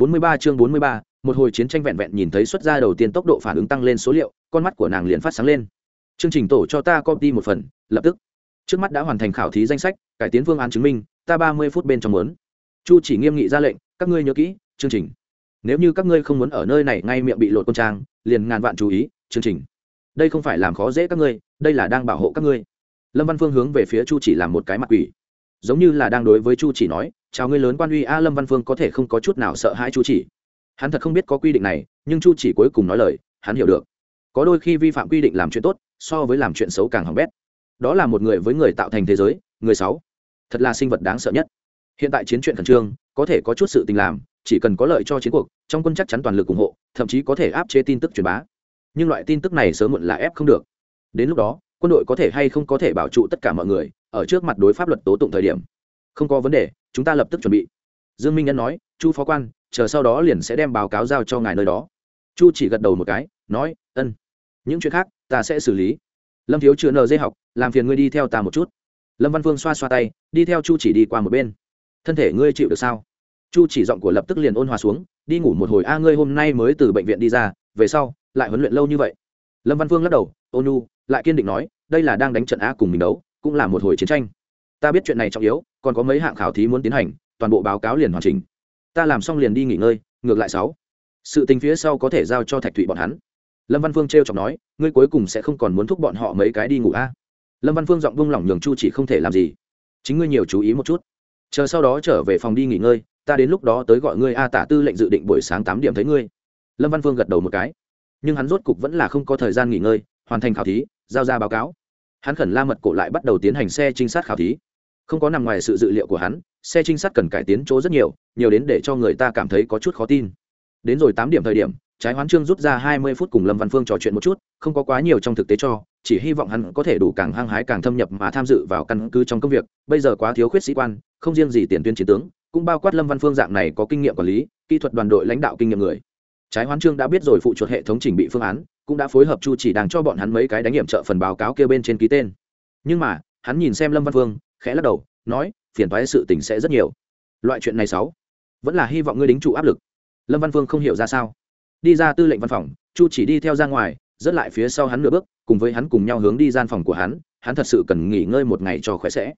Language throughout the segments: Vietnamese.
43 chương 43, một hồi chiến tranh vẹn vẹn nhìn thấy xuất ra đầu tiên tốc độ phản ứng tăng lên số liệu, con mắt của nàng liền phát sáng lên. Chương trình tổ cho ta copy một phần, lập tức. Trước mắt đã hoàn thành khảo thí danh sách, cải tiến phương án chứng minh, ta 30 phút bên trong muốn. Chu chỉ nghiêm nghị ra lệnh, các ngươi nhớ kỹ, chương trình. Nếu như các ngươi không muốn ở nơi này ngay miệng bị lột con trang, liền ngàn vạn chú ý, chương trình. Đây không phải làm khó dễ các ngươi, đây là đang bảo hộ các ngươi. Lâm Văn Phương hướng về phía Chu chỉ làm một cái mặt quỷ giống như là đang đối với chu chỉ nói chào ngươi lớn quan uy a lâm văn phương có thể không có chút nào sợ hãi chu chỉ. Hắn thật không biết có quy định này, nhưng chu chỉ cuối cùng nói lời, hắn hiểu được. Có đôi khi vi phạm quy định làm chuyện tốt, so với làm chuyện xấu càng hỏng bét. Đó là một người với người tạo thành thế giới, người sáu. Thật là sinh vật đáng sợ nhất. Hiện tại chiến chuyện khẩn trương, có thể có chút sự tình làm, chỉ cần có lợi cho chiến cuộc, trong quân chắc chắn toàn lực ủng hộ, thậm chí có thể áp chế tin tức truyền bá. Nhưng loại tin tức này sớm muộn là ép không được. Đến lúc đó, quân đội có thể hay không có thể bảo trụ tất cả mọi người, ở trước mặt đối pháp luật tố tụng thời điểm. Không có vấn đề chúng ta lập tức chuẩn bị. Dương minh nhân nói, chu phó quan, chờ sau đó liền sẽ đem báo cáo giao cho ngài nơi đó. Chu chỉ gật đầu một cái, nói, ân, những chuyện khác ta sẽ xử lý. Lâm thiếu chưa nờ dây học, làm phiền ngươi đi theo ta một chút. Lâm văn vương xoa xoa tay, đi theo chu chỉ đi qua một bên. Thân thể ngươi chịu được sao? Chu chỉ giọng của lập tức liền ôn hòa xuống, đi ngủ một hồi, a, ngươi hôm nay mới từ bệnh viện đi ra, về sau lại huấn luyện lâu như vậy. Lâm văn vương lắc đầu ôn nu, lại kiên định nói, đây là đang đánh trận a cùng mình đấu, cũng là một hồi chiến tranh ta biết chuyện này trọng yếu, còn có mấy hạng khảo thí muốn tiến hành, toàn bộ báo cáo liền hoàn chỉnh. Ta làm xong liền đi nghỉ ngơi, ngược lại sáu. Sự tình phía sau có thể giao cho thạch thụy bọn hắn. Lâm văn phương t r e o chọc nói, ngươi cuối cùng sẽ không còn muốn thúc bọn họ mấy cái đi ngủ a lâm văn phương giọng buông lỏng nhường chu chỉ không thể làm gì. Chính ngươi nhiều chú ý một chút. Chờ sau đó trở về phòng đi nghỉ ngơi, ta đến lúc đó tới gọi ngươi a tả tư lệnh dự định buổi sáng tám điểm thấy ngươi. Lâm văn phương gật đầu một cái. Nhưng hắn rốt cục vẫn là không có thời gian nghỉ ngơi, hoàn thành khảo thí, giao ra báo cáo. Hắn khẩn la mật cổ lại bắt đầu tiến hành xe trinh sát khảo thí không có nằm ngoài sự dự liệu của hắn, xe trinh sát cần cải tiến chỗ rất nhiều nhiều đến để cho người ta cảm thấy có chút khó tin. Đến rồi tám điểm thời điểm, trái hoán trương rút ra hai mươi phút cùng lâm văn phương trò chuyện một chút, không có quá nhiều trong thực tế cho, chỉ hy vọng hắn có thể đủ càng hăng hái càng thâm nhập mà tham dự vào căn cứ trong công việc. Bây giờ quá thiếu khuyết sĩ quan, không riêng gì tiền tuyên chiến tướng, cũng bao quát lâm văn phương dạng này có kinh nghiệm quản lý, kỹ thuật đoàn đội lãnh đạo kinh nghiệm người. Trái hoán trương đã biết rồi phụ chuột hệ thống chỉnh bị phương án, cũng đã phối hợp chu chỉ đang cho bọn hắn mấy cái đánh nghiệm trợ phần báo cáo kêu bên trên ký tên. Nhưng mà, hắn nhìn xem lâm văn phương khẽ lắc đầu, nói, phiền toái sự tình sẽ rất nhiều. Loại chuyện này sáu, vẫn là hy vọng ngươi đính trụ áp lực. Lâm văn phương không hiểu ra sao. Đi ra tư lệnh văn phòng, chu chỉ đi theo ra ngoài rất lại phía sau hắn nửa bước, cùng với hắn cùng nhau hướng đi gian phòng của hắn hắn thật sự cần nghỉ ngơi một ngày cho khỏe sẽ.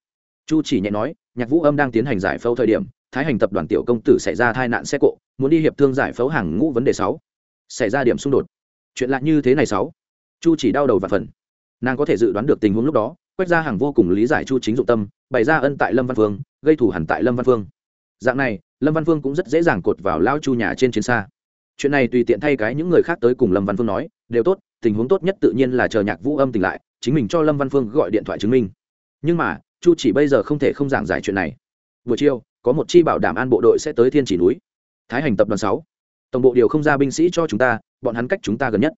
Chu chỉ nhẹ nói, nhạc vũ âm đang tiến hành giải phẫu thời điểm, thái hành tập đoàn tiểu công tử xảy ra tai nạn xe cộ, muốn đi hiệp thương giải phẫu hàng ngũ vấn đề sáu. Xảy ra điểm xung đột. Chuyện lạ như thế này sáu. Chu chỉ đau đầu và phần. Nàng có thể dự đoán được tình huống lúc đó quách gia hàng vô cùng lý giải chu chính dụng tâm, bày ra ân tại lâm văn phương, gây thủ hẳn tại lâm văn phương. Dạng này, lâm văn phương cũng rất dễ dàng cột vào lao chu nhà trên chiến xa. Chuyện này tùy tiện thay cái những người khác tới cùng lâm văn phương nói, đều tốt, tình huống tốt nhất tự nhiên là chờ nhạc vũ âm tỉnh lại, chính mình cho lâm văn phương gọi điện thoại chứng minh. Nhưng mà, chu chỉ bây giờ không thể không giảng giải chuyện này. Buổi chiều, có một chi bảo đảm an bộ đội sẽ tới thiên chỉ núi. Thái hành tập đoàn sáu. Tổng bộ điều không ra binh sĩ cho chúng ta, bọn hắn cách chúng ta gần nhất.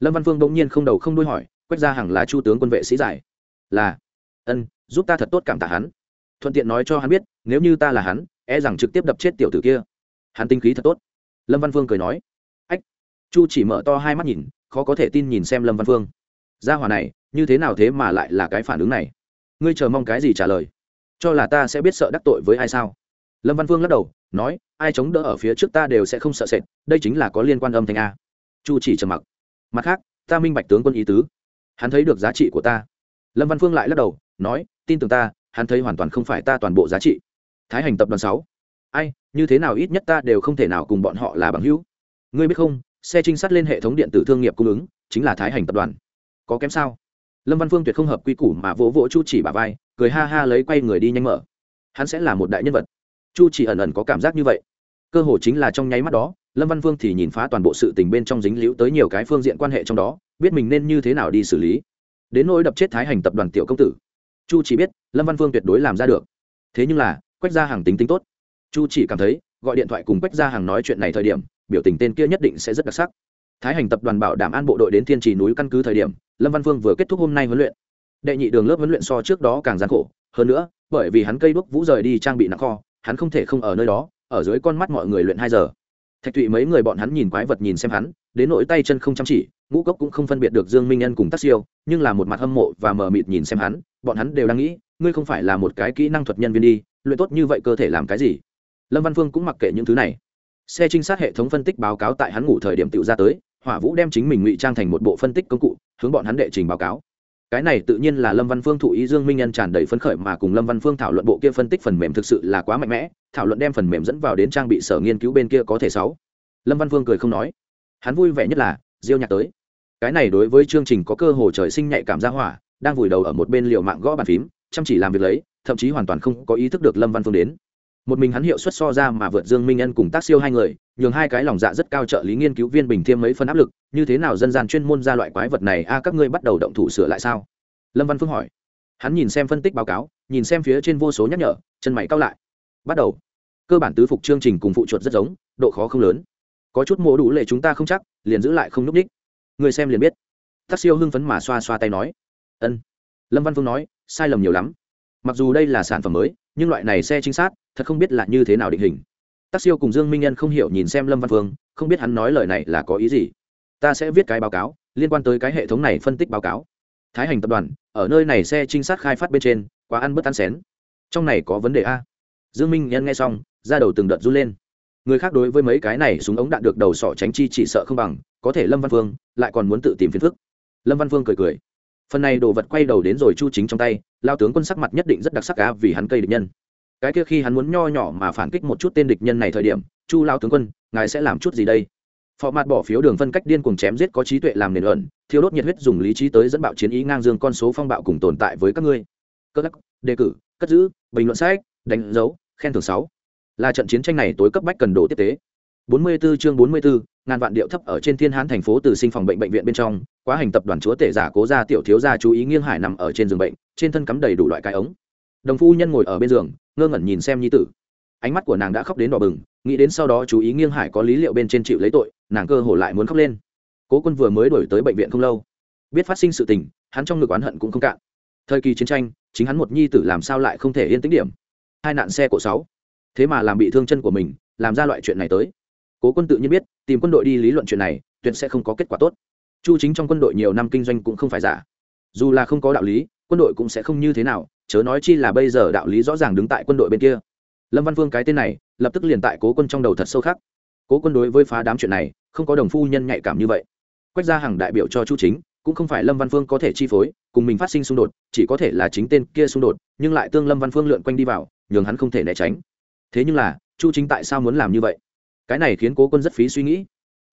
Lâm văn phương bỗng nhiên không đầu không đuôi hỏi, quách ra hàng là chu tướng quân vệ sĩ giải là, ân, giúp ta thật tốt cảm tạ hắn. Thuận tiện nói cho hắn biết, nếu như ta là hắn e rằng trực tiếp đập chết tiểu tử kia. Hắn tinh khí thật tốt. Lâm văn phương cười nói, ách. Chu chỉ mở to hai mắt nhìn, khó có thể tin nhìn xem lâm văn phương. Gia hòa này, như thế nào thế mà lại là cái phản ứng này? Ngươi chờ mong cái gì trả lời? Cho là ta sẽ biết sợ đắc tội với ai sao? Lâm văn phương lắc đầu, nói, ai chống đỡ ở phía trước ta đều sẽ không sợ sệt, đây chính là có liên quan âm thanh a. Chu chỉ trầm mặc. Mặt khác, ta minh bạch tướng quân ý tứ. Hắn thấy được giá trị của ta lâm văn phương lại lắc đầu, nói, tin tưởng ta, hắn thấy hoàn toàn không phải ta toàn bộ giá trị. Thái hành tập đoàn sáu. Ai, như thế nào ít nhất ta đều không thể nào cùng bọn họ là bằng hữu. Ngươi biết không, xe trinh sát lên hệ thống điện tử thương nghiệp cung ứng, chính là thái hành tập đoàn. Có kém sao? Lâm văn phương tuyệt không hợp quy củ mà vỗ vỗ chu chỉ bà vai, cười ha ha lấy quay người đi nhanh mở. Hắn sẽ là một đại nhân vật. Chu chỉ ẩn ẩn có cảm giác như vậy. Cơ hồ chính là trong nháy mắt đó, lâm văn vương thì nhìn phá toàn bộ sự tình bên trong dính liễu tới nhiều cái phương diện quan hệ trong đó, biết mình nên như thế nào đi xử lý đến nỗi đập chết thái hành tập đoàn tiểu công tử. Chu chỉ biết, lâm văn vương tuyệt đối làm ra được. Thế nhưng là, quách gia hàng tính tính tốt. Chu chỉ cảm thấy, gọi điện thoại cùng quách gia hàng nói chuyện này thời điểm, biểu tình tên kia nhất định sẽ rất đặc sắc. Thái hành tập đoàn bảo đảm an bộ đội đến thiên trì núi căn cứ thời điểm, lâm văn vương vừa kết thúc hôm nay huấn luyện. Đệ nhị đường lớp huấn luyện so trước đó càng gian khổ. Hơn nữa, bởi vì hắn cây đuốc vũ rời đi trang bị nặng kho, hắn không thể không ở nơi đó, ở dưới con mắt mọi người luyện hai giờ. Thạch thụy mấy người bọn hắn nhìn quái vật nhìn xem hắn đến nỗi tay chân không chăm chỉ, ngũ cốc cũng không phân biệt được dương minh nhân cùng tác siêu, nhưng là một mặt hâm mộ và mờ mịt nhìn xem hắn, bọn hắn đều đang nghĩ, ngươi không phải là một cái kỹ năng thuật nhân viên đi, luyện tốt như vậy cơ thể làm cái gì? Lâm văn phương cũng mặc kệ những thứ này. Xe trinh sát hệ thống phân tích báo cáo tại hắn ngủ thời điểm tự ra tới, hỏa vũ đem chính mình ngụy trang thành một bộ phân tích công cụ, hướng bọn hắn đệ trình báo cáo. Cái này tự nhiên là lâm văn phương thụ ý dương minh nhân tràn đầy phấn khởi mà cùng lâm văn phương thảo luận bộ kia phân tích phần mềm thực sự là quá mạnh mẽ, thảo luận đem phần mềm dẫn vào đến trang bị sở nghiên cứu bên kia có thể sáu. Lâm văn phương cười không nói hắn vui vẻ nhất là, diêu nhạc tới. Cái này đối với chương trình có cơ hồ trời sinh nhạy cảm ra hỏa, đang vùi đầu ở một bên liều mạng gõ bàn phím, chăm chỉ làm việc lấy, thậm chí hoàn toàn không có ý thức được lâm văn phương đến. Một mình hắn hiệu suất so ra mà vượt dương minh nhân cùng tác siêu hai người, nhường hai cái lòng dạ rất cao trợ lý nghiên cứu viên bình thêm mấy phân áp lực, như thế nào dân gian chuyên môn ra loại quái vật này, a, các ngươi bắt đầu động thủ sửa lại sao? Lâm văn phương hỏi. Hắn nhìn xem phân tích báo cáo, nhìn xem phía trên vô số nhắc nhở, chân mày cao lại. Bắt đầu. Cơ bản tứ phục chương trình cùng phụ chuột rất giống, độ khó không lớn có chút mổ đủ lệ chúng ta không chắc, liền giữ lại không núp đích. Người xem liền biết. Tắc siêu hưng phấn mà xoa xoa tay nói. Ân. Lâm văn phương nói, sai lầm nhiều lắm. Mặc dù đây là sản phẩm mới, nhưng loại này xe chính xác thật không biết là như thế nào định hình. Tắc siêu cùng dương minh nhân không hiểu nhìn xem lâm văn phương, không biết hắn nói lời này là có ý gì. Ta sẽ viết cái báo cáo, liên quan tới cái hệ thống này phân tích báo cáo. Thái hành tập đoàn, ở nơi này xe trinh sát khai phát bên trên, quá ăn bớt ăn xén. Trong này có vấn đề a. Dương minh nhân nghe xong ra đầu từng đợt run lên người khác đối với mấy cái này súng ống đạn được đầu sọ tránh chi chỉ sợ không bằng có thể lâm văn phương lại còn muốn tự tìm phiền phức. Lâm văn phương cười cười. Phần này đồ vật quay đầu đến rồi chu chính trong tay lao tướng quân sắc mặt nhất định rất đặc sắc cá vì hắn cây địch nhân. Cái kia khi hắn muốn nho nhỏ mà phản kích một chút tên địch nhân này thời điểm chu lao tướng quân ngài sẽ làm chút gì đây? Phò mặt bỏ phiếu đường phân cách điên cuồng chém giết có trí tuệ làm nền ẩn thiếu đốt nhiệt huyết dùng lý trí tới dẫn bạo chiến ý ngang dương con số phong bạo cùng tồn tại với các ngươi. Cất lắc, đề cử cất giữ bình luận sách đánh dấu khen thưởng sáu là trận chiến tranh này tối cấp bách cần đồ tiếp tế. 44 chương 44, ngàn vạn điệu thấp ở trên thiên hán thành phố từ sinh phòng bệnh bệnh viện bên trong quá hành tập đoàn chúa tể giả cố gia tiểu thiếu gia chú ý nghiêng hải nằm ở trên giường bệnh trên thân cắm đầy đủ loại cái ống. Đồng phu nhân ngồi ở bên giường ngơ ngẩn nhìn xem nhi tử. Ánh mắt của nàng đã khóc đến đỏ bừng nghĩ đến sau đó chú ý nghiêng hải có lý liệu bên trên chịu lấy tội nàng cơ hồ lại muốn khóc lên. Cố quân vừa mới đổi tới bệnh viện không lâu biết phát sinh sự tình hắn trong ngực oán hận cũng không cạn. Thời kỳ chiến tranh chính hắn một nhi tử làm sao lại không thể yên tĩnh điểm? Hai nạn xe của sáu thế mà làm bị thương chân của mình, làm ra loại chuyện này tới. Cố quân tự nhiên biết, tìm quân đội đi lý luận chuyện này, tuyệt sẽ không có kết quả tốt. Chu chính trong quân đội nhiều năm kinh doanh cũng không phải giả. Dù là không có đạo lý, quân đội cũng sẽ không như thế nào, chớ nói chi là bây giờ đạo lý rõ ràng đứng tại quân đội bên kia. Lâm văn vương cái tên này, lập tức liền tại cố quân trong đầu thật sâu khắc. Cố quân đối với phá đám chuyện này, không có đồng phu nhân nhạy cảm như vậy. Quách gia hàng đại biểu cho chu chính, cũng không phải lâm văn phương có thể chi phối, cùng mình phát sinh xung đột, chỉ có thể là chính tên kia xung đột, nhưng lại tương lâm văn phương lượn quanh đi vào, nhường hắn không thể né tránh thế nhưng là, chu chính tại sao muốn làm như vậy? Cái này khiến cố quân rất phí suy nghĩ.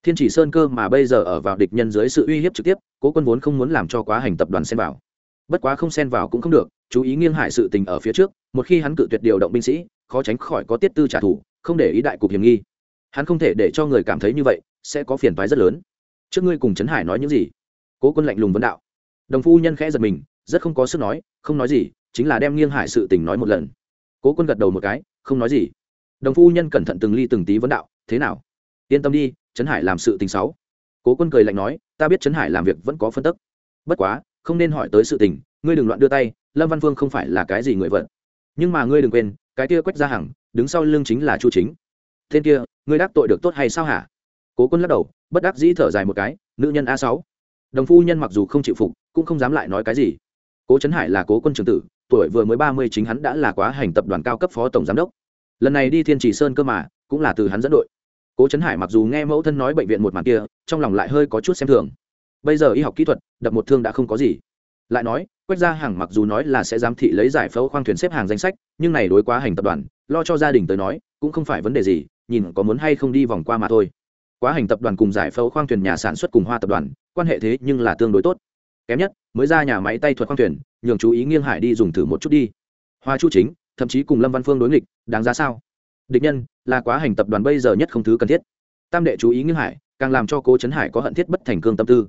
Thiên chỉ sơn cơ mà bây giờ ở vào địch nhân dưới sự uy hiếp trực tiếp, cố quân vốn không muốn làm cho quá hành tập đoàn xen vào. Bất quá không xen vào cũng không được, chú ý nghiêng hại sự tình ở phía trước, một khi hắn cự tuyệt điều động binh sĩ, khó tránh khỏi có tiết tư trả thù, không để ý đại cục hiểm nghi. Hắn không thể để cho người cảm thấy như vậy, sẽ có phiền toái rất lớn. Trước ngươi cùng trấn hải nói những gì? Cố quân lạnh lùng vấn đạo. Đồng phu nhân khẽ giật mình, rất không có sức nói, không nói gì, chính là đem nghiêng hại sự tình nói một lần. Cố quân gật đầu một cái không nói gì. Đồng phu nhân cẩn thận từng ly từng tí vấn đạo thế nào? Yên tâm đi trấn hải làm sự tình xấu. Cố quân cười lạnh nói ta biết trấn hải làm việc vẫn có phân tức. Bất quá không nên hỏi tới sự tình ngươi đừng loạn đưa tay lâm văn vương không phải là cái gì người vận nhưng mà ngươi đừng quên cái kia quét ra hàng, đứng sau lưng chính là chu chính. Tên kia ngươi đắc tội được tốt hay sao hả? Cố quân lắc đầu bất đắc dĩ thở dài một cái nữ nhân a sáu. Đồng phu nhân mặc dù không chịu phục cũng không dám lại nói cái gì. Cố trấn hải là cố quân trường tử tuổi vừa mới ba mươi chính hắn đã là quá hành tập đoàn cao cấp phó tổng giám đốc. Lần này đi thiên trì sơn cơ mà, cũng là từ hắn dẫn đội. Cố trấn hải mặc dù nghe mẫu thân nói bệnh viện một màn kia, trong lòng lại hơi có chút xem thường. Bây giờ y học kỹ thuật, đập một thương đã không có gì. Lại nói, quách gia hàng mặc dù nói là sẽ giám thị lấy giải phẫu khoang thuyền xếp hàng danh sách, nhưng này đối quá hành tập đoàn, lo cho gia đình tới nói, cũng không phải vấn đề gì, nhìn có muốn hay không đi vòng qua mà thôi. Quá hành tập đoàn cùng giải phẫu khoang thuyền nhà sản xuất cùng hoa tập đoàn, quan hệ thế nhưng là tương đối tốt. Kém nhất, mới ra nhà máy tay thuật khoang thuyền nhường chú ý nghiêng hải đi dùng thử một chút đi. Hoa chu chính, thậm chí cùng lâm văn phương đối nghịch, đáng giá sao? Địch nhân, là quá hành tập đoàn bây giờ nhất không thứ cần thiết. Tam đệ chú ý nghiêng hải, càng làm cho cố trấn hải có hận thiết bất thành cương tâm tư.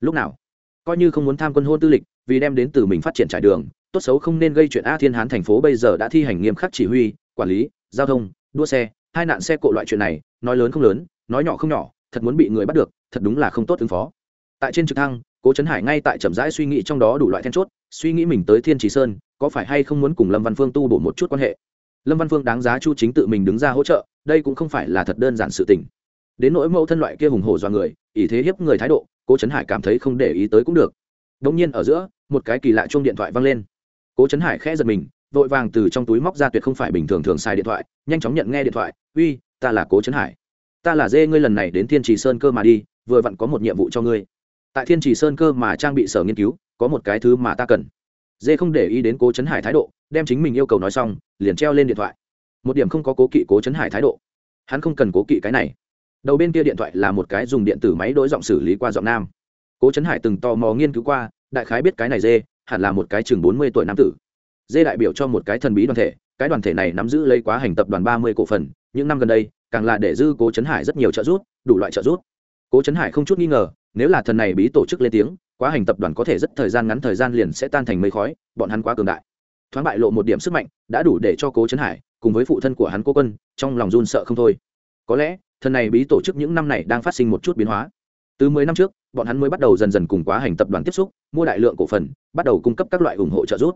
Lúc nào? Coi như không muốn tham quân hôn tư lịch, vì đem đến từ mình phát triển trải đường, tốt xấu không nên gây chuyện a thiên hán thành phố bây giờ đã thi hành nghiêm khắc chỉ huy, quản lý, giao thông, đua xe, hai nạn xe cộ loại chuyện này, nói lớn không lớn, nói nhỏ không nhỏ, thật muốn bị người bắt được, thật đúng là không tốt ứng phó. Tại trên trực thăng, cố trấn hải ngay tại trầm rãi suy nghĩ trong đó đủ loại then chốt suy nghĩ mình tới thiên trì sơn, có phải hay không muốn cùng lâm văn phương tu bổ một chút quan hệ? Lâm văn phương đáng giá chu chính tự mình đứng ra hỗ trợ, đây cũng không phải là thật đơn giản sự tình. Đến nỗi mẫu thân loại kia hùng hổ do người ý thế hiếp người thái độ, cố trấn hải cảm thấy không để ý tới cũng được. Đông nhiên ở giữa, một cái kỳ lạ chuông điện thoại vang lên. Cố trấn hải khẽ giật mình, vội vàng từ trong túi móc ra tuyệt không phải bình thường thường xài điện thoại, nhanh chóng nhận nghe điện thoại, uy, ta là cố trấn hải. Ta là dê ngươi lần này đến thiên trì sơn cơ mà đi, vừa vặn có một nhiệm vụ cho ngươi. Tại thiên trì sơn cơ mà trang bị sở nghiên cứu có một cái thứ mà ta cần. Dê không để ý đến cố chấn hải thái độ, đem chính mình yêu cầu nói xong, liền treo lên điện thoại. Một điểm không có cố kỵ cố chấn hải thái độ. Hắn không cần cố kỵ cái này. Đầu bên kia điện thoại là một cái dùng điện tử máy đổi giọng xử lý qua giọng nam. Cố chấn hải từng tò mò nghiên cứu qua, đại khái biết cái này dê, hẳn là một cái chừng bốn mươi tuổi nam tử. Dê đại biểu cho một cái thần bí đoàn thể, cái đoàn thể này nắm giữ lấy quá hành tập đoàn ba mươi cổ phần, những năm gần đây, càng là để dư cố chấn hải rất nhiều trợ giúp, đủ loại trợ giúp. Cố chấn hải không chút nghi ngờ, nếu là thần này bí tổ chức lên tiếng quá hành tập đoàn có thể rất thời gian ngắn thời gian liền sẽ tan thành mây khói, bọn hắn quá cường đại. Thoáng bại lộ một điểm sức mạnh, đã đủ để cho cố chấn hải cùng với phụ thân của hắn cố quân trong lòng run sợ không thôi. Có lẽ, thần này bí tổ chức những năm này đang phát sinh một chút biến hóa. Từ mười năm trước, bọn hắn mới bắt đầu dần dần cùng quá hành tập đoàn tiếp xúc, mua đại lượng cổ phần, bắt đầu cung cấp các loại ủng hộ trợ giúp.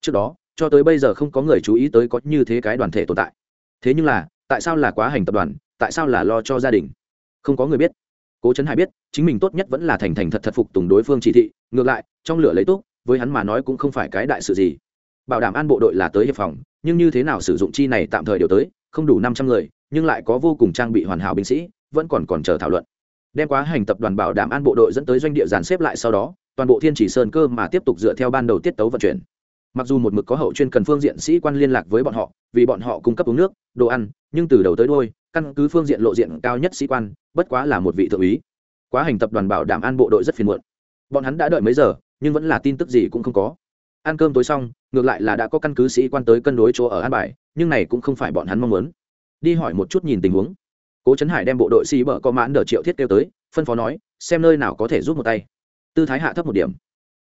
Trước đó, cho tới bây giờ không có người chú ý tới có như thế cái đoàn thể tồn tại. Thế nhưng là, tại sao là quá hành tập đoàn, tại sao là lo cho gia đình? Không có người biết cố trấn hải biết, chính mình tốt nhất vẫn là thành thành thật thật phục tùng đối phương chỉ thị, ngược lại, trong lửa lấy túc, với hắn mà nói cũng không phải cái đại sự gì. Bảo đảm an bộ đội là tới hiệp phòng, nhưng như thế nào sử dụng chi này tạm thời điều tới, không đủ năm trăm người, nhưng lại có vô cùng trang bị hoàn hảo binh sĩ, vẫn còn còn chờ thảo luận. Đem quá hành tập đoàn bảo đảm an bộ đội dẫn tới doanh địa dàn xếp lại sau đó, toàn bộ thiên chỉ sơn cơ mà tiếp tục dựa theo ban đầu tiết tấu vận chuyển. Mặc dù một mực có hậu chuyên cần phương diện sĩ quan liên lạc với bọn họ, vì bọn họ cung cấp uống nước, đồ ăn, nhưng từ đầu tới đôi căn cứ phương diện lộ diện cao nhất sĩ quan, bất quá là một vị thượng úy. Quá hành tập đoàn bảo đảm an bộ đội rất phiền muộn. Bọn hắn đã đợi mấy giờ, nhưng vẫn là tin tức gì cũng không có. Ăn cơm tối xong, ngược lại là đã có căn cứ sĩ quan tới cân đối chỗ ở an bài, nhưng này cũng không phải bọn hắn mong muốn. Đi hỏi một chút nhìn tình huống. Cố trấn hải đem bộ đội sĩ bở có mãn đờ triệu thiết kêu tới, phân phó nói, xem nơi nào có thể giúp một tay. Tư thái hạ thấp một điểm.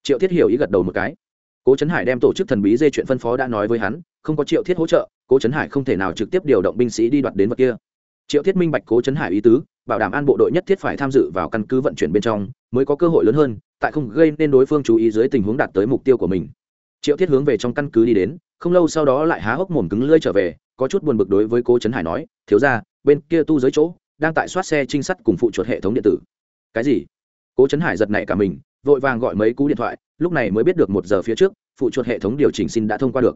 Triệu thiết hiểu ý gật đầu một cái. Cố trấn hải đem tổ chức thần bí dê chuyện phân phó đã nói với hắn, không có triệu thiết hỗ trợ, cố trấn hải không thể nào trực tiếp điều động binh sĩ đi đoạt đến vật kia triệu thiết minh bạch cố trấn hải ý tứ, bảo đảm an bộ đội nhất thiết phải tham dự vào căn cứ vận chuyển bên trong, mới có cơ hội lớn hơn, tại không gây nên đối phương chú ý dưới tình huống đạt tới mục tiêu của mình. Triệu thiết hướng về trong căn cứ đi đến, không lâu sau đó lại há hốc mồm cứng lưỡi trở về, có chút buồn bực đối với cố trấn hải nói, thiếu ra bên kia tu dưới chỗ, đang tại soát xe trinh sát cùng phụ chuột hệ thống điện tử. Cái gì? Cố trấn hải giật nảy cả mình, vội vàng gọi mấy cú điện thoại, lúc này mới biết được một giờ phía trước, phụ chuột hệ thống điều chỉnh xin đã thông qua được.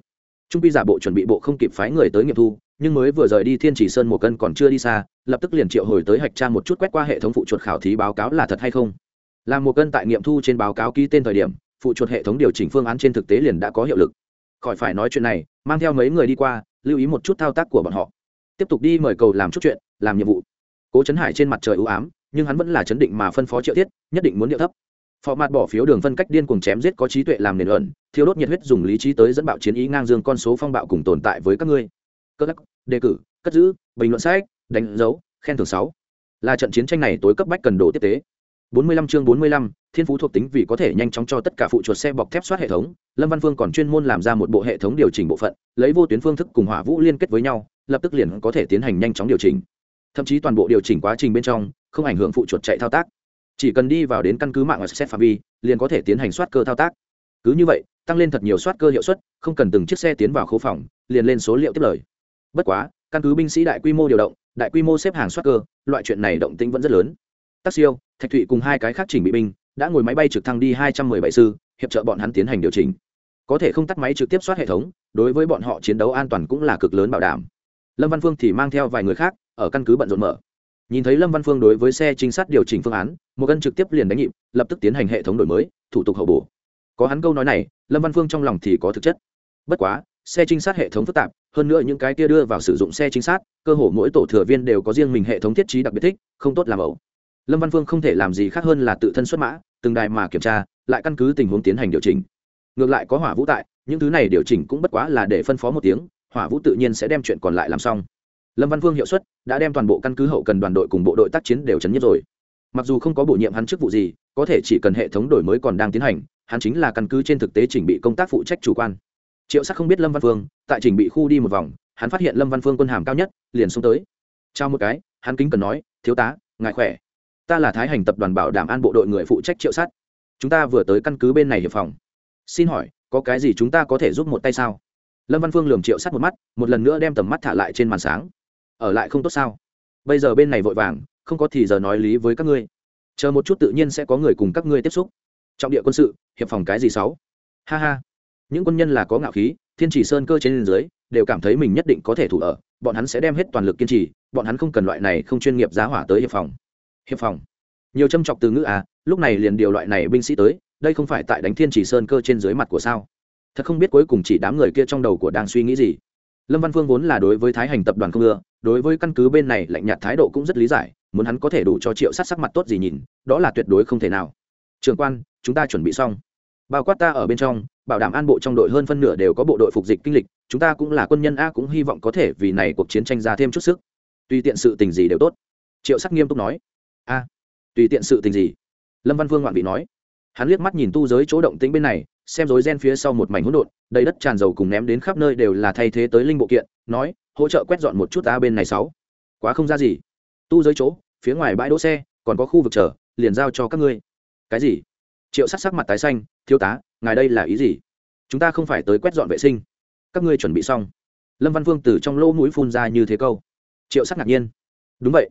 Trung pi giả bộ chuẩn bị bộ không kịp phái người tới nghiệm thu nhưng mới vừa rời đi thiên chỉ sơn một cân còn chưa đi xa lập tức liền triệu hồi tới hạch tra một chút quét qua hệ thống phụ chuột khảo thí báo cáo là thật hay không. Làm một cân tại nghiệm thu trên báo cáo ký tên thời điểm phụ chuột hệ thống điều chỉnh phương án trên thực tế liền đã có hiệu lực. Khỏi phải nói chuyện này mang theo mấy người đi qua lưu ý một chút thao tác của bọn họ. Tiếp tục đi mời cầu làm chút chuyện làm nhiệm vụ. Cố trấn hải trên mặt trời ưu ám nhưng hắn vẫn là chấn định mà phân phó triệu tiết, nhất định muốn điệu thấp. Phò mặt bỏ phiếu đường phân cách điên cuồng chém giết có trí tuệ làm nền ẩn thiếu đốt nhiệt huyết dùng lý trí tới dẫn bạo chiến ý ngang dương con số phong bạo cùng tồn tại với các ngươi. Cơ lắc đề cử cất giữ bình luận sách đánh dấu khen thưởng sáu. Là trận chiến tranh này tối cấp bách cần đồ tiếp tế. 45 chương 45, thiên phú thuộc tính vì có thể nhanh chóng cho tất cả phụ chuột xe bọc thép soát hệ thống lâm văn phương còn chuyên môn làm ra một bộ hệ thống điều chỉnh bộ phận lấy vô tuyến phương thức cùng hỏa vũ liên kết với nhau lập tức liền có thể tiến hành nhanh chóng điều chỉnh. Thậm chí toàn bộ điều chỉnh quá trình bên trong không ảnh hưởng phụ chuột chạy thao tác. Chỉ cần đi vào đến căn cứ mạng ở xét phạm vi liền có thể tiến hành soát cơ thao tác. Cứ như vậy tăng lên thật nhiều soát cơ hiệu suất không cần từng chiếc xe tiến vào khu phòng liền lên số liệu tiếp lời bất quá, căn cứ binh sĩ đại quy mô điều động, đại quy mô xếp hàng soát cơ, loại chuyện này động tĩnh vẫn rất lớn. Tắc siêu thạch thụy cùng hai cái khác chỉnh bị binh, đã ngồi máy bay trực thăng đi hai trăm mười bảy sư, hiệp trợ bọn hắn tiến hành điều chỉnh. Có thể không tắt máy trực tiếp soát hệ thống, đối với bọn họ chiến đấu an toàn cũng là cực lớn bảo đảm. Lâm văn phương thì mang theo vài người khác, ở căn cứ bận rộn mở. Nhìn thấy lâm văn phương đối với xe trinh sát điều chỉnh phương án, một cân trực tiếp liền đánh nhịp, lập tức tiến hành hệ thống đổi mới, thủ tục hậu bổ. Có hắn câu nói này, lâm văn phương trong lòng thì có thực chất. Bất quá xe trinh sát hệ thống phức tạp, hơn nữa những cái kia đưa vào sử dụng xe trinh sát, cơ hồ mỗi tổ thừa viên đều có riêng mình hệ thống thiết trí đặc biệt thích, không tốt làm ẩu. Lâm văn phương không thể làm gì khác hơn là tự thân xuất mã, từng đài mà kiểm tra, lại căn cứ tình huống tiến hành điều chỉnh. Ngược lại có hỏa vũ tại, những thứ này điều chỉnh cũng bất quá là để phân phó một tiếng, hỏa vũ tự nhiên sẽ đem chuyện còn lại làm xong. Lâm văn phương hiệu suất đã đem toàn bộ căn cứ hậu cần đoàn đội cùng bộ đội tác chiến đều chấn nhất rồi. Mặc dù không có bổ nhiệm hắn chức vụ gì, có thể chỉ cần hệ thống đổi mới còn đang tiến hành, hắn chính là căn cứ trên thực tế chỉnh bị công tác phụ trách chủ quan triệu sắc không biết lâm văn phương tại chỉnh bị khu đi một vòng hắn phát hiện lâm văn phương quân hàm cao nhất liền xuống tới trao một cái hắn kính cần nói thiếu tá ngại khỏe ta là thái hành tập đoàn bảo đảm an bộ đội người phụ trách triệu sát chúng ta vừa tới căn cứ bên này hiệp phòng xin hỏi có cái gì chúng ta có thể giúp một tay sao lâm văn phương lường triệu sát một mắt một lần nữa đem tầm mắt thả lại trên màn sáng ở lại không tốt sao bây giờ bên này vội vàng không có thì giờ nói lý với các ngươi chờ một chút tự nhiên sẽ có người cùng các ngươi tiếp xúc trọng địa quân sự hiệp phòng cái gì sáu ha ha những quân nhân là có ngạo khí, thiên chỉ sơn cơ trên dưới, đều cảm thấy mình nhất định có thể thủ ở, bọn hắn sẽ đem hết toàn lực kiên trì, bọn hắn không cần loại này không chuyên nghiệp giá hỏa tới hiệp phòng. Hiệp phòng. Nhiều châm chọc từ ngữ à lúc này liền điều loại này binh sĩ tới, đây không phải tại đánh thiên chỉ sơn cơ trên dưới mặt của sao? Thật không biết cuối cùng chỉ đám người kia trong đầu của đang suy nghĩ gì. Lâm văn phương vốn là đối với thái hành tập đoàn không ưa, đối với căn cứ bên này lạnh nhạt thái độ cũng rất lý giải, muốn hắn có thể đủ cho triệu sát sắc mặt tốt gì nhìn, đó là tuyệt đối không thể nào. Trường quan, chúng ta chuẩn bị xong. Bao quát ta ở bên trong bảo đảm an bộ trong đội hơn phân nửa đều có bộ đội phục dịch kinh lịch, chúng ta cũng là quân nhân a cũng hy vọng có thể vì này cuộc chiến tranh ra thêm chút sức. Tùy tiện sự tình gì đều tốt. Triệu sắc nghiêm túc nói. A, tùy tiện sự tình gì? Lâm văn vương ngoạn vị nói. Hắn liếc mắt nhìn tu giới chỗ động tĩnh bên này, xem rối gen phía sau một mảnh hỗn độn, đầy đất tràn dầu cùng ném đến khắp nơi đều là thay thế tới linh bộ kiện, nói, hỗ trợ quét dọn một chút ta bên này sáu. Quá không ra gì. Tu giới chỗ, phía ngoài bãi đỗ xe, còn có khu vực chờ, liền giao cho các ngươi. Cái gì? Triệu sắc sắc mặt tái xanh, thiếu tá ngài đây là ý gì? Chúng ta không phải tới quét dọn vệ sinh. Các ngươi chuẩn bị xong. Lâm văn vương từ trong lỗ mũi phun ra như thế câu. Triệu sắc ngạc nhiên. Đúng vậy.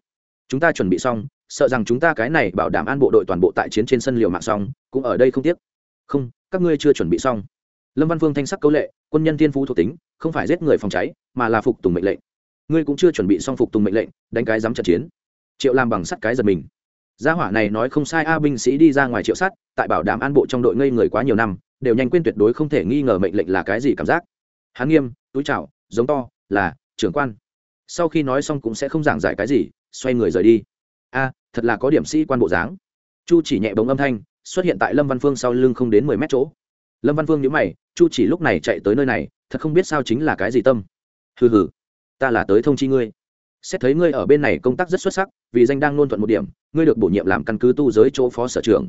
Chúng ta chuẩn bị xong, sợ rằng chúng ta cái này bảo đảm an bộ đội toàn bộ tại chiến trên sân liều mạng xong, cũng ở đây không tiếc. Không, các ngươi chưa chuẩn bị xong. Lâm văn vương thanh sắc câu lệ, quân nhân tiên phú thuộc tính, không phải giết người phòng cháy, mà là phục tùng mệnh lệnh. Ngươi cũng chưa chuẩn bị xong phục tùng mệnh lệnh, đánh cái dám trận chiến. Triệu làm bằng sắt cái giật mình gia hỏa này nói không sai, a binh sĩ đi ra ngoài triệu sát, tại bảo đảm an bộ trong đội ngây người quá nhiều năm, đều nhanh quên tuyệt đối không thể nghi ngờ mệnh lệnh là cái gì cảm giác. Hán nghiêm túi chảo giống to, là, trưởng quan. Sau khi nói xong cũng sẽ không giảng giải cái gì, xoay người rời đi. A, thật là có điểm sĩ quan bộ dáng. Chu chỉ nhẹ bóng âm thanh, xuất hiện tại lâm văn phương sau lưng không đến mười mét chỗ. Lâm văn phương nhớ mày, chu chỉ lúc này chạy tới nơi này, thật không biết sao chính là cái gì tâm. Hừ hừ, ta là tới thông chi ngươi xét thấy ngươi ở bên này công tác rất xuất sắc, vì danh đang luôn thuận một điểm, ngươi được bổ nhiệm làm căn cứ tu giới chỗ phó sở trưởng.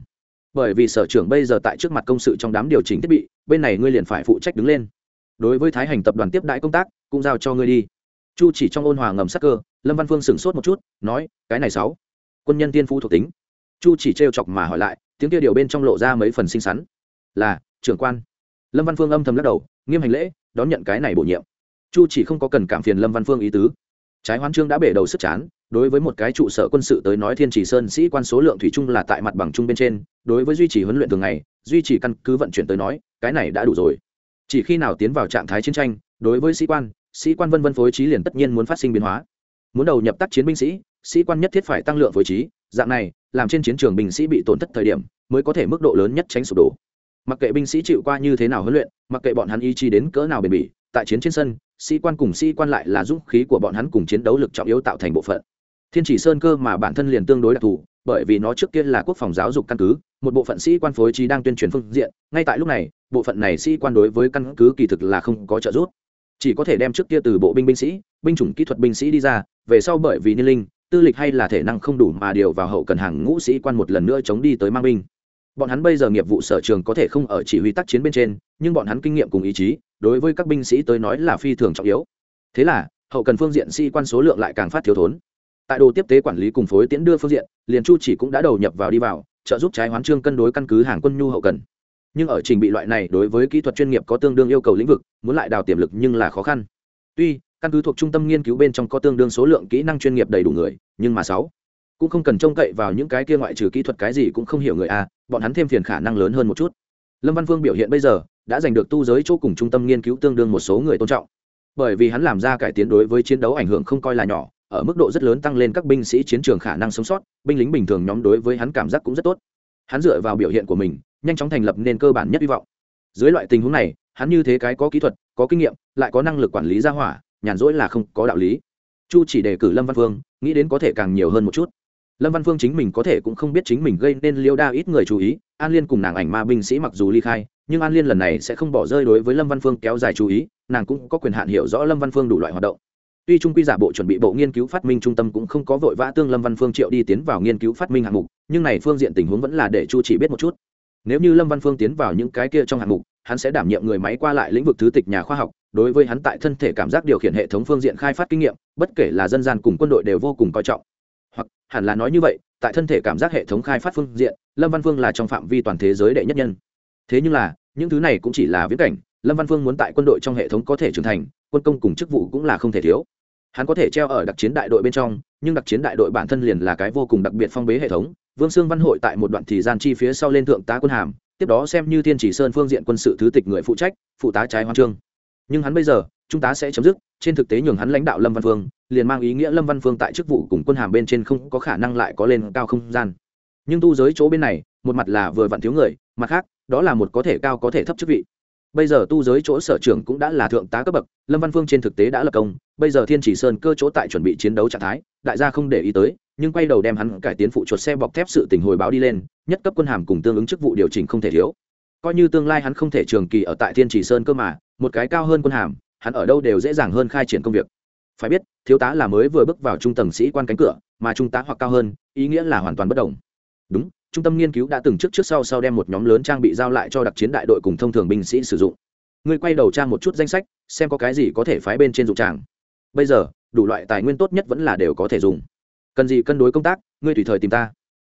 Bởi vì sở trưởng bây giờ tại trước mặt công sự trong đám điều chỉnh thiết bị, bên này ngươi liền phải phụ trách đứng lên. Đối với thái hành tập đoàn tiếp đại công tác, cũng giao cho ngươi đi. Chu chỉ trong ôn hòa ngầm sắc cơ, lâm văn phương sửng sốt một chút, nói, cái này sáu, quân nhân tiên phu thuộc tính. Chu chỉ trêu chọc mà hỏi lại, tiếng kia điều bên trong lộ ra mấy phần xinh xắn. Là, trưởng quan. Lâm văn phương âm thầm lắc đầu, nghiêm hành lễ, đón nhận cái này bổ nhiệm. Chu chỉ không có cần cảm phiền lâm văn phương ý tứ trái hoán trương đã bể đầu sức chán, đối với một cái trụ sở quân sự tới nói thiên chỉ sơn sĩ quan số lượng thủy chung là tại mặt bằng chung bên trên, đối với duy trì huấn luyện thường ngày, duy trì căn cứ vận chuyển tới nói, cái này đã đủ rồi. Chỉ khi nào tiến vào trạng thái chiến tranh, đối với sĩ quan sĩ quan vân vân phối trí liền tất nhiên muốn phát sinh biến hóa. Muốn đầu nhập tác chiến binh sĩ sĩ quan nhất thiết phải tăng lượng phối trí, dạng này, làm trên chiến trường binh sĩ bị tổn thất thời điểm, mới có thể mức độ lớn nhất tránh sụp đổ. Mặc kệ binh sĩ chịu qua như thế nào huấn luyện, mặc kệ bọn hắn ý chí đến cỡ nào bền bỉ, tại chiến trên sân sĩ quan cùng sĩ quan lại là dũng khí của bọn hắn cùng chiến đấu lực trọng yếu tạo thành bộ phận. Thiên chỉ sơn cơ mà bản thân liền tương đối đặc thù, bởi vì nó trước kia là quốc phòng giáo dục căn cứ, một bộ phận sĩ quan phối trí đang tuyên truyền phương diện, ngay tại lúc này, bộ phận này sĩ quan đối với căn cứ kỳ thực là không có trợ giúp. Chỉ có thể đem trước kia từ bộ binh binh sĩ, binh chủng kỹ thuật binh sĩ đi ra, về sau bởi vì niên linh, tư lịch hay là thể năng không đủ mà điều vào hậu cần hàng ngũ sĩ quan một lần nữa chống đi tới mang binh. Bọn hắn bây giờ nghiệp vụ sở trường có thể không ở chỉ huy tác chiến bên trên, nhưng bọn hắn kinh nghiệm cùng ý chí đối với các binh sĩ tới nói là phi thường trọng yếu. Thế là, hậu cần phương diện sĩ quan số lượng lại càng phát thiếu thốn. Tại đồ tiếp tế quản lý cùng phối tiễn đưa phương diện, liền chu chỉ cũng đã đầu nhập vào đi vào, trợ giúp trái hoán trương cân đối căn cứ hàng quân nhu hậu cần. Nhưng ở trình bị loại này đối với kỹ thuật chuyên nghiệp có tương đương yêu cầu lĩnh vực, muốn lại đào tiềm lực nhưng là khó khăn. Tuy, căn cứ thuộc trung tâm nghiên cứu bên trong có tương đương số lượng kỹ năng chuyên nghiệp đầy đủ người, nhưng mà sáu cũng không cần trông cậy vào những cái kia ngoại trừ kỹ thuật cái gì cũng không hiểu người a, bọn hắn thêm phiền khả năng lớn hơn một chút lâm văn phương biểu hiện bây giờ đã giành được tu giới chỗ cùng trung tâm nghiên cứu tương đương một số người tôn trọng. Bởi vì hắn làm ra cải tiến đối với chiến đấu ảnh hưởng không coi là nhỏ, ở mức độ rất lớn tăng lên các binh sĩ chiến trường khả năng sống sót, binh lính bình thường nhóm đối với hắn cảm giác cũng rất tốt. Hắn dựa vào biểu hiện của mình, nhanh chóng thành lập nên cơ bản nhất hy vọng. Dưới loại tình huống này, hắn như thế cái có kỹ thuật, có kinh nghiệm, lại có năng lực quản lý gia hỏa, nhàn rỗi là không có đạo lý. Chu chỉ đề cử lâm văn phương, nghĩ đến có thể càng nhiều hơn một chút lâm văn phương chính mình có thể cũng không biết chính mình gây nên liêu đa ít người chú ý, an liên cùng nàng ảnh ma binh sĩ mặc dù ly khai, nhưng an liên lần này sẽ không bỏ rơi đối với lâm văn phương kéo dài chú ý, nàng cũng có quyền hạn hiểu rõ lâm văn phương đủ loại hoạt động. Tuy trung quy giả bộ chuẩn bị bộ nghiên cứu phát minh trung tâm cũng không có vội vã tương lâm văn phương triệu đi tiến vào nghiên cứu phát minh hạng mục, nhưng này phương diện tình huống vẫn là để chu chỉ biết một chút. Nếu như lâm văn phương tiến vào những cái kia trong hạng mục, hắn sẽ đảm nhiệm người máy qua lại lĩnh vực thứ tịch nhà khoa học, đối với hắn tại thân thể cảm giác điều khiển hệ thống phương diện khai phát kinh nghiệm, bất kể là dân gian cùng quân đội đều vô cùng coi trọng hoặc hẳn là nói như vậy, tại thân thể cảm giác hệ thống khai phát phương diện, lâm văn phương là trong phạm vi toàn thế giới đệ nhất nhân. Thế nhưng là, những thứ này cũng chỉ là viễn cảnh, lâm văn phương muốn tại quân đội trong hệ thống có thể trưởng thành, quân công cùng chức vụ cũng là không thể thiếu. Hắn có thể treo ở đặc chiến đại đội bên trong, nhưng đặc chiến đại đội bản thân liền là cái vô cùng đặc biệt phong bế hệ thống. Vương sương văn hội tại một đoạn thời gian chi phía sau lên thượng tá quân hàm, tiếp đó xem như thiên chỉ sơn phương diện quân sự thứ tịch người phụ trách, phụ tá trái hoa trương. Nhưng hắn bây giờ chúng ta sẽ chấm dứt. Trên thực tế nhường hắn lãnh đạo lâm văn phương, liền mang ý nghĩa lâm văn phương tại chức vụ cùng quân hàm bên trên không có khả năng lại có lên cao không gian. Nhưng tu giới chỗ bên này, một mặt là vừa vặn thiếu người, mặt khác, đó là một có thể cao có thể thấp chức vị. Bây giờ tu giới chỗ sở trưởng cũng đã là thượng tá cấp bậc, lâm văn phương trên thực tế đã lập công, bây giờ thiên chỉ sơn cơ chỗ tại chuẩn bị chiến đấu trạng thái, đại gia không để ý tới, nhưng quay đầu đem hắn cải tiến phụ chuột xe bọc thép sự tình hồi báo đi lên, nhất cấp quân hàm cùng tương ứng chức vụ điều chỉnh không thể thiếu. Coi như tương lai hắn không thể trường kỳ ở tại thiên chỉ sơn cơ mà, một cái cao hơn quân hàm hắn ở đâu đều dễ dàng hơn khai triển công việc. Phải biết, thiếu tá là mới vừa bước vào trung tầng sĩ quan cánh cửa, mà trung tá hoặc cao hơn, ý nghĩa là hoàn toàn bất đồng. Đúng, trung tâm nghiên cứu đã từng trước trước sau sau đem một nhóm lớn trang bị giao lại cho đặc chiến đại đội cùng thông thường binh sĩ sử dụng. Ngươi quay đầu trang một chút danh sách, xem có cái gì có thể phái bên trên dụng tràng. Bây giờ, đủ loại tài nguyên tốt nhất vẫn là đều có thể dùng. Cần gì cân đối công tác, ngươi tùy thời tìm ta.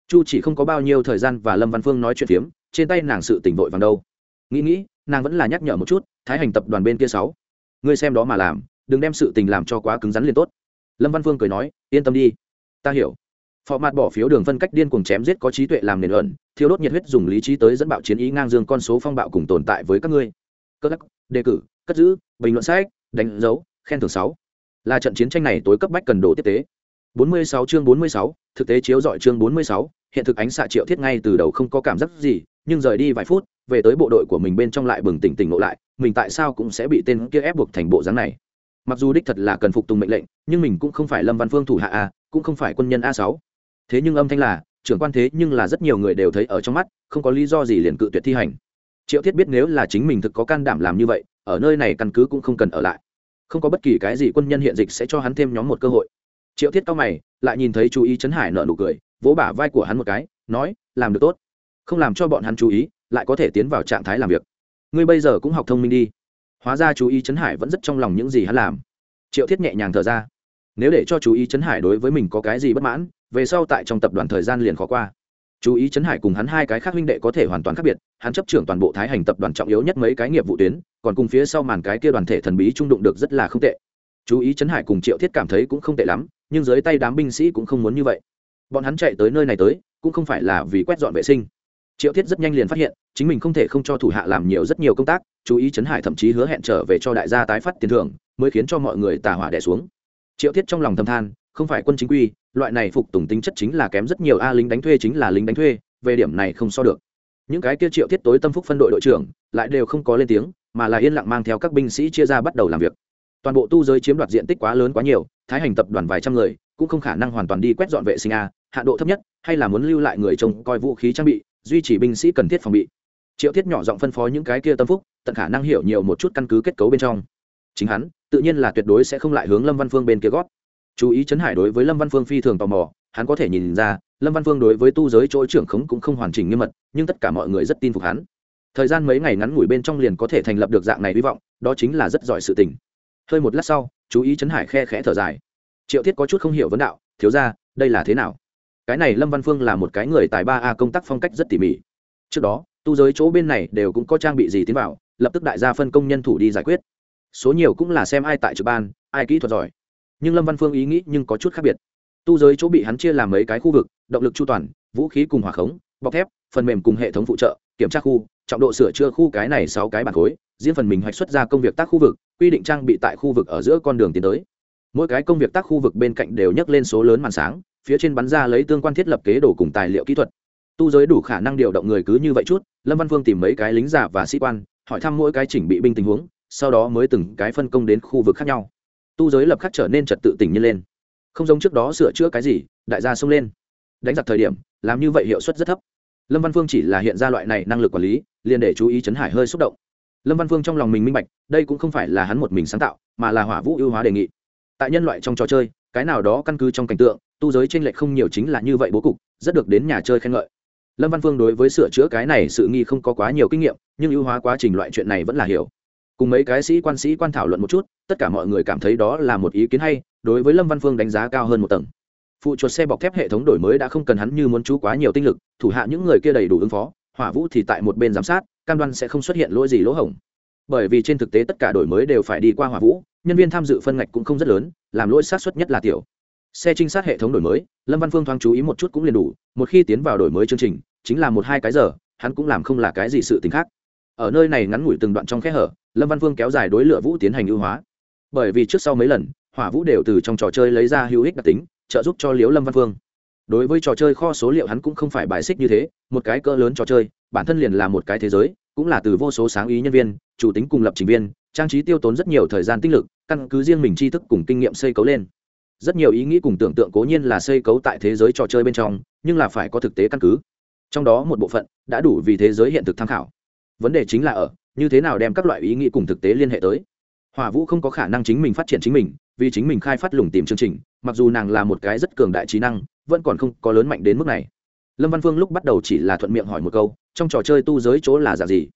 Chu chỉ không có bao nhiêu thời gian và lâm văn phương nói chuyện phiếm, trên tay nàng sự tỉnh vội vàng đâu. Nghĩ nghĩ, nàng vẫn là nhắc nhở một chút, thái hành tập đoàn bên kia sáu ngươi xem đó mà làm đừng đem sự tình làm cho quá cứng rắn liền tốt. Lâm văn phương cười nói yên tâm đi ta hiểu. Phò mặt bỏ phiếu đường phân cách điên cuồng chém giết có trí tuệ làm nền ẩn thiếu đốt nhiệt huyết dùng lý trí tới dẫn bạo chiến ý ngang dương con số phong bạo cùng tồn tại với các ngươi. Cơ lắc đề cử cất giữ bình luận sách đánh dấu khen thưởng sáu. Là trận chiến tranh này tối cấp bách cần đồ tiếp tế. 46 chương 46, thực tế chiếu dọi chương 46, hiện thực ánh xạ triệu thiết ngay từ đầu không có cảm giác gì nhưng rời đi vài phút về tới bộ đội của mình bên trong lại bừng tỉnh tỉnh ngộ lại, mình tại sao cũng sẽ bị tên kia ép buộc thành bộ dáng này? Mặc dù đích thật là cần phục tùng mệnh lệnh, nhưng mình cũng không phải lâm văn phương thủ hạ a, cũng không phải quân nhân a sáu. Thế nhưng âm thanh là, trưởng quan thế nhưng là rất nhiều người đều thấy ở trong mắt, không có lý do gì liền cự tuyệt thi hành. Triệu thiết biết nếu là chính mình thực có can đảm làm như vậy, ở nơi này căn cứ cũng không cần ở lại. Không có bất kỳ cái gì quân nhân hiện dịch sẽ cho hắn thêm nhóm một cơ hội. Triệu thiết cao mày, lại nhìn thấy chú ý trấn hải nợ nụ cười, vỗ bả vai của hắn một cái, nói, làm được tốt. Không làm cho bọn hắn chú ý lại có thể tiến vào trạng thái làm việc. Ngươi bây giờ cũng học thông minh đi. Hóa ra chú ý trấn hải vẫn rất trong lòng những gì hắn làm. Triệu thiết nhẹ nhàng thở ra. Nếu để cho chú ý trấn hải đối với mình có cái gì bất mãn, về sau tại trong tập đoàn thời gian liền khó qua. Chú ý trấn hải cùng hắn hai cái khác huynh đệ có thể hoàn toàn khác biệt, hắn chấp trưởng toàn bộ thái hành tập đoàn trọng yếu nhất mấy cái nghiệp vụ tuyến, còn cùng phía sau màn cái kia đoàn thể thần bí trung đụng được rất là không tệ. Chú ý trấn hải cùng triệu thiết cảm thấy cũng không tệ lắm, nhưng dưới tay đám binh sĩ cũng không muốn như vậy. Bọn hắn chạy tới nơi này tới, cũng không phải là vì quét dọn vệ sinh triệu thiết rất nhanh liền phát hiện, chính mình không thể không cho thủ hạ làm nhiều rất nhiều công tác, chú ý Chấn hải thậm chí hứa hẹn trở về cho đại gia tái phát tiền thưởng, mới khiến cho mọi người tà hỏa đẻ xuống. Triệu thiết trong lòng thầm than, không phải quân chính quy, loại này phục tùng tính chất chính là kém rất nhiều, a, lính đánh thuê chính là lính đánh thuê, về điểm này không so được. Những cái kia triệu thiết tối tâm phúc phân đội đội trưởng, lại đều không có lên tiếng, mà là yên lặng mang theo các binh sĩ chia ra bắt đầu làm việc. Toàn bộ tu giới chiếm đoạt diện tích quá lớn quá nhiều, thái hành tập đoàn vài trăm người, cũng không khả năng hoàn toàn đi quét dọn vệ sinh a, hạ độ thấp nhất, hay là muốn lưu lại người trông coi vũ khí trang bị duy trì binh sĩ cần thiết phòng bị. Triệu thiết nhỏ giọng phân phó những cái kia tâm phúc, tận khả năng hiểu nhiều một chút căn cứ kết cấu bên trong. Chính hắn, tự nhiên là tuyệt đối sẽ không lại hướng lâm văn phương bên kia gót. Chú ý chấn hải đối với lâm văn phương phi thường tò mò, hắn có thể nhìn ra, lâm văn phương đối với tu giới chỗ trưởng khống cũng không hoàn chỉnh nghiêm mật, nhưng tất cả mọi người rất tin phục hắn. Thời gian mấy ngày ngắn ngủi bên trong liền có thể thành lập được dạng này hy vọng, đó chính là rất giỏi sự tình. Hơi một lát sau, chú ý chấn hải khe khẽ thở dài. Triệu thiết có chút không hiểu vấn đạo, thiếu ra đây là thế nào? Cái này lâm văn phương là một cái người tài ba a công tác phong cách rất tỉ mỉ. Trước đó, tu giới chỗ bên này đều cũng có trang bị gì tiến vào, lập tức đại gia phân công nhân thủ đi giải quyết. Số nhiều cũng là xem ai tại trực ban, ai kỹ thuật giỏi. Nhưng lâm văn phương ý nghĩ nhưng có chút khác biệt. Tu giới chỗ bị hắn chia làm mấy cái khu vực, động lực chu toàn, vũ khí cùng hỏa khống, bọc thép, phần mềm cùng hệ thống phụ trợ, kiểm tra khu, trọng độ sửa chữa khu cái này sáu cái bản khối, riêng phần mình hoạch xuất ra công việc tác khu vực, quy định trang bị tại khu vực ở giữa con đường tiến tới. Mỗi cái công việc tác khu vực bên cạnh đều nhắc lên số lớn màn sáng phía trên bắn ra lấy tương quan thiết lập kế đồ cùng tài liệu kỹ thuật. Tu giới đủ khả năng điều động người cứ như vậy chút, lâm văn phương tìm mấy cái lính giả và sĩ quan, hỏi thăm mỗi cái chỉnh bị binh tình huống, sau đó mới từng cái phân công đến khu vực khác nhau. Tu giới lập khắc trở nên trật tự tỉnh nhiên lên. Không giống trước đó sửa chữa cái gì, đại gia xông lên. Đánh giặc thời điểm, làm như vậy hiệu suất rất thấp. Lâm văn phương chỉ là hiện ra loại này năng lực quản lý, liền để chú ý chấn hải hơi xúc động. Lâm văn phương trong lòng mình minh bạch, đây cũng không phải là hắn một mình sáng tạo, mà là hỏa vũ ưu hóa đề nghị. Tại nhân loại trong trò chơi, cái nào đó căn cứ trong cảnh tượng tu giới tranh lệch không nhiều chính là như vậy bố cục, rất được đến nhà chơi khen ngợi. Lâm văn phương đối với sửa chữa cái này sự nghi không có quá nhiều kinh nghiệm, nhưng ưu hóa quá trình loại chuyện này vẫn là hiểu. Cùng mấy cái sĩ quan sĩ quan thảo luận một chút, tất cả mọi người cảm thấy đó là một ý kiến hay, đối với lâm văn phương đánh giá cao hơn một tầng. Phụ chuột xe bọc thép hệ thống đổi mới đã không cần hắn như muốn chú quá nhiều tinh lực, thủ hạ những người kia đầy đủ ứng phó, hỏa vũ thì tại một bên giám sát, cam đoan sẽ không xuất hiện lỗi gì lỗ hổng. Bởi vì trên thực tế tất cả đổi mới đều phải đi qua hỏa vũ, nhân viên tham dự phân ngạch cũng không rất lớn, làm lỗi sát xuất nhất là tiểu xe trinh sát hệ thống đổi mới, lâm văn phương thoáng chú ý một chút cũng liền đủ, một khi tiến vào đổi mới chương trình, chính là một hai cái giờ, hắn cũng làm không là cái gì sự t ì n h khác. Ở nơi này ngắn ngủi từng đoạn trong kẽ hở, lâm văn phương kéo dài đối lửa vũ tiến hành ưu hóa. Bởi vì trước sau mấy lần, hỏa vũ đều từ trong trò chơi lấy ra hữu ích đặc tính, trợ giúp cho liếu lâm văn phương. Đối với trò chơi kho số liệu hắn cũng không phải bài xích như thế, một cái cỡ lớn trò chơi, bản thân liền là một cái thế giới, cũng là từ vô số sáng ý nhân viên, chủ tính cùng lập trình viên, trang trí tiêu tốn rất nhiều thời gian tích lực, căn cứ riêng mình tri thức cùng kinh nghiệm xây cấu lên rất nhiều ý nghĩ cùng tưởng tượng cố nhiên là xây cấu tại thế giới trò chơi bên trong, nhưng là phải có thực tế căn cứ. Trong đó một bộ phận đã đủ vì thế giới hiện thực tham khảo. Vấn đề chính là ở, như thế nào đem các loại ý nghĩ cùng thực tế liên hệ tới. Hỏa vũ không có khả năng chính mình phát triển chính mình, vì chính mình khai phát lùng tìm chương trình, mặc dù nàng là một cái rất cường đại trí năng, vẫn còn không có lớn mạnh đến mức này. Lâm văn phương lúc bắt đầu chỉ là thuận miệng hỏi một câu, trong trò chơi tu giới chỗ là giả gì?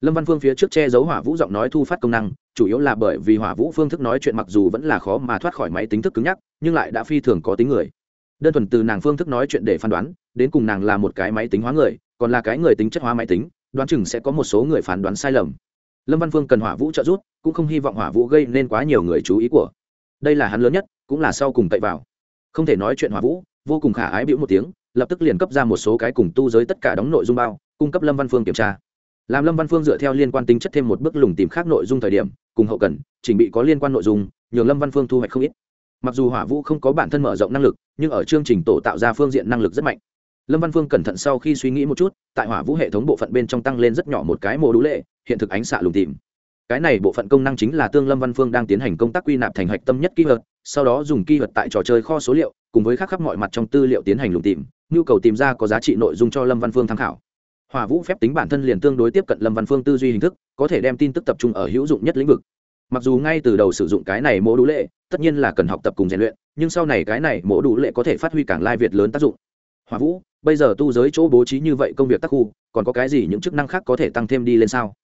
Lâm văn phương phía trước che giấu hỏa vũ giọng nói thu phát công năng, chủ yếu là bởi vì hỏa vũ phương thức nói chuyện mặc dù vẫn là khó mà thoát khỏi máy tính thức cứng nhắc, nhưng lại đã phi thường có tính người. Đơn thuần từ nàng phương thức nói chuyện để phán đoán, đến cùng nàng là một cái máy tính hóa người, còn là cái người tính chất hóa máy tính, đoán chừng sẽ có một số người phán đoán sai lầm. Lâm văn phương cần hỏa vũ trợ giúp, cũng không hy vọng hỏa vũ gây nên quá nhiều người chú ý của. Đây là hắn lớn nhất, cũng là sau cùng tậy vào. Không thể nói chuyện hỏa vũ, vô cùng khả ái biểu một tiếng, lập tức liền cấp ra một số cái cùng tu giới tất cả đóng nội dung bao, cung cấp lâm văn phương kiểm tra làm lâm văn phương dựa theo liên quan tính chất thêm một bước lùng tìm khác nội dung thời điểm, cùng hậu cần, chỉnh bị có liên quan nội dung, nhường lâm văn phương thu hoạch không ít. Mặc dù hỏa vũ không có bản thân mở rộng năng lực, nhưng ở chương trình tổ tạo ra phương diện năng lực rất mạnh. Lâm văn phương cẩn thận sau khi suy nghĩ một chút, tại hỏa vũ hệ thống bộ phận bên trong tăng lên rất nhỏ một cái mô đũ lệ, hiện thực ánh xạ lùng tìm. Cái này bộ phận công năng chính là tương lâm văn phương đang tiến hành công tác quy nạp thành hạch tâm nhất kỹ thuật, sau đó dùng kỹ thuật tại trò chơi kho số liệu, cùng với khắc khắp mọi mặt trong tư liệu tiến hành lùng tìm, nhu cầu tìm ra có giá trị nội dung cho lâm văn phương tham khảo hỏa vũ phép tính bản thân liền tương đối tiếp cận lâm văn phương tư duy hình thức, có thể đem tin tức tập trung ở hữu dụng nhất lĩnh vực. Mặc dù ngay từ đầu sử dụng cái này mỗ đủ lệ, tất nhiên là cần học tập cùng rèn luyện, nhưng sau này cái này mỗ đủ lệ có thể phát huy càng lai việt lớn tác dụng. Hỏa vũ, bây giờ tu giới chỗ bố trí như vậy công việc tác khu, còn có cái gì những chức năng khác có thể tăng thêm đi lên sao?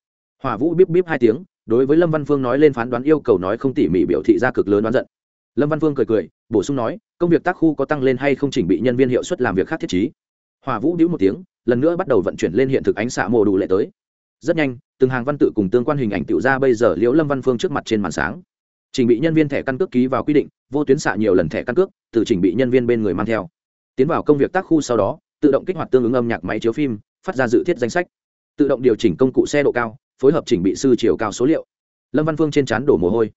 Hỏa vũ bíp bíp hai tiếng, đối với lâm văn phương nói lên phán đoán yêu cầu nói không tỉ mỉ biểu thị ra cực lớn đoán giận. Lâm văn phương cười cười, bổ sung nói, công việc tác khu có tăng lên hay không chỉnh bị nhân viên hiệu suất làm việc khác thiết trí. Hỏa vũ đĩu một tiếng lần nữa bắt đầu vận chuyển lên hiện thực ánh xạ mồ đủ lệ tới. Rất nhanh, từng hàng văn tự cùng tương quan hình ảnh tiểu ra bây giờ liễu lâm văn phương trước mặt trên màn sáng. Trình bị nhân viên thẻ căn cước ký vào quy định, vô tuyến xạ nhiều lần thẻ căn cước, từ trình bị nhân viên bên người mang theo. Tiến vào công việc tác khu sau đó, tự động kích hoạt tương ứng âm nhạc máy chiếu phim, phát ra dự thiết danh sách. Tự động điều chỉnh công cụ xe độ cao, phối hợp chỉnh bị sư chiều cao số liệu. Lâm văn phương trên chán đổ mồ hôi.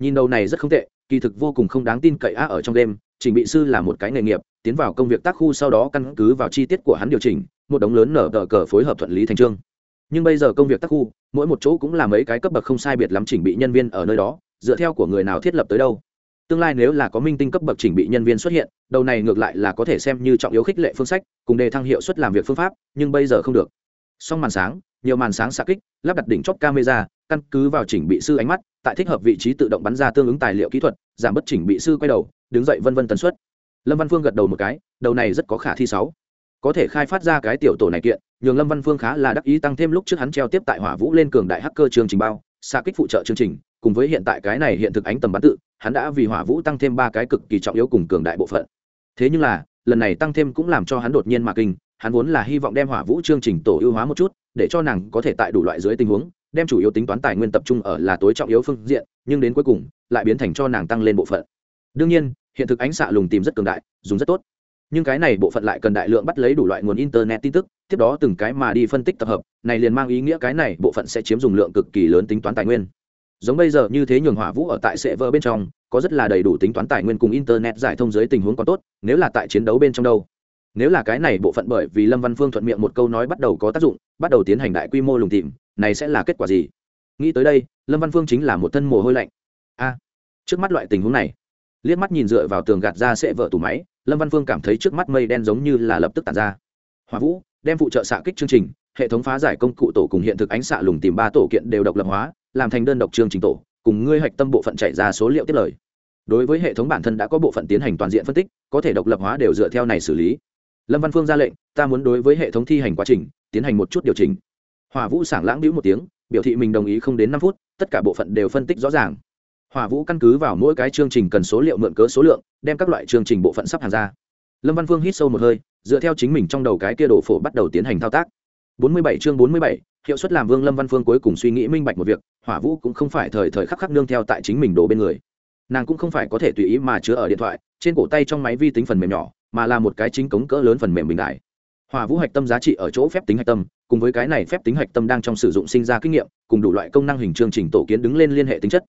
Nhìn đầu này rất không tệ, kỳ thực vô cùng không đáng tin cậy á ở trong đêm chỉnh bị sư là một cái nghề nghiệp, tiến vào công việc tác khu sau đó căn cứ vào chi tiết của hắn điều chỉnh một đống lớn nở tờ cờ phối hợp thuận lý thành trương. Nhưng bây giờ công việc tắc khu, mỗi một chỗ cũng là mấy cái cấp bậc không sai biệt lắm chỉnh bị nhân viên ở nơi đó, dựa theo của người nào thiết lập tới đâu. Tương lai nếu là có minh tinh cấp bậc chỉnh bị nhân viên xuất hiện, đầu này ngược lại là có thể xem như trọng yếu khích lệ phương sách, cùng đề thăng hiệu suất làm việc phương pháp, nhưng bây giờ không được. Song màn sáng, nhiều màn sáng xạ kích, lắp đặt đỉnh chóp camera, căn cứ vào chỉnh bị sư ánh mắt, tại thích hợp vị trí tự động bắn ra tương ứng tài liệu kỹ thuật, giảm bất chỉnh bị sư quay đầu, đứng dậy vân vân tần suất. Lâm văn phương gật đầu một cái, đầu này rất có khả thi sáu có thể khai phát ra cái tiểu tổ này kiện, nhường lâm văn phương khá là đắc ý tăng thêm lúc trước hắn treo tiếp tại hỏa vũ lên cường đại hacker chương trình bao xa kích phụ trợ chương trình, cùng với hiện tại cái này hiện thực ánh tầm bắn tự, hắn đã vì hỏa vũ tăng thêm ba cái cực kỳ trọng yếu cùng cường đại bộ phận. Thế nhưng là, lần này tăng thêm cũng làm cho hắn đột nhiên mà kinh, hắn vốn là hy vọng đem hỏa vũ chương trình tổ ưu hóa một chút, để cho nàng có thể tại đủ loại dưới tình huống, đem chủ yếu tính toán tài nguyên tập trung ở là tối trọng yếu phương diện, nhưng đến cuối cùng, lại biến thành cho nàng tăng lên bộ phận. Đương nhiên, hiện thực ánh xạ lùng tìm rất cường đại, dùng rất tốt nhưng cái này bộ phận lại cần đại lượng bắt lấy đủ loại nguồn internet tin tức, tiếp đó từng cái mà đi phân tích tập hợp, này liền mang ý nghĩa cái này bộ phận sẽ chiếm dùng lượng cực kỳ lớn tính toán tài nguyên. Giống bây giờ như thế nhường hỏa vũ ở tại sệ vỡ bên trong, có rất là đầy đủ tính toán tài nguyên cùng internet giải thông dưới tình huống còn tốt, nếu là tại chiến đấu bên trong đâu. Nếu là cái này bộ phận bởi vì lâm văn phương thuận miệng một câu nói bắt đầu có tác dụng, bắt đầu tiến hành đại quy mô lùng tìm, này sẽ là kết quả gì? Nghĩ tới đây, lâm văn phương chính là một thân mồ hôi lạnh. A, trước mắt loại tình huống này. Liếc mắt nhìn dựa vào tường gạt ra sẽ vỡ tủ máy lâm văn phương cảm thấy trước mắt mây đen giống như là lập tức tàn ra. Hòa vũ, đem phụ trợ xạ kích chương trình, hệ thống phá giải công cụ tổ cùng hiện thực ánh xạ lùng tìm ba tổ kiện đều độc lập hóa, làm thành đơn độc chương trình tổ, cùng ngươi hạch tâm bộ phận chạy ra số liệu tiết lời. Đối với hệ thống bản thân đã có bộ phận tiến hành toàn diện phân tích, có thể độc lập hóa đều dựa theo này xử lý. Lâm văn phương ra lệnh, ta muốn đối với hệ thống thi hành quá trình, tiến hành một chút điều chỉnh. Hòa vũ sảng lãng đĩu một tiếng, biểu thị mình đồng ý không đến năm phút, tất cả bộ phận đều phân tích rõ ràng hòa vũ căn cứ vào mỗi cái chương trình cần số liệu mượn cớ số lượng đem các loại chương trình bộ phận sắp hàng ra. Lâm văn phương hít sâu một hơi dựa theo chính mình trong đầu cái kia đồ phổ bắt đầu tiến hành thao tác. 47 chương 47, hiệu suất làm vương lâm văn phương cuối cùng suy nghĩ minh bạch một việc hỏa vũ cũng không phải thời thời khắc khắc nương theo tại chính mình đổ bên người. Nàng cũng không phải có thể tùy ý mà chứa ở điện thoại trên cổ tay trong máy vi tính phần mềm nhỏ mà là một cái chính cống cỡ lớn phần mềm bình đại hỏa vũ hạch tâm giá trị ở chỗ phép tính hạch tâm cùng với cái này phép tính hạch tâm đang trong sử dụng sinh ra kinh nghiệm cùng đủ loại công năng hình chương trình tổ kiến đứng lên liên hệ tính chất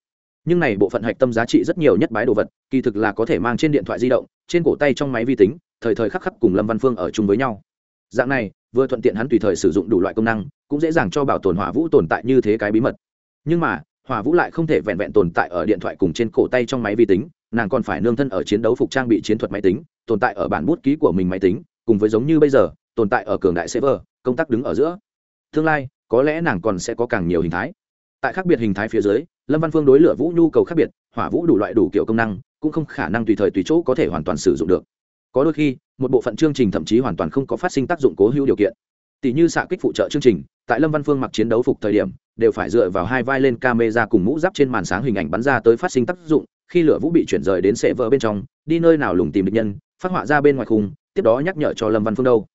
nhưng này bộ phận hạch tâm giá trị rất nhiều nhất bái đồ vật, kỳ thực là có thể mang trên điện thoại di động, trên cổ tay trong máy vi tính, thời thời khắc khắc cùng lâm văn phương ở chung với nhau. Dạng này, vừa thuận tiện hắn tùy thời sử dụng đủ loại công năng, cũng dễ dàng cho bảo tồn hỏa vũ tồn tại như thế cái bí mật. Nhưng mà, hỏa vũ lại không thể vẹn vẹn tồn tại ở điện thoại cùng trên cổ tay trong máy vi tính, nàng còn phải nương thân ở chiến đấu phục trang bị chiến thuật máy tính, tồn tại ở bản bút ký của mình máy tính, cùng với giống như bây giờ, tồn tại ở cường đại server, công tác đứng ở giữa. Tương lai, có lẽ nàng còn sẽ có càng nhiều hình thái. Tại khác biệt hình thái phía dưới lâm văn phương đối lửa vũ nhu cầu khác biệt, hỏa vũ đủ loại đủ kiểu công năng, cũng không khả năng tùy thời tùy chỗ có thể hoàn toàn sử dụng được. Có đôi khi, một bộ phận chương trình thậm chí hoàn toàn không có phát sinh tác dụng cố hữu điều kiện. Tỷ như xạ kích phụ trợ chương trình, tại lâm văn phương mặc chiến đấu phục thời điểm, đều phải dựa vào hai vai lên camera cùng mũ giáp trên màn sáng hình ảnh bắn ra tới phát sinh tác dụng, khi lửa vũ bị chuyển rời đến sệ vỡ bên trong, đi nơi nào lùng tìm địch nhân, phát họa ra bên ngoài khung, tiếp đó nhắc nhở cho lâm văn phương đâu.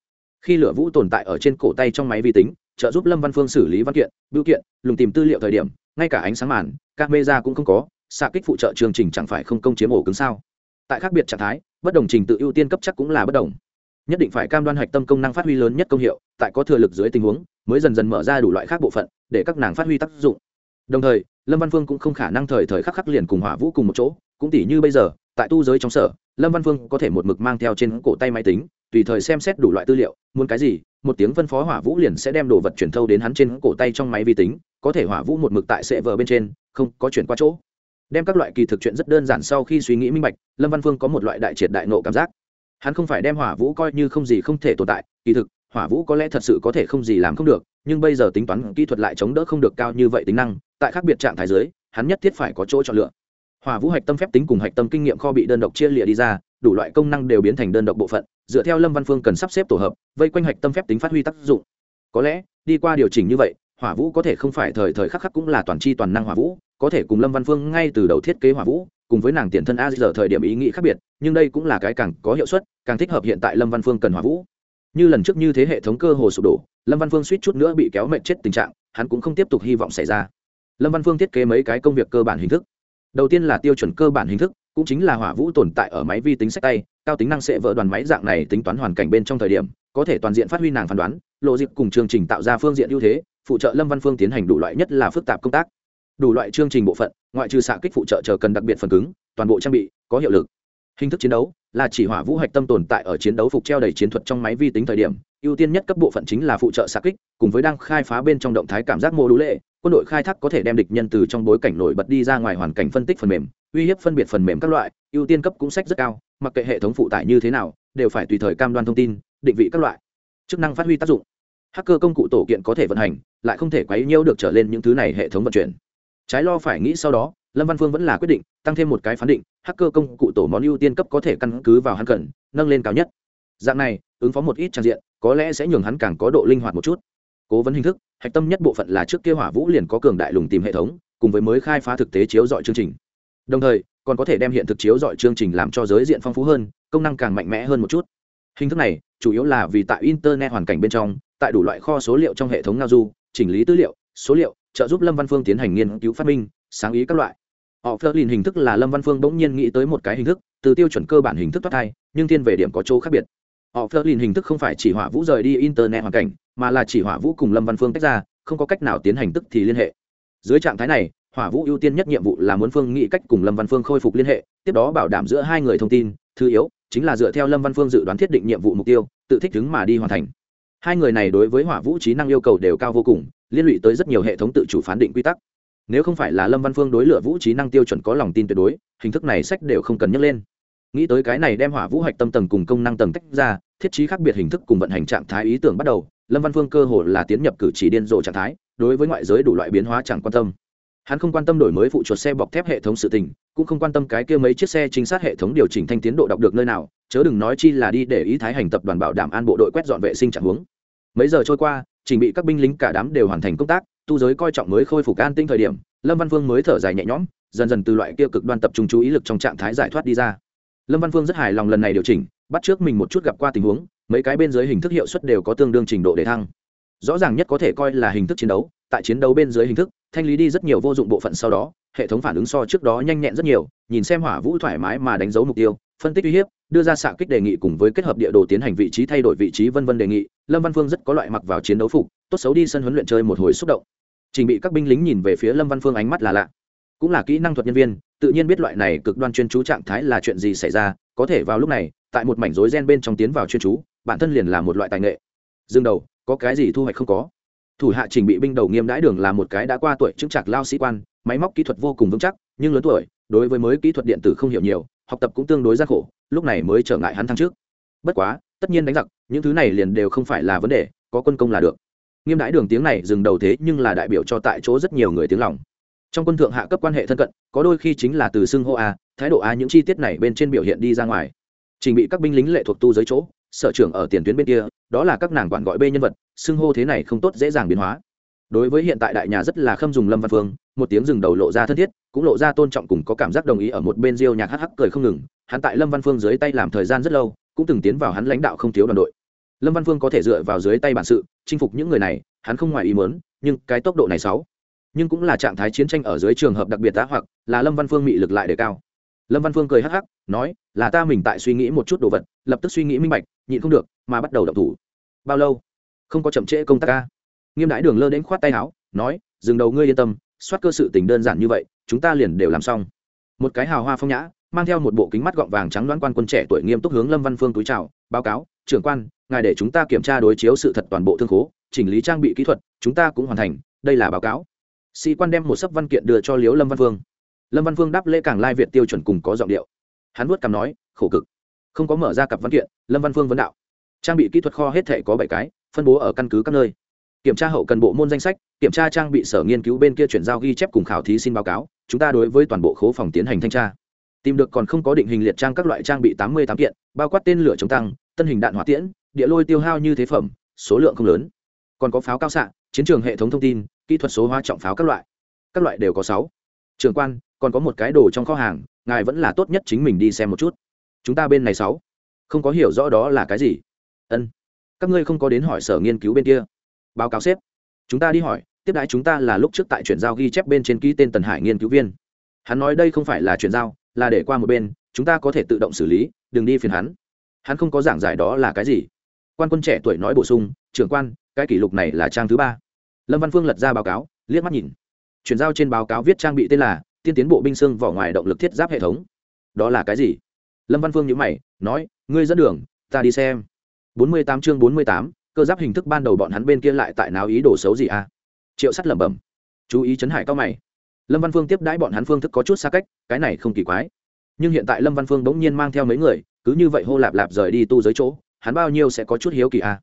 Khi lửa vũ tồn tại ở trên cổ tay trong máy vi tính, trợ giúp lâm văn phương xử lý văn kiện biểu kiện, lùng tìm tư liệu thời điểm ngay cả ánh sáng màn camera cũng không có, xạ kích phụ trợ chương trình chẳng phải không công chiếm ổ cứng sao? Tại khác biệt trạng thái, bất đồng trình tự ưu tiên cấp chắc cũng là bất đồng. Nhất định phải cam đoan hạch tâm công năng phát huy lớn nhất công hiệu, tại có thừa lực dưới tình huống, mới dần dần mở ra đủ loại khác bộ phận, để các nàng phát huy tác dụng. Đồng thời, lâm văn phương cũng không khả năng thời thời khắc khắc liền cùng hỏa vũ cùng một chỗ, cũng tỷ như bây giờ, tại tu giới trong sở, lâm văn phương có thể một mực mang theo trên cổ tay máy tính, tùy thời xem xét đủ loại tư liệu, muốn cái gì một tiếng phân phó hỏa vũ liền sẽ đem đồ vật chuyển thâu đến hắn trên cổ tay trong máy vi tính, có thể hỏa vũ một mực tại sệ vờ bên trên, không có chuyển qua chỗ. Đem các loại kỳ thực chuyện rất đơn giản sau khi suy nghĩ minh bạch, lâm văn phương có một loại đại triệt đại nộ cảm giác. Hắn không phải đem hỏa vũ coi như không gì không thể tồn tại, kỳ thực, hỏa vũ có lẽ thật sự có thể không gì làm không được, nhưng bây giờ tính toán kỹ thuật lại chống đỡ không được cao như vậy tính năng, tại khác biệt trạng thái giới hắn nhất thiết phải có chỗ chọn lựa. Hỏa vũ hạch tâm phép tính cùng hạch tâm kinh nghiệm kho bị đơn độc chia lịa đi ra, đủ loại công năng đều biến thành đơn độc bộ phận, dựa theo lâm văn phương cần sắp xếp tổ hợp vây quanh hạch tâm phép tính phát huy tác dụng. Có lẽ, đi qua điều chỉnh như vậy, hỏa vũ có thể không phải thời thời khắc khắc cũng là toàn c h i toàn năng hỏa vũ, có thể cùng lâm văn phương ngay từ đầu thiết kế hỏa vũ, cùng với nàng tiền thân a giờ thời điểm ý nghĩ khác biệt, nhưng đây cũng là cái càng có hiệu suất, càng thích hợp hiện tại lâm văn phương cần hỏa vũ. Như lần trước như thế hệ thống cơ hồ sụp đổ, lâm văn phương suýt chút nữa bị kéo mệnh chết tình trạng, hắn cũng không tiếp tục hy vọng xảy ra. Lâm văn phương thiết kế mấy cái công việc cơ bản hình thức. Đầu tiên là tiêu chuẩn cơ bản hình thức, cũng chính là hỏa vũ tồn tại ở máy vi tính sách tay, cao tính năng sẽ vỡ đoàn máy dạng này tính toán hoàn cảnh bên trong thời điểm có thể toàn diện phát huy nàng phán đoán, lộ dịp cùng chương trình tạo ra phương diện ưu thế, phụ trợ lâm văn phương tiến hành đủ loại nhất là phức tạp công tác. Đủ loại chương trình bộ phận, ngoại trừ xạ kích phụ trợ chờ cần đặc biệt phần cứng, toàn bộ trang bị có hiệu lực. Hình thức chiến đấu là chỉ hỏa vũ hạch tâm tồn tại ở chiến đấu phục treo đầy chiến thuật trong máy vi tính thời điểm, ưu tiên nhất cấp bộ phận chính là phụ trợ xạ kích, cùng với đang khai phá bên trong động thái cảm giác mô đũ lệ, quân đội khai thác có thể đem địch nhân từ trong bối cảnh nổi bật đi ra ngoài hoàn cảnh phân tích phần mềm, uy hiếp phân biệt phần mềm các loại, ưu tiên cấp cũng sách rất cao, mặc kệ hệ thống phụ tải như thế nào, đều phải tùy thời cam đoan thông tin định vị các loại. Chức năng phát huy tác dụng. Hacker công cụ tổ kiện có thể vận hành, lại không thể quấy nhiễu được trở lên những thứ này hệ thống vận chuyển. Trái lo phải nghĩ sau đó, lâm văn phương vẫn là quyết định, tăng thêm một cái phán định, hacker công cụ tổ món ưu tiên cấp có thể căn cứ vào hắn cần, nâng lên cao nhất. Dạng này, ứng phó một ít trang diện, có lẽ sẽ nhường hắn càng có độ linh hoạt một chút. Cố vấn hình thức, hạch tâm nhất bộ phận là trước kia hỏa vũ liền có cường đại lùng tìm hệ thống, cùng với mới khai phá thực tế chiếu dọi chương trình. Đồng thời, còn có thể đem hiện thực chiếu dọi chương trình làm cho giới diện phong phú hơn, công năng càng mạnh mẽ hơn một chút. Hình thức này chủ yếu là vì tại internet hoàn cảnh bên trong, tại đủ loại kho số liệu trong hệ thống ngao du, chỉnh lý tư liệu, số liệu, trợ giúp lâm văn phương tiến hành nghiên cứu phát minh, sáng ý các loại. Họ phơ lìn hình thức là lâm văn phương bỗng nhiên nghĩ tới một cái hình thức, từ tiêu chuẩn cơ bản hình thức thoát thai, nhưng thiên về điểm có chỗ khác biệt. Họ phơ lìn hình thức không phải chỉ hỏa vũ rời đi internet hoàn cảnh, mà là chỉ hỏa vũ cùng lâm văn phương tách ra, không có cách nào tiến hành tức thì liên hệ. Dưới trạng thái này, hỏa vũ ưu tiên nhất nhiệm vụ là muốn phương nghĩ cách cùng lâm văn phương khôi phục liên hệ, tiếp đó bảo đảm giữa hai người thông tin, thứ yếu chính là dựa theo lâm văn phương dự đoán thiết định nhiệm vụ mục tiêu, tự thích ứng mà đi hoàn thành. Hai người này đối với hỏa vũ trí năng yêu cầu đều cao vô cùng, liên lụy tới rất nhiều hệ thống tự chủ phán định quy tắc. Nếu không phải là lâm văn phương đối lựa vũ trí năng tiêu chuẩn có lòng tin tuyệt đối, hình thức này sách đều không cần nhắc lên. Nghĩ tới cái này đem hỏa vũ hạch tâm tầng cùng công năng tầng tách ra, thiết trí khác biệt hình thức cùng vận hành trạng thái ý tưởng bắt đầu, lâm văn phương cơ hồ là tiến nhập cử chỉ điên rồ trạng thái, đối với ngoại giới đủ loại biến hóa chẳng quan tâm hắn không quan tâm đổi mới phụ chuột xe bọc thép hệ thống sự tình, cũng không quan tâm cái kia mấy chiếc xe chính xác hệ thống điều chỉnh thanh tiến độ đọc được nơi nào, chớ đừng nói chi là đi để ý thái hành tập đoàn bảo đảm an bộ đội quét dọn vệ sinh trạng huống. Mấy giờ trôi qua trình bị các binh lính cả đám đều hoàn thành công tác, tu giới coi trọng mới khôi phục an tinh thời điểm, lâm văn phương mới thở dài nhẹ nhõm, dần dần từ loại kia cực đoan tập trung chú ý lực trong trạng thái giải thoát đi ra. Lâm văn phương rất hài lòng lần này điều chỉnh, bắt trước mình một chút gặp qua tình huống, mấy cái bên dưới hình thức hiệu suất đều có tương đương trình độ để thăng rõ ràng nhất có thể coi là hình thức chiến đấu, tại chiến đấu bên dưới hình thức, thanh lý đi rất nhiều vô dụng bộ phận sau đó, hệ thống phản ứng so trước đó nhanh nhẹn rất nhiều, nhìn xem hỏa vũ thoải mái mà đánh dấu mục tiêu, phân tích uy hiếp, đưa ra xạ kích đề nghị cùng với kết hợp địa đồ tiến hành vị trí thay đổi vị trí vân vân đề nghị, lâm văn phương rất có loại mặc vào chiến đấu phục, tốt xấu đi sân huấn luyện chơi một hồi xúc động. Trình bị các binh lính nhìn về phía lâm văn phương ánh mắt là lạ. Cũng là kỹ năng thuật nhân viên, tự nhiên biết loại này cực đoan chuyên chú trạng thái là chuyện gì xảy ra, có thể vào lúc này, tại một mảnh rối gen bên trong tiến vào chuyên chú, bản thân liền là một loại tài nghệ. Dừng đầu có cái gì thu hoạch không có. Thủ hạ trình bị binh đầu nghiêm đãi đường là một cái đã qua tuổi chứng chặt lao sĩ quan, máy móc kỹ thuật vô cùng vững chắc, nhưng lớn tuổi, đối với mới kỹ thuật điện tử không hiểu nhiều, học tập cũng tương đối gian khổ, lúc này mới trở ngại hắn thăng trước bất quá, tất nhiên đánh giặc, những thứ này liền đều không phải là vấn đề, có quân công là được. Nghiêm đãi đường tiếng này dừng đầu thế nhưng là đại biểu cho tại chỗ rất nhiều người tiếng lòng. Trong quân thượng hạ cấp quan hệ thân cận, có đôi khi chính là từ xưng hô a, thái độ a những chi tiết này bên trên biểu hiện đi ra ngoài. Trình bị các binh lính lệ thuộc tu giới chỗ sở trưởng ở tiền tuyến bên kia, đó là các nàng quản gọi bê nhân vật, xưng hô thế này không tốt dễ dàng biến hóa. Đối với hiện tại đại nhà rất là khâm dùng lâm văn phương, một tiếng dừng đầu lộ ra thân thiết, cũng lộ ra tôn trọng cùng có cảm giác đồng ý ở một bên riêu nhạc hắc hắc cười không ngừng, hắn tại lâm văn phương dưới tay làm thời gian rất lâu, cũng từng tiến vào hắn lãnh đạo không thiếu đoàn đội. Lâm văn phương có thể dựa vào dưới tay bản sự, chinh phục những người này, hắn không ngoài ý mớn nhưng cái tốc độ này sáu, nhưng cũng là trạng thái chiến tranh ở dưới trường hợp đặc biệt tá hoặc, là lâm văn phương bị lực lại để cao lâm văn phương cười hắc hắc, nói, là ta mình tại suy nghĩ một chút đồ vật, lập tức suy nghĩ minh bạch, nhịn không được, mà bắt đầu động thủ. Bao lâu? Không có chậm trễ công tác ca nghiêm đãi đường lơ đến khoát tay áo, nói, dừng đầu ngươi yên tâm, soát cơ sự tình đơn giản như vậy, chúng ta liền đều làm xong. Một cái hào hoa phong nhã, mang theo một bộ kính mắt gọng vàng trắng đoán quan quân trẻ tuổi nghiêm túc hướng lâm văn phương túi chào, báo cáo, trưởng quan, ngài để chúng ta kiểm tra đối chiếu sự thật toàn bộ thương khố, chỉnh lý trang bị kỹ thuật, chúng ta cũng hoàn thành, đây là báo cáo. Sĩ quan đem một sấp văn kiện đưa cho liếu lâm văn phương lâm văn phương đáp lễ càng lai việt tiêu chuẩn cùng có giọng điệu. Hắn vuốt cằm nói, khổ cực. Không có mở ra cặp văn kiện. Lâm văn phương vấn đạo. Trang bị kỹ thuật kho hết thể có bảy cái, phân bố ở căn cứ các nơi. Kiểm tra hậu cần bộ môn danh sách, kiểm tra trang bị sở nghiên cứu bên kia chuyển giao ghi chép cùng khảo thí xin báo cáo, chúng ta đối với toàn bộ khố phòng tiến hành thanh tra. Tìm được còn không có định hình liệt trang các loại trang bị tám mươi tám kiện, bao quát tên lửa chống tăng, tân hình đạn hỏa tiễn, địa lôi tiêu hao như thế phẩm, số lượng không lớn. Còn có pháo cao xạ, chiến trường hệ thống thông tin, kỹ thuật số hóa trọng pháo các loại. Các loại đều có sáu trường quan, còn có một cái đồ trong kho hàng, ngài vẫn là tốt nhất chính mình đi xem một chút. Chúng ta bên này sáu. Không có hiểu rõ đó là cái gì. Ân. Các ngươi không có đến hỏi sở nghiên cứu bên kia. Báo cáo xếp chúng ta đi hỏi, tiếp đãi chúng ta là lúc trước tại chuyển giao ghi chép bên trên ký tên tần hải nghiên cứu viên. Hắn nói đây không phải là chuyển giao, là để qua một bên, chúng ta có thể tự động xử lý, đừng đi phiền hắn. Hắn không có giảng giải đó là cái gì. Quan quân trẻ tuổi nói bổ sung, trưởng quan, cái kỷ lục này là trang thứ ba. Lâm văn phương lật ra báo cáo, liếc mắt nhìn chuyển giao trên báo cáo viết trang bị tên là tiên tiến bộ binh xương vỏ ngoài động lực thiết giáp hệ thống. Đó là cái gì? Lâm văn phương nhữ mày, nói, ngươi dẫn đường, ta đi xem. Bốn mươi tám chương bốn mươi tám, cơ giáp hình thức ban đầu bọn hắn bên kia lại tại nào ý đồ xấu gì à? Triệu sắt lẩm bẩm. Chú ý chấn hải cao mày. Lâm văn phương tiếp đãi bọn hắn phương thức có chút xa cách, cái này không kỳ quái. Nhưng hiện tại lâm văn phương bỗng nhiên mang theo mấy người, cứ như vậy hô lạp lạp rời đi tu giới chỗ, hắn bao nhiêu sẽ có chút hiếu kỳ à?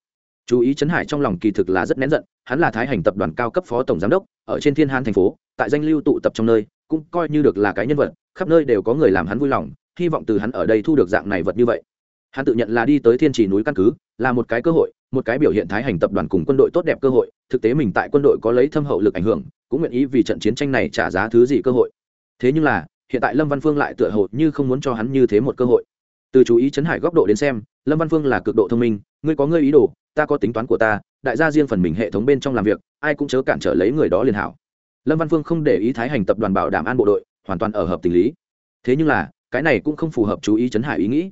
Chú ý chấn hải trong lòng kỳ thực là rất nén giận, hắn là thái hành tập đoàn cao cấp phó tổng giám đốc, ở trên thiên hán thành phố, tại danh lưu tụ tập trong nơi, cũng coi như được là cái nhân vật, khắp nơi đều có người làm hắn vui lòng, hy vọng từ hắn ở đây thu được dạng này vật như vậy. Hắn tự nhận là đi tới thiên trì núi căn cứ, là một cái cơ hội, một cái biểu hiện thái hành tập đoàn cùng quân đội tốt đẹp cơ hội, thực tế mình tại quân đội có lấy thâm hậu lực ảnh hưởng, cũng nguyện ý vì trận chiến tranh này trả giá thứ gì cơ hội. Thế nhưng là, hiện tại lâm văn phương lại tựa hồ như không muốn cho hắn như thế một cơ hội. Từ chú ý chấn hải góc độ đến xem, lâm văn phương là cực độ thông minh, ngươi có ngươi ý đồ ta có tính toán của ta, đại gia riêng phần mình hệ thống bên trong làm việc, ai cũng chớ cản trở lấy người đó liền hảo. Lâm văn phương không để ý thái hành tập đoàn bảo đảm an bộ đội, hoàn toàn ở hợp tình lý. Thế nhưng là, cái này cũng không phù hợp chú ý chấn hải ý nghĩ.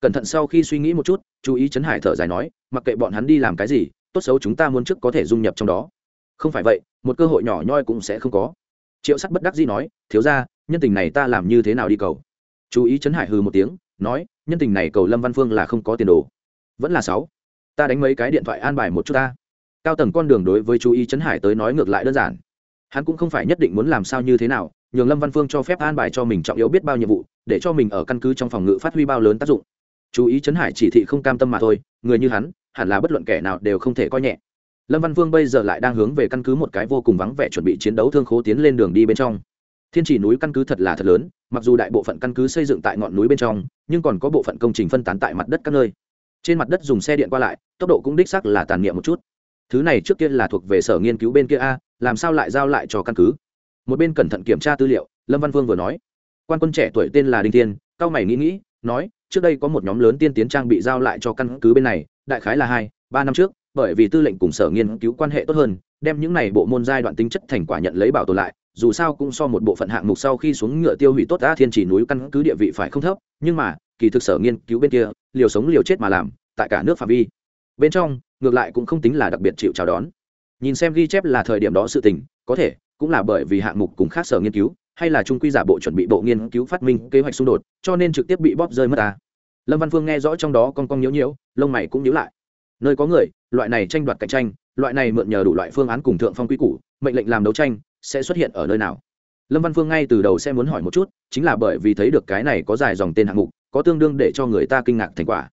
Cẩn thận sau khi suy nghĩ một chút, chú ý chấn hải thở dài nói, mặc kệ bọn hắn đi làm cái gì, tốt xấu chúng ta muốn trước có thể dung nhập trong đó. Không phải vậy, một cơ hội nhỏ nhoi cũng sẽ không có. Triệu sắt bất đắc dĩ nói, thiếu ra nhân tình này ta làm như thế nào đi cầu? Chú ý chấn hải hừ một tiếng, nói, nhân tình này cầu lâm văn phương là không có tiền đồ. Vẫn là sáu ta đánh mấy cái điện thoại an bài một chút ta. Cao tầng con đường đối với chú ý Trấn hải tới nói ngược lại đơn giản. Hắn cũng không phải nhất định muốn làm sao như thế nào, nhường lâm văn phương cho phép an bài cho mình trọng yếu biết bao nhiệm vụ, để cho mình ở căn cứ trong phòng ngự phát huy bao lớn tác dụng. Chú ý Trấn hải chỉ thị không cam tâm mà thôi, người như hắn, hẳn là bất luận kẻ nào đều không thể coi nhẹ. Lâm văn vương bây giờ lại đang hướng về căn cứ một cái vô cùng vắng vẻ chuẩn bị chiến đấu thương khố tiến lên đường đi bên trong. Thiên chỉ núi căn cứ thật là thật lớn, mặc dù đại bộ phận căn cứ xây dựng tại ngọn núi bên trong, nhưng còn có bộ phận công trình phân tán tại mặt đất các nơi trên mặt đất dùng xe điện qua lại, tốc độ cũng đích sắc là tàn niệm một chút. Thứ này trước kia là thuộc về sở nghiên cứu bên kia a, làm sao lại giao lại cho căn cứ? Một bên cẩn thận kiểm tra tư liệu, lâm văn vương vừa nói. Quan quân trẻ tuổi tên là đinh thiên, cao mày nghĩ nghĩ, nói, trước đây có một nhóm lớn tiên tiến trang bị giao lại cho căn cứ bên này, đại khái là hai, ba năm trước, bởi vì tư lệnh cùng sở nghiên cứu quan hệ tốt hơn, đem những này bộ môn giai đoạn tính chất thành quả nhận lấy bảo tồn lại, dù sao cũng so một bộ phận hạng mục sau khi xuống ngựa tiêu hủy tốt đã thiên chỉ núi căn cứ địa vị phải không thấp, nhưng mà kỳ thực sở nghiên cứu bên kia, liều sống liều chết mà làm, tại cả nước phạm vi. Bên trong, ngược lại cũng không tính là đặc biệt chịu chào đón. Nhìn xem ghi chép là thời điểm đó sự tình, có thể, cũng là bởi vì hạng mục cùng khác sở nghiên cứu, hay là trung quy giả bộ chuẩn bị bộ nghiên cứu phát minh kế hoạch xung đột, cho nên trực tiếp bị bóp rơi mất ta. Lâm văn phương nghe rõ trong đó con con nhiễu nhiễu lông mày cũng nhíu lại. Nơi có người, loại này tranh đoạt cạnh tranh, loại này mượn nhờ đủ loại phương án cùng thượng phong quy củ, mệnh lệnh làm đấu tranh, sẽ xuất hiện ở nơi nào? Lâm văn phương ngay từ đầu sẽ muốn hỏi một chút, chính là bởi vì thấy được cái này có dài dòng tên hạng mục có tương đương để cho người ta kinh ngạc thành quả.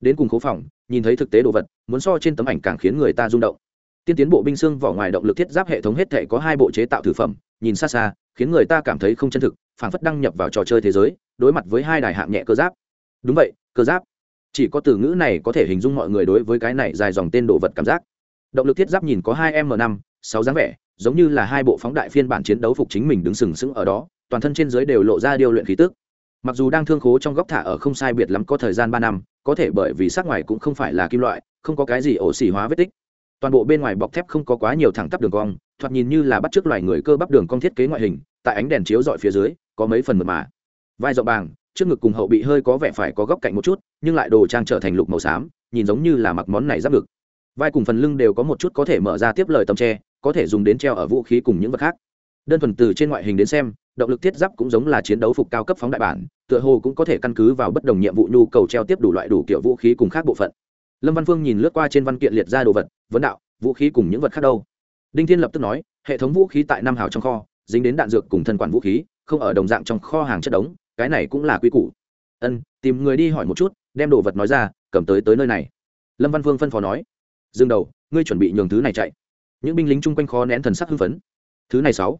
Đến cùng khố phòng, nhìn thấy thực tế đồ vật, muốn so trên tấm ảnh càng khiến người ta rung động. Tiên tiến bộ binh xương vỏ ngoài động lực thiết giáp hệ thống hết thể có hai bộ chế tạo thử phẩm, nhìn xa xa, khiến người ta cảm thấy không chân thực, phảng phất đăng nhập vào trò chơi thế giới, đối mặt với hai đài hạng nhẹ cơ giáp. Đúng vậy, cơ giáp. Chỉ có từ ngữ này có thể hình dung mọi người đối với cái này dài dòng tên đồ vật cảm giác. Động lực thiết giáp nhìn có hai m năm, sáu dáng vẻ, giống như là hai bộ phóng đại phiên bản chiến đấu phục chính mình đứng sừng sững ở đó, toàn thân trên dưới đều lộ ra điêu luyện khí tức mặc dù đang thương khố trong góc thả ở không sai biệt lắm có thời gian ba năm, có thể bởi vì sắc ngoài cũng không phải là kim loại, không có cái gì ổ xỉ hóa vết tích. Toàn bộ bên ngoài bọc thép không có quá nhiều thẳng tắp đường cong, thoạt nhìn như là bắt t loài người cơ bắp đường cong thiết kế ngoại hình, tại ánh đèn chiếu dọi phía dưới, có mấy phần mật mà. Vai rộng bàng, trước ngực cùng hậu bị hơi có vẻ phải có góc cạnh một chút, nhưng lại đồ trang trở thành lục màu xám, nhìn giống như là mặc món này giáp ngực. Vai cùng phần lưng đều có một chút có thể mở ra tiếp lời tầm tre, có thể dùng đến treo ở vũ khí cùng những vật khác. Đơn thuần từ trên ngoại hình đến xem động lực thiết giáp cũng giống là chiến đấu phục cao cấp phóng đại bản, tựa hồ cũng có thể căn cứ vào bất đồng nhiệm vụ nhu cầu treo tiếp đủ loại đủ kiểu vũ khí cùng khác bộ phận. Lâm văn phương nhìn lướt qua trên văn kiện liệt ra đồ vật, vấn đạo, vũ khí cùng những vật khác đâu? Đinh thiên lập tức nói, hệ thống vũ khí tại năm hào trong kho, dính đến đạn dược cùng thân quản vũ khí, không ở đồng dạng trong kho hàng chất đống, cái này cũng là quy củ. Ân, tìm người đi hỏi một chút, đem đồ vật nói ra, cầm tới tới nơi này. Lâm văn phương phân phó nói, dừng đầu, ngươi chuẩn bị nhường thứ này chạy. Những binh lính chung quanh khó nén thần sắc hưng phấn. Thứ này sáu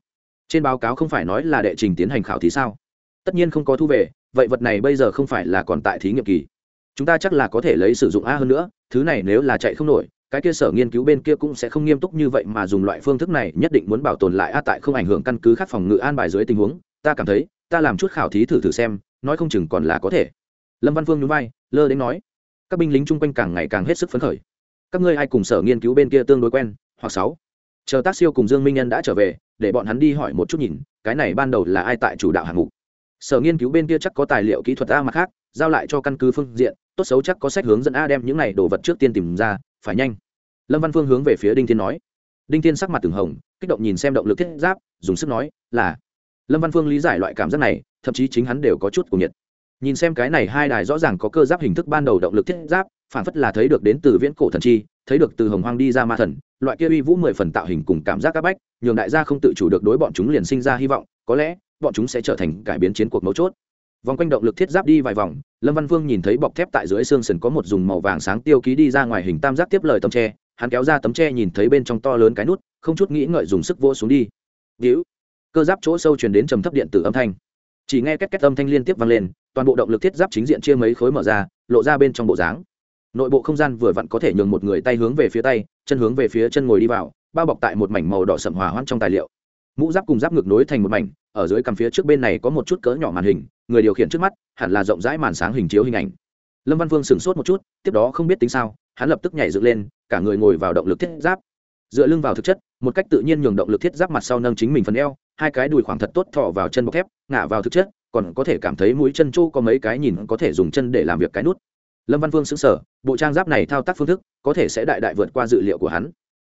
trên báo cáo không phải nói là đệ trình tiến hành khảo thí sao? Tất nhiên không có thu về, vậy vật này bây giờ không phải là còn tại thí nghiệm kỳ. Chúng ta chắc là có thể lấy sử dụng a hơn nữa, thứ này nếu là chạy không nổi, cái kia sở nghiên cứu bên kia cũng sẽ không nghiêm túc như vậy mà dùng loại phương thức này nhất định muốn bảo tồn lại a tại không ảnh hưởng căn cứ khác phòng ngự an bài dưới tình huống. Ta cảm thấy, ta làm chút khảo thí thử thử xem, nói không chừng còn là có thể. Lâm văn phương nhún vai, lơ đến nói, các binh lính chung quanh càng ngày càng hết sức phấn khởi. Các ngươi ai cùng sở nghiên cứu bên kia tương đối quen, hoặc sáu. Chờ tác siêu cùng dương minh nhân đã trở về để bọn hắn đi hỏi một chút nhìn, cái này ban đầu là ai tại chủ đạo hạng mục. Sở nghiên cứu bên kia chắc có tài liệu kỹ thuật a mặt khác, giao lại cho căn cứ phương diện, tốt xấu chắc có sách hướng dẫn a đem những này đồ vật trước tiên tìm ra, phải nhanh. Lâm văn phương hướng về phía đinh thiên nói. Đinh thiên sắc mặt từng hồng, kích động nhìn xem động lực thiết giáp, dùng sức nói, là. Lâm văn phương lý giải loại cảm giác này, thậm chí chính hắn đều có chút cuồng nhiệt. Nhìn xem cái này hai đài rõ ràng có cơ giáp hình thức ban đầu động lực thiết giáp phản phất là thấy được đến từ viễn cổ thần chi, thấy được từ hồng hoang đi ra ma thần, loại kia uy vũ mười phần tạo hình cùng cảm giác áp bách, nhường đại gia không tự chủ được đối bọn chúng liền sinh ra hy vọng, có lẽ, bọn chúng sẽ trở thành cải biến chiến cuộc mấu chốt. Vòng quanh động lực thiết giáp đi vài vòng, lâm văn vương nhìn thấy bọc thép tại dưới xương sần có một dùng màu vàng sáng tiêu ký đi ra ngoài hình tam giác tiếp lời tấm tre, hắn kéo ra tấm tre nhìn thấy bên trong to lớn cái nút, không chút nghĩ ngợi dùng sức vô xuống đi. Víu cơ giáp chỗ sâu truyền đến trầm thấp điện tử âm thanh. Chỉ nghe két két âm thanh liên tiếp vang lên, toàn bộ động lực thiết giáp chính diện chia mấy khối mở ra, lộ ra bên trong bộ dáng nội bộ không gian vừa vặn có thể nhường một người tay hướng về phía tay, chân hướng về phía chân ngồi đi vào, bao bọc tại một mảnh màu đỏ sậm hòa hoãn trong tài liệu. Mũ giáp cùng giáp ngược nối thành một mảnh, ở dưới cằm phía trước bên này có một chút cỡ nhỏ màn hình, người điều khiển trước mắt hẳn là rộng rãi màn sáng hình chiếu hình ảnh. Lâm văn vương sửng sốt một chút, tiếp đó không biết tính sao, hắn lập tức nhảy dựng lên, cả người ngồi vào động lực thiết giáp. Dựa lưng vào thực chất, một cách tự nhiên nhường động lực thiết giáp mặt sau nâng chính mình phần eo, hai cái đùi khoảng thật tốt thọ vào chân bọc thép, ngả vào thực chất, còn có thể cảm thấy mũi chân chu có mấy cái nhìn có thể dùng chân để làm việc cái nút lâm văn vương xứng sở bộ trang giáp này thao tác phương thức có thể sẽ đại đại vượt qua dự liệu của hắn.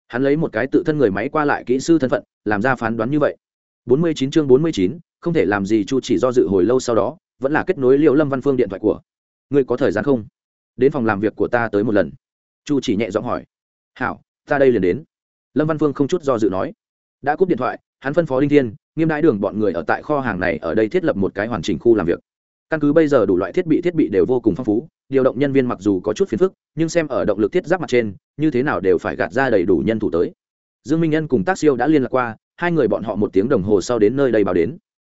Hắn lấy một cái tự thân người máy qua lại kỹ sư thân phận làm ra phán đoán như vậy. 49 chương 49, không thể làm gì chu chỉ do dự hồi lâu sau đó vẫn là kết nối liệu lâm văn phương điện thoại của. Ngươi có thời gian không? Đến phòng làm việc của ta tới một lần. Chu chỉ nhẹ giọng hỏi. Hảo ta đây liền đến. Lâm văn phương không chút do dự nói. Đã cúp điện thoại hắn phân phó đinh thiên nghiêm đãi đường bọn người ở tại kho hàng này ở đây thiết lập một cái hoàn chỉnh khu làm việc căn cứ bây giờ đủ loại thiết bị thiết bị đều vô cùng phong phú, điều động nhân viên mặc dù có chút phiền phức, nhưng xem ở động lực thiết giáp mặt trên, như thế nào đều phải gạt ra đầy đủ nhân thủ tới. Dương minh nhân cùng tác siêu đã liên lạc qua, hai người bọn họ một tiếng đồng hồ sau đến nơi đây báo đến.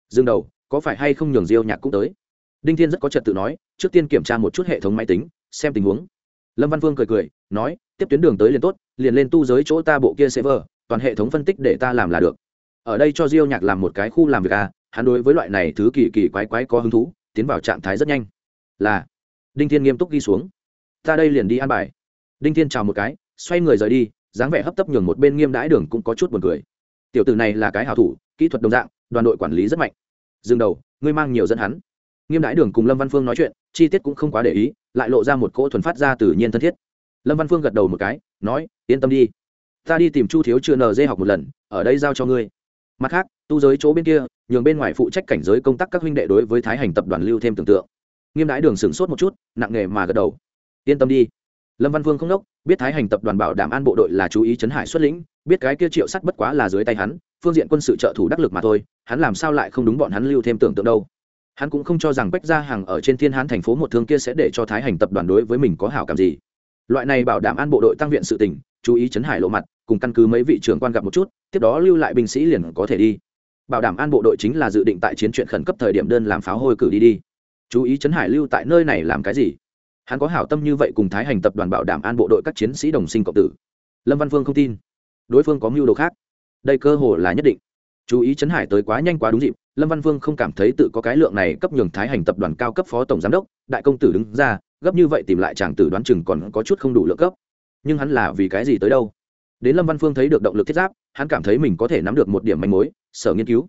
Dương đầu, có phải hay không nhường diêu nhạc cũng tới? Đinh thiên rất có trật tự nói, trước tiên kiểm tra một chút hệ thống máy tính, xem tình huống. Lâm văn vương cười cười, nói, tiếp tuyến đường tới liền tốt, liền lên tu giới chỗ ta bộ kia server, toàn hệ thống phân tích để ta làm là được. Ở đây cho diêu nhạc làm một cái khu làm việc à hắn đối với loại này thứ kỳ kỳ quái quái có hứng thú tiến vào trạng thái rất nhanh. Là, đinh thiên nghiêm túc ghi xuống. Ta đây liền đi ăn bài. Đinh thiên chào một cái, xoay người rời đi, dáng vẻ hấp tấp nhường một bên nghiêm đãi đường cũng có chút buồn cười. Tiểu tử này là cái hảo thủ, kỹ thuật đồng dạng, đoàn đội quản lý rất mạnh. Dừng đầu, ngươi mang nhiều dẫn hắn. Nghiêm đãi đường cùng lâm văn phương nói chuyện, chi tiết cũng không quá để ý, lại lộ ra một cỗ thuần phát ra tự nhiên thân thiết. Lâm văn phương gật đầu một cái, nói, yên tâm đi. Ta đi tìm chu thiếu chưa nờ dê học một lần, ở đây giao cho ngươi mặt khác, tu giới chỗ bên kia, nhường bên ngoài phụ trách cảnh giới công tác các huynh đệ đối với thái hành tập đoàn lưu thêm tưởng tượng. Nghiêm đái đường sửng sốt một chút, nặng nghề mà gật đầu. Yên tâm đi. Lâm văn vương không đốc biết thái hành tập đoàn bảo đảm an bộ đội là chú ý chấn hải xuất lĩnh, biết cái kia triệu sắt bất quá là dưới tay hắn, phương diện quân sự trợ thủ đắc lực mà thôi, hắn làm sao lại không đúng bọn hắn lưu thêm tưởng tượng đâu. Hắn cũng không cho rằng bách gia hàng ở trên thiên hán thành phố một thương kia sẽ để cho thái hành tập đoàn đối với mình có hảo cảm gì. Loại này bảo đảm an bộ đội tăng viện sự tỉnh chú ý chấn hải lộ mặt cùng căn cứ mấy vị trưởng quan gặp một chút, tiếp đó lưu lại binh sĩ liền có thể đi. Bảo đảm an bộ đội chính là dự định tại chiến chuyện khẩn cấp thời điểm đơn làm pháo hôi cử đi đi. Chú ý chấn hải lưu tại nơi này làm cái gì? Hắn có hảo tâm như vậy cùng thái hành tập đoàn bảo đảm an bộ đội các chiến sĩ đồng sinh cộng tử. Lâm văn phương không tin. Đối phương có mưu đồ khác. Đây cơ hồ là nhất định. Chú ý chấn hải tới quá nhanh quá đúng dịp, lâm văn phương không cảm thấy tự có cái lượng này cấp nhường thái hành tập đoàn cao cấp phó tổng giám đốc, đại công tử đứng ra, gấp như vậy tìm lại chàng tử đoán chừng còn có chút không đủ lượng cấp. Nhưng hắn là vì cái gì tới đâu? Đến lâm văn phương thấy được động lực thiết giáp hắn cảm thấy mình có thể nắm được một điểm manh mối sở nghiên cứu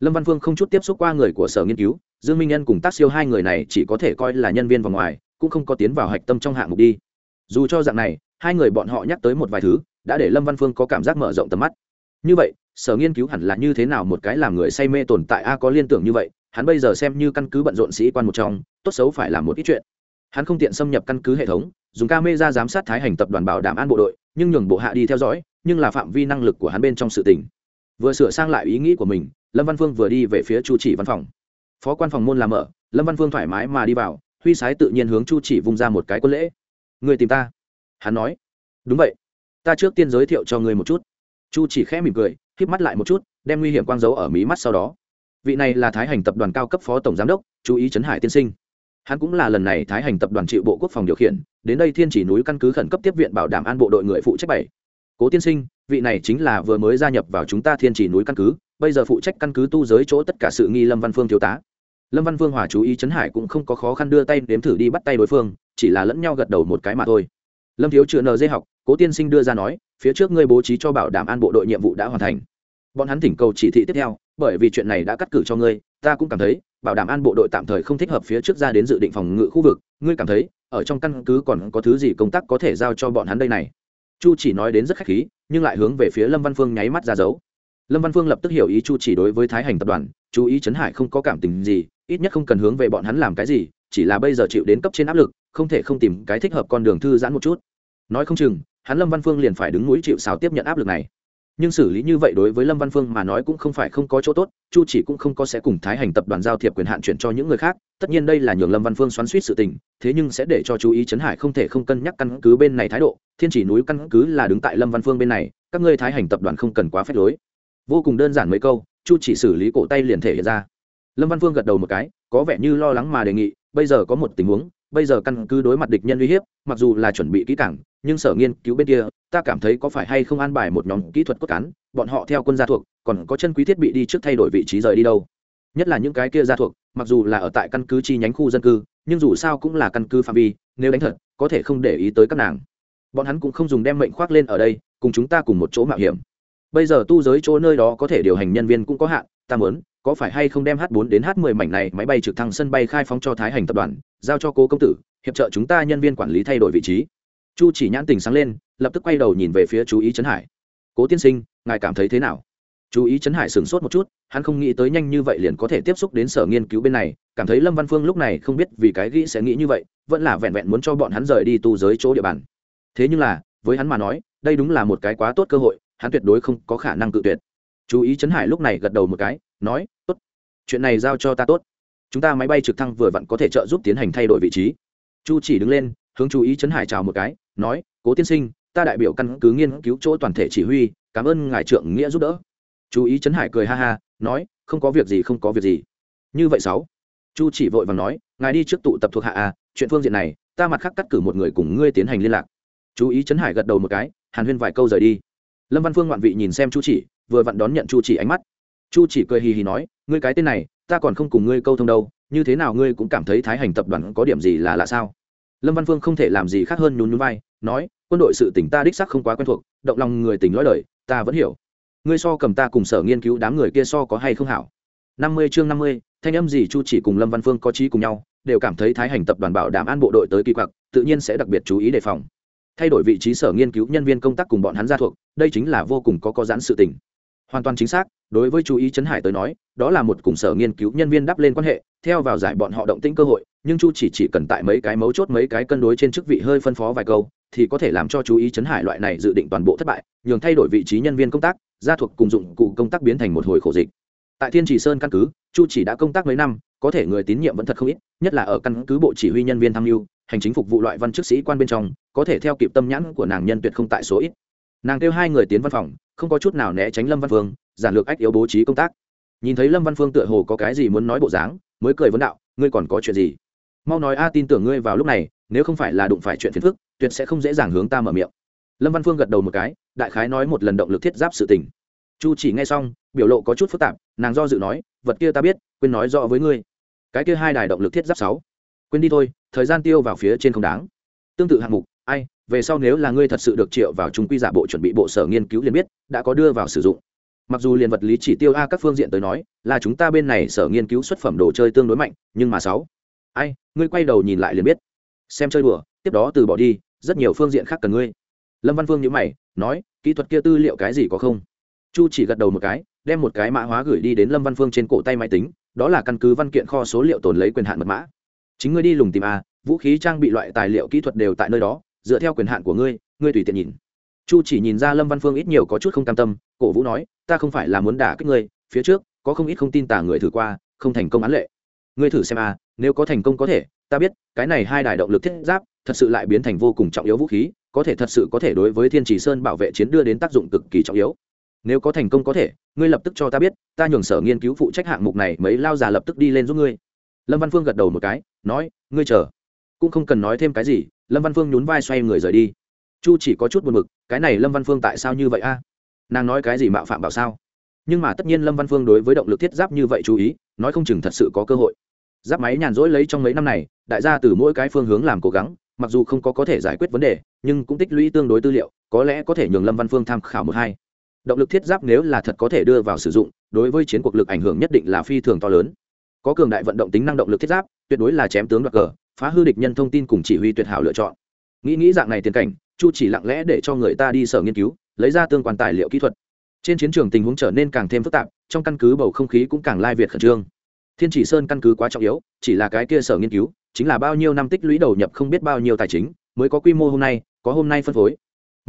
lâm văn phương không chút tiếp xúc qua người của sở nghiên cứu dương minh nhân cùng tác siêu hai người này chỉ có thể coi là nhân viên vòng ngoài cũng không có tiến vào hạch tâm trong hạng mục đi dù cho dạng này hai người bọn họ nhắc tới một vài thứ đã để lâm văn phương có cảm giác mở rộng tầm mắt như vậy sở nghiên cứu hẳn là như thế nào một cái làm người say mê tồn tại a có liên tưởng như vậy hắn bây giờ xem như căn cứ bận rộn sĩ quan một trong tốt xấu phải làm một ít chuyện hắn không tiện xâm nhập căn cứ hệ thống dùng camera giám sát thái hành tập đoàn bảo đảm an bộ đội, nhưng nhường bộ hạ đi theo dõi, nhưng là phạm vi năng lực của hắn bên trong sự tình. Vừa sửa sang lại ý nghĩ của mình, lâm văn phương vừa đi về phía chu chỉ văn phòng. Phó quan phòng môn làm ở lâm văn phương thoải mái mà đi vào, huy sái tự nhiên hướng chu chỉ vung ra một cái quân lễ. Người tìm ta? Hắn nói. Đúng vậy. Ta trước tiên giới thiệu cho người một chút. Chu chỉ khẽ mỉm cười k mắt lại một chút, đem nguy hiểm quang dấu ở mí mắt sau đó. Vị này là thái hành tập đoàn cao cấp phó tổng giám đốc, chú ý trấn hải tiên sinh hắn cũng là lần này thái hành tập đoàn chịu bộ quốc phòng điều khiển, đến đây thiên chỉ núi căn cứ khẩn cấp tiếp viện bảo đảm an bộ đội người phụ trách bảy. Cố tiên sinh, vị này chính là vừa mới gia nhập vào chúng ta thiên chỉ núi căn cứ, bây giờ phụ trách căn cứ tu giới chỗ tất cả sự nghi lâm văn phương thiếu tá. Lâm văn phương hòa chú ý trấn hải cũng không có khó khăn đưa tay đếm thử đi bắt tay đối phương, chỉ là lẫn nhau gật đầu một cái mà thôi. Lâm thiếu chữa nờ dây học, cố tiên sinh đưa ra nói, phía trước ngươi bố trí cho bảo đảm an bộ đội nhiệm vụ đã hoàn thành. Bọn hắn thỉnh cầu chỉ thị tiếp theo, bởi vì chuyện này đã cắt cử cho ngươi, ta cũng cảm thấy bảo đảm an bộ đội tạm thời không thích hợp phía trước ra đến dự định phòng ngự khu vực. Ngươi cảm thấy, ở trong căn cứ còn có thứ gì công tác có thể giao cho bọn hắn đây này? Chu chỉ nói đến rất khách khí, nhưng lại hướng về phía lâm văn phương nháy mắt ra dấu. Lâm văn phương lập tức hiểu ý chu chỉ đối với thái hành tập đoàn, chú ý chấn hải không có cảm tình gì, ít nhất không cần hướng về bọn hắn làm cái gì, chỉ là bây giờ chịu đến cấp trên áp lực, không thể không tìm cái thích hợp con đường thư giãn một chút. Nói không chừng, hắn lâm văn phương liền phải đứng núi chịu xào tiếp nhận áp lực này nhưng xử lý như vậy đối với lâm văn phương mà nói cũng không phải không có chỗ tốt, chu chỉ cũng không có sẽ cùng thái hành tập đoàn giao thiệp quyền hạn chuyển cho những người khác, tất nhiên đây là nhường lâm văn phương xoắn suýt sự tình, thế nhưng sẽ để cho chú ý chấn hải không thể không cân nhắc căn cứ bên này thái độ, thiên chỉ núi căn cứ là đứng tại lâm văn phương bên này, các ngươi thái hành tập đoàn không cần quá phép lối. Vô cùng đơn giản mấy câu, chu chỉ xử lý cổ tay liền thể hiện ra. Lâm văn phương gật đầu một cái, có vẻ như lo lắng mà đề nghị, bây giờ có một tình huống bây giờ căn cứ đối mặt địch nhân uy hiếp, mặc dù là chuẩn bị kỹ cảng nhưng sở nghiên cứu bên kia, ta cảm thấy có phải hay không an bài một nhóm kỹ thuật cốt cán, bọn họ theo quân gia thuộc, còn có chân quý thiết bị đi trước thay đổi vị trí rời đi đâu. Nhất là những cái kia gia thuộc, mặc dù là ở tại căn cứ chi nhánh khu dân cư, nhưng dù sao cũng là căn cứ phạm vi, nếu đánh thật, có thể không để ý tới các nàng. Bọn hắn cũng không dùng đem mệnh khoác lên ở đây, cùng chúng ta cùng một chỗ mạo hiểm. Bây giờ tu giới chỗ nơi đó có thể điều hành nhân viên cũng có hạn, ta muốn, có phải hay không đem h 4 đến h 10 mảnh này máy bay trực thăng sân bay khai phóng cho thái hành tập đoàn giao cho cố công tử, hiệp trợ chúng ta nhân viên quản lý thay đổi vị trí. Chu chỉ nhãn tình sáng lên, lập tức quay đầu nhìn về phía chú ý trấn hải. Cố tiên sinh, ngài cảm thấy thế nào? Chú ý trấn hải sửng sốt một chút, hắn không nghĩ tới nhanh như vậy liền có thể tiếp xúc đến sở nghiên cứu bên này, cảm thấy lâm văn phương lúc này không biết vì cái ghi sẽ nghĩ như vậy, vẫn là vẹn vẹn muốn cho bọn hắn rời đi tu giới chỗ địa bàn. Thế nhưng là, với hắn mà nói, đây đúng là một cái quá tốt cơ hội, hắn tuyệt đối không có khả năng cự tuyệt. Chú ý trấn hải lúc này gật đầu một cái, nói, tốt, chuyện này giao cho ta tốt chúng ta máy bay trực thăng vừa vặn có thể trợ giúp tiến hành thay đổi vị trí. Chu chỉ đứng lên, hướng chú ý trấn hải chào một cái, nói, cố tiên sinh, ta đại biểu căn cứ nghiên cứu chỗ toàn thể chỉ huy, cảm ơn ngài trượng nghĩa giúp đỡ. Chú ý trấn hải cười ha ha, nói, không có việc gì, không có việc gì. Như vậy sáu. Chu chỉ vội vàng nói, ngài đi trước tụ tập thuộc hạ à chuyện phương diện này, ta mặt khác cắt cử một người cùng ngươi tiến hành liên lạc. Chú ý trấn hải gật đầu một cái, hàn huyên vài câu rời đi. Lâm văn phương ngoạn vị nhìn xem chu chỉ, vừa vặn đón nhận chu chỉ ánh mắt chu chỉ cười hì hì nói, ngươi cái tên này, ta còn không cùng ngươi câu thông đâu, như thế nào ngươi cũng cảm thấy thái hành tập đoàn có điểm gì là lạ sao? Lâm văn phương không thể làm gì khác hơn nhún nhún vai, nói, quân đội sự tỉnh ta đích sắc không quá quen thuộc, động lòng người tỉnh lõi đời, ta vẫn hiểu. Ngươi so cầm ta cùng sở nghiên cứu đám người kia so có hay không hảo? Năm mươi chương năm mươi, thanh âm gì chu chỉ cùng lâm văn phương có trí cùng nhau, đều cảm thấy thái hành tập đoàn bảo đảm an bộ đội tới kỳ quặc, tự nhiên sẽ đặc biệt chú ý đề phòng. Thay đổi vị trí sở nghiên cứu nhân viên công tác cùng bọn hắn ra thuộc, đây chính là vô cùng có có giãn sự tình hoàn toàn chính xác, đối với chú ý trấn hải tới nói, đó là một cùng sở nghiên cứu nhân viên đắp lên quan hệ, theo vào giải bọn họ động tĩnh cơ hội, nhưng chu chỉ chỉ cần tại mấy cái mấu chốt mấy cái cân đối trên chức vị hơi phân phó vài câu, thì có thể làm cho chú ý chấn hải loại này dự định toàn bộ thất bại, nhường thay đổi vị trí nhân viên công tác, gia thuộc cùng dụng cụ công tác biến thành một hồi khổ dịch. Tại thiên trì sơn căn cứ, chu chỉ đã công tác mấy năm, có thể người tín nhiệm vẫn thật không ít, nhất là ở căn cứ bộ chỉ huy nhân viên tham mưu, hành chính phục vụ loại văn chức sĩ quan bên trong, có thể theo kịp tâm nhãn của nàng nhân tuyệt không tại số ít nàng kêu hai người tiến văn phòng, không có chút nào né tránh lâm văn phương, giản lược ách yếu bố trí công tác. Nhìn thấy lâm văn phương tựa hồ có cái gì muốn nói bộ dáng, mới cười vấn đạo, ngươi còn có chuyện gì? Mau nói a, tin tưởng ngươi vào lúc này, nếu không phải là đụng phải chuyện phiền phức, tuyệt sẽ không dễ dàng hướng ta mở miệng. Lâm văn phương gật đầu một cái, đại khái nói một lần động lực thiết giáp sự tình. Chu chỉ nghe xong, biểu lộ có chút phức tạp, nàng do dự nói, vật kia ta biết, quên nói rõ với ngươi. Cái kia hai đài động lực thiết giáp sáu. Quên đi thôi, thời gian tiêu vào phía trên không đáng. Tương tự hạng mục, ai về sau nếu là ngươi thật sự được triệu vào trung quy giả bộ chuẩn bị bộ sở nghiên cứu liền biết, đã có đưa vào sử dụng. Mặc dù liền vật lý chỉ tiêu a các phương diện tới nói, là chúng ta bên này sở nghiên cứu xuất phẩm đồ chơi tương đối mạnh, nhưng mà sáu. Ai, ngươi quay đầu nhìn lại liền biết. Xem chơi đùa, tiếp đó từ bỏ đi, rất nhiều phương diện khác cần ngươi. Lâm văn phương nhữ mày, nói, kỹ thuật kia tư liệu cái gì có không? Chu chỉ gật đầu một cái, đem một cái mã hóa gửi đi đến lâm văn phương trên cổ tay máy tính, đó là căn cứ văn kiện kho số liệu tồn lấy quyền hạn mật mã. Chính ngươi đi lùng tìm a, vũ khí trang bị loại tài liệu kỹ thuật đều tại nơi đó dựa theo quyền hạn của ngươi ngươi tùy tiện nhìn. Chu chỉ nhìn ra lâm văn phương ít nhiều có chút không cam tâm, cổ vũ nói, ta không phải là muốn đả kích ngươi, phía trước, có không ít không tin tả người thử qua, không thành công án lệ. Ngươi thử xem a nếu có thành công có thể, ta biết, cái này hai đài động lực thiết giáp, thật sự lại biến thành vô cùng trọng yếu vũ khí, có thể thật sự có thể đối với thiên chỉ sơn bảo vệ chiến đưa đến tác dụng cực kỳ trọng yếu. Nếu có thành công có thể, ngươi lập tức cho ta biết, ta nhường sở nghiên cứu phụ trách hạng mục này mấy lao già lập tức đi lên giúp ngươi. Lâm văn phương gật đầu một cái, nói, ngươi chờ. Cũng không cần nói thêm cái gì lâm văn phương nhún vai xoay người rời đi chu chỉ có chút buồn mực cái này lâm văn phương tại sao như vậy a? Nàng nói cái gì mạo phạm bảo sao? Nhưng mà tất nhiên lâm văn phương đối với động lực thiết giáp như vậy chú ý, nói không chừng thật sự có cơ hội. Giáp máy nhàn rỗi lấy trong mấy năm này, đại gia từ mỗi cái phương hướng làm cố gắng, mặc dù không có có thể giải quyết vấn đề, nhưng cũng tích lũy tương đối tư liệu, có lẽ có thể nhường lâm văn phương tham khảo một hai. Động lực thiết giáp nếu là thật có thể đưa vào sử dụng, đối với chiến cuộc lực ảnh hưởng nhất định là phi thường to lớn có cường đại vận động tính năng động lực thiết giáp, tuyệt đối là chém tướng đoạt cờ, phá hư địch nhân thông tin cùng chỉ huy tuyệt hảo lựa chọn. Nghĩ nghĩ dạng này tiền cảnh, chu chỉ lặng lẽ để cho người ta đi sở nghiên cứu, lấy ra tương quan tài liệu kỹ thuật. Trên chiến trường tình huống trở nên càng thêm phức tạp, trong căn cứ bầu không khí cũng càng lai việt khẩn trương. Thiên chỉ sơn căn cứ quá trọng yếu, chỉ là cái kia sở nghiên cứu, chính là bao nhiêu năm tích lũy đầu nhập không biết bao nhiêu tài chính, mới có quy mô hôm nay, có hôm nay phân phối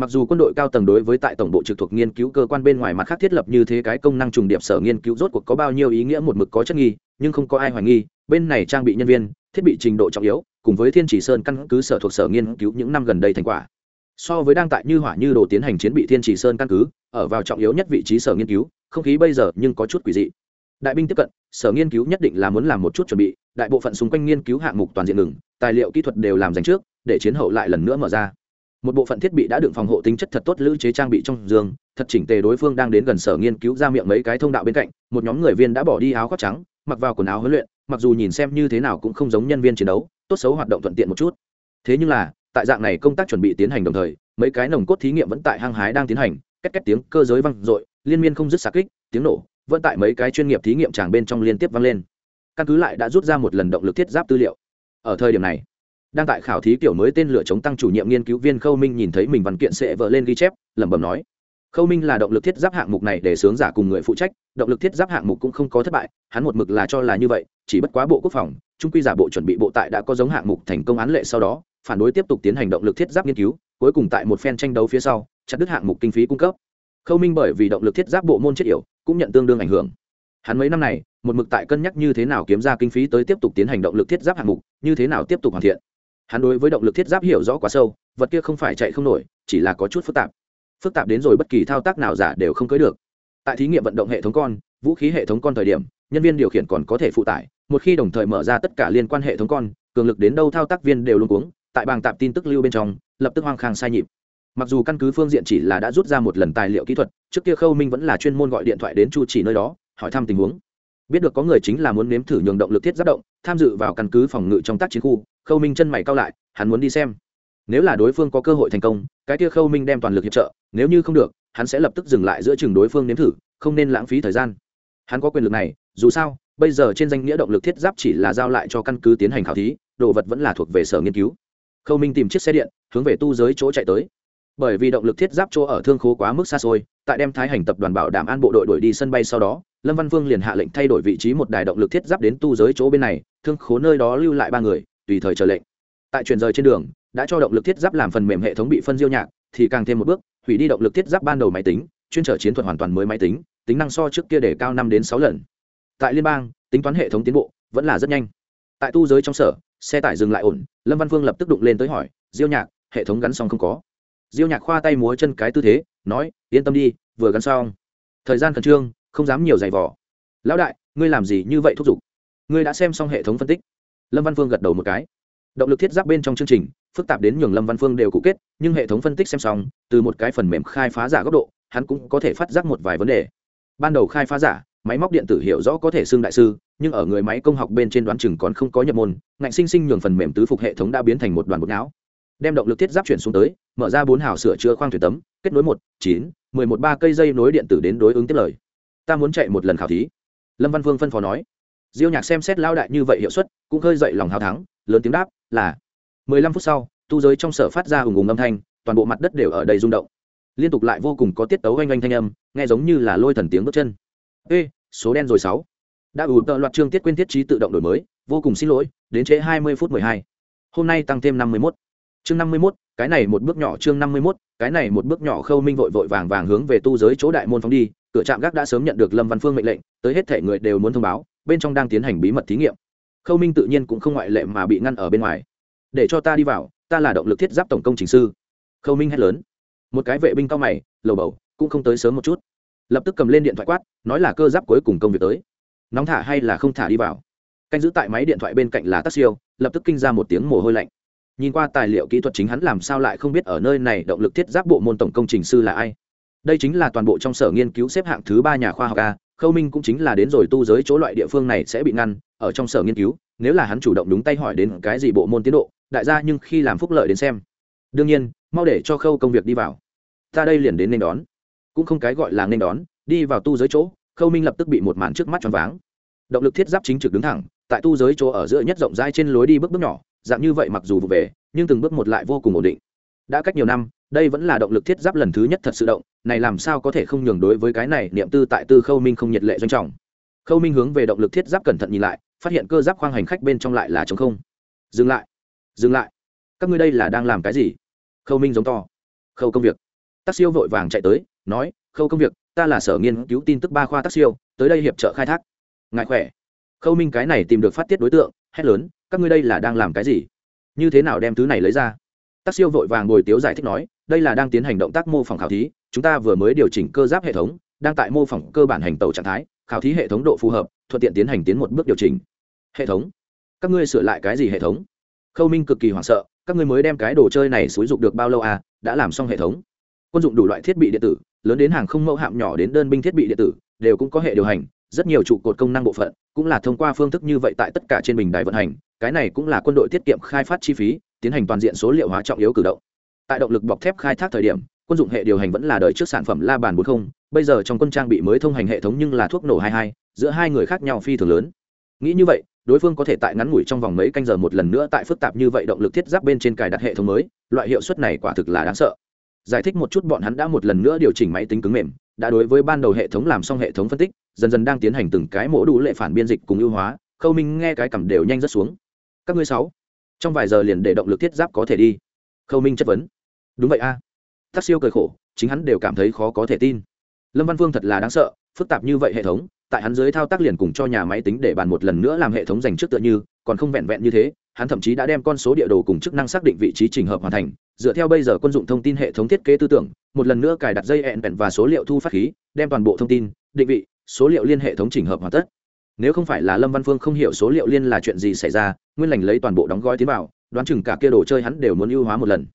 mặc dù quân đội cao tầng đối với tại tổng bộ trực thuộc nghiên cứu cơ quan bên ngoài mặt khác thiết lập như thế cái công năng trùng điệp sở nghiên cứu rốt cuộc có bao nhiêu ý nghĩa một mực có chất nghi, nhưng không có ai hoài nghi, bên này trang bị nhân viên, thiết bị trình độ trọng yếu, cùng với thiên chỉ sơn căn cứ sở thuộc sở nghiên cứu những năm gần đây thành quả. So với đang tại như hỏa như đồ tiến hành chiến bị thiên chỉ sơn căn cứ, ở vào trọng yếu nhất vị trí sở nghiên cứu, không khí bây giờ nhưng có chút quỷ dị. Đại binh tiếp cận, sở nghiên cứu nhất định là muốn làm một chút chuẩn bị, đại bộ phận xung quanh nghiên cứu hạng mục toàn diện ngừng, tài liệu kỹ thuật đều làm dành trước, để chiến hậu lại lần nữa mở ra một bộ phận thiết bị đã được phòng hộ tính chất thật tốt lữ chế trang bị trong giường, thật chỉnh tề đối phương đang đến gần sở nghiên cứu ra miệng mấy cái thông đạo bên cạnh, một nhóm người viên đã bỏ đi áo khoác trắng, mặc vào quần áo huấn luyện, mặc dù nhìn xem như thế nào cũng không giống nhân viên chiến đấu, tốt xấu hoạt động thuận tiện một chút. Thế nhưng là, tại dạng này công tác chuẩn bị tiến hành đồng thời, mấy cái nồng cốt thí nghiệm vẫn tại hang hái đang tiến hành cách cách tiếng cơ giới văng dội, liên miên không dứt xạ kích, tiếng nổ, vẫn tại mấy cái chuyên nghiệp thí nghiệm tràng bên trong liên tiếp vang lên. Căn cứ lại đã rút ra một lần động lực thiết giáp tư liệu. Ở thời điểm này đang tại khảo thí kiểu mới tên lửa chống tăng chủ nhiệm nghiên cứu viên khâu minh nhìn thấy mình văn kiện sẽ vỡ lên ghi chép, lẩm bẩm nói. Khâu minh là động lực thiết giáp hạng mục này để sướng giả cùng người phụ trách, động lực thiết giáp hạng mục cũng không có thất bại, hắn một mực là cho là như vậy, chỉ bất quá bộ quốc phòng, trung quy giả bộ chuẩn bị bộ tại đã có giống hạng mục thành công án lệ sau đó, phản đối tiếp tục tiến hành động lực thiết giáp nghiên cứu, cuối cùng tại một phen tranh đấu phía sau, chặt đứt hạng mục kinh phí cung cấp. Khâu minh bởi vì động lực thiết giáp bộ môn chất yểu, cũng nhận tương đương ảnh hưởng. Hắn mấy năm này, một mực tại cân nhắc như thế nào kiếm ra kinh phí tới tiếp tục tiến hành động lực thiết giáp hạng mục, như thế nào tiếp tục hoàn thiện hắn đối với động lực thiết giáp hiểu rõ quá sâu, vật kia không phải chạy không nổi, chỉ là có chút phức tạp. Phức tạp đến rồi bất kỳ thao tác nào giả đều không cưới được. Tại thí nghiệm vận động hệ thống con, vũ khí hệ thống con thời điểm, nhân viên điều khiển còn có thể phụ tải, một khi đồng thời mở ra tất cả liên quan hệ thống con, cường lực đến đâu thao tác viên đều luôn cuống, tại bảng tạp tin tức lưu bên trong, lập tức hoang khang sai nhịp. Mặc dù căn cứ phương diện chỉ là đã rút ra một lần tài liệu kỹ thuật, trước kia khâu minh vẫn là chuyên môn gọi điện thoại đến chu chỉ nơi đó, hỏi thăm tình huống biết được có người chính là muốn nếm thử nhường động lực thiết giáp động, tham dự vào căn cứ phòng ngự trong tác chiến khu, khâu minh chân mày cao lại, hắn muốn đi xem. Nếu là đối phương có cơ hội thành công, cái kia khâu minh đem toàn lực hiệp trợ, nếu như không được, hắn sẽ lập tức dừng lại giữa chừng đối phương nếm thử, không nên lãng phí thời gian. Hắn có quyền lực này, dù sao, bây giờ trên danh nghĩa động lực thiết giáp chỉ là giao lại cho căn cứ tiến hành khảo thí, đồ vật vẫn là thuộc về sở nghiên cứu. Khâu minh tìm chiếc xe điện, hướng về tu giới chỗ chạy tới. Bởi vì động lực thiết giáp chỗ ở thương khố quá mức xa xôi, tại đem thái hành tập đoàn bảo đảm an bộ đội đuổi đi sân bay sau đó lâm văn vương liền hạ lệnh thay đổi vị trí một đài động lực thiết giáp đến tu giới chỗ bên này, thương khố nơi đó lưu lại ba người, tùy thời chờ lệnh. Tại chuyển rời trên đường, đã cho động lực thiết giáp làm phần mềm hệ thống bị phân diêu nhạc, thì càng thêm một bước, hủy đi động lực thiết giáp ban đầu máy tính, chuyên trở chiến thuật hoàn toàn mới máy tính tính năng so trước kia để cao năm đến sáu lần. Tại liên bang, tính toán hệ thống tiến bộ vẫn là rất nhanh. Tại tu giới trong sở, xe tải dừng lại ổn, lâm văn phương lập tức đụng lên tới hỏi, diêu nhạc, hệ thống gắn xong không có? Diêu nhạc khoa tay múa chân cái tư thế, nói, yên tâm đi, vừa gắn xong. Thời gian khẩn trương không dám nhiều giày vò, lão đại ngươi làm gì như vậy thúc giục? Ngươi đã xem xong hệ thống phân tích. Lâm văn phương gật đầu một cái. Động lực thiết giáp bên trong chương trình phức tạp đến nhường lâm văn phương đều cụ kết nhưng hệ thống phân tích xem xong từ một cái phần mềm khai phá giả góc độ hắn cũng có thể phát giác một vài vấn đề. Ban đầu khai phá giả máy móc điện tử hiểu rõ có thể xưng đại sư nhưng ở người máy công học bên trên đoán chừng còn không có nhập môn ngạnh sinh sinh nhường phần mềm tứ phục hệ thống đã biến thành một đoàn bột não. Đem động lực thiết giáp chuyển xuống tới mở ra bốn hào sửa chữa khoang thủy tấm kết nối một chín mười một ba cây dây nối điện tử đến đối ứng tiếp lời ta muốn chạy một lần khảo thí. Lâm văn vương phân phó nói. Diêu nhạc xem xét lao đại như vậy hiệu suất, cũng khơi dậy lòng hào thắng, lớn tiếng đáp, là. Mười lăm phút sau, tu giới trong sở phát ra hùng hùng âm thanh, toàn bộ mặt đất đều ở đây rung động. Liên tục lại vô cùng có tiết tấu oanh oanh thanh âm, nghe giống như là lôi thần tiếng bước chân. Ê, số đen rồi sáu. Đã ủ tợ loạt chương tiết quên thiết trí tự động đổi mới, vô cùng xin lỗi, đến trễ hai mươi phút mười hai. Hôm nay tăng thêm năm mươi mốt. Chương năm mươi mốt, cái này một bước nhỏ chương năm mươi mốt, cái này một bước nhỏ khâu minh vội vội vàng vàng hướng về tu giới chỗ đại môn phóng đi cửa trạm gác đã sớm nhận được lâm văn phương mệnh lệnh, tới hết thể người đều muốn thông báo, bên trong đang tiến hành bí mật thí nghiệm. Khâu minh tự nhiên cũng không ngoại lệ mà bị ngăn ở bên ngoài. Để cho ta đi vào, ta là động lực thiết giáp tổng công trình sư. Khâu minh hét lớn. Một cái vệ binh cao mày, lầu bầu, cũng không tới sớm một chút. Lập tức cầm lên điện thoại quát, nói là cơ giáp cuối cùng công việc tới. Nóng thả hay là không thả đi vào? Canh giữ tại máy điện thoại bên cạnh là tắc siêu lập tức kinh ra một tiếng mồ hôi lạnh. Nhìn qua tài liệu kỹ thuật chính hắn làm sao lại không biết ở nơi này động lực thiết giáp bộ môn tổng công trình sư là ai đây chính là toàn bộ trong sở nghiên cứu xếp hạng thứ ba nhà khoa học a, khâu minh cũng chính là đến rồi tu giới chỗ loại địa phương này sẽ bị ngăn, ở trong sở nghiên cứu, nếu là hắn chủ động đúng tay hỏi đến cái gì bộ môn tiến độ, đại gia nhưng khi làm phúc lợi đến xem. Đương nhiên, mau để cho khâu công việc đi vào. Ta đây liền đến nên đón. Cũng không cái gọi là nên đón, đi vào tu giới chỗ, khâu minh lập tức bị một màn trước mắt choáng váng. Động lực thiết giáp chính trực đứng thẳng, tại tu giới chỗ ở giữa nhất rộng rãi trên lối đi bước bước nhỏ, dạng như vậy mặc dù vụ về, nhưng từng bước một lại vô cùng ổn định. Đã cách nhiều năm đây vẫn là động lực thiết giáp lần thứ nhất thật sự động, này làm sao có thể không nhường đối với cái này, niệm tư tại tư khâu minh không nhiệt lệ doanh trọng. Khâu minh hướng về động lực thiết giáp cẩn thận nhìn lại, phát hiện cơ giáp khoang hành khách bên trong lại là trống không. Dừng lại dừng lại. Các ngươi đây là đang làm cái gì? Khâu minh giống to. Khâu công việc. Tác siêu vội vàng chạy tới, nói, khâu công việc, ta là sở nghiên cứu tin tức ba khoa tác siêu, tới đây hiệp trợ khai thác. Ngại khỏe. Khâu minh cái này tìm được phát tiết đối tượng, hét lớn, các ngươi đây là đang làm cái gì? Như thế nào đem thứ này lấy ra? Tác siêu vội vàng ngồi tiếu giải thích nói, đây là đang tiến hành động tác mô phỏng khảo thí, chúng ta vừa mới điều chỉnh cơ giáp hệ thống, đang tại mô phỏng cơ bản hành tàu trạng thái, khảo thí hệ thống độ phù hợp, thuận tiện tiến hành tiến một bước điều chỉnh. Hệ thống? Các ngươi sửa lại cái gì hệ thống? Khâu minh cực kỳ hoảng sợ, các ngươi mới đem cái đồ chơi này xúi dục được bao lâu à đã làm xong hệ thống. Quân dụng đủ loại thiết bị điện tử, lớn đến hàng không mẫu hạm nhỏ đến đơn binh thiết bị điện tử, đều cũng có hệ điều hành, rất nhiều trụ cột công năng bộ phận cũng là thông qua phương thức như vậy tại tất cả trên bình đài vận hành, cái này cũng là quân đội tiết kiệm khai phát chi phí tiến hành toàn diện số liệu hóa trọng yếu cử động. Tại động lực bọc thép khai thác thời điểm, quân dụng hệ điều hành vẫn là đời trước sản phẩm la bàn bốn không, bây giờ trong quân trang bị mới thông hành hệ thống nhưng là thuốc nổ hai hai, giữa hai người khác nhau phi thường lớn. Nghĩ như vậy, đối phương có thể tại ngắn ngủi trong vòng mấy canh giờ một lần nữa tại phức tạp như vậy động lực thiết giáp bên trên cài đặt hệ thống mới, loại hiệu suất này quả thực là đáng sợ. Giải thích một chút bọn hắn đã một lần nữa điều chỉnh máy tính cứng mềm, đã đối với ban đầu hệ thống làm xong hệ thống phân tích, dần dần đang tiến hành từng cái mổ đủ lệ phản biên dịch cùng ưu hóa, khâu minh nghe cái cầm đều nhanh rất xuống. Các ngươi sáu trong vài giờ liền để động lực thiết giáp có thể đi. Khâu minh chất vấn. Đúng vậy a. À. tác siêu cười khổ, chính hắn đều cảm thấy khó có thể tin. Lâm văn phương thật là đáng sợ, phức tạp như vậy hệ thống, tại hắn dưới thao tác liền cùng cho nhà máy tính để bàn một lần nữa làm hệ thống dành trước tựa như, còn không vẹn vẹn như thế, hắn thậm chí đã đem con số địa đồ cùng chức năng xác định vị trí trình hợp hoàn thành. Dựa theo bây giờ quân dụng thông tin hệ thống thiết kế tư tưởng, một lần nữa cài đặt dây ẹn vẹn và số liệu thu phát khí, đem toàn bộ thông tin, định vị, số liệu liên hệ thống chỉnh hợp hoàn tất nếu không phải là lâm văn phương không hiểu số liệu liên là chuyện gì xảy ra, nguyên lành lấy toàn bộ đóng gói tiến vào, đoán chừng cả kia đồ chơi hắn đều muốn ưu hóa một lần.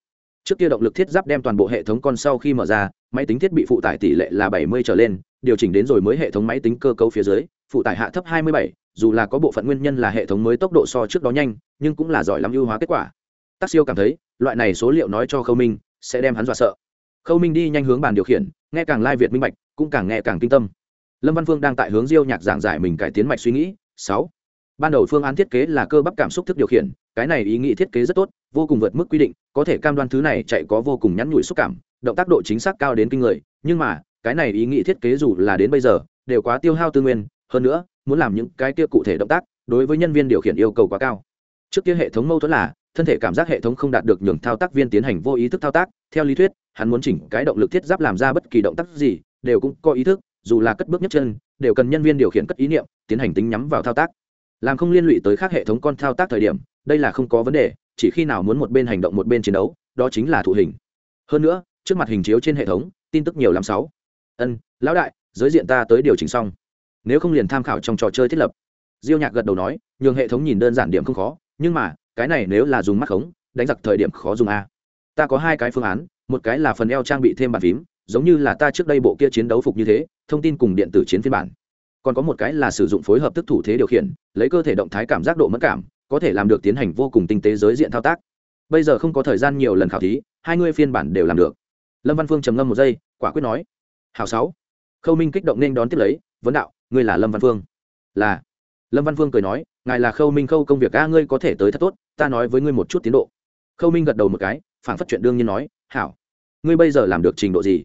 Trước kia động lực thiết giáp đem toàn bộ hệ thống con sau khi mở ra, máy tính thiết bị phụ tải tỷ lệ là bảy mươi trở lên, điều chỉnh đến rồi mới hệ thống máy tính cơ cấu phía dưới, phụ tải hạ thấp hai mươi bảy, dù là có bộ phận nguyên nhân là hệ thống mới tốc độ so trước đó nhanh, nhưng cũng là giỏi lắm ưu hóa kết quả. Tắc siêu cảm thấy, loại này số liệu nói cho khâu minh, sẽ đem hắn dọa sợ. Khâu minh đi nhanh hướng bàn điều khiển, nghe càng lai việt minh bạch, cũng càng nghe càng kinh tâm lâm văn phương đang tại hướng diêu nhạc giảng giải mình cải tiến mạch suy nghĩ. Sáu. Ban đầu phương án thiết kế là cơ bắp cảm xúc thức điều khiển, cái này ý nghĩ thiết kế rất tốt, vô cùng vượt mức quy định, có thể cam đoan thứ này chạy có vô cùng nhắn nhủi xúc cảm, động tác độ chính xác cao đến kinh người, nhưng mà, cái này ý nghĩ thiết kế dù là đến bây giờ, đều quá tiêu hao tư nguyên, hơn nữa, muốn làm những cái kia cụ thể động tác, đối với nhân viên điều khiển yêu cầu quá cao. Trước kia hệ thống mâu thuẫn là, thân thể cảm giác hệ thống không đạt được nhường thao tác viên tiến hành vô ý thức thao tác, theo lý thuyết, hắn muốn chỉnh cái động lực thiết giáp làm ra bất kỳ động tác gì, đều cũng có ý thức dù là cất bước nhất chân, đều cần nhân viên điều khiển cất ý niệm, tiến hành tính nhắm vào thao tác. Làm không liên lụy tới khác hệ thống con thao tác thời điểm, đây là không có vấn đề, chỉ khi nào muốn một bên hành động một bên chiến đấu, đó chính là thụ hình. Hơn nữa, trước mặt hình chiếu trên hệ thống, tin tức nhiều lắm sáu. Ân, lão đại, giới diện ta tới điều chỉnh xong. Nếu không liền tham khảo trong trò chơi thiết lập. Diêu nhạc gật đầu nói, nhường hệ thống nhìn đơn giản điểm không khó, nhưng mà, cái này nếu là dùng mắt khống, đánh giặc thời điểm khó dùng a. Ta có hai cái phương án, một cái là phần eo trang bị thêm bàn phím giống như là ta trước đây bộ kia chiến đấu phục như thế, thông tin cùng điện tử chiến phiên bản. Còn có một cái là sử dụng phối hợp tức thủ thế điều khiển, lấy cơ thể động thái cảm giác độ mất cảm, có thể làm được tiến hành vô cùng tinh tế giới diện thao tác. Bây giờ không có thời gian nhiều lần khảo thí, hai người phiên bản đều làm được. Lâm văn phương trầm ngâm một giây, quả quyết nói hào sáu. Khâu minh kích động nên đón tiếp lấy, vấn đạo, ngươi là lâm văn phương? Là. Lâm văn phương cười nói, ngài là khâu minh khâu công việc a, ngươi có thể tới thật tốt, ta nói với ngươi một chút tiến độ. Khâu minh gật đầu một cái phản phát chuyện đương nhiên nói, hảo. Ngươi bây giờ làm được trình độ gì?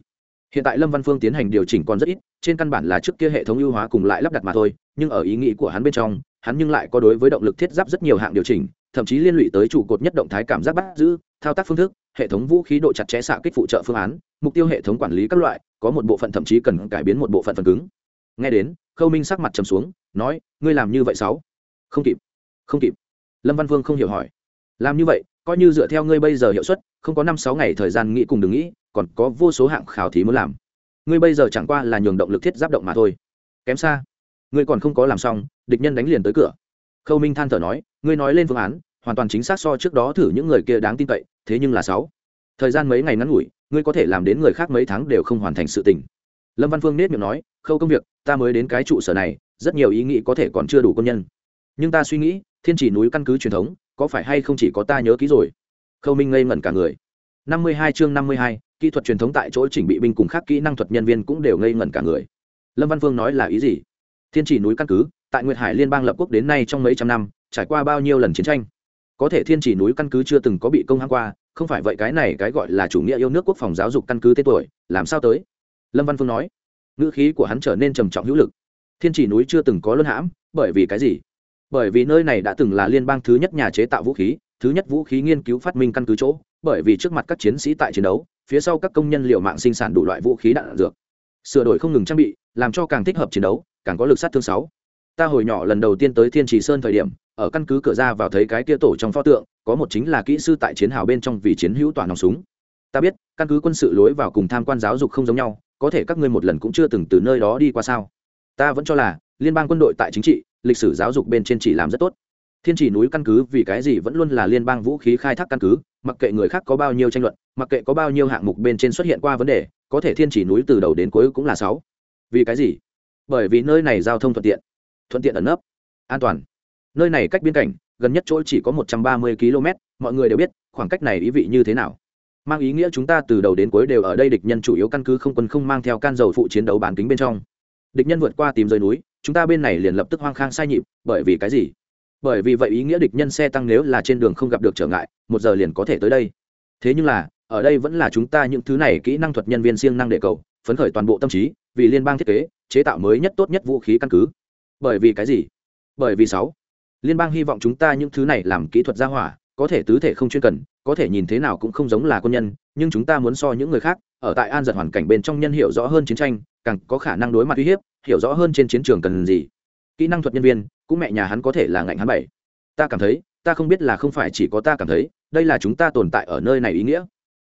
Hiện tại lâm văn phương tiến hành điều chỉnh còn rất ít, trên căn bản là trước kia hệ thống ưu hóa cùng lại lắp đặt mà thôi, nhưng ở ý nghĩ của hắn bên trong, hắn nhưng lại có đối với động lực thiết giáp rất nhiều hạng điều chỉnh, thậm chí liên lụy tới trụ cột nhất động thái cảm giác bắt giữ, thao tác phương thức, hệ thống vũ khí độ chặt chẽ xạ kích phụ trợ phương án, mục tiêu hệ thống quản lý các loại, có một bộ phận thậm chí cần cải biến một bộ phận phần cứng. Nghe đến, khâu minh sắc mặt trầm xuống, nói, ngươi làm như vậy sáu không kịp không kịp. Lâm văn vương không hiểu hỏi. Làm như vậy coi như dựa theo ngươi bây giờ hiệu suất, không có năm sáu ngày thời gian nghĩ cùng đừng nghĩ, còn có vô số hạng khảo thí muốn làm. Ngươi bây giờ chẳng qua là nhường động lực thiết giáp động mà thôi. Kém xa, ngươi còn không có làm xong, địch nhân đánh liền tới cửa. Khâu minh than thở nói, ngươi nói lên phương án, hoàn toàn chính xác so trước đó thử những người kia đáng tin cậy, thế nhưng là sáu. Thời gian mấy ngày ngắn ngủi, ngươi có thể làm đến người khác mấy tháng đều không hoàn thành sự tình. Lâm văn phương nết miệng nói, khâu công việc, ta mới đến cái trụ sở này, rất nhiều ý nghĩ có thể còn chưa đủ công nhân. Nhưng ta suy nghĩ, thiên chỉ núi căn cứ truyền thống có phải hay không chỉ có ta nhớ kỹ rồi? Khâu minh ngây ngẩn cả người. Năm mươi hai chương năm mươi hai, kỹ thuật truyền thống tại chỗ chỉnh bị binh cùng khác kỹ năng thuật nhân viên cũng đều ngây ngẩn cả người. Lâm văn phương nói là ý gì? Thiên chỉ núi căn cứ, tại nguyệt hải liên bang lập quốc đến nay trong mấy trăm năm, trải qua bao nhiêu lần chiến tranh? Có thể thiên chỉ núi căn cứ chưa từng có bị công hãng qua, không phải vậy cái này cái gọi là chủ nghĩa yêu nước quốc phòng giáo dục căn cứ tên tuổi, làm sao tới? Lâm văn phương nói. Ngữ khí của hắn trở nên trầm trọng hữu lực. Thiên chỉ núi chưa từng có luân hãm, bởi vì cái gì? Bởi vì nơi này đã từng là liên bang thứ nhất nhà chế tạo vũ khí, thứ nhất vũ khí nghiên cứu phát minh căn cứ chỗ, bởi vì trước mặt các chiến sĩ tại chiến đấu, phía sau các công nhân liệu mạng sinh sản đủ loại vũ khí đạn dược. Sửa đổi không ngừng trang bị, làm cho càng thích hợp chiến đấu, càng có lực sát thương sáu. Ta hồi nhỏ lần đầu tiên tới thiên trì sơn thời điểm, ở căn cứ cửa ra vào thấy cái kia tổ trong pho tượng, có một chính là kỹ sư tại chiến hào bên trong vì chiến hữu toàn nòng súng. Ta biết, căn cứ quân sự lối vào cùng tham quan giáo dục không giống nhau, có thể các ngươi một lần cũng chưa từng từ nơi đó đi qua sao? Ta vẫn cho là liên bang quân đội tại chính trị, lịch sử giáo dục bên trên chỉ làm rất tốt. Thiên chỉ núi căn cứ vì cái gì vẫn luôn là liên bang vũ khí khai thác căn cứ, mặc kệ người khác có bao nhiêu tranh luận, mặc kệ có bao nhiêu hạng mục bên trên xuất hiện qua vấn đề, có thể thiên chỉ núi từ đầu đến cuối cũng là sáu. Vì cái gì? Bởi vì nơi này giao thông thuận tiện thuận tiện ẩn nấp, an toàn. Nơi này cách biên cảnh, gần nhất chỗ chỉ có một trăm ba mươi km mọi người đều biết, khoảng cách này ý vị như thế nào. Mang ý nghĩa chúng ta từ đầu đến cuối đều ở đây địch nhân chủ yếu căn cứ không quân không mang theo can dầu phụ chiến đấu bán kính bên trong. Địch nhân vượt qua tìm rơi núi chúng ta bên này liền lập tức hoang khang sai nhịp, bởi vì cái gì? Bởi vì vậy ý nghĩa địch nhân xe tăng nếu là trên đường không gặp được trở ngại, một giờ liền có thể tới đây. Thế nhưng là, ở đây vẫn là chúng ta những thứ này kỹ năng thuật nhân viên siêng năng đề cầu, phấn khởi toàn bộ tâm trí, vì liên bang thiết kế, chế tạo mới nhất tốt nhất vũ khí căn cứ. Bởi vì cái gì? Bởi vì sáu. Liên bang hy vọng chúng ta những thứ này làm kỹ thuật gia hỏa, có thể tứ thể không chuyên cần, có thể nhìn thế nào cũng không giống là quân nhân, nhưng chúng ta muốn so những người khác, ở tại an giật hoàn cảnh bên trong nhân hiểu rõ hơn chiến tranh càng có khả năng đối mặt uy hiếp, hiểu rõ hơn trên chiến trường cần gì. Kỹ năng thuật nhân viên, cũng mẹ nhà hắn có thể là ngạnh hắn bảy. Ta cảm thấy, ta không biết là không phải chỉ có ta cảm thấy, đây là chúng ta tồn tại ở nơi này ý nghĩa.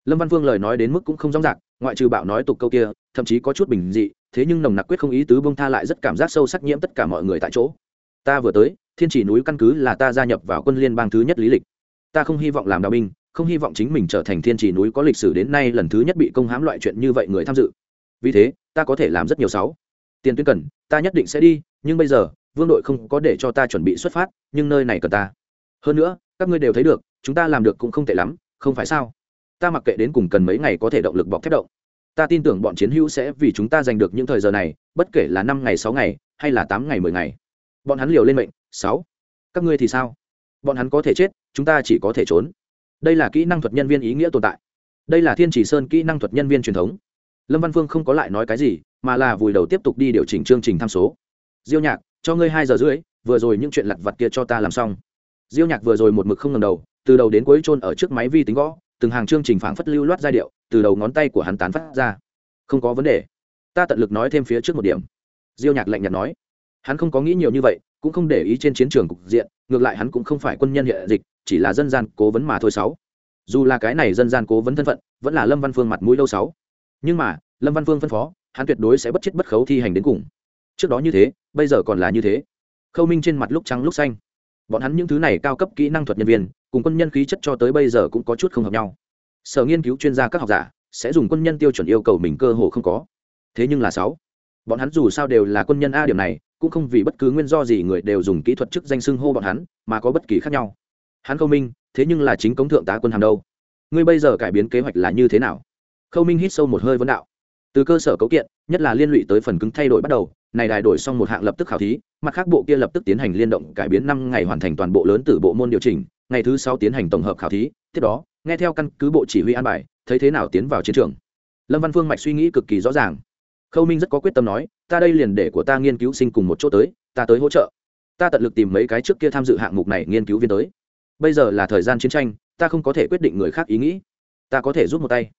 Lâm văn vương lời nói đến mức cũng không rõ rạc ngoại trừ bạo nói tục câu kia, thậm chí có chút bình dị, thế nhưng nồng nặc quyết không ý tứ bông tha lại rất cảm giác sâu sắc nhiễm tất cả mọi người tại chỗ. Ta vừa tới, thiên chỉ núi căn cứ là ta gia nhập vào quân liên bang thứ nhất lý lịch. Ta không hy vọng làm đạo binh, không hy vọng chính mình trở thành thiên chỉ núi có lịch sử đến nay lần thứ nhất bị công hãm loại chuyện như vậy người tham dự vì thế, ta có thể làm rất nhiều sáu. Tiền tuyến cần, ta nhất định sẽ đi, nhưng bây giờ, vương đội không có để cho ta chuẩn bị xuất phát, nhưng nơi này cần ta. Hơn nữa, các ngươi đều thấy được, chúng ta làm được cũng không tệ lắm, không phải sao? Ta mặc kệ đến cùng cần mấy ngày có thể động lực bọc thép động. Ta tin tưởng bọn chiến hữu sẽ vì chúng ta giành được những thời giờ này, bất kể là năm ngày, sáu ngày, hay là tám ngày, mười ngày. Bọn hắn liều lên mệnh, sáu. Các ngươi thì sao? Bọn hắn có thể chết, chúng ta chỉ có thể trốn. Đây là kỹ năng thuật nhân viên ý nghĩa tồn tại. Đây là thiên chỉ sơn kỹ năng thuật nhân viên truyền thống lâm văn phương không có lại nói cái gì, mà là vùi đầu tiếp tục đi điều chỉnh chương trình tham số. Diêu nhạc, cho ngươi hai giờ rưỡi, vừa rồi những chuyện lặt vặt kia cho ta làm xong. Diêu nhạc vừa rồi một mực không ngầm đầu, từ đầu đến cuối trôn ở trước máy vi tính gõ, từng hàng chương trình phảng phất lưu loát giai điệu, từ đầu ngón tay của hắn tán phát ra. Không có vấn đề. Ta tận lực nói thêm phía trước một điểm. Diêu nhạc lạnh nhạt nói. Hắn không có nghĩ nhiều như vậy, cũng không để ý trên chiến trường cục diện, ngược lại hắn cũng không phải quân nhân hệ dịch, chỉ là dân gian cố vấn mà thôi sáu. Dù là cái này dân gian cố vấn thân phận, vẫn là lâm văn phương mặt mũi lâu sáu nhưng mà, lâm văn vương phân phó, hắn tuyệt đối sẽ bất chết bất khấu thi hành đến cùng. Trước đó như thế, bây giờ còn là như thế. Khâu minh trên mặt lúc trắng lúc xanh. Bọn hắn những thứ này cao cấp kỹ năng thuật nhân viên, cùng quân nhân khí chất cho tới bây giờ cũng có chút không hợp nhau. Sở nghiên cứu chuyên gia các học giả sẽ dùng quân nhân tiêu chuẩn yêu cầu mình cơ hồ không có. Thế nhưng là sáu. Bọn hắn dù sao đều là quân nhân a điểm này, cũng không vì bất cứ nguyên do gì người đều dùng kỹ thuật chức danh xưng hô bọn hắn, mà có bất kỳ khác nhau. Hắn khâu minh, thế nhưng là chính cống thượng tá quân hàng đâu? Ngươi bây giờ cải biến kế hoạch là như thế nào? Khâu minh hít sâu một hơi vấn đạo. Từ cơ sở cấu kiện, nhất là liên lụy tới phần cứng thay đổi bắt đầu, này đài đổi xong một hạng lập tức khảo thí, mặt khác bộ kia lập tức tiến hành liên động cải biến năm ngày hoàn thành toàn bộ lớn từ bộ môn điều chỉnh, ngày thứ sáu tiến hành tổng hợp khảo thí, tiếp đó, nghe theo căn cứ bộ chỉ huy an bài, thấy thế nào tiến vào chiến trường. Lâm văn phương mạch suy nghĩ cực kỳ rõ ràng. Khâu minh rất có quyết tâm nói, ta đây liền để của ta nghiên cứu sinh cùng một chỗ tới, ta tới hỗ trợ. Ta tận lực tìm mấy cái trước kia tham dự hạng mục này nghiên cứu viên tới. Bây giờ là thời gian chiến tranh, ta không có thể quyết định người khác ý nghĩ. Ta có thể giúp một tay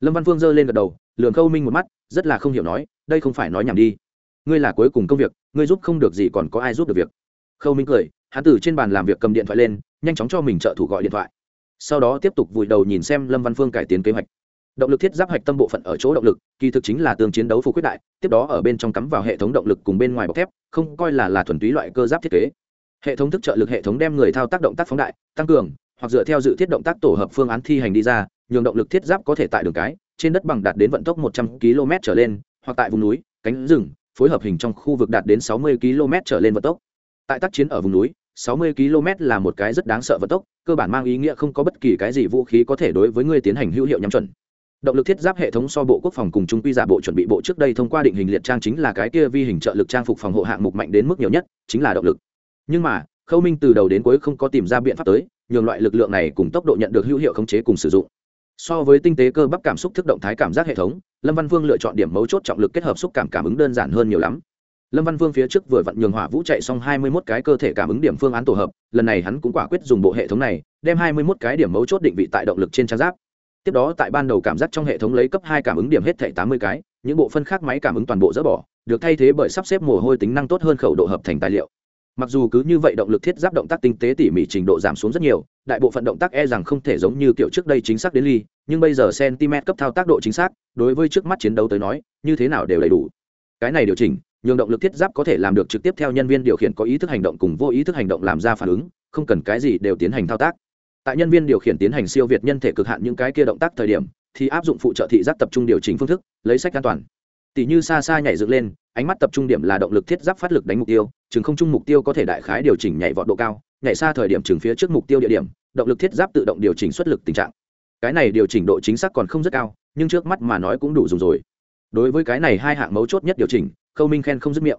lâm văn phương giơ lên gật đầu lường khâu minh một mắt, rất là không hiểu nói, đây không phải nói nhảm đi. Ngươi là cuối cùng công việc, ngươi giúp không được gì còn có ai giúp được việc. Khâu minh cười, hắn từ trên bàn làm việc cầm điện thoại lên, nhanh chóng cho mình trợ thủ gọi điện thoại. Sau đó tiếp tục vùi đầu nhìn xem lâm văn phương cải tiến kế hoạch. Động lực thiết giáp hạch tâm bộ phận ở chỗ động lực, kỳ thực chính là tương chiến đấu phục quyết đại, tiếp đó ở bên trong cắm vào hệ thống động lực cùng bên ngoài bọc thép, không coi là là thuần túy loại cơ giáp thiết kế. Hệ thống thức trợ lực hệ thống đem người thao tác động tác phóng đại, tăng cường, hoặc dựa theo dự thiết động tác tổ hợp phương án thi hành đi ra nhường động lực thiết giáp có thể tại đường cái, trên đất bằng đạt đến vận tốc một trăm km trở lên, hoặc tại vùng núi, cánh rừng, phối hợp hình trong khu vực đạt đến sáu mươi km trở lên vận tốc. Tại tác chiến ở vùng núi 60 km là một cái rất đáng sợ vận tốc, cơ bản mang ý nghĩa không có bất kỳ cái gì vũ khí có thể đối với ngươi tiến hành hữu hiệu nhắm chuẩn. Động lực thiết giáp hệ thống so bộ quốc phòng cùng trung quy giả bộ chuẩn bị bộ trước đây thông qua định hình liệt trang chính là cái kia vi hình trợ lực trang phục phòng hộ hạng mục mạnh đến mức nhiều nhất, chính là động lực. Nhưng mà, khâu minh từ đầu đến cuối không có tìm ra biện pháp tới, nhường loại lực lượng này cùng tốc độ nhận được hữu hiệu khống chế cùng sử dụng so với tinh tế cơ bắp cảm xúc thức động thái cảm giác hệ thống, lâm văn vương lựa chọn điểm mấu chốt trọng lực kết hợp xúc cảm cảm ứng đơn giản hơn nhiều lắm. Lâm văn vương phía trước vừa vặn nhường hỏa vũ chạy xong hai mươi mốt cái cơ thể cảm ứng điểm phương án tổ hợp, lần này hắn cũng quả quyết dùng bộ hệ thống này, đem hai mươi mốt cái điểm mấu chốt định vị tại động lực trên trang giáp. Tiếp đó tại ban đầu cảm giác trong hệ thống lấy cấp hai cảm ứng điểm hết thảy tám mươi cái, những bộ phân khác máy cảm ứng toàn bộ dỡ bỏ, được thay thế bởi sắp xếp mồ hôi tính năng tốt hơn khẩu độ hợp thành tài liệu mặc dù cứ như vậy động lực thiết giáp động tác tinh tế tỉ mỉ trình độ giảm xuống rất nhiều, đại bộ phận động tác e rằng không thể giống như kiểu trước đây chính xác đến ly, nhưng bây giờ cm cấp thao tác độ chính xác, đối với trước mắt chiến đấu tới nói, như thế nào đều đầy đủ. Cái này điều chỉnh, nhường động lực thiết giáp có thể làm được trực tiếp theo nhân viên điều khiển có ý thức hành động cùng vô ý thức hành động làm ra phản ứng, không cần cái gì đều tiến hành thao tác. Tại nhân viên điều khiển tiến hành siêu việt nhân thể cực hạn những cái kia động tác thời điểm, thì áp dụng phụ trợ thị giác tập trung điều chỉnh phương thức, lấy sách an toàn. Tỷ như xa xa nhảy dựng lên, ánh mắt tập trung điểm là động lực thiết giáp phát lực đánh mục tiêu chừng không chung mục tiêu có thể đại khái điều chỉnh nhảy vọt độ cao, nhảy xa thời điểm chừng phía trước mục tiêu địa điểm, động lực thiết giáp tự động điều chỉnh xuất lực tình trạng. Cái này điều chỉnh độ chính xác còn không rất cao, nhưng trước mắt mà nói cũng đủ dùng rồi. Đối với cái này hai hạng mấu chốt nhất điều chỉnh, khâu minh khen không dứt miệng.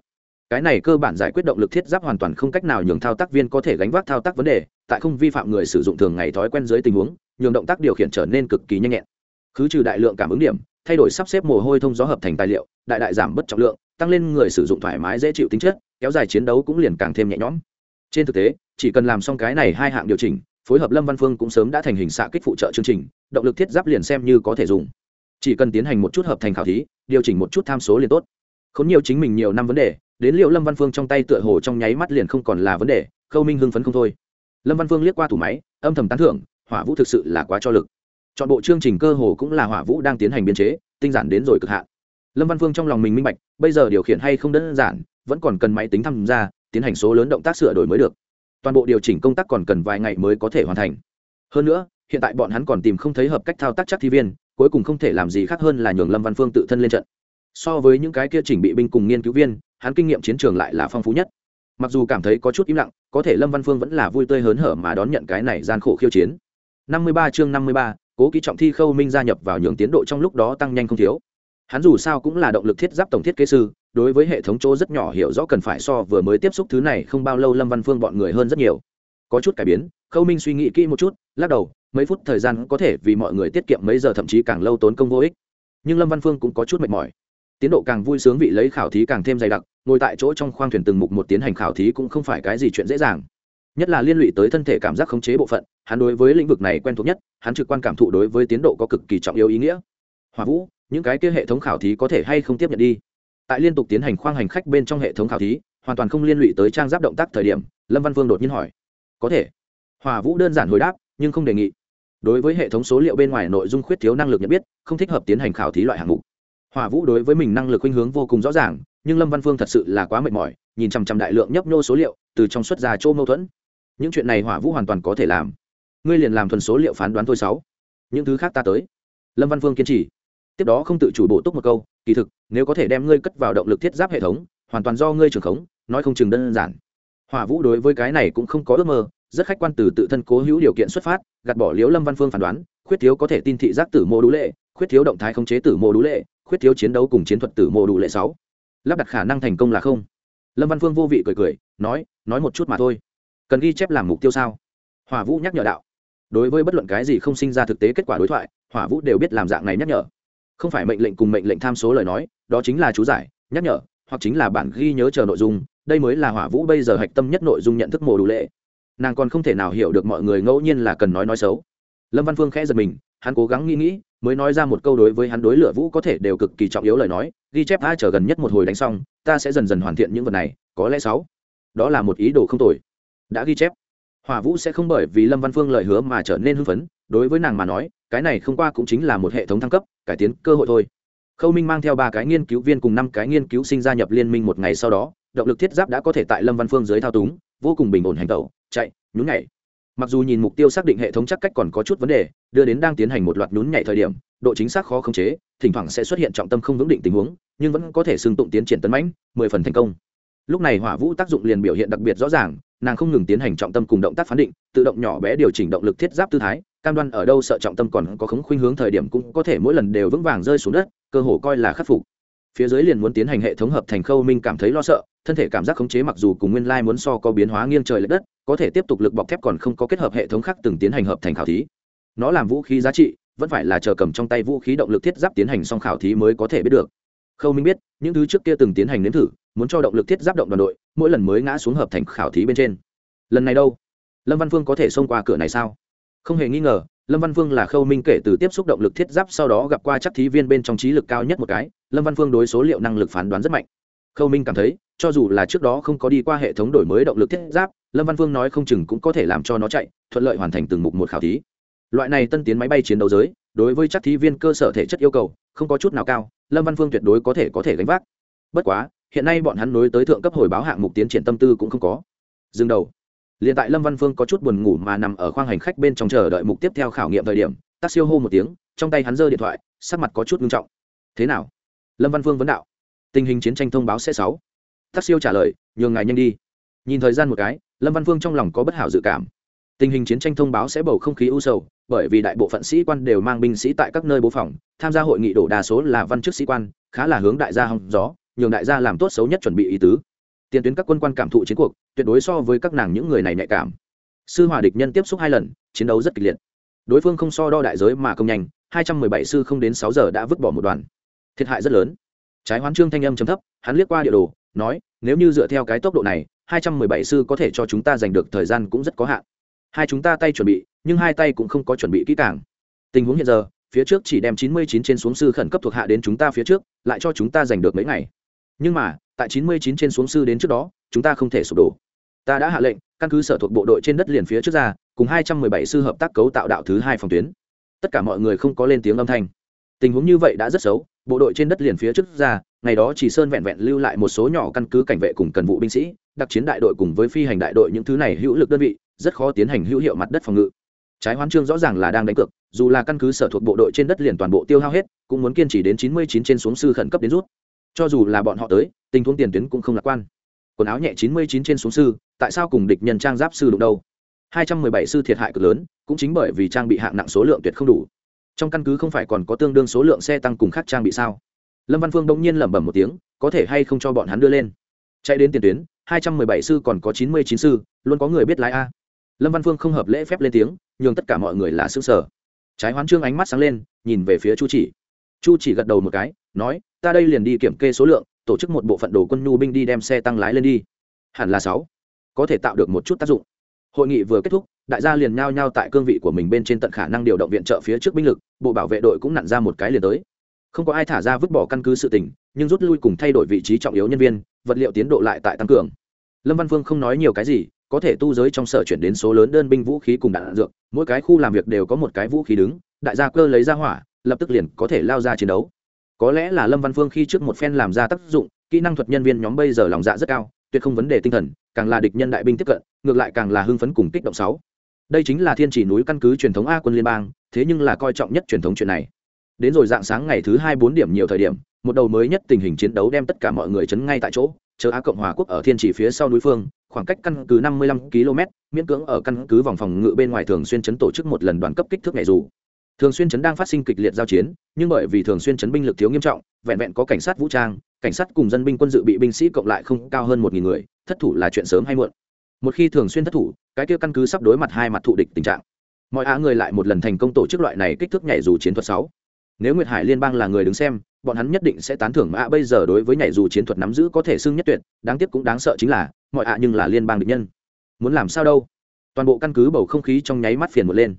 Cái này cơ bản giải quyết động lực thiết giáp hoàn toàn không cách nào nhường thao tác viên có thể gánh vác thao tác vấn đề, tại không vi phạm người sử dụng thường ngày thói quen dưới tình huống, nhường động tác điều khiển trở nên cực kỳ nhanh nhẹn. Khứ trừ đại lượng cảm ứng điểm, thay đổi sắp xếp mồ hôi thông gió hợp thành tài liệu, đại đại giảm bất trọng lượng, tăng lên người sử dụng thoải mái dễ chịu tính chất kéo dài chiến đấu cũng liền càng thêm nhẹ nhõm. Trên thực tế, chỉ cần làm xong cái này hai hạng điều chỉnh, phối hợp lâm văn phương cũng sớm đã thành hình xạ kích phụ trợ chương trình, động lực thiết giáp liền xem như có thể dùng. Chỉ cần tiến hành một chút hợp thành khảo thí, điều chỉnh một chút tham số liền tốt. Không nhiều chính mình nhiều năm vấn đề, đến liệu lâm văn phương trong tay tựa hồ trong nháy mắt liền không còn là vấn đề, khâu minh hưng phấn không thôi. Lâm văn phương liếc qua thủ máy, âm thầm tán thưởng, hỏa vũ thực sự là quá cho lực. Chọn bộ chương trình cơ hồ cũng là hỏa vũ đang tiến hành biên chế, tinh giản đến rồi cực hạn lâm văn phương trong lòng mình minh bạch, bây giờ điều khiển hay không đơn giản, vẫn còn cần máy tính tham gia, tiến hành số lớn động tác sửa đổi mới được. Toàn bộ điều chỉnh công tác còn cần vài ngày mới có thể hoàn thành. Hơn nữa, hiện tại bọn hắn còn tìm không thấy hợp cách thao tác chắc thi viên, cuối cùng không thể làm gì khác hơn là nhường lâm văn phương tự thân lên trận. So với những cái kia chỉnh bị binh cùng nghiên cứu viên, hắn kinh nghiệm chiến trường lại là phong phú nhất. Mặc dù cảm thấy có chút im lặng, có thể lâm văn phương vẫn là vui tươi hớn hở mà đón nhận cái này gian khổ khiêu chiến. Năm mươi ba chương năm mươi ba, cố ký trọng thi khâu minh gia nhập vào nhường tiến độ trong lúc đó tăng nhanh không thiếu hắn dù sao cũng là động lực thiết giáp tổng thiết kế sư, đối với hệ thống chỗ rất nhỏ hiểu rõ cần phải so vừa mới tiếp xúc thứ này không bao lâu lâm văn phương bọn người hơn rất nhiều. Có chút cải biến, khâu minh suy nghĩ kỹ một chút, lắc đầu, mấy phút thời gian có thể vì mọi người tiết kiệm mấy giờ thậm chí càng lâu tốn công vô ích. Nhưng lâm văn phương cũng có chút mệt mỏi. Tiến độ càng vui sướng vị lấy khảo thí càng thêm dày đặc, ngồi tại chỗ trong khoang thuyền từng mục một tiến hành khảo thí cũng không phải cái gì chuyện dễ dàng. Nhất là liên lụy tới thân thể cảm giác khống chế bộ phận, hắn đối với lĩnh vực này quen thuộc nhất, hắn trực quan cảm thụ đối với tiến độ có cực kỳ trọng yếu ý nghĩa. Hòa vũ những cái kia hệ thống khảo thí có thể hay không tiếp nhận đi. Tại liên tục tiến hành khoang hành khách bên trong hệ thống khảo thí, hoàn toàn không liên lụy tới trang giáp động tác thời điểm, lâm văn vương đột nhiên hỏi. Có thể. Hòa vũ đơn giản hồi đáp, nhưng không đề nghị. Đối với hệ thống số liệu bên ngoài nội dung khuyết thiếu năng lực nhận biết, không thích hợp tiến hành khảo thí loại hạng mục. Hòa vũ đối với mình năng lực khuynh hướng vô cùng rõ ràng, nhưng lâm văn phương thật sự là quá mệt mỏi, nhìn chằm chằm đại lượng nhấp nhô số liệu, từ trong xuất ra chỗ mâu thuẫn. Những chuyện này hỏa vũ hoàn toàn có thể làm. Ngươi liền làm thuần số liệu phán đoán thôi sáu. Những thứ khác ta tới. Lâm văn phương kiên trì tiếp đó không tự chủ bổ túc một câu, kỳ thực, nếu có thể đem ngươi cất vào động lực thiết giáp hệ thống, hoàn toàn do ngươi trưởng khống, nói không chừng đơn giản. Hỏa vũ đối với cái này cũng không có ước mơ, rất khách quan từ tự thân cố hữu điều kiện xuất phát, gạt bỏ liếu lâm văn phương phán đoán, khuyết thiếu có thể tin thị giác tử mô đũ lệ, khuyết thiếu động thái khống chế tử mô đũ lệ, khuyết thiếu chiến đấu cùng chiến thuật tử mô đũ lệ sáu. Lắp đặt khả năng thành công là không. Lâm văn phương vô vị cười cười, nói nói một chút mà thôi. Cần ghi chép làm mục tiêu sao? Hỏa vũ nhắc nhở đạo. Đối với bất luận cái gì không sinh ra thực tế kết quả đối thoại, hỏa vũ đều biết làm dạng này nhắc nhở không phải mệnh lệnh cùng mệnh lệnh tham số lời nói, đó chính là chú giải, nhắc nhở, hoặc chính là bản ghi nhớ chờ nội dung, đây mới là hỏa vũ bây giờ hạch tâm nhất nội dung nhận thức mồ đủ lệ. Nàng còn không thể nào hiểu được mọi người ngẫu nhiên là cần nói nói xấu. Lâm văn phương khẽ giật mình, hắn cố gắng nghĩ nghĩ, mới nói ra một câu đối với hắn đối lửa vũ có thể đều cực kỳ trọng yếu lời nói, ghi chép ai chờ gần nhất một hồi đánh xong, ta sẽ dần dần hoàn thiện những vật này, có lẽ sáu. Đó là một ý đồ không tồi. Đã ghi chép. Hỏa vũ sẽ không bởi vì lâm văn phương lời hứa mà trở nên hưng phấn đối với nàng mà nói, cái này không qua cũng chính là một hệ thống thăng cấp, cải tiến cơ hội thôi. Khâu minh mang theo ba cái nghiên cứu viên cùng năm cái nghiên cứu sinh gia nhập liên minh một ngày sau đó, động lực thiết giáp đã có thể tại lâm văn phương dưới thao túng, vô cùng bình ổn hành tẩu, chạy, nhún nhảy. Mặc dù nhìn mục tiêu xác định hệ thống chắc cách còn có chút vấn đề, đưa đến đang tiến hành một loạt nhún nhảy thời điểm, độ chính xác khó khống chế, thỉnh thoảng sẽ xuất hiện trọng tâm không vững định tình huống, nhưng vẫn có thể xưng tụng tiến triển tấn mãnh, mười phần thành công. Lúc này hỏa vũ tác dụng liền biểu hiện đặc biệt rõ ràng, nàng không ngừng tiến hành trọng tâm cùng động tác phán định, tự động nhỏ bé điều chỉnh động lực thiết giáp tư thái cam đoan ở đâu sợ trọng tâm còn có khống khuynh hướng thời điểm cũng có thể mỗi lần đều vững vàng rơi xuống đất, cơ hồ coi là khắc phục. Phía dưới liền muốn tiến hành hệ thống hợp thành khâu minh cảm thấy lo sợ, thân thể cảm giác khống chế mặc dù cùng nguyên lai muốn so có biến hóa nghiêng trời l ệ đất, có thể tiếp tục lực bọc thép còn không có kết hợp hệ thống khác từng tiến hành hợp thành khảo thí. Nó làm vũ khí giá trị, vẫn phải là chờ cầm trong tay vũ khí động lực thiết giáp tiến hành xong khảo thí mới có thể biết được. Khâu minh biết, những thứ trước kia từng tiến hành nếm thử, muốn cho động lực thiết giáp động đoàn đội, mỗi lần mới ngã xuống hợp thành khảo thí bên trên. Lần này đâu? Lâm văn phương có thể xông qua cửa này sao? Không hề nghi ngờ, lâm văn phương là khâu minh kể từ tiếp xúc động lực thiết giáp sau đó gặp qua chắc thí viên bên trong trí lực cao nhất một cái, lâm văn phương đối số liệu năng lực phán đoán rất mạnh. Khâu minh cảm thấy, cho dù là trước đó không có đi qua hệ thống đổi mới động lực thiết giáp, lâm văn phương nói không chừng cũng có thể làm cho nó chạy, thuận lợi hoàn thành từng mục một khảo thí. Loại này tân tiến máy bay chiến đấu giới, đối với chắc thí viên cơ sở thể chất yêu cầu, không có chút nào cao, lâm văn phương tuyệt đối có thể có thể gánh vác. Bất quá, hiện nay bọn hắn nối tới thượng cấp hồi báo hạng mục tiến triển tâm tư cũng không có. Dừng đầu liền tại lâm văn phương có chút buồn ngủ mà nằm ở khoang hành khách bên trong chờ đợi mục tiếp theo khảo nghiệm thời điểm tác siêu hô một tiếng, trong tay hắn giơ điện thoại, sắc mặt có chút nghiêm trọng. Thế nào? Lâm văn phương vấn đạo. Tình hình chiến tranh thông báo sẽ sáu. Tác siêu trả lời, nhường ngài nhanh đi. Nhìn thời gian một cái, lâm văn phương trong lòng có bất hảo dự cảm. Tình hình chiến tranh thông báo sẽ bầu không khí u sầu, bởi vì đại bộ phận sĩ quan đều mang binh sĩ tại các nơi bố phòng, tham gia hội nghị đổ đa số là văn chức sĩ quan, khá là hướng đại gia hòng gió, nhường đại gia làm tốt xấu nhất chuẩn bị ý tứ tiền tuyến các quân quan cảm thụ chiến cuộc, tuyệt đối so với các nàng những người này nhạy cảm. Sư hòa địch nhân tiếp xúc hai lần, chiến đấu rất kịch liệt. Đối phương không so đo đại giới mà công nhanh, hai trăm mười bảy sư không đến sáu giờ đã vứt bỏ một đoàn. Thiệt hại rất lớn. Trái hoán trương thanh âm chấm thấp, hắn liếc qua địa đồ, nói, nếu như dựa theo cái tốc độ này, hai trăm mười bảy sư có thể cho chúng ta giành được thời gian cũng rất có hạn. Hai chúng ta tay chuẩn bị, nhưng hai tay cũng không có chuẩn bị kỹ càng. Tình huống hiện giờ, phía trước chỉ đem chín mươi chín trên xuống sư khẩn cấp thuộc hạ đến chúng ta phía trước, lại cho chúng ta giành được mấy ngày. Nhưng mà tại chín mươi chín trên xuống sư đến trước đó, chúng ta không thể sụp đổ. Ta đã hạ lệnh, căn cứ sở thuộc bộ đội trên đất liền phía trước ra, cùng hai trăm mười bảy sư hợp tác cấu tạo đạo thứ hai phòng tuyến. Tất cả mọi người không có lên tiếng âm thanh. Tình huống như vậy đã rất xấu, bộ đội trên đất liền phía trước ra, ngày đó chỉ sơn vẹn vẹn lưu lại một số nhỏ căn cứ cảnh vệ cùng cần vụ binh sĩ, đặc chiến đại đội cùng với phi hành đại đội những thứ này hữu lực đơn vị, rất khó tiến hành hữu hiệu mặt đất phòng ngự. Trái hoán trương rõ ràng là đang đánh cược, dù là căn cứ sở thuộc bộ đội trên đất liền toàn bộ tiêu hao hết, cũng muốn kiên trì đến chín mươi chín trên xuống sư khẩn cấp đến rút cho dù là bọn họ tới, tình huống tiền tuyến cũng không lạc quan. Quần áo nhẹ chín mươi chín trên xuống sư, tại sao cùng địch nhân trang giáp sư đụng đâu? Hai trăm mười bảy sư thiệt hại cực lớn, cũng chính bởi vì trang bị hạng nặng số lượng tuyệt không đủ. Trong căn cứ không phải còn có tương đương số lượng xe tăng cùng khác trang bị sao? Lâm văn phương đông nhiên lẩm bẩm một tiếng, có thể hay không cho bọn hắn đưa lên? Chạy đến tiền tuyến, hai trăm mười bảy sư còn có chín mươi chín sư, luôn có người biết lái a. Lâm văn phương không hợp lễ phép lên tiếng, nhường tất cả mọi người là xứ sở trái hoán trương ánh mắt sáng lên, nhìn về phía chu chỉ chu chỉ gật đầu một cái, nói, ta đây liền đi kiểm kê số lượng, tổ chức một bộ phận đồ quân nhu binh đi đem xe tăng lái lên đi. Hẳn là sáu. Có thể tạo được một chút tác dụng. Hội nghị vừa kết thúc, đại gia liền nhao nhao tại cương vị của mình bên trên tận khả năng điều động viện trợ phía trước binh lực, bộ bảo vệ đội cũng nặn ra một cái liền tới. Không có ai thả ra vứt bỏ căn cứ sự tình, nhưng rút lui cùng thay đổi vị trí trọng yếu nhân viên, vật liệu tiến độ lại tại tăng cường. Lâm văn phương không nói nhiều cái gì, có thể tu giới trong sở chuyển đến số lớn đơn binh vũ khí cùng đạn dược, mỗi cái khu làm việc đều có một cái vũ khí đứng, đại gia cơ lấy ra hỏa lập tức liền có thể lao ra chiến đấu. Có lẽ là lâm văn phương khi trước một phen làm ra tác dụng, kỹ năng thuật nhân viên nhóm bây giờ lòng dạ rất cao, tuyệt không vấn đề tinh thần, càng là địch nhân đại binh tiếp cận, ngược lại càng là hưng phấn cùng kích động sáu. Đây chính là thiên chỉ núi căn cứ truyền thống a quân liên bang, thế nhưng là coi trọng nhất truyền thống chuyện này. Đến rồi dạng sáng ngày thứ hai bốn điểm nhiều thời điểm, một đầu mới nhất tình hình chiến đấu đem tất cả mọi người chấn ngay tại chỗ, chờ á cộng hòa quốc ở thiên chỉ phía sau núi phương, khoảng cách căn cứ năm mươi lăm km miễn cưỡng ở căn cứ vòng phòng ngự bên ngoài thường xuyên chấn tổ chức một lần đoàn cấp kích thước ngày dù thường xuyên chấn đang phát sinh kịch liệt giao chiến, nhưng bởi vì thường xuyên chấn binh lực thiếu nghiêm trọng, vẹn vẹn có cảnh sát vũ trang, cảnh sát cùng dân binh quân dự bị binh sĩ cộng lại không cao hơn một nghìn người, thất thủ là chuyện sớm hay muộn. Một khi thường xuyên thất thủ, cái kia căn cứ sắp đối mặt hai mặt thụ địch tình trạng. Mọi á người lại một lần thành công tổ chức loại này kích thước nhảy dù chiến thuật sáu. Nếu nguyệt hải liên bang là người đứng xem, bọn hắn nhất định sẽ tán thưởng mã bây giờ đối với nhảy dù chiến thuật nắm giữ có thể xưng nhất tuyệt, đáng tiếc cũng đáng sợ chính là, mọi ạ nhưng là liên bang địch nhân. Muốn làm sao đâu? Toàn bộ căn cứ bầu không khí trong nháy mắt phiền một lên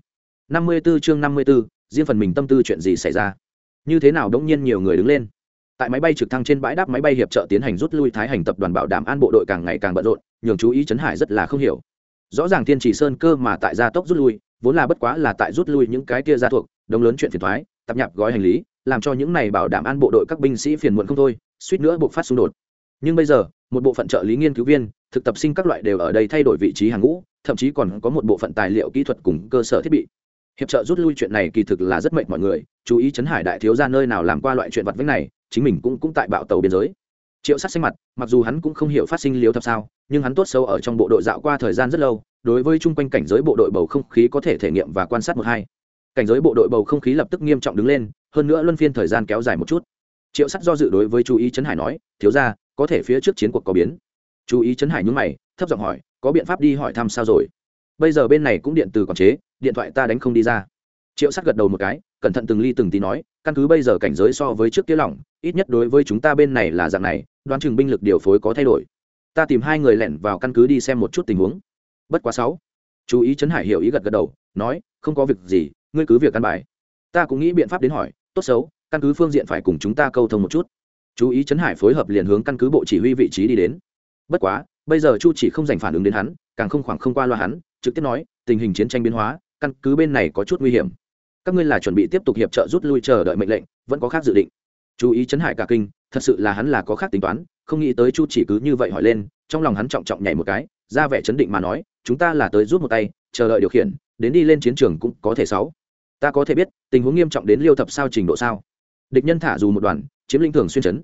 năm mươi 54 chương năm mươi 54, riêng phần mình tâm tư chuyện gì xảy ra? Như thế nào đống nhiên nhiều người đứng lên? Tại máy bay trực thăng trên bãi đáp máy bay hiệp trợ tiến hành rút lui thái hành tập đoàn bảo đảm an bộ đội càng ngày càng bận rộn nhường chú ý chấn hải rất là không hiểu. Rõ ràng thiên chỉ sơn cơ mà tại gia tốc rút lui vốn là bất quá là tại rút lui những cái kia gia thuộc đông lớn chuyện phiền toái tập nhạp gói hành lý làm cho những này bảo đảm an bộ đội các binh sĩ phiền muộn không thôi suýt nữa buộc phát xung đột. Nhưng bây giờ một bộ phận trợ lý nghiên cứu viên thực tập sinh các loại đều ở đây thay đổi vị trí hàng ngũ thậm chí còn có một bộ phận tài liệu kỹ thuật cùng cơ sở thiết bị hiệp trợ rút lui chuyện này kỳ thực là rất mệnh mọi người, chú ý chấn hải đại thiếu ra nơi nào làm qua loại chuyện vặt vách này, chính mình cũng cũng tại bạo tàu biên giới. Triệu sát xanh mặt, mặc dù hắn cũng không hiểu phát sinh liếu thập sao, nhưng hắn tốt sâu ở trong bộ đội dạo qua thời gian rất lâu, đối với chung quanh cảnh giới bộ đội bầu không khí có thể thể nghiệm và quan sát một hai. Cảnh giới bộ đội bầu không khí lập tức nghiêm trọng đứng lên, hơn nữa luân phiên thời gian kéo dài một chút. Triệu sắt do dự đối với chú ý trấn hải nói, thiếu ra có thể phía trước chiến cuộc có biến. Chú ý trấn hải nhúng mày, thấp giọng hỏi, có biện pháp đi hỏi thăm sao rồi? Bây giờ bên này cũng điện từ quản chế, điện thoại ta đánh không đi ra. Triệu sắt gật đầu một cái, cẩn thận từng ly từng tí nói, căn cứ bây giờ cảnh giới so với trước kia lỏng, ít nhất đối với chúng ta bên này là dạng này, đoán chừng binh lực điều phối có thay đổi. Ta tìm hai người lẻn vào căn cứ đi xem một chút tình huống. Bất quá sáu. Chú ý trấn hải hiểu ý gật gật đầu, nói, không có việc gì, ngươi cứ việc căn bài. Ta cũng nghĩ biện pháp đến hỏi, tốt xấu, căn cứ phương diện phải cùng chúng ta câu thông một chút. Chú ý trấn hải phối hợp liền hướng căn cứ bộ chỉ huy vị trí đi đến. Bất quá, bây giờ chu chỉ không dành phản ứng đến hắn, càng không khoảng không qua loa hắn trực tiếp nói, tình hình chiến tranh biến hóa, căn cứ bên này có chút nguy hiểm. Các ngươi là chuẩn bị tiếp tục hiệp trợ rút lui chờ đợi mệnh lệnh, vẫn có khác dự định. Chú ý chấn hại cả kinh, thật sự là hắn là có khác tính toán, không nghĩ tới chu chỉ cứ như vậy hỏi lên, trong lòng hắn trọng trọng nhảy một cái, ra vẻ chấn định mà nói, chúng ta là tới rút một tay, chờ đợi điều khiển, đến đi lên chiến trường cũng có thể sáu. Ta có thể biết, tình huống nghiêm trọng đến liêu thập sao trình độ sao. Địch nhân thả dù một đoàn, chiếm lĩnh thường xuyên chấn.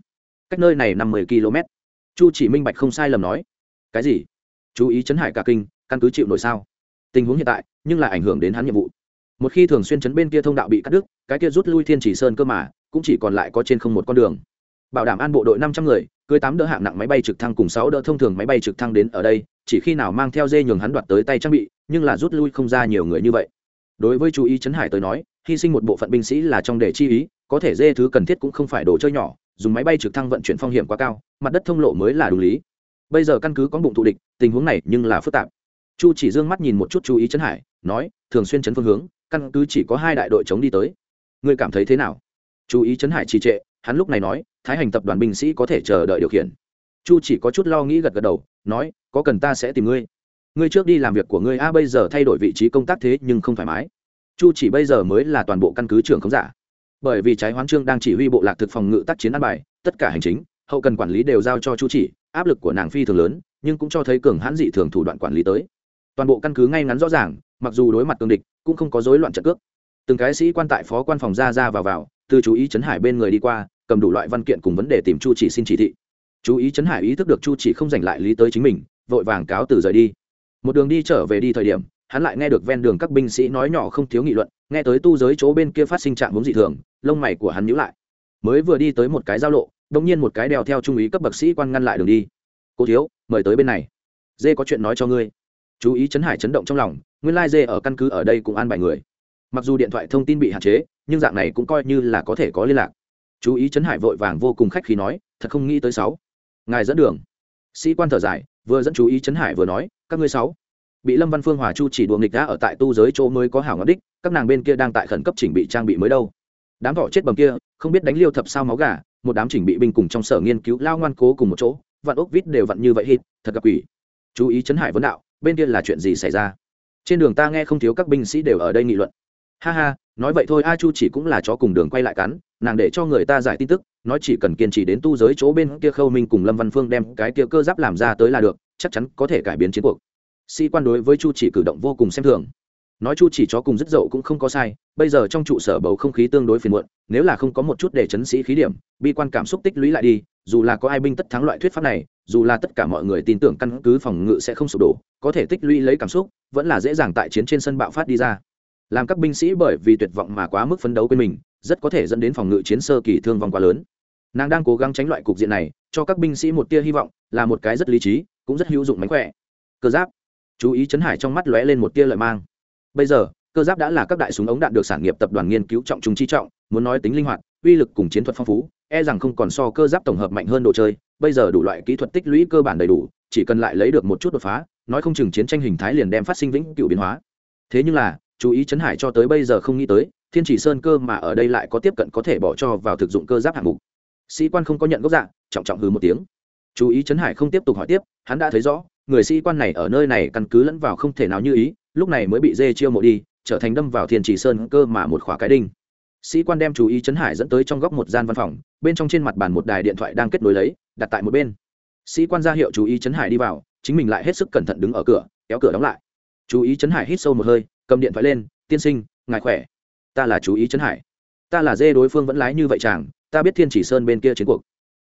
Cách nơi này năm mươi km chu chỉ minh bạch không sai lầm nói. Cái gì? Chú ý chấn hải cả kinh căn cứ chịu nổi sao? Tình huống hiện tại, nhưng lại ảnh hưởng đến hắn nhiệm vụ. Một khi thường xuyên chấn bên kia thông đạo bị cắt đứt, cái kia rút lui thiên chỉ sơn cơ mà, cũng chỉ còn lại có trên không một con đường. Bảo đảm an bộ đội năm trăm người, cưới tám đỡ hạng nặng máy bay trực thăng cùng sáu đỡ thông thường máy bay trực thăng đến ở đây, chỉ khi nào mang theo dê nhường hắn đoạt tới tay trang bị, nhưng là rút lui không ra nhiều người như vậy. Đối với chú ý chấn hải tới nói, hy sinh một bộ phận binh sĩ là trong đề chi ý, có thể dê thứ cần thiết cũng không phải đồ chơi nhỏ, dùng máy bay trực thăng vận chuyển phong hiểm quá cao, mặt đất thông lộ mới là đúng lý. Bây giờ căn cứ có bụng thụ địch, tình huống này nhưng là phức tạp chu chỉ dương mắt nhìn một chút chú ý Trấn hải, nói, thường xuyên Trấn phương hướng, căn cứ chỉ có hai đại đội chống đi tới. Ngươi cảm thấy thế nào? Chú ý Trấn hải trì trệ, hắn lúc này nói, thái hành tập đoàn binh sĩ có thể chờ đợi điều khiển. Chu chỉ có chút lo nghĩ gật gật đầu, nói, có cần ta sẽ tìm ngươi. Ngươi trước đi làm việc của ngươi, a, bây giờ thay đổi vị trí công tác thế nhưng không thoải mái. Chu chỉ bây giờ mới là toàn bộ căn cứ trưởng không giả. Bởi vì trái hoán trương đang chỉ huy bộ lạc thực phòng ngự tác chiến an bài, tất cả hành chính, hậu cần quản lý đều giao cho chu chỉ, áp lực của nàng phi thường lớn, nhưng cũng cho thấy cường hãn dị thường thủ đoạn quản lý tới toàn bộ căn cứ ngay ngắn rõ ràng, mặc dù đối mặt cương địch, cũng không có rối loạn trận cước. Từng cái sĩ quan tại phó quan phòng ra ra vào vào, từ chú ý chấn hải bên người đi qua, cầm đủ loại văn kiện cùng vấn đề tìm chu chỉ xin chỉ thị. Chú ý chấn hải ý thức được chu chỉ không giành lại lý tới chính mình, vội vàng cáo từ rời đi. Một đường đi trở về đi thời điểm, hắn lại nghe được ven đường các binh sĩ nói nhỏ không thiếu nghị luận, nghe tới tu giới chỗ bên kia phát sinh trạng vốn dị thường, lông mày của hắn nhíu lại. Mới vừa đi tới một cái giao lộ đông nhiên một cái đèo theo trung úy cấp bậc sĩ quan ngăn lại đường đi. Cô thiếu, mời tới bên này. Dê có chuyện nói cho ngươi chú ý chấn hải chấn động trong lòng, nguyên lai dê ở căn cứ ở đây cũng an bài người. Mặc dù điện thoại thông tin bị hạn chế, nhưng dạng này cũng coi như là có thể có liên lạc. Chú ý chấn hải vội vàng vô cùng khách khí nói, thật không nghĩ tới sáu. Ngài dẫn đường. Sĩ quan thở dài, vừa dẫn chú ý chấn hải vừa nói, các ngươi sáu. Bị lâm văn phương hòa chu chỉ đùa nghịch đã ở tại tu giới chỗ mới có hảo ngọc đích, các nàng bên kia đang tại khẩn cấp chỉnh bị trang bị mới đâu. Đám thỏ chết bầm kia, không biết đánh liêu thập sao máu gà, một đám chỉnh bị binh cùng trong sở nghiên cứu lao ngoan cố cùng một chỗ, vạn ốc vít đều vặn như vậy hít, thật gặp quỷ. Chú ý chấn hải vấn đạo bên kia là chuyện gì xảy ra? Trên đường ta nghe không thiếu các binh sĩ đều ở đây nghị luận. Ha ha, nói vậy thôi, a chu chỉ cũng là chó cùng đường quay lại cắn, nàng để cho người ta giải tin tức, nói chỉ cần kiên trì đến tu giới chỗ bên kia khâu minh cùng lâm văn phương đem cái kia cơ giáp làm ra tới là được, chắc chắn có thể cải biến chiến cuộc. Sĩ quan đối với chu chỉ cử động vô cùng xem thường. Nói chu chỉ chó cùng rất dậu cũng không có sai, bây giờ trong trụ sở bầu không khí tương đối phiền muộn, nếu là không có một chút để chấn sĩ khí điểm, bi quan cảm xúc tích lũy lại đi, dù là có ai binh tất thắng loại thuyết pháp này dù là tất cả mọi người tin tưởng căn cứ phòng ngự sẽ không sụp đổ, có thể tích lũy lấy cảm xúc, vẫn là dễ dàng tại chiến trên sân bạo phát đi ra. Làm các binh sĩ bởi vì tuyệt vọng mà quá mức phấn đấu quên mình, rất có thể dẫn đến phòng ngự chiến sơ kỳ thương vong quá lớn. Nàng đang cố gắng tránh loại cục diện này, cho các binh sĩ một tia hy vọng, là một cái rất lý trí, cũng rất hữu dụng mánh khỏe. Cơ giáp. Chú ý chấn hải trong mắt lóe lên một tia lợi mang. Bây giờ, cơ giáp đã là các đại súng ống đạn được sản nghiệp tập đoàn nghiên cứu trọng trung chi trọng, muốn nói tính linh hoạt, uy lực cùng chiến thuật phong phú e rằng không còn so cơ giáp tổng hợp mạnh hơn đồ chơi bây giờ đủ loại kỹ thuật tích lũy cơ bản đầy đủ, chỉ cần lại lấy được một chút đột phá, nói không chừng chiến tranh hình thái liền đem phát sinh vĩnh cựu biến hóa. Thế nhưng là, chú ý chấn hải cho tới bây giờ không nghĩ tới, thiên chỉ sơn cơ mà ở đây lại có tiếp cận có thể bỏ cho vào thực dụng cơ giáp hạng mục. Sĩ quan không có nhận gốc dạng trọng trọng hư một tiếng. Chú ý chấn hải không tiếp tục hỏi tiếp, hắn đã thấy rõ, người sĩ quan này ở nơi này căn cứ lẫn vào không thể nào như ý, lúc này mới bị dê chiêu mộ đi, trở thành đâm vào thiên chỉ sơn cơ mà một khóa cái đinh sĩ quan đem chú ý chấn hải dẫn tới trong góc một gian văn phòng, bên trong trên mặt bàn một đài điện thoại đang kết nối lấy, đặt tại một bên. Sĩ quan ra hiệu chú ý chấn hải đi vào, chính mình lại hết sức cẩn thận đứng ở cửa, kéo cửa đóng lại. Chú ý chấn hải hít sâu một hơi, cầm điện thoại lên, tiên sinh, ngài khỏe? Ta là chú ý chấn hải. Ta là dê đối phương vẫn lái như vậy chàng, ta biết thiên chỉ sơn bên kia chiến cuộc.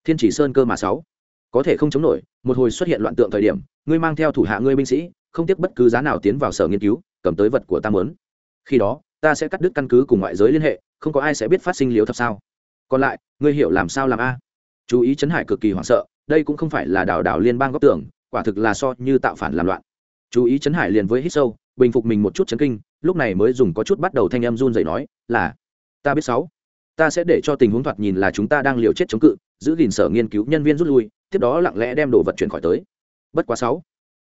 Thiên chỉ sơn cơ mà sáu. Có thể không chống nổi, một hồi xuất hiện loạn tượng thời điểm, ngươi mang theo thủ hạ ngươi binh sĩ, không tiếc bất cứ giá nào tiến vào sở nghiên cứu, cầm tới vật của ta mớn khi đó, ta sẽ cắt đứt căn cứ cùng ngoại giới liên hệ không có ai sẽ biết phát sinh liếu thập sao? Còn lại, ngươi hiểu làm sao làm a? Chú ý chấn hải cực kỳ hoảng sợ, đây cũng không phải là đảo đảo liên bang góc tưởng quả thực là so như tạo phản làm loạn. Chú ý chấn hải liền với hít sâu, bình phục mình một chút chấn kinh, lúc này mới dùng có chút bắt đầu thanh em run dậy nói, là, ta biết sáu. Ta sẽ để cho tình huống thoạt nhìn là chúng ta đang liều chết chống cự, giữ gìn sở nghiên cứu nhân viên rút lui, tiếp đó lặng lẽ đem đồ vật chuyển khỏi tới. Bất quá sáu.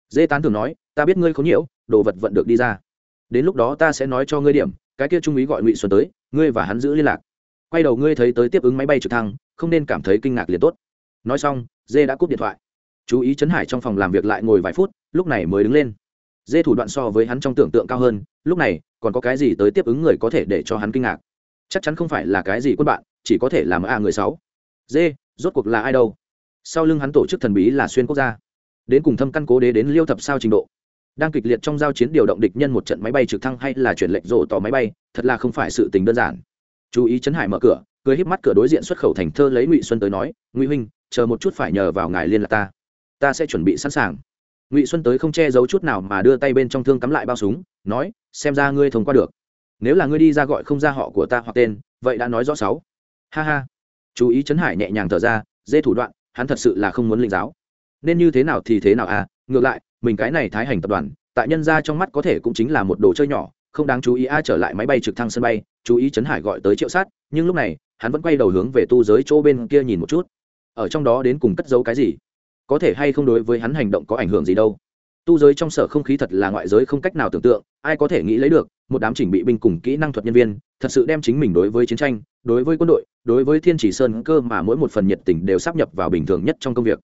Dê tán thường nói, ta biết ngươi không nhiễu đồ vật vận được đi ra. Đến lúc đó ta sẽ nói cho ngươi điểm, cái kia trung úy gọi ngụy xuân tới ngươi và hắn giữ liên lạc. Quay đầu ngươi thấy tới tiếp ứng máy bay trực thăng, không nên cảm thấy kinh ngạc liền tốt. Nói xong dê đã cúp điện thoại. Chú ý chấn hải trong phòng làm việc lại ngồi vài phút, lúc này mới đứng lên. Dê thủ đoạn so với hắn trong tưởng tượng cao hơn, lúc này, còn có cái gì tới tiếp ứng người có thể để cho hắn kinh ngạc? Chắc chắn không phải là cái gì quân bạn, chỉ có thể làm a người sáu. Dê rốt cuộc là ai đâu? Sau lưng hắn tổ chức thần bí là xuyên quốc gia. Đến cùng thâm căn cố đế đến liêu thập sao trình độ đang kịch liệt trong giao chiến điều động địch nhân một trận máy bay trực thăng hay là chuyển lệnh rổ tỏ máy bay, thật là không phải sự tình đơn giản. Chú ý chấn hải mở cửa cười híp mắt cửa đối diện xuất khẩu thành thơ lấy ngụy xuân tới nói, ngụy huynh, chờ một chút phải nhờ vào ngài liên lạc ta. Ta sẽ chuẩn bị sẵn sàng. Ngụy xuân tới không che giấu chút nào mà đưa tay bên trong thương cắm lại bao súng, nói, xem ra ngươi thông qua được. Nếu là ngươi đi ra gọi không ra họ của ta hoặc tên, vậy đã nói rõ sáu. Ha ha. Chú ý chấn hải nhẹ nhàng thở ra, dê thủ đoạn, hắn thật sự là không muốn linh giáo. Nên như thế nào thì thế nào à ngược lại mình cái này thái hành tập đoàn, tại nhân ra trong mắt có thể cũng chính là một đồ chơi nhỏ, không đáng chú ý ai trở lại máy bay trực thăng sân bay, chú ý chấn hải gọi tới triệu sát, nhưng lúc này, hắn vẫn quay đầu hướng về tu giới chỗ bên kia nhìn một chút. Ở trong đó đến cùng cất giấu cái gì? Có thể hay không đối với hắn hành động có ảnh hưởng gì đâu? Tu giới trong sở không khí thật là ngoại giới không cách nào tưởng tượng, ai có thể nghĩ lấy được, một đám chỉnh bị binh cùng kỹ năng thuật nhân viên, thật sự đem chính mình đối với chiến tranh, đối với quân đội, đối với thiên chỉ sơn cơ mà mỗi một phần nhiệt tình đều sắp nhập vào bình thường nhất trong công việc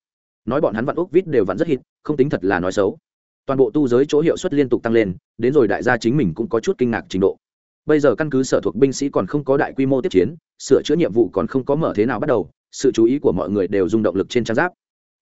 nói bọn hắn vặn úc vít đều vặn rất hít, không tính thật là nói xấu. Toàn bộ tu giới chỗ hiệu suất liên tục tăng lên, đến rồi đại gia chính mình cũng có chút kinh ngạc trình độ. Bây giờ căn cứ sở thuộc binh sĩ còn không có đại quy mô tiếp chiến, sửa chữa nhiệm vụ còn không có mở thế nào bắt đầu, sự chú ý của mọi người đều dùng động lực trên trang giáp.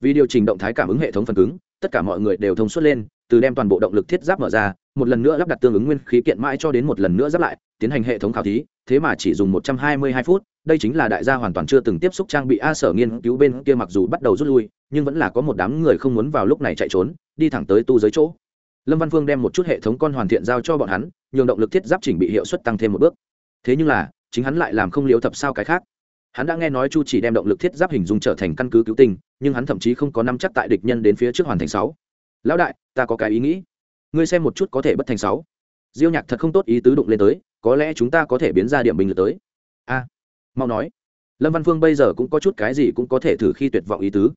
Vì điều chỉnh động thái cảm ứng hệ thống phần cứng, tất cả mọi người đều thông suốt lên, từ đem toàn bộ động lực thiết giáp mở ra, một lần nữa lắp đặt tương ứng nguyên khí kiện mãi cho đến một lần nữa giáp lại, tiến hành hệ thống khảo thí, thế mà chỉ dùng một trăm hai mươi hai phút đây chính là đại gia hoàn toàn chưa từng tiếp xúc trang bị a sở nghiên cứu bên kia mặc dù bắt đầu rút lui, nhưng vẫn là có một đám người không muốn vào lúc này chạy trốn, đi thẳng tới tu giới chỗ. Lâm văn phương đem một chút hệ thống con hoàn thiện giao cho bọn hắn, nhường động lực thiết giáp chỉnh bị hiệu suất tăng thêm một bước. Thế nhưng là, chính hắn lại làm không liếu thập sao cái khác. Hắn đã nghe nói chu chỉ đem động lực thiết giáp hình dung trở thành căn cứ cứu tinh, nhưng hắn thậm chí không có năm chắc tại địch nhân đến phía trước hoàn thành sáu. Lão đại, ta có cái ý nghĩ. Ngươi xem một chút có thể bất thành sáu. Diêu nhạc thật không tốt ý tứ đụng lên tới, có lẽ chúng ta có thể biến ra điểm bình lực tới. A mau nói. Lâm văn phương bây giờ cũng có chút cái gì cũng có thể thử khi tuyệt vọng ý tứ.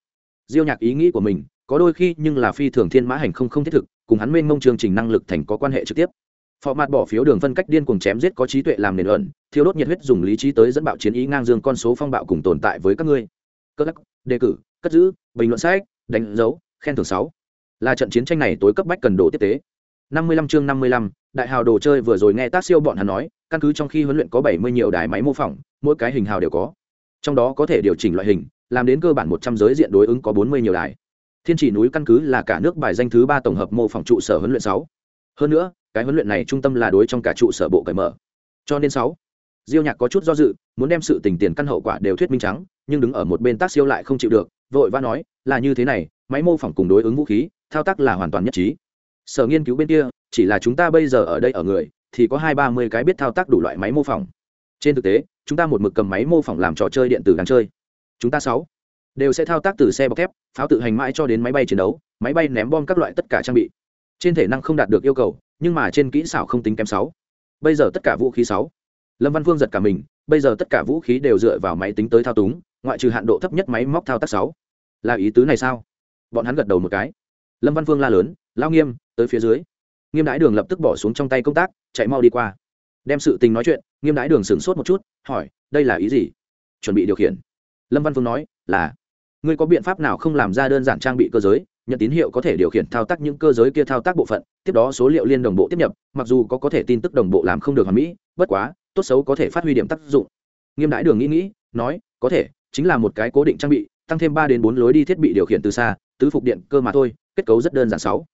Diêu nhạc ý nghĩ của mình, có đôi khi nhưng là phi thường thiên mã hành không không thiết thực, cùng hắn mênh mông chương trình năng lực thành có quan hệ trực tiếp. Phò mặt bỏ phiếu đường phân cách điên cuồng chém giết có trí tuệ làm nền ẩn thiếu đốt nhiệt huyết dùng lý trí tới dẫn bạo chiến ý ngang dương con số phong bạo cùng tồn tại với các ngươi. Cơ lắc, đề cử, cất giữ, bình luận sách, đánh dấu, khen thưởng sáu. Là trận chiến tranh này tối cấp bách cần đồ tiếp tế. Năm mươi lăm chương năm mươi lăm, đại hào đồ chơi vừa rồi nghe tác siêu bọn hắn nói căn cứ trong khi huấn luyện có bảy mươi nhiều đài máy mô phỏng, mỗi cái hình hào đều có. Trong đó có thể điều chỉnh loại hình, làm đến cơ bản một trăm giới diện đối ứng có bốn mươi nhiều đài. Thiên chỉ núi căn cứ là cả nước bài danh thứ ba tổng hợp mô phỏng trụ sở huấn luyện sáu. Hơn nữa, cái huấn luyện này trung tâm là đối trong cả trụ sở bộ cởi mở. Cho nên sáu, diêu nhạc có chút do dự, muốn đem sự tình tiền căn hậu quả đều thuyết minh trắng, nhưng đứng ở một bên tác siêu lại không chịu được, vội vã nói, là như thế này, máy mô phỏng cùng đối ứng vũ khí, thao tác là hoàn toàn nhất trí. Sở nghiên cứu bên kia, chỉ là chúng ta bây giờ ở đây ở người thì có hai ba mươi cái biết thao tác đủ loại máy mô phỏng. Trên thực tế, chúng ta một mực cầm máy mô phỏng làm trò chơi điện tử gắn chơi. Chúng ta sáu đều sẽ thao tác từ xe bọc thép, pháo tự hành mãi cho đến máy bay chiến đấu, máy bay ném bom các loại tất cả trang bị. Trên thể năng không đạt được yêu cầu, nhưng mà trên kỹ xảo không tính kém sáu bây giờ tất cả vũ khí sáu lâm văn phương giật cả mình, bây giờ tất cả vũ khí đều dựa vào máy tính tới thao túng, ngoại trừ hạn độ thấp nhất máy móc thao tác sáu là ý tứ này sao? Bọn hắn gật đầu một cái. Lâm văn phương la lớn lao nghiêm, tới phía dưới nghiêm đái đường lập tức bỏ xuống trong tay công tác, chạy mau đi qua. Đem sự tình nói chuyện, nghiêm đái đường sửng sốt một chút, hỏi, đây là ý gì? Chuẩn bị điều khiển. Lâm văn phương nói, là, ngươi có biện pháp nào không làm ra đơn giản trang bị cơ giới, nhận tín hiệu có thể điều khiển thao tác những cơ giới kia thao tác bộ phận, tiếp đó số liệu liên đồng bộ tiếp nhập, mặc dù có có thể tin tức đồng bộ làm không được hoàn mỹ, bất quá, tốt xấu có thể phát huy điểm tác dụng. Nghiêm đái đường nghĩ nghĩ, nói, có thể, chính là một cái cố định trang bị, tăng thêm ba đến bốn lối đi thiết bị điều khiển từ xa, tứ phục điện cơ mà thôi, kết cấu rất đơn giản sáu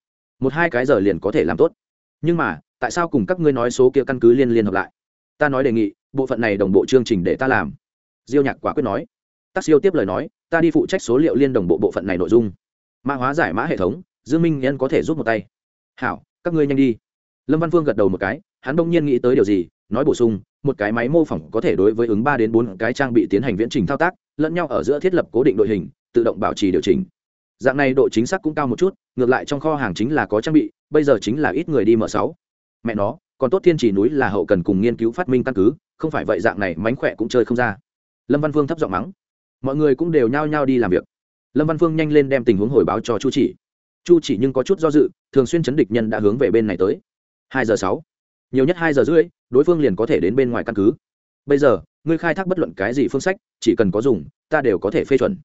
một hai cái giờ liền có thể làm tốt. Nhưng mà, tại sao cùng các ngươi nói số kia căn cứ liên liên hợp lại? Ta nói đề nghị, bộ phận này đồng bộ chương trình để ta làm. Diêu nhạc quả quyết nói. Tác siêu tiếp lời nói, ta đi phụ trách số liệu liên đồng bộ bộ phận này nội dung. Mã hóa giải mã hệ thống, dương minh nhân có thể giúp một tay. Hảo, các ngươi nhanh đi. Lâm văn phương gật đầu một cái, hắn đông nhiên nghĩ tới điều gì, nói bổ sung, một cái máy mô phỏng có thể đối với ứng ba đến bốn cái trang bị tiến hành viễn trình thao tác, lẫn nhau ở giữa thiết lập cố định đội hình, tự động bảo trì điều chỉnh dạng này độ chính xác cũng cao một chút, ngược lại trong kho hàng chính là có trang bị, bây giờ chính là ít người đi mở sáu. Mẹ nó, còn tốt thiên chỉ núi là hậu cần cùng nghiên cứu phát minh căn cứ, không phải vậy dạng này mánh khỏe cũng chơi không ra. Lâm văn phương thấp giọng mắng. Mọi người cũng đều nhao nhao đi làm việc. Lâm văn phương nhanh lên đem tình huống hồi báo cho chu chỉ. Chu chỉ nhưng có chút do dự, thường xuyên chấn địch nhân đã hướng về bên này tới. Hai giờ sáu. Nhiều nhất hai giờ rưỡi, đối phương liền có thể đến bên ngoài căn cứ. Bây giờ, ngươi khai thác bất luận cái gì phương sách, chỉ cần có dùng, ta đều có thể phê chuẩn.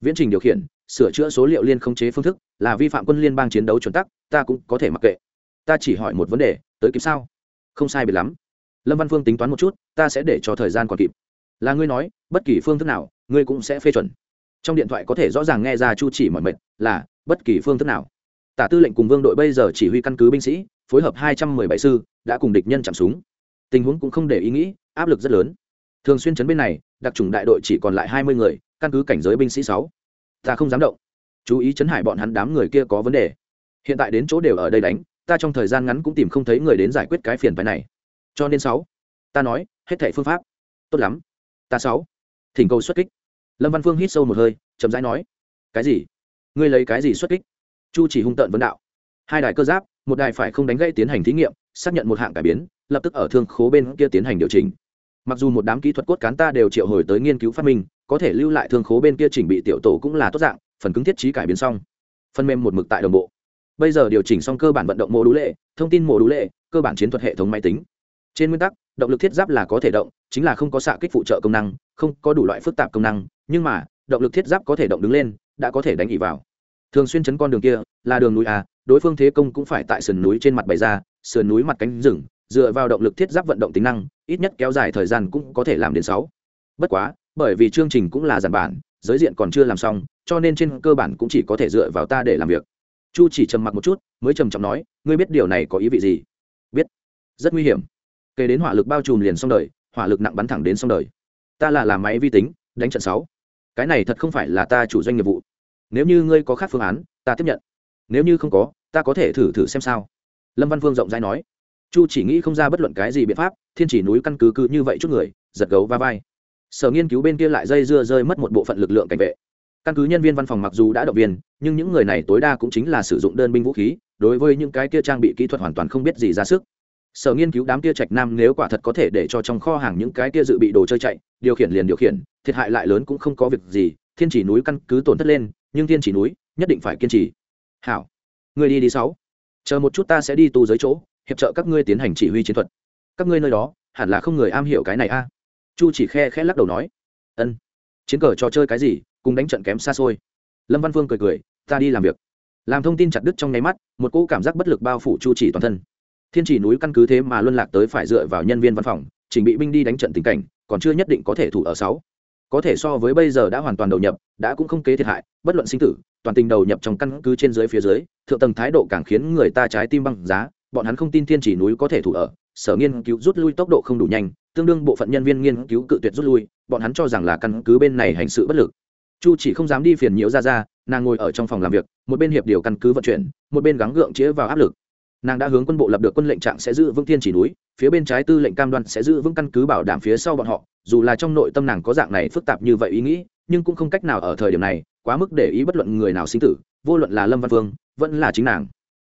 Viễn trình điều khiển sửa chữa số liệu liên không chế phương thức, là vi phạm quân liên bang chiến đấu chuẩn tắc, ta cũng có thể mặc kệ. Ta chỉ hỏi một vấn đề, tới kịp sao? Không sai biệt lắm. Lâm văn phương tính toán một chút, ta sẽ để cho thời gian còn kịp. Là ngươi nói, bất kỳ phương thức nào, ngươi cũng sẽ phê chuẩn. Trong điện thoại có thể rõ ràng nghe ra chu chỉ mọi mệnh là, bất kỳ phương thức nào. Tả tư lệnh cùng vương đội bây giờ chỉ huy căn cứ binh sĩ, phối hợp hai trăm mười bảy sư, đã cùng địch nhân chạm súng. Tình huống cũng không để ý nghĩ, áp lực rất lớn. Thường xuyên chấn bên này, đặc trùng đại đội chỉ còn lại hai mươi người, căn cứ cảnh giới binh sĩ sáu ta không dám động. Chú ý chấn hải bọn hắn đám người kia có vấn đề. Hiện tại đến chỗ đều ở đây đánh, ta trong thời gian ngắn cũng tìm không thấy người đến giải quyết cái phiền phái này. Cho nên sáu, ta nói, hết thảy phương pháp. Tốt lắm. Ta sáu, thỉnh cầu xuất kích. Lâm văn phương hít sâu một hơi, chậm rãi nói, cái gì? Ngươi lấy cái gì xuất kích? Chu chỉ hung tợn vấn đạo. Hai đài cơ giáp, một đài phải không đánh gãy tiến hành thí nghiệm, xác nhận một hạng cải biến, lập tức ở thương khố bên kia tiến hành điều chỉnh. Mặc dù một đám kỹ thuật cốt cán ta đều triệu hồi tới nghiên cứu phát minh có thể lưu lại thương khố bên kia chỉnh bị tiểu tổ cũng là tốt dạng, phần cứng thiết trí cải biến xong. Phần mềm một mực tại đồng bộ. Bây giờ điều chỉnh xong cơ bản vận động mô đũ lệ, thông tin mô đũ lệ, cơ bản chiến thuật hệ thống máy tính. Trên nguyên tắc, động lực thiết giáp là có thể động, chính là không có xạ kích phụ trợ công năng, không có đủ loại phức tạp công năng, nhưng mà, động lực thiết giáp có thể động đứng lên, đã có thể đánh ỉ vào. Thường xuyên chấn con đường kia, là đường núi à đối phương thế công cũng phải tại sườn núi trên mặt bày ra, sườn núi mặt cánh rừng, dựa vào động lực thiết giáp vận động tính năng, ít nhất kéo dài thời gian cũng có thể làm đến sáu. Bất quá bởi vì chương trình cũng là giản bản, giới diện còn chưa làm xong, cho nên trên cơ bản cũng chỉ có thể dựa vào ta để làm việc. Chu chỉ trầm mặc một chút, mới trầm trọng nói, ngươi biết điều này có ý vị gì? Biết. Rất nguy hiểm. Kể đến hỏa lực bao trùm liền xong đời, hỏa lực nặng bắn thẳng đến xong đời. Ta là làm máy vi tính, đánh trận sáu. Cái này thật không phải là ta chủ doanh nghiệp vụ. Nếu như ngươi có khác phương án, ta tiếp nhận. Nếu như không có, ta có thể thử thử xem sao. Lâm văn Vương rộng rãi nói. Chu chỉ nghĩ không ra bất luận cái gì biện pháp, thiên chỉ núi căn cứ cứ như vậy chút người, giật gấu va vai sở nghiên cứu bên kia lại dây dưa rơi mất một bộ phận lực lượng cảnh vệ. Căn cứ nhân viên văn phòng mặc dù đã động viên, nhưng những người này tối đa cũng chính là sử dụng đơn binh vũ khí, đối với những cái kia trang bị kỹ thuật hoàn toàn không biết gì ra sức. Sở nghiên cứu đám kia trạch nam nếu quả thật có thể để cho trong kho hàng những cái kia dự bị đồ chơi chạy, điều khiển liền điều khiển, thiệt hại lại lớn cũng không có việc gì, thiên chỉ núi căn cứ tổn thất lên, nhưng thiên chỉ núi nhất định phải kiên trì. Hảo người đi đi sáu. Chờ một chút ta sẽ đi tu giới chỗ, hiệp trợ các ngươi tiến hành chỉ huy chiến thuật. Các ngươi nơi đó, hẳn là không người am hiểu cái này a chu chỉ khe khẽ lắc đầu nói, ân, chiến cờ trò chơi cái gì, cùng đánh trận kém xa xôi. Lâm văn phương cười cười, ta đi làm việc. Làm thông tin chặt đứt trong nháy mắt, một cỗ cảm giác bất lực bao phủ chu chỉ toàn thân. Thiên chỉ núi căn cứ thế mà luân lạc tới phải dựa vào nhân viên văn phòng, chỉnh bị binh đi đánh trận tình cảnh, còn chưa nhất định có thể thủ ở sáu. Có thể so với bây giờ đã hoàn toàn đầu nhập, đã cũng không kế thiệt hại, bất luận sinh tử, toàn tình đầu nhập trong căn cứ trên dưới phía dưới, thượng tầng thái độ càng khiến người ta trái tim băng giá, bọn hắn không tin thiên chỉ núi có thể thủ ở, sở nghiên cứu rút lui tốc độ không đủ nhanh tương đương bộ phận nhân viên nghiên cứu cự tuyệt rút lui, bọn hắn cho rằng là căn cứ bên này hành sự bất lực. Chu chỉ không dám đi phiền nhiễu ra ra nàng ngồi ở trong phòng làm việc, một bên hiệp điều căn cứ vận chuyển, một bên gắng gượng chĩa vào áp lực. Nàng đã hướng quân bộ lập được quân lệnh trạng sẽ giữ vững thiên chỉ núi, phía bên trái tư lệnh cam đoan sẽ giữ vững căn cứ bảo đảm phía sau bọn họ. Dù là trong nội tâm nàng có dạng này phức tạp như vậy ý nghĩ, nhưng cũng không cách nào ở thời điểm này, quá mức để ý bất luận người nào sinh tử, vô luận là lâm văn vương, vẫn là chính nàng.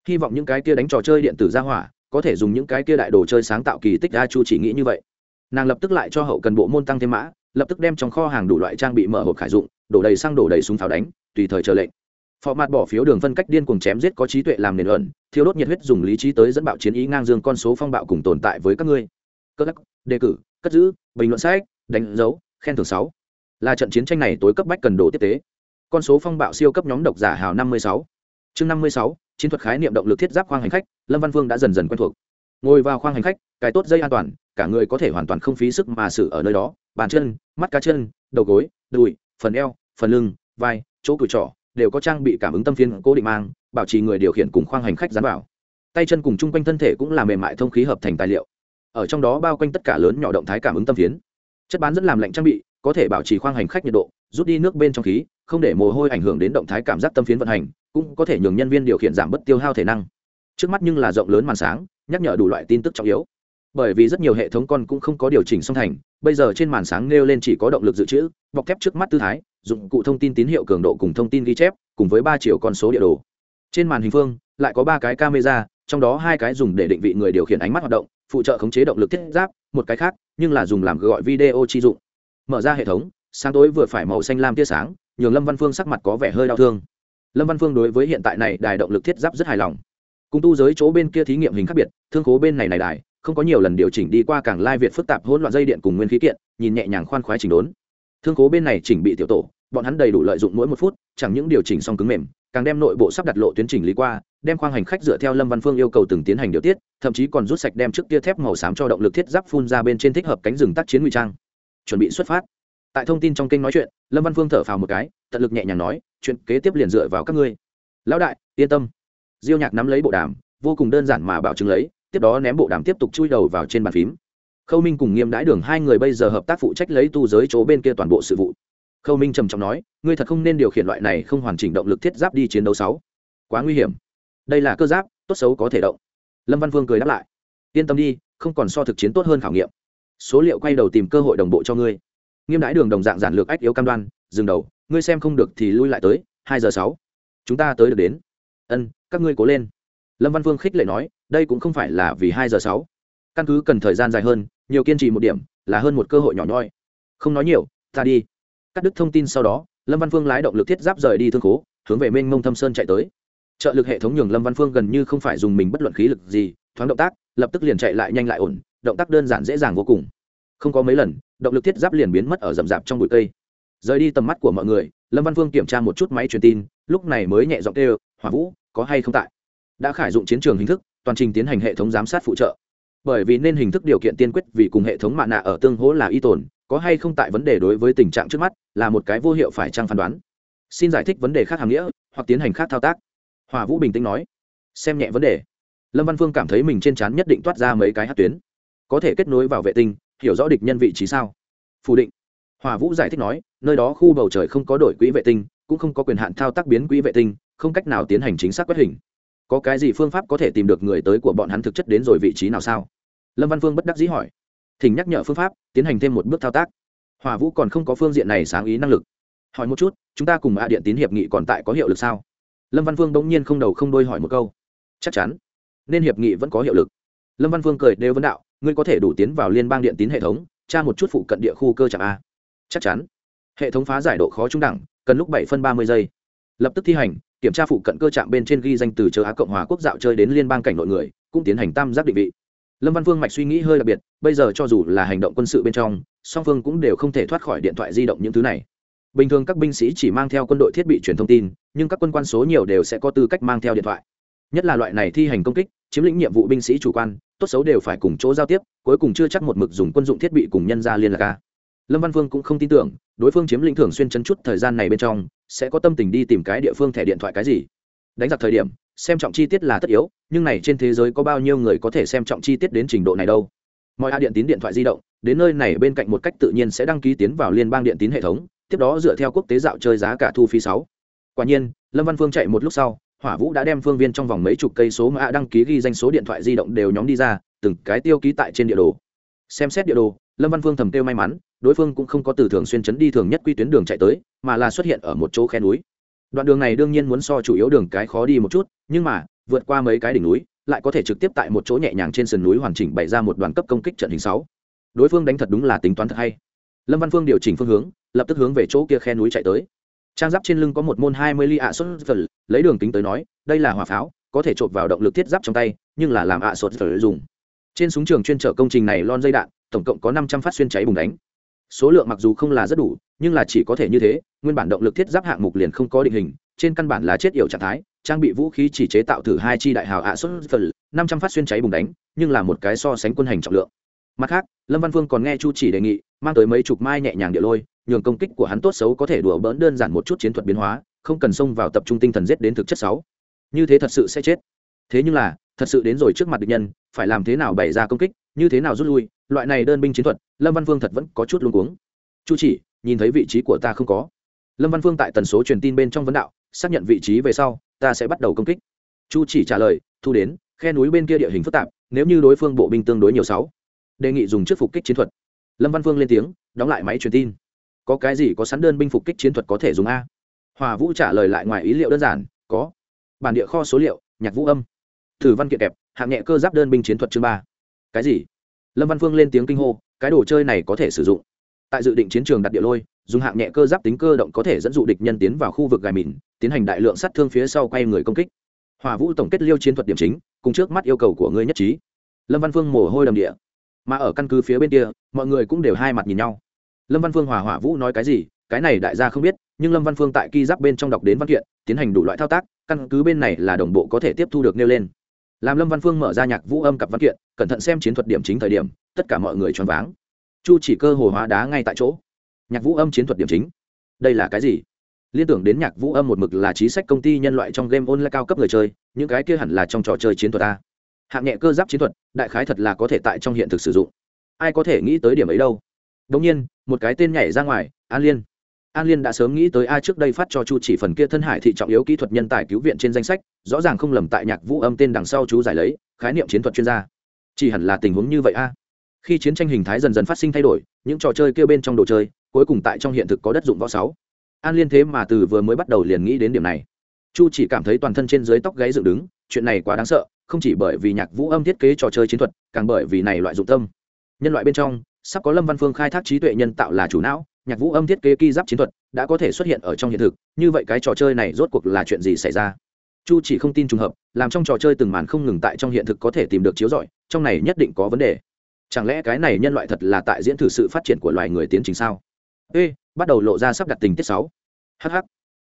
Hy vọng những cái kia đánh trò chơi điện tử ra hỏa, có thể dùng những cái kia đại đồ chơi sáng tạo kỳ tích ra, chu chỉ nghĩ như vậy nàng lập tức lại cho hậu cần bộ môn tăng thêm mã, lập tức đem trong kho hàng đủ loại trang bị mở hộp khải dụng, đổ đầy xăng đổ đầy súng pháo đánh, tùy thời chờ lệnh. Phò mặt bỏ phiếu đường phân cách điên cuồng chém giết có trí tuệ làm nền ẩn thiếu đốt nhiệt huyết dùng lý trí tới dẫn bạo chiến ý ngang dương con số phong bạo cùng tồn tại với các ngươi. Cơ lắc, đề cử, cất giữ, bình luận sách, đánh dấu, khen thưởng sáu. Là trận chiến tranh này tối cấp bách cần đồ tiếp tế. Con số phong bạo siêu cấp nhóm độc giả hào năm mươi sáu. Chương năm mươi sáu, chiến thuật khái niệm động lực thiết giáp khoang hành khách, lâm văn vương đã dần dần quen thuộc. Ngồi vào khoang hành khách, cài tốt dây an toàn cả người có thể hoàn toàn không phí sức mà xử ở nơi đó, bàn chân, mắt cá chân, đầu gối, đùi, phần eo, phần lưng, vai, chỗ cùi trỏ đều có trang bị cảm ứng tâm phiên cố định mang, bảo trì người điều khiển cùng khoang hành khách dán vào. Tay chân cùng chung quanh thân thể cũng là mềm mại thông khí hợp thành tài liệu. Ở trong đó bao quanh tất cả lớn nhỏ động thái cảm ứng tâm phiến. Chất bán dẫn làm lạnh trang bị, có thể bảo trì khoang hành khách nhiệt độ, rút đi nước bên trong khí, không để mồ hôi ảnh hưởng đến động thái cảm giác tâm phiến vận hành, cũng có thể nhường nhân viên điều khiển giảm bớt tiêu hao thể năng. Trước mắt nhưng là rộng lớn màn sáng, nhắc nhở đủ loại tin tức trọng yếu bởi vì rất nhiều hệ thống con cũng không có điều chỉnh song thành, bây giờ trên màn sáng nêu lên chỉ có động lực dự trữ, bọc thép trước mắt tư thái, dụng cụ thông tin tín hiệu cường độ cùng thông tin ghi chép, cùng với ba chiều con số địa đồ. Trên màn hình phương, lại có ba cái camera, trong đó hai cái dùng để định vị người điều khiển ánh mắt hoạt động, phụ trợ khống chế động lực thiết giáp, một cái khác, nhưng là dùng làm gọi video chi dụng. Mở ra hệ thống, sáng tối vừa phải màu xanh lam tia sáng, nhường lâm văn phương sắc mặt có vẻ hơi đau thương. Lâm văn phương đối với hiện tại này đài động lực thiết giáp rất hài lòng. Cùng tu giới chỗ bên kia thí nghiệm hình khác biệt, thương khố bên này này đài không có nhiều lần điều chỉnh đi qua càng lai việt phức tạp hỗn loạn dây điện cùng nguyên khí kiện, nhìn nhẹ nhàng khoan khoái chỉnh đốn. Thương cố bên này chỉnh bị tiểu tổ, bọn hắn đầy đủ lợi dụng mỗi một phút, chẳng những điều chỉnh xong cứng mềm, càng đem nội bộ sắp đặt lộ tuyến chỉnh lý qua, đem khoang hành khách dựa theo lâm văn phương yêu cầu từng tiến hành điều tiết, thậm chí còn rút sạch đem trước tia thép màu xám cho động lực thiết giáp phun ra bên trên thích hợp cánh rừng tác chiến ngụy trang. Chuẩn bị xuất phát. Tại thông tin trong kênh nói chuyện, lâm văn phương thở phào một cái, tận lực nhẹ nhàng nói, chuyện kế tiếp liền dựa vào các ngươi. Lão đại, yên tâm. Diêu nhạc nắm lấy bộ đàm, vô cùng đơn giản mà bảo chứng lấy tiếp đó ném bộ đàm tiếp tục chui đầu vào trên bàn phím. Khâu minh cùng nghiêm đãi đường hai người bây giờ hợp tác phụ trách lấy tu giới chỗ bên kia toàn bộ sự vụ. Khâu minh trầm trọng nói, ngươi thật không nên điều khiển loại này không hoàn chỉnh động lực thiết giáp đi chiến đấu sáu. Quá nguy hiểm. Đây là cơ giáp, tốt xấu có thể động. Lâm văn vương cười đáp lại, yên tâm đi, không còn so thực chiến tốt hơn khảo nghiệm. Số liệu quay đầu tìm cơ hội đồng bộ cho ngươi. Nghiêm đãi đường đồng dạng giản lược ách yếu cam đoan, dừng đầu, ngươi xem không được thì lui lại tới, hai giờ sáu. Chúng ta tới được đến. Ân, các ngươi cố lên. Lâm văn vương khích lệ nói đây cũng không phải là vì hai giờ sáu. Căn cứ cần thời gian dài hơn, nhiều kiên trì một điểm là hơn một cơ hội nhỏ nhoi. Không nói nhiều, ta đi. Cắt đứt thông tin sau đó, lâm văn phương lái động lực thiết giáp rời đi thương khố, hướng về mênh mông thâm sơn chạy tới. Trợ lực hệ thống nhường lâm văn phương gần như không phải dùng mình bất luận khí lực gì, thoáng động tác, lập tức liền chạy lại nhanh lại ổn, động tác đơn giản dễ dàng vô cùng. Không có mấy lần, động lực thiết giáp liền biến mất ở rậm rạp trong bụi cây. Rời đi tầm mắt của mọi người, lâm văn phương kiểm tra một chút máy truyền tin, lúc này mới nhẹ giọng kêu, hỏa vũ, có hay không tại? Đã khải dụng chiến trường hình thức toàn trình tiến hành hệ thống giám sát phụ trợ. Bởi vì nên hình thức điều kiện tiên quyết vì cùng hệ thống mạ nạ ở tương hỗ là y tồn, có hay không tại vấn đề đối với tình trạng trước mắt là một cái vô hiệu phải trang phán đoán. Xin giải thích vấn đề khác hàm nghĩa, hoặc tiến hành khác thao tác. Hòa vũ bình tĩnh nói. Xem nhẹ vấn đề. Lâm văn phương cảm thấy mình trên trán nhất định toát ra mấy cái hát tuyến. Có thể kết nối vào vệ tinh, hiểu rõ địch nhân vị trí sao? Phủ định. Hòa vũ giải thích nói, nơi đó khu bầu trời không có đổi quỹ vệ tinh, cũng không có quyền hạn thao tác biến quỹ vệ tinh, không cách nào tiến hành chính xác quét hình có cái gì phương pháp có thể tìm được người tới của bọn hắn thực chất đến rồi vị trí nào sao? Lâm văn phương bất đắc dĩ hỏi. Thỉnh nhắc nhở phương pháp, tiến hành thêm một bước thao tác. Hòa vũ còn không có phương diện này sáng ý năng lực. Hỏi một chút, chúng ta cùng ạ điện tín hiệp nghị còn tại có hiệu lực sao? Lâm văn phương bỗng nhiên không đầu không đôi hỏi một câu. Chắc chắn. Nên hiệp nghị vẫn có hiệu lực. Lâm văn phương cười, đều vấn đạo, ngươi có thể đủ tiến vào liên bang điện tín hệ thống, tra một chút phụ cận địa khu cơ trạm a. Chắc chắn. Hệ thống phá giải độ khó trung đẳng, cần lúc bảy phân ba mươi giây. Lập tức thi hành kiểm tra phụ cận cơ trạm bên trên ghi danh từ chờ á cộng hòa quốc dạo chơi đến liên bang cảnh nội người, cũng tiến hành tam giác định vị. Lâm văn Vương mạch suy nghĩ hơi đặc biệt, bây giờ cho dù là hành động quân sự bên trong, song phương cũng đều không thể thoát khỏi điện thoại di động những thứ này. Bình thường các binh sĩ chỉ mang theo quân đội thiết bị truyền thông tin, nhưng các quân quan số nhiều đều sẽ có tư cách mang theo điện thoại. Nhất là loại này thi hành công kích, chiếm lĩnh nhiệm vụ binh sĩ chủ quan, tốt xấu đều phải cùng chỗ giao tiếp, cuối cùng chưa chắc một mực dùng quân dụng thiết bị cùng nhân ra liên lạc ca lâm văn Vương cũng không tin tưởng, đối phương chiếm lĩnh thường xuyên chấn chút thời gian này bên trong sẽ có tâm tình đi tìm cái địa phương thẻ điện thoại cái gì. Đánh giặc thời điểm, xem trọng chi tiết là tất yếu, nhưng này trên thế giới có bao nhiêu người có thể xem trọng chi tiết đến trình độ này đâu? Mọi a điện tín điện thoại di động, đến nơi này bên cạnh một cách tự nhiên sẽ đăng ký tiến vào liên bang điện tín hệ thống, tiếp đó dựa theo quốc tế dạo chơi giá cả thu phí sáu. Quả nhiên, lâm văn phương chạy một lúc sau, hỏa vũ đã đem phương viên trong vòng mấy chục cây số mã đăng ký ghi danh số điện thoại di động đều nhóm đi ra, từng cái tiêu ký tại trên địa đồ. Xem xét địa đồ, lâm văn phương thầm kêu may mắn đối phương cũng không có từ thường xuyên chấn đi thường nhất quy tuyến đường chạy tới, mà là xuất hiện ở một chỗ khe núi. Đoạn đường này đương nhiên muốn so chủ yếu đường cái khó đi một chút, nhưng mà, vượt qua mấy cái đỉnh núi, lại có thể trực tiếp tại một chỗ nhẹ nhàng trên sườn núi hoàn chỉnh bày ra một đoàn cấp công kích trận hình sáu. Đối phương đánh thật đúng là tính toán thật hay. Lâm văn phương điều chỉnh phương hướng, lập tức hướng về chỗ kia khe núi chạy tới. Trang giáp trên lưng có một môn hai mươi ly ạ sốt phật lấy đường kính tới nói, đây là hỏa pháo, có thể trộn vào động lực thiết giáp trong tay, nhưng là làm ạ sốt phật dùng. Trên súng trường chuyên trở công trình này lon dây đạn, tổng cộng có năm trăm phát xuyên cháy bùng đánh số lượng mặc dù không là rất đủ, nhưng là chỉ có thể như thế, nguyên bản động lực thiết giáp hạng mục liền không có định hình, trên căn bản là chết yểu trạng thái, trang bị vũ khí chỉ chế tạo thử hai chi đại hào ạ xuất phần năm trăm phát xuyên cháy bùng đánh, nhưng là một cái so sánh quân hành trọng lượng. Mặt khác, lâm văn phương còn nghe chu chỉ đề nghị, mang tới mấy chục mai nhẹ nhàng địa lôi, nhường công kích của hắn tốt xấu có thể đùa bỡn đơn giản một chút chiến thuật biến hóa, không cần xông vào tập trung tinh thần giết đến thực chất sáu. Như thế thật sự sẽ chết. Thế nhưng là, thật sự đến rồi trước mặt địch nhân, phải làm thế nào bày ra công kích, như thế nào rút lui loại này đơn binh chiến thuật, lâm văn phương thật vẫn có chút luống cuống. Chu chỉ, nhìn thấy vị trí của ta không có. Lâm văn phương tại tần số truyền tin bên trong vấn đạo, xác nhận vị trí về sau, ta sẽ bắt đầu công kích. Chu chỉ trả lời, thu đến, khe núi bên kia địa hình phức tạp, nếu như đối phương bộ binh tương đối nhiều sáu, đề nghị dùng trước phục kích chiến thuật. Lâm văn phương lên tiếng, đóng lại máy truyền tin. Có cái gì có sẵn đơn binh phục kích chiến thuật có thể dùng a? Hòa vũ trả lời lại ngoài ý liệu đơn giản, có. Bản địa kho số liệu, nhạc vũ âm. Thử văn kiện kẹp hạng nhẹ cơ giáp đơn binh chiến thuật chương ba. Cái gì? Lâm văn phương lên tiếng kinh hô, cái đồ chơi này có thể sử dụng. Tại dự định chiến trường đặt địa lôi, dùng hạng nhẹ cơ giáp tính cơ động có thể dẫn dụ địch nhân tiến vào khu vực gài mìn, tiến hành đại lượng sát thương phía sau quay người công kích. Hòa vũ tổng kết liêu chiến thuật điểm chính, cùng trước mắt yêu cầu của ngươi nhất trí. Lâm văn phương mồ hôi đầm địa. Mà ở căn cứ phía bên kia, mọi người cũng đều hai mặt nhìn nhau. Lâm văn phương hòa hỏa vũ nói cái gì, cái này đại gia không biết, nhưng lâm văn phương tại ki giáp bên trong đọc đến văn kiện, tiến hành đủ loại thao tác, căn cứ bên này là đồng bộ có thể tiếp thu được nêu lên làm lâm văn phương mở ra nhạc vũ âm cặp văn kiện cẩn thận xem chiến thuật điểm chính thời điểm tất cả mọi người choáng váng chu chỉ cơ hồ hóa đá ngay tại chỗ nhạc vũ âm chiến thuật điểm chính đây là cái gì liên tưởng đến nhạc vũ âm một mực là chính sách công ty nhân loại trong game online cao cấp người chơi những cái kia hẳn là trong trò chơi chiến thuật a hạng nhẹ cơ giáp chiến thuật đại khái thật là có thể tại trong hiện thực sử dụng ai có thể nghĩ tới điểm ấy đâu đống nhiên một cái tên nhảy ra ngoài an liên an liên đã sớm nghĩ tới ai trước đây phát cho chu chỉ phần kia thân hải thị trọng yếu kỹ thuật nhân tài cứu viện trên danh sách, rõ ràng không lầm tại nhạc vũ âm tên đằng sau chú giải lấy, khái niệm chiến thuật chuyên gia. Chỉ hẳn là tình huống như vậy a. Khi chiến tranh hình thái dần dần phát sinh thay đổi, những trò chơi kêu bên trong đồ chơi, cuối cùng tại trong hiện thực có đất dụng võ sáu. An liên thế mà từ vừa mới bắt đầu liền nghĩ đến điểm này. Chu chỉ cảm thấy toàn thân trên dưới tóc gáy dựng đứng, chuyện này quá đáng sợ, không chỉ bởi vì nhạc vũ âm thiết kế trò chơi chiến thuật, càng bởi vì này loại dụng tâm. Nhân loại bên trong, sắp có lâm văn phương khai thác trí tuệ nhân tạo là chủ não nhạc vũ âm thiết kế ki giáp chiến thuật đã có thể xuất hiện ở trong hiện thực, như vậy cái trò chơi này rốt cuộc là chuyện gì xảy ra? Chu chỉ không tin trùng hợp, làm trong trò chơi từng màn không ngừng tại trong hiện thực có thể tìm được chiếu rọi, trong này nhất định có vấn đề. Chẳng lẽ cái này nhân loại thật là tại diễn thử sự phát triển của loài người tiến trình sao? Ê, bắt đầu lộ ra sắp đặt tình tiết sáu. Hh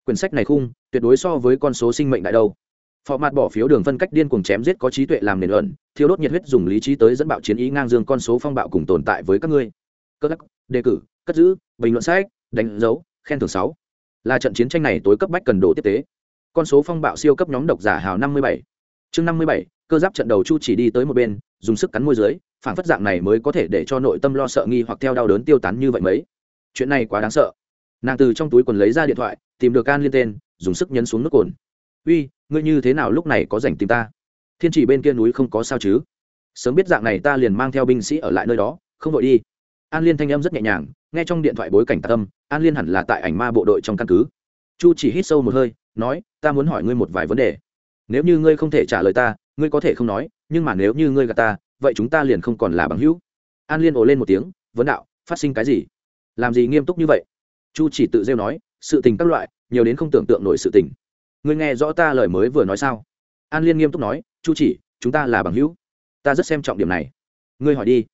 quyển sách này khung, tuyệt đối so với con số sinh mệnh đại đâu. Phò mặt bỏ phiếu đường phân cách điên cuồng chém giết có trí tuệ làm nền ẩn thiếu đốt nhiệt huyết dùng lý trí tới dẫn bạo chiến ý ngang dương con số phong bạo cùng tồn tại với các ngươi. Cơ lắc, đề cử cất giữ, bình luận sách, đánh dấu, khen thưởng sáu. Là trận chiến tranh này tối cấp bách cần đồ tiếp tế. Con số phong bạo siêu cấp nhóm độc giả hào năm mươi bảy. Chương năm mươi bảy, cơ giáp trận đầu chu chỉ đi tới một bên, dùng sức cắn môi dưới, phản phất dạng này mới có thể để cho nội tâm lo sợ nghi hoặc theo đau đớn tiêu tán như vậy mấy. Chuyện này quá đáng sợ. Nàng từ trong túi quần lấy ra điện thoại, tìm được can liên tên, dùng sức nhấn xuống nước cồn. Uy, ngươi như thế nào lúc này có dành tìm ta? Thiên chỉ bên kia núi không có sao chứ? Sớm biết dạng này ta liền mang theo binh sĩ ở lại nơi đó, không vội đi an liên thanh âm rất nhẹ nhàng, nghe trong điện thoại bối cảnh tạ tâm, an liên hẳn là tại ảnh ma bộ đội trong căn cứ. Chu chỉ hít sâu một hơi, nói, ta muốn hỏi ngươi một vài vấn đề. Nếu như ngươi không thể trả lời ta, ngươi có thể không nói, nhưng mà nếu như ngươi gạt ta, vậy chúng ta liền không còn là bằng hữu. An liên ồ lên một tiếng, vấn đạo, phát sinh cái gì? Làm gì nghiêm túc như vậy? Chu chỉ tự rêu nói, sự tình các loại, nhiều đến không tưởng tượng nổi sự tình. Ngươi nghe rõ ta lời mới vừa nói sao? An liên nghiêm túc nói, chu chỉ, chúng ta là bằng hữu. Ta rất xem trọng điểm này. Ngươi hỏi đi.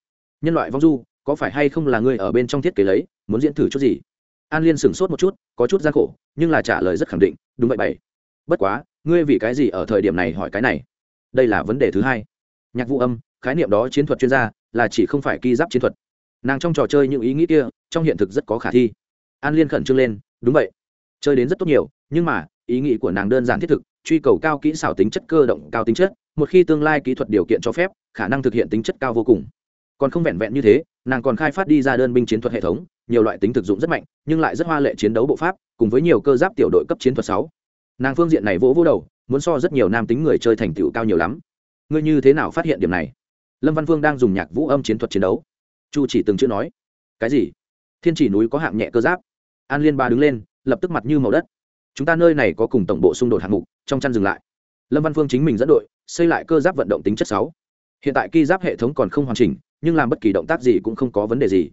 Nhân loại vong du có phải hay không là ngươi ở bên trong thiết kế lấy, muốn diễn thử chút gì? An liên sửng sốt một chút, có chút gian khổ, nhưng là trả lời rất khẳng định, đúng vậy bảy. Bất quá, ngươi vì cái gì ở thời điểm này hỏi cái này? Đây là vấn đề thứ hai. Nhạc vụ âm, khái niệm đó chiến thuật chuyên gia, là chỉ không phải ki giáp chiến thuật. Nàng trong trò chơi những ý nghĩ kia, trong hiện thực rất có khả thi. An liên khẩn trương lên, đúng vậy. Chơi đến rất tốt nhiều, nhưng mà, ý nghĩ của nàng đơn giản thiết thực, truy cầu cao kỹ xảo tính chất cơ động, cao tính chất, một khi tương lai kỹ thuật điều kiện cho phép, khả năng thực hiện tính chất cao vô cùng. Còn không vẹn vẹn như thế nàng còn khai phát đi ra đơn binh chiến thuật hệ thống, nhiều loại tính thực dụng rất mạnh, nhưng lại rất hoa lệ chiến đấu bộ pháp, cùng với nhiều cơ giáp tiểu đội cấp chiến thuật sáu. Nàng phương diện này vỗ vỗ đầu, muốn so rất nhiều nam tính người chơi thành tựu cao nhiều lắm. Ngươi như thế nào phát hiện điểm này? Lâm văn phương đang dùng nhạc vũ âm chiến thuật chiến đấu. Chu chỉ từng chữ nói. Cái gì? Thiên chỉ núi có hạng nhẹ cơ giáp. An liên ba đứng lên, lập tức mặt như màu đất. Chúng ta nơi này có cùng tổng bộ xung đột hạng mục, trong chăn dừng lại. Lâm văn phương chính mình dẫn đội, xây lại cơ giáp vận động tính chất sáu. Hiện tại ki giáp hệ thống còn không hoàn chỉnh nhưng làm bất kỳ động tác gì cũng không có vấn đề gì.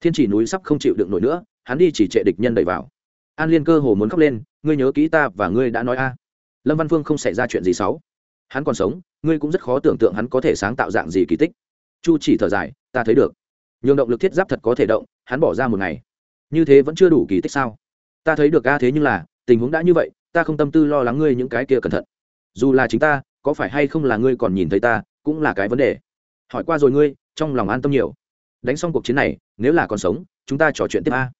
Thiên chỉ núi sắp không chịu được nổi nữa, hắn đi chỉ trệ địch nhân đẩy vào. An liên cơ hồ muốn khóc lên, ngươi nhớ kỹ ta và ngươi đã nói a. Lâm văn phương không xảy ra chuyện gì xấu. Hắn còn sống, ngươi cũng rất khó tưởng tượng hắn có thể sáng tạo dạng gì kỳ tích. Chu chỉ thở dài, ta thấy được. Nhường động lực thiết giáp thật có thể động, hắn bỏ ra một ngày. Như thế vẫn chưa đủ kỳ tích sao? Ta thấy được a, thế nhưng là, tình huống đã như vậy, ta không tâm tư lo lắng ngươi những cái kia cẩn thận. Dù là chính ta, có phải hay không là ngươi còn nhìn thấy ta, cũng là cái vấn đề. Hỏi qua rồi ngươi trong lòng an tâm nhiều. Đánh xong cuộc chiến này, nếu là còn sống, chúng ta trò chuyện tiếp a.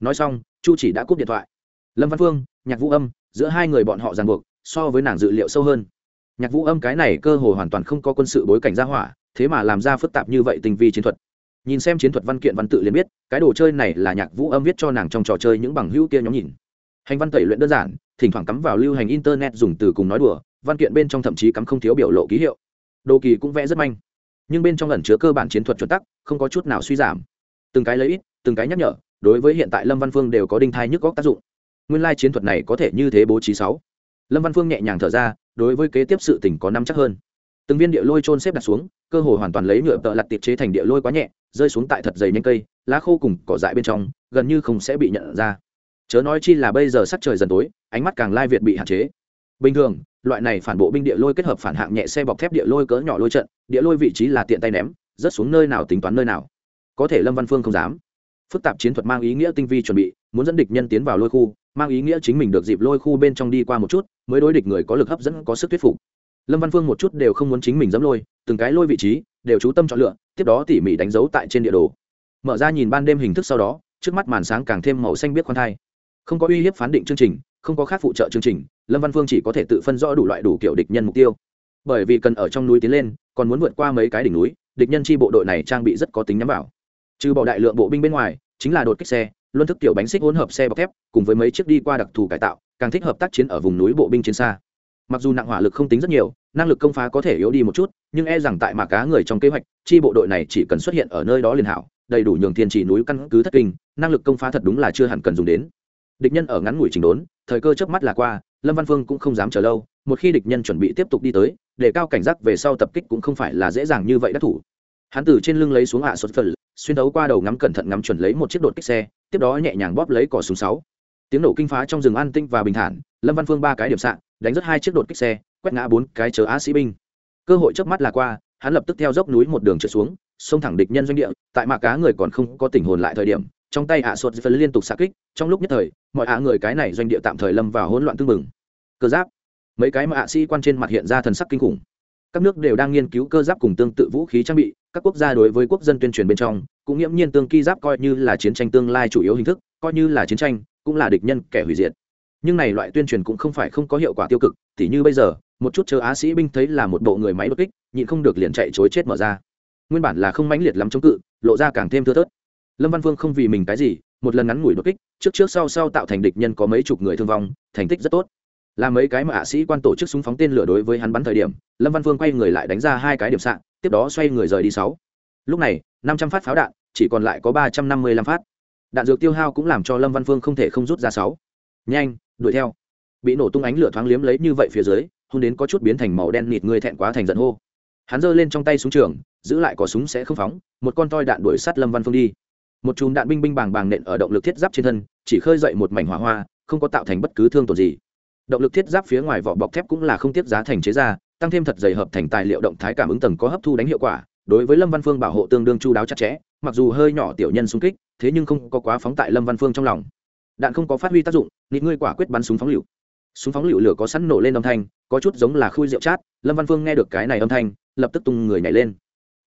Nói xong, chu chỉ đã cúp điện thoại. Lâm văn phương, nhạc vũ âm, giữa hai người bọn họ ràng buộc, so với nàng dự liệu sâu hơn. Nhạc vũ âm cái này cơ hồ hoàn toàn không có quân sự bối cảnh ra hỏa, thế mà làm ra phức tạp như vậy tình vi chiến thuật. Nhìn xem chiến thuật văn kiện văn tự liền biết, cái đồ chơi này là nhạc vũ âm viết cho nàng trong trò chơi những bằng hữu kia nhóm nhìn. Hành văn tẩy luyện đơn giản, thỉnh thoảng cắm vào lưu hành internet dùng từ cùng nói đùa, văn kiện bên trong thậm chí cắm không thiếu biểu lộ ký hiệu. Đồ kỳ cũng vẽ rất manh nhưng bên trong ẩn chứa cơ bản chiến thuật chuẩn tắc, không có chút nào suy giảm. Từng cái lấy ít, từng cái nhắc nhở, đối với hiện tại lâm văn phương đều có đinh thai nhức góc tác dụng. Nguyên lai chiến thuật này có thể như thế bố trí sáu. Lâm văn phương nhẹ nhàng thở ra, đối với kế tiếp sự tình có năm chắc hơn. Từng viên địa lôi trôn xếp đặt xuống, cơ hồ hoàn toàn lấy nhựa tợ lặt tiệp chế thành địa lôi quá nhẹ, rơi xuống tại thật dày nhanh cây, lá khô cùng cỏ dại bên trong, gần như không sẽ bị nhận ra. Chớ nói chi là bây giờ sắc trời dần tối, ánh mắt càng lai việt bị hạn chế bình thường, loại này phản bộ binh địa lôi kết hợp phản hạng nhẹ xe bọc thép địa lôi cỡ nhỏ lôi trận, địa lôi vị trí là tiện tay ném, rớt xuống nơi nào tính toán nơi nào. Có thể lâm văn phương không dám. Phức tạp chiến thuật mang ý nghĩa tinh vi chuẩn bị, muốn dẫn địch nhân tiến vào lôi khu, mang ý nghĩa chính mình được dịp lôi khu bên trong đi qua một chút, mới đối địch người có lực hấp dẫn, có sức thuyết phục. Lâm văn phương một chút đều không muốn chính mình dẫm lôi, từng cái lôi vị trí, đều chú tâm chọn lựa, tiếp đó tỉ mỉ đánh dấu tại trên địa đồ. Mở ra nhìn ban đêm hình thức sau đó, trước mắt màn sáng càng thêm màu xanh biết khoan thai. Không có uy hiếp phán định chương trình, không có khác phụ trợ chương trình lâm văn phương chỉ có thể tự phân rõ đủ loại đủ kiểu địch nhân mục tiêu. Bởi vì cần ở trong núi tiến lên, còn muốn vượt qua mấy cái đỉnh núi, địch nhân chi bộ đội này trang bị rất có tính nhắm vào. Trừ bỏ đại lượng bộ binh bên ngoài, chính là đột kích xe, luân thức tiểu bánh xích hỗn hợp xe bọc thép, cùng với mấy chiếc đi qua đặc thù cải tạo, càng thích hợp tác chiến ở vùng núi bộ binh chiến xa. Mặc dù nặng hỏa lực không tính rất nhiều, năng lực công phá có thể yếu đi một chút, nhưng e rằng tại mạc cá người trong kế hoạch, chi bộ đội này chỉ cần xuất hiện ở nơi đó liền hảo, đầy đủ nhường thiên chỉ núi căn cứ thất kinh, năng lực công phá thật đúng là chưa hẳn cần dùng đến địch nhân ở ngắn ngủi trình đốn, thời cơ chớp mắt là qua, lâm văn phương cũng không dám chờ lâu, một khi địch nhân chuẩn bị tiếp tục đi tới, để cao cảnh giác về sau tập kích cũng không phải là dễ dàng như vậy đã thủ. Hắn từ trên lưng lấy xuống hạ xuất phần xuyên đấu qua đầu ngắm cẩn thận ngắm chuẩn lấy một chiếc đột kích xe, tiếp đó nhẹ nhàng bóp lấy cỏ súng sáu. Tiếng nổ kinh phá trong rừng an tinh và bình thản, lâm văn phương ba cái điểm sạn đánh rất hai chiếc đột kích xe, quét ngã bốn cái chở á sĩ binh. Cơ hội chớp mắt là qua, hắn lập tức theo dốc núi một đường trượt xuống, xông thẳng địch nhân doanh địa, tại mạc cá người còn không có tình hồn lại thời điểm trong tay ạ suất phân liên tục xạ kích, trong lúc nhất thời, mọi ạ người cái này doanh địa tạm thời lâm vào hỗn loạn tương mừng cơ giáp. Mấy cái mà ạ sĩ quan trên mặt hiện ra thần sắc kinh khủng. Các nước đều đang nghiên cứu cơ giáp cùng tương tự vũ khí trang bị, các quốc gia đối với quốc dân tuyên truyền bên trong, cũng nghiễm nhiên tương ki giáp coi như là chiến tranh tương lai chủ yếu hình thức, coi như là chiến tranh, cũng là địch nhân kẻ hủy diệt. Nhưng này loại tuyên truyền cũng không phải không có hiệu quả tiêu cực, tỉ như bây giờ, một chút chờ á sĩ binh thấy là một bộ người máy đột kích, nhịn không được liền chạy chối chết mở ra. Nguyên bản là không mãnh liệt lắm chống cự, lộ ra càng thêm thưa thớt lâm văn vương không vì mình cái gì, một lần ngắn ngủi đột kích, trước trước sau sau tạo thành địch nhân có mấy chục người thương vong, thành tích rất tốt. Là mấy cái mà hạ sĩ quan tổ chức súng phóng tên lửa đối với hắn bắn thời điểm, lâm văn vương quay người lại đánh ra hai cái điểm sạn tiếp đó xoay người rời đi sáu. Lúc này, năm trăm phát pháo đạn, chỉ còn lại có ba trăm năm mươi lăm phát. Đạn dược tiêu hao cũng làm cho lâm văn phương không thể không rút ra sáu. Nhanh, đuổi theo. Bị nổ tung ánh lửa thoáng liếm lấy như vậy phía dưới, hôn đến có chút biến thành màu đen nịt người thẹn quá thành giận hô. Hắn giơ lên trong tay súng trường, giữ lại có súng sẽ không phóng, một con toi đạn đuổi sát lâm văn phương đi một chùm đạn binh binh bàng bàng nện ở động lực thiết giáp trên thân, chỉ khơi dậy một mảnh hỏa hoa, không có tạo thành bất cứ thương tổn gì. Động lực thiết giáp phía ngoài vỏ bọc thép cũng là không tiết giá thành chế ra, tăng thêm thật dày hợp thành tài liệu động thái cảm ứng tầng có hấp thu đánh hiệu quả, đối với lâm văn phương bảo hộ tương đương chu đáo chặt chẽ, mặc dù hơi nhỏ tiểu nhân xung kích, thế nhưng không có quá phóng tại lâm văn phương trong lòng. Đạn không có phát huy tác dụng, nịt ngươi quả quyết bắn súng phóng lựu. Súng phóng lựu lửa có sẵn nổ lên âm thanh, có chút giống là khui rượu chát, lâm văn phương nghe được cái này âm thanh, lập tức tung người nhảy lên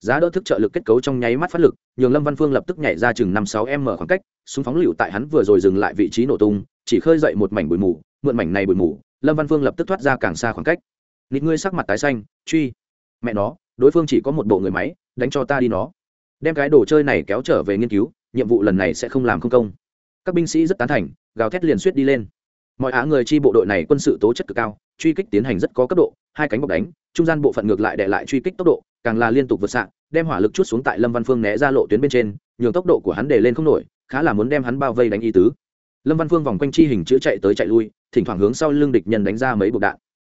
giá đỡ thức trợ lực kết cấu trong nháy mắt phát lực, nhường lâm văn phương lập tức nhảy ra chừng năm sáu m khoảng cách, súng phóng lựu tại hắn vừa rồi dừng lại vị trí nổ tung, chỉ khơi dậy một mảnh bụi mù, mượn mảnh này bụi mù, lâm văn phương lập tức thoát ra càng xa khoảng cách. Nịt ngươi sắc mặt tái xanh, truy. Mẹ nó, đối phương chỉ có một bộ người máy, đánh cho ta đi nó. Đem cái đồ chơi này kéo trở về nghiên cứu, nhiệm vụ lần này sẽ không làm không công. Các binh sĩ rất tán thành, gào thét liền suýt đi lên. Mọi á người chi bộ đội này quân sự tố chất cực cao, truy kích tiến hành rất có cấp độ, hai cánh bọc đánh, trung gian bộ phận ngược lại để lại truy kích tốc độ càng là liên tục vượt xạ đem hỏa lực chút xuống tại lâm văn phương né ra lộ tuyến bên trên, nhường tốc độ của hắn để lên không nổi, khá là muốn đem hắn bao vây đánh y tứ. Lâm văn phương vòng quanh chi hình chữ chạy tới chạy lui, thỉnh thoảng hướng sau lưng địch nhân đánh ra mấy bục đạn.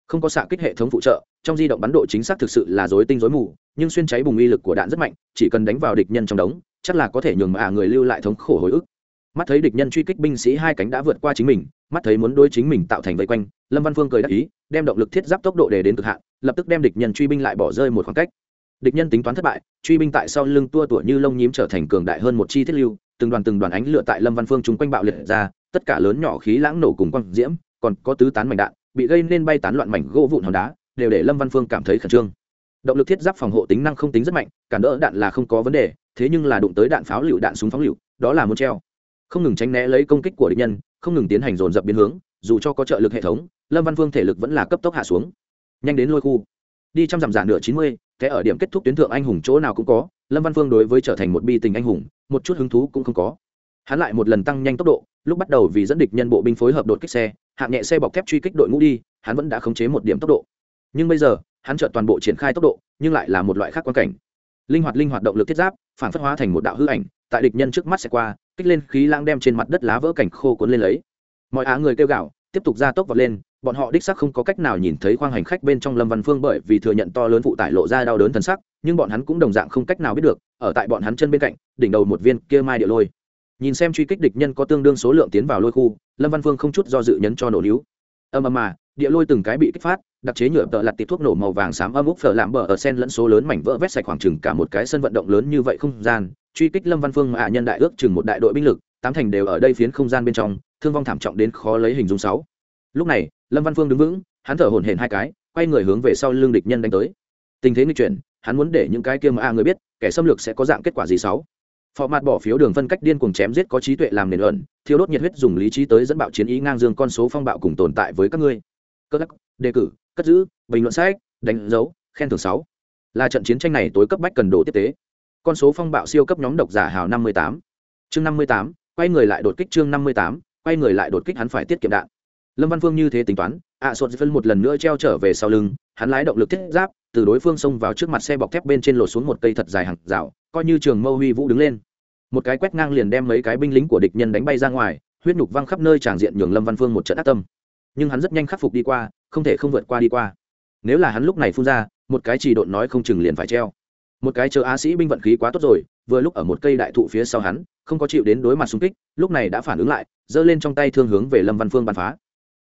Không có xạ kích hệ thống phụ trợ, trong di động bắn độ chính xác thực sự là dối tinh dối mù, nhưng xuyên cháy bùng uy lực của đạn rất mạnh, chỉ cần đánh vào địch nhân trong đống, chắc là có thể nhường mà à người lưu lại thống khổ hồi ức. Mắt thấy địch nhân truy kích binh sĩ hai cánh đã vượt qua chính mình, mắt thấy muốn đối chính mình tạo thành vây quanh, lâm văn phương cười đắc ý, đem động lực thiết giáp tốc độ để đến cực hạn, lập tức đem địch nhân truy binh lại bỏ rơi một khoảng cách địch nhân tính toán thất bại, truy binh tại sau lưng tua tủa như lông nhím trở thành cường đại hơn một chi thiết lưu, từng đoàn từng đoàn ánh lửa tại lâm văn phương chúng quanh bạo liệt ra, tất cả lớn nhỏ khí lãng nổ cùng quang diễm, còn có tứ tán mảnh đạn, bị gây nên bay tán loạn mảnh gỗ vụn hòn đá, đều để lâm văn phương cảm thấy khẩn trương. Động lực thiết giáp phòng hộ tính năng không tính rất mạnh cản đỡ đạn là không có vấn đề, thế nhưng là đụng tới đạn pháo lựu đạn súng phóng lựu, đó là muốn treo. Không ngừng tránh né lấy công kích của địch nhân, không ngừng tiến hành dồn dập biến hướng, dù cho có trợ lực hệ thống, lâm văn phương thể lực vẫn là cấp tốc hạ xuống. Nhanh đến lôi khu đi trăm dặm giả nửa chín mươi thế ở điểm kết thúc tuyến thượng anh hùng chỗ nào cũng có, lâm văn phương đối với trở thành một bi tình anh hùng, một chút hứng thú cũng không có. Hắn lại một lần tăng nhanh tốc độ, lúc bắt đầu vì dẫn địch nhân bộ binh phối hợp đột kích xe, hạng nhẹ xe bọc thép truy kích đội ngũ đi, hắn vẫn đã khống chế một điểm tốc độ. Nhưng bây giờ, hắn chợt toàn bộ triển khai tốc độ, nhưng lại là một loại khác quan cảnh. Linh hoạt linh hoạt động lực thiết giáp, phản phất hóa thành một đạo hư ảnh, tại địch nhân trước mắt sẽ qua, kích lên khí lãng đem trên mặt đất lá vỡ cảnh khô cuốn lên lấy. Mọi á người kêu gạo tiếp tục ra tốc vọt lên, bọn họ đích sắc không có cách nào nhìn thấy khoang hành khách bên trong lâm văn phương bởi vì thừa nhận to lớn phụ tải lộ ra đau đớn thần sắc, nhưng bọn hắn cũng đồng dạng không cách nào biết được, ở tại bọn hắn chân bên cạnh, đỉnh đầu một viên kia mai địa lôi. Nhìn xem truy kích địch nhân có tương đương số lượng tiến vào lôi khu, lâm văn phương không chút do dự nhấn cho nổ níu. Âm âm mà, địa lôi từng cái bị kích phát, đặc chế nhựa tợ lặt tịp thuốc nổ màu vàng xám âm úc phở làm bờ ở sen lẫn số lớn mảnh vỡ vét sạch khoảng chừng cả một cái sân vận động lớn như vậy không gian, truy kích lâm văn phương mà nhân đại ước chừng một đại đội binh lực, tám thành đều ở đây phiến không gian bên trong thương vong thảm trọng đến khó lấy hình dung sáu. Lúc này, lâm văn phương đứng vững, hắn thở hổn hển hai cái, quay người hướng về sau lưng địch nhân đánh tới. Tình thế nghịch chuyển, hắn muốn để những cái kia mà a người biết, kẻ xâm lược sẽ có dạng kết quả gì sáu. Phò mặt bỏ phiếu đường phân cách điên cuồng chém giết có trí tuệ làm nền ẩn thiếu đốt nhiệt huyết dùng lý trí tới dẫn bạo chiến ý ngang dương con số phong bạo cùng tồn tại với các ngươi. Cất lắc, đề cử, cất giữ, bình luận sách, đánh dấu, khen thưởng sáu. Là trận chiến tranh này tối cấp bách cần đồ tiếp tế. Con số phong bạo siêu cấp nhóm độc giả hào năm mươi tám. Chương năm mươi tám, quay người lại đột kích chương năm mươi tám quay người lại đột kích hắn phải tiết kiệm đạn. Lâm văn phương như thế tính toán ạ à, sột phân một lần nữa treo trở về sau lưng hắn lái động lực thiết giáp từ đối phương xông vào trước mặt xe bọc thép bên trên lột xuống một cây thật dài hàng rào coi như trường mâu huy vũ đứng lên. Một cái quét ngang liền đem mấy cái binh lính của địch nhân đánh bay ra ngoài huyết nhục văng khắp nơi tràng diện nhường lâm văn phương một trận ác tâm. Nhưng hắn rất nhanh khắc phục đi qua không thể không vượt qua đi qua. Nếu là hắn lúc này phun ra một cái chỉ độn nói không chừng liền phải treo. Một cái chờ á sĩ binh vận khí quá tốt rồi vừa lúc ở một cây đại thụ phía sau hắn không có chịu đến đối mặt xung kích, lúc này đã phản ứng lại, giơ lên trong tay thương hướng về lâm văn phương bắn phá.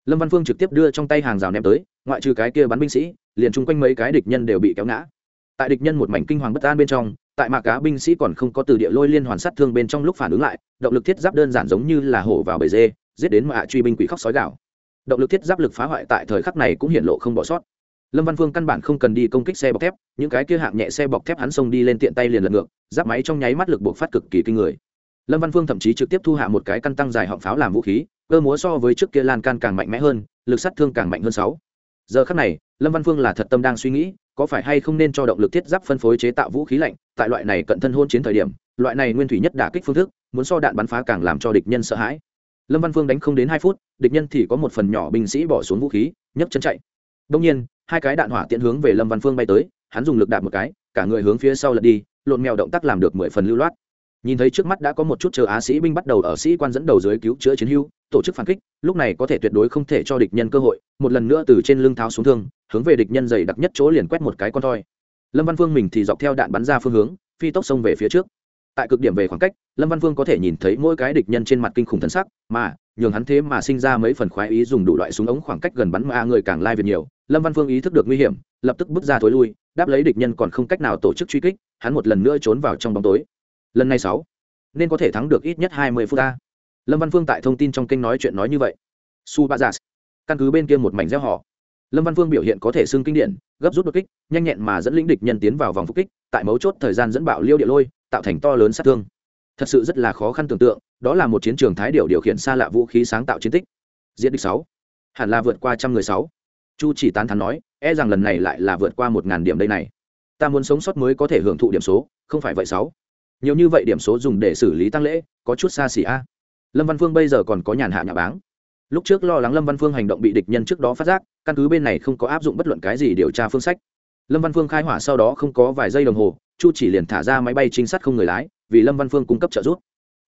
Lâm văn phương trực tiếp đưa trong tay hàng rào ném tới, ngoại trừ cái kia bắn binh sĩ, liền chung quanh mấy cái địch nhân đều bị kéo ngã. Tại địch nhân một mảnh kinh hoàng bất an bên trong, tại mạc cá binh sĩ còn không có từ địa lôi liên hoàn sát thương bên trong lúc phản ứng lại, động lực thiết giáp đơn giản giống như là hổ vào bầy dê, giết đến mạ truy binh quỷ khóc sói gạo động lực thiết giáp lực phá hoại tại thời khắc này cũng hiện lộ không bỏ sót. Lâm văn phương căn bản không cần đi công kích xe bọc thép, những cái kia hạng nhẹ xe bọc thép hắn xông đi lên tiện tay liền lật ngược, giáp máy trong nháy mắt lực buộc phát cực kỳ kinh người lâm văn phương thậm chí trực tiếp thu hạ một cái căn tăng dài họng pháo làm vũ khí, cơ múa so với trước kia lan can càng mạnh mẽ hơn, lực sát thương càng mạnh hơn sáu. Giờ khắc này, lâm văn phương là thật tâm đang suy nghĩ, có phải hay không nên cho động lực thiết giáp phân phối chế tạo vũ khí lạnh, tại loại này cận thân hôn chiến thời điểm, loại này nguyên thủy nhất đả kích phương thức, muốn so đạn bắn phá càng làm cho địch nhân sợ hãi. Lâm văn phương đánh không đến hai phút, địch nhân thì có một phần nhỏ binh sĩ bỏ xuống vũ khí, nhấc chân chạy. Đông nhiên, hai cái đạn hỏa tiện hướng về lâm văn phương bay tới, hắn dùng lực đạp một cái, cả người hướng phía sau lật đi, lộn mèo động tác làm được mười phần lưu loát nhìn thấy trước mắt đã có một chút chờ á sĩ binh bắt đầu ở sĩ quan dẫn đầu dưới cứu chữa chiến hưu tổ chức phản kích, lúc này có thể tuyệt đối không thể cho địch nhân cơ hội, một lần nữa từ trên lưng tháo xuống thương, hướng về địch nhân dày đặc nhất chỗ liền quét một cái con thoi lâm văn phương mình thì dọc theo đạn bắn ra phương hướng, phi tốc xông về phía trước. Tại cực điểm về khoảng cách, lâm văn phương có thể nhìn thấy mỗi cái địch nhân trên mặt kinh khủng thân sắc, mà, nhường hắn thế mà sinh ra mấy phần khoái ý dùng đủ loại súng ống khoảng cách gần bắn mà người càng lai việt nhiều, lâm văn phương ý thức được nguy hiểm, lập tức bước ra thối lui, đáp lấy địch nhân còn không cách nào tổ chức truy kích, hắn một lần nữa trốn vào trong bóng tối lần này sáu, nên có thể thắng được ít nhất hai mươi phút ta. Lâm văn phương tại thông tin trong kênh nói chuyện nói như vậy. Su ba giả. Căn cứ bên kia một mảnh gieo họ. Lâm văn phương biểu hiện có thể xưng kinh điển, gấp rút đột kích, nhanh nhẹn mà dẫn lĩnh địch nhân tiến vào vòng phục kích, tại mấu chốt thời gian dẫn bạo liêu địa lôi, tạo thành to lớn sát thương. Thật sự rất là khó khăn tưởng tượng, đó là một chiến trường thái điều điều khiển xa lạ vũ khí sáng tạo chiến tích. Diễn địch sáu. Hẳn là vượt qua trăm người sáu. Chu chỉ tán thắn nói e rằng lần này lại là vượt qua một ngàn điểm đây này. Ta muốn sống sót mới có thể hưởng thụ điểm số, không phải vậy sáu nhiều như vậy điểm số dùng để xử lý tăng lễ, có chút xa xỉ a. Lâm văn phương bây giờ còn có nhàn hạ nhà báng. Lúc trước lo lắng lâm văn phương hành động bị địch nhân trước đó phát giác, căn cứ bên này không có áp dụng bất luận cái gì điều tra phương sách. Lâm văn phương khai hỏa sau đó không có vài giây đồng hồ, chu chỉ liền thả ra máy bay trinh sát không người lái, vì lâm văn phương cung cấp trợ giúp.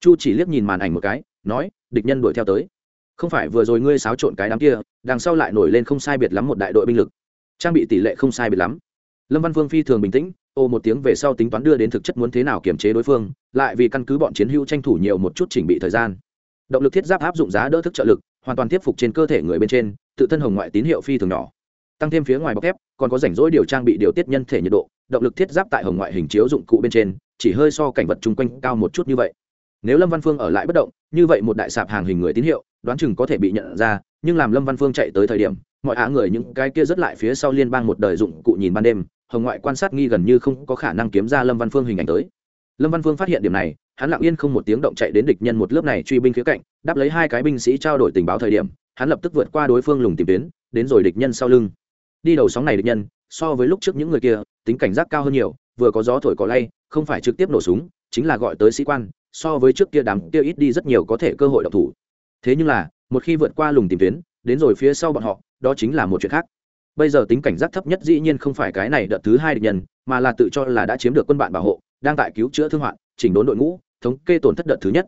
Chu chỉ liếc nhìn màn ảnh một cái, nói, địch nhân đuổi theo tới. Không phải vừa rồi ngươi xáo trộn cái đám kia, đằng sau lại nổi lên không sai biệt lắm một đại đội binh lực. Trang bị tỷ lệ không sai biệt lắm. Lâm văn phương phi thường bình tĩnh ô một tiếng về sau tính toán đưa đến thực chất muốn thế nào kiềm chế đối phương, lại vì căn cứ bọn chiến hữu tranh thủ nhiều một chút chỉnh bị thời gian. Động lực thiết giáp áp dụng giá đỡ thức trợ lực, hoàn toàn tiếp phục trên cơ thể người bên trên, tự thân hồng ngoại tín hiệu phi thường nhỏ. Tăng thêm phía ngoài bọc thép, còn có rảnh rỗi điều trang bị điều tiết nhân thể nhiệt độ, động lực thiết giáp tại hồng ngoại hình chiếu dụng cụ bên trên, chỉ hơi so cảnh vật chung quanh cao một chút như vậy. Nếu lâm văn phương ở lại bất động, như vậy một đại sạp hàng hình người tín hiệu, đoán chừng có thể bị nhận ra, nhưng làm lâm văn phương chạy tới thời điểm, mọi hạ người những cái kia rất lại phía sau liên bang một đời dụng cụ nhìn ban đêm hồng ngoại quan sát nghi gần như không có khả năng kiếm ra lâm văn phương hình ảnh tới lâm văn phương phát hiện điểm này hắn lặng yên không một tiếng động chạy đến địch nhân một lớp này truy binh khía cạnh đáp lấy hai cái binh sĩ trao đổi tình báo thời điểm hắn lập tức vượt qua đối phương lùng tìm tuyến đến rồi địch nhân sau lưng đi đầu sóng này địch nhân so với lúc trước những người kia tính cảnh giác cao hơn nhiều vừa có gió thổi có lay không phải trực tiếp nổ súng chính là gọi tới sĩ quan so với trước kia đám kia ít đi rất nhiều có thể cơ hội độc thủ thế nhưng là một khi vượt qua lùng tìm tuyến đến rồi phía sau bọn họ đó chính là một chuyện khác bây giờ tính cảnh giác thấp nhất dĩ nhiên không phải cái này đợt thứ hai địch nhân, mà là tự cho là đã chiếm được quân bạn bảo hộ, đang tại cứu chữa thương hoạn, chỉnh đốn đội ngũ, thống kê tổn thất đợt thứ nhất.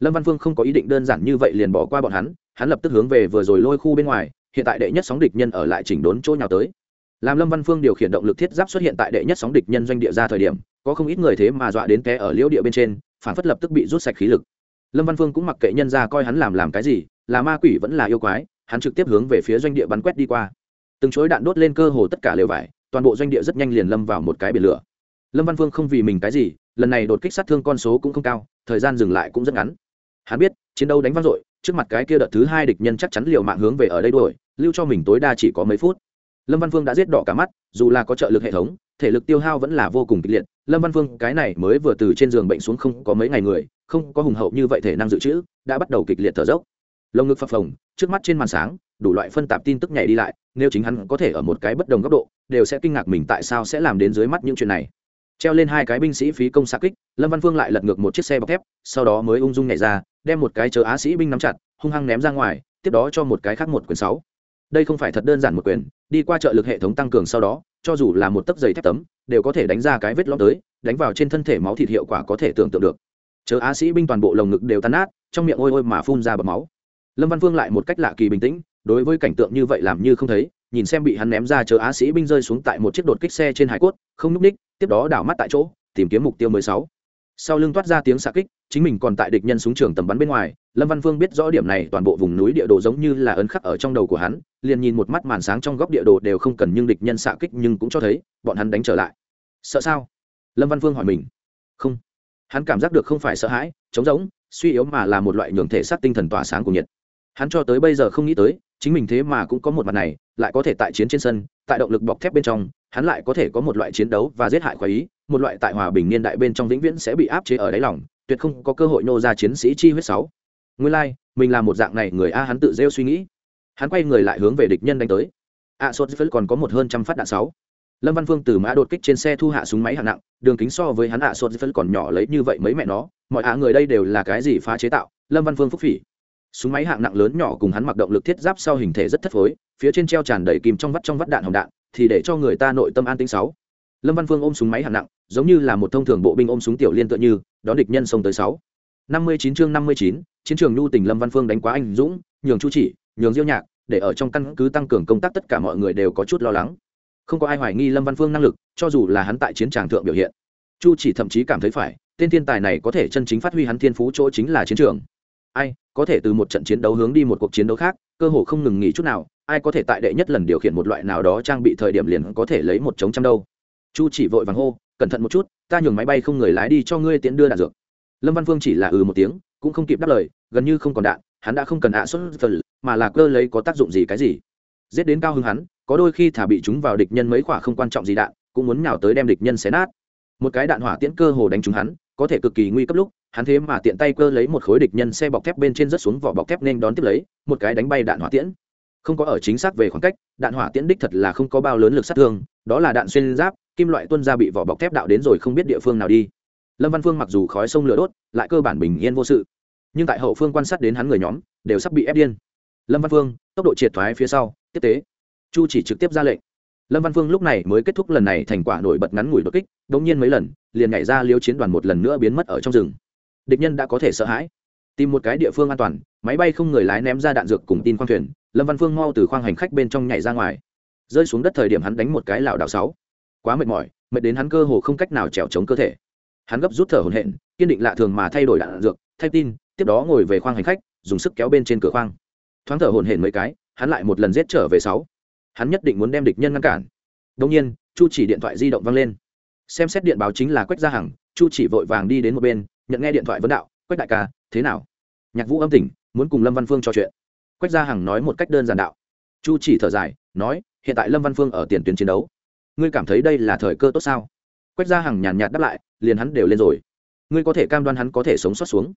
Lâm văn phương không có ý định đơn giản như vậy liền bỏ qua bọn hắn hắn lập tức hướng về vừa rồi lôi khu bên ngoài, hiện tại đệ nhất sóng địch nhân ở lại chỉnh đốn chỗ nhào tới. Làm lâm văn phương điều khiển động lực thiết giáp xuất hiện tại đệ nhất sóng địch nhân doanh địa ra thời điểm, có không ít người thế mà dọa đến té ở liễu địa bên trên, phản phất lập tức bị rút sạch khí lực. Lâm văn phương cũng mặc kệ nhân ra coi hắn làm làm cái gì, là ma quỷ vẫn là yêu quái, hắn trực tiếp hướng về phía doanh địa bắn quét đi qua từng chối đạn đốt lên cơ hồ tất cả lều vải, toàn bộ doanh địa rất nhanh liền lâm vào một cái biển lửa. Lâm văn phương không vì mình cái gì, lần này đột kích sát thương con số cũng không cao, thời gian dừng lại cũng rất ngắn. Hắn biết, chiến đấu đánh vang dội, trước mặt cái kia đợt thứ hai địch nhân chắc chắn liều mạng hướng về ở đây đuổi, lưu cho mình tối đa chỉ có mấy phút. Lâm văn phương đã giết đỏ cả mắt, dù là có trợ lực hệ thống, thể lực tiêu hao vẫn là vô cùng kịch liệt. Lâm văn phương, cái này mới vừa từ trên giường bệnh xuống không có mấy ngày người, không có hùng hậu như vậy thể năng dự trữ, đã bắt đầu kịch liệt thở dốc. Lồng ngực phập phồng, trước mắt trên màn sáng, đủ loại phân tạp tin tức nhảy đi lại nếu chính hắn có thể ở một cái bất đồng góc độ, đều sẽ kinh ngạc mình tại sao sẽ làm đến dưới mắt những chuyện này. Treo lên hai cái binh sĩ phí công xa kích, lâm văn phương lại lật ngược một chiếc xe bọc thép, sau đó mới ung dung nhảy ra, đem một cái chờ á sĩ binh nắm chặt, hung hăng ném ra ngoài, tiếp đó cho một cái khác một quyền sáu. Đây không phải thật đơn giản một quyền, đi qua trợ lực hệ thống tăng cường sau đó, cho dù là một tấc giày thép tấm, đều có thể đánh ra cái vết lõm tới, đánh vào trên thân thể máu thịt hiệu quả có thể tưởng tượng được. Chờ á sĩ binh toàn bộ lồng ngực đều tan nát, trong miệng ôi ôi mà phun ra bọt máu. Lâm văn phương lại một cách lạ kỳ bình tĩnh đối với cảnh tượng như vậy làm như không thấy, nhìn xem bị hắn ném ra chờ á sĩ binh rơi xuống tại một chiếc đột kích xe trên hải cốt, không núp ních, tiếp đó đảo mắt tại chỗ, tìm kiếm mục tiêu mười sáu. Sau lưng toát ra tiếng xạ kích, chính mình còn tại địch nhân súng trường tầm bắn bên ngoài, lâm văn phương biết rõ điểm này, toàn bộ vùng núi địa đồ giống như là ấn khắc ở trong đầu của hắn, liền nhìn một mắt màn sáng trong góc địa đồ đều không cần nhưng địch nhân xạ kích nhưng cũng cho thấy, bọn hắn đánh trở lại. Sợ sao? Lâm văn phương hỏi mình. Không. Hắn cảm giác được không phải sợ hãi, trống rỗng, suy yếu mà là một loại nhường thể xác tinh thần tỏa sáng của nhiệt. Hắn cho tới bây giờ không nghĩ tới chính mình thế mà cũng có một mặt này, lại có thể tại chiến trên sân, tại động lực bọc thép bên trong, hắn lại có thể có một loại chiến đấu và giết hại khoái ý, một loại tại hòa bình niên đại bên trong vĩnh viễn sẽ bị áp chế ở đáy lòng, tuyệt không có cơ hội nô ra chiến sĩ chi huyết sáu. Nguyên lai, mình là một dạng này người a hắn tự rêu suy nghĩ. Hắn quay người lại hướng về địch nhân đánh tới. A sốt vẫn còn có một hơn trăm phát đạn sáu. Lâm văn phương từ mã đột kích trên xe thu hạ súng máy hạng nặng, đường kính so với hắn a sốt vẫn còn nhỏ lấy như vậy mấy mẹ nó, mọi a người đây đều là cái gì phá chế tạo? Lâm văn phương phúc phỉ súng máy hạng nặng lớn nhỏ cùng hắn mặc động lực thiết giáp sau hình thể rất thất phối, phía trên treo tràn đầy kìm trong vắt trong vắt đạn hồng đạn, thì để cho người ta nội tâm an tính sáu. Lâm văn phương ôm súng máy hạng nặng, giống như là một thông thường bộ binh ôm súng tiểu liên tựa như, đón địch nhân xông tới sáu. Năm mươi chín chương năm mươi chín, chiến trường nhu tình lâm văn phương đánh quá anh dũng, nhường chu chỉ, nhường diêu nhạc, để ở trong căn cứ tăng cường công tác tất cả mọi người đều có chút lo lắng. Không có ai hoài nghi lâm văn phương năng lực, cho dù là hắn tại chiến tràng thượng biểu hiện. Chu chỉ thậm chí cảm thấy phải, tên thiên tài này có thể chân chính phát huy hắn thiên phú chỗ chính là chiến trường ai, có thể từ một trận chiến đấu hướng đi một cuộc chiến đấu khác, cơ hồ không ngừng nghỉ chút nào, ai có thể tại đệ nhất lần điều khiển một loại nào đó trang bị thời điểm liền có thể lấy một chống trăm đâu. Chu chỉ vội vàng hô, cẩn thận một chút, ta nhường máy bay không người lái đi cho ngươi tiễn đưa đạn dược. Lâm văn phương chỉ là ừ một tiếng, cũng không kịp đáp lời, gần như không còn đạn, hắn đã không cần ạ xuất phần mà là cơ lấy có tác dụng gì cái gì. Giết đến cao hứng hắn, có đôi khi thả bị chúng vào địch nhân mấy quả không quan trọng gì đạn, cũng muốn nhào tới đem địch nhân xé nát. Một cái đạn hỏa tiễn cơ hồ đánh trúng hắn có thể cực kỳ nguy cấp lúc, hắn thế mà tiện tay cơ lấy một khối địch nhân xe bọc thép bên trên rớt xuống vỏ bọc thép nên đón tiếp lấy, một cái đánh bay đạn hỏa tiễn. Không có ở chính xác về khoảng cách, đạn hỏa tiễn đích thật là không có bao lớn lực sát thương, đó là đạn xuyên giáp, kim loại tuân ra bị vỏ bọc thép đạo đến rồi không biết địa phương nào đi. Lâm văn phương mặc dù khói sông lửa đốt, lại cơ bản bình yên vô sự. Nhưng tại hậu phương quan sát đến hắn người nhóm, đều sắp bị ép điên. Lâm văn phương, tốc độ triệt thoái phía sau, tiếp tế. Chu chỉ trực tiếp ra lệnh lâm văn phương lúc này mới kết thúc lần này thành quả nổi bật ngắn ngủi đột kích đ ỗ n g nhiên mấy lần, liền nhảy ra liêu chiến đoàn một lần nữa biến mất ở trong rừng. Địch nhân đã có thể sợ hãi. Tìm một cái địa phương an toàn, máy bay không người lái ném ra đạn dược cùng tin khoang thuyền, lâm văn phương mau từ khoang hành khách bên trong nhảy ra ngoài. Rơi xuống đất thời điểm hắn đánh một cái lảo đảo sáu. Quá mệt mỏi, mệt đến hắn cơ hồ không cách nào trèo chống cơ thể. Hắn gấp rút thở hồn hện kiên định lạ thường mà thay đổi đạn dược, thay tin, tiếp đó ngồi về khoang hành khách, dùng sức kéo bên trên cửa khoang. Thoáng thở hồn hển mấy cái, hắn lại một lần giết trở về sáu hắn nhất định muốn đem địch nhân ngăn cản. Đông nhiên, chu chỉ điện thoại di động văng lên. Xem xét điện báo chính là quách gia hằng, chu chỉ vội vàng đi đến một bên, nhận nghe điện thoại vấn đạo, quách đại ca, thế nào? Nhạc vũ âm tỉnh, muốn cùng lâm văn phương trò chuyện. Quách gia hằng nói một cách đơn giản đạo. Chu chỉ thở dài, nói, hiện tại lâm văn phương ở tiền tuyến chiến đấu. Ngươi cảm thấy đây là thời cơ tốt sao? Quách gia hằng nhàn nhạt đáp lại, liền hắn đều lên rồi. Ngươi có thể cam đoan hắn có thể sống sót xuống.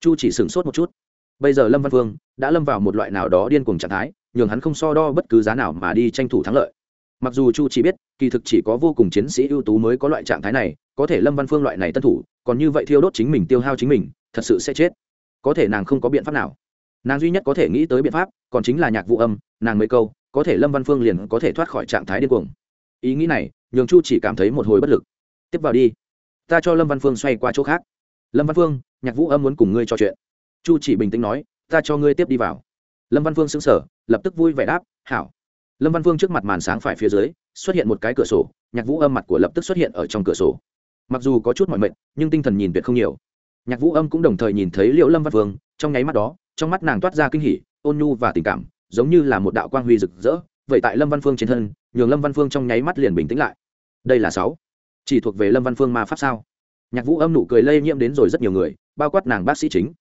Chu chỉ sửng sốt một chút. Bây giờ lâm văn phương đã lâm vào một loại nào đó điên cuồng trạng thái nhường hắn không so đo bất cứ giá nào mà đi tranh thủ thắng lợi. Mặc dù chu chỉ biết, kỳ thực chỉ có vô cùng chiến sĩ ưu tú mới có loại trạng thái này, có thể lâm văn phương loại này tân thủ, còn như vậy thiêu đốt chính mình tiêu hao chính mình, thật sự sẽ chết. Có thể nàng không có biện pháp nào. Nàng duy nhất có thể nghĩ tới biện pháp, còn chính là nhạc vụ âm, nàng mấy câu, có thể lâm văn phương liền có thể thoát khỏi trạng thái điên cuồng. Ý nghĩ này, nhường chu chỉ cảm thấy một hồi bất lực. Tiếp vào đi. Ta cho lâm văn phương xoay qua chỗ khác. Lâm văn phương, nhạc vũ âm muốn cùng ngươi trò chuyện. Chu chỉ bình tĩnh nói, ta cho ngươi tiếp đi vào lâm văn phương xứng sở lập tức vui vẻ đáp, hảo. Lâm văn phương trước mặt màn sáng phải phía dưới, xuất hiện một cái cửa sổ, nhạc vũ âm mặt của lập tức xuất hiện ở trong cửa sổ. Mặc dù có chút mọi mệnh nhưng tinh thần nhìn tuyệt không nhiều. Nhạc vũ âm cũng đồng thời nhìn thấy liệu lâm văn phương, trong nháy mắt đó, trong mắt nàng toát ra kinh hỉ, ôn nhu và tình cảm, giống như là một đạo quang huy rực rỡ. Vậy tại lâm văn phương trên thân, nhường lâm văn phương trong nháy mắt liền bình tĩnh lại. Đây là sáu. Chỉ thuộc về lâm văn phương ma pháp sao? Nhạc vũ âm nụ cười lây nhiễm đến rồi rất nhiều người, bao quát nàng bác sĩ chính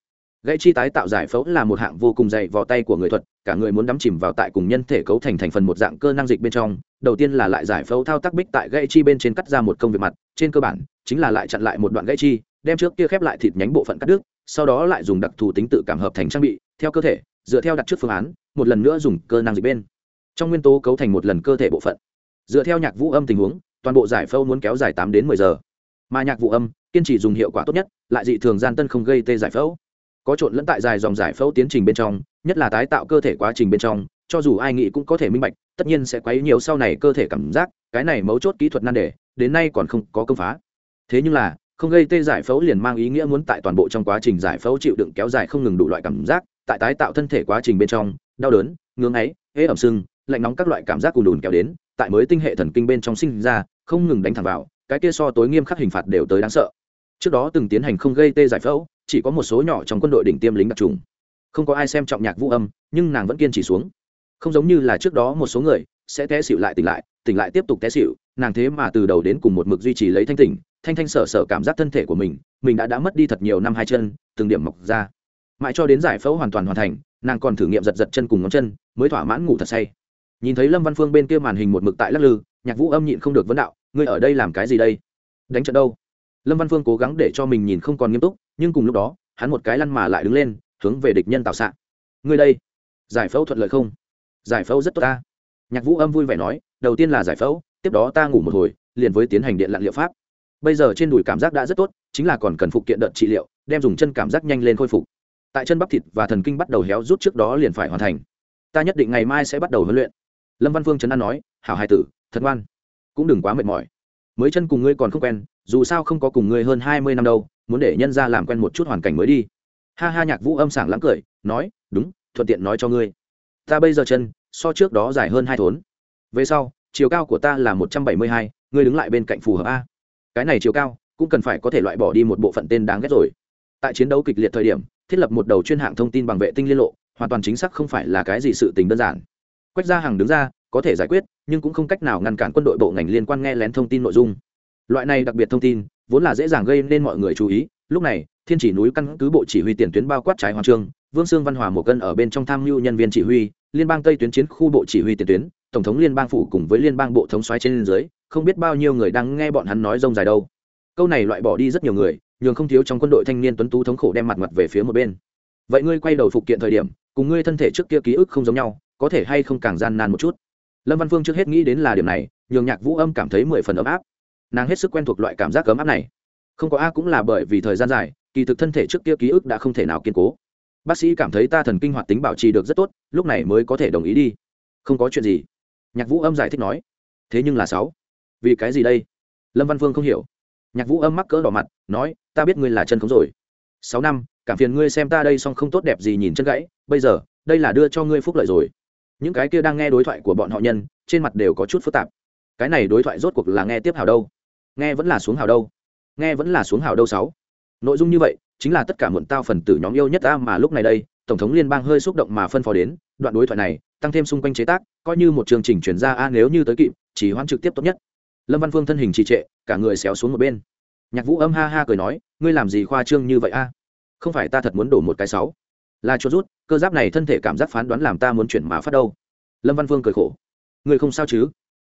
gãy chi tái tạo giải phẫu là một hạng vô cùng dày vò tay của người thuật, cả người muốn đắm chìm vào tại cùng nhân thể cấu thành thành phần một dạng cơ năng dịch bên trong. Đầu tiên là lại giải phẫu thao tác bích tại gãy chi bên trên cắt ra một công việc mặt, trên cơ bản chính là lại chặn lại một đoạn gãy chi, đem trước kia khép lại thịt nhánh bộ phận cắt đứt, sau đó lại dùng đặc thù tính tự cảm hợp thành trang bị, theo cơ thể, dựa theo đặt trước phương án, một lần nữa dùng cơ năng dịch bên trong nguyên tố cấu thành một lần cơ thể bộ phận. Dựa theo nhạc vũ âm tình huống, toàn bộ giải phẫu muốn kéo dài tám đến mười giờ. Mà nhạc vũ âm kiên trì dùng hiệu quả tốt nhất, lại dị thường gian tân không gây tê giải phẫu có trộn lẫn tại dài dòng giải phẫu tiến trình bên trong, nhất là tái tạo cơ thể quá trình bên trong, cho dù ai nghĩ cũng có thể minh bạch, tất nhiên sẽ quấy nhiều sau này cơ thể cảm giác, cái này mấu chốt kỹ thuật nan đề, đến nay còn không có công phá. Thế nhưng là, không gây tê giải phẫu liền mang ý nghĩa muốn tại toàn bộ trong quá trình giải phẫu chịu đựng kéo dài không ngừng đủ loại cảm giác, tại tái tạo thân thể quá trình bên trong, đau đớn ngưỡng ấy hễ ẩm sưng, lạnh nóng các loại cảm giác cùn đùn kéo đến, tại mới tinh hệ thần kinh bên trong sinh ra, không ngừng đánh thẳng vào, cái kia so tối nghiêm khắc hình phạt đều tới đáng sợ. Trước đó từng tiến hành không gây tê giải phẫu chỉ có một số nhỏ trong quân đội đỉnh tiêm lính đặc trùng. Không có ai xem trọng nhạc vũ âm, nhưng nàng vẫn kiên trì xuống. Không giống như là trước đó một số người sẽ té xịu lại tỉnh lại tỉnh lại tiếp tục té xịu nàng thế mà từ đầu đến cùng một mực duy trì lấy thanh tỉnh, thanh thanh sở sở cảm giác thân thể của mình mình đã đã mất đi thật nhiều năm hai chân, từng điểm mọc ra. Mãi cho đến giải phẫu hoàn toàn hoàn thành, nàng còn thử nghiệm giật giật chân cùng ngón chân, mới thỏa mãn ngủ thật say. Nhìn thấy lâm văn phương bên kia màn hình một mực tại lắc lư, nhạc vũ âm nhịn không được vấn đạo, ngươi ở đây làm cái gì đây? Đánh trận đâu? Lâm văn phương cố gắng để cho mình nhìn không còn nghiêm túc nhưng cùng lúc đó, hắn một cái lăn mà lại đứng lên, hướng về địch nhân tạo xạ. Ngươi đây, giải phẫu thuận lợi không? Giải phẫu rất tốt ta. Nhạc vũ âm vui vẻ nói, đầu tiên là giải phẫu, tiếp đó ta ngủ một hồi, liền với tiến hành điện lặn liệu pháp. Bây giờ trên đùi cảm giác đã rất tốt, chính là còn cần phục kiện đợt trị liệu, đem dùng chân cảm giác nhanh lên khôi phục. Tại chân bắp thịt và thần kinh bắt đầu héo rút trước đó liền phải hoàn thành. Ta nhất định ngày mai sẽ bắt đầu huấn luyện. Lâm văn phương trấn an nói, hảo hai tử, thật ngoan. Cũng đừng quá mệt mỏi. Mới chân cùng ngươi còn không quen, dù sao không có cùng ngươi hơn hai mươi năm đâu muốn để nhân ra làm quen một chút hoàn cảnh mới đi. Ha ha, nhạc vũ âm sảng lắng cười, nói, đúng, thuận tiện nói cho ngươi. Ta bây giờ chân, so trước đó dài hơn hai thốn. Về sau, chiều cao của ta là một trăm bảy mươi hai, ngươi đứng lại bên cạnh phù hợp a. Cái này chiều cao, cũng cần phải có thể loại bỏ đi một bộ phận tên đáng ghét rồi. Tại chiến đấu kịch liệt thời điểm, thiết lập một đầu chuyên hạng thông tin bằng vệ tinh liên lộ, hoàn toàn chính xác không phải là cái gì sự tình đơn giản. Quách gia hàng đứng ra, có thể giải quyết, nhưng cũng không cách nào ngăn cản quân đội bộ ngành liên quan nghe lén thông tin nội dung. Loại này đặc biệt thông tin vốn là dễ dàng gây nên mọi người chú ý. Lúc này, thiên chỉ núi căn cứ bộ chỉ huy tiền tuyến bao quát trái hoàng trương, vương sương văn hòa một cân ở bên trong tham mưu nhân viên chỉ huy, liên bang tây tuyến chiến khu bộ chỉ huy tiền tuyến, tổng thống liên bang phủ cùng với liên bang bộ thống xoáy trên dưới, không biết bao nhiêu người đang nghe bọn hắn nói rông dài đâu. Câu này loại bỏ đi rất nhiều người, nhường không thiếu trong quân đội thanh niên tuấn tú thống khổ đem mặt mặt về phía một bên. Vậy ngươi quay đầu phục kiện thời điểm, cùng ngươi thân thể trước kia ký ức không giống nhau, có thể hay không càng gian nan một chút? Lâm văn phương trước hết nghĩ đến là điểm này, nhường nhạc vũ âm cảm thấy mười phần ấm áp nàng hết sức quen thuộc loại cảm giác cấm áp này. Không có a cũng là bởi vì thời gian dài, kỳ thực thân thể trước kia ký ức đã không thể nào kiên cố. Bác sĩ cảm thấy ta thần kinh hoạt tính bảo trì được rất tốt, lúc này mới có thể đồng ý đi. Không có chuyện gì. Nhạc vũ âm giải thích nói. Thế nhưng là sáu. Vì cái gì đây? Lâm văn phương không hiểu. Nhạc vũ âm mắc cỡ đỏ mặt, nói, ta biết ngươi là chân không rồi. Sáu năm, cảm phiền ngươi xem ta đây xong không tốt đẹp gì nhìn chân gãy, bây giờ, đây là đưa cho ngươi phúc lợi rồi. Những cái kia đang nghe đối thoại của bọn họ nhân, trên mặt đều có chút phức tạp. Cái này đối thoại rốt cuộc là nghe tiếp hào đâu nghe vẫn là xuống hào đâu. Nghe vẫn là xuống hào đâu sáu. Nội dung như vậy, chính là tất cả muộn tao phần tử nhóm yêu nhất ta mà lúc này đây, tổng thống liên bang hơi xúc động mà phân phó đến, đoạn đối thoại này, tăng thêm xung quanh chế tác, coi như một chương trình chuyển ra a nếu như tới kịp, chỉ hoãn trực tiếp tốt nhất. Lâm văn phương thân hình trì trệ, cả người xéo xuống một bên. Nhạc vũ âm ha ha cười nói, ngươi làm gì khoa trương như vậy a? Không phải ta thật muốn đổ một cái sáu. Là cho rút, cơ giáp này thân thể cảm giác phán đoán làm ta muốn chuyển mà phát đâu. Lâm văn phương cười khổ. Ngươi không sao chứ?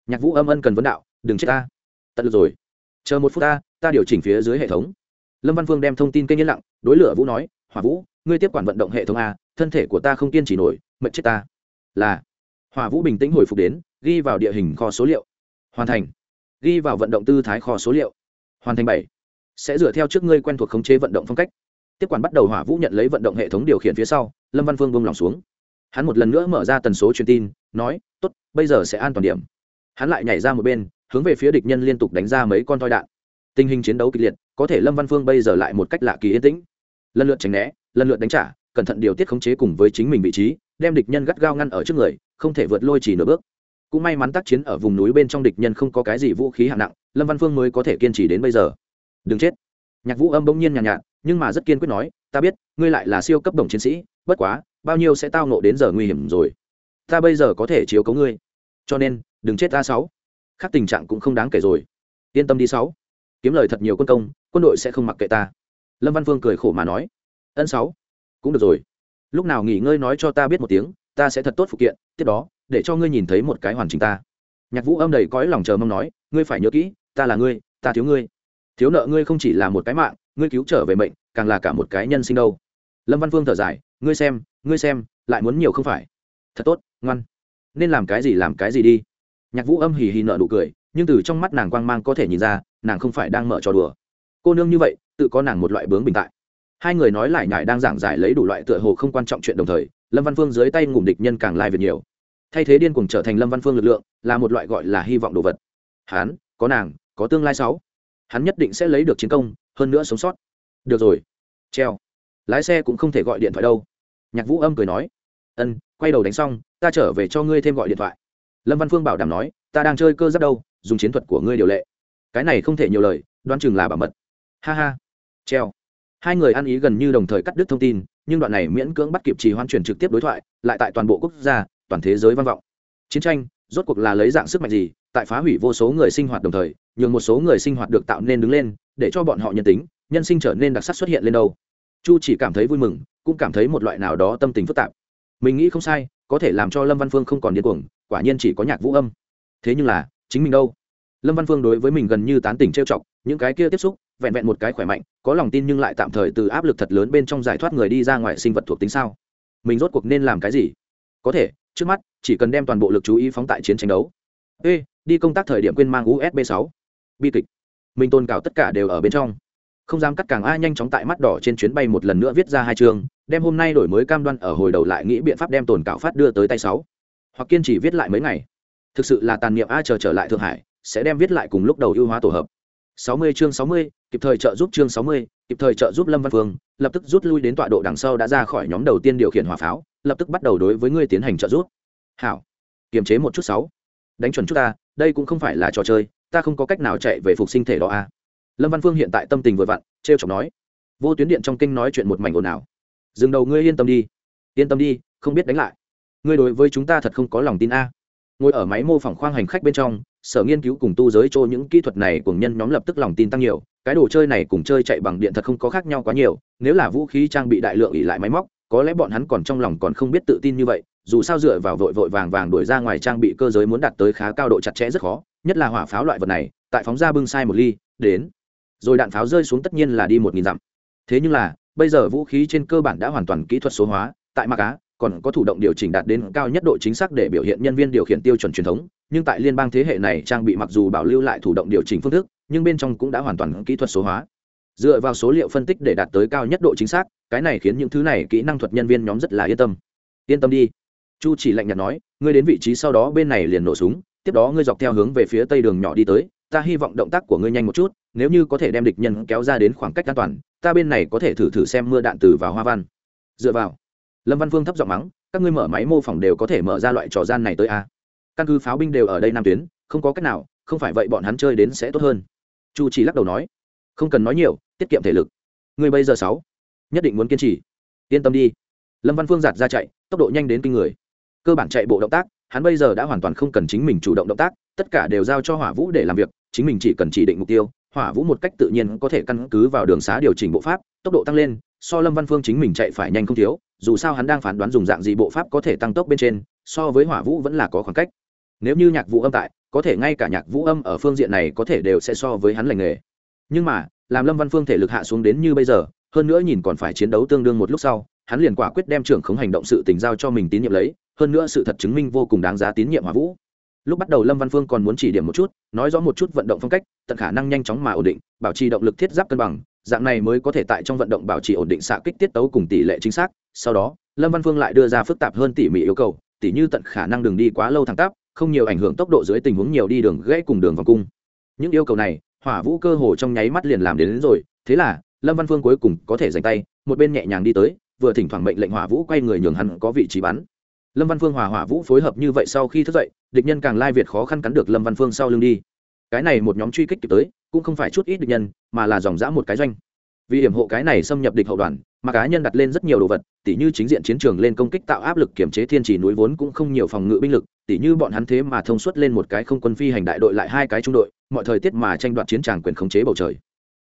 Nhạc vũ âm ân cần vấn đạo, đừng chết ta. Tận lực rồi chờ một phút ta ta điều chỉnh phía dưới hệ thống. Lâm văn phương đem thông tin kênh yên lặng, đối lửa vũ nói, hỏa vũ, ngươi tiếp quản vận động hệ thống a, thân thể của ta không kiên trì nổi mệnh chết ta. Là, hỏa vũ bình tĩnh hồi phục đến, ghi vào địa hình kho số liệu. Hoàn thành. Ghi vào vận động tư thái kho số liệu. Hoàn thành bảy. Sẽ dựa theo trước ngươi quen thuộc khống chế vận động phong cách. Tiếp quản bắt đầu hỏa vũ nhận lấy vận động hệ thống điều khiển phía sau, lâm văn phương buông lòng xuống. Hắn một lần nữa mở ra tần số truyền tin, nói, tốt, bây giờ sẽ an toàn điểm. Hắn lại nhảy ra một bên hướng về phía địch nhân liên tục đánh ra mấy con thoi đạn. Tình hình chiến đấu kịch liệt có thể lâm văn phương bây giờ lại một cách lạ kỳ yên tĩnh. Lần lượt tránh né lần lượt đánh trả cẩn thận điều tiết khống chế cùng với chính mình vị trí đem địch nhân gắt gao ngăn ở trước người không thể vượt lôi chỉ nửa bước. Cũng may mắn tác chiến ở vùng núi bên trong địch nhân không có cái gì vũ khí hạng nặng lâm văn phương mới có thể kiên trì đến bây giờ. Đừng chết. Nhạc vũ âm bỗng nhiên nhàn nhạt, nhạt nhưng mà rất kiên quyết nói ta biết ngươi lại là siêu cấp đồng chiến sĩ bất quá bao nhiêu sẽ tao nộ đến giờ nguy hiểm rồi. Ta bây giờ có thể chiếu cấu ngươi. Cho nên đừng chết ta sáu khác tình trạng cũng không đáng kể rồi. Yên tâm đi sáu. Kiếm lời thật nhiều quân công, quân đội sẽ không mặc kệ ta. Lâm văn Vương cười khổ mà nói. Ân sáu. Cũng được rồi. Lúc nào nghỉ ngơi nói cho ta biết một tiếng, ta sẽ thật tốt phụ kiện, tiếp đó, để cho ngươi nhìn thấy một cái hoàn chỉnh ta. Nhạc vũ âm đầy cõi lòng chờ mong nói, ngươi phải nhớ kỹ, ta là ngươi, ta thiếu ngươi. Thiếu nợ ngươi không chỉ là một cái mạng, ngươi cứu trở về mệnh, càng là cả một cái nhân sinh đâu. Lâm văn Vương thở dài, ngươi xem ngươi xem, lại muốn nhiều không phải? Thật tốt, ngoan. Nên làm cái gì làm cái gì đi nhạc vũ âm hì hì nợ nụ cười nhưng từ trong mắt nàng quang mang có thể nhìn ra nàng không phải đang mở trò đùa. Cô nương như vậy tự có nàng một loại bướng bình tại. Hai người nói lại nhải đang giảng giải lấy đủ loại tựa hồ không quan trọng chuyện đồng thời lâm văn phương dưới tay ngủm địch nhân càng lai việc nhiều. Thay thế điên cuồng trở thành lâm văn phương lực lượng là một loại gọi là hy vọng đồ vật. Hán, có nàng có tương lai sáu. Hắn nhất định sẽ lấy được chiến công hơn nữa sống sót. Được rồi. Treo. Lái xe cũng không thể gọi điện thoại đâu. Nhạc vũ âm cười nói. Ân quay đầu đánh xong ta trở về cho ngươi thêm gọi điện thoại lâm văn phương bảo đảm nói ta đang chơi cơ giáp đâu dùng chiến thuật của ngươi điều lệ cái này không thể nhiều lời đoán chừng là bảo mật ha ha treo hai người ăn ý gần như đồng thời cắt đứt thông tin nhưng đoạn này miễn cưỡng bắt kịp trì hoan truyền trực tiếp đối thoại lại tại toàn bộ quốc gia toàn thế giới vang vọng chiến tranh rốt cuộc là lấy dạng sức mạnh gì tại phá hủy vô số người sinh hoạt đồng thời nhường một số người sinh hoạt được tạo nên đứng lên để cho bọn họ nhân tính nhân sinh trở nên đặc sắc xuất hiện lên đâu chu chỉ cảm thấy vui mừng cũng cảm thấy một loại nào đó tâm tình phức tạp mình nghĩ không sai có thể làm cho lâm văn phương không còn điên cuồng quả nhiên chỉ có nhạc vũ âm. Thế nhưng là, chính mình đâu? Lâm văn phương đối với mình gần như tán tỉnh trêu chọc, những cái kia tiếp xúc, vẹn vẹn một cái khỏe mạnh, có lòng tin nhưng lại tạm thời từ áp lực thật lớn bên trong giải thoát người đi ra ngoài sinh vật thuộc tính sao? Mình rốt cuộc nên làm cái gì? Có thể, trước mắt, chỉ cần đem toàn bộ lực chú ý phóng tại chiến tranh đấu. Ê, đi công tác thời điểm quên mang usb 6. bi kịch. Mình tôn cảo tất cả đều ở bên trong. Không dám cắt càng ai nhanh chóng tại mắt đỏ trên chuyến bay một lần nữa viết ra hai chương, đem hôm nay đổi mới cam đoan ở hồi đầu lại nghĩ biện pháp đem tồn cảo phát đưa tới tay sáu hoặc kiên trì viết lại mấy ngày. Thực sự là tàn niệm a chờ trở lại thượng hải sẽ đem viết lại cùng lúc đầu ưu hóa tổ hợp. 60 chương 60, kịp thời trợ giúp chương 60, kịp thời trợ giúp Lâm Văn Phương, lập tức rút lui đến tọa độ đằng sau đã ra khỏi nhóm đầu tiên điều khiển hỏa pháo, lập tức bắt đầu đối với ngươi tiến hành trợ giúp. Hảo, kiềm chế một chút sáu, đánh chuẩn chút ta, đây cũng không phải là trò chơi ta không có cách nào chạy về phục sinh thể đó à lâm văn phương hiện tại tâm tình vừa vặn trêu chọc nói. Vô tuyến điện trong kinh nói chuyện một mảnh ồn ào. Dừng đầu ngươi yên tâm đi. Yên tâm đi không biết đánh lại ngươi đối với chúng ta thật không có lòng tin a. Ngồi ở máy mô phỏng khoang hành khách bên trong, sở nghiên cứu cùng tu giới cho những kỹ thuật này cùng nhân nhóm lập tức lòng tin tăng nhiều, cái đồ chơi này cùng chơi chạy bằng điện thật không có khác nhau quá nhiều, nếu là vũ khí trang bị đại lượng ỉ lại máy móc, có lẽ bọn hắn còn trong lòng còn không biết tự tin như vậy, dù sao dựa vào vội vội vàng vàng đuổi ra ngoài trang bị cơ giới muốn đạt tới khá cao độ chặt chẽ rất khó, nhất là hỏa pháo loại vật này, tại phóng ra bưng sai một ly, đến, rồi đạn pháo rơi xuống tất nhiên là đi một nghìn dặm. Thế nhưng là, bây giờ vũ khí trên cơ bản đã hoàn toàn kỹ thuật số hóa, tại mặc á còn có thủ động điều chỉnh đạt đến cao nhất độ chính xác để biểu hiện nhân viên điều khiển tiêu chuẩn truyền thống, nhưng tại liên bang thế hệ này trang bị mặc dù bảo lưu lại thủ động điều chỉnh phương thức, nhưng bên trong cũng đã hoàn toàn kỹ thuật số hóa. Dựa vào số liệu phân tích để đạt tới cao nhất độ chính xác, cái này khiến những thứ này kỹ năng thuật nhân viên nhóm rất là yên tâm. Yên tâm đi. Chu chỉ lạnh nhạt nói, ngươi đến vị trí sau đó bên này liền nổ súng, tiếp đó ngươi dọc theo hướng về phía tây đường nhỏ đi tới, ta hy vọng động tác của ngươi nhanh một chút, nếu như có thể đem địch nhân kéo ra đến khoảng cách an toàn, ta bên này có thể thử thử xem mưa đạn từ vào hoa văn. Dựa vào lâm văn phương thấp giọng mắng các ngươi mở máy mô phỏng đều có thể mở ra loại trò gian này tới a căn cứ pháo binh đều ở đây nam tuyến không có cách nào không phải vậy bọn hắn chơi đến sẽ tốt hơn chu chỉ lắc đầu nói không cần nói nhiều tiết kiệm thể lực ngươi bây giờ sáu nhất định muốn kiên trì yên tâm đi lâm văn phương giạt ra chạy tốc độ nhanh đến kinh người cơ bản chạy bộ động tác hắn bây giờ đã hoàn toàn không cần chính mình chủ động động tác tất cả đều giao cho hỏa vũ để làm việc chính mình chỉ cần chỉ định mục tiêu hỏa vũ một cách tự nhiên có thể căn cứ vào đường xá điều chỉnh bộ pháp tốc độ tăng lên so lâm văn phương chính mình chạy phải nhanh không thiếu dù sao hắn đang phán đoán dùng dạng gì bộ pháp có thể tăng tốc bên trên, so với hỏa vũ vẫn là có khoảng cách. Nếu như nhạc vũ âm tại, có thể ngay cả nhạc vũ âm ở phương diện này có thể đều sẽ so với hắn lành nghề. Nhưng mà, làm lâm văn phương thể lực hạ xuống đến như bây giờ, hơn nữa nhìn còn phải chiến đấu tương đương một lúc sau, hắn liền quả quyết đem trưởng khống hành động sự tình giao cho mình tín nhiệm lấy, hơn nữa sự thật chứng minh vô cùng đáng giá tín nhiệm hỏa vũ. Lúc bắt đầu lâm văn phương còn muốn chỉ điểm một chút, nói rõ một chút vận động phong cách, tận khả năng nhanh chóng mà ổn định, bảo trì động lực thiết giáp cân bằng, dạng này mới có thể tại trong vận động bảo trì ổn định xạ kích tiết tấu cùng tỷ lệ chính xác sau đó lâm văn phương lại đưa ra phức tạp hơn tỉ mỉ yêu cầu tỉ như tận khả năng đường đi quá lâu thẳng tắp không nhiều ảnh hưởng tốc độ dưới tình huống nhiều đi đường gãy cùng đường vòng cung. Những yêu cầu này hỏa vũ cơ hồ trong nháy mắt liền làm đến, đến rồi thế là lâm văn phương cuối cùng có thể dành tay một bên nhẹ nhàng đi tới vừa thỉnh thoảng mệnh lệnh hỏa vũ quay người nhường hắn có vị trí bắn. Lâm văn phương hòa hỏa vũ phối hợp như vậy sau khi thức dậy địch nhân càng lai việt khó khăn cắn được lâm văn phương sau lưng đi. Cái này một nhóm truy kích kịp tới cũng không phải chút ít địch nhân mà là dòng dã một cái doanh. Vì hiểm hộ cái này xâm nhập địch hậu đoàn mà cá nhân đặt lên rất nhiều đồ vật, tỉ như chính diện chiến trường lên công kích tạo áp lực kiểm chế thiên trì núi vốn cũng không nhiều phòng ngự binh lực, tỉ như bọn hắn thế mà thông suốt lên một cái không quân phi hành đại đội lại hai cái trung đội, mọi thời tiết mà tranh đoạt chiến tràng quyền khống chế bầu trời.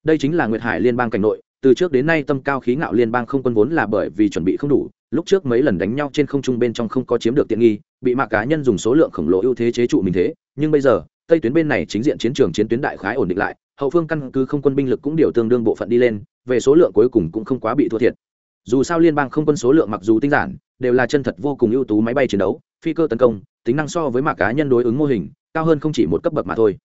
Đây chính là nguyệt hải liên bang cảnh nội, từ trước đến nay tâm cao khí ngạo liên bang không quân vốn là bởi vì chuẩn bị không đủ, lúc trước mấy lần đánh nhau trên không trung bên trong không có chiếm được tiện nghi, bị mạc cá nhân dùng số lượng khổng lồ ưu thế chế trụ mình thế, nhưng bây giờ, tây tuyến bên này chính diện chiến trường chiến tuyến đại khái ổn định lại, hậu phương căn cứ không quân binh lực cũng điều tương đương bộ phận đi lên về số lượng cuối cùng cũng không quá bị thua thiệt. Dù sao liên bang không quân số lượng mặc dù tinh giản, đều là chân thật vô cùng ưu tú máy bay chiến đấu, phi cơ tấn công, tính năng so với mạc cá nhân đối ứng mô hình, cao hơn không chỉ một cấp bậc mà thôi.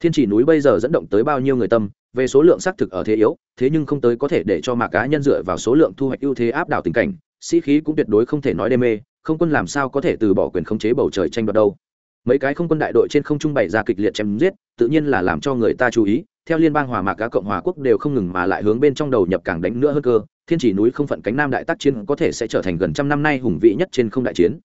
Thiên chỉ núi bây giờ dẫn động tới bao nhiêu người tâm, về số lượng xác thực ở thế yếu, thế nhưng không tới có thể để cho mạc cá nhân dựa vào số lượng thu hoạch ưu thế áp đảo tình cảnh, sĩ khí cũng tuyệt đối không thể nói đê mê, không quân làm sao có thể từ bỏ quyền khống chế bầu trời tranh đoạt đâu. Mấy cái không quân đại đội trên không trung bày ra kịch liệt chém giết, tự nhiên là làm cho người ta chú ý theo liên bang hòa mạc cả cộng hòa quốc đều không ngừng mà lại hướng bên trong đầu nhập càng đánh nữa hơn cơ, thiên chỉ núi không phận cánh nam đại tác chiến có thể sẽ trở thành gần trăm năm nay hùng vĩ nhất trên không đại chiến.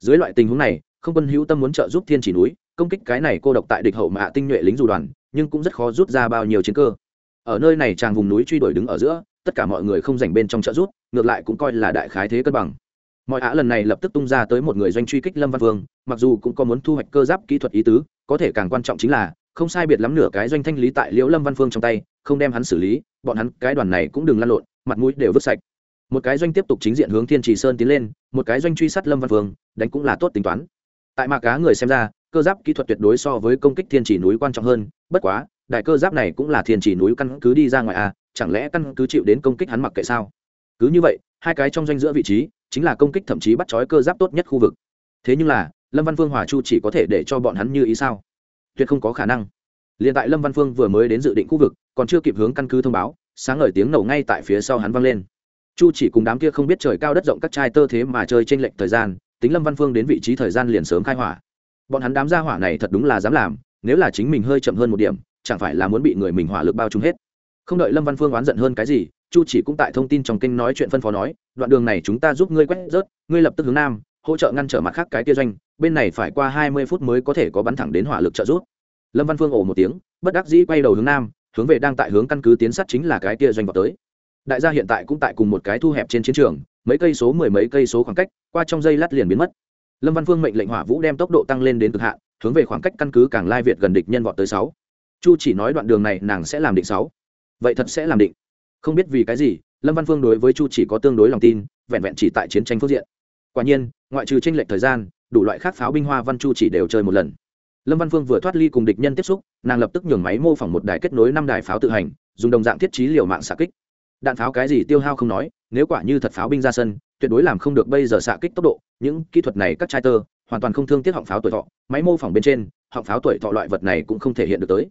Dưới loại tình huống này, không quân hữu tâm muốn trợ giúp thiên chỉ núi, công kích cái này cô độc tại địch hậu mạ tinh nhuệ lính dù đoàn, nhưng cũng rất khó rút ra bao nhiêu chiến cơ. Ở nơi này tràng vùng núi truy đuổi đứng ở giữa, tất cả mọi người không dành bên trong trợ rút ngược lại cũng coi là đại khái thế cân bằng. Mọi ạ lần này lập tức tung ra tới một người doanh truy kích lâm văn vương, mặc dù cũng có muốn thu hoạch cơ giáp kỹ thuật ý tứ, có thể càng quan trọng chính là không sai biệt lắm nửa cái doanh thanh lý tại liễu lâm văn phương trong tay, không đem hắn xử lý, bọn hắn cái đoàn này cũng đừng lăn lộn, mặt mũi đều vứt sạch. Một cái doanh tiếp tục chính diện hướng thiên trì sơn tiến lên, một cái doanh truy sát lâm văn phương, đánh cũng là tốt tính toán. Tại mạc cá người xem ra, cơ giáp kỹ thuật tuyệt đối so với công kích thiên chỉ núi quan trọng hơn, bất quá, đại cơ giáp này cũng là thiên chỉ núi căn cứ đi ra ngoài à chẳng lẽ căn cứ chịu đến công kích hắn mặc kệ sao? Cứ như vậy, hai cái trong doanh giữa vị trí, chính là công kích thậm chí bắt chói cơ giáp tốt nhất khu vực. Thế nhưng là, lâm văn phương hòa chu chỉ có thể để cho bọn hắn như ý sao? Tuyệt không có khả năng. Liền tại lâm văn phương vừa mới đến dự định khu vực, còn chưa kịp hướng căn cứ thông báo, sáng ngời tiếng nổ ngay tại phía sau hắn vang lên. Chu chỉ cùng đám kia không biết trời cao đất rộng các trai tơ thế mà chơi trên lệnh thời gian, tính lâm văn phương đến vị trí thời gian liền sớm khai hỏa. Bọn hắn đám gia hỏa này thật đúng là dám làm, nếu là chính mình hơi chậm hơn một điểm, chẳng phải là muốn bị người mình hỏa lực bao trùm hết. Không đợi lâm văn phương oán giận hơn cái gì, chu chỉ cũng tại thông tin trong kênh nói chuyện phân phó nói, đoạn đường này chúng ta giúp ngươi quét rớt, ngươi lập tức hướng nam hỗ trợ ngăn trở mặt khác cái kia doanh, bên này phải qua hai mươi phút mới có thể có bắn thẳng đến hỏa lực trợ giúp. Lâm văn phương ồ một tiếng, bất đắc dĩ quay đầu hướng nam, hướng về đang tại hướng căn cứ tiến sát chính là cái kia doanh vào tới. Đại gia hiện tại cũng tại cùng một cái thu hẹp trên chiến trường, mấy cây số mười mấy cây số khoảng cách, qua trong dây lát liền biến mất. Lâm văn phương mệnh lệnh hỏa vũ đem tốc độ tăng lên đến cực hạn, hướng về khoảng cách căn cứ càng lai việt gần địch nhân vọt tới sáu. Chu chỉ nói đoạn đường này nàng sẽ làm định sáu. Vậy thật sẽ làm định. Không biết vì cái gì, lâm văn phương đối với chu chỉ có tương đối lòng tin, vẹn vẹn chỉ tại chiến tranh phương diện quả nhiên, ngoại trừ tranh lệch thời gian, đủ loại khác pháo binh hoa văn chu chỉ đều chơi một lần. Lâm văn phương vừa thoát ly cùng địch nhân tiếp xúc, nàng lập tức nhường máy mô phỏng một đài kết nối năm đài pháo tự hành, dùng đồng dạng thiết trí liều mạng xạ kích. Đạn pháo cái gì tiêu hao không nói, nếu quả như thật pháo binh ra sân, tuyệt đối làm không được bây giờ xạ kích tốc độ, những kỹ thuật này các trai tơ, hoàn toàn không thương tiếc họng pháo tuổi thọ. Máy mô phỏng bên trên, họng pháo tuổi thọ loại vật này cũng không thể hiện được tới.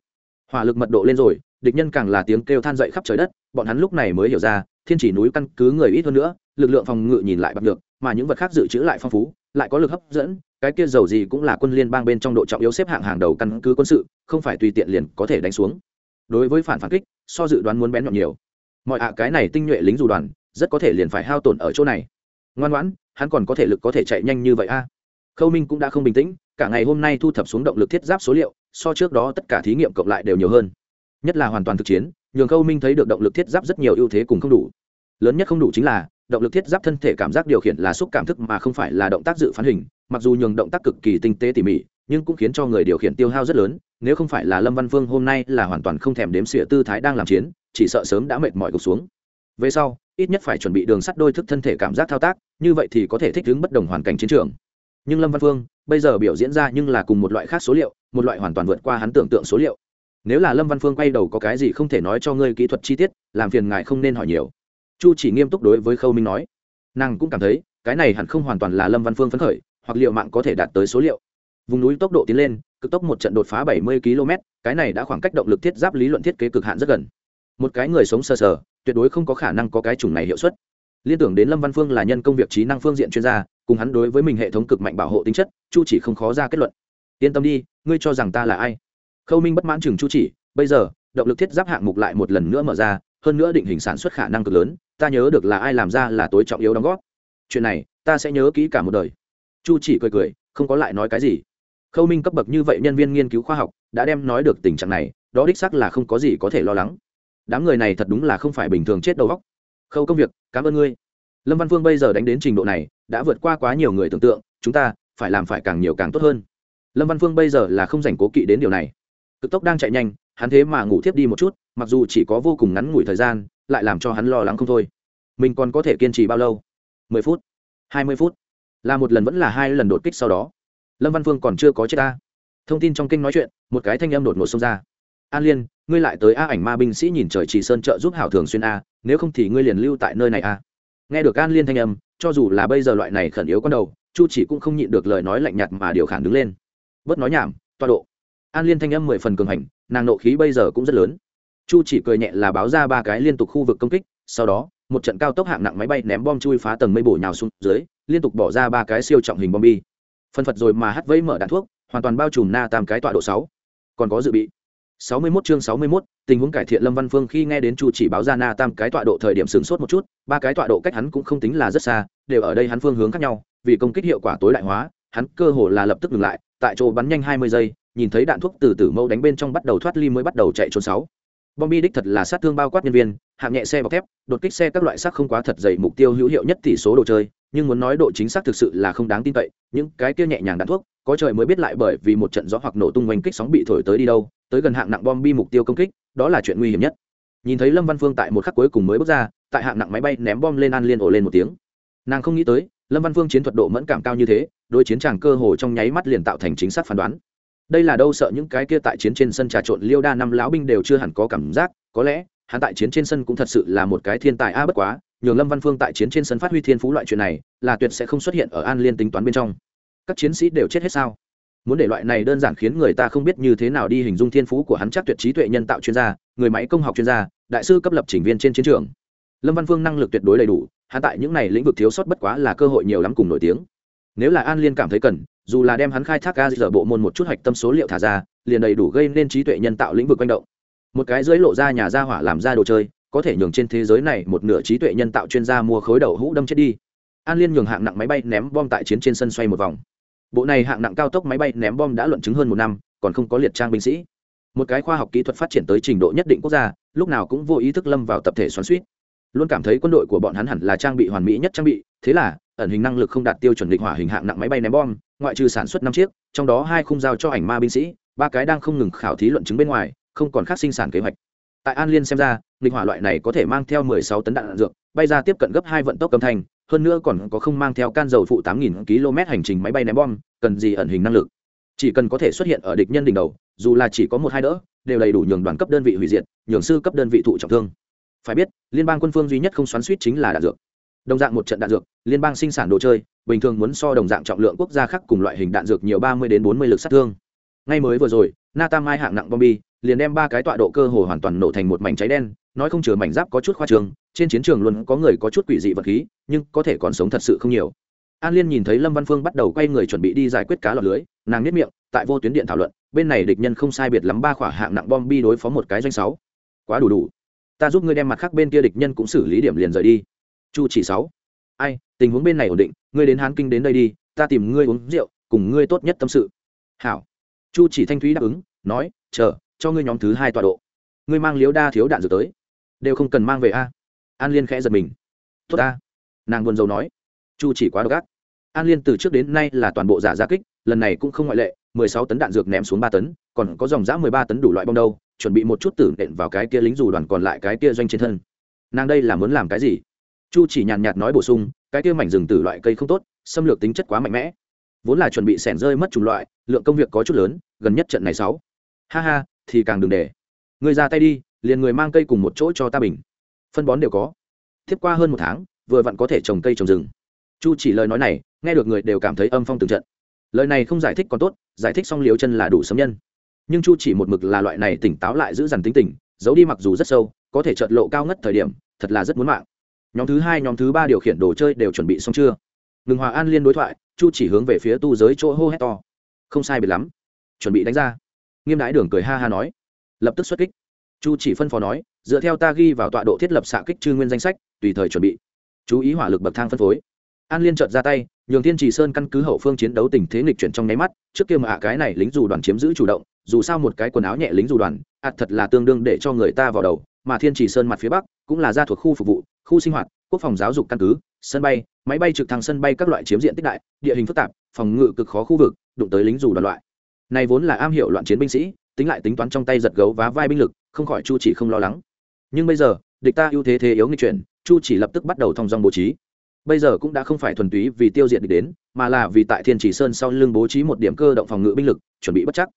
Hỏa lực mật độ lên rồi, địch nhân càng là tiếng kêu than dậy khắp trời đất, bọn hắn lúc này mới hiểu ra, thiên chỉ núi căn cứ người ít hơn nữa, lực lượng phòng ngự nhìn lại bằng được mà những vật khác dự trữ lại phong phú, lại có lực hấp dẫn, cái kia dầu gì cũng là quân liên bang bên trong độ trọng yếu xếp hạng hàng đầu căn cứ quân sự, không phải tùy tiện liền có thể đánh xuống. Đối với phản phản kích, so dự đoán muốn bén nhọn nhiều. Mọi ạ, cái này tinh nhuệ lính dù đoàn, rất có thể liền phải hao tổn ở chỗ này. Ngoan ngoãn, hắn còn có thể lực có thể chạy nhanh như vậy a. À? khâu minh cũng đã không bình tĩnh, cả ngày hôm nay thu thập xuống động lực thiết giáp số liệu, so trước đó tất cả thí nghiệm cộng lại đều nhiều hơn. Nhất là hoàn toàn thực chiến, nhường khâu minh thấy được động lực thiết giáp rất nhiều ưu thế cùng không đủ. Lớn nhất không đủ chính là động lực thiết giáp thân thể cảm giác điều khiển là xúc cảm thức mà không phải là động tác dự phán hình, mặc dù nhường động tác cực kỳ tinh tế tỉ mỉ, nhưng cũng khiến cho người điều khiển tiêu hao rất lớn, nếu không phải là lâm văn Vương hôm nay là hoàn toàn không thèm đếm xỉa tư thái đang làm chiến, chỉ sợ sớm đã mệt mỏi gục xuống. Về sau, ít nhất phải chuẩn bị đường sắt đôi thức thân thể cảm giác thao tác, như vậy thì có thể thích ứng bất đồng hoàn cảnh chiến trường. Nhưng lâm văn phương bây giờ biểu diễn ra nhưng là cùng một loại khác số liệu, một loại hoàn toàn vượt qua hắn tưởng tượng số liệu. Nếu là lâm văn phương quay đầu có cái gì không thể nói cho ngươi kỹ thuật chi tiết, làm phiền ngài không nên hỏi nhiều chu chỉ nghiêm túc đối với khâu minh nói. Nàng cũng cảm thấy, cái này hẳn không hoàn toàn là lâm văn phương phấn khởi, hoặc liệu mạng có thể đạt tới số liệu. Vùng núi tốc độ tiến lên, cực tốc một trận đột phá 70 km, cái này đã khoảng cách động lực thiết giáp lý luận thiết kế cực hạn rất gần. Một cái người sống sờ sờ, tuyệt đối không có khả năng có cái chủng này hiệu suất. Liên tưởng đến lâm văn phương là nhân công việc trí năng phương diện chuyên gia, cùng hắn đối với mình hệ thống cực mạnh bảo hộ tính chất, chu chỉ không khó ra kết luận. Yên tâm đi, ngươi cho rằng ta là ai? Khâu minh bất mãn chừng chu chỉ, bây giờ, động lực thiết giáp hạng mục lại một lần nữa mở ra, hơn nữa định hình sản xuất khả năng cực lớn ta nhớ được là ai làm ra là tối trọng yếu đóng góp. Chuyện này, ta sẽ nhớ kỹ cả một đời. Chu chỉ cười cười, không có lại nói cái gì. Khâu minh cấp bậc như vậy nhân viên nghiên cứu khoa học, đã đem nói được tình trạng này, đó đích xác là không có gì có thể lo lắng. Đám người này thật đúng là không phải bình thường chết đầu óc. Khâu công việc, cảm ơn ngươi. Lâm văn phương bây giờ đánh đến trình độ này, đã vượt qua quá nhiều người tưởng tượng, chúng ta phải làm phải càng nhiều càng tốt hơn. Lâm văn phương bây giờ là không dành cố kỵ đến điều này. Cực tốc đang chạy nhanh, hắn thế mà ngủ thiếp đi một chút, mặc dù chỉ có vô cùng ngắn ngủi thời gian lại làm cho hắn lo lắng không thôi. Mình còn có thể kiên trì bao lâu? Mười phút, hai mươi phút. Là một lần vẫn là hai lần đột kích sau đó. Lâm văn phương còn chưa có chết ta. Thông tin trong kinh nói chuyện, một cái thanh âm đột ngột xông ra. An liên, ngươi lại tới a ảnh ma binh sĩ nhìn trời chỉ sơn trợ giúp hảo thường xuyên a, nếu không thì ngươi liền lưu tại nơi này a. Nghe được an liên thanh âm, cho dù là bây giờ loại này khẩn yếu con đầu, chu chỉ cũng không nhịn được lời nói lạnh nhạt mà điều khản đứng lên. Bớt nói nhảm, toa độ. An liên thanh âm mười phần cường hành, nàng nộ khí bây giờ cũng rất lớn chu chỉ cười nhẹ là báo ra ba cái liên tục khu vực công kích sau đó một trận cao tốc hạng nặng máy bay ném bom chui phá tầng mây bổ nhào xuống dưới liên tục bỏ ra ba cái siêu trọng hình bom bi. Phân phật rồi mà hắt vây mở đạn thuốc hoàn toàn bao trùm na tam cái tọa độ sáu. Còn có dự bị. 61 chương 61, tình huống cải thiện Lâm Văn Phương khi nghe đến Chu chỉ báo ra Na Tam cái tọa độ thời điểm sửng sốt một chút, ba cái tọa độ cách hắn cũng không tính là rất xa, đều ở đây hắn phương hướng khác nhau, vì công kích hiệu quả tối đại hóa, hắn cơ hồ là lập tức dừng lại, tại chỗ bắn nhanh 20 giây, nhìn thấy đạn thuốc từ từ mâu đánh bên trong bắt đầu thoát ly mới bắt đầu chạy trốn sáu. Bombi đích thật là sát thương bao quát nhân viên, hạng nhẹ xe bọc thép, đột kích xe các loại sắc không quá thật dày mục tiêu hữu hiệu nhất tỷ số đồ chơi, nhưng muốn nói độ chính xác thực sự là không đáng tin cậy, những cái kia nhẹ nhàng đạn thuốc, có trời mới biết lại bởi vì một trận gió hoặc nổ tung oanh kích sóng bị thổi tới đi đâu, tới gần hạng nặng bom bi mục tiêu công kích đó là chuyện nguy hiểm nhất. Nhìn thấy lâm văn phương tại một khắc cuối cùng mới bước ra tại hạng nặng máy bay ném bom lên ăn liên ổ lên một tiếng. Nàng không nghĩ tới lâm văn phương chiến thuật độ mẫn cảm cao như thế đôi chiến tràng cơ hồ trong nháy mắt liền tạo thành chính xác phán đoán đây là đâu sợ những cái kia tại chiến trên sân trà trộn liêu đa năm lão binh đều chưa hẳn có cảm giác, có lẽ, hắn tại chiến trên sân cũng thật sự là một cái thiên tài a bất quá, nhường lâm văn phương tại chiến trên sân phát huy thiên phú loại chuyện này, là tuyệt sẽ không xuất hiện ở an liên tính toán bên trong. Các chiến sĩ đều chết hết sao? Muốn để loại này đơn giản khiến người ta không biết như thế nào đi hình dung thiên phú của hắn chắc tuyệt trí tuệ nhân tạo chuyên gia, người máy công học chuyên gia, đại sư cấp lập trình viên trên chiến trường. Lâm văn phương năng lực tuyệt đối đầy đủ, hắn tại những này lĩnh vực thiếu sót bất quá là cơ hội nhiều lắm cùng nổi tiếng. Nếu là an liên cảm thấy cần dù là đem hắn khai thác ga dở bộ môn một chút hạch tâm số liệu thả ra, liền đầy đủ gây nên trí tuệ nhân tạo lĩnh vực quanh động. Một cái dưới lộ ra nhà ra hỏa làm ra đồ chơi, có thể nhường trên thế giới này một nửa trí tuệ nhân tạo chuyên gia mua khối đầu hũ đâm chết đi. An liên nhường hạng nặng máy bay ném bom tại chiến trên sân xoay một vòng. Bộ này hạng nặng cao tốc máy bay ném bom đã luận chứng hơn một năm, còn không có liệt trang binh sĩ. Một cái khoa học kỹ thuật phát triển tới trình độ nhất định quốc gia, lúc nào cũng vô ý thức lâm vào tập thể xoắn suýt luôn cảm thấy quân đội của bọn hắn hẳn là trang bị hoàn mỹ nhất trang bị, thế là, ẩn hình năng lực không đạt tiêu chuẩn định hỏa hình hạng nặng máy bay ném bom ngoại trừ sản xuất năm chiếc trong đó hai khung giao cho ảnh ma binh sĩ ba cái đang không ngừng khảo thí luận chứng bên ngoài không còn khác sinh sản kế hoạch. Tại an liên xem ra lịch hỏa loại này có thể mang theo 16 tấn đạn, đạn dược bay ra tiếp cận gấp hai vận tốc âm thanh hơn nữa còn có không mang theo can dầu phụ 8.000 km hành trình máy bay ném bom cần gì ẩn hình năng lực. Chỉ cần có thể xuất hiện ở địch nhân đỉnh đầu dù là chỉ có một hai đỡ đều đầy đủ nhường đoàn cấp đơn vị hủy diệt nhường sư cấp đơn vị thụ trọng thương. Phải biết liên bang quân phương duy nhất không xoắn suýt chính là đạn dược đồng dạng một trận đạn dược, liên bang sinh sản đồ chơi, bình thường muốn so đồng dạng trọng lượng quốc gia khác cùng loại hình đạn dược nhiều ba mươi đến bốn mươi lực sát thương. Ngay mới vừa rồi nata mai hạng nặng bom bi, liền đem ba cái tọa độ cơ hồ hoàn toàn nổ thành một mảnh cháy đen, nói không chừa mảnh giáp có chút khoa trường trên chiến trường luôn có người có chút quỷ dị vật khí, nhưng có thể còn sống thật sự không nhiều. An liên nhìn thấy lâm văn phương bắt đầu quay người chuẩn bị đi giải quyết cá lọt lưới, nàng nếp miệng, tại vô tuyến điện thảo luận, bên này địch nhân không sai biệt lắm ba khỏa hạng nặng bom bi đối phó một cái doanh sáu. Quá đủ đủ. Ta giúp ngươi đem mặt khác bên kia địch nhân cũng xử lý điểm liền rời đi chu chỉ sáu. Ai tình huống bên này ổn định ngươi đến hán kinh đến đây đi ta tìm ngươi uống rượu cùng ngươi tốt nhất tâm sự. Hảo. Chu chỉ thanh thúy đáp ứng nói chờ cho ngươi nhóm thứ hai tọa độ. Ngươi mang liếu đa thiếu đạn dược tới. Đều không cần mang về a. An liên khẽ giật mình. Tốt ta, nàng buồn rầu nói. Chu chỉ quá độc ác. An liên từ trước đến nay là toàn bộ giả gia kích lần này cũng không ngoại lệ mười sáu tấn đạn dược ném xuống ba tấn còn có dòng giã mười ba tấn đủ loại bom đâu chuẩn bị một chút tử nện vào cái kia lính dù đoàn còn lại cái kia doanh trên thân. Nàng đây là muốn làm cái gì? Chu chỉ nhàn nhạt nói bổ sung, cái kia mảnh rừng tử loại cây không tốt, xâm lược tính chất quá mạnh mẽ. Vốn là chuẩn bị sẻn rơi mất chủng loại, lượng công việc có chút lớn, gần nhất trận này sáu. Ha ha, thì càng đừng để. Người ra tay đi, liền người mang cây cùng một chỗ cho ta bình. Phân bón đều có. Tiếp qua hơn một tháng, vừa vặn có thể trồng cây trồng rừng. Chu chỉ lời nói này, nghe được người đều cảm thấy âm phong từng trận. Lời này không giải thích còn tốt, giải thích xong liều chân là đủ sấm nhân. Nhưng chu chỉ một mực là loại này tỉnh táo lại giữ dằn tính tình, giấu đi mặc dù rất sâu, có thể trợt lộ cao ngất thời điểm, thật là rất muốn mạng nhóm thứ hai, nhóm thứ ba điều khiển đồ chơi đều chuẩn bị xong chưa? Ngừng hòa an liên đối thoại, chu chỉ hướng về phía tu giới chỗ hô hét to. Không sai biệt lắm. Chuẩn bị đánh ra. Nghiêm đái đường cười ha ha nói. Lập tức xuất kích. Chu chỉ phân phó nói, dựa theo ta ghi vào tọa độ thiết lập xạ kích trư nguyên danh sách, tùy thời chuẩn bị. Chú ý hỏa lực bậc thang phân phối. An liên trợt ra tay, nhường thiên trì sơn căn cứ hậu phương chiến đấu tình thế nghịch chuyển trong nháy mắt, trước kia mà ạ, cái này lính dù đoàn chiếm giữ chủ động, dù sao một cái quần áo nhẹ lính dù đoàn, ạt thật là tương đương để cho người ta vào đầu mà thiên trì sơn mặt phía bắc cũng là ra thuộc khu phục vụ, khu sinh hoạt, quốc phòng giáo dục căn cứ, sân bay, máy bay trực thăng sân bay các loại chiếm diện tích đại, địa hình phức tạp, phòng ngự cực khó khu vực, đụng tới lính dù đoàn loại. Này vốn là am hiểu loạn chiến binh sĩ, tính lại tính toán trong tay giật gấu và vai binh lực, không khỏi chu chỉ không lo lắng. Nhưng bây giờ, địch ta ưu thế thế yếu nghịch chuyển, chu chỉ lập tức bắt đầu thông dong bố trí. Bây giờ cũng đã không phải thuần túy vì tiêu diệt địch đến, mà là vì tại thiên chỉ sơn sau lưng bố trí một điểm cơ động phòng ngự binh lực, chuẩn bị bất chắc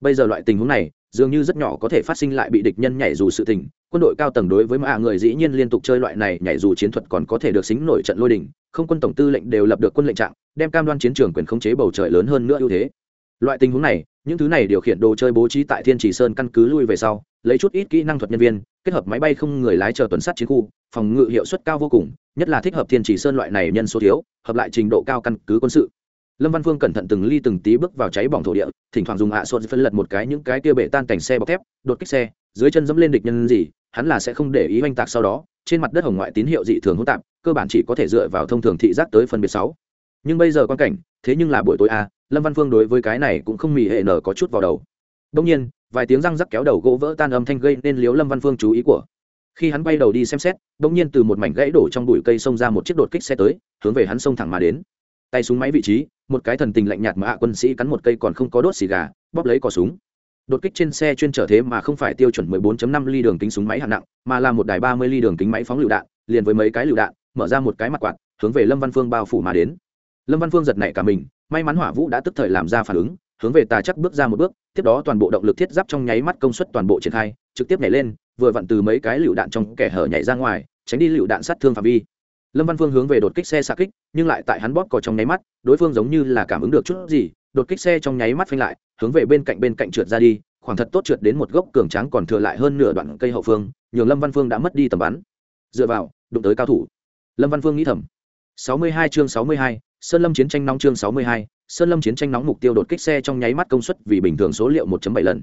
bây giờ loại tình huống này, dường như rất nhỏ có thể phát sinh lại bị địch nhân nhảy dù sự tình. Quân đội cao tầng đối với mạ người dĩ nhiên liên tục chơi loại này, nhảy dù chiến thuật còn có thể được xính nổi trận lôi đình. Không quân tổng tư lệnh đều lập được quân lệnh trạng, đem cam đoan chiến trường quyền khống chế bầu trời lớn hơn nữa ưu thế. Loại tình huống này, những thứ này điều khiển đồ chơi bố trí tại thiên chỉ sơn căn cứ lui về sau, lấy chút ít kỹ năng thuật nhân viên, kết hợp máy bay không người lái chờ tuần sát chiến khu, phòng ngự hiệu suất cao vô cùng, nhất là thích hợp thiên chỉ sơn loại này nhân số thiếu, hợp lại trình độ cao căn cứ quân sự lâm văn phương cẩn thận từng ly từng tí bước vào cháy bỏng thổ địa, thỉnh thoảng dùng hạ sốt phân lật một cái những cái kia bể tan cảnh xe bọc thép, đột kích xe, dưới chân dẫm lên địch nhân gì, hắn là sẽ không để ý oanh tạc sau đó, trên mặt đất hồng ngoại tín hiệu dị thường hỗn tạp, cơ bản chỉ có thể dựa vào thông thường thị giác tới phân biệt sáu. Nhưng bây giờ quan cảnh, thế nhưng là buổi tối a, lâm văn phương đối với cái này cũng không mì hệ nở có chút vào đầu. Đông nhiên, vài tiếng răng rắc kéo đầu gỗ vỡ tan âm thanh gây nên liếu lâm văn phương chú ý của. Khi hắn bay đầu đi xem xét đông nhiên từ một mảnh gãy đổ trong bụi cây xông ra một chiếc đột kích xe tới, hướng về hắn xông thẳng mà đến tay súng máy vị trí, một cái thần tình lạnh nhạt mà hạ quân sĩ cắn một cây còn không có đốt xì gà, bóp lấy cò súng. Đột kích trên xe chuyên trở thế mà không phải tiêu chuẩn 14.5 ly đường kính súng máy hạng nặng, mà là một đài 30 ly đường kính máy phóng lựu đạn, liền với mấy cái lựu đạn, mở ra một cái mặt quạt, hướng về lâm văn phương bao phủ mà đến. Lâm văn phương giật nảy cả mình, may mắn hỏa vũ đã tức thời làm ra phản ứng, hướng về tà chắc bước ra một bước, tiếp đó toàn bộ động lực thiết giáp trong nháy mắt công suất toàn bộ triển khai, trực tiếp nhảy lên, vừa vặn từ mấy cái lựu đạn trong kẻ hở nhảy ra ngoài, tránh đi lựu đạn sát thương phạm vi lâm văn phương hướng về đột kích xe xạ kích nhưng lại tại hắn bóp cò trong nháy mắt đối phương giống như là cảm ứng được chút gì đột kích xe trong nháy mắt phanh lại hướng về bên cạnh bên cạnh trượt ra đi khoảng thật tốt trượt đến một gốc cường tráng còn thừa lại hơn nửa đoạn cây hậu phương nhường lâm văn phương đã mất đi tầm bắn. Dựa vào đụng tới cao thủ. Lâm văn phương nghĩ thầm. 62 chương 62, sơn lâm chiến tranh nóng chương 62, sơn lâm chiến tranh nóng mục tiêu đột kích xe trong nháy mắt công suất vì bình thường số liệu 1.7 lần.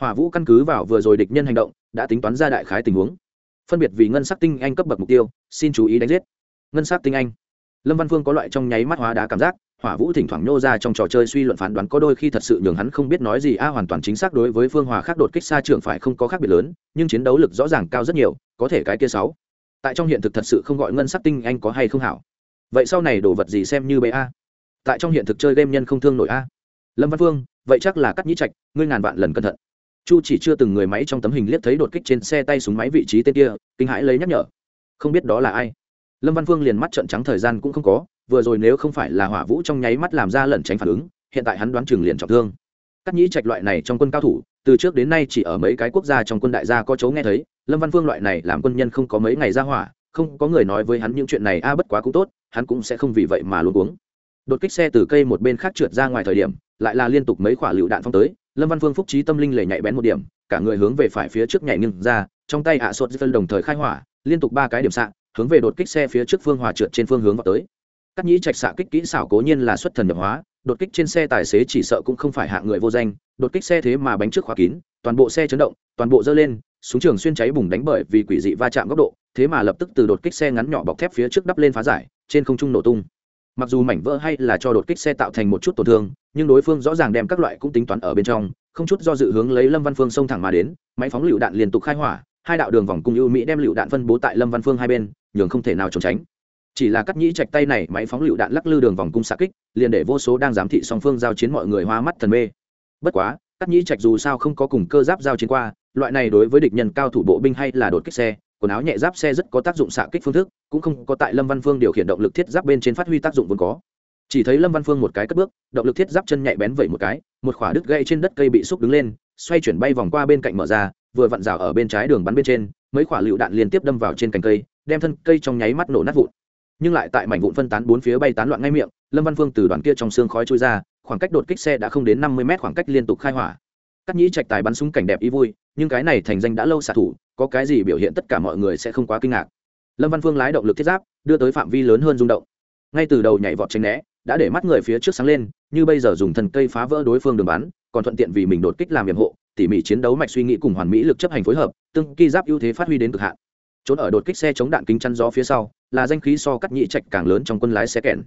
Hỏa vũ căn cứ vào vừa rồi địch nhân hành động đã tính toán ra đại khái tình huống. Phân biệt vì ngân sắc tinh anh cấp bậc mục tiêu xin chú ý đánh giết ngân sắc tinh anh. Lâm văn phương có loại trong nháy mắt hóa đá cảm giác, hỏa vũ thỉnh thoảng nhô ra trong trò chơi suy luận phán đoán, có đôi khi thật sự nhường hắn không biết nói gì, a, hoàn toàn chính xác đối với phương hòa khác đột kích xa trường phải không có khác biệt lớn, nhưng chiến đấu lực rõ ràng cao rất nhiều, có thể cái kia sáu. Tại trong hiện thực thật sự không gọi ngân sắc tinh anh có hay không hảo. Vậy sau này đồ vật gì xem như bê a? Tại trong hiện thực chơi game nhân không thương nổi a. Lâm văn phương, vậy chắc là cắt nhĩ trạch, ngươi ngàn vạn lần cẩn thận. Chu chỉ chưa từng người máy trong tấm hình liếc thấy đột kích trên xe tay súng máy vị trí tên kia, kinh hãi lấy nhắc nhở. Không biết đó là ai lâm văn phương liền mắt trợn trắng thời gian cũng không có, vừa rồi nếu không phải là hỏa vũ trong nháy mắt làm ra lẩn tránh phản ứng, hiện tại hắn đoán chừng liền trọng thương. Cắt nhĩ trạch loại này trong quân cao thủ, từ trước đến nay chỉ ở mấy cái quốc gia trong quân đại gia có chấu nghe thấy, lâm văn phương loại này làm quân nhân không có mấy ngày ra hỏa, không có người nói với hắn những chuyện này, a, bất quá cũng tốt, hắn cũng sẽ không vì vậy mà luôn uống đột kích xe từ cây một bên khác trượt ra ngoài thời điểm, lại là liên tục mấy quả lựu đạn phong tới, lâm văn phương phúc trí tâm linh lề nhạy bén một điểm, cả người hướng về phải phía trước nhảy nghiêng ra, trong tay ạ sốt phân đồng thời khai hỏa, liên tục ba cái điểm sạn hướng về đột kích xe phía trước phương hòa trượt trên phương hướng vào tới. Cắt nhĩ trạch xạ kích kỹ xảo cố nhiên là xuất thần nhập hóa, đột kích trên xe tài xế chỉ sợ cũng không phải hạng người vô danh, đột kích xe thế mà bánh trước khóa kín, toàn bộ xe chấn động, toàn bộ dơ lên, súng trường xuyên cháy bùng đánh bởi vì quỷ dị va chạm góc độ, thế mà lập tức từ đột kích xe ngắn nhỏ bọc thép phía trước đắp lên phá giải, trên không trung nổ tung. Mặc dù mảnh vỡ hay là cho đột kích xe tạo thành một chút tổn thương, nhưng đối phương rõ ràng đem các loại cũng tính toán ở bên trong, không chút do dự hướng lấy lâm văn phương xông thẳng mà đến, máy phóng lựu đạn liên tục khai hỏa hai đạo đường vòng cung ưu mỹ đem lựu đạn phân bố tại lâm văn phương hai bên, nhường không thể nào trốn tránh. Chỉ là cắt nhĩ chạch tay này máy phóng lựu đạn lắc lư đường vòng cung xạ kích, liền để vô số đang giám thị song phương giao chiến mọi người hoa mắt thần mê. Bất quá, cắt nhĩ trạch dù sao không có cùng cơ giáp giao chiến qua, loại này đối với địch nhân cao thủ bộ binh hay là đột kích xe, quần áo nhẹ giáp xe rất có tác dụng xạ kích phương thức, cũng không có tại lâm văn phương điều khiển động lực thiết giáp bên trên phát huy tác dụng vốn có. Chỉ thấy lâm văn phương một cái cất bước, động lực thiết giáp chân nhạy bén vẩy một cái, một khỏa đứt gây trên đất cây bị xúc đứng lên xoay chuyển bay vòng qua bên cạnh mở ra, vừa vặn rào ở bên trái đường bắn bên trên, mấy quả lựu đạn liên tiếp đâm vào trên cành cây, đem thân cây trong nháy mắt nổ nát vụn. Nhưng lại tại mảnh vụn phân tán bốn phía bay tán loạn ngay miệng, lâm văn phương từ đoàn kia trong xương khói trôi ra, khoảng cách đột kích xe đã không đến năm mươi mét khoảng cách liên tục khai hỏa. Cắt nhĩ trạch tài bắn súng cảnh đẹp ý vui, nhưng cái này thành danh đã lâu xạ thủ, có cái gì biểu hiện tất cả mọi người sẽ không quá kinh ngạc. Lâm văn phương lái động lực thiết giáp, đưa tới phạm vi lớn hơn rung động. Ngay từ đầu nhảy vọt tranh né, đã để mắt người phía trước sáng lên, như bây giờ dùng thần cây phá vỡ đối phương đường bắn còn thuận tiện vì mình đột kích làm nhiệm hộ, tỉ mỉ chiến đấu mạch suy nghĩ cùng hoàn mỹ lực chấp hành phối hợp, tương kỳ giáp ưu thế phát huy đến cực hạn. Trốn ở đột kích xe chống đạn kính chắn gió phía sau, là danh khí so cắt nhị trạch càng lớn trong quân lái xe kèn.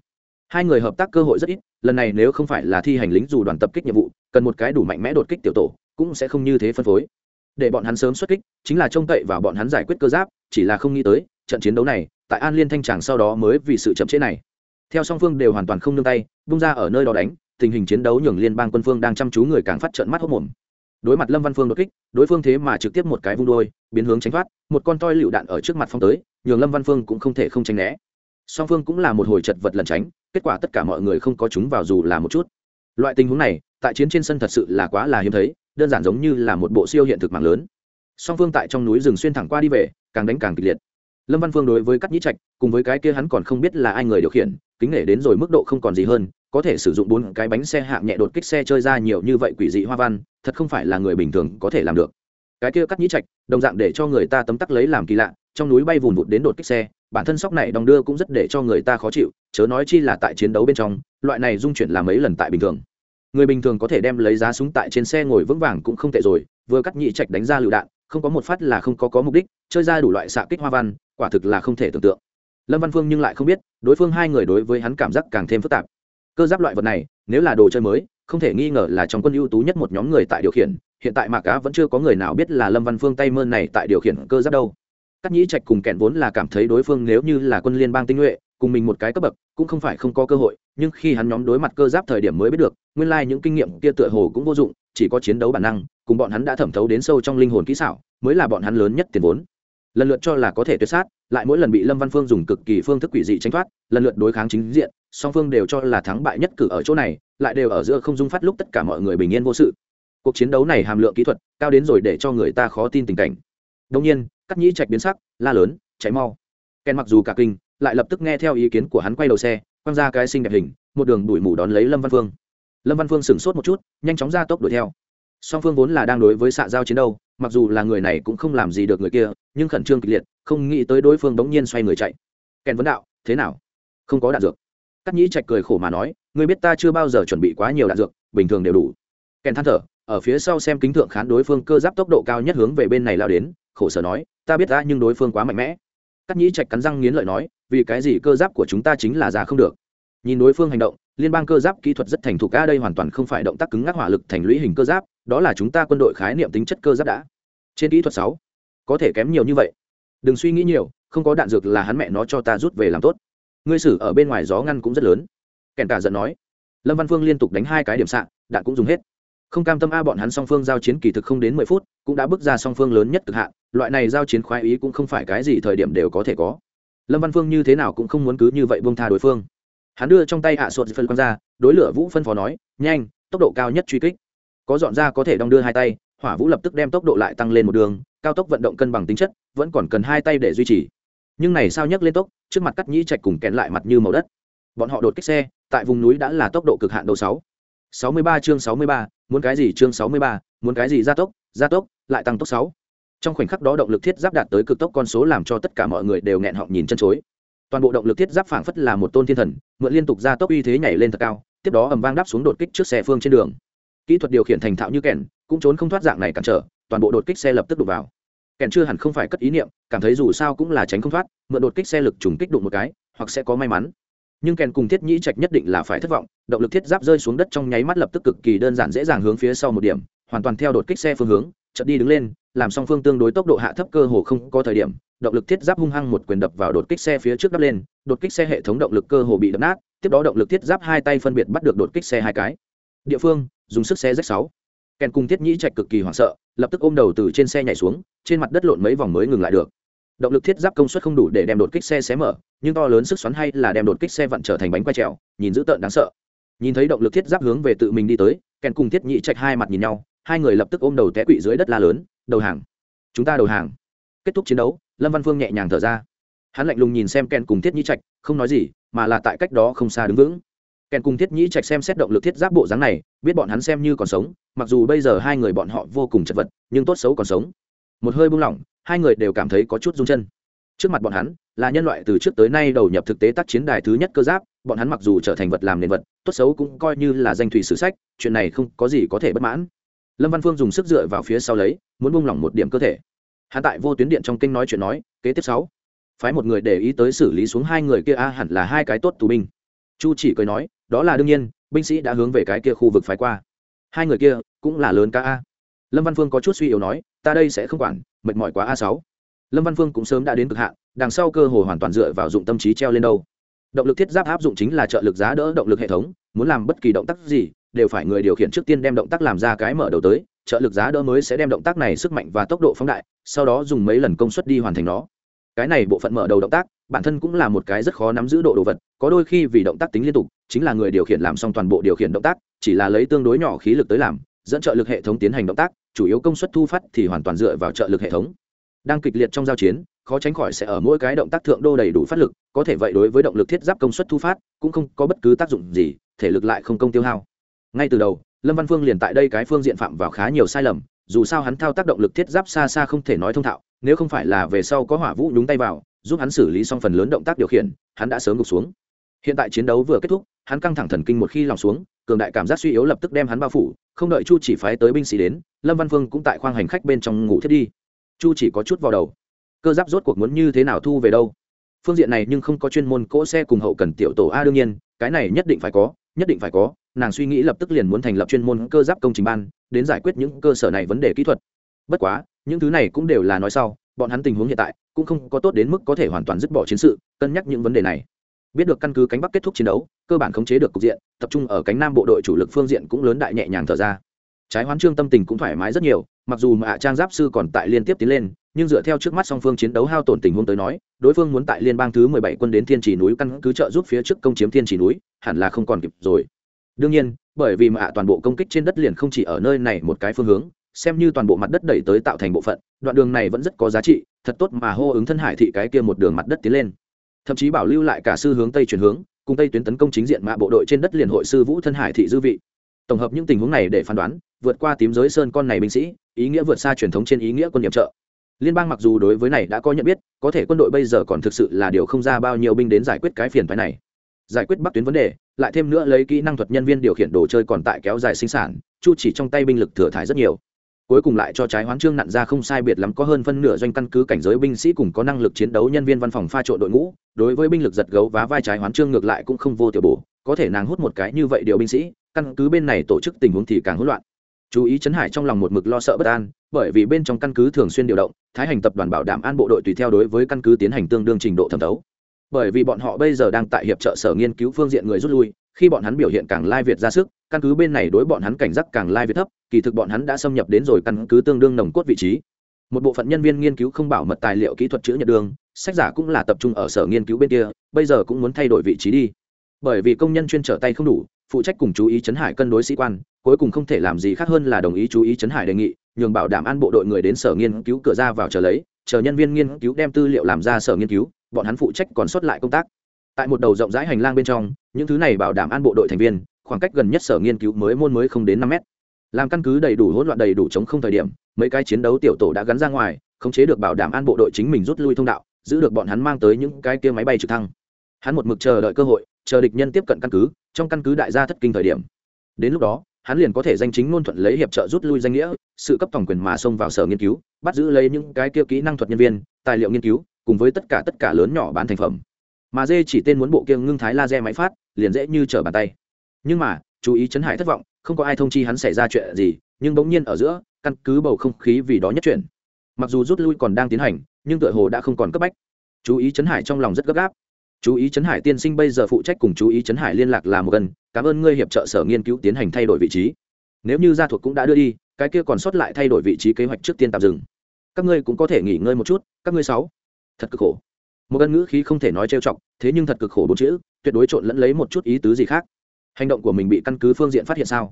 Hai người hợp tác cơ hội rất ít, lần này nếu không phải là thi hành lính dù đoàn tập kích nhiệm vụ, cần một cái đủ mạnh mẽ đột kích tiểu tổ, cũng sẽ không như thế phân phối. Để bọn hắn sớm xuất kích, chính là trông cậy vào bọn hắn giải quyết cơ giáp, chỉ là không nghĩ tới, trận chiến đấu này, tại an liên thanh tràng sau đó mới vì sự chậm chế này theo song phương đều hoàn toàn không nương tay, bung ra ở nơi đó đánh, tình hình chiến đấu nhường liên bang quân phương đang chăm chú người càng phát trận mắt hốc mồm. Đối mặt lâm văn phương đột kích, đối phương thế mà trực tiếp một cái vung đôi, biến hướng tránh thoát, một con toi lựu đạn ở trước mặt phong tới, nhường lâm văn phương cũng không thể không tránh né. Song phương cũng là một hồi chật vật lần tránh, kết quả tất cả mọi người không có chúng vào dù là một chút. Loại tình huống này, tại chiến trên sân thật sự là quá là hiếm thấy, đơn giản giống như là một bộ siêu hiện thực mạng lớn. Song phương tại trong núi rừng xuyên thẳng qua đi về, càng đánh càng kịch liệt. Lâm văn phương đối với cắt nhĩ trạch, cùng với cái kia hắn còn không biết là ai người điều khiển kính nể đến rồi mức độ không còn gì hơn, có thể sử dụng bốn cái bánh xe hạng nhẹ đột kích xe chơi ra nhiều như vậy quỷ dị hoa văn, thật không phải là người bình thường có thể làm được. Cái kia cắt nhĩ trạch, đồng dạng để cho người ta tấm tắc lấy làm kỳ lạ, trong núi bay vùn vụt đến đột kích xe, bản thân sóc này đong đưa cũng rất để cho người ta khó chịu, chớ nói chi là tại chiến đấu bên trong, loại này dung chuyển làm mấy lần tại bình thường. Người bình thường có thể đem lấy giá súng tại trên xe ngồi vững vàng cũng không tệ rồi, vừa cắt nhị trạch đánh ra lựu đạn, không có một phát là không có có mục đích, chơi ra đủ loại xạ kích hoa văn, quả thực là không thể tưởng tượng lâm văn phương nhưng lại không biết, đối phương hai người đối với hắn cảm giác càng thêm phức tạp. Cơ giáp loại vật này, nếu là đồ chơi mới, không thể nghi ngờ là trong quân ưu tú nhất một nhóm người tại điều khiển, hiện tại mạc cá vẫn chưa có người nào biết là lâm văn phương tay mơn này tại điều khiển cơ giáp đâu. Các nhĩ trạch cùng kẹn vốn là cảm thấy đối phương nếu như là quân liên bang tinh nhuệ, cùng mình một cái cấp bậc, cũng không phải không có cơ hội, nhưng khi hắn nhóm đối mặt cơ giáp thời điểm mới biết được, nguyên lai những kinh nghiệm kia tựa hồ cũng vô dụng, chỉ có chiến đấu bản năng, cùng bọn hắn đã thẩm thấu đến sâu trong linh hồn kỹ xảo, mới là bọn hắn lớn nhất tiền vốn lần lượt cho là có thể tuyệt sát, lại mỗi lần bị lâm văn phương dùng cực kỳ phương thức quỷ dị tranh thoát, lần lượt đối kháng chính diện, song phương đều cho là thắng bại nhất cử ở chỗ này, lại đều ở giữa không dung phát lúc tất cả mọi người bình yên vô sự. Cuộc chiến đấu này hàm lượng kỹ thuật, cao đến rồi để cho người ta khó tin tình cảnh. Đông nhiên, cắt nhĩ trạch biến sắc, la lớn cháy mau. Ken mặc dù cả kinh, lại lập tức nghe theo ý kiến của hắn quay đầu xe, quăng ra cái xinh đẹp hình, một đường đuổi mù đón lấy lâm văn phương. Lâm văn phương sửng sốt một chút, nhanh chóng ra tốc đuổi theo. Song phương vốn là đang đối với xạ giao chiến đấu mặc dù là người này cũng không làm gì được người kia, nhưng khẩn trương kịch liệt, không nghĩ tới đối phương bỗng nhiên xoay người chạy. Kèn vấn đạo, thế nào? Không có đạn dược? Cắt nhĩ trạch cười khổ mà nói, ngươi biết ta chưa bao giờ chuẩn bị quá nhiều đạn dược, bình thường đều đủ. Kèn than thở, ở phía sau xem kính thượng khán đối phương cơ giáp tốc độ cao nhất hướng về bên này lao đến, khổ sở nói, ta biết ta, nhưng đối phương quá mạnh mẽ. Cắt nhĩ trạch cắn răng nghiến lợi nói, vì cái gì cơ giáp của chúng ta chính là già không được? Nhìn đối phương hành động, liên bang cơ giáp kỹ thuật rất thành thục, a, đây hoàn toàn không phải động tác cứng ngắc hỏa lực thành lũy hình cơ giáp, đó là chúng ta quân đội khái niệm tính chất cơ giáp đã trên kỹ thuật sáu, có thể kém nhiều như vậy. Đừng suy nghĩ nhiều, không có đạn dược là hắn mẹ nó cho ta rút về làm tốt. Ngươi xử ở bên ngoài gió ngăn cũng rất lớn. Kèn cả giận nói. Lâm văn phương liên tục đánh hai cái điểm sạn đạn cũng dùng hết. Không cam tâm a bọn hắn song phương giao chiến kỳ thực không đến mười phút, cũng đã bước ra song phương lớn nhất cực hạn, loại này giao chiến khoái ý cũng không phải cái gì thời điểm đều có thể có. Lâm văn phương như thế nào cũng không muốn cứ như vậy buông tha đối phương. Hắn đưa trong tay hạ à sột phân quang ra, đối lửa vũ phân phó nói, nhanh, tốc độ cao nhất truy kích. Có dọn ra có thể đong đưa hai tay hỏa vũ lập tức đem tốc độ lại tăng lên một đường, cao tốc vận động cân bằng tính chất, vẫn còn cần hai tay để duy trì. Nhưng này sao nhấc lên tốc, trước mặt cắt nhĩ chạch cùng kẹn lại mặt như màu đất. Bọn họ đột kích xe, tại vùng núi đã là tốc độ cực hạn đầu sáu. Sáu mươi ba chương sáu mươi ba, muốn cái gì chương sáu mươi ba, muốn cái gì gia tốc gia tốc, lại tăng tốc sáu. Trong khoảnh khắc đó động lực thiết giáp đạt tới cực tốc con số làm cho tất cả mọi người đều nghẹn họng nhìn chân chối. Toàn bộ động lực thiết giáp phảng phất là một tôn thiên thần, mượn liên tục gia tốc uy thế nhảy lên thật cao, tiếp đó ầm vang đáp xuống đột kích trước xe phương trên đường. Kỹ thuật điều khiển thành thạo như kèn cũng trốn không thoát dạng này cản trở, toàn bộ đột kích xe lập tức đụng vào. Kèn chưa hẳn không phải cất ý niệm, cảm thấy dù sao cũng là tránh không thoát, mượn đột kích xe lực trùng kích đụng một cái, hoặc sẽ có may mắn. Nhưng kèn cùng thiết nhĩ trạch nhất định là phải thất vọng, động lực thiết giáp rơi xuống đất trong nháy mắt lập tức cực kỳ đơn giản dễ dàng hướng phía sau một điểm, hoàn toàn theo đột kích xe phương hướng, chợt đi đứng lên, làm song phương tương đối tốc độ hạ thấp cơ hồ không có thời điểm, động lực thiết giáp hung hăng một quyền đập vào đột kích xe phía trước đắp lên, đột kích xe hệ thống động lực cơ hồ bị đập nát, tiếp đó động lực thiết giáp hai tay phân biệt bắt được đột kích xe hai cái. Địa phương, dùng sức xe rách sáu kèn cùng thiết nhĩ trạch cực kỳ hoảng sợ, lập tức ôm đầu từ trên xe nhảy xuống, trên mặt đất lộn mấy vòng mới ngừng lại được. Động lực thiết giáp công suất không đủ để đem đột kích xe xé mở, nhưng to lớn sức xoắn hay là đem đột kích xe vặn trở thành bánh quay trèo, nhìn dữ tợn đáng sợ. Nhìn thấy động lực thiết giáp hướng về tự mình đi tới kèn cùng thiết Nhĩ trạch hai mặt nhìn nhau, hai người lập tức ôm đầu té quỵ dưới đất la lớn, đầu hàng, chúng ta đầu hàng. Kết thúc chiến đấu, lâm văn phương nhẹ nhàng thở ra. Hắn lạnh lùng nhìn xem kèn cùng thiết Nhĩ trạch, không nói gì, mà là tại cách đó không xa đứng vững kèn cùng thiết nhĩ trạch xem xét động lực thiết giáp bộ dáng này, biết bọn hắn xem như còn sống, mặc dù bây giờ hai người bọn họ vô cùng chật vật, nhưng tốt xấu còn sống. Một hơi buông lỏng, hai người đều cảm thấy có chút rung chân. Trước mặt bọn hắn, là nhân loại từ trước tới nay đầu nhập thực tế tác chiến đài thứ nhất cơ giáp, bọn hắn mặc dù trở thành vật làm nền vật, tốt xấu cũng coi như là danh thủy sử sách, chuyện này không có gì có thể bất mãn. Lâm văn phương dùng sức dựa vào phía sau lấy, muốn buông lỏng một điểm cơ thể. Hắn tại vô tuyến điện trong kinh nói chuyện nói, kế tiếp sáu. Phái một người để ý tới xử lý xuống hai người kia, a, hẳn là hai cái tốt tù binh. Chu chỉ cười nói đó là đương nhiên, binh sĩ đã hướng về cái kia khu vực phái qua. Hai người kia cũng là lớn ca a. Lâm văn phương có chút suy yếu nói, ta đây sẽ không quản, mệt mỏi quá a sáu. Lâm văn phương cũng sớm đã đến cực hạn, đằng sau cơ hồ hoàn toàn dựa vào dụng tâm trí treo lên đâu. Động lực thiết giáp áp dụng chính là trợ lực giá đỡ động lực hệ thống, muốn làm bất kỳ động tác gì, đều phải người điều khiển trước tiên đem động tác làm ra cái mở đầu tới, trợ lực giá đỡ mới sẽ đem động tác này sức mạnh và tốc độ phóng đại, sau đó dùng mấy lần công suất đi hoàn thành nó. Cái này bộ phận mở đầu động tác, bản thân cũng là một cái rất khó nắm giữ độ đồ vật, có đôi khi vì động tác tính liên tục chính là người điều khiển làm xong toàn bộ điều khiển động tác, chỉ là lấy tương đối nhỏ khí lực tới làm, dẫn trợ lực hệ thống tiến hành động tác, chủ yếu công suất thu phát thì hoàn toàn dựa vào trợ lực hệ thống. Đang kịch liệt trong giao chiến, khó tránh khỏi sẽ ở mỗi cái động tác thượng đô đầy đủ phát lực, có thể vậy đối với động lực thiết giáp công suất thu phát, cũng không có bất cứ tác dụng gì, thể lực lại không công tiêu hao. Ngay từ đầu, lâm văn phương liền tại đây cái phương diện phạm vào khá nhiều sai lầm, dù sao hắn thao tác động lực thiết giáp xa xa không thể nói thông thạo, nếu không phải là về sau có hỏa vũ nhúng tay vào, giúp hắn xử lý xong phần lớn động tác điều khiển, hắn đã sớm gục xuống hiện tại chiến đấu vừa kết thúc, hắn căng thẳng thần kinh một khi lòng xuống, cường đại cảm giác suy yếu lập tức đem hắn bao phủ, không đợi chu chỉ phái tới binh sĩ đến, lâm văn phương cũng tại khoang hành khách bên trong ngủ thiết đi. Chu chỉ có chút vào đầu. Cơ giáp rốt cuộc muốn như thế nào thu về đâu? Phương diện này nhưng không có chuyên môn cỗ xe cùng hậu cần tiểu tổ a đương nhiên, cái này nhất định phải có, nhất định phải có, nàng suy nghĩ lập tức liền muốn thành lập chuyên môn cơ giáp công trình ban, đến giải quyết những cơ sở này vấn đề kỹ thuật. Bất quá, những thứ này cũng đều là nói sau, bọn hắn tình huống hiện tại cũng không có tốt đến mức có thể hoàn toàn dứt bỏ chiến sự, cân nhắc những vấn đề này biết được căn cứ cánh bắc kết thúc chiến đấu, cơ bản khống chế được cục diện, tập trung ở cánh nam bộ đội chủ lực phương diện cũng lớn đại nhẹ nhàng thở ra. Trái hoán trương tâm tình cũng thoải mái rất nhiều, mặc dù mà trang giáp sư còn tại liên tiếp tiến lên, nhưng dựa theo trước mắt song phương chiến đấu hao tổn tình huống tới nói, đối phương muốn tại liên bang thứ mười bảy quân đến thiên trì núi căn cứ trợ giúp phía trước công chiếm thiên trì núi, hẳn là không còn kịp rồi. Đương nhiên, bởi vì mà toàn bộ công kích trên đất liền không chỉ ở nơi này một cái phương hướng, xem như toàn bộ mặt đất đẩy tới tạo thành bộ phận, đoạn đường này vẫn rất có giá trị, thật tốt mà hô ứng thân hải thị cái kia một đường mặt đất tiến lên thậm chí bảo lưu lại cả sư hướng tây chuyển hướng, cùng tây tuyến tấn công chính diện mạ bộ đội trên đất liền hội sư vũ thân hải thị dư vị. Tổng hợp những tình huống này để phán đoán, vượt qua tím giới sơn con này binh sĩ, ý nghĩa vượt xa truyền thống trên ý nghĩa quân nhiệm trợ. Liên bang mặc dù đối với này đã có nhận biết, có thể quân đội bây giờ còn thực sự là điều không ra bao nhiêu binh đến giải quyết cái phiền phái này. Giải quyết bắc tuyến vấn đề, lại thêm nữa lấy kỹ năng thuật nhân viên điều khiển đồ chơi còn tại kéo dài sinh sản, chu chỉ trong tay binh lực thừa thải rất nhiều cuối cùng lại cho trái hoán trương nặn ra không sai biệt lắm có hơn phân nửa doanh căn cứ cảnh giới binh sĩ cùng có năng lực chiến đấu nhân viên văn phòng pha trộn đội ngũ. Đối với binh lực giật gấu và vai trái hoán trương ngược lại cũng không vô tiểu bổ, có thể nàng hút một cái như vậy điều binh sĩ, căn cứ bên này tổ chức tình huống thì càng hỗn loạn. Chú ý chấn hải trong lòng một mực lo sợ bất an, bởi vì bên trong căn cứ thường xuyên điều động, thái hành tập đoàn bảo đảm an bộ đội tùy theo đối với căn cứ tiến hành tương đương trình độ thẩm thấu. Bởi vì bọn họ bây giờ đang tại hiệp trợ sở nghiên cứu phương diện người rút lui khi bọn hắn biểu hiện càng lai việt ra sức, căn cứ bên này đối bọn hắn cảnh giác càng lai việt thấp, kỳ thực bọn hắn đã xâm nhập đến rồi căn cứ tương đương nồng cốt vị trí. Một bộ phận nhân viên nghiên cứu không bảo mật tài liệu kỹ thuật chữ nhật đường, sách giả cũng là tập trung ở sở nghiên cứu bên kia, bây giờ cũng muốn thay đổi vị trí đi. Bởi vì công nhân chuyên trở tay không đủ, phụ trách cùng chú ý chấn hải cân đối sĩ quan, cuối cùng không thể làm gì khác hơn là đồng ý chú ý chấn hải đề nghị, nhường bảo đảm an bộ đội người đến sở nghiên cứu cửa ra vào chờ lấy, chờ nhân viên nghiên cứu đem tư liệu làm ra sở nghiên cứu, bọn hắn phụ trách còn sót lại công tác tại một đầu rộng rãi hành lang bên trong, những thứ này bảo đảm an bộ đội thành viên, khoảng cách gần nhất sở nghiên cứu mới môn mới không đến năm mét. Làm căn cứ đầy đủ hỗn loạn đầy đủ chống không thời điểm, mấy cái chiến đấu tiểu tổ đã gắn ra ngoài, khống chế được bảo đảm an bộ đội chính mình rút lui thông đạo, giữ được bọn hắn mang tới những cái kia máy bay trực thăng. Hắn một mực chờ đợi cơ hội, chờ địch nhân tiếp cận căn cứ, trong căn cứ đại gia thất kinh thời điểm. Đến lúc đó, hắn liền có thể danh chính ngôn thuận lấy hiệp trợ rút lui danh nghĩa, sự cấp tổng quyền mà xông vào sở nghiên cứu, bắt giữ lấy những cái kia kỹ năng thuật nhân viên, tài liệu nghiên cứu, cùng với tất cả tất cả lớn nhỏ bán thành phẩm mà dê chỉ tên muốn bộ kia ngưng thái laser máy phát, liền dễ như trở bàn tay. Nhưng mà, chú ý chấn hải thất vọng, không có ai thông chi hắn xảy ra chuyện gì, nhưng bỗng nhiên ở giữa, căn cứ bầu không khí vì đó nhất chuyển. Mặc dù rút lui còn đang tiến hành, nhưng tựa hồ đã không còn cấp bách. Chú ý chấn hải trong lòng rất gấp gáp. Chú ý chấn hải tiên sinh bây giờ phụ trách cùng chú ý chấn hải liên lạc là một gần, cảm ơn ngươi hiệp trợ sở nghiên cứu tiến hành thay đổi vị trí. Nếu như gia thuộc cũng đã đưa đi, cái kia còn sót lại thay đổi vị trí kế hoạch trước tiên tạm dừng. Các ngươi cũng có thể nghỉ ngơi một chút, các ngươi sáu. Thật cực khổ một gần ngữ khí không thể nói trêu chọc thế nhưng thật cực khổ bốn chữ tuyệt đối trộn lẫn lấy một chút ý tứ gì khác. Hành động của mình bị căn cứ phương diện phát hiện sao?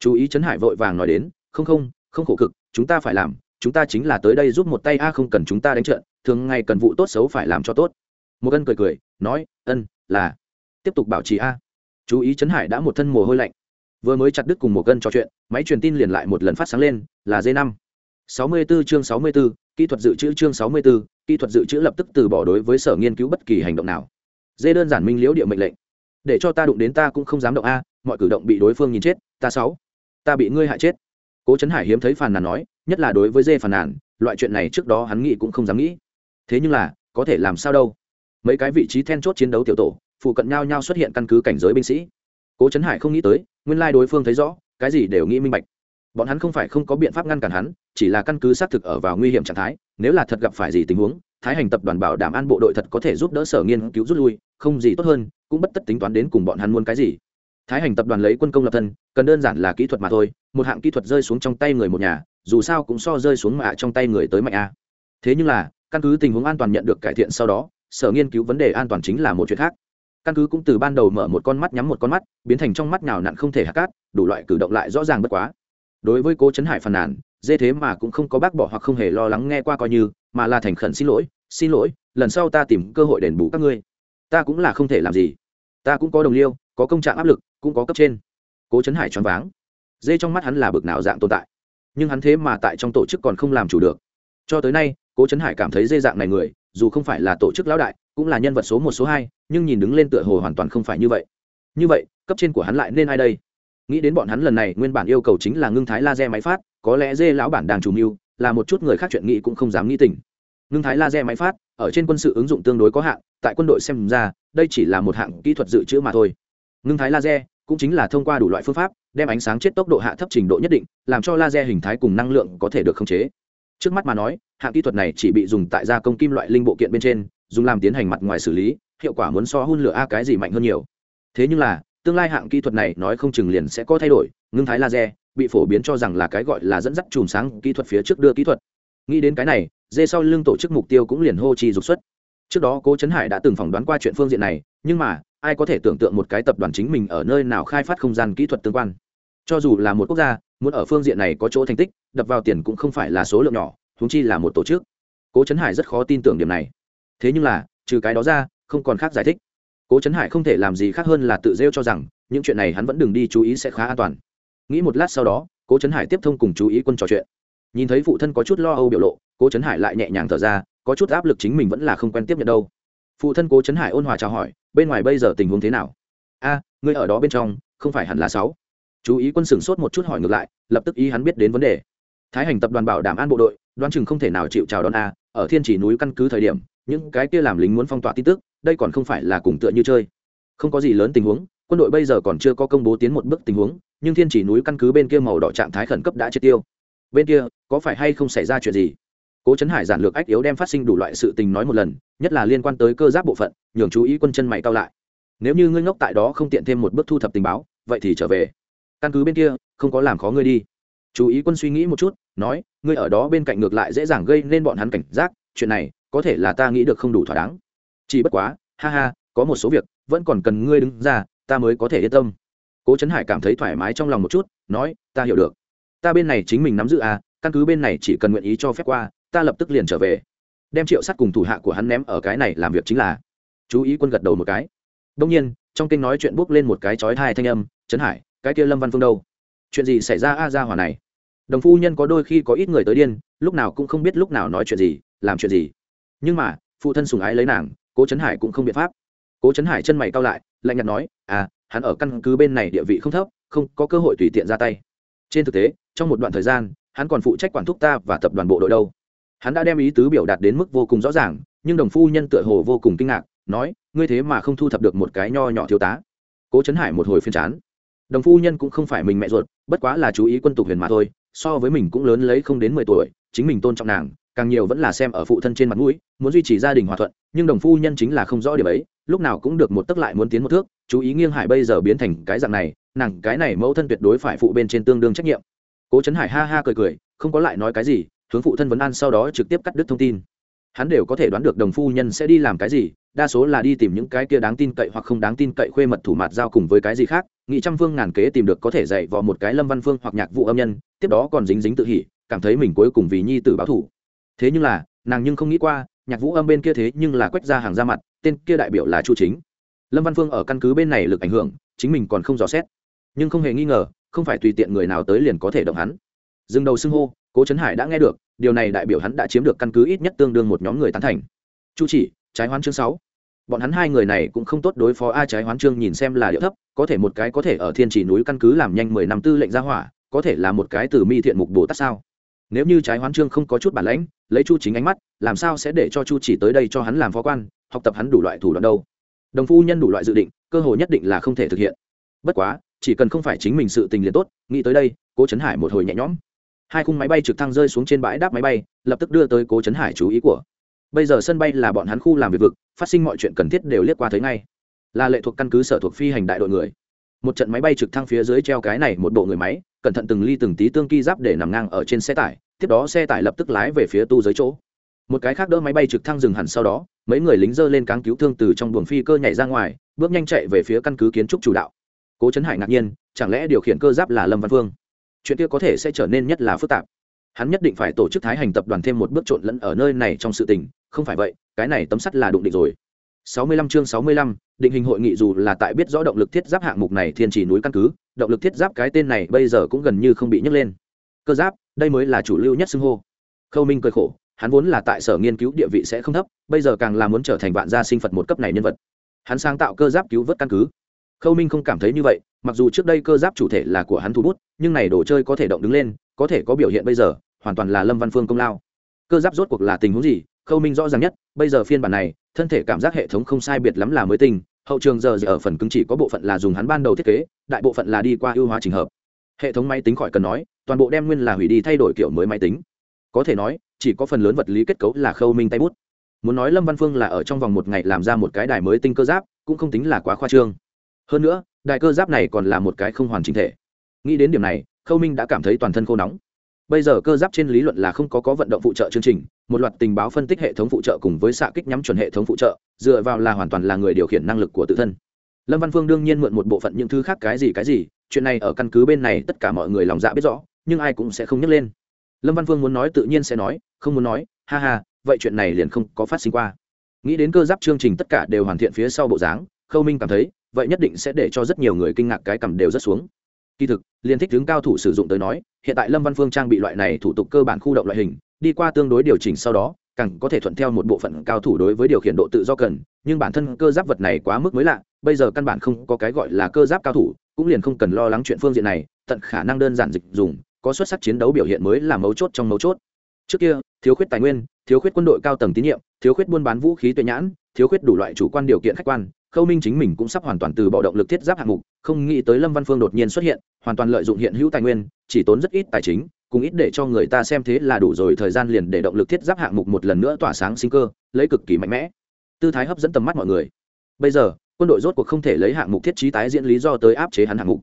Chú ý chấn hải vội vàng nói đến không không không khổ cực chúng ta phải làm chúng ta chính là tới đây giúp một tay a không cần chúng ta đánh trận thường ngày cần vụ tốt xấu phải làm cho tốt. Một Cân cười cười nói ân là. Tiếp tục bảo trì a. Chú ý chấn hải đã một thân mồ hôi lạnh. Vừa mới chặt đứt cùng một cân trò chuyện máy truyền tin liền lại một lần phát sáng lên là d năm. Sáu mươi 64 chương sáu mươi 64, kỹ thuật dự trữ chương sáu mươi 64, kỹ thuật dự trữ lập tức từ bỏ đối với sở nghiên cứu bất kỳ hành động nào. Dê đơn giản minh liễu địa mệnh lệnh. Để cho ta đụng đến ta cũng không dám động a, mọi cử động bị đối phương nhìn chết, ta sáu. Ta bị ngươi hại chết. Cố trấn hải hiếm thấy phàn nàn nói, nhất là đối với dê phàn nàn, loại chuyện này trước đó hắn nghĩ cũng không dám nghĩ. Thế nhưng là, có thể làm sao đâu? Mấy cái vị trí then chốt chiến đấu tiểu tổ, phụ cận nhau nhau xuất hiện căn cứ cảnh giới binh sĩ. Cố trấn hải không nghĩ tới, nguyên lai đối phương thấy rõ, cái gì đều nghĩ minh bạch. Bọn hắn không phải không có biện pháp ngăn cản hắn, chỉ là căn cứ xác thực ở vào nguy hiểm trạng thái nếu là thật gặp phải gì tình huống, thái hành tập đoàn bảo đảm an bộ đội thật có thể giúp đỡ sở nghiên cứu rút lui, không gì tốt hơn, cũng bất tất tính toán đến cùng bọn hắn muốn cái gì. Thái hành tập đoàn lấy quân công lập thân, cần đơn giản là kỹ thuật mà thôi, một hạng kỹ thuật rơi xuống trong tay người một nhà, dù sao cũng so rơi xuống mạ trong tay người tới mạnh a. Thế nhưng là, căn cứ tình huống an toàn nhận được cải thiện sau đó, sở nghiên cứu vấn đề an toàn chính là một chuyện khác. Căn cứ cũng từ ban đầu mở một con mắt nhắm một con mắt, biến thành trong mắt nào nặn không thể hạ cát, đủ loại cử động lại rõ ràng bất quá. Đối với cố trấn hải phàn nàn dê thế mà cũng không có bác bỏ hoặc không hề lo lắng nghe qua coi như, mà là thành khẩn xin lỗi xin lỗi, lần sau ta tìm cơ hội đền bù các ngươi. Ta cũng là không thể làm gì. Ta cũng có đồng liêu, có công trạng áp lực, cũng có cấp trên. Cố trấn hải choáng váng. Dê trong mắt hắn là bực nào dạng tồn tại. Nhưng hắn thế mà tại trong tổ chức còn không làm chủ được. Cho tới nay, cố trấn hải cảm thấy dê dạng này người, dù không phải là tổ chức lão đại, cũng là nhân vật số một, số hai, nhưng nhìn đứng lên tựa hồ hoàn toàn không phải như vậy. Như vậy, cấp trên của hắn lại nên ai đây? Nghĩ đến bọn hắn lần này, nguyên bản yêu cầu chính là ngưng thái laser máy phát có lẽ dê lão bản đang chủ mưu, là một chút người khác chuyện nghĩ cũng không dám nghĩ tình. Ngưng thái laser máy phát, ở trên quân sự ứng dụng tương đối có hạn, tại quân đội xem ra, đây chỉ là một hạng kỹ thuật dự trữ mà thôi. Ngưng thái laser cũng chính là thông qua đủ loại phương pháp, đem ánh sáng chết tốc độ hạ thấp trình độ nhất định, làm cho laser hình thái cùng năng lượng có thể được khống chế. Trước mắt mà nói, hạng kỹ thuật này chỉ bị dùng tại gia công kim loại linh bộ kiện bên trên, dùng làm tiến hành mặt ngoài xử lý, hiệu quả muốn so hun lửa a cái gì mạnh hơn nhiều. Thế nhưng là, tương lai hạng kỹ thuật này nói không chừng liền sẽ có thay đổi, ngưng thái laser bị phổ biến cho rằng là cái gọi là dẫn dắt chùm sáng kỹ thuật phía trước đưa kỹ thuật. Nghĩ đến cái này, dê sau lưng tổ chức mục tiêu cũng liền hô chi dục xuất. Trước đó, cố trấn hải đã từng phỏng đoán qua chuyện phương diện này, nhưng mà, ai có thể tưởng tượng một cái tập đoàn chính mình ở nơi nào khai phát không gian kỹ thuật tương quan? Cho dù là một quốc gia, muốn ở phương diện này có chỗ thành tích, đập vào tiền cũng không phải là số lượng nhỏ thúng chi là một tổ chức. Cố trấn hải rất khó tin tưởng điểm này. Thế nhưng là, trừ cái đó ra, không còn khác giải thích. Cố trấn hải không thể làm gì khác hơn là tự rêu cho rằng, những chuyện này hắn vẫn đừng đi chú ý sẽ khá an toàn nghĩ một lát sau đó cố trấn hải tiếp thông cùng chú ý quân trò chuyện. Nhìn thấy phụ thân có chút lo âu biểu lộ cố trấn hải lại nhẹ nhàng thở ra có chút áp lực chính mình vẫn là không quen tiếp nhận đâu. Phụ thân cố trấn hải ôn hòa chào hỏi bên ngoài bây giờ tình huống thế nào? A à, ngươi ở đó bên trong không phải hẳn là sáu? Chú ý quân sửng sốt một chút hỏi ngược lại lập tức ý hắn biết đến vấn đề. Thái hành tập đoàn bảo đảm an bộ đội đoán chừng không thể nào chịu chào đón a ở thiên chỉ núi căn cứ thời điểm những cái kia làm lính muốn phong tỏa tin tức đây còn không phải là cùng tựa như chơi. Không có gì lớn tình huống quân đội bây giờ còn chưa có công bố tiến một bước tình huống nhưng thiên chỉ núi căn cứ bên kia màu đỏ trạng thái khẩn cấp đã triệt tiêu. Bên kia, có phải hay không xảy ra chuyện gì? Cố trấn hải giản lược ách yếu đem phát sinh đủ loại sự tình nói một lần, nhất là liên quan tới cơ giáp bộ phận, nhường chú ý quân chân mày cao lại. Nếu như ngươi ngốc tại đó không tiện thêm một bước thu thập tình báo, vậy thì trở về. Căn cứ bên kia, không có làm khó ngươi đi. Chú ý quân suy nghĩ một chút, nói, ngươi ở đó bên cạnh ngược lại dễ dàng gây nên bọn hắn cảnh giác, chuyện này, có thể là ta nghĩ được không đủ thỏa đáng. Chỉ bất quá, ha ha, có một số việc, vẫn còn cần ngươi đứng ra, ta mới có thể yên tâm cố trấn hải cảm thấy thoải mái trong lòng một chút, nói, ta hiểu được. Ta bên này chính mình nắm giữ à căn cứ bên này chỉ cần nguyện ý cho phép qua, ta lập tức liền trở về. Đem triệu sắt cùng thủ hạ của hắn ném ở cái này làm việc chính là, chú ý quân gật đầu một cái. Đông nhiên, trong kinh nói chuyện bốc lên một cái chói thai thanh âm trấn hải, cái kia lâm văn phương đâu? Chuyện gì xảy ra a, ra hỏa này? Đồng phu nhân có đôi khi có ít người tới điên, lúc nào cũng không biết lúc nào nói chuyện gì, làm chuyện gì. Nhưng mà, phụ thân sùng ái lấy nàng, cố trấn hải cũng không biện pháp. Cố trấn hải chân mày cao lại, lạnh nhạt nói à hắn ở căn cứ bên này địa vị không thấp, không có cơ hội tùy tiện ra tay. Trên thực tế, trong một đoạn thời gian, hắn còn phụ trách quản thúc ta và tập đoàn bộ đội đâu. Hắn đã đem ý tứ biểu đạt đến mức vô cùng rõ ràng, nhưng đồng phu nhân tựa hồ vô cùng kinh ngạc, nói, ngươi thế mà không thu thập được một cái nho nhỏ thiếu tá. Cố trấn hải một hồi phiên chán. Đồng phu nhân cũng không phải mình mẹ ruột, bất quá là chú ý quân tục huyền mà thôi, so với mình cũng lớn lấy không đến mười tuổi, chính mình tôn trọng nàng, càng nhiều vẫn là xem ở phụ thân trên mặt mũi, muốn duy trì gia đình hòa thuận, nhưng đồng phu nhân chính là không rõ điểm ấy, lúc nào cũng được một tấc lại muốn tiến một thước chú ý nghiêng hải bây giờ biến thành cái dạng này, nàng cái này mẫu thân tuyệt đối phải phụ bên trên tương đương trách nhiệm. Cố trấn hải ha ha cười cười, không có lại nói cái gì, hướng phụ thân vấn an sau đó trực tiếp cắt đứt thông tin. Hắn đều có thể đoán được đồng phu nhân sẽ đi làm cái gì, đa số là đi tìm những cái kia đáng tin cậy hoặc không đáng tin cậy khuê mật thủ mạt giao cùng với cái gì khác nghị trăm phương ngàn kế tìm được có thể dạy vào một cái lâm văn phương hoặc nhạc vụ âm nhân, tiếp đó còn dính dính tự hỉ, cảm thấy mình cuối cùng vì nhi tử báo thủ thế nhưng là, nàng nhưng không nghĩ qua, nhạc vũ âm bên kia thế nhưng là quách ra hàng ra mặt, tên kia đại biểu là chu chính lâm văn phương ở căn cứ bên này lực ảnh hưởng, chính mình còn không dò xét. Nhưng không hề nghi ngờ, không phải tùy tiện người nào tới liền có thể động hắn. Dừng đầu xưng hô, cố trấn hải đã nghe được, điều này đại biểu hắn đã chiếm được căn cứ ít nhất tương đương một nhóm người tán thành. Chu chỉ, trái hoán chương sáu. Bọn hắn hai người này cũng không tốt đối phó a trái hoán chương nhìn xem là điệu thấp, có thể một cái có thể ở thiên chỉ núi căn cứ làm nhanh mười năm tư lệnh ra hỏa, có thể là một cái từ mi thiện mục bồ tát sao? Nếu như trái hoán chương không có chút bản lãnh, lấy chu chính ánh mắt, làm sao sẽ để cho chu chỉ tới đây cho hắn làm phó quan, học tập hắn đủ loại thủ đoạn đâu? Đồng phu nhân đủ loại dự định, cơ hội nhất định là không thể thực hiện. Bất quá, chỉ cần không phải chính mình sự tình liền tốt, nghĩ tới đây, cố trấn hải một hồi nhẹ nhõm. Hai khung máy bay trực thăng rơi xuống trên bãi đáp máy bay, lập tức đưa tới cố trấn hải chú ý của. Bây giờ sân bay là bọn hắn khu làm việc vực, phát sinh mọi chuyện cần thiết đều liếc qua thấy ngay. Là lệ thuộc căn cứ sở thuộc phi hành đại đội người. Một trận máy bay trực thăng phía dưới treo cái này một bộ người máy, cẩn thận từng ly từng tí tương ki giáp để nằm ngang ở trên xe tải, tiếp đó xe tải lập tức lái về phía tu dưới chỗ. Một cái khác đỡ máy bay trực thăng dừng hẳn sau đó mấy người lính dơ lên cáng cứu thương từ trong buồng phi cơ nhảy ra ngoài bước nhanh chạy về phía căn cứ kiến trúc chủ đạo. Cố trấn hải ngạc nhiên chẳng lẽ điều khiển cơ giáp là lâm văn phương chuyện kia có thể sẽ trở nên nhất là phức tạp. Hắn nhất định phải tổ chức thái hành tập đoàn thêm một bước trộn lẫn ở nơi này trong sự tình không phải vậy cái này tấm sắt là đụng định rồi. 65 chương 65, định hình hội nghị dù là tại biết rõ động lực thiết giáp hạng mục này thiên chỉ núi căn cứ động lực thiết giáp cái tên này bây giờ cũng gần như không bị nhấc lên. Cơ giáp đây mới là chủ lưu nhất xưng hô. Khâu minh cười khổ hắn vốn là tại sở nghiên cứu địa vị sẽ không thấp, bây giờ càng là muốn trở thành vạn gia sinh phật một cấp này nhân vật. Hắn sáng tạo cơ giáp cứu vớt căn cứ. Khâu minh không cảm thấy như vậy, mặc dù trước đây cơ giáp chủ thể là của hắn thu bút, nhưng này đồ chơi có thể động đứng lên, có thể có biểu hiện bây giờ, hoàn toàn là lâm văn phương công lao. Cơ giáp rốt cuộc là tình huống gì? Khâu minh rõ ràng nhất, bây giờ phiên bản này, thân thể cảm giác hệ thống không sai biệt lắm là mới tinh, hậu trường giờ giờ ở phần cứng chỉ có bộ phận là dùng hắn ban đầu thiết kế, đại bộ phận là đi qua ưu hóa trình hợp. Hệ thống máy tính khỏi cần nói, toàn bộ đem nguyên là hủy đi thay đổi kiểu mới máy tính. Có thể nói chỉ có phần lớn vật lý kết cấu là khâu minh tay bút. Muốn nói lâm văn phương là ở trong vòng một ngày làm ra một cái đài mới tinh cơ giáp, cũng không tính là quá khoa trương. Hơn nữa, đài cơ giáp này còn là một cái không hoàn chỉnh thể. Nghĩ đến điểm này, khâu minh đã cảm thấy toàn thân khô nóng. Bây giờ cơ giáp trên lý luận là không có có vận động phụ trợ chương trình, một loạt tình báo phân tích hệ thống phụ trợ cùng với xạ kích nhắm chuẩn hệ thống phụ trợ, dựa vào là hoàn toàn là người điều khiển năng lực của tự thân. Lâm văn phương đương nhiên mượn một bộ phận những thứ khác cái gì cái gì, chuyện này ở căn cứ bên này tất cả mọi người lòng dạ biết rõ, nhưng ai cũng sẽ không nhắc lên. Lâm văn phương muốn nói tự nhiên sẽ nói không muốn nói, ha ha, vậy chuyện này liền không có phát sinh qua. Nghĩ đến cơ giáp chương trình tất cả đều hoàn thiện phía sau bộ dáng, khâu minh cảm thấy, vậy nhất định sẽ để cho rất nhiều người kinh ngạc cái cầm đều rất xuống. Kỳ thực liên thích tướng cao thủ sử dụng tới nói, hiện tại lâm văn phương trang bị loại này thủ tục cơ bản khu động loại hình, đi qua tương đối điều chỉnh sau đó, càng có thể thuận theo một bộ phận cao thủ đối với điều khiển độ tự do cần, nhưng bản thân cơ giáp vật này quá mức mới lạ, bây giờ căn bản không có cái gọi là cơ giáp cao thủ, cũng liền không cần lo lắng chuyện phương diện này, tận khả năng đơn giản dịch dùng, có xuất sắc chiến đấu biểu hiện mới là mấu chốt trong mấu chốt trước kia, thiếu khuyết tài nguyên, thiếu khuyết quân đội cao tầng tín nhiệm, thiếu khuyết buôn bán vũ khí tuệ nhãn, thiếu khuyết đủ loại chủ quan điều kiện khách quan, khâu minh chính mình cũng sắp hoàn toàn từ bỏ động lực thiết giáp hạng mục, không nghĩ tới lâm văn phương đột nhiên xuất hiện, hoàn toàn lợi dụng hiện hữu tài nguyên, chỉ tốn rất ít tài chính, cũng ít để cho người ta xem thế là đủ rồi thời gian liền để động lực thiết giáp hạng mục một lần nữa tỏa sáng sinh cơ, lấy cực kỳ mạnh mẽ. Tư thái hấp dẫn tầm mắt mọi người. Bây giờ, quân đội rốt cuộc không thể lấy hạng mục thiết trí tái diễn lý do tới áp chế hắn hạng mục.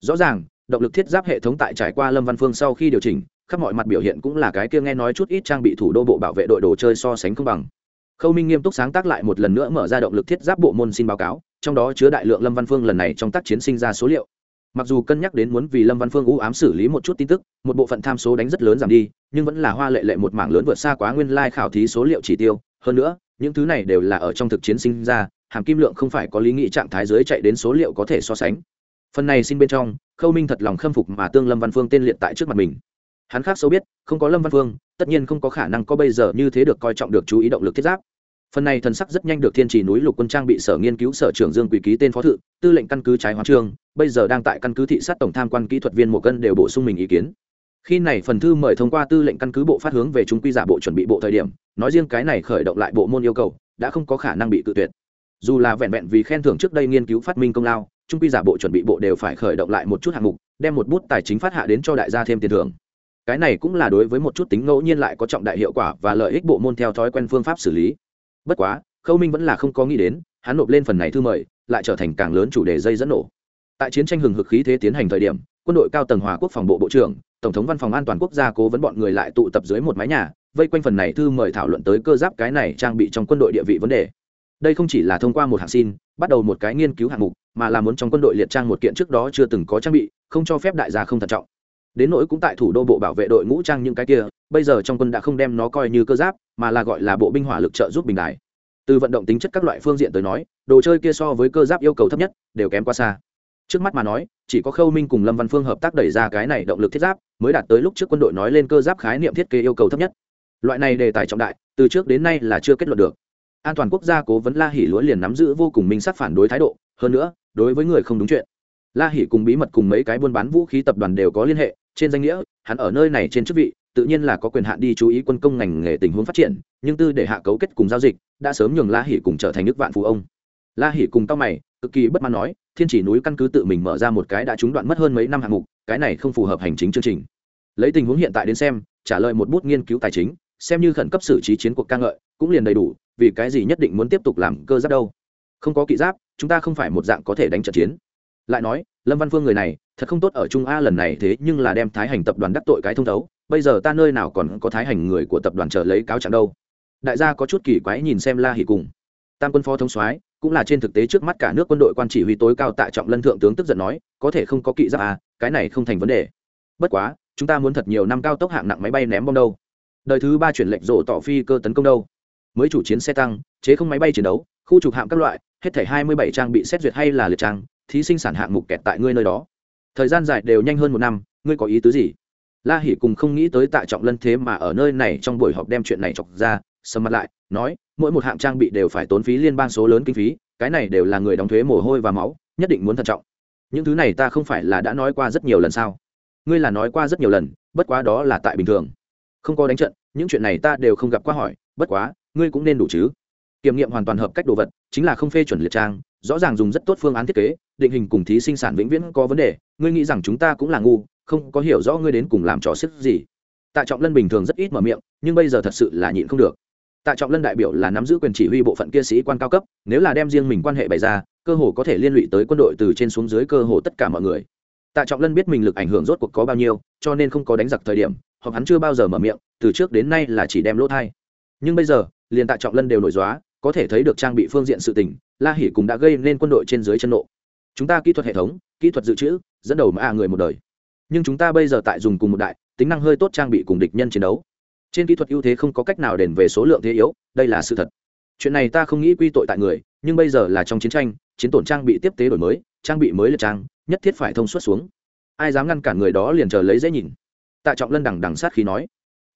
Rõ ràng, động lực thiết giáp hệ thống tại trải qua lâm văn phương sau khi điều chỉnh khắp mọi mặt biểu hiện cũng là cái kia nghe nói chút ít trang bị thủ đô bộ bảo vệ đội đồ chơi so sánh công bằng. Khâu minh nghiêm túc sáng tác lại một lần nữa mở ra động lực thiết giáp bộ môn xin báo cáo, trong đó chứa đại lượng lâm văn phương lần này trong tác chiến sinh ra số liệu. Mặc dù cân nhắc đến muốn vì lâm văn phương u ám xử lý một chút tin tức, một bộ phận tham số đánh rất lớn giảm đi, nhưng vẫn là hoa lệ lệ một mảng lớn vượt xa quá nguyên lai khảo thí số liệu chỉ tiêu. Hơn nữa, những thứ này đều là ở trong thực chiến sinh ra, hàm kim lượng không phải có lý nghị trạng thái dưới chạy đến số liệu có thể so sánh. Phần này xin bên trong, khâu minh thật lòng khâm phục mà tương lâm văn phương tên liệt tại trước mặt mình hắn khác sâu biết, không có lâm văn phương, tất nhiên không có khả năng có bây giờ như thế được coi trọng được chú ý động lực thiết giáp. Phần này thần sắc rất nhanh được thiên trì núi lục quân trang bị sở nghiên cứu sở trưởng dương quỳ ký tên phó thự, tư lệnh căn cứ trái hóa trương bây giờ đang tại căn cứ thị sát tổng tham quan kỹ thuật viên một cân đều bổ sung mình ý kiến. Khi này phần thư mời thông qua tư lệnh căn cứ bộ phát hướng về trung quy giả bộ chuẩn bị bộ thời điểm, nói riêng cái này khởi động lại bộ môn yêu cầu, đã không có khả năng bị tự tuyệt. Dù là vẹn vẹn vì khen thưởng trước đây nghiên cứu phát minh công lao trung quy giả bộ chuẩn bị bộ đều phải khởi động lại một chút hạng mục, đem một bút tài chính phát hạ đến cho đại gia thêm tiền thưởng cái này cũng là đối với một chút tính ngẫu nhiên lại có trọng đại hiệu quả và lợi ích bộ môn theo thói quen phương pháp xử lý. Bất quá, khâu minh vẫn là không có nghĩ đến, hắn nộp lên phần này thư mời, lại trở thành càng lớn chủ đề dây dẫn nổ. Tại chiến tranh hừng hực khí thế tiến hành thời điểm, quân đội cao tầng hòa quốc phòng bộ bộ trưởng, tổng thống văn phòng an toàn quốc gia cố vấn bọn người lại tụ tập dưới một mái nhà, vây quanh phần này thư mời thảo luận tới cơ giáp cái này trang bị trong quân đội địa vị vấn đề. Đây không chỉ là thông qua một hạng xin, bắt đầu một cái nghiên cứu hạng mục, mà là muốn trong quân đội liệt trang một kiện trước đó chưa từng có trang bị, không cho phép đại gia không thận trọng đến nỗi cũng tại thủ đô bộ bảo vệ đội ngũ trang những cái kia, bây giờ trong quân đã không đem nó coi như cơ giáp, mà là gọi là bộ binh hỏa lực trợ giúp bình đại từ vận động tính chất các loại phương diện tới nói, đồ chơi kia so với cơ giáp yêu cầu thấp nhất, đều kém quá xa. Trước mắt mà nói, chỉ có khâu minh cùng lâm văn phương hợp tác đẩy ra cái này động lực thiết giáp, mới đạt tới lúc trước quân đội nói lên cơ giáp khái niệm thiết kế yêu cầu thấp nhất. Loại này đề tài trọng đại, từ trước đến nay là chưa kết luận được. An toàn quốc gia cố vấn la hỉ lúa liền nắm giữ vô cùng minh sắc phản đối thái độ, hơn nữa, đối với người không đúng chuyện. La hỉ cùng bí mật cùng mấy cái buôn bán vũ khí tập đoàn đều có liên hệ trên danh nghĩa, hắn ở nơi này trên chức vị, tự nhiên là có quyền hạn đi chú ý quân công ngành nghề tình huống phát triển, nhưng tư để hạ cấu kết cùng giao dịch, đã sớm nhường la hỉ cùng trở thành nước vạn phú ông. La hỉ cùng tao mày, cực kỳ bất mãn nói, thiên chỉ núi căn cứ tự mình mở ra một cái đã trúng đoạn mất hơn mấy năm hạng mục, cái này không phù hợp hành chính chương trình. Lấy tình huống hiện tại đến xem, trả lời một bút nghiên cứu tài chính, xem như khẩn cấp xử trí chiến cuộc ca ngợi, cũng liền đầy đủ, vì cái gì nhất định muốn tiếp tục làm cơ giáp đâu? Không có kỵ giáp, chúng ta không phải một dạng có thể đánh trận chiến lại nói, lâm văn phương người này, thật không tốt ở trung a lần này thế nhưng là đem thái hành tập đoàn đắc tội cái thông thấu. Bây giờ ta nơi nào còn có thái hành người của tập đoàn chờ lấy cáo trạng đâu? Đại gia có chút kỳ quái nhìn xem la hỉ cùng. Tam quân phó thống soái, cũng là trên thực tế trước mắt cả nước quân đội quan chỉ huy tối cao tại trọng lân thượng tướng tức giận nói, có thể không có kỵ giáp à cái này không thành vấn đề. Bất quá, chúng ta muốn thật nhiều năm cao tốc hạng nặng máy bay ném bom đâu. Đời thứ ba chuyển lệnh rộ tỏ phi cơ tấn công đâu. Mới chủ chiến xe tăng, chế không máy bay chiến đấu, khu trục hạm các loại, hết thảy hai mươi bảy trang bị xét duyệt hay là liệt trang thí sinh sản hạng mục kẹt tại ngươi nơi đó. Thời gian dài đều nhanh hơn một năm, ngươi có ý tứ gì? La hỉ cùng không nghĩ tới tạ trọng lân thế mà ở nơi này trong buổi họp đem chuyện này chọc ra, sầm mặt lại, nói, mỗi một hạng trang bị đều phải tốn phí liên bang số lớn kinh phí, cái này đều là người đóng thuế mồ hôi và máu, nhất định muốn thận trọng. Những thứ này ta không phải là đã nói qua rất nhiều lần sao? Ngươi là nói qua rất nhiều lần, bất quá đó là tại bình thường. Không có đánh trận, những chuyện này ta đều không gặp qua hỏi, bất quá, ngươi cũng nên đủ chứ. Kiểm nghiệm hoàn toàn hợp cách đồ vật, chính là không phê chuẩn liệt trang rõ ràng dùng rất tốt phương án thiết kế, định hình cùng thí sinh sản vĩnh viễn có vấn đề, ngươi nghĩ rằng chúng ta cũng là ngu, không có hiểu rõ ngươi đến cùng làm trò sức gì. Tạ trọng lân bình thường rất ít mở miệng, nhưng bây giờ thật sự là nhịn không được. Tạ trọng lân đại biểu là nắm giữ quyền chỉ huy bộ phận kia sĩ quan cao cấp, nếu là đem riêng mình quan hệ bày ra, cơ hồ có thể liên lụy tới quân đội từ trên xuống dưới cơ hồ tất cả mọi người. Tạ trọng lân biết mình lực ảnh hưởng rốt cuộc có bao nhiêu, cho nên không có đánh giặc thời điểm hoặc hắn chưa bao giờ mở miệng, từ trước đến nay là chỉ đem lỗ thai. Nhưng bây giờ, liền tạ trọng lân đều nổi dóa có thể thấy được trang bị phương diện sự tình, la hỉ cũng đã gây nên quân đội trên dưới chân nộ. Chúng ta kỹ thuật hệ thống, kỹ thuật dự trữ, dẫn đầu mà à người một đời. Nhưng chúng ta bây giờ tại dùng cùng một đại, tính năng hơi tốt trang bị cùng địch nhân chiến đấu. Trên kỹ thuật ưu thế không có cách nào đền về số lượng thế yếu, đây là sự thật. Chuyện này ta không nghĩ quy tội tại người, nhưng bây giờ là trong chiến tranh, chiến tổn trang bị tiếp tế đổi mới, trang bị mới là trang, nhất thiết phải thông suốt xuống. Ai dám ngăn cản người đó liền chờ lấy dễ nhìn. Tạ trọng lân đằng đằng sát khi nói.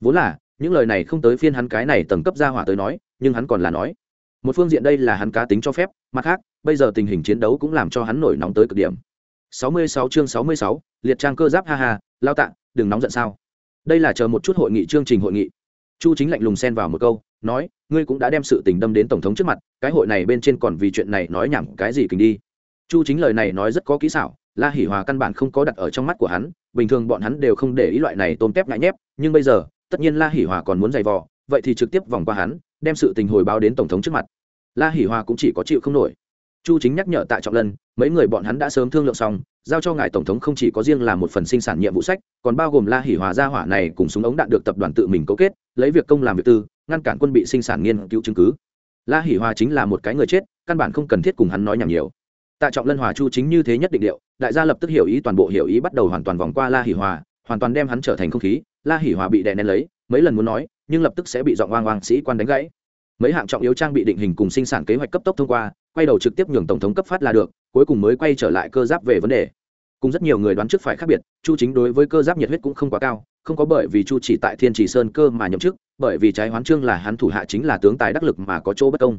Vốn là, những lời này không tới phiên hắn cái này tầng cấp ra hỏa tới nói, nhưng hắn còn là nói một phương diện đây là hắn cá tính cho phép, mặt khác, bây giờ tình hình chiến đấu cũng làm cho hắn nổi nóng tới cực điểm. Sáu mươi sáu chương sáu mươi sáu, liệt trang cơ giáp, ha ha, lao tạ, đừng nóng giận sao. Đây là chờ một chút hội nghị, chương trình hội nghị. Chu chính lạnh lùng xen vào một câu, nói, ngươi cũng đã đem sự tình đâm đến tổng thống trước mặt, cái hội này bên trên còn vì chuyện này nói nhảm cái gì kình đi. Chu chính lời này nói rất có kỹ xảo, la hỉ hòa căn bản không có đặt ở trong mắt của hắn, bình thường bọn hắn đều không để ý loại này tôm tép ngại nhép, nhưng bây giờ, tất nhiên la hỉ hòa còn muốn giày vò, vậy thì trực tiếp vòng qua hắn, đem sự tình hồi báo đến tổng thống trước mặt la hỉ hòa cũng chỉ có chịu không nổi. Chu chính nhắc nhở Tạ trọng lân, mấy người bọn hắn đã sớm thương lượng xong, giao cho ngài tổng thống không chỉ có riêng là một phần sinh sản nhiệm vụ sách, còn bao gồm la hỉ hòa gia hỏa này cùng súng ống đạn được tập đoàn tự mình cấu kết, lấy việc công làm việc tư, ngăn cản quân bị sinh sản nghiên cứu chứng cứ. La hỉ hòa chính là một cái người chết, căn bản không cần thiết cùng hắn nói nhảm nhiều. Tạ trọng lân hòa chu chính như thế nhất định điệu, đại gia lập tức hiểu ý, toàn bộ hiểu ý bắt đầu hoàn toàn vòng qua la hỉ hòa hoàn toàn đem hắn trở thành không khí. La hỉ hòa bị đè nén lấy, mấy lần muốn nói, nhưng lập tức sẽ bị dọn oang oang sĩ quan đánh gãy mấy hạng trọng yếu trang bị định hình cùng sinh sản kế hoạch cấp tốc thông qua, quay đầu trực tiếp nhường tổng thống cấp phát là được, cuối cùng mới quay trở lại cơ giáp về vấn đề. Cùng rất nhiều người đoán trước phải khác biệt, chu chính đối với cơ giáp nhiệt huyết cũng không quá cao, không có bởi vì chu chỉ tại thiên trì sơn cơ mà nhậm chức, bởi vì trái hoán trương là hắn thủ hạ chính là tướng tài đắc lực mà có chỗ bất công.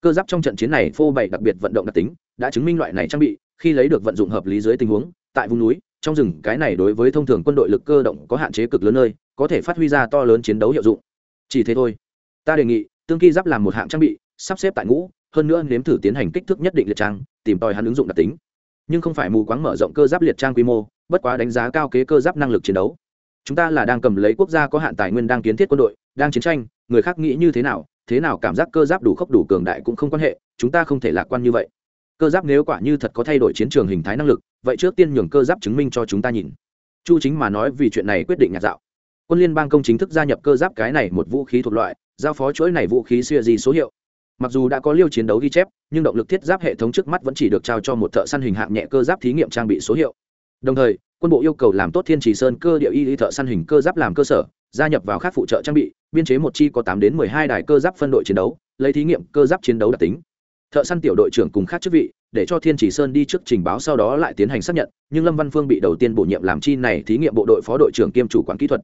Cơ giáp trong trận chiến này phô bày đặc biệt vận động đặc tính, đã chứng minh loại này trang bị, khi lấy được vận dụng hợp lý dưới tình huống, tại vùng núi, trong rừng, cái này đối với thông thường quân đội lực cơ động có hạn chế cực lớn nơi, có thể phát huy ra to lớn chiến đấu hiệu dụng. Chỉ thế thôi. Ta đề nghị tương kỳ giáp làm một hạng trang bị, sắp xếp tại ngũ, hơn nữa nếm thử tiến hành kích thước nhất định liệt trang, tìm tòi hắn ứng dụng đặc tính. Nhưng không phải mù quáng mở rộng cơ giáp liệt trang quy mô, bất quá đánh giá cao kế cơ giáp năng lực chiến đấu. Chúng ta là đang cầm lấy quốc gia có hạn tài nguyên đang kiến thiết quân đội, đang chiến tranh, người khác nghĩ như thế nào thế nào cảm giác cơ giáp đủ khốc đủ cường đại cũng không quan hệ, chúng ta không thể lạc quan như vậy. Cơ giáp nếu quả như thật có thay đổi chiến trường hình thái năng lực, vậy trước tiên nhường cơ giáp chứng minh cho chúng ta nhìn. Chu chính mà nói vì chuyện này quyết định nhạt dạo. Quân liên bang công chính thức gia nhập cơ giáp cái này một vũ khí thuộc loại giao phó chuỗi này vũ khí xuya di số hiệu. Mặc dù đã có liêu chiến đấu ghi chép, nhưng động lực thiết giáp hệ thống trước mắt vẫn chỉ được trao cho một thợ săn hình hạng nhẹ cơ giáp thí nghiệm trang bị số hiệu. Đồng thời, quân bộ yêu cầu làm tốt thiên trì sơn cơ địa y thợ săn hình cơ giáp làm cơ sở, gia nhập vào các phụ trợ trang bị, biên chế một chi có tám đến mười hai đài cơ giáp phân đội chiến đấu, lấy thí nghiệm cơ giáp chiến đấu đặc tính. Thợ săn tiểu đội trưởng cùng khác chức vị, để cho thiên chỉ sơn đi trước trình báo sau đó lại tiến hành xác nhận, nhưng lâm văn phương bị đầu tiên bổ nhiệm làm chi này thí nghiệm bộ đội phó đội trưởng kiêm chủ quản kỹ thuật.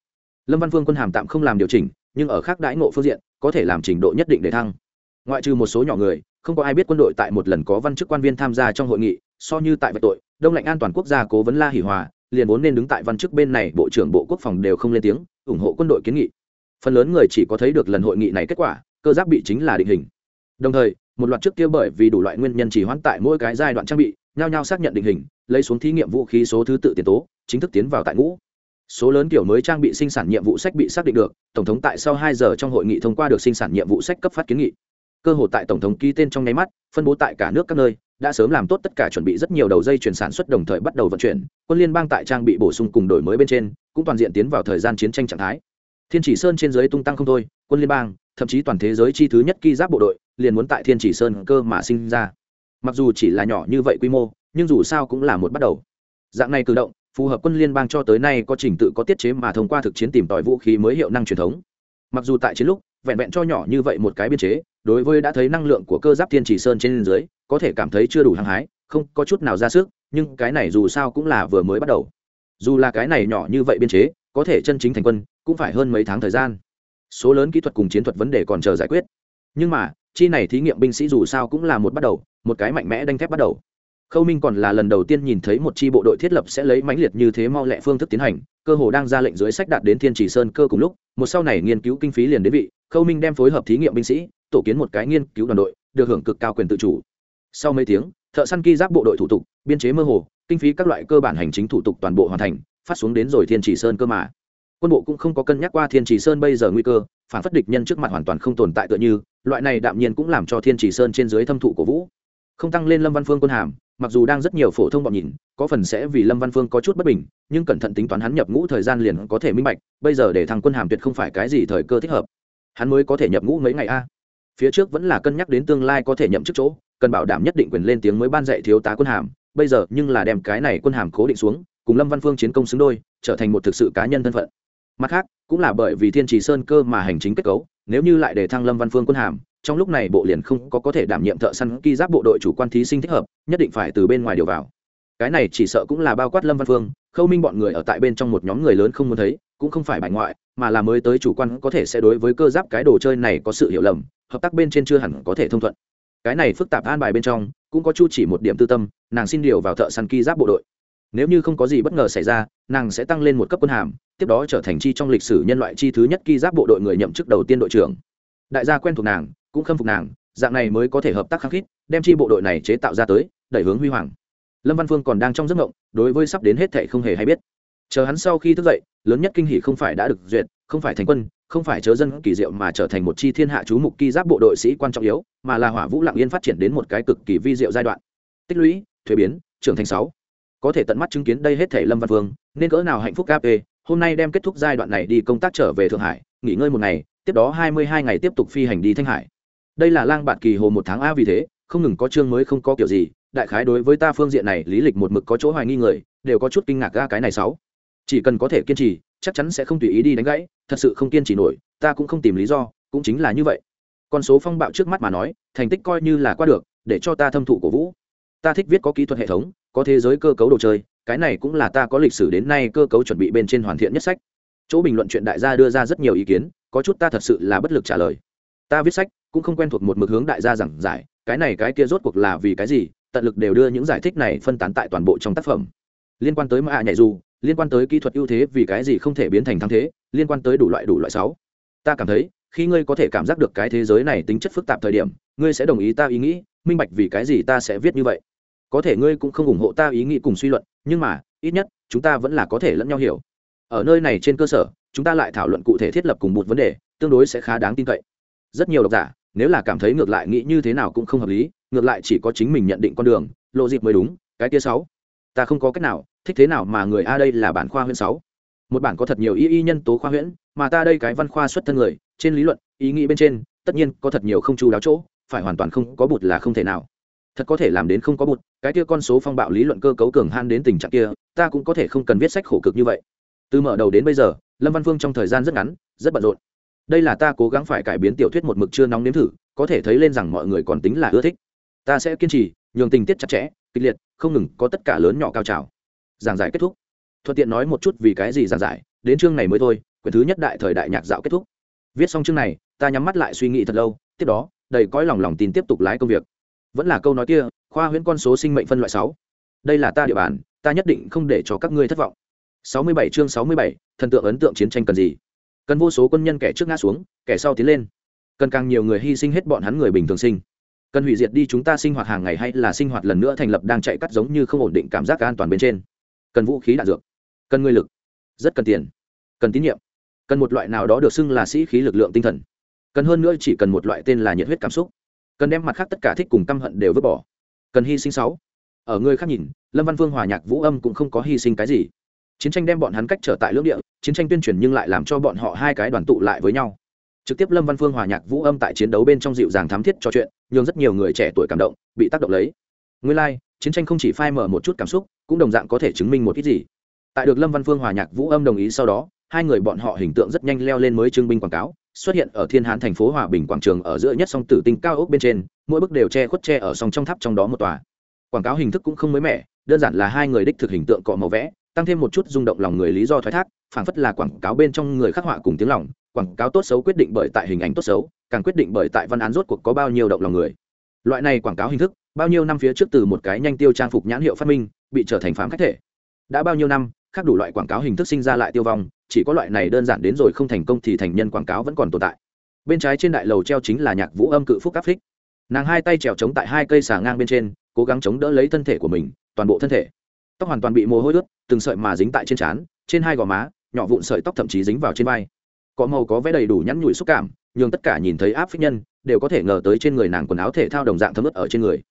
Lâm văn phương quân hàm tạm không làm điều chỉnh nhưng ở khác đãi ngộ phương diện, có thể làm trình độ nhất định để thăng. Ngoại trừ một số nhỏ người, không có ai biết quân đội tại một lần có văn chức quan viên tham gia trong hội nghị, so như tại vạch tội, đông lạnh an toàn quốc gia cố vấn la hỉ hòa, liền vốn nên đứng tại văn chức bên này, bộ trưởng bộ quốc phòng đều không lên tiếng, ủng hộ quân đội kiến nghị. Phần lớn người chỉ có thấy được lần hội nghị này kết quả, cơ giáp bị chính là định hình. Đồng thời, một loạt trước kia bởi vì đủ loại nguyên nhân chỉ hoãn tại mỗi cái giai đoạn trang bị, nhao nhao xác nhận định hình, lấy xuống thí nghiệm vũ khí số thứ tự tiền tố, chính thức tiến vào tại ngũ số lớn kiểu mới trang bị sinh sản nhiệm vụ sách bị xác định được, tổng thống tại sau hai giờ trong hội nghị thông qua được sinh sản nhiệm vụ sách cấp phát kiến nghị. Cơ hội tại tổng thống ký tên trong nháy mắt, phân bố tại cả nước các nơi, đã sớm làm tốt tất cả chuẩn bị rất nhiều đầu dây chuyển sản xuất đồng thời bắt đầu vận chuyển, quân liên bang tại trang bị bổ sung cùng đổi mới bên trên, cũng toàn diện tiến vào thời gian chiến tranh trạng thái. Thiên chỉ sơn trên giới tung tăng không thôi, quân liên bang, thậm chí toàn thế giới chi thứ nhất ki giáp bộ đội, liền muốn tại thiên chỉ sơn cơ mà sinh ra. Mặc dù chỉ là nhỏ như vậy quy mô, nhưng dù sao cũng là một bắt đầu. Dạng này cử động phù hợp quân liên bang cho tới nay có trình tự có tiết chế mà thông qua thực chiến tìm tòi vũ khí mới hiệu năng truyền thống. Mặc dù tại chiến lúc, vẹn vẹn cho nhỏ như vậy một cái biên chế, đối với đã thấy năng lượng của cơ giáp thiên chỉ sơn trên dưới, có thể cảm thấy chưa đủ hăng hái, không có chút nào ra sức, nhưng cái này dù sao cũng là vừa mới bắt đầu. Dù là cái này nhỏ như vậy biên chế, có thể chân chính thành quân, cũng phải hơn mấy tháng thời gian. Số lớn kỹ thuật cùng chiến thuật vấn đề còn chờ giải quyết. Nhưng mà, chi này thí nghiệm binh sĩ dù sao cũng là một bắt đầu, một cái mạnh mẽ đanh thép bắt đầu khâu minh còn là lần đầu tiên nhìn thấy một chi bộ đội thiết lập sẽ lấy mãnh liệt như thế mau lẹ phương thức tiến hành, cơ hồ đang ra lệnh dưới sách đạt đến thiên chỉ sơn cơ cùng lúc, một sau này nghiên cứu kinh phí liền đến vị, khâu minh đem phối hợp thí nghiệm binh sĩ, tổ kiến một cái nghiên cứu đoàn đội, được hưởng cực cao quyền tự chủ. Sau mấy tiếng, thợ săn ki giáp bộ đội thủ tục, biên chế mơ hồ, kinh phí các loại cơ bản hành chính thủ tục toàn bộ hoàn thành, phát xuống đến rồi thiên chỉ sơn cơ mà. Quân bộ cũng không có cân nhắc qua thiên chỉ sơn bây giờ nguy cơ, phản phất địch nhân trước mặt hoàn toàn không tồn tại tựa như, loại này đạm nhiên cũng làm cho thiên chỉ sơn trên dưới thâm thụ của vũ. Không tăng lên lâm văn phương quân hàm mặc dù đang rất nhiều phổ thông bọn nhìn, có phần sẽ vì lâm văn phương có chút bất bình, nhưng cẩn thận tính toán hắn nhập ngũ thời gian liền có thể minh bạch, bây giờ để thằng quân hàm tuyệt không phải cái gì thời cơ thích hợp. Hắn mới có thể nhập ngũ mấy ngày a. Phía trước vẫn là cân nhắc đến tương lai có thể nhậm chức chỗ, cần bảo đảm nhất định quyền lên tiếng mới ban dạy thiếu tá quân hàm, bây giờ nhưng là đem cái này quân hàm cố định xuống, cùng lâm văn phương chiến công xứng đôi, trở thành một thực sự cá nhân thân phận. Mặt khác, cũng là bởi vì thiên trì sơn cơ mà hành chính kết cấu, nếu như lại để thăng lâm văn phương quân hàm trong lúc này bộ liền không có có thể đảm nhiệm thợ săn ki giáp bộ đội chủ quan thí sinh thích hợp, nhất định phải từ bên ngoài điều vào. Cái này chỉ sợ cũng là bao quát lâm văn phương, khâu minh bọn người ở tại bên trong một nhóm người lớn không muốn thấy, cũng không phải bài ngoại, mà là mới tới chủ quan có thể sẽ đối với cơ giáp cái đồ chơi này có sự hiểu lầm, hợp tác bên trên chưa hẳn có thể thông thuận. Cái này phức tạp an bài bên trong, cũng có chu chỉ một điểm tư tâm, nàng xin điều vào thợ săn ki giáp bộ đội. Nếu như không có gì bất ngờ xảy ra, nàng sẽ tăng lên một cấp quân hàm, tiếp đó trở thành chi trong lịch sử nhân loại chi thứ nhất ghi giáp bộ đội người nhậm chức đầu tiên đội trưởng. Đại gia quen thuộc nàng cũng khâm phục nàng, dạng này mới có thể hợp tác khăng khít, đem chi bộ đội này chế tạo ra tới, đẩy hướng huy hoàng. Lâm văn phương còn đang trong giấc mộng, đối với sắp đến hết thệ không hề hay biết. Chờ hắn sau khi thức dậy, lớn nhất kinh hỷ không phải đã được duyệt, không phải thành quân, không phải chớ dân kỳ diệu mà trở thành một chi thiên hạ chú mục kỳ giáp bộ đội sĩ quan trọng yếu, mà là hỏa vũ lặng yên phát triển đến một cái cực kỳ vi diệu giai đoạn. Tích lũy, thuế biến, trưởng thành sáu. Có thể tận mắt chứng kiến đây hết thể lâm văn vương nên cỡ nào hạnh phúc kp hôm nay đem kết thúc giai đoạn này đi công tác trở về thượng hải, nghỉ ngơi một ngày, tiếp đó hai mươi hai ngày tiếp tục phi hành đi thanh hải đây là lang bạt kỳ hồ một tháng a vì thế, không ngừng có chương mới không có kiểu gì, đại khái đối với ta phương diện này lý lịch một mực có chỗ hoài nghi người, đều có chút kinh ngạc ga cái này sáu. Chỉ cần có thể kiên trì, chắc chắn sẽ không tùy ý đi đánh gãy, thật sự không kiên trì nổi, ta cũng không tìm lý do, cũng chính là như vậy. Con số phong bạo trước mắt mà nói, thành tích coi như là qua được, để cho ta thâm thụ cổ vũ. Ta thích viết có kỹ thuật hệ thống, có thế giới cơ cấu đồ chơi, cái này cũng là ta có lịch sử đến nay cơ cấu chuẩn bị bên trên hoàn thiện nhất sách. Chỗ bình luận chuyện đại gia đưa ra rất nhiều ý kiến, có chút ta thật sự là bất lực trả lời ta viết sách cũng không quen thuộc một mực hướng đại gia giảng giải, cái này cái kia rốt cuộc là vì cái gì? Tận lực đều đưa những giải thích này phân tán tại toàn bộ trong tác phẩm. Liên quan tới mạ nhảy dù, liên quan tới kỹ thuật ưu thế vì cái gì không thể biến thành thắng thế, liên quan tới đủ loại đủ loại sáu. Ta cảm thấy, khi ngươi có thể cảm giác được cái thế giới này tính chất phức tạp thời điểm, ngươi sẽ đồng ý ta ý nghĩ, minh bạch vì cái gì ta sẽ viết như vậy. Có thể ngươi cũng không ủng hộ ta ý nghĩ cùng suy luận, nhưng mà, ít nhất, chúng ta vẫn là có thể lẫn nhau hiểu. Ở nơi này trên cơ sở, chúng ta lại thảo luận cụ thể thiết lập cùng một vấn đề, tương đối sẽ khá đáng tin cậy rất nhiều độc giả, nếu là cảm thấy ngược lại nghĩ như thế nào cũng không hợp lý, ngược lại chỉ có chính mình nhận định con đường, lộ dịp mới đúng, cái tia sáu. Ta không có cách nào, thích thế nào mà người a đây là bản khoa huyễn sáu. Một bản có thật nhiều y y nhân tố khoa huyễn, mà ta đây cái văn khoa xuất thân người, trên lý luận, ý nghĩ bên trên, tất nhiên có thật nhiều không chu đáo chỗ, phải hoàn toàn không, có bụt là không thể nào. Thật có thể làm đến không có bụt, cái kia con số phong bạo lý luận cơ cấu cường han đến tình trạng kia, ta cũng có thể không cần viết sách khổ cực như vậy. Từ mở đầu đến bây giờ, lâm văn phương trong thời gian rất ngắn, rất bận rộn đây là ta cố gắng phải cải biến tiểu thuyết một mực chưa nóng nếm thử có thể thấy lên rằng mọi người còn tính là ưa thích. Ta sẽ kiên trì nhường tình tiết chặt chẽ kịch liệt không ngừng có tất cả lớn nhỏ cao trào. Giảng giải kết thúc. Thuận tiện nói một chút vì cái gì giảng giải đến chương này mới thôi quyển thứ nhất đại thời đại nhạc dạo kết thúc. Viết xong chương này ta nhắm mắt lại suy nghĩ thật lâu tiếp đó đầy cõi lòng lòng tin tiếp tục lái công việc. Vẫn là câu nói kia khoa huyễn con số sinh mệnh phân loại sáu. Đây là ta địa bàn ta nhất định không để cho các ngươi thất vọng. 67 chương 67, thần tượng ấn tượng chiến tranh cần gì? Cần vô số quân nhân kẻ trước ngã xuống, kẻ sau tiến lên. Cần càng nhiều người hy sinh hết bọn hắn người bình thường sinh. Cần hủy diệt đi chúng ta sinh hoạt hàng ngày hay là sinh hoạt lần nữa thành lập đang chạy cắt giống như không ổn định cảm giác an toàn bên trên. Cần vũ khí đạn dược. Cần người lực. Rất cần tiền. Cần tín nhiệm. Cần một loại nào đó được xưng là sĩ khí lực lượng tinh thần. Cần hơn nữa chỉ cần một loại tên là nhiệt huyết cảm xúc. Cần đem mặt khác tất cả thích cùng căm hận đều vứt bỏ. Cần hy sinh sáu. Ở người khác nhìn, lâm văn vương hòa nhạc vũ âm cũng không có hy sinh cái gì chiến tranh đem bọn hắn cách trở tại lưỡng địa chiến tranh tuyên truyền nhưng lại làm cho bọn họ hai cái đoàn tụ lại với nhau. Trực tiếp lâm văn phương hòa nhạc vũ âm tại chiến đấu bên trong dịu dàng thám thiết trò chuyện nhưng rất nhiều người trẻ tuổi cảm động bị tác động lấy. Nguyên lai、like, chiến tranh không chỉ phai mở một chút cảm xúc cũng đồng dạng có thể chứng minh một ít gì. Tại được lâm văn phương hòa nhạc vũ âm đồng ý sau đó hai người bọn họ hình tượng rất nhanh leo lên mới trưng binh quảng cáo xuất hiện ở thiên hán thành phố hòa bình quảng trường ở giữa nhất song tử tinh cao ốc bên trên mỗi bức đều che khuất che ở song trong tháp trong đó một tòa. Quảng cáo hình thức cũng không mới mẻ đơn giản là hai người đích thực hình tượng cọ màu vẽ tăng thêm một chút rung động lòng người lý do thoái thác, phảng phất là quảng cáo bên trong người khắc họa cùng tiếng lòng, quảng cáo tốt xấu quyết định bởi tại hình ảnh tốt xấu, càng quyết định bởi tại văn án rốt cuộc có bao nhiêu động lòng người. Loại này quảng cáo hình thức, bao nhiêu năm phía trước từ một cái nhanh tiêu trang phục nhãn hiệu phát minh, bị trở thành phám khách thể. Đã bao nhiêu năm, khác đủ loại quảng cáo hình thức sinh ra lại tiêu vong, chỉ có loại này đơn giản đến rồi không thành công thì thành nhân quảng cáo vẫn còn tồn tại. Bên trái trên đại lầu treo chính là nhạc vũ âm cự phúc áp phích nàng hai tay trèo chống tại hai cây xà ngang bên trên, cố gắng chống đỡ lấy thân thể của mình, toàn bộ thân thể tóc hoàn toàn bị mồ hôi ướt, từng sợi mà dính tại trên trán, trên hai gò má, nhỏ vụn sợi tóc thậm chí dính vào trên vai. Có màu có vẻ đầy đủ nhắn nhủi xúc cảm nhưng tất cả nhìn thấy áp phích nhân, đều có thể ngờ tới trên người nàng quần áo thể thao đồng dạng thấm ướt ở trên người.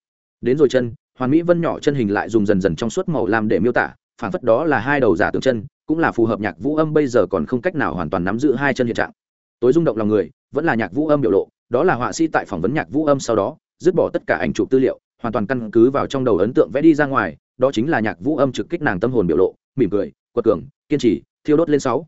Đến rồi chân, hoàn mỹ vân nhỏ chân hình lại dùng dần dần trong suốt màu làm để miêu tả phản phất đó là hai đầu giả tượng chân, cũng là phù hợp nhạc vũ âm bây giờ còn không cách nào hoàn toàn nắm giữ hai chân hiện trạng. Tối rung động lòng người, vẫn là nhạc vũ âm biểu lộ, đó là họa sĩ tại phỏng vấn nhạc vũ âm sau đó, dứt bỏ tất cả ảnh chụp tư liệu hoàn toàn căn cứ vào trong đầu ấn tượng vẽ đi ra ngoài, đó chính là nhạc vũ âm trực kích nàng tâm hồn biểu lộ, mỉm cười, quật cường, kiên trì, thiêu đốt lên sáu.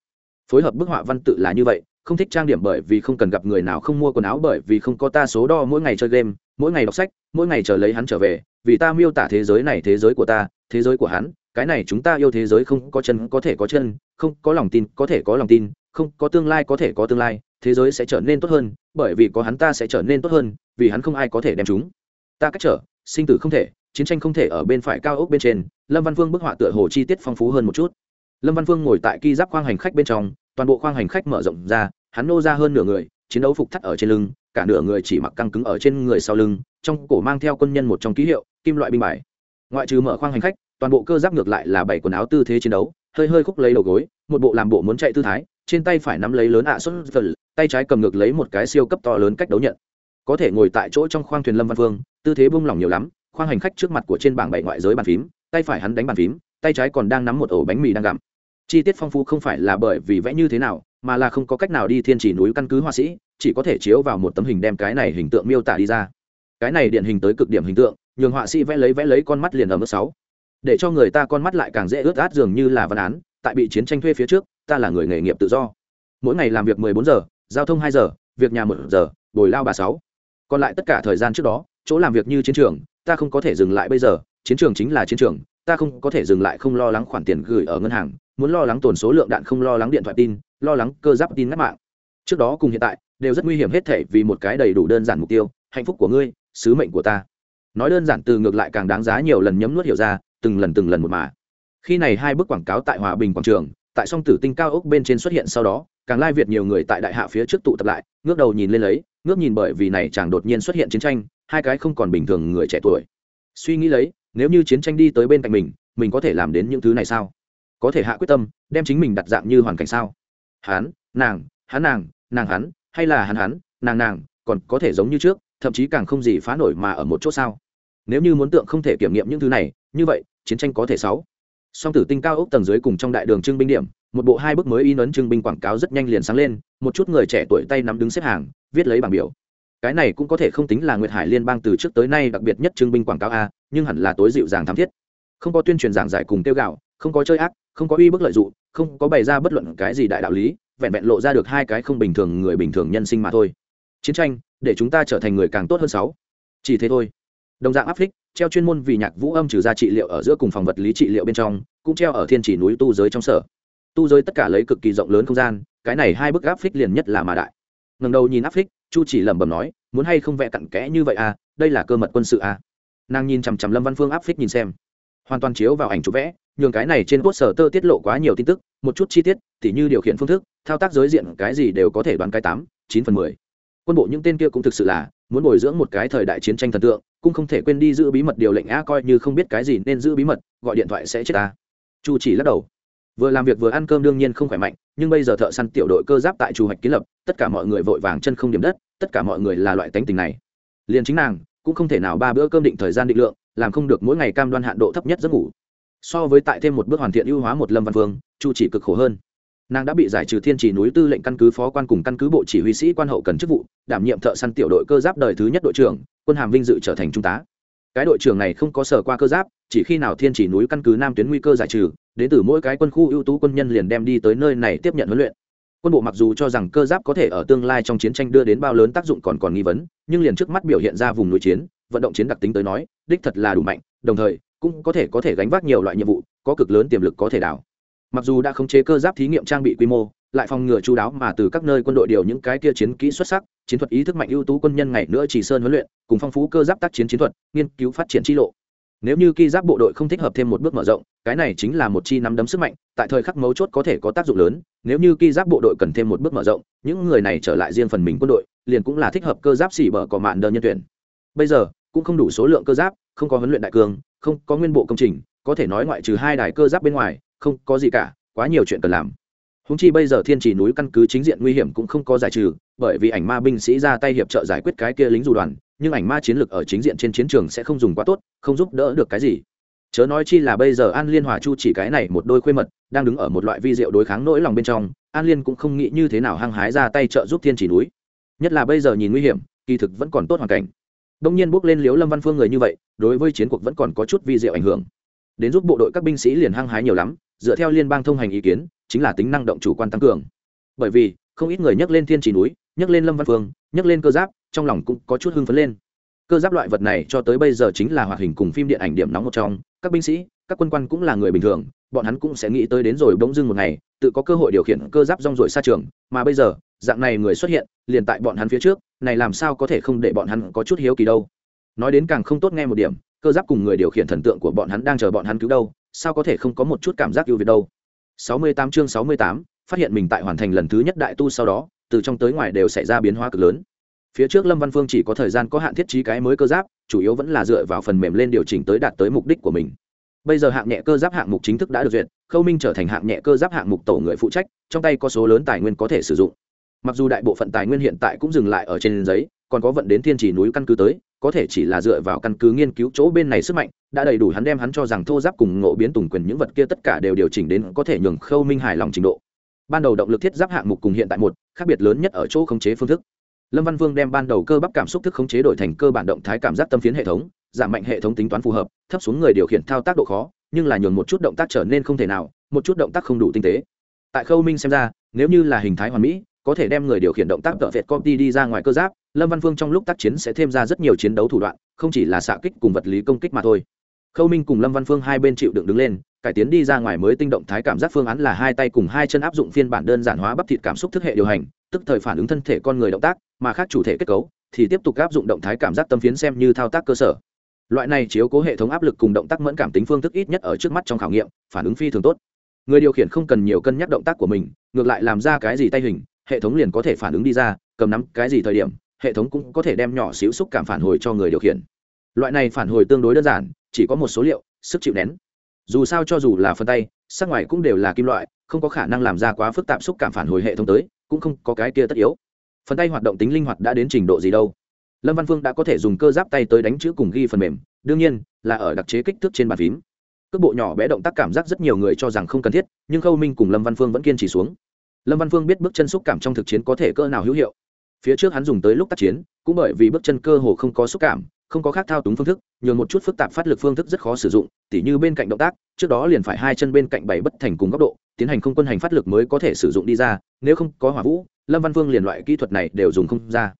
Phối hợp bức họa văn tự là như vậy, không thích trang điểm bởi vì không cần gặp người nào không mua quần áo bởi vì không có ta số đo mỗi ngày chơi game, mỗi ngày đọc sách, mỗi ngày chờ lấy hắn trở về, vì ta miêu tả thế giới này thế giới của ta, thế giới của hắn, cái này chúng ta yêu thế giới không có chân, có thể có chân, không có lòng tin, có thể có lòng tin, không có tương lai, có thể có tương lai, thế giới sẽ trở nên tốt hơn, bởi vì có hắn ta sẽ trở nên tốt hơn, vì hắn không ai có thể đem chúng ta cách trở sinh tử không thể, chiến tranh không thể ở bên phải cao ốc bên trên, lâm văn vương bức họa tựa hồ chi tiết phong phú hơn một chút. Lâm văn vương ngồi tại ki giáp khoang hành khách bên trong, toàn bộ khoang hành khách mở rộng ra, hắn nô ra hơn nửa người, chiến đấu phục thắt ở trên lưng, cả nửa người chỉ mặc căng cứng ở trên người sau lưng, trong cổ mang theo quân nhân một trong ký hiệu, kim loại binh bài. Ngoại trừ mở khoang hành khách, toàn bộ cơ giáp ngược lại là bảy quần áo tư thế chiến đấu, hơi hơi khúc lấy đầu gối, một bộ làm bộ muốn chạy tư thái, trên tay phải nắm lấy lớn ạ à xuất tay trái cầm ngược lấy một cái siêu cấp to lớn cách đấu nhận. Có thể ngồi tại chỗ trong khoang thuyền lâm văn vương tư thế bung lỏng nhiều lắm, khoang hành khách trước mặt của trên bảng bảy ngoại giới bàn phím, tay phải hắn đánh bàn phím, tay trái còn đang nắm một ổ bánh mì đang gặm. Chi tiết phong phú không phải là bởi vì vẽ như thế nào, mà là không có cách nào đi thiên chỉ núi căn cứ họa sĩ, chỉ có thể chiếu vào một tấm hình đem cái này hình tượng miêu tả đi ra. Cái này điển hình tới cực điểm hình tượng, nhường họa sĩ vẽ lấy vẽ lấy con mắt liền ở mức sáu. Để cho người ta con mắt lại càng dễ ướt át dường như là văn án, tại bị chiến tranh thuê phía trước, ta là người nghề nghiệp tự do. Mỗi ngày làm việc 14 giờ, giao thông 2 giờ, việc nhà một giờ, bồi lao bà sáu. Còn lại tất cả thời gian trước đó chỗ làm việc như chiến trường, ta không có thể dừng lại bây giờ, chiến trường chính là chiến trường, ta không có thể dừng lại không lo lắng khoản tiền gửi ở ngân hàng, muốn lo lắng tồn số lượng đạn không lo lắng điện thoại tin, lo lắng cơ giáp tin ngắt mạng. Trước đó cùng hiện tại, đều rất nguy hiểm hết thể vì một cái đầy đủ đơn giản mục tiêu, hạnh phúc của ngươi, sứ mệnh của ta. Nói đơn giản từ ngược lại càng đáng giá nhiều lần nhấm nuốt hiểu ra, từng lần từng lần một mà. Khi này hai bức quảng cáo tại hòa bình quảng trường, tại song tử tinh cao ốc bên trên xuất hiện sau đó, càng lai việt nhiều người tại đại hạ phía trước tụ tập lại, ngước đầu nhìn lên lấy, ngước nhìn bởi vì này chẳng đột nhiên xuất hiện chiến tranh hai cái không còn bình thường người trẻ tuổi. Suy nghĩ lấy, nếu như chiến tranh đi tới bên cạnh mình mình có thể làm đến những thứ này sao? Có thể hạ quyết tâm, đem chính mình đặt dạng như hoàn cảnh sao? Hắn nàng hắn nàng nàng hắn hay là hắn hắn nàng nàng, còn có thể giống như trước, thậm chí càng không gì phá nổi mà ở một chỗ sao? Nếu như muốn tượng không thể kiểm nghiệm những thứ này, như vậy, chiến tranh có thể sáu. Song tử tinh cao ốc tầng dưới cùng trong đại đường trưng binh điểm, một bộ hai bức mới in ấn trưng binh quảng cáo rất nhanh liền sáng lên, một chút người trẻ tuổi tay nắm đứng xếp hàng, viết lấy bảng biểu cái này cũng có thể không tính là nguyệt hải liên bang từ trước tới nay đặc biệt nhất trưng binh quảng cáo a, nhưng hẳn là tối dịu dàng thám thiết. Không có tuyên truyền giảng giải cùng tiêu gạo, không có chơi ác, không có uy bức lợi dụng không có bày ra bất luận cái gì đại đạo lý, vẹn vẹn lộ ra được hai cái không bình thường người bình thường nhân sinh mà thôi. Chiến tranh, để chúng ta trở thành người càng tốt hơn sáu. Chỉ thế thôi. Đồng dạng áp phích, treo chuyên môn vì nhạc vũ âm trừ ra trị liệu ở giữa cùng phòng vật lý trị liệu bên trong, cũng treo ở thiên chỉ núi tu giới trong sở. Tu giới tất cả lấy cực kỳ rộng lớn không gian, cái này hai bức áp phích liền nhất là mà đại. Ngần đầu nhìn áp phích chu chỉ lẩm bẩm nói, muốn hay không vẽ cặn kẽ như vậy à? Đây là cơ mật quân sự à? Nàng nhìn chằm chằm lâm văn phương áp phích nhìn xem. Hoàn toàn chiếu vào ảnh chụp vẽ, nhường cái này trên quốc sở tơ tiết lộ quá nhiều tin tức, một chút chi tiết, tỉ như điều khiển phương thức, thao tác giới diện, cái gì đều có thể đoán cái tám, chín phần mười. Quân bộ những tên kia cũng thực sự là muốn bồi dưỡng một cái thời đại chiến tranh thần tượng, cũng không thể quên đi giữ bí mật điều lệnh a coi như không biết cái gì nên giữ bí mật, gọi điện thoại sẽ chết ta chu chỉ lắc đầu vừa làm việc vừa ăn cơm đương nhiên không khỏe mạnh, nhưng bây giờ thợ săn tiểu đội cơ giáp tại trù hoạch kiến lập, tất cả mọi người vội vàng chân không điểm đất, tất cả mọi người là loại tánh tình này. Liền chính nàng, cũng không thể nào ba bữa cơm định thời gian định lượng, làm không được mỗi ngày cam đoan hạn độ thấp nhất giấc ngủ. So với tại thêm một bước hoàn thiện ưu hóa một lâm văn vương, chu chỉ cực khổ hơn. Nàng đã bị giải trừ thiên chỉ núi tư lệnh căn cứ phó quan cùng căn cứ bộ chỉ huy sĩ quan hậu cần chức vụ, đảm nhiệm thợ săn tiểu đội cơ giáp đời thứ nhất đội trưởng, quân hàm vinh dự trở thành trung tá. Cái đội trưởng này không có sở qua cơ giáp, chỉ khi nào thiên chỉ núi căn cứ nam tuyến nguy cơ giải trừ đến từ mỗi cái quân khu ưu tú quân nhân liền đem đi tới nơi này tiếp nhận huấn luyện. Quân bộ mặc dù cho rằng cơ giáp có thể ở tương lai trong chiến tranh đưa đến bao lớn tác dụng còn còn nghi vấn, nhưng liền trước mắt biểu hiện ra vùng núi chiến, vận động chiến đặc tính tới nói, đích thật là đủ mạnh, đồng thời, cũng có thể có thể gánh vác nhiều loại nhiệm vụ, có cực lớn tiềm lực có thể đảo. Mặc dù đã khống chế cơ giáp thí nghiệm trang bị quy mô, lại phòng ngừa chú đáo mà từ các nơi quân đội điều những cái kia chiến kỹ xuất sắc, chiến thuật ý thức mạnh ưu tú quân nhân ngày nữa chỉ sơn huấn luyện, cùng phong phú cơ giáp tác chiến chiến thuật, nghiên cứu phát triển chi lộ nếu như ki giáp bộ đội không thích hợp thêm một bước mở rộng, cái này chính là một chi nắm đấm sức mạnh, tại thời khắc mấu chốt có thể có tác dụng lớn. Nếu như ki giáp bộ đội cần thêm một bước mở rộng, những người này trở lại riêng phần mình quân đội, liền cũng là thích hợp cơ giáp xỉ bở cỏ mạn đơn nhân tuyển. Bây giờ, cũng không đủ số lượng cơ giáp, không có huấn luyện đại cường, không có nguyên bộ công trình, có thể nói ngoại trừ hai đài cơ giáp bên ngoài, không có gì cả, quá nhiều chuyện cần làm. Húng chi bây giờ thiên trì núi căn cứ chính diện nguy hiểm cũng không có giải trừ, bởi vì ảnh ma binh sĩ ra tay hiệp trợ giải quyết cái kia lính dù đoàn nhưng ảnh ma chiến lược ở chính diện trên chiến trường sẽ không dùng quá tốt, không giúp đỡ được cái gì. Chớ nói chi là bây giờ an liên hòa chu chỉ cái này một đôi khuê mật, đang đứng ở một loại vi diệu đối kháng nỗi lòng bên trong, an liên cũng không nghĩ như thế nào hăng hái ra tay trợ giúp thiên chỉ núi. Nhất là bây giờ nhìn nguy hiểm, kỳ thực vẫn còn tốt hoàn cảnh. Đông nhiên bước lên liếu lâm văn phương người như vậy, đối với chiến cuộc vẫn còn có chút vi diệu ảnh hưởng. Đến giúp bộ đội các binh sĩ liền hăng hái nhiều lắm, dựa theo liên bang thông hành ý kiến, chính là tính năng động chủ quan tăng cường. Bởi vì, không ít người nhắc lên thiên Chỉ núi, nhắc lên lâm văn phương, nhắc lên cơ giáp trong lòng cũng có chút hưng phấn lên. Cơ giáp loại vật này cho tới bây giờ chính là hoạt hình cùng phim điện ảnh điểm nóng một trong. Các binh sĩ các quân quan cũng là người bình thường bọn hắn cũng sẽ nghĩ tới đến rồi bỗng dưng một ngày tự có cơ hội điều khiển cơ giáp rong rồi xa trường. Mà bây giờ dạng này người xuất hiện liền tại bọn hắn phía trước này làm sao có thể không để bọn hắn có chút hiếu kỳ đâu? Nói đến càng không tốt nghe một điểm cơ giáp cùng người điều khiển thần tượng của bọn hắn đang chờ bọn hắn cứu đâu sao có thể không có một chút cảm giác ưu việt đâu? 68 chương 68, phát hiện mình tại hoàn thành lần thứ nhất đại tu sau đó từ trong tới ngoài đều xảy ra biến hóa cực lớn phía trước lâm văn phương chỉ có thời gian có hạn thiết trí cái mới cơ giáp, chủ yếu vẫn là dựa vào phần mềm lên điều chỉnh tới đạt tới mục đích của mình. Bây giờ hạng nhẹ cơ giáp hạng mục chính thức đã được duyệt, khâu minh trở thành hạng nhẹ cơ giáp hạng mục tổ người phụ trách, trong tay có số lớn tài nguyên có thể sử dụng. Mặc dù đại bộ phận tài nguyên hiện tại cũng dừng lại ở trên giấy, còn có vận đến thiên trì núi căn cứ tới, có thể chỉ là dựa vào căn cứ nghiên cứu chỗ bên này sức mạnh, đã đầy đủ hắn đem hắn cho rằng thô giáp cùng ngộ biến tùng quyền những vật kia tất cả đều điều chỉnh đến có thể nhường khâu minh hài lòng trình độ. Ban đầu động lực thiết giáp hạng mục cùng hiện tại một, khác biệt lớn nhất ở chỗ khống chế phương thức lâm văn vương đem ban đầu cơ bắp cảm xúc thức khống chế đổi thành cơ bản động thái cảm giác tâm phiến hệ thống, giảm mạnh hệ thống tính toán phù hợp, thấp xuống người điều khiển thao tác độ khó, nhưng là nhường một chút động tác trở nên không thể nào, một chút động tác không đủ tinh tế. Tại khâu minh xem ra, nếu như là hình thái hoàn mỹ, có thể đem người điều khiển động tác tợ vẹt copy đi ra ngoài cơ giáp, lâm văn phương trong lúc tác chiến sẽ thêm ra rất nhiều chiến đấu thủ đoạn, không chỉ là xạ kích cùng vật lý công kích mà thôi. Khâu minh cùng lâm văn phương hai bên chịu đựng đứng lên cải tiến đi ra ngoài mới tinh động thái cảm giác phương án là hai tay cùng hai chân áp dụng phiên bản đơn giản hóa bắp thịt cảm xúc thức hệ điều hành, tức thời phản ứng thân thể con người động tác, mà khác chủ thể kết cấu thì tiếp tục áp dụng động thái cảm giác tâm phiến xem như thao tác cơ sở. Loại này chiếu cố hệ thống áp lực cùng động tác mẫn cảm tính phương thức ít nhất ở trước mắt trong khảo nghiệm, phản ứng phi thường tốt. Người điều khiển không cần nhiều cân nhắc động tác của mình, ngược lại làm ra cái gì tay hình, hệ thống liền có thể phản ứng đi ra, cầm nắm cái gì thời điểm, hệ thống cũng có thể đem nhỏ xíu xúc cảm phản hồi cho người điều khiển. Loại này phản hồi tương đối đơn giản, chỉ có một số liệu, sức chịu nén dù sao cho dù là phân tay, sắc ngoài cũng đều là kim loại, không có khả năng làm ra quá phức tạp xúc cảm phản hồi hệ thống tới, cũng không có cái kia tất yếu. Phần tay hoạt động tính linh hoạt đã đến trình độ gì đâu. Lâm văn phương đã có thể dùng cơ giáp tay tới đánh chữ cùng ghi phần mềm, đương nhiên là ở đặc chế kích thước trên bàn phím. Cước bộ nhỏ bé động tác cảm giác rất nhiều người cho rằng không cần thiết, nhưng khâu minh cùng lâm văn phương vẫn kiên trì xuống. Lâm văn phương biết bước chân xúc cảm trong thực chiến có thể cơ nào hữu hiệu. Phía trước hắn dùng tới lúc tác chiến, cũng bởi vì bước chân cơ hồ không có xúc cảm không có khác thao túng phương thức, nhường một chút phức tạp phát lực phương thức rất khó sử dụng, tỉ như bên cạnh động tác, trước đó liền phải hai chân bên cạnh bảy bất thành cùng góc độ, tiến hành không quân hành phát lực mới có thể sử dụng đi ra, nếu không có hỏa vũ, lâm văn Vương liền loại kỹ thuật này đều dùng không ra.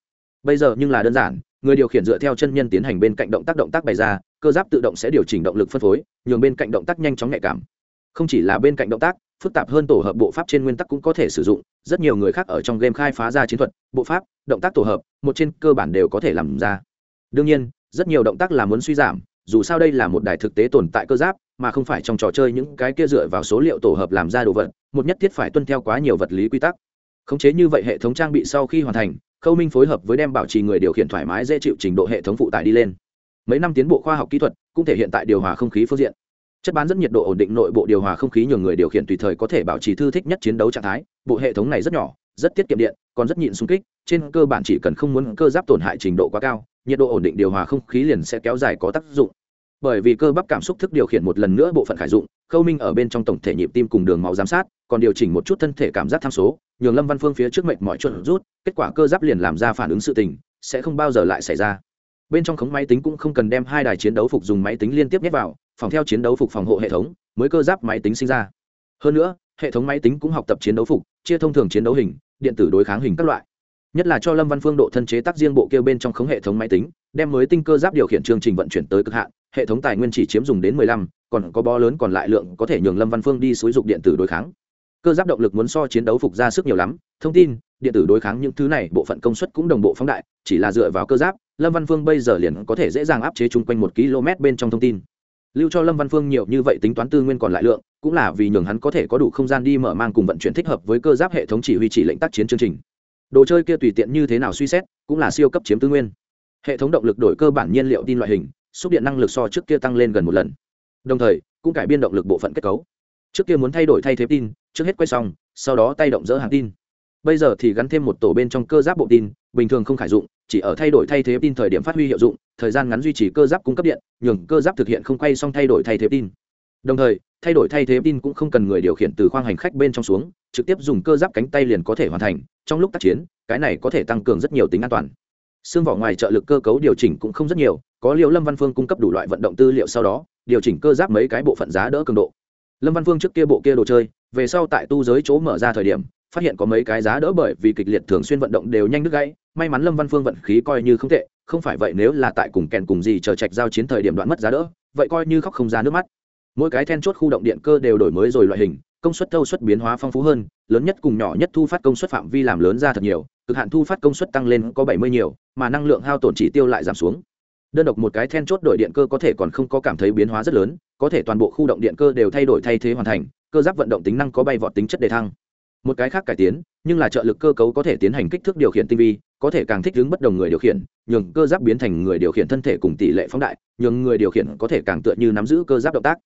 Bây giờ nhưng là đơn giản, người điều khiển dựa theo chân nhân tiến hành bên cạnh động tác động tác bày ra, cơ giáp tự động sẽ điều chỉnh động lực phân phối, nhường bên cạnh động tác nhanh chóng nhạy cảm. Không chỉ là bên cạnh động tác, phức tạp hơn tổ hợp bộ pháp trên nguyên tắc cũng có thể sử dụng, rất nhiều người khác ở trong game khai phá ra chiến thuật, bộ pháp, động tác tổ hợp, một trên cơ bản đều có thể làm ra. Đương nhiên rất nhiều động tác là muốn suy giảm, dù sao đây là một đài thực tế tồn tại cơ giáp, mà không phải trong trò chơi những cái kia dựa vào số liệu tổ hợp làm ra đồ vật, một nhất thiết phải tuân theo quá nhiều vật lý quy tắc. Khống chế như vậy hệ thống trang bị sau khi hoàn thành, khâu minh phối hợp với đem bảo trì người điều khiển thoải mái dễ chịu trình độ hệ thống phụ tải đi lên. Mấy năm tiến bộ khoa học kỹ thuật, cũng thể hiện tại điều hòa không khí phương diện. Chất bán rất nhiệt độ ổn định nội bộ điều hòa không khí nhường người điều khiển tùy thời có thể bảo trì thư thích nhất chiến đấu trạng thái. Bộ hệ thống này rất nhỏ, rất tiết kiệm điện, còn rất nhịn xung kích, trên cơ bản chỉ cần không muốn cơ giáp tổn hại trình độ quá cao nhiệt độ ổn định điều hòa không khí liền sẽ kéo dài có tác dụng. Bởi vì cơ bắp cảm xúc thức điều khiển một lần nữa bộ phận khải dụng, khâu minh ở bên trong tổng thể nhịp tim cùng đường máu giám sát, còn điều chỉnh một chút thân thể cảm giác tham số, nhường lâm văn phương phía trước mệnh mọi chuẩn rút, kết quả cơ giáp liền làm ra phản ứng sự tình, sẽ không bao giờ lại xảy ra. Bên trong khống máy tính cũng không cần đem hai đài chiến đấu phục dùng máy tính liên tiếp nhét vào, phòng theo chiến đấu phục phòng hộ hệ thống mới cơ giáp máy tính sinh ra. Hơn nữa, hệ thống máy tính cũng học tập chiến đấu phục, chia thông thường chiến đấu hình, điện tử đối kháng hình các loại nhất là cho lâm văn phương độ thân chế tác riêng bộ kêu bên trong khống hệ thống máy tính, đem mới tinh cơ giáp điều khiển chương trình vận chuyển tới cực hạn, hệ thống tài nguyên chỉ chiếm dùng đến mười lăm, còn có bó lớn còn lại lượng có thể nhường lâm văn phương đi xúi dục điện tử đối kháng. Cơ giáp động lực muốn so chiến đấu phục ra sức nhiều lắm, thông tin, điện tử đối kháng những thứ này, bộ phận công suất cũng đồng bộ phóng đại, chỉ là dựa vào cơ giáp, lâm văn phương bây giờ liền có thể dễ dàng áp chế chung quanh một km bên trong thông tin. Lưu cho lâm văn phương nhiều như vậy tính toán tư nguyên còn lại lượng, cũng là vì nhường hắn có thể có đủ không gian đi mở mang cùng vận chuyển thích hợp với cơ giáp hệ thống chỉ huy chỉ lệnh tác chiến chương trình đồ chơi kia tùy tiện như thế nào suy xét, cũng là siêu cấp chiếm tư nguyên. Hệ thống động lực đổi cơ bản nhiên liệu tin loại hình, xúc điện năng lực so trước kia tăng lên gần một lần. Đồng thời, cũng cải biên động lực bộ phận kết cấu. Trước kia muốn thay đổi thay thế tin trước hết quay xong, sau đó tay động dỡ hàng tin. Bây giờ thì gắn thêm một tổ bên trong cơ giáp bộ tin, bình thường không khải dụng, chỉ ở thay đổi thay thế tin thời điểm phát huy hiệu dụng, thời gian ngắn duy trì cơ giáp cung cấp điện, nhường cơ giáp thực hiện không quay xong thay đổi thay thế tin đồng thời, thay đổi thay thế tin cũng không cần người điều khiển từ khoang hành khách bên trong xuống, trực tiếp dùng cơ giáp cánh tay liền có thể hoàn thành trong lúc tác chiến, cái này có thể tăng cường rất nhiều tính an toàn. Xương vỏ ngoài trợ lực cơ cấu điều chỉnh cũng không rất nhiều, có liệu lâm văn phương cung cấp đủ loại vận động tư liệu sau đó, điều chỉnh cơ giáp mấy cái bộ phận giá đỡ cường độ. Lâm văn phương trước kia bộ kia đồ chơi, về sau tại tu giới chỗ mở ra thời điểm, phát hiện có mấy cái giá đỡ bởi vì kịch liệt thường xuyên vận động đều nhanh đứt gãy, may mắn lâm văn phương vận khí coi như không tệ, không phải vậy nếu là tại cùng kèn cùng gì chờ trạch giao chiến thời điểm đoạn mất giá đỡ, vậy coi như khóc không ra nước mắt. Mỗi cái then chốt khu động điện cơ đều đổi mới rồi loại hình công suất thâu suất biến hóa phong phú hơn, lớn nhất cùng nhỏ nhất thu phát công suất phạm vi làm lớn ra thật nhiều, cực hạn thu phát công suất tăng lên có bảy mươi nhiều, mà năng lượng hao tổn chỉ tiêu lại giảm xuống. Đơn độc một cái then chốt đổi điện cơ có thể còn không có cảm thấy biến hóa rất lớn, có thể toàn bộ khu động điện cơ đều thay đổi thay thế hoàn thành, cơ giáp vận động tính năng có bay vọt tính chất đề thăng. Một cái khác cải tiến, nhưng là trợ lực cơ cấu có thể tiến hành kích thước điều khiển tinh vi, có thể càng thích ứng bất đồng người điều khiển, nhường cơ giáp biến thành người điều khiển thân thể cùng tỷ lệ phóng đại, nhường người điều khiển có thể càng tựa như nắm giữ cơ giáp động tác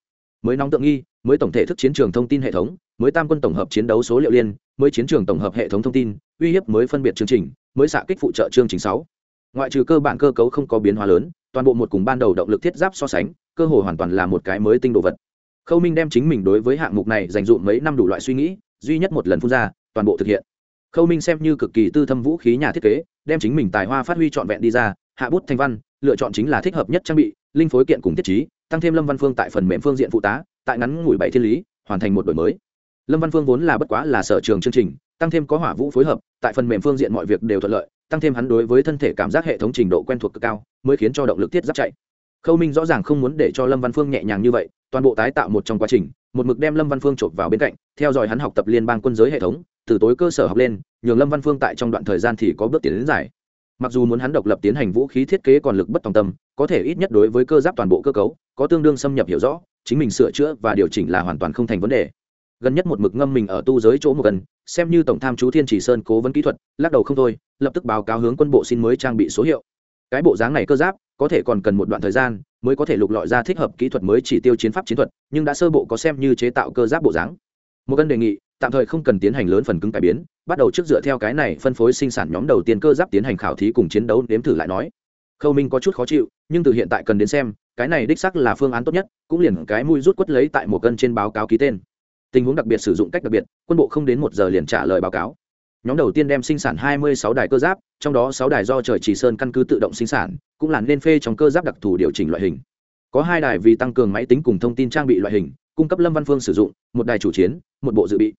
mới nóng tượng nghi, mới tổng thể thức chiến trường thông tin hệ thống, mới tam quân tổng hợp chiến đấu số liệu liên, mới chiến trường tổng hợp hệ thống thông tin, uy hiếp mới phân biệt chương trình, mới xạ kích phụ trợ chương trình sáu. Ngoại trừ cơ bản cơ cấu không có biến hóa lớn, toàn bộ một cùng ban đầu động lực thiết giáp so sánh, cơ hội hoàn toàn là một cái mới tinh đồ vật. Khâu minh đem chính mình đối với hạng mục này dành dụm mấy năm đủ loại suy nghĩ, duy nhất một lần phun ra, toàn bộ thực hiện. Khâu minh xem như cực kỳ tư thâm vũ khí nhà thiết kế, đem chính mình tài hoa phát huy trọn vẹn đi ra, hạ bút thanh văn lựa chọn chính là thích hợp nhất trang bị, linh phối kiện cùng thiết trí, tăng thêm lâm văn phương tại phần mềm phương diện phụ tá, tại ngắn ngủi bảy thiên lý, hoàn thành một đổi mới. Lâm văn phương vốn là bất quá là sở trường chương trình, tăng thêm có hỏa vũ phối hợp, tại phần mềm phương diện mọi việc đều thuận lợi, tăng thêm hắn đối với thân thể cảm giác hệ thống trình độ quen thuộc cực cao, mới khiến cho động lực tiết giáp chạy. Khâu minh rõ ràng không muốn để cho lâm văn phương nhẹ nhàng như vậy, toàn bộ tái tạo một trong quá trình, một mực đem lâm văn phương chộp vào bên cạnh, theo dõi hắn học tập liên bang quân giới hệ thống, từ tối cơ sở học lên, nhường lâm văn phương tại trong đoạn thời gian thì có bước tiến đến giải mặc dù muốn hắn độc lập tiến hành vũ khí thiết kế còn lực bất tòng tâm, có thể ít nhất đối với cơ giáp toàn bộ cơ cấu, có tương đương xâm nhập hiểu rõ, chính mình sửa chữa và điều chỉnh là hoàn toàn không thành vấn đề. Gần nhất một mực ngâm mình ở tu giới chỗ một gần, xem như tổng tham chú thiên chỉ sơn cố vấn kỹ thuật, lắc đầu không thôi, lập tức báo cáo hướng quân bộ xin mới trang bị số hiệu. Cái bộ dáng này cơ giáp, có thể còn cần một đoạn thời gian, mới có thể lục lọi ra thích hợp kỹ thuật mới chỉ tiêu chiến pháp chiến thuật, nhưng đã sơ bộ có xem như chế tạo cơ giáp bộ dáng. Một cân đề nghị tạm thời không cần tiến hành lớn phần cứng cải biến, bắt đầu trước dựa theo cái này phân phối sinh sản nhóm đầu tiên cơ giáp tiến hành khảo thí cùng chiến đấu nếm thử lại nói. Khâu minh có chút khó chịu, nhưng từ hiện tại cần đến xem, cái này đích sắc là phương án tốt nhất, cũng liền cái mùi rút quất lấy tại một cân trên báo cáo ký tên. Tình huống đặc biệt sử dụng cách đặc biệt, quân bộ không đến một giờ liền trả lời báo cáo. Nhóm đầu tiên đem sinh sản 26 đài cơ giáp, trong đó 6 đài do trời chỉ sơn căn cứ tự động sinh sản, cũng là nên phê trong cơ giáp đặc thù điều chỉnh loại hình. Có hai đài vì tăng cường máy tính cùng thông tin trang bị loại hình, cung cấp lâm văn phương sử dụng, một đài chủ chiến, một bộ dự bị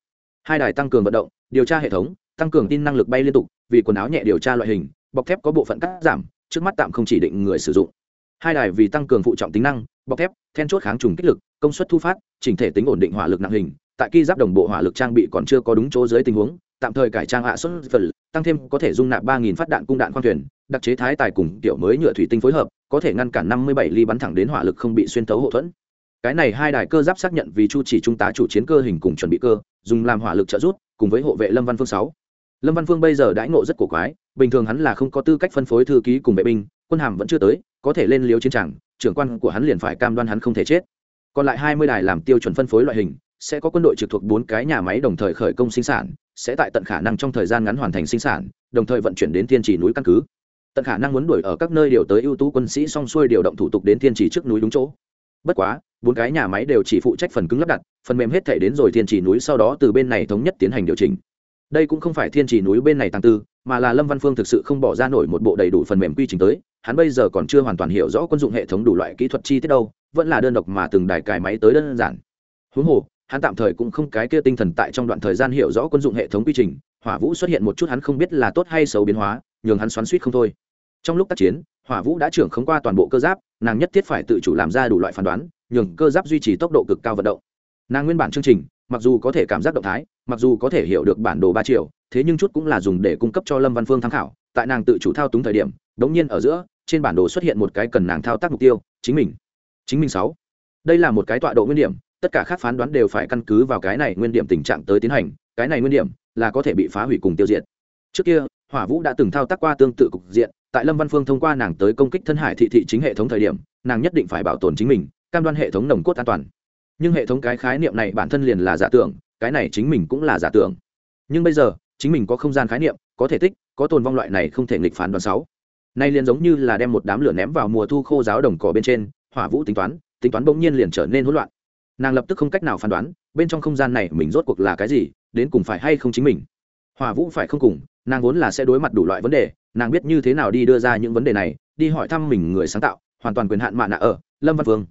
hai đài tăng cường vận động, điều tra hệ thống, tăng cường tin năng lực bay liên tục, vì quần áo nhẹ điều tra loại hình, bọc thép có bộ phận cắt giảm, trước mắt tạm không chỉ định người sử dụng. Hai đài vì tăng cường phụ trọng tính năng, bọc thép, then chốt kháng trùng kích lực, công suất thu phát, chỉnh thể tính ổn định hỏa lực nặng hình, tại khi giáp đồng bộ hỏa lực trang bị còn chưa có đúng chỗ dưới tình huống, tạm thời cải trang hạ xuất phần, tăng thêm có thể dung nạp ba nghìn phát đạn cung đạn khoang thuyền, đặc chế thái tài cùng tiểu mới nhựa thủy tinh phối hợp, có thể ngăn cản năm mươi bảy ly bắn thẳng đến hỏa lực không bị xuyên tấu hậu thuẫn cái này hai đài cơ giáp xác nhận vì chu chỉ trung tá chủ chiến cơ hình cùng chuẩn bị cơ, dùng làm hỏa lực trợ rút cùng với hộ vệ lâm văn phương sáu. Lâm văn phương bây giờ đãi ngộ rất cổ quái, bình thường hắn là không có tư cách phân phối thư ký cùng vệ binh, quân hàm vẫn chưa tới, có thể lên liếu chiến tràng, trưởng quan của hắn liền phải cam đoan hắn không thể chết. Còn lại hai mươi đài làm tiêu chuẩn phân phối loại hình, sẽ có quân đội trực thuộc bốn cái nhà máy đồng thời khởi công sinh sản, sẽ tại tận khả năng trong thời gian ngắn hoàn thành sinh sản, đồng thời vận chuyển đến thiên trì núi căn cứ. Tận khả năng muốn đuổi ở các nơi điều tới ưu tú quân sĩ xong xuôi điều động thủ tục đến thiên trì trước núi đúng chỗ bất quá, bốn cái nhà máy đều chỉ phụ trách phần cứng lắp đặt, phần mềm hết thể đến rồi thiên trì núi sau đó từ bên này thống nhất tiến hành điều chỉnh. Đây cũng không phải thiên trì núi bên này tăng tư, mà là lâm văn phương thực sự không bỏ ra nổi một bộ đầy đủ phần mềm quy trình tới, hắn bây giờ còn chưa hoàn toàn hiểu rõ quân dụng hệ thống đủ loại kỹ thuật chi tiết đâu, vẫn là đơn độc mà từng đài cài máy tới đơn giản. Huống hồ, hắn tạm thời cũng không cái kia tinh thần tại trong đoạn thời gian hiểu rõ quân dụng hệ thống quy trình, hỏa vũ xuất hiện một chút hắn không biết là tốt hay xấu biến hóa, nhường hắn xoắn suýt không thôi. Trong lúc tác chiến, hỏa vũ đã trưởng khống qua toàn bộ cơ giáp nàng nhất thiết phải tự chủ làm ra đủ loại phán đoán, nhường cơ giáp duy trì tốc độ cực cao vận động. Nàng nguyên bản chương trình, mặc dù có thể cảm giác động thái, mặc dù có thể hiểu được bản đồ ba triệu thế nhưng chút cũng là dùng để cung cấp cho lâm văn phương tham khảo, tại nàng tự chủ thao túng thời điểm, đống nhiên ở giữa, trên bản đồ xuất hiện một cái cần nàng thao tác mục tiêu, chính mình. Chính mình sáu. Đây là một cái tọa độ nguyên điểm, tất cả các phán đoán đều phải căn cứ vào cái này nguyên điểm tình trạng tới tiến hành, cái này nguyên điểm là có thể bị phá hủy cùng tiêu diệt. Trước kia, hỏa vũ đã từng thao tác qua tương tự cục diện tại lâm văn phương thông qua nàng tới công kích thân hải thị thị chính hệ thống thời điểm, nàng nhất định phải bảo tồn chính mình, cam đoan hệ thống nồng cốt an toàn. Nhưng hệ thống cái khái niệm này bản thân liền là giả tưởng, cái này chính mình cũng là giả tưởng. Nhưng bây giờ, chính mình có không gian khái niệm, có thể tích, có tồn vong loại này không thể nghịch phán đoán sáu. Nay liền giống như là đem một đám lửa ném vào mùa thu khô giáo đồng cỏ bên trên, hỏa vũ tính toán tính toán bỗng nhiên liền trở nên hỗn loạn. Nàng lập tức không cách nào phán đoán, bên trong không gian này mình rốt cuộc là cái gì, đến cùng phải hay không chính mình. Hỏa vũ phải không cùng nàng vốn là sẽ đối mặt đủ loại vấn đề, nàng biết như thế nào đi đưa ra những vấn đề này, đi hỏi thăm mình người sáng tạo, hoàn toàn quyền hạn mạ nạ ở, lâm văn phương.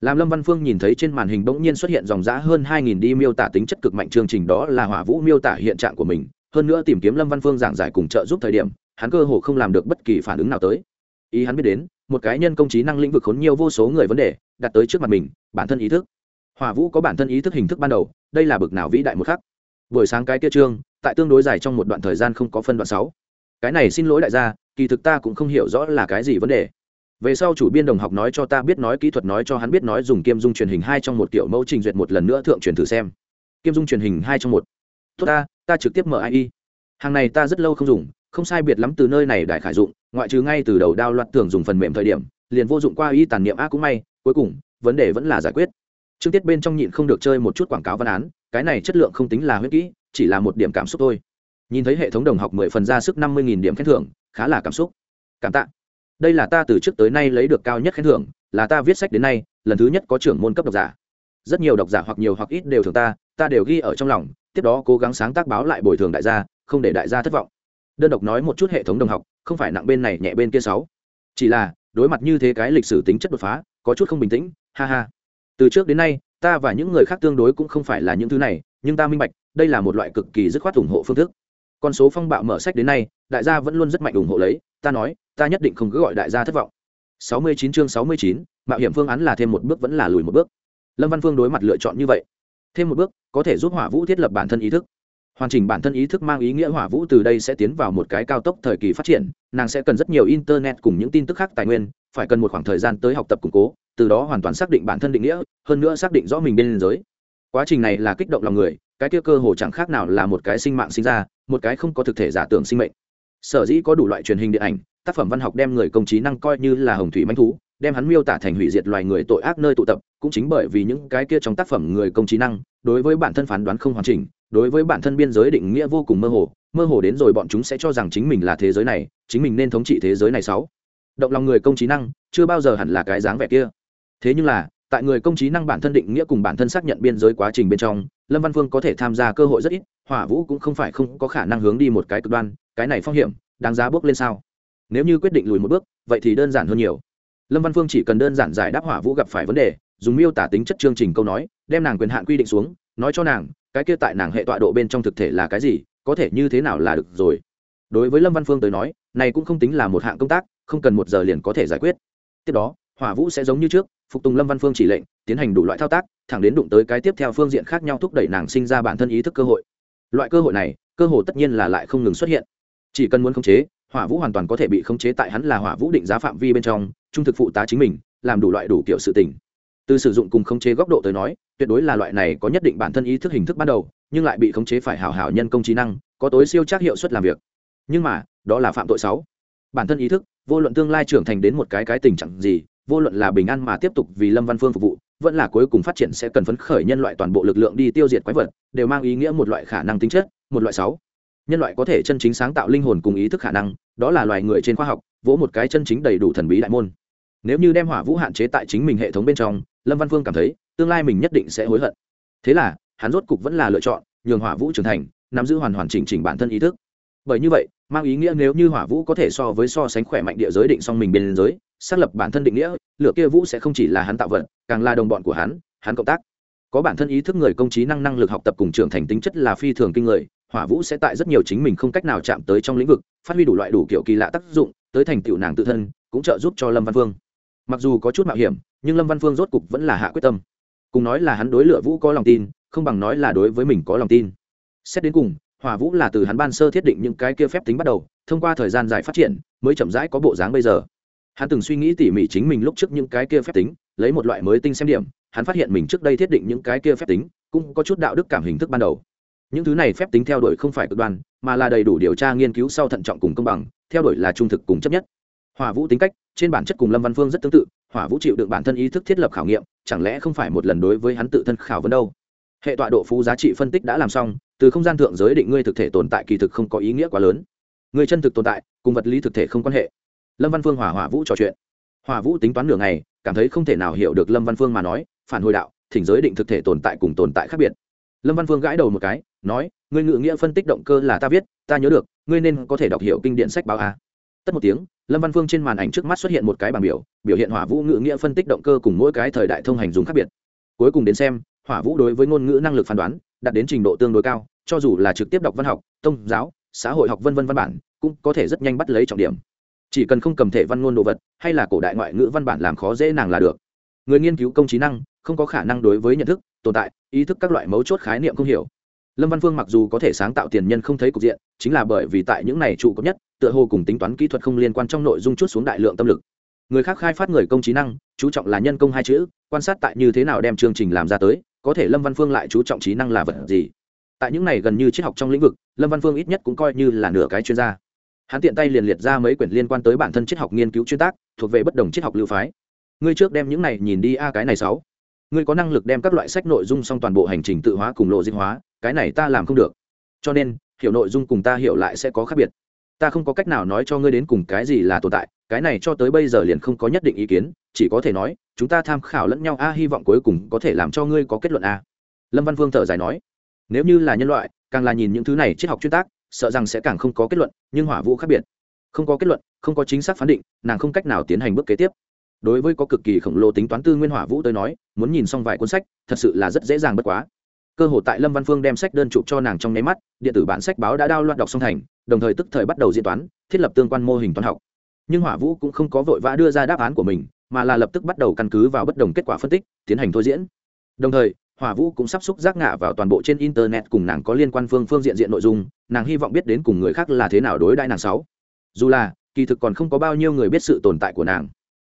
Làm lâm văn phương nhìn thấy trên màn hình bỗng nhiên xuất hiện dòng giã hơn hai nghìn đi miêu tả tính chất cực mạnh chương trình đó là hỏa vũ miêu tả hiện trạng của mình, hơn nữa tìm kiếm lâm văn phương giảng giải cùng trợ giúp thời điểm, hắn cơ hồ không làm được bất kỳ phản ứng nào tới. Ý hắn biết đến, một cái nhân công trí năng lĩnh vực khốn nhiều vô số người vấn đề, đặt tới trước mặt mình, bản thân ý thức. Hỏa vũ có bản thân ý thức hình thức ban đầu, đây là bực nào vĩ đại một khắc. Buổi sáng cái kia trương tại tương đối dài trong một đoạn thời gian không có phân đoạn sáu. Cái này xin lỗi đại gia, kỳ thực ta cũng không hiểu rõ là cái gì vấn đề. Về sau chủ biên đồng học nói cho ta biết nói kỹ thuật nói cho hắn biết nói dùng kiêm dung truyền hình hai trong một kiểu mẫu trình duyệt một lần nữa thượng truyền thử xem. Kiêm dung truyền hình hai trong một. Tốt ta ta trực tiếp mở ai e. hàng này ta rất lâu không dùng, không sai biệt lắm từ nơi này đại khải dụng, ngoại trừ ngay từ đầu đao loạt tưởng dùng phần mềm thời điểm, liền vô dụng qua y tàn niệm a cũng may, cuối cùng, vấn đề vẫn là giải quyết. Chương tiết bên trong nhịn không được chơi một chút quảng cáo văn án, cái này chất lượng không tính là huyết kỹ chỉ là một điểm cảm xúc thôi. Nhìn thấy hệ thống đồng học mười phần ra sức năm mươi điểm khen thưởng, khá là cảm xúc. Cảm tạ. Đây là ta từ trước tới nay lấy được cao nhất khen thưởng, là ta viết sách đến nay, lần thứ nhất có trưởng môn cấp độc giả. Rất nhiều độc giả hoặc nhiều hoặc ít đều thường ta ta đều ghi ở trong lòng, tiếp đó cố gắng sáng tác báo lại bồi thường đại gia, không để đại gia thất vọng. Đơn độc nói một chút hệ thống đồng học, không phải nặng bên này nhẹ bên kia sáu. Chỉ là, đối mặt như thế cái lịch sử tính chất đột phá, có chút không bình tĩnh, ha ha. Từ trước đến nay, ta và những người khác tương đối cũng không phải là những thứ này, nhưng ta minh bạch đây là một loại cực kỳ dứt khoát ủng hộ phương thức. Con số phong bạo mở sách đến nay đại gia vẫn luôn rất mạnh ủng hộ lấy ta nói ta nhất định không cứ gọi đại gia thất vọng. 69 chương 69, mạo hiểm phương án là thêm một bước vẫn là lùi một bước. Lâm văn phương đối mặt lựa chọn như vậy. Thêm một bước có thể giúp hỏa vũ thiết lập bản thân ý thức. Hoàn chỉnh bản thân ý thức mang ý nghĩa hỏa vũ từ đây sẽ tiến vào một cái cao tốc thời kỳ phát triển nàng sẽ cần rất nhiều internet cùng những tin tức khác tài nguyên phải cần một khoảng thời gian tới học tập củng cố từ đó hoàn toàn xác định bản thân định nghĩa hơn nữa xác định rõ mình bên giới. Quá trình này là kích động lòng người cái kia cơ hồ chẳng khác nào là một cái sinh mạng sinh ra, một cái không có thực thể giả tưởng sinh mệnh. Sở dĩ có đủ loại truyền hình điện ảnh, tác phẩm văn học đem người công trí năng coi như là hồng thủy manh thú, đem hắn miêu tả thành hủy diệt loài người tội ác nơi tụ tập, cũng chính bởi vì những cái kia trong tác phẩm người công trí năng, đối với bản thân phán đoán không hoàn chỉnh, đối với bản thân biên giới định nghĩa vô cùng mơ hồ mơ hồ đến rồi bọn chúng sẽ cho rằng chính mình là thế giới này, chính mình nên thống trị thế giới này sáu. Động lòng người công trí năng, chưa bao giờ hẳn là cái dáng vẻ kia. Thế nhưng là tại người công trí năng bản thân định nghĩa cùng bản thân xác nhận biên giới quá trình bên trong, lâm văn phương có thể tham gia cơ hội rất ít, hỏa vũ cũng không phải không có khả năng hướng đi một cái cực đoan, cái này phong hiểm, đáng giá bước lên sao? Nếu như quyết định lùi một bước, vậy thì đơn giản hơn nhiều. Lâm văn phương chỉ cần đơn giản giải đáp hỏa vũ gặp phải vấn đề, dùng miêu tả tính chất chương trình câu nói, đem nàng quyền hạn quy định xuống, nói cho nàng, cái kia tại nàng hệ tọa độ bên trong thực thể là cái gì, có thể như thế nào là được rồi. Đối với lâm văn phương tới nói, này cũng không tính là một hạng công tác, không cần một giờ liền có thể giải quyết. Tiếp đó hỏa vũ sẽ giống như trước, phục tùng lâm văn phương chỉ lệnh, tiến hành đủ loại thao tác, thẳng đến đụng tới cái tiếp theo phương diện khác nhau thúc đẩy nàng sinh ra bản thân ý thức cơ hội. Loại cơ hội này, cơ hội tất nhiên là lại không ngừng xuất hiện. Chỉ cần muốn khống chế, hỏa vũ hoàn toàn có thể bị khống chế tại hắn là hỏa vũ định giá phạm vi bên trong, trung thực phụ tá chính mình, làm đủ loại đủ kiểu sự tình. Từ sử dụng cùng khống chế góc độ tới nói, tuyệt đối là loại này có nhất định bản thân ý thức hình thức ban đầu, nhưng lại bị khống chế phải hào hào nhân công trí năng, có tối siêu chắc hiệu suất làm việc. Nhưng mà, đó là phạm tội sáu. Bản thân ý thức, vô luận tương lai trưởng thành đến một cái cái tình trạng gì vô luận là bình an mà tiếp tục vì lâm văn phương phục vụ, vẫn là cuối cùng phát triển sẽ cần phấn khởi nhân loại toàn bộ lực lượng đi tiêu diệt quái vật, đều mang ý nghĩa một loại khả năng tính chất, một loại sáu. Nhân loại có thể chân chính sáng tạo linh hồn cùng ý thức khả năng, đó là loài người trên khoa học, vỗ một cái chân chính đầy đủ thần bí đại môn. Nếu như đem hỏa vũ hạn chế tại chính mình hệ thống bên trong, lâm văn phương cảm thấy, tương lai mình nhất định sẽ hối hận. Thế là, hắn rốt cục vẫn là lựa chọn nhường hỏa vũ trưởng thành, nắm giữ hoàn hoàn chỉnh chỉnh bản thân ý thức bởi như vậy, mang ý nghĩa nếu như hỏa vũ có thể so với so sánh khỏe mạnh địa giới định song mình bên giới, xác lập bản thân định nghĩa lựa kia vũ sẽ không chỉ là hắn tạo vật, càng là đồng bọn của hắn hắn cộng tác. Có bản thân ý thức người công trí năng năng lực học tập cùng trưởng thành tính chất là phi thường kinh người, hỏa vũ sẽ tại rất nhiều chính mình không cách nào chạm tới trong lĩnh vực, phát huy đủ loại đủ kiểu kỳ lạ tác dụng, tới thành tựu nàng tự thân, cũng trợ giúp cho lâm văn phương. Mặc dù có chút mạo hiểm, nhưng lâm văn phương rốt cục vẫn là hạ quyết tâm. Cùng nói là hắn đối lựa vũ có lòng tin, không bằng nói là đối với mình có lòng tin. Xét đến cùng hỏa vũ là từ hắn ban sơ thiết định những cái kia phép tính bắt đầu, thông qua thời gian dài phát triển, mới chậm rãi có bộ dáng bây giờ. Hắn từng suy nghĩ tỉ mỉ chính mình lúc trước những cái kia phép tính, lấy một loại mới tinh xem điểm, hắn phát hiện mình trước đây thiết định những cái kia phép tính, cũng có chút đạo đức cảm hình thức ban đầu. Những thứ này phép tính theo đuổi không phải cực đoan, mà là đầy đủ điều tra nghiên cứu sau thận trọng cùng công bằng, theo đuổi là trung thực cùng chấp nhất. Hỏa vũ tính cách, trên bản chất cùng lâm văn phương rất tương tự, hỏa vũ chịu được bản thân ý thức thiết lập khảo nghiệm, chẳng lẽ không phải một lần đối với hắn tự thân khảo vấn đâu? Hệ tọa độ phú giá trị phân tích đã làm xong từ không gian thượng giới định ngươi thực thể tồn tại kỳ thực không có ý nghĩa quá lớn. Người chân thực tồn tại, cùng vật lý thực thể không quan hệ. Lâm văn phương hỏa hỏa vũ trò chuyện. Hỏa vũ tính toán nửa ngày, cảm thấy không thể nào hiểu được lâm văn phương mà nói, phản hồi đạo, thỉnh giới định thực thể tồn tại cùng tồn tại khác biệt. Lâm văn phương gãi đầu một cái, nói, ngươi ngự nghĩa phân tích động cơ là ta viết, ta nhớ được, ngươi nên có thể đọc hiểu kinh điện sách báo a. Tất một tiếng, lâm văn phương trên màn ảnh trước mắt xuất hiện một cái bảng biểu biểu hiện hỏa vũ ngự nghĩa phân tích động cơ cùng mỗi cái thời đại thông hành dùng khác biệt. Cuối cùng đến xem, hỏa vũ đối với ngôn ngữ năng lực phán đoán đạt đến trình độ tương đối cao, cho dù là trực tiếp đọc văn học tôn giáo, xã hội học vân vân văn bản, cũng có thể rất nhanh bắt lấy trọng điểm. Chỉ cần không cầm thể văn ngôn đồ vật, hay là cổ đại ngoại ngữ văn bản làm khó dễ nàng là được. Người nghiên cứu công trí năng, không có khả năng đối với nhận thức, tồn tại, ý thức các loại mấu chốt khái niệm không hiểu. Lâm văn phương mặc dù có thể sáng tạo tiền nhân không thấy cục diện, chính là bởi vì tại những này trụ cấp nhất, tựa hồ cùng tính toán kỹ thuật không liên quan trong nội dung chút xuống đại lượng tâm lực. Người khác khai phát người công trí năng, chú trọng là nhân công hai chữ, quan sát tại như thế nào đem chương trình làm ra tới có thể lâm văn phương lại chú trọng trí năng là vật gì? Tại những này gần như triết học trong lĩnh vực, lâm văn phương ít nhất cũng coi như là nửa cái chuyên gia. Hắn tiện tay liền liệt ra mấy quyển liên quan tới bản thân triết học nghiên cứu chuyên tác, thuộc về bất đồng triết học lưu phái. Ngươi trước đem những này nhìn đi a, cái này sáu. Ngươi có năng lực đem các loại sách nội dung xong toàn bộ hành trình tự hóa cùng lộ dinh hóa, cái này ta làm không được. Cho nên, hiểu nội dung cùng ta hiểu lại sẽ có khác biệt. Ta không có cách nào nói cho ngươi đến cùng cái gì là tồn tại cái này cho tới bây giờ liền không có nhất định ý kiến, chỉ có thể nói, chúng ta tham khảo lẫn nhau, a, hy vọng cuối cùng có thể làm cho ngươi có kết luận, a. Lâm văn Vương thở dài nói, nếu như là nhân loại, càng là nhìn những thứ này triết học chuyên tác, sợ rằng sẽ càng không có kết luận, nhưng hỏa vũ khác biệt. Không có kết luận, không có chính xác phán định, nàng không cách nào tiến hành bước kế tiếp. Đối với có cực kỳ khổng lồ tính toán tư nguyên hỏa vũ tới nói, muốn nhìn xong vài cuốn sách, thật sự là rất dễ dàng bất quá. Cơ hội tại lâm văn phương đem sách đơn chụp cho nàng trong nháy mắt, điện tử bản sách báo đã đao loạn đọc song thành, đồng thời tức thời bắt đầu diễn toán, thiết lập tương quan mô hình toán học nhưng hỏa vũ cũng không có vội vã đưa ra đáp án của mình, mà là lập tức bắt đầu căn cứ vào bất đồng kết quả phân tích, tiến hành thôi diễn. Đồng thời, hỏa vũ cũng sắp xúc giác ngạ vào toàn bộ trên internet cùng nàng có liên quan phương phương diện diện nội dung, nàng hy vọng biết đến cùng người khác là thế nào đối đại nàng sáu. Dù là, kỳ thực còn không có bao nhiêu người biết sự tồn tại của nàng.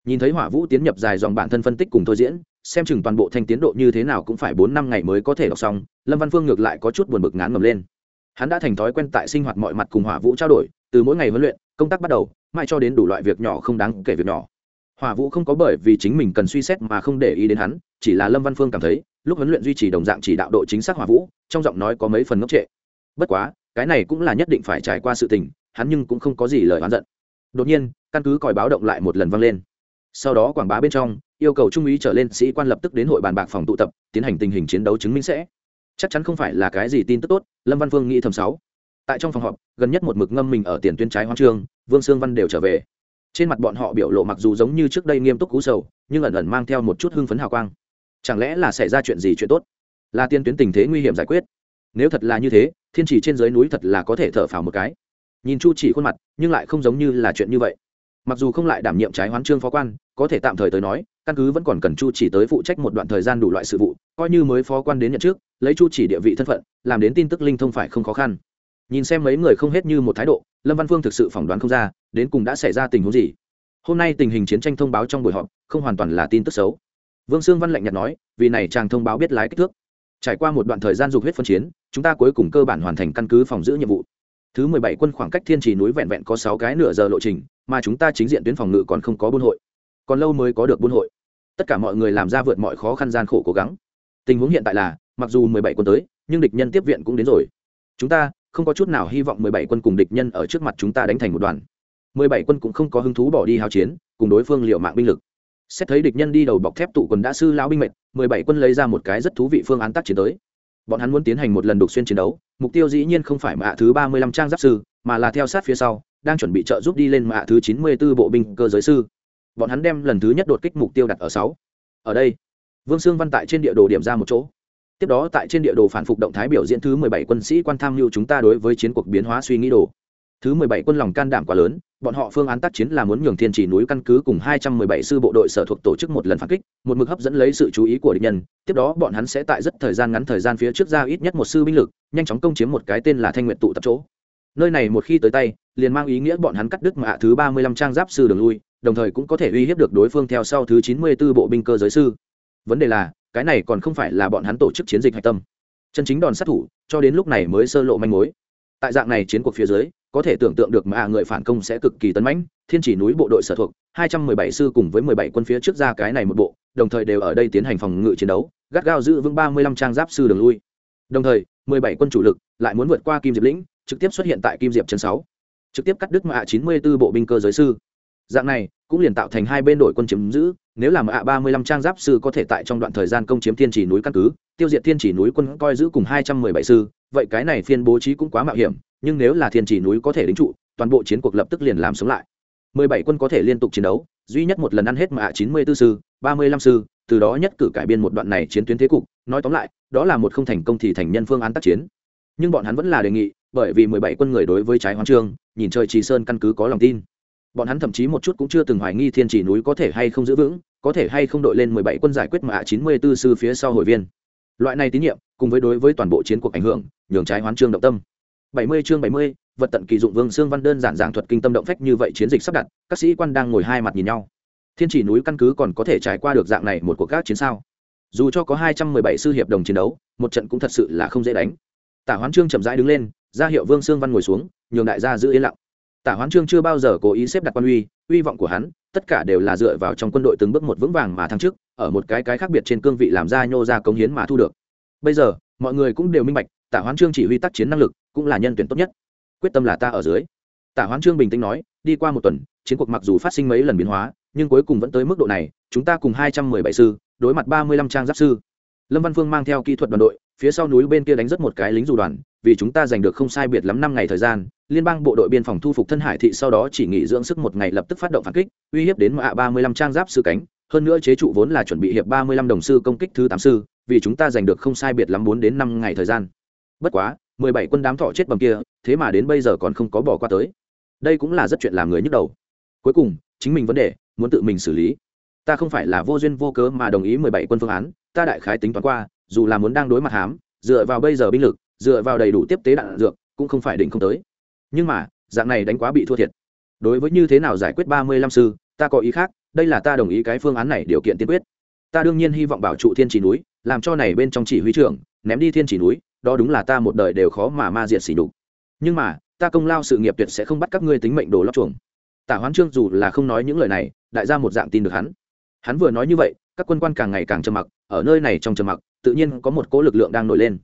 Nhìn thấy hỏa vũ tiến nhập dài dòng bản thân phân tích cùng thôi diễn, xem chừng toàn bộ thanh tiến độ như thế nào cũng phải bốn năm ngày mới có thể đọc xong, lâm văn phương ngược lại có chút buồn bực ngán ngầm lên. Hắn đã thành thói quen tại sinh hoạt mọi mặt cùng hỏa vũ trao đổi, từ mỗi ngày huấn luyện, công tác bắt đầu mãi cho đến đủ loại việc nhỏ không đáng kể việc nhỏ. Hỏa vũ không có bởi vì chính mình cần suy xét mà không để ý đến hắn, chỉ là lâm văn phương cảm thấy, lúc huấn luyện duy trì đồng dạng chỉ đạo độ chính xác hỏa vũ, trong giọng nói có mấy phần ngốc trệ. Bất quá, cái này cũng là nhất định phải trải qua sự tình, hắn nhưng cũng không có gì lời oán giận. Đột nhiên, căn cứ còi báo động lại một lần vang lên. Sau đó quảng bá bên trong, yêu cầu trung úy trở lên sĩ quan lập tức đến hội bàn bạc phòng tụ tập, tiến hành tình hình chiến đấu chứng minh sẽ. Chắc chắn không phải là cái gì tin tức tốt, lâm văn Phương nghĩ thầm sáu. Tại trong phòng họp, gần nhất một mực ngâm mình ở tiền tuyến trái hoang trường vương sương văn đều trở về. Trên mặt bọn họ biểu lộ mặc dù giống như trước đây nghiêm túc cú sầu, nhưng ẩn ẩn mang theo một chút hưng phấn hào quang. Chẳng lẽ là xảy ra chuyện gì chuyện tốt? Là tiên tuyến tình thế nguy hiểm giải quyết. Nếu thật là như thế, thiên chỉ trên dưới núi thật là có thể thở phào một cái. Nhìn chu chỉ khuôn mặt, nhưng lại không giống như là chuyện như vậy. Mặc dù không lại đảm nhiệm trái hoán trương phó quan, có thể tạm thời tới nói, căn cứ vẫn còn cần chu chỉ tới phụ trách một đoạn thời gian đủ loại sự vụ, coi như mới phó quan đến nhận trước, lấy chu chỉ địa vị thân phận, làm đến tin tức linh thông phải không khó khăn. Nhìn xem mấy người không hết như một thái độ lâm văn phương thực sự phỏng đoán không ra, đến cùng đã xảy ra tình huống gì. Hôm nay tình hình chiến tranh thông báo trong buổi họp, không hoàn toàn là tin tức xấu. Vương sương văn lạnh nhạt nói, vì này chàng thông báo biết lái kích thước. Trải qua một đoạn thời gian dục huyết phân chiến, chúng ta cuối cùng cơ bản hoàn thành căn cứ phòng giữ nhiệm vụ. Thứ mười bảy quân khoảng cách thiên trì núi vẹn vẹn có sáu cái nửa giờ lộ trình, mà chúng ta chính diện tuyến phòng ngự còn không có buôn hội. Còn lâu mới có được buôn hội. Tất cả mọi người làm ra vượt mọi khó khăn gian khổ cố gắng. Tình huống hiện tại là, mặc dù mười bảy quân tới, nhưng địch nhân tiếp viện cũng đến rồi. Chúng ta không có chút nào hy vọng mười bảy quân cùng địch nhân ở trước mặt chúng ta đánh thành một đoàn. Mười bảy quân cũng không có hứng thú bỏ đi hao chiến cùng đối phương liệu mạng binh lực. Xét thấy địch nhân đi đầu bọc thép tụ quần đã sư lão binh mệt, mười bảy quân lấy ra một cái rất thú vị phương án tác chiến tới. Bọn hắn muốn tiến hành một lần đục xuyên chiến đấu mục tiêu dĩ nhiên không phải mạ thứ ba mươi lăm trang giáp sư mà là theo sát phía sau đang chuẩn bị trợ giúp đi lên mạ thứ chín mươi 94 bộ binh cơ giới sư. Bọn hắn đem lần thứ nhất đột kích mục tiêu đặt ở sáu. Ở đây vương sương văn tại trên địa đồ điểm ra một chỗ tiếp đó tại trên địa đồ phản phục động thái biểu diễn thứ mười bảy quân sĩ quan tham mưu chúng ta đối với chiến cuộc biến hóa suy nghĩ đồ. Thứ mười bảy quân lòng can đảm quá lớn, bọn họ phương án tác chiến là muốn nhường thiên chỉ núi căn cứ cùng hai trăm mười bảy sư bộ đội sở thuộc tổ chức một lần phản kích, một mực hấp dẫn lấy sự chú ý của địch nhân. Tiếp đó bọn hắn sẽ tại rất thời gian ngắn thời gian phía trước ra ít nhất một sư binh lực, nhanh chóng công chiếm một cái tên là thanh nguyện tụ tập chỗ. Nơi này một khi tới tay, liền mang ý nghĩa bọn hắn cắt đứt mạ thứ ba mươi lăm trang giáp sư đường lui, đồng thời cũng có thể uy hiếp được đối phương theo sau thứ chín mươi 94 bộ binh cơ giới sư. Vấn đề là cái này còn không phải là bọn hắn tổ chức chiến dịch hạch tâm. Chân chính đòn sát thủ, cho đến lúc này mới sơ lộ manh mối. Tại dạng này chiến cuộc phía dưới, có thể tưởng tượng được mà người phản công sẽ cực kỳ tấn mãnh, thiên chỉ núi bộ đội sở thuộc, hai trăm mười bảy sư cùng với mười bảy quân phía trước ra cái này một bộ, đồng thời đều ở đây tiến hành phòng ngự chiến đấu, gắt gao giữ vững ba mươi lăm trang giáp sư đường lui. Đồng thời, mười bảy quân chủ lực lại muốn vượt qua kim diệp lĩnh, trực tiếp xuất hiện tại kim diệp chân sáu, trực tiếp cắt đứt mạ chín mươi 94 bộ binh cơ giới sư. Dạng này cũng liền tạo thành hai bên đội quân chiếm giữ, nếu làm ạ ba mươi lăm trang giáp sư có thể tại trong đoạn thời gian công chiếm thiên chỉ núi căn cứ, tiêu diệt thiên chỉ núi quân coi giữ cùng hai trăm mười bảy sư, vậy cái này phiên bố trí cũng quá mạo hiểm, nhưng nếu là thiên chỉ núi có thể đính trụ, toàn bộ chiến cuộc lập tức liền làm sống lại. mười bảy quân có thể liên tục chiến đấu, duy nhất một lần ăn hết mà chín mươi 94 sư, ba mươi lăm sư, từ đó nhất cử cải biên một đoạn này chiến tuyến thế cục, nói tóm lại, đó là một không thành công thì thành nhân phương án tác chiến. Nhưng bọn hắn vẫn là đề nghị, bởi vì mười bảy quân người đối với trái hoang trương nhìn trời trì sơn căn cứ có lòng tin bọn hắn thậm chí một chút cũng chưa từng hoài nghi thiên chỉ núi có thể hay không giữ vững, có thể hay không đội lên mười bảy quân giải quyết mà chín mươi 94 sư phía sau hội viên. Loại này tín nhiệm, cùng với đối với toàn bộ chiến cuộc ảnh hưởng, nhường trái hoán trương động tâm. Bảy mươi chương bảy mươi, vật tận kỳ dụng vương xương văn đơn giản giảng thuật kinh tâm động phách như vậy chiến dịch sắp đặt, các sĩ quan đang ngồi hai mặt nhìn nhau. Thiên chỉ núi căn cứ còn có thể trải qua được dạng này một cuộc các chiến sao? Dù cho có hai trăm mười bảy sư hiệp đồng chiến đấu, một trận cũng thật sự là không dễ đánh. Tả hoán trương chậm rãi đứng lên, ra hiệu vương sương văn ngồi xuống, nhường đại gia giữ yên lặng tả hoán trương chưa bao giờ cố ý xếp đặt quan uy uy vọng của hắn, tất cả đều là dựa vào trong quân đội từng bước một vững vàng mà thăng chức, ở một cái cái khác biệt trên cương vị làm ra nhô ra cống hiến mà thu được. Bây giờ, mọi người cũng đều minh bạch, tả hoán trương chỉ huy tác chiến năng lực, cũng là nhân tuyển tốt nhất. Quyết tâm là ta ở dưới. Tả hoán trương bình tĩnh nói, đi qua một tuần, chiến cuộc mặc dù phát sinh mấy lần biến hóa, nhưng cuối cùng vẫn tới mức độ này, chúng ta cùng hai trăm mười bảy sư, đối mặt ba mươi lăm trang giáp sư lâm văn phương mang theo kỹ thuật đoàn đội, phía sau núi bên kia đánh rất một cái lính dù đoàn, vì chúng ta giành được không sai biệt lắm năm ngày thời gian, liên bang bộ đội biên phòng thu phục thân hải thị sau đó chỉ nghỉ dưỡng sức một ngày lập tức phát động phản kích, uy hiếp đến mạ ba mươi lăm trang giáp sư cánh, hơn nữa chế trụ vốn là chuẩn bị hiệp ba mươi lăm đồng sư công kích thứ tám sư, vì chúng ta giành được không sai biệt lắm bốn đến năm ngày thời gian. Bất quá, mười bảy quân đám thọ chết bầm kia, thế mà đến bây giờ còn không có bỏ qua tới. Đây cũng là rất chuyện làm người nhức đầu. Cuối cùng, chính mình vấn đề, muốn tự mình xử lý ta không phải là vô duyên vô cớ mà đồng ý mười bảy quân phương án, ta đại khái tính toán qua, dù là muốn đang đối mặt hám, dựa vào bây giờ binh lực, dựa vào đầy đủ tiếp tế đạn dược, cũng không phải định không tới. Nhưng mà, dạng này đánh quá bị thua thiệt. Đối với như thế nào giải quyết ba mươi lăm sư, ta có ý khác, đây là ta đồng ý cái phương án này điều kiện tiên quyết. Ta đương nhiên hy vọng bảo trụ thiên chỉ núi, làm cho này bên trong chỉ huy trưởng, ném đi thiên chỉ núi, đó đúng là ta một đời đều khó mà ma diệt xỉ đục nhưng mà, ta công lao sự nghiệp tuyệt sẽ không bắt các ngươi tính mệnh đồ lót chuồng. Tả hoán trương dù là không nói những lời này, đại ra một dạng tin được hắn hắn vừa nói như vậy, các quân quan càng ngày càng trầm mặc, ở nơi này trong trầm mặc, tự nhiên có một cỗ lực lượng đang nổi lên.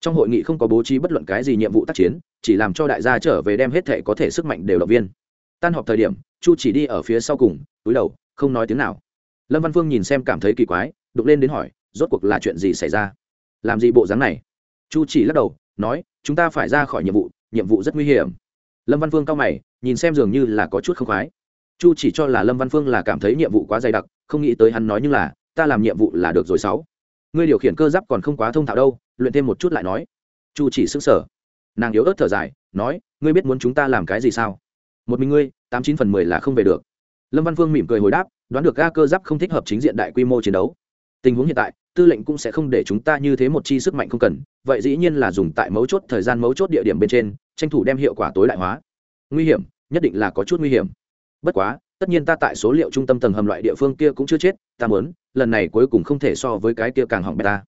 Trong hội nghị không có bố trí bất luận cái gì nhiệm vụ tác chiến, chỉ làm cho đại gia trở về đem hết thể có thể sức mạnh đều động viên. Tan họp thời điểm, chu chỉ đi ở phía sau cùng, túi đầu, không nói tiếng nào. Lâm văn phương nhìn xem cảm thấy kỳ quái đục lên đến hỏi, rốt cuộc là chuyện gì xảy ra? Làm gì bộ dáng này? Chu chỉ lắc đầu, nói, chúng ta phải ra khỏi nhiệm vụ nhiệm vụ rất nguy hiểm. Lâm văn phương cao mày, nhìn xem dường như là có chút không khoái. Chu chỉ cho là lâm văn phương là cảm thấy nhiệm vụ quá dày đặc không nghĩ tới hắn nói như là, ta làm nhiệm vụ là được rồi sáu. Ngươi điều khiển cơ giáp còn không quá thông thạo đâu, luyện thêm một chút lại nói. Chu chỉ xứng sở nàng yếu ớt thở dài, nói, ngươi biết muốn chúng ta làm cái gì sao? Một mình ngươi, tám chín phần mười là không về được. Lâm văn Vương mỉm cười hồi đáp, đoán được ga cơ giáp không thích hợp chính diện đại quy mô chiến đấu. Tình huống hiện tại, tư lệnh cũng sẽ không để chúng ta như thế một chi sức mạnh không cần, vậy dĩ nhiên là dùng tại mấu chốt, thời gian mấu chốt địa điểm bên trên, tranh thủ đem hiệu quả tối đại hóa. Nguy hiểm, nhất định là có chút nguy hiểm. Bất quá tất nhiên ta tại số liệu trung tâm tầng hầm loại địa phương kia cũng chưa chết, ta muốn, lần này cuối cùng không thể so với cái kia càng hỏng beta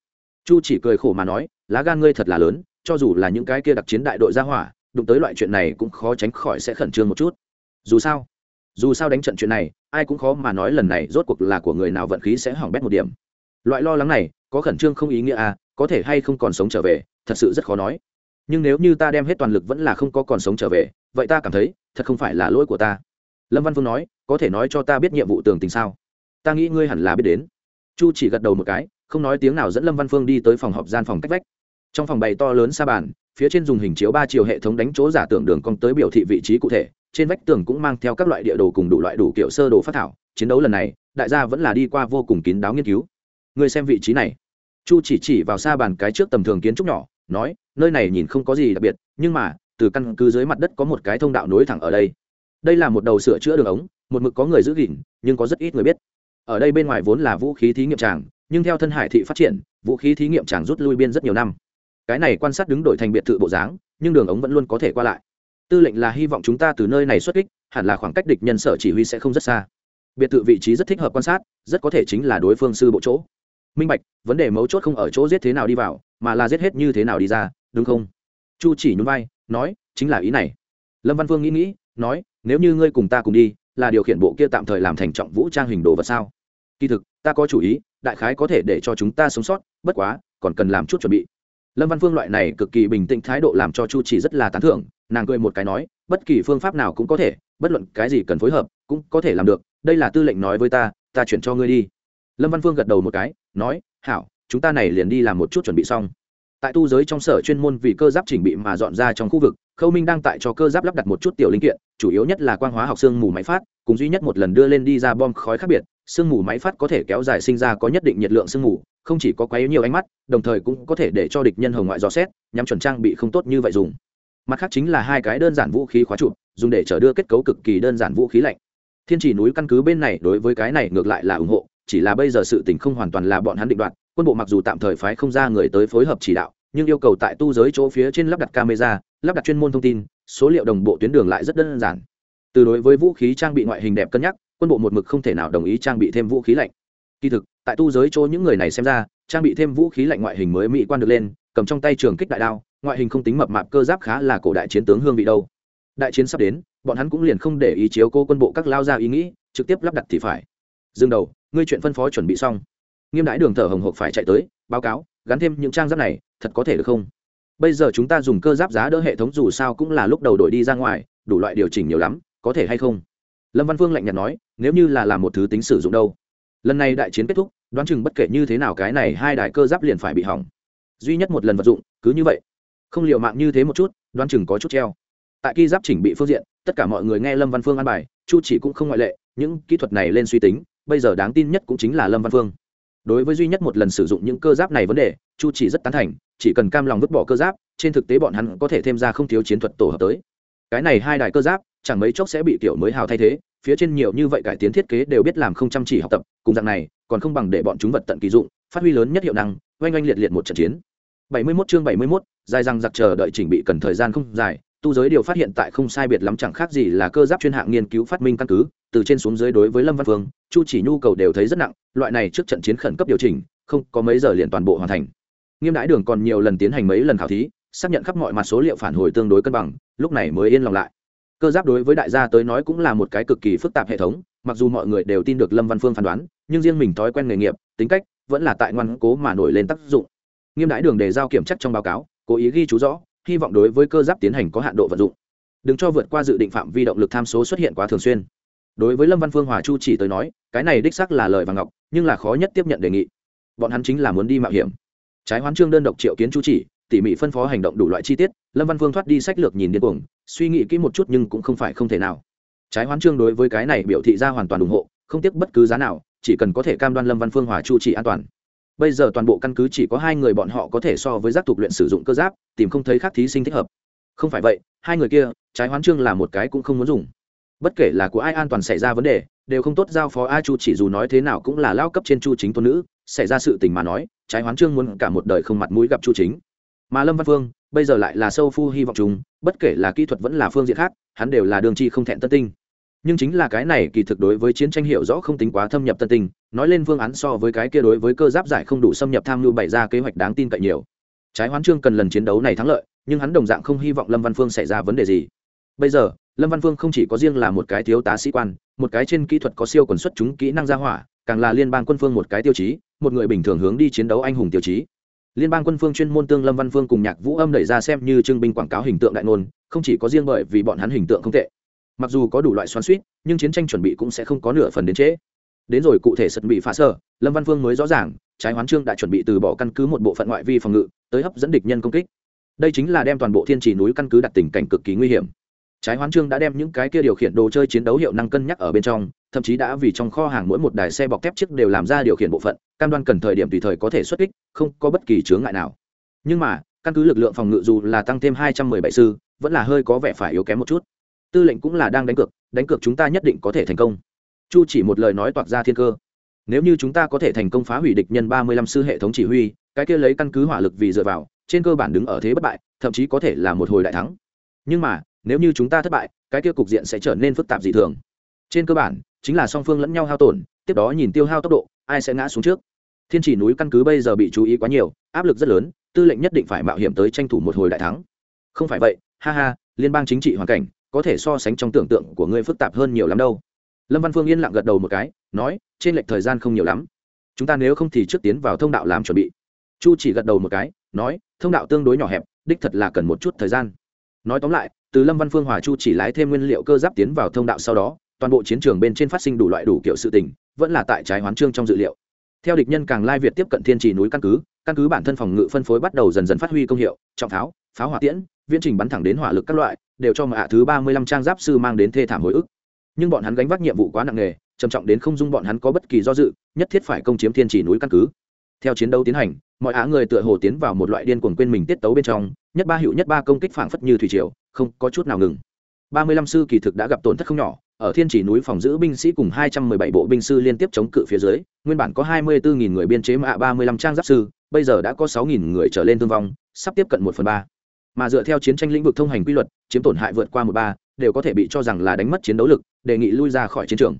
chu chỉ cười khổ mà nói, lá gan ngươi thật là lớn, cho dù là những cái kia đặc chiến đại đội ra hỏa, đụng tới loại chuyện này cũng khó tránh khỏi sẽ khẩn trương một chút. Dù sao dù sao đánh trận chuyện này, ai cũng khó mà nói lần này rốt cuộc là của người nào vận khí sẽ hỏng bét một điểm. Loại lo lắng này, có khẩn trương không ý nghĩa à có thể hay không còn sống trở về, thật sự rất khó nói. Nhưng nếu như ta đem hết toàn lực vẫn là không có còn sống trở về, vậy ta cảm thấy, thật không phải là lỗi của ta. Lâm văn phương nói có thể nói cho ta biết nhiệm vụ tường tình sao? Ta nghĩ ngươi hẳn là biết đến. Chu chỉ gật đầu một cái, không nói tiếng nào dẫn lâm văn phương đi tới phòng họp gian phòng cách vách. Trong phòng bày to lớn xa bàn, phía trên dùng hình chiếu ba chiều hệ thống đánh chỗ giả tưởng đường cong tới biểu thị vị trí cụ thể, trên vách tường cũng mang theo các loại địa đồ cùng đủ loại đủ kiểu sơ đồ phát thảo, chiến đấu lần này, đại gia vẫn là đi qua vô cùng kín đáo nghiên cứu. Ngươi xem vị trí này. Chu chỉ chỉ vào xa bàn cái trước tầm thường kiến trúc nhỏ, nói, nơi này nhìn không có gì đặc biệt, nhưng mà, từ căn cứ dưới mặt đất có một cái thông đạo nối thẳng ở đây. Đây là một đầu sửa chữa đường ống một mực có người giữ gìn, nhưng có rất ít người biết. Ở đây bên ngoài vốn là vũ khí thí nghiệm tràng, nhưng theo thân hải thị phát triển, vũ khí thí nghiệm tràng rút lui biên rất nhiều năm. Cái này quan sát đứng đổi thành biệt thự bộ dáng, nhưng đường ống vẫn luôn có thể qua lại. Tư lệnh là hy vọng chúng ta từ nơi này xuất kích, hẳn là khoảng cách địch nhân sở chỉ huy sẽ không rất xa. Biệt thự vị trí rất thích hợp quan sát, rất có thể chính là đối phương sư bộ chỗ. Minh bạch, vấn đề mấu chốt không ở chỗ giết thế nào đi vào, mà là giết hết như thế nào đi ra, đúng không? Chu chỉ nhún vai, nói, chính là ý này. Lâm văn vương nghĩ nghĩ, nói, nếu như ngươi cùng ta cùng đi là điều khiển bộ kia tạm thời làm thành trọng vũ trang hình đồ vật sao? Kỳ thực, ta có chủ ý, đại khái có thể để cho chúng ta sống sót, bất quá, còn cần làm chút chuẩn bị. Lâm văn phương loại này cực kỳ bình tĩnh thái độ làm cho chu chỉ rất là tán thưởng, nàng cười một cái nói, bất kỳ phương pháp nào cũng có thể, bất luận cái gì cần phối hợp, cũng có thể làm được, đây là tư lệnh nói với ta ta chuyển cho ngươi đi. Lâm văn phương gật đầu một cái, nói, hảo, chúng ta này liền đi làm một chút chuẩn bị xong tại tu giới trong sở chuyên môn vì cơ giáp chỉnh bị mà dọn ra trong khu vực, khâu minh đang tại cho cơ giáp lắp đặt một chút tiểu linh kiện, chủ yếu nhất là quang hóa học xương mù máy phát, cùng duy nhất một lần đưa lên đi ra bom khói khác biệt sương mù máy phát có thể kéo dài sinh ra có nhất định nhiệt lượng sương mù, không chỉ có quấy nhiều ánh mắt, đồng thời cũng có thể để cho địch nhân hồng ngoại dò xét nhằm chuẩn trang bị không tốt như vậy dùng. Mặt khác chính là hai cái đơn giản vũ khí khóa chụp dùng để chở đưa kết cấu cực kỳ đơn giản vũ khí lạnh. Thiên chỉ núi căn cứ bên này đối với cái này ngược lại là ủng hộ, chỉ là bây giờ sự tình không hoàn toàn là bọn hắn định đoạt quân bộ mặc dù tạm thời phái không ra người tới phối hợp chỉ đạo, nhưng yêu cầu tại tu giới chỗ phía trên lắp đặt camera, lắp đặt chuyên môn thông tin, số liệu đồng bộ tuyến đường lại rất đơn giản. Từ đối với vũ khí trang bị ngoại hình đẹp cân nhắc, quân bộ một mực không thể nào đồng ý trang bị thêm vũ khí lạnh. Kỳ thực, tại tu giới chỗ những người này xem ra, trang bị thêm vũ khí lạnh ngoại hình mới mỹ quan được lên, cầm trong tay trường kích đại đao, ngoại hình không tính mập mạp cơ giáp khá là cổ đại chiến tướng hương vị đâu. Đại chiến sắp đến, bọn hắn cũng liền không để ý chiếu cô quân bộ các lao ra ý nghĩ, trực tiếp lắp đặt thì phải. Dừng đầu, ngươi chuyện phân phó chuẩn bị xong nghiêm đãi đường thở hồng hộc phải chạy tới, báo cáo, gắn thêm những trang giáp này, thật có thể được không? Bây giờ chúng ta dùng cơ giáp giá đỡ hệ thống dù sao cũng là lúc đầu đổi đi ra ngoài, đủ loại điều chỉnh nhiều lắm, có thể hay không? Lâm văn phương lạnh nhạt nói, nếu như là làm một thứ tính sử dụng đâu? Lần này đại chiến kết thúc, đoán chừng bất kể như thế nào cái này hai đại cơ giáp liền phải bị hỏng. Duy nhất một lần vật dụng, cứ như vậy. Không liệu mạng như thế một chút, đoán chừng có chút treo. Tại khi giáp chỉnh bị phương diện, tất cả mọi người nghe lâm văn phương an bài, chu chỉ cũng không ngoại lệ, những kỹ thuật này lên suy tính, bây giờ đáng tin nhất cũng chính là lâm văn phương đối với duy nhất một lần sử dụng những cơ giáp này vấn đề chu chỉ rất tán thành chỉ cần cam lòng vứt bỏ cơ giáp trên thực tế bọn hắn có thể thêm ra không thiếu chiến thuật tổ hợp tới. Cái này hai đài cơ giáp chẳng mấy chốc sẽ bị kiểu mới hào thay thế phía trên nhiều như vậy cải tiến thiết kế đều biết làm không chăm chỉ học tập cùng dạng này còn không bằng để bọn chúng vật tận kỳ dụng phát huy lớn nhất hiệu năng oanh oanh liệt liệt một trận chiến. 71 chương 71, dài răng giặc chờ đợi chỉnh bị cần thời gian không dài tu giới điều phát hiện tại không sai biệt lắm chẳng khác gì là cơ giáp chuyên hạng nghiên cứu phát minh căn cứ, từ trên xuống dưới đối với lâm văn phương, chu chỉ nhu cầu đều thấy rất nặng, loại này trước trận chiến khẩn cấp điều chỉnh, không có mấy giờ liền toàn bộ hoàn thành. Nghiêm đãi đường còn nhiều lần tiến hành mấy lần khảo thí, xác nhận khắp mọi mặt số liệu phản hồi tương đối cân bằng, lúc này mới yên lòng lại. Cơ giáp đối với đại gia tới nói cũng là một cái cực kỳ phức tạp hệ thống, mặc dù mọi người đều tin được lâm văn phương phán đoán, nhưng riêng mình thói quen nghề nghiệp, tính cách vẫn là tại ngoan cố mà nổi lên tác dụng. Nghiêm đãi đường đề giao kiểm chắc trong báo cáo, cố ý ghi chú rõ hy vọng đối với cơ giáp tiến hành có hạn độ vận dụng. Đừng cho vượt qua dự định phạm vi động lực tham số xuất hiện quá thường xuyên. Đối với lâm văn phương, hòa chu chỉ tới nói, cái này đích sắc là lời và ngọc, nhưng là khó nhất tiếp nhận đề nghị. Bọn hắn chính là muốn đi mạo hiểm. Trái hoán trương đơn độc triệu kiến chu chỉ, tỉ mỉ phân phó hành động đủ loại chi tiết, lâm văn phương thoát đi sách lược nhìn điên cuồng, suy nghĩ kỹ một chút nhưng cũng không phải không thể nào. Trái hoán trương đối với cái này biểu thị ra hoàn toàn ủng hộ, không tiếc bất cứ giá nào, chỉ cần có thể cam đoan lâm văn phương, hòa chu chỉ an toàn bây giờ toàn bộ căn cứ chỉ có hai người bọn họ có thể so với giác tục luyện sử dụng cơ giáp, tìm không thấy khác thí sinh thích hợp. Không phải vậy, hai người kia, trái hoán trương là một cái cũng không muốn dùng. Bất kể là của ai an toàn xảy ra vấn đề, đều không tốt giao phó a chu chỉ dù nói thế nào cũng là lao cấp trên chu chính tôn nữ, xảy ra sự tình mà nói, trái hoán trương muốn cả một đời không mặt mũi gặp chu chính. Mà lâm văn phương bây giờ lại là sâu phu hy vọng chúng bất kể là kỹ thuật vẫn là phương diện khác, hắn đều là đường chi không thẹn tân tinh nhưng chính là cái này kỳ thực đối với chiến tranh hiểu rõ không tính quá thâm nhập tân tình nói lên phương án so với cái kia đối với cơ giáp giải không đủ xâm nhập tham mưu bày ra kế hoạch đáng tin cậy nhiều. Trái hoán trương cần lần chiến đấu này thắng lợi, nhưng hắn đồng dạng không hy vọng lâm văn phương xảy ra vấn đề gì. Bây giờ, lâm văn phương không chỉ có riêng là một cái thiếu tá sĩ quan, một cái trên kỹ thuật có siêu quần xuất chúng kỹ năng gia hỏa, càng là liên bang quân phương một cái tiêu chí, một người bình thường hướng đi chiến đấu anh hùng tiêu chí. Liên bang quân phương chuyên môn tương lâm văn phương cùng nhạc vũ âm đẩy ra xem như trưng binh quảng cáo hình tượng đại ngôn, không chỉ có riêng bởi vì bọn hắn hình tượng không tệ mặc dù có đủ loại xoắn suýt, nhưng chiến tranh chuẩn bị cũng sẽ không có nửa phần đến trễ. Đến rồi cụ thể sật bị phá sở, lâm văn Vương mới rõ ràng, trái hoán trương đã chuẩn bị từ bỏ căn cứ một bộ phận ngoại vi phòng ngự, tới hấp dẫn địch nhân công kích. Đây chính là đem toàn bộ thiên trì núi căn cứ đặt tình cảnh cực kỳ nguy hiểm. Trái hoán trương đã đem những cái kia điều khiển đồ chơi chiến đấu hiệu năng cân nhắc ở bên trong, thậm chí đã vì trong kho hàng mỗi một đài xe bọc thép chiếc đều làm ra điều khiển bộ phận, cam đoan cần thời điểm tùy thời có thể xuất kích, không có bất kỳ chướng ngại nào. Nhưng mà, căn cứ lực lượng phòng ngự dù là tăng thêm hai trăm mười bảy sư, vẫn là hơi có vẻ phải yếu kém một chút tư lệnh cũng là đang đánh cược đánh cược chúng ta nhất định có thể thành công. Chu chỉ một lời nói toạc ra thiên cơ. Nếu như chúng ta có thể thành công phá hủy địch nhân ba mươi lăm sư hệ thống chỉ huy, cái kia lấy căn cứ hỏa lực vì dựa vào, trên cơ bản đứng ở thế bất bại, thậm chí có thể là một hồi đại thắng. Nhưng mà, nếu như chúng ta thất bại, cái kia cục diện sẽ trở nên phức tạp dị thường. Trên cơ bản, chính là song phương lẫn nhau hao tổn, tiếp đó nhìn tiêu hao tốc độ, ai sẽ ngã xuống trước? Thiên chỉ núi căn cứ bây giờ bị chú ý quá nhiều, áp lực rất lớn, tư lệnh nhất định phải mạo hiểm tới tranh thủ một hồi đại thắng. Không phải vậy, ha ha, liên bang chính trị hoàn cảnh có thể so sánh trong tưởng tượng của ngươi phức tạp hơn nhiều lắm đâu. Lâm văn phương yên lặng gật đầu một cái, nói, trên lệch thời gian không nhiều lắm. Chúng ta nếu không thì trước tiến vào thông đạo làm chuẩn bị. Chu chỉ gật đầu một cái, nói, thông đạo tương đối nhỏ hẹp, đích thật là cần một chút thời gian. Nói tóm lại, từ lâm văn phương hòa chu chỉ lái thêm nguyên liệu cơ giáp tiến vào thông đạo sau đó, toàn bộ chiến trường bên trên phát sinh đủ loại đủ kiểu sự tình, vẫn là tại trái hoán trương trong dự liệu. Theo địch nhân càng lai việt tiếp cận thiên trì núi căn cứ căn cứ bản thân phòng ngự phân phối bắt đầu dần dần phát huy công hiệu, trọng pháo pháo hỏa tiễn viễn trình bắn thẳng đến hỏa lực các loại, đều cho mạ thứ ba mươi lăm trang giáp sư mang đến thê thảm hồi ức. Nhưng bọn hắn gánh vác nhiệm vụ quá nặng nề, trầm trọng đến không dung bọn hắn có bất kỳ do dự, nhất thiết phải công chiếm thiên Chỉ núi căn cứ. Theo chiến đấu tiến hành, mọi á người tựa hồ tiến vào một loại điên cuồng quên mình tiết tấu bên trong, nhất ba hiệu nhất ba công kích phảng phất như thủy triều, không có chút nào ngừng. ba mươi lăm sư kỳ thực đã gặp tổn thất không nhỏ, ở thiên chỉ núi phòng giữ binh sĩ cùng hai trăm mười bảy bộ binh sư liên tiếp chống cự phía dưới, nguyên bản có hai mươi bốn nghìn người biên chế mạ ba mươi lăm trang giáp sư, bây giờ đã có sáu nghìn người trở lên thương vong, sắp tiếp cận một phần ba mà dựa theo chiến tranh lĩnh vực thông hành quy luật, chiếm tổn hại vượt qua một ba, đều có thể bị cho rằng là đánh mất chiến đấu lực, đề nghị lui ra khỏi chiến trường.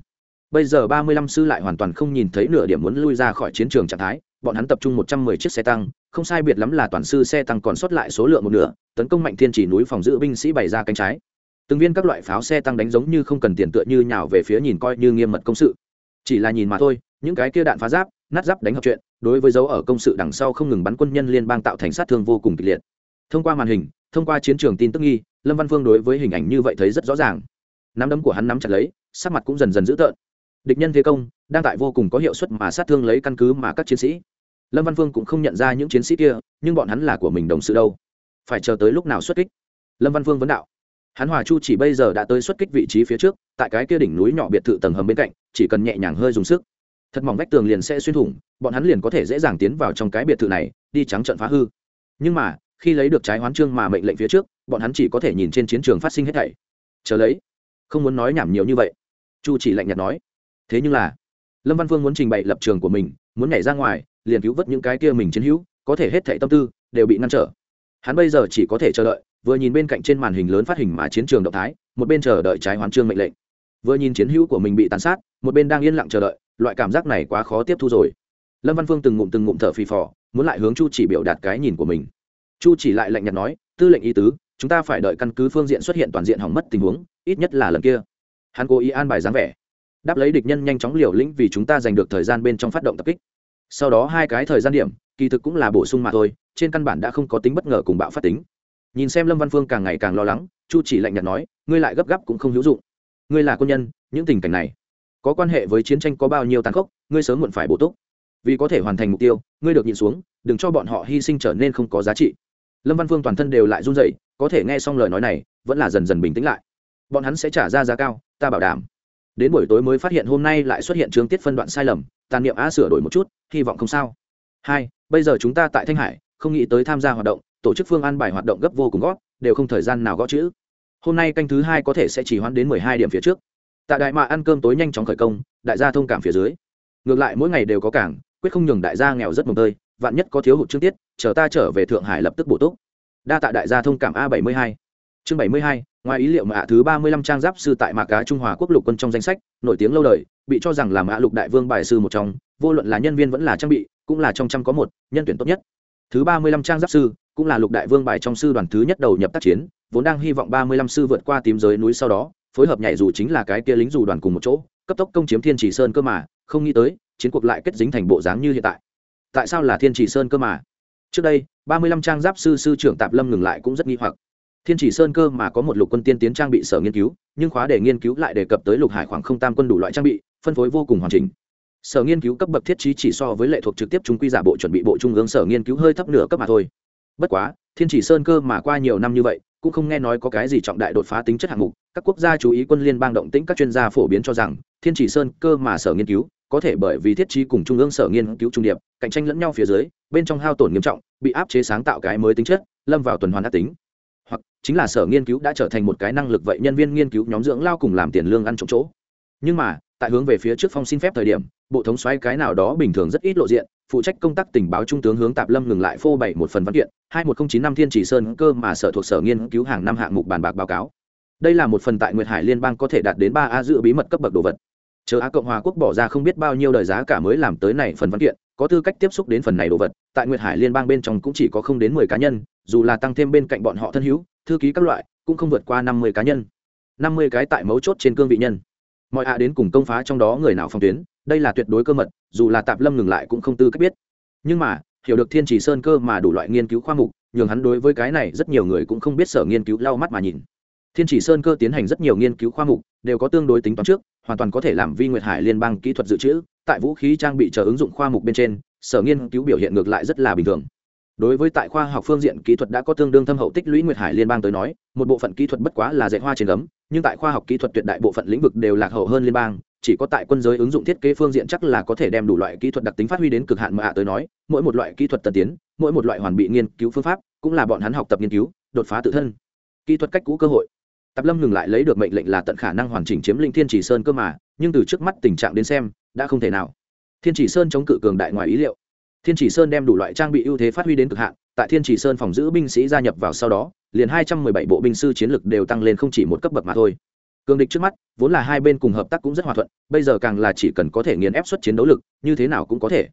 Bây giờ ba mươi lăm sư lại hoàn toàn không nhìn thấy nửa điểm muốn lui ra khỏi chiến trường trạng thái, bọn hắn tập trung một trăm mười chiếc xe tăng, không sai biệt lắm là toàn sư xe tăng còn sót lại số lượng một nửa, tấn công mạnh thiên chỉ núi phòng giữ binh sĩ bày ra cánh trái. Từng viên các loại pháo xe tăng đánh giống như không cần tiền tựa như nhào về phía nhìn coi như nghiêm mật công sự. Chỉ là nhìn mà thôi, những cái kia đạn phá giáp, nát giáp đánh hợp chuyện, đối với dấu ở công sự đằng sau không ngừng bắn quân nhân liên bang tạo thành sát thương vô cùng kịch liệt thông qua màn hình, thông qua chiến trường tin tức nghi, lâm văn phương đối với hình ảnh như vậy thấy rất rõ ràng. Nắm đấm của hắn nắm chặt lấy, sắc mặt cũng dần dần dữ tợn. Địch nhân thế công, đang tại vô cùng có hiệu suất mà sát thương lấy căn cứ mà các chiến sĩ. Lâm văn phương cũng không nhận ra những chiến sĩ kia, nhưng bọn hắn là của mình đồng sự đâu. Phải chờ tới lúc nào xuất kích? Lâm văn phương vấn đạo. Hắn hòa chu chỉ bây giờ đã tới xuất kích vị trí phía trước, tại cái kia đỉnh núi nhỏ biệt thự tầng hầm bên cạnh, chỉ cần nhẹ nhàng hơi dùng sức. Thật mỏng vách tường liền sẽ xuyên thủng, bọn hắn liền có thể dễ dàng tiến vào trong cái biệt thự này, đi trắng trận phá hư. Nhưng mà khi lấy được trái hoán trương mà mệnh lệnh phía trước, bọn hắn chỉ có thể nhìn trên chiến trường phát sinh hết thảy. Chờ lấy, không muốn nói nhảm nhiều như vậy. Chu chỉ lạnh nhạt nói, thế nhưng là, lâm văn phương muốn trình bày lập trường của mình, muốn nhảy ra ngoài, liền cứu vớt những cái kia mình chiến hữu, có thể hết thảy tâm tư đều bị ngăn trở. Hắn bây giờ chỉ có thể chờ đợi, vừa nhìn bên cạnh trên màn hình lớn phát hình mà chiến trường động thái, một bên chờ đợi trái hoán trương mệnh lệnh. Vừa nhìn chiến hữu của mình bị tàn sát, một bên đang yên lặng chờ đợi, loại cảm giác này quá khó tiếp thu rồi. Lâm văn phương từng ngụm từng ngụm thở phì phò, muốn lại hướng chu chỉ biểu đạt cái nhìn của mình chu chỉ lại lạnh nhạt nói, tư lệnh ý tứ, chúng ta phải đợi căn cứ phương diện xuất hiện toàn diện hỏng mất tình huống, ít nhất là lần kia. Hắn cố ý an bài dáng vẻ, đáp lấy địch nhân nhanh chóng liều lĩnh vì chúng ta giành được thời gian bên trong phát động tập kích. Sau đó hai cái thời gian điểm, kỳ thực cũng là bổ sung mà thôi, trên căn bản đã không có tính bất ngờ cùng bạo phát tính. Nhìn xem lâm văn phương càng ngày càng lo lắng, chu chỉ lạnh nhạt nói, ngươi lại gấp gáp cũng không hữu dụng. Ngươi là quân nhân, những tình cảnh này, có quan hệ với chiến tranh có bao nhiêu tàn khốc, ngươi sớm muộn phải bổ túc. Vì có thể hoàn thành mục tiêu, ngươi được nhìn xuống, đừng cho bọn họ hy sinh trở nên không có giá trị lâm văn phương toàn thân đều lại run rẩy, có thể nghe xong lời nói này, vẫn là dần dần bình tĩnh lại. Bọn hắn sẽ trả ra giá cao, ta bảo đảm. Đến buổi tối mới phát hiện hôm nay lại xuất hiện chương tiết phân đoạn sai lầm, tàn niệm a sửa đổi một chút, hy vọng không sao. Hai, bây giờ chúng ta tại thanh hải, không nghĩ tới tham gia hoạt động, tổ chức phương an bài hoạt động gấp vô cùng gót đều không thời gian nào gõ chữ. Hôm nay canh thứ hai có thể sẽ chỉ hoãn đến mười hai điểm phía trước. Tại đại mạ ăn cơm tối nhanh chóng khởi công, đại gia thông cảm phía dưới. Ngược lại mỗi ngày đều có cảng, quyết không nhường đại gia nghèo rất mồm tơi vạn nhất có thiếu hụt chương tiết, chờ ta trở về thượng hải lập tức bổ túc. Đa tạ đại gia thông cảm a bảy mươi hai. Chương bảy mươi hai, ngoài ý liệu mà thứ ba mươi lăm trang giáp sư tại mạc cá trung hòa quốc lục quân trong danh sách, nổi tiếng lâu đời, bị cho rằng là mã lục đại vương bài sư một trong, vô luận là nhân viên vẫn là trang bị, cũng là trong trăm có một, nhân tuyển tốt nhất. Thứ ba mươi lăm trang giáp sư, cũng là lục đại vương bài trong sư đoàn thứ nhất đầu nhập tác chiến, vốn đang hy vọng ba mươi lăm sư vượt qua tím giới núi sau đó, phối hợp nhảy dù chính là cái kia lính dù đoàn cùng một chỗ, cấp tốc công chiếm thiên chỉ sơn cơ mà, không nghĩ tới, chiến cuộc lại kết dính thành bộ dáng như hiện tại tại sao là thiên chỉ sơn cơ mà? Trước đây, ba mươi lăm trang giáp sư sư trưởng tạp lâm ngừng lại cũng rất nghi hoặc. Thiên chỉ sơn cơ mà có một lục quân tiên tiến trang bị sở nghiên cứu, nhưng khóa để nghiên cứu lại đề cập tới lục hải khoảng không tam quân đủ loại trang bị, phân phối vô cùng hoàn chỉnh. Sở nghiên cứu cấp bậc thiết trí chỉ so với lệ thuộc trực tiếp trung quy giả bộ chuẩn bị bộ trung ương sở nghiên cứu hơi thấp nửa cấp mà thôi. Bất quá, thiên chỉ sơn cơ mà qua nhiều năm như vậy, cũng không nghe nói có cái gì trọng đại đột phá tính chất hạng mục. Các quốc gia chú ý quân liên bang động tĩnh các chuyên gia phổ biến cho rằng, thiên chỉ sơn cơ mà sở nghiên cứu có thể bởi vì thiết trí cùng trung ương sở nghiên cứu trung điệp, cạnh tranh lẫn nhau phía dưới, bên trong hao tổn nghiêm trọng, bị áp chế sáng tạo cái mới tính chất, lâm vào tuần hoàn ác tính. Hoặc, chính là sở nghiên cứu đã trở thành một cái năng lực vậy nhân viên nghiên cứu nhóm dưỡng lao cùng làm tiền lương ăn trộm chỗ. Nhưng mà, tại hướng về phía trước phong xin phép thời điểm, bộ thống xoáy cái nào đó bình thường rất ít lộ diện, phụ trách công tác tình báo trung tướng hướng tạp lâm ngừng lại phô bảy một phần văn kiện, hai một nghìn chín năm thiên chỉ sơn cơ mà sở thuộc sở nghiên cứu hàng năm hạng mục bàn bạc báo cáo. Đây là một phần tại nguyệt hải liên bang có thể đạt đến ba a dự bí mật cấp bậc đồ vật chờ á cộng hòa quốc bỏ ra không biết bao nhiêu đời giá cả mới làm tới này phần văn kiện, có tư cách tiếp xúc đến phần này đồ vật, tại nguyệt hải liên bang bên trong cũng chỉ có không đến mười cá nhân, dù là tăng thêm bên cạnh bọn họ thân hữu, thư ký các loại, cũng không vượt qua năm mươi cá nhân. năm mươi cái tại mấu chốt trên cương vị nhân. Mọi ạ đến cùng công phá trong đó người nào phong tuyến, đây là tuyệt đối cơ mật, dù là tạp lâm ngừng lại cũng không tư cách biết. Nhưng mà, hiểu được thiên trì sơn cơ mà đủ loại nghiên cứu khoa mục, nhường hắn đối với cái này rất nhiều người cũng không biết sở nghiên cứu lau mắt mà nhìn thiên chỉ sơn cơ tiến hành rất nhiều nghiên cứu khoa mục, đều có tương đối tính toán trước, hoàn toàn có thể làm vi nguyệt hải liên bang kỹ thuật dự trữ, tại vũ khí trang bị chờ ứng dụng khoa mục bên trên, sở nghiên cứu biểu hiện ngược lại rất là bình thường. Đối với tại khoa học phương diện kỹ thuật đã có tương đương thâm hậu tích lũy nguyệt hải liên bang tới nói, một bộ phận kỹ thuật bất quá là dạy hoa trên gấm, nhưng tại khoa học kỹ thuật tuyệt đại bộ phận lĩnh vực đều lạc hậu hơn liên bang, chỉ có tại quân giới ứng dụng thiết kế phương diện chắc là có thể đem đủ loại kỹ thuật đặc tính phát huy đến cực hạn mà ạ tới nói, mỗi một loại kỹ thuật tân tiến, mỗi một loại hoàn bị nghiên cứu phương pháp, cũng là bọn hắn học tập nghiên cứu, đột phá tự thân. Kỹ thuật cách cũ cơ hội tạp lâm ngừng lại lấy được mệnh lệnh là tận khả năng hoàn chỉnh chiếm lĩnh thiên chỉ sơn cơ mà, nhưng từ trước mắt tình trạng đến xem, đã không thể nào. Thiên chỉ sơn chống cự cường đại ngoài ý liệu. Thiên chỉ sơn đem đủ loại trang bị ưu thế phát huy đến cực hạn, tại thiên chỉ sơn phòng giữ binh sĩ gia nhập vào sau đó, liền hai trăm mười bảy bộ binh sư chiến lực đều tăng lên không chỉ một cấp bậc mà thôi. Cường địch trước mắt, vốn là hai bên cùng hợp tác cũng rất hòa thuận, bây giờ càng là chỉ cần có thể nghiền ép xuất chiến đấu lực, như thế nào cũng có thể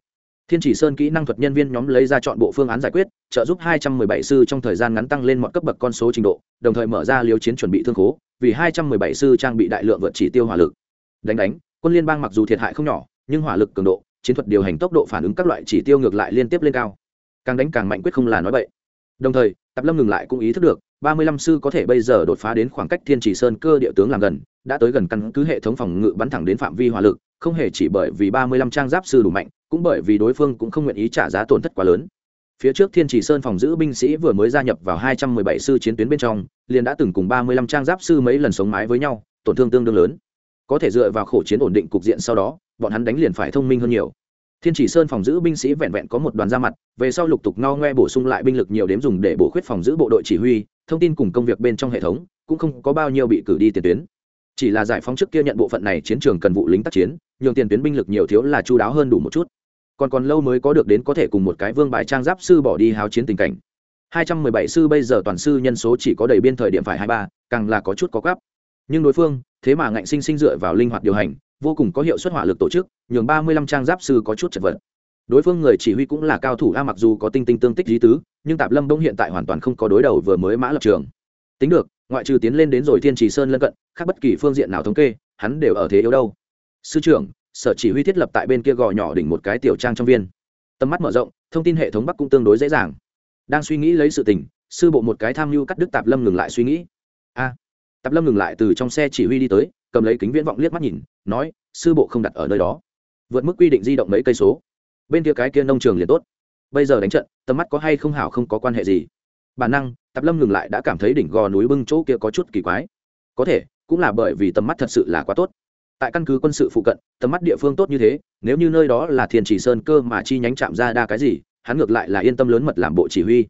thiên chỉ sơn kỹ năng thuật nhân viên nhóm lấy ra chọn bộ phương án giải quyết, trợ giúp 217 sư trong thời gian ngắn tăng lên mọi cấp bậc con số trình độ, đồng thời mở ra liều chiến chuẩn bị thương khố, vì 217 sư trang bị đại lượng vượt chỉ tiêu hỏa lực. Đánh đánh, quân liên bang mặc dù thiệt hại không nhỏ, nhưng hỏa lực cường độ, chiến thuật điều hành tốc độ phản ứng các loại chỉ tiêu ngược lại liên tiếp lên cao. Càng đánh càng mạnh quyết không là nói vậy đồng thời tập lâm ngừng lại cũng ý thức được, ba mươi lăm sư có thể bây giờ đột phá đến khoảng cách thiên chỉ sơn cơ địa tướng làm gần, đã tới gần căn cứ hệ thống phòng ngự bắn thẳng đến phạm vi hỏa lực, không hề chỉ bởi vì ba mươi lăm trang giáp sư đủ mạnh cũng bởi vì đối phương cũng không nguyện ý trả giá tổn thất quá lớn. Phía trước thiên chỉ sơn phòng giữ binh sĩ vừa mới gia nhập vào hai trăm mười bảy sư chiến tuyến bên trong, liền đã từng cùng ba mươi lăm trang giáp sư mấy lần sống mái với nhau, tổn thương tương đương lớn. Có thể dựa vào khổ chiến ổn định cục diện sau đó, bọn hắn đánh liền phải thông minh hơn nhiều. Thiên chỉ sơn phòng giữ binh sĩ vẹn vẹn có một đoàn ra mặt, về sau lục tục no ngoe bổ sung lại binh lực nhiều đếm dùng để bổ khuyết phòng giữ bộ đội chỉ huy, thông tin cùng công việc bên trong hệ thống, cũng không có bao nhiêu bị cử đi tiền tuyến. Chỉ là giải phóng trước kia nhận bộ phận này chiến trường cần vụ lính tác chiến, nhường tiền tuyến binh lực nhiều thiếu là chu đáo hơn đủ một chút còn còn lâu mới có được đến có thể cùng một cái vương bài trang giáp sư bỏ đi háo chiến tình cảnh. 217 sư bây giờ toàn sư nhân số chỉ có đầy biên thời điểm phải 23, càng là có chút có gấp. Nhưng đối phương thế mà ngạnh sinh sinh dựa vào linh hoạt điều hành vô cùng có hiệu suất hỏa lực tổ chức nhường 35 trang giáp sư có chút chật vật. Đối phương người chỉ huy cũng là cao thủ a mặc dù có tinh tinh tương tích lý tứ nhưng tạp lâm đông hiện tại hoàn toàn không có đối đầu vừa mới mã lập trường. Tính được ngoại trừ tiến lên đến rồi thiên trì sơn lân cận khác bất kỳ phương diện nào thống kê hắn đều ở thế yếu đâu. Sư trưởng sở chỉ huy thiết lập tại bên kia gò nhỏ đỉnh một cái tiểu trang trong viên. Tầm mắt mở rộng, thông tin hệ thống bắc cũng tương đối dễ dàng. Đang suy nghĩ lấy sự tình, sư bộ một cái tham mưu cắt đứt tạp lâm ngừng lại suy nghĩ. A, tạp lâm ngừng lại từ trong xe chỉ huy đi tới, cầm lấy kính viễn vọng liếc mắt nhìn, nói, sư bộ không đặt ở nơi đó. Vượt mức quy định di động mấy cây số. Bên kia cái kia nông trường liền tốt. Bây giờ đánh trận, tầm mắt có hay không hảo không có quan hệ gì. Bản năng, tạp lâm ngừng lại đã cảm thấy đỉnh gò núi bưng chỗ kia có chút kỳ quái. Có thể, cũng là bởi vì tầm mắt thật sự là quá tốt tại căn cứ quân sự phụ cận, tầm mắt địa phương tốt như thế, nếu như nơi đó là thiền chỉ sơn cơ mà chi nhánh chạm ra đa cái gì, hắn ngược lại là yên tâm lớn mật làm bộ chỉ huy.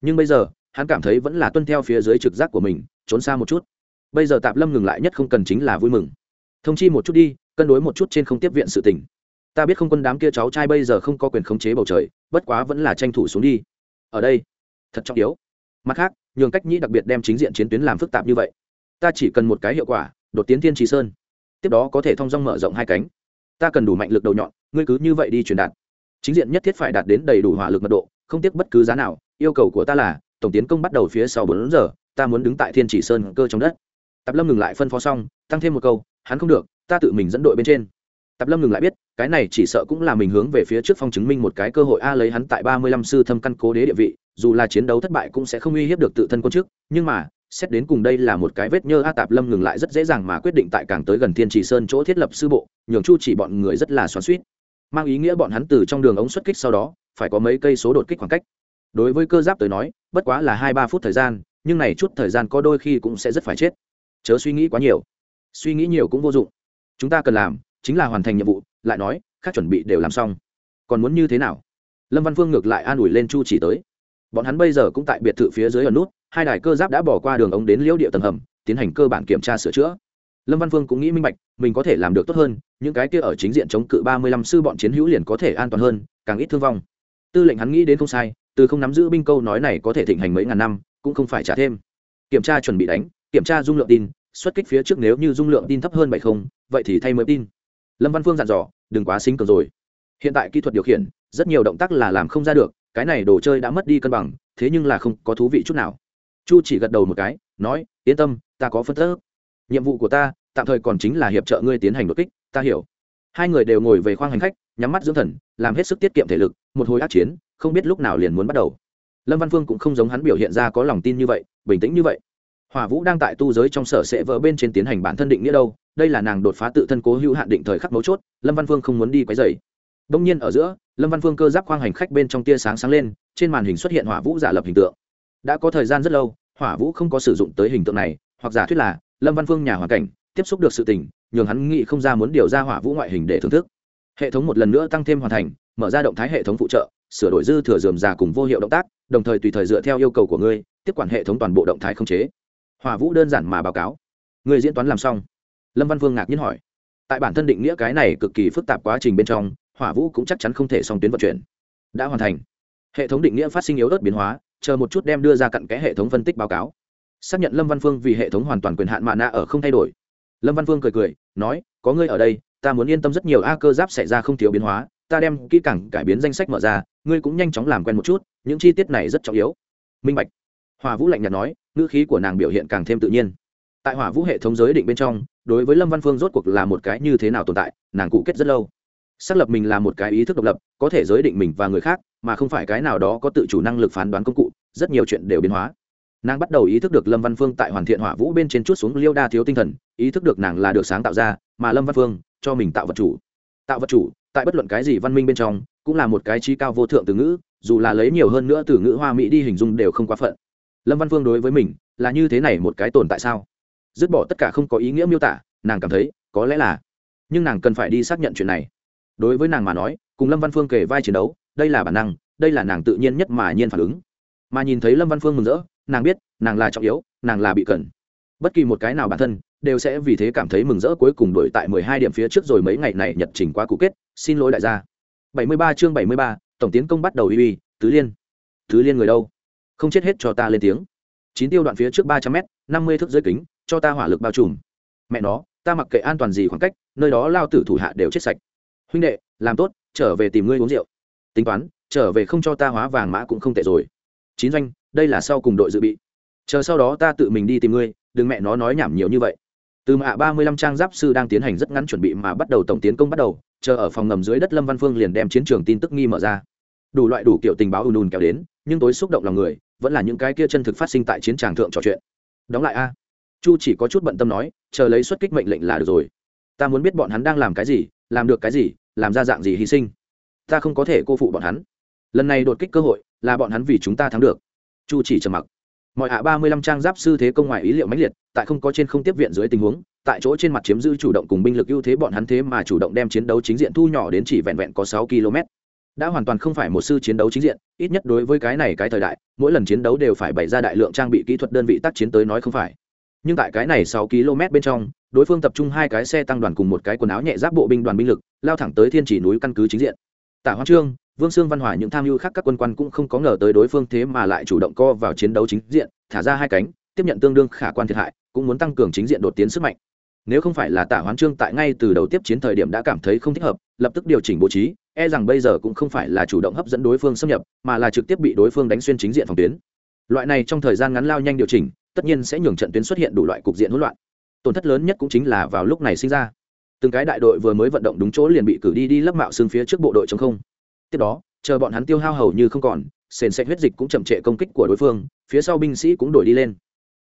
Nhưng bây giờ, hắn cảm thấy vẫn là tuân theo phía dưới trực giác của mình, trốn xa một chút. Bây giờ tạp lâm ngừng lại nhất không cần chính là vui mừng. Thông chi một chút đi, cân đối một chút trên không tiếp viện sự tình. Ta biết không quân đám kia cháu trai bây giờ không có quyền khống chế bầu trời, bất quá vẫn là tranh thủ xuống đi. Ở đây, thật trọng yếu. Mặt khác, nhường cách nhĩ đặc biệt đem chính diện chiến tuyến làm phức tạp như vậy. Ta chỉ cần một cái hiệu quả, đột tiến thiên trì sơn tiếp đó có thể thong dong mở rộng hai cánh. Ta cần đủ mạnh lực đầu nhọn, ngươi cứ như vậy đi truyền đạt. Chính diện nhất thiết phải đạt đến đầy đủ hỏa lực mật độ, không tiếc bất cứ giá nào. Yêu cầu của ta là, tổng tiến công bắt đầu phía sau bốn giờ, ta muốn đứng tại thiên chỉ sơn cơ trong đất. Tạp lâm ngừng lại phân phó xong, tăng thêm một câu, hắn không được, ta tự mình dẫn đội bên trên. Tạp lâm ngừng lại biết, cái này chỉ sợ cũng là mình hướng về phía trước phong chứng minh một cái cơ hội a lấy hắn tại ba mươi lăm sư thâm căn cố đế địa vị, dù là chiến đấu thất bại cũng sẽ không uy hiếp được tự thân quân chức, nhưng mà xét đến cùng đây là một cái vết nhơ a tạp lâm ngừng lại rất dễ dàng mà quyết định tại càng tới gần thiên trì sơn chỗ thiết lập sư bộ, nhường chu chỉ bọn người rất là xoắn suýt mang ý nghĩa bọn hắn từ trong đường ống xuất kích sau đó, phải có mấy cây số đột kích khoảng cách. Đối với cơ giáp tới nói, bất quá là hai ba phút thời gian, nhưng này chút thời gian có đôi khi cũng sẽ rất phải chết. Chớ suy nghĩ quá nhiều. Suy nghĩ nhiều cũng vô dụng. Chúng ta cần làm chính là hoàn thành nhiệm vụ, lại nói, khác chuẩn bị đều làm xong. Còn muốn như thế nào? Lâm văn phương ngược lại an ủi lên chu chỉ tới. Bọn hắn bây giờ cũng tại biệt thự phía dưới ở nút hai đài cơ giáp đã bỏ qua đường ống đến liễu địa tầng hầm, tiến hành cơ bản kiểm tra sửa chữa. Lâm văn phương cũng nghĩ minh bạch, mình có thể làm được tốt hơn, những cái kia ở chính diện chống cự ba mươi lăm sư bọn chiến hữu liền có thể an toàn hơn, càng ít thương vong. Tư lệnh hắn nghĩ đến không sai, từ không nắm giữ binh câu nói này có thể thịnh hành mấy ngàn năm, cũng không phải trả thêm. Kiểm tra chuẩn bị đánh, kiểm tra dung lượng tin, xuất kích phía trước nếu như dung lượng tin thấp hơn bảy không, vậy thì thay mới tin. Lâm văn phương dặn dò, đừng quá xính cường rồi. Hiện tại kỹ thuật điều khiển, rất nhiều động tác là làm không ra được, cái này đồ chơi đã mất đi cân bằng, thế nhưng là không có thú vị chút nào chu chỉ gật đầu một cái, nói, yên tâm, ta có phân tích. Nhiệm vụ của ta, tạm thời còn chính là hiệp trợ ngươi tiến hành đột kích, ta hiểu. Hai người đều ngồi về khoang hành khách, nhắm mắt dưỡng thần, làm hết sức tiết kiệm thể lực, một hồi ác chiến, không biết lúc nào liền muốn bắt đầu. Lâm văn phương cũng không giống hắn biểu hiện ra có lòng tin như vậy, bình tĩnh như vậy. Hỏa vũ đang tại tu giới trong sở sẽ vỡ bên trên tiến hành bản thân định nghĩa đâu, đây là nàng đột phá tự thân cố hữu hạn định thời khắc mấu chốt, lâm văn phương không muốn đi quấy dày đông nhiên ở giữa, lâm văn phương cơ giáp khoang hành khách bên trong tia sáng sáng lên, trên màn hình xuất hiện hỏa vũ giả lập hình tượng đã có thời gian rất lâu, hỏa vũ không có sử dụng tới hình tượng này, hoặc giả thuyết là, lâm văn phương nhà hoàn cảnh, tiếp xúc được sự tình, nhường hắn nghĩ không ra muốn điều ra hỏa vũ ngoại hình để thưởng thức. Hệ thống một lần nữa tăng thêm hoàn thành, mở ra động thái hệ thống phụ trợ, sửa đổi dư thừa dườm già cùng vô hiệu động tác, đồng thời tùy thời dựa theo yêu cầu của ngươi, tiếp quản hệ thống toàn bộ động thái không chế. Hỏa vũ đơn giản mà báo cáo. Người diễn toán làm xong? Lâm văn vương ngạc nhiên hỏi. Tại bản thân định nghĩa cái này cực kỳ phức tạp quá trình bên trong, hỏa vũ cũng chắc chắn không thể song tuyến vận chuyển. Đã hoàn thành. Hệ thống định nghĩa phát sinh yếu ớt biến hóa chờ một chút đem đưa ra cặn kẽ hệ thống phân tích báo cáo. Xác nhận lâm văn phương vì hệ thống hoàn toàn quyền hạn mạ nạ ở không thay đổi. Lâm văn phương cười cười, nói, có ngươi ở đây, ta muốn yên tâm rất nhiều, a cơ giáp xảy ra không thiếu biến hóa, ta đem kỹ càng cải biến danh sách mở ra, ngươi cũng nhanh chóng làm quen một chút, những chi tiết này rất trọng yếu. Minh bạch. Hòa vũ lạnh nhạt nói, ngữ khí của nàng biểu hiện càng thêm tự nhiên. Tại hỏa vũ hệ thống giới định bên trong, đối với lâm văn phương rốt cuộc là một cái như thế nào tồn tại, nàng cụ kết rất lâu xác lập mình là một cái ý thức độc lập, có thể giới định mình và người khác, mà không phải cái nào đó có tự chủ năng lực phán đoán công cụ, rất nhiều chuyện đều biến hóa. Nàng bắt đầu ý thức được lâm văn phương tại hoàn thiện hỏa vũ bên trên chút xuống liêu đa thiếu tinh thần, ý thức được nàng là được sáng tạo ra, mà lâm văn phương cho mình tạo vật chủ. Tạo vật chủ, tại bất luận cái gì văn minh bên trong, cũng là một cái trí cao vô thượng từ ngữ, dù là lấy nhiều hơn nữa từ ngữ hoa mỹ đi hình dung đều không quá phận. Lâm văn phương đối với mình, là như thế này một cái tồn tại sao? Dứt bỏ tất cả không có ý nghĩa miêu tả, nàng cảm thấy, có lẽ là. Nhưng nàng cần phải đi xác nhận chuyện này đối với nàng mà nói, cùng lâm văn phương kể vai chiến đấu, đây là bản năng, đây là nàng tự nhiên nhất mà nhiên phản ứng. Mà nhìn thấy lâm văn phương mừng rỡ, nàng biết, nàng là trọng yếu, nàng là bị cần bất kỳ một cái nào bản thân, đều sẽ vì thế cảm thấy mừng rỡ cuối cùng đổi tại mười hai điểm phía trước rồi mấy ngày này nhật trình quá cũ kết. Xin lỗi đại gia. Bảy mươi ba chương bảy mươi ba, tổng tiến công bắt đầu uy uy, tứ liên. Tứ liên người đâu? Không chết hết cho ta lên tiếng. Chín tiêu đoạn phía trước ba trăm m năm mươi thước dưới kính, cho ta hỏa lực bao trùm. Mẹ nó, ta mặc kệ an toàn gì khoảng cách, nơi đó lao tử thủ hạ đều chết sạch huynh đệ, làm tốt, trở về tìm ngươi uống rượu. Tính toán, trở về không cho ta hóa vàng mã cũng không tệ rồi. Chín doanh, đây là sau cùng đội dự bị. Chờ sau đó ta tự mình đi tìm ngươi, đừng mẹ nó nói nhảm nhiều như vậy. Từ mạ ba mươi lăm trang giáp sư đang tiến hành rất ngắn chuẩn bị mà bắt đầu tổng tiến công bắt đầu, chờ ở phòng ngầm dưới đất lâm văn phương liền đem chiến trường tin tức nghi mở ra. Đủ loại đủ kiểu tình báo ùn ùn kéo đến, nhưng tối xúc động lòng người, vẫn là những cái kia chân thực phát sinh tại chiến tràng thượng trò chuyện. Đóng lại a. Chu chỉ có chút bận tâm nói, chờ lấy xuất kích mệnh lệnh là được rồi. Ta muốn biết bọn hắn đang làm cái gì làm được cái gì, làm ra dạng gì hy sinh. Ta không có thể cô phụ bọn hắn. Lần này đột kích cơ hội, là bọn hắn vì chúng ta thắng được. Chu chỉ trầm mặc. Mọi hạ ba mươi lăm trang giáp sư thế công ngoài ý liệu mãnh liệt, tại không có trên không tiếp viện dưới tình huống, tại chỗ trên mặt chiếm giữ chủ động cùng binh lực ưu thế bọn hắn thế mà chủ động đem chiến đấu chính diện thu nhỏ đến chỉ vẹn vẹn có sáu km. Đã hoàn toàn không phải một sư chiến đấu chính diện, ít nhất đối với cái này cái thời đại, mỗi lần chiến đấu đều phải bày ra đại lượng trang bị kỹ thuật đơn vị tác chiến tới nói không phải nhưng tại cái này sáu km bên trong, đối phương tập trung hai cái xe tăng đoàn cùng một cái quần áo nhẹ giáp bộ binh đoàn binh lực, lao thẳng tới thiên chỉ núi căn cứ chính diện. Tả hoa trương, vương sương văn hòa những tham mưu khác các quân quan cũng không có ngờ tới đối phương thế mà lại chủ động co vào chiến đấu chính diện, thả ra hai cánh, tiếp nhận tương đương khả quan thiệt hại, cũng muốn tăng cường chính diện đột tiến sức mạnh. Nếu không phải là tả hoán trương tại ngay từ đầu tiếp chiến thời điểm đã cảm thấy không thích hợp, lập tức điều chỉnh bố trí e rằng bây giờ cũng không phải là chủ động hấp dẫn đối phương xâm nhập, mà là trực tiếp bị đối phương đánh xuyên chính diện phòng tuyến. Loại này trong thời gian ngắn lao nhanh điều chỉnh tất nhiên sẽ nhường trận tuyến xuất hiện đủ loại cục diện hỗn loạn. Tổn thất lớn nhất cũng chính là vào lúc này sinh ra. Từng cái đại đội vừa mới vận động đúng chỗ liền bị cử đi đi lấp mạo xương phía trước bộ đội chống không. Tiếp đó, chờ bọn hắn tiêu hao hầu như không còn, sền sạch huyết dịch cũng chậm trệ công kích của đối phương, phía sau binh sĩ cũng đổi đi lên.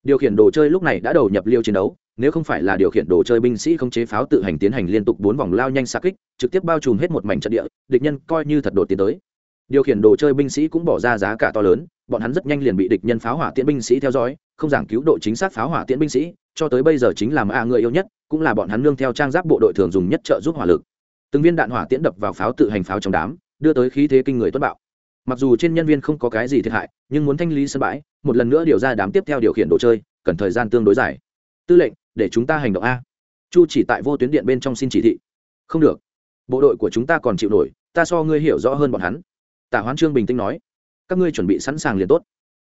Điều khiển đồ chơi lúc này đã đầu nhập liêu chiến đấu, nếu không phải là điều khiển đồ chơi binh sĩ không chế pháo tự hành tiến hành liên tục bốn vòng lao nhanh xa kích, trực tiếp bao trùm hết một mảnh trận địa, địch nhân coi như thật đột tiến tới điều khiển đồ chơi binh sĩ cũng bỏ ra giá cả to lớn, bọn hắn rất nhanh liền bị địch nhân pháo hỏa tiễn binh sĩ theo dõi, không giảng cứu độ chính xác pháo hỏa tiễn binh sĩ, cho tới bây giờ chính là mã người yêu nhất, cũng là bọn hắn nương theo trang giáp bộ đội thường dùng nhất trợ giúp hỏa lực. Từng viên đạn hỏa tiễn đập vào pháo tự hành pháo trong đám, đưa tới khí thế kinh người tuất bạo. Mặc dù trên nhân viên không có cái gì thiệt hại, nhưng muốn thanh lý sân bãi, một lần nữa điều ra đám tiếp theo điều khiển đồ chơi, cần thời gian tương đối dài. Tư lệnh, để chúng ta hành động a. Chu chỉ tại vô tuyến điện bên trong xin chỉ thị. Không được. Bộ đội của chúng ta còn chịu nổi, ta so ngươi hiểu rõ hơn bọn hắn tả hoán trương bình tĩnh nói, các ngươi chuẩn bị sẵn sàng liền tốt.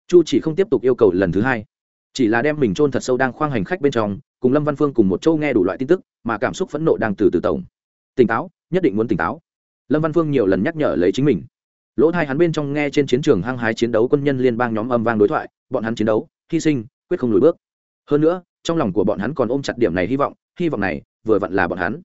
Chu chỉ không tiếp tục yêu cầu lần thứ hai, chỉ là đem mình trôn thật sâu đang khoang hành khách bên trong, cùng lâm văn phương cùng một châu nghe đủ loại tin tức, mà cảm xúc phẫn nộ đang từ từ tổng. Tỉnh táo, nhất định muốn tỉnh táo. Lâm văn phương nhiều lần nhắc nhở lấy chính mình. Lỗ thai hắn bên trong nghe trên chiến trường hăng hái chiến đấu quân nhân liên bang nhóm âm vang đối thoại, bọn hắn chiến đấu, hy sinh, quyết không lùi bước. Hơn nữa, trong lòng của bọn hắn còn ôm chặt điểm này hy vọng hy vọng này, vừa vặn là bọn hắn.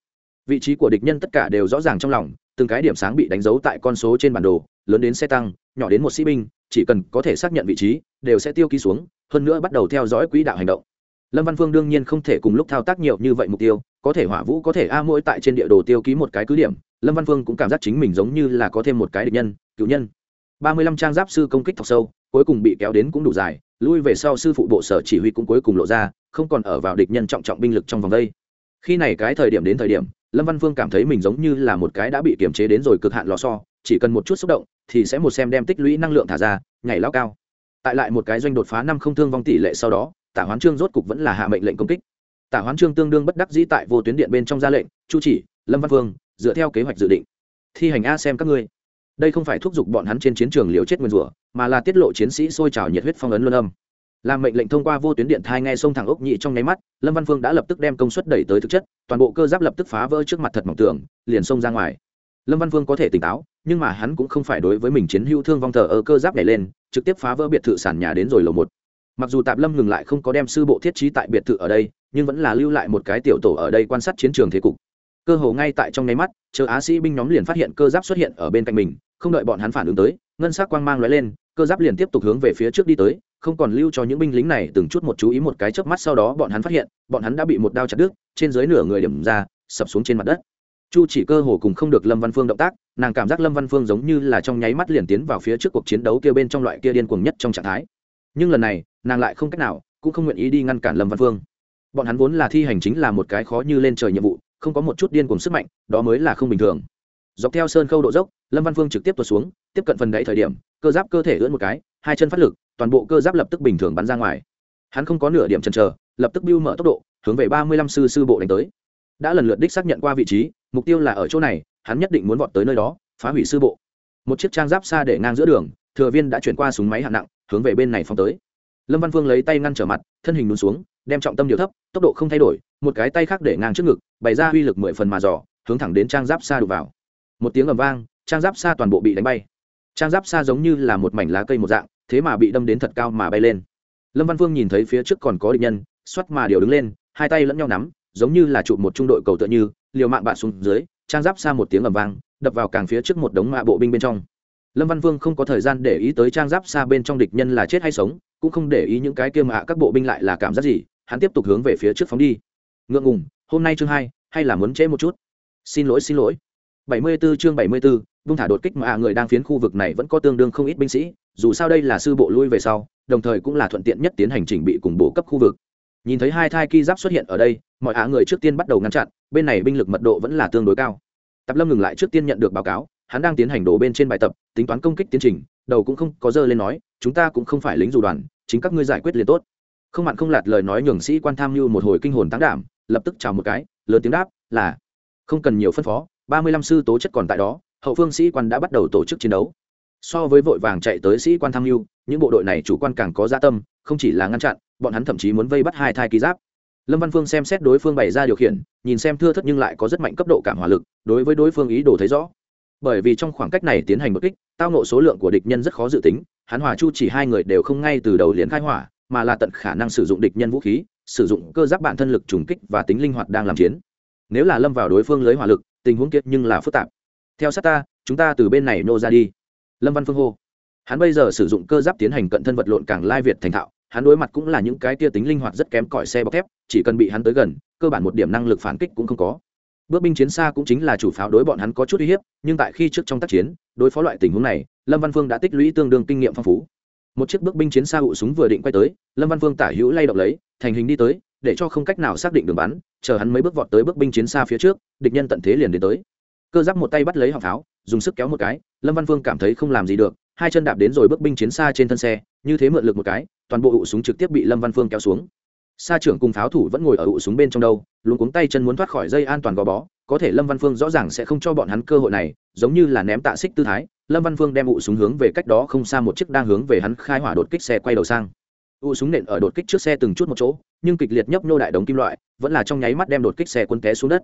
Vị trí của địch nhân tất cả đều rõ ràng trong lòng, từng cái điểm sáng bị đánh dấu tại con số trên bản đồ lớn đến xe tăng, nhỏ đến một sĩ binh, chỉ cần có thể xác nhận vị trí, đều sẽ tiêu ký xuống, hơn nữa bắt đầu theo dõi quỹ đạo hành động. Lâm văn phương đương nhiên không thể cùng lúc thao tác nhiều như vậy mục tiêu, có thể hỏa vũ có thể a mỗi tại trên địa đồ tiêu ký một cái cứ điểm, lâm văn phương cũng cảm giác chính mình giống như là có thêm một cái địch nhân, cựu nhân. Ba mươi lăm trang giáp sư công kích thọc sâu, cuối cùng bị kéo đến cũng đủ dài, lui về sau sư phụ bộ sở chỉ huy cũng cuối cùng lộ ra, không còn ở vào địch nhân trọng trọng binh lực trong vòng đây. Khi này cái thời điểm đến thời điểm, lâm văn phương cảm thấy mình giống như là một cái đã bị kiềm chế đến rồi cực hạn lò so chỉ cần một chút xúc động thì sẽ một xem đem tích lũy năng lượng thả ra, nhảy lao cao. Tại lại một cái doanh đột phá năm không thương vong tỷ lệ sau đó, tả hoán trương rốt cục vẫn là hạ mệnh lệnh công kích. Tả hoán trương tương đương bất đắc dĩ tại vô tuyến điện bên trong ra lệnh, chu chỉ, lâm văn phương dựa theo kế hoạch dự định, thi hành a xem các ngươi. Đây không phải thúc giục bọn hắn trên chiến trường liều chết nguyên rủa, mà là tiết lộ chiến sĩ sôi trào nhiệt huyết phong ấn luân âm. Làm mệnh lệnh thông qua vô tuyến điện thai nghe sông thẳng ốc nhị trong nháy mắt, lâm văn phương đã lập tức đem công suất đẩy tới thực chất, toàn bộ cơ giáp lập tức phá vỡ trước mặt thật mỏng tường, liền xông ra ngoài lâm văn Vương có thể tỉnh táo, nhưng mà hắn cũng không phải đối với mình chiến hữu thương vong thờ ở cơ giáp này lên, trực tiếp phá vỡ biệt thự sàn nhà đến rồi lầu một. Mặc dù tạp lâm ngừng lại không có đem sư bộ thiết trí tại biệt thự ở đây, nhưng vẫn là lưu lại một cái tiểu tổ ở đây quan sát chiến trường thế cục. Cơ hồ ngay tại trong nháy mắt, chờ á sĩ binh nhóm liền phát hiện cơ giáp xuất hiện ở bên cạnh mình, không đợi bọn hắn phản ứng tới, ngân sắc quang mang lóe lên, cơ giáp liền tiếp tục hướng về phía trước đi tới, không còn lưu cho những binh lính này từng chút một chú ý một cái chớp mắt sau đó bọn hắn phát hiện, bọn hắn đã bị một đao chặt đứt, trên dưới nửa người điểm ra, sập xuống trên mặt đất chu chỉ cơ hồ cùng không được lâm văn phương động tác, nàng cảm giác lâm văn phương giống như là trong nháy mắt liền tiến vào phía trước cuộc chiến đấu kia bên trong loại kia điên cuồng nhất trong trạng thái. Nhưng lần này, nàng lại không cách nào, cũng không nguyện ý đi ngăn cản lâm văn phương. Bọn hắn vốn là thi hành chính là một cái khó như lên trời nhiệm vụ, không có một chút điên cuồng sức mạnh, đó mới là không bình thường. Dọc theo sơn khâu độ dốc, lâm văn phương trực tiếp tuột xuống, tiếp cận phần đáy thời điểm, cơ giáp cơ thể ưỡn một cái, hai chân phát lực, toàn bộ cơ giáp lập tức bình thường bắn ra ngoài. Hắn không có nửa điểm chần chờ, lập tức bưu mở tốc độ, hướng về ba mươi lăm sư sư bộ đánh tới. Đã lần lượt đích xác nhận qua vị trí mục tiêu là ở chỗ này, hắn nhất định muốn vọt tới nơi đó, phá hủy sư bộ. Một chiếc trang giáp xa để ngang giữa đường, thừa viên đã chuyển qua súng máy hạng nặng, hướng về bên này phóng tới. Lâm văn phương lấy tay ngăn trở mặt, thân hình lún xuống, đem trọng tâm điều thấp, tốc độ không thay đổi, một cái tay khác để ngang trước ngực, bày ra uy lực mười phần mà dò, hướng thẳng đến trang giáp xa đục vào. Một tiếng ầm vang, trang giáp xa toàn bộ bị đánh bay. Trang giáp xa giống như là một mảnh lá cây một dạng, thế mà bị đâm đến thật cao mà bay lên. Lâm văn phương nhìn thấy phía trước còn có địch nhân xoắt mà điều đứng lên, hai tay lẫn nhau nắm giống như là chụp một trung đội cầu tựa như liều mạng bạn xuống dưới trang giáp xa một tiếng ầm vang đập vào càng phía trước một đống mạ bộ binh bên trong. Lâm văn vương không có thời gian để ý tới trang giáp xa bên trong địch nhân là chết hay sống cũng không để ý những cái kia mạ các bộ binh lại là cảm giác gì hắn tiếp tục hướng về phía trước phóng đi. Ngượng ngùng hôm nay chương hai hay là muốn trễ một chút? Xin lỗi xin lỗi. 74 chương 74, vung thả đột kích mà người đang phiến khu vực này vẫn có tương đương không ít binh sĩ dù sao đây là sư bộ lui về sau đồng thời cũng là thuận tiện nhất tiến hành chỉnh bị cùng bổ cấp khu vực nhìn thấy hai thai ki giáp xuất hiện ở đây, mọi ạ người trước tiên bắt đầu ngăn chặn, bên này binh lực mật độ vẫn là tương đối cao. Tập lâm ngừng lại trước tiên nhận được báo cáo, hắn đang tiến hành đổ bên trên bài tập, tính toán công kích tiến trình, đầu cũng không có dơ lên nói, chúng ta cũng không phải lính dù đoàn, chính các ngươi giải quyết liền tốt. Không mặn không lạt lời nói nhường sĩ quan tham mưu một hồi kinh hồn tăng đảm, lập tức chào một cái, lớn tiếng đáp, là, không cần nhiều phân phó, ba mươi lăm sư tố chất còn tại đó, hậu phương sĩ quan đã bắt đầu tổ chức chiến đấu. So với vội vàng chạy tới sĩ quan tham mưu, những bộ đội này chủ quan càng có gia tâm, không chỉ là ngăn chặn bọn hắn thậm chí muốn vây bắt hai thai ký giáp. Lâm văn phương xem xét đối phương bày ra điều khiển, nhìn xem thưa thất nhưng lại có rất mạnh cấp độ cảm hỏa lực, đối với đối phương ý đồ thấy rõ. Bởi vì trong khoảng cách này tiến hành một kích, tao nộ số lượng của địch nhân rất khó dự tính, hắn hòa chu chỉ hai người đều không ngay từ đầu liền khai hỏa, mà là tận khả năng sử dụng địch nhân vũ khí, sử dụng cơ giáp bản thân lực trùng kích và tính linh hoạt đang làm chiến. Nếu là lâm vào đối phương lưới hỏa lực, tình huống kiệt nhưng là phức tạp. Theo sát ta, chúng ta từ bên này nô ra đi. Lâm văn phương hô. Hắn bây giờ sử dụng cơ giáp tiến hành cận thân vật lộn càng lai việt thành thạo hắn đối mặt cũng là những cái tia tính linh hoạt rất kém cỏi xe bọc thép, chỉ cần bị hắn tới gần, cơ bản một điểm năng lực phản kích cũng không có. Bước binh chiến xa cũng chính là chủ pháo đối bọn hắn có chút uy hiếp, nhưng tại khi trước trong tác chiến, đối phó loại tình huống này, lâm văn phương đã tích lũy tương đương kinh nghiệm phong phú. Một chiếc bước binh chiến xa hụ súng vừa định quay tới, lâm văn phương tả hữu lay động lấy, thành hình đi tới, để cho không cách nào xác định đường bắn, chờ hắn mấy bước vọt tới bước binh chiến xa phía trước, địch nhân tận thế liền đến tới. Cơ giáp một tay bắt lấy họng pháo, dùng sức kéo một cái, lâm văn phương cảm thấy không làm gì được hai chân đạp đến rồi bước binh chiến xa trên thân xe, như thế mượn lực một cái, toàn bộ ụ súng trực tiếp bị lâm văn phương kéo xuống. Xa trưởng cùng pháo thủ vẫn ngồi ở ụ súng bên trong đâu luôn cuống tay chân muốn thoát khỏi dây an toàn gò bó, có thể lâm văn phương rõ ràng sẽ không cho bọn hắn cơ hội này, giống như là ném tạ xích tư thái, lâm văn phương đem ụ súng hướng về cách đó không xa một chiếc đang hướng về hắn khai hỏa đột kích xe quay đầu sang. Ụ súng nện ở đột kích trước xe từng chút một chỗ, nhưng kịch liệt nhấp nô đại đống kim loại, vẫn là trong nháy mắt đem đột kích xe quân té xuống đất.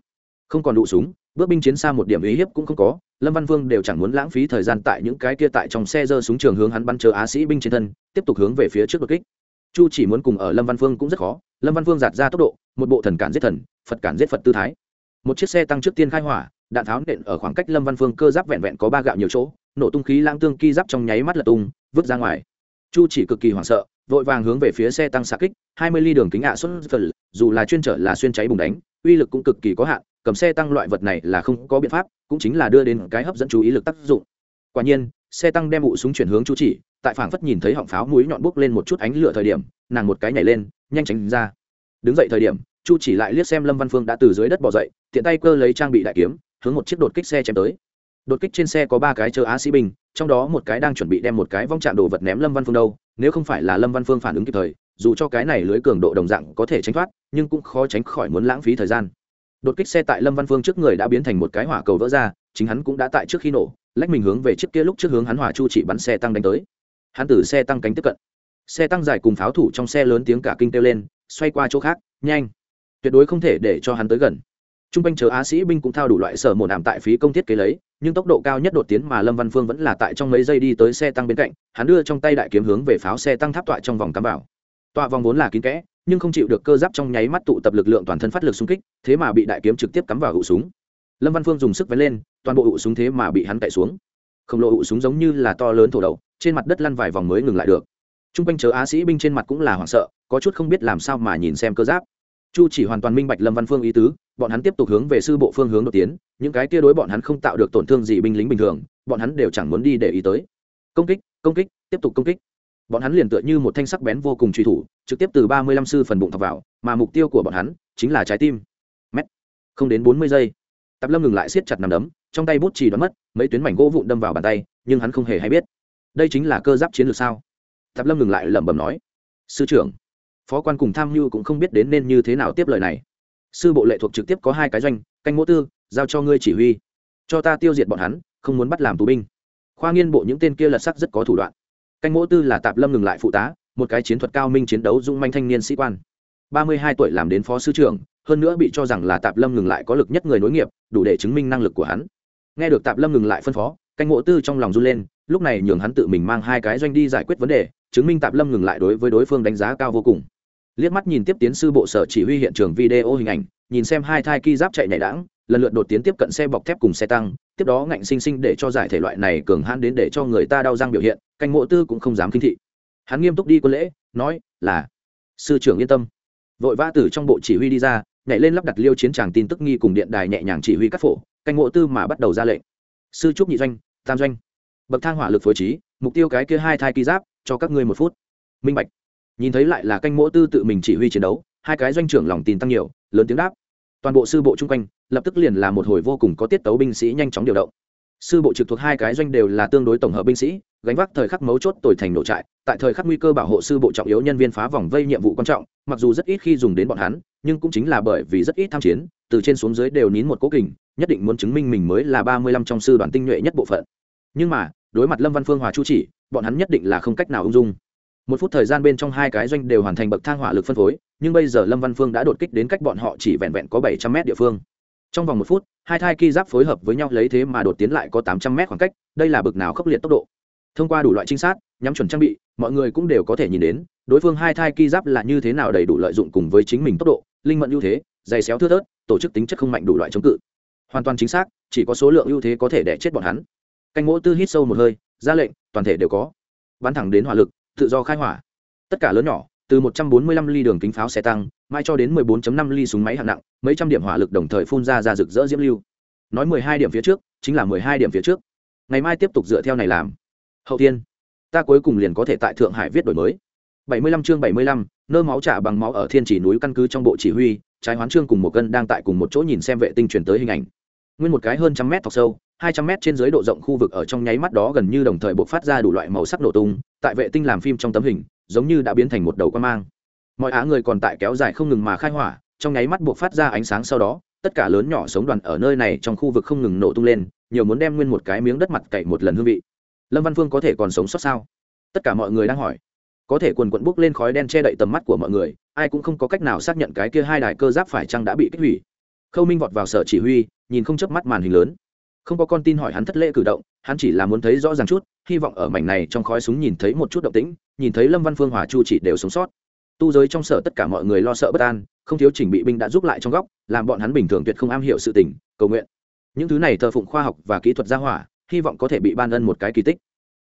Không còn ụ súng bước binh chiến xa một điểm ý hiếp cũng không có, lâm văn vương đều chẳng muốn lãng phí thời gian tại những cái kia tại trong xe giơ súng trường hướng hắn bắn chờ á sĩ binh trên thân, tiếp tục hướng về phía trước đột kích. Chu chỉ muốn cùng ở lâm văn phương cũng rất khó, lâm văn phương giạt ra tốc độ, một bộ thần cản giết thần, phật cản giết phật tư thái. Một chiếc xe tăng trước tiên khai hỏa, đạn tháo nện ở khoảng cách lâm văn phương cơ giáp vẹn vẹn có ba gạo nhiều chỗ, nổ tung khí lãng tương ki giáp trong nháy mắt lật tung, vứt ra ngoài. Chu chỉ cực kỳ hoảng sợ, vội vàng hướng về phía xe tăng xa kích, hai mươi ly đường kính ạ xuất dù là chuyên trở là xuyên cháy bùng đánh, uy lực cũng cực kỳ có hạn cầm xe tăng loại vật này là không có biện pháp, cũng chính là đưa đến cái hấp dẫn chú ý lực tác dụng. Quả nhiên, xe tăng đem vụ súng chuyển hướng chú chỉ, tại phảng phất nhìn thấy họng pháo mũi nhọn bốc lên một chút ánh lửa thời điểm, nàng một cái nhảy lên, nhanh tránh ra. Đứng dậy thời điểm, chu chỉ lại liếc xem lâm văn phương đã từ dưới đất bỏ dậy, tiện tay cơ lấy trang bị đại kiếm, hướng một chiếc đột kích xe chém tới. Đột kích trên xe có ba cái chờ á sĩ binh, trong đó một cái đang chuẩn bị đem một cái vong chạm đồ vật ném lâm văn phương đâu, nếu không phải là lâm văn phương phản ứng kịp thời, dù cho cái này lưới cường độ đồng dạng có thể tránh thoát, nhưng cũng khó tránh khỏi muốn lãng phí thời gian đột kích xe tại lâm văn phương trước người đã biến thành một cái hỏa cầu vỡ ra, chính hắn cũng đã tại trước khi nổ, lách mình hướng về chiếc kia lúc trước hướng hắn hỏa chu chỉ bắn xe tăng đánh tới. Hắn từ xe tăng cánh tiếp cận. Xe tăng dài cùng pháo thủ trong xe lớn tiếng cả kinh kêu lên, xoay qua chỗ khác, nhanh. Tuyệt đối không thể để cho hắn tới gần. T r u n g quanh chờ á sĩ binh cũng thao đủ loại sở mổ nạm tại phí công thiết kế lấy, nhưng tốc độ cao nhất đột tiến mà lâm văn phương vẫn là tại trong mấy giây đi tới xe tăng bên cạnh, hắn đưa trong tay đại kiếm hướng về pháo xe tăng tháp tọa trong vòng cắm vào. Tọa vòng vốn là kín kẽ nhưng không chịu được cơ giáp trong nháy mắt tụ tập lực lượng toàn thân phát lực xung kích, thế mà bị đại kiếm trực tiếp cắm vào hụ súng. Lâm văn phương dùng sức vén lên, toàn bộ hụ súng thế mà bị hắn cậy xuống. Khổng lồ hụ súng giống như là to lớn thổ đậu trên mặt đất lăn vài vòng mới ngừng lại được. T r u n g quanh chớ á sĩ binh trên mặt cũng là hoảng sợ, có chút không biết làm sao mà nhìn xem cơ giáp. Chu chỉ hoàn toàn minh bạch lâm văn phương ý tứ, bọn hắn tiếp tục hướng về sư bộ phương hướng đột tiến, những cái kia đối bọn hắn không tạo được tổn thương gì binh lính bình thường, bọn hắn đều chẳng muốn đi để ý tới. Công kích công kích, tiếp tục công kích bọn hắn liền tựa như một thanh sắc bén vô cùng truy thủ, trực tiếp từ ba mươi lăm sư phần bụng thọc vào, mà mục tiêu của bọn hắn chính là trái tim. Mét. Không đến bốn mươi giây, tạp lâm ngừng lại siết chặt nằm đấm, trong tay bút chỉ đoán mất, mấy tuyến mảnh gỗ vụn đâm vào bàn tay, nhưng hắn không hề hay biết. Đây chính là cơ giáp chiến lược sao? Tạp lâm ngừng lại lẩm bẩm nói. Sư trưởng, phó quan cùng tham mưu cũng không biết đến nên như thế nào tiếp lời này. Sư bộ lệ thuộc trực tiếp có hai cái doanh, canh mỗ tư, giao cho ngươi chỉ huy. Cho ta tiêu diệt bọn hắn, không muốn bắt làm tù binh. Khoa nghiên bộ những tên kia lật sắc rất có thủ đoạn canh mỗ tư là tạp lâm ngừng lại phụ tá, một cái chiến thuật cao minh chiến đấu dung manh thanh niên sĩ quan. Ba mươi hai tuổi làm đến phó sư trưởng, hơn nữa bị cho rằng là tạp lâm ngừng lại có lực nhất người nối nghiệp, đủ để chứng minh năng lực của hắn. Nghe được tạp lâm ngừng lại phân phó, canh ngộ tư trong lòng run lên, lúc này nhường hắn tự mình mang hai cái doanh đi giải quyết vấn đề, chứng minh tạp lâm ngừng lại đối với đối phương đánh giá cao vô cùng. Liếc mắt nhìn tiếp tiến sư bộ sở chỉ huy hiện trường video hình ảnh, nhìn xem hai thai ki giáp chạy nhảy đãng lần lượt đột tiến tiếp cận xe bọc thép cùng xe tăng, tiếp đó ngạnh sinh sinh để cho giải thể loại này cường hãn đến để cho người ta đau răng biểu hiện, canh mộ tư cũng không dám kinh thị. Hắn nghiêm túc đi quân lễ, nói, là, sư trưởng yên tâm. Vội vã từ trong bộ chỉ huy đi ra, nhảy lên lắp đặt liêu chiến tràng tin tức nghi cùng điện đài nhẹ nhàng chỉ huy các phổ, canh mộ tư mà bắt đầu ra lệnh. Sư trúc nhị doanh, tam doanh. Bậc thang hỏa lực phối trí, mục tiêu cái kia hai thai ký giáp, cho các ngươi một phút. Minh bạch. Nhìn thấy lại là canh mộ tư tự mình chỉ huy chiến đấu, hai cái doanh trưởng lòng tin tăng nhiều, lớn tiếng đáp toàn bộ sư bộ chung quanh, lập tức liền là một hồi vô cùng có tiết tấu binh sĩ nhanh chóng điều động. Sư bộ trực thuộc hai cái doanh đều là tương đối tổng hợp binh sĩ, gánh vác thời khắc mấu chốt tồi thành nổ trại, tại thời khắc nguy cơ bảo hộ sư bộ trọng yếu nhân viên phá vòng vây nhiệm vụ quan trọng, mặc dù rất ít khi dùng đến bọn hắn, nhưng cũng chính là bởi vì rất ít tham chiến, từ trên xuống dưới đều nín một cố kình, nhất định muốn chứng minh mình mới là ba mươi lăm trong sư đoàn tinh nhuệ nhất bộ phận. Nhưng mà, đối mặt lâm văn phương hòa chu chỉ, bọn hắn nhất định là không cách nào ung dung một phút thời gian bên trong hai cái doanh đều hoàn thành bậc thang hỏa lực phân phối, nhưng bây giờ lâm văn phương đã đột kích đến cách bọn họ chỉ vẹn vẹn có bảy trăm mét địa phương. Trong vòng một phút, hai thai ki giáp phối hợp với nhau lấy thế mà đột tiến lại có tám trăm mét khoảng cách, đây là bực nào khốc liệt tốc độ. Thông qua đủ loại trinh sát, nhắm chuẩn trang bị, mọi người cũng đều có thể nhìn đến, đối phương hai thai ki giáp là như thế nào đầy đủ lợi dụng cùng với chính mình tốc độ, linh mẫn ưu thế, dày xéo thưa thớt, tổ chức tính chất không mạnh đủ loại chống cự. Hoàn toàn chính xác, chỉ có số lượng ưu thế có thể đẻ chết bọn hắn. Canh mỗ tư hít sâu một hơi, ra lệnh, toàn thể đều có. Bắn thẳng đến hỏa lực tự do khai hỏa. Tất cả lớn nhỏ từ 145 ly đường kính pháo xe tăng mai cho đến 14.5 ly súng máy hạng nặng mấy trăm điểm hỏa lực đồng thời phun ra ra rực rỡ diễm lưu. Nói 12 điểm phía trước chính là 12 điểm phía trước. Ngày mai tiếp tục dựa theo này làm. Hậu tiên ta cuối cùng liền có thể tại thượng hải viết đổi mới. 75 chương 75, nơ máu trả bằng máu ở thiên chỉ núi căn cứ trong bộ chỉ huy trái hoán trương cùng một cân đang tại cùng một chỗ nhìn xem vệ tinh truyền tới hình ảnh. Nguyên một cái hơn trăm mét thọc sâu hai trăm mét trên dưới độ rộng khu vực ở trong nháy mắt đó gần như đồng thời buộc phát ra đủ loại màu sắc nổ tung, tại vệ tinh làm phim trong tấm hình, giống như đã biến thành một đầu quan mang. Mọi á người còn tại kéo dài không ngừng mà khai hỏa, trong nháy mắt buộc phát ra ánh sáng sau đó, tất cả lớn nhỏ sống đoàn ở nơi này trong khu vực không ngừng nổ tung lên, nhiều muốn đem nguyên một cái miếng đất mặt cậy một lần hương vị. Lâm văn phương có thể còn sống sót sao? Tất cả mọi người đang hỏi. Có thể quần quận bốc lên khói đen che đậy tầm mắt của mọi người, ai cũng không có cách nào xác nhận cái kia hai đài cơ giáp phải chăng đã bị kích hủy. Khâu minh vọt vào sở chỉ huy, nhìn không chớp mắt màn hình lớn không có con tin hỏi hắn thất lễ cử động, hắn chỉ là muốn thấy rõ ràng chút, hy vọng ở mảnh này trong khói súng nhìn thấy một chút động tĩnh, nhìn thấy lâm văn phương, hòa chu chỉ đều sống sót. Tu giới trong sở tất cả mọi người lo sợ bất an, không thiếu chỉnh bị binh đã giúp lại trong góc, làm bọn hắn bình thường tuyệt không am hiểu sự tình, cầu nguyện. Những thứ này thờ phụng khoa học và kỹ thuật gia hỏa, hy vọng có thể bị ban ân một cái kỳ tích.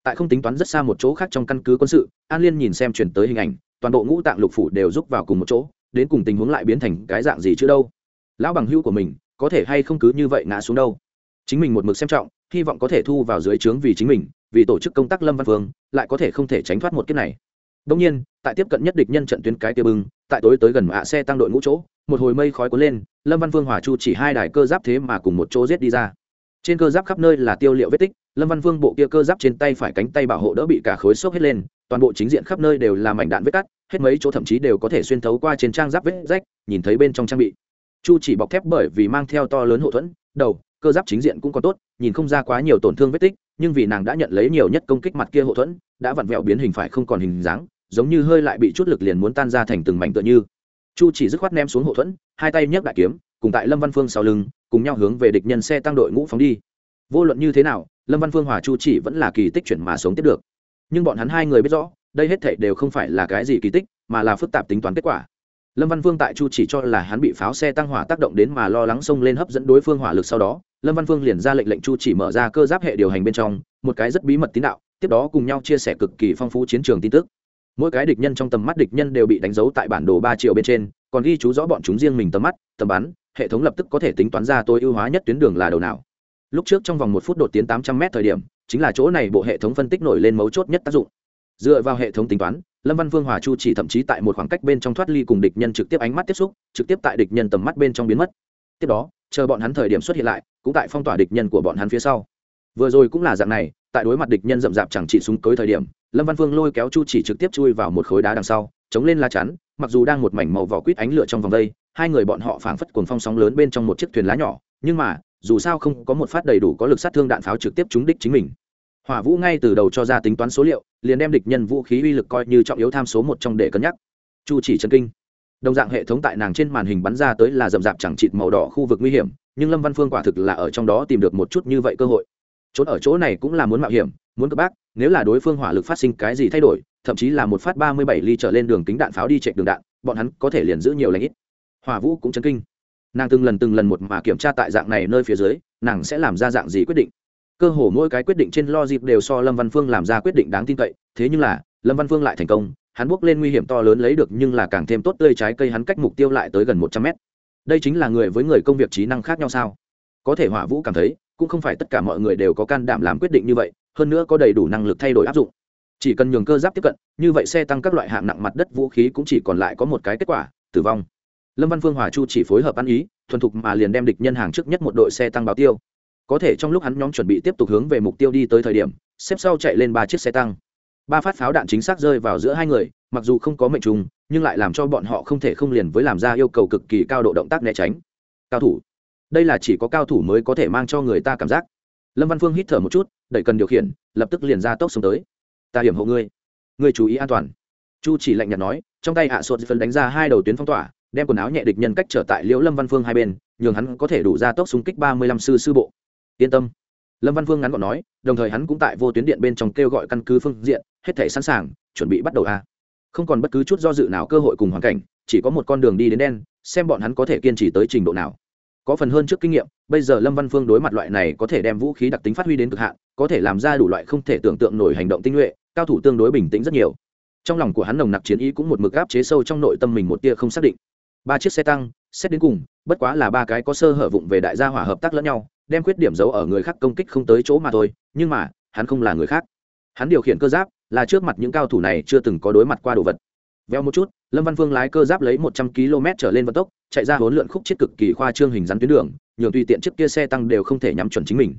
Tại không tính toán rất xa một chỗ khác trong căn cứ quân sự, an liên nhìn xem chuyển tới hình ảnh, toàn bộ ngũ tạng lục phủ đều rút vào cùng một chỗ, đến cùng tình huống lại biến thành cái dạng gì chứ đâu? Lão bằng hữu của mình, có thể hay không cứ như vậy ngã xuống đâu? Chính mình một mực xem trọng, hy vọng có thể thu vào dưới trướng vì chính mình, vì tổ chức công tác lâm văn phương lại có thể không thể tránh thoát một kiếp này. Đông nhiên, tại tiếp cận nhất địch nhân trận tuyến cái tia bưng, tại tối tới gần mạ xe tăng đội ngũ chỗ, một hồi mây khói cuốn lên, lâm văn phương hòa chu chỉ hai đài cơ giáp thế mà cùng một chỗ giết đi ra. Trên cơ giáp khắp nơi là tiêu liệu vết tích, lâm văn vương bộ kia cơ giáp trên tay phải cánh tay bảo hộ đỡ bị cả khối xốc hết lên, toàn bộ chính diện khắp nơi đều là mảnh đạn vết cắt, hết mấy chỗ thậm chí đều có thể xuyên thấu qua trên trang giáp vết rách, nhìn thấy bên trong trang bị. Chu chỉ bọc thép bởi vì mang theo to lớn hậu thuẫn, đầu cơ giáp chính diện cũng có tốt, nhìn không ra quá nhiều tổn thương vết tích, nhưng vì nàng đã nhận lấy nhiều nhất công kích mặt kia hậu thuẫn, đã vặn vẹo biến hình phải không còn hình dáng, giống như hơi lại bị chút lực liền muốn tan ra thành từng mảnh tựa như. Chu chỉ dứt khoát ném xuống hậu thuẫn, hai tay nhấc đại kiếm, cùng tại lâm văn phương sau lưng, cùng nhau hướng về địch nhân xe tăng đội ngũ phóng đi. Vô luận như thế nào, lâm văn phương hòa chu chỉ vẫn là kỳ tích chuyển mà sống tiếp được. Nhưng bọn hắn hai người biết rõ, đây hết thảy đều không phải là cái gì kỳ tích, mà là phức tạp tính toán kết quả. Lâm văn phương tại chu chỉ cho là hắn bị pháo xe tăng hỏa tác động đến mà lo lắng xông lên hấp dẫn đối phương hỏa lực sau đó lâm văn phương liền ra lệnh lệnh chu chỉ mở ra cơ giáp hệ điều hành bên trong, một cái rất bí mật tín đạo, tiếp đó cùng nhau chia sẻ cực kỳ phong phú chiến trường tin tức. Mỗi cái địch nhân trong tầm mắt địch nhân đều bị đánh dấu tại bản đồ ba triệu bên trên, còn ghi chú rõ bọn chúng riêng mình tầm mắt, tầm bắn, hệ thống lập tức có thể tính toán ra tối ưu hóa nhất tuyến đường là đầu nào. Lúc trước trong vòng một phút đột tiến tám trăm m thời điểm, chính là chỗ này bộ hệ thống phân tích nổi lên mấu chốt nhất tác dụng. Dựa vào hệ thống tính toán, lâm văn vương hòa chu chỉ thậm chí tại một khoảng cách bên trong thoát ly cùng địch nhân trực tiếp ánh mắt tiếp xúc, trực tiếp tại địch nhân tầm mắt bên trong biến mất. Tiếp đó chờ bọn hắn thời điểm xuất hiện lại, cũng tại phong tỏa địch nhân của bọn hắn phía sau. Vừa rồi cũng là dạng này, tại đối mặt địch nhân rậm rạp chẳng chỉ súng cối thời điểm, lâm văn vương lôi kéo chu chỉ trực tiếp chui vào một khối đá đằng sau, chống lên la chắn, mặc dù đang một mảnh màu vỏ quýt ánh lửa trong vòng đây, hai người bọn họ phảng phất cuồng phong sóng lớn bên trong một chiếc thuyền lá nhỏ, nhưng mà, dù sao không có một phát đầy đủ có lực sát thương đạn pháo trực tiếp trúng đích chính mình. Hỏa vũ ngay từ đầu cho ra tính toán số liệu, liền đem địch nhân vũ khí uy lực coi như trọng yếu tham số một trong để cân nhắc. Chu chỉ chân kinh đồng dạng hệ thống tại nàng trên màn hình bắn ra tới là rậm rạp chẳng chịt màu đỏ khu vực nguy hiểm, nhưng lâm văn phương quả thực là ở trong đó tìm được một chút như vậy cơ hội. Trốn ở chỗ này cũng là muốn mạo hiểm, muốn cấp bác, nếu là đối phương hỏa lực phát sinh cái gì thay đổi, thậm chí là một phát ba mươi bảy ly trở lên đường kính đạn pháo đi chạy đường đạn, bọn hắn có thể liền giữ nhiều lãnh ít. Hỏa vũ cũng chấn kinh. Nàng từng lần từng lần một mà kiểm tra tại dạng này nơi phía dưới, nàng sẽ làm ra dạng gì quyết định? Cơ hồ mỗi cái quyết định trên lo dịp đều so lâm văn phương làm ra quyết định đáng tin cậy, thế nhưng là, lâm văn phương lại thành công hắn bước lên nguy hiểm to lớn lấy được nhưng là càng thêm tốt tươi trái cây hắn cách mục tiêu lại tới gần một trăm mét. Đây chính là người với người công việc trí năng khác nhau sao? Có thể hỏa vũ cảm thấy, cũng không phải tất cả mọi người đều có can đảm làm quyết định như vậy, hơn nữa có đầy đủ năng lực thay đổi áp dụng. Chỉ cần nhường cơ giáp tiếp cận, như vậy xe tăng các loại hạng nặng mặt đất vũ khí cũng chỉ còn lại có một cái kết quả, tử vong. Lâm văn phương, hòa chu chỉ phối hợp ăn ý, thuần thục mà liền đem địch nhân hàng trước nhất một đội xe tăng báo tiêu. Có thể trong lúc hắn nhóm chuẩn bị tiếp tục hướng về mục tiêu đi tới thời điểm, xếp sau chạy lên ba chiếc xe tăng ba phát pháo đạn chính xác rơi vào giữa hai người, mặc dù không có mệnh trùng, nhưng lại làm cho bọn họ không thể không liền với làm ra yêu cầu cực kỳ cao độ động tác né tránh. Cao thủ. Đây là chỉ có cao thủ mới có thể mang cho người ta cảm giác. Lâm văn phương hít thở một chút, đẩy cần điều khiển, lập tức liền ra tốc xuống tới. Ta hiểm hộ ngươi. Ngươi chú ý an toàn. Chu chỉ lạnh nhạt nói, trong tay hạ sốt phân đánh ra hai đầu tuyến phong tỏa, đem quần áo nhẹ địch nhân cách trở tại liễu lâm văn phương hai bên, nhường hắn có thể đủ ra tốc súng kích ba mươi lăm sư sư bộ. Yên tâm lâm văn Vương ngắn gọn nói, đồng thời hắn cũng tại vô tuyến điện bên trong kêu gọi căn cứ phương diện, hết thể sẵn sàng, chuẩn bị bắt đầu a. Không còn bất cứ chút do dự nào cơ hội cùng hoàn cảnh, chỉ có một con đường đi đến đen, xem bọn hắn có thể kiên trì tới trình độ nào. Có phần hơn trước kinh nghiệm, bây giờ lâm văn phương đối mặt loại này có thể đem vũ khí đặc tính phát huy đến cực hạn, có thể làm ra đủ loại không thể tưởng tượng nổi hành động tinh nhuệ, cao thủ tương đối bình tĩnh rất nhiều. Trong lòng của hắn nồng nặc chiến ý cũng một mực áp chế sâu trong nội tâm mình một tia không xác định. Ba chiếc xe tăng, xét đến cùng, bất quá là ba cái có sơ hở vụng về đại gia hỏa hợp tác lẫn nhau đem khuyết điểm giấu ở người khác công kích không tới chỗ mà thôi, nhưng mà, hắn không là người khác. Hắn điều khiển cơ giáp, là trước mặt những cao thủ này chưa từng có đối mặt qua đồ vật. Veo một chút, lâm văn phương lái cơ giáp lấy một trăm km trở lên vận tốc, chạy ra hỗn lượn khúc chết cực kỳ khoa trương hình rắn tuyến đường, nhường tùy tiện chiếc kia xe tăng đều không thể nhắm chuẩn chính mình.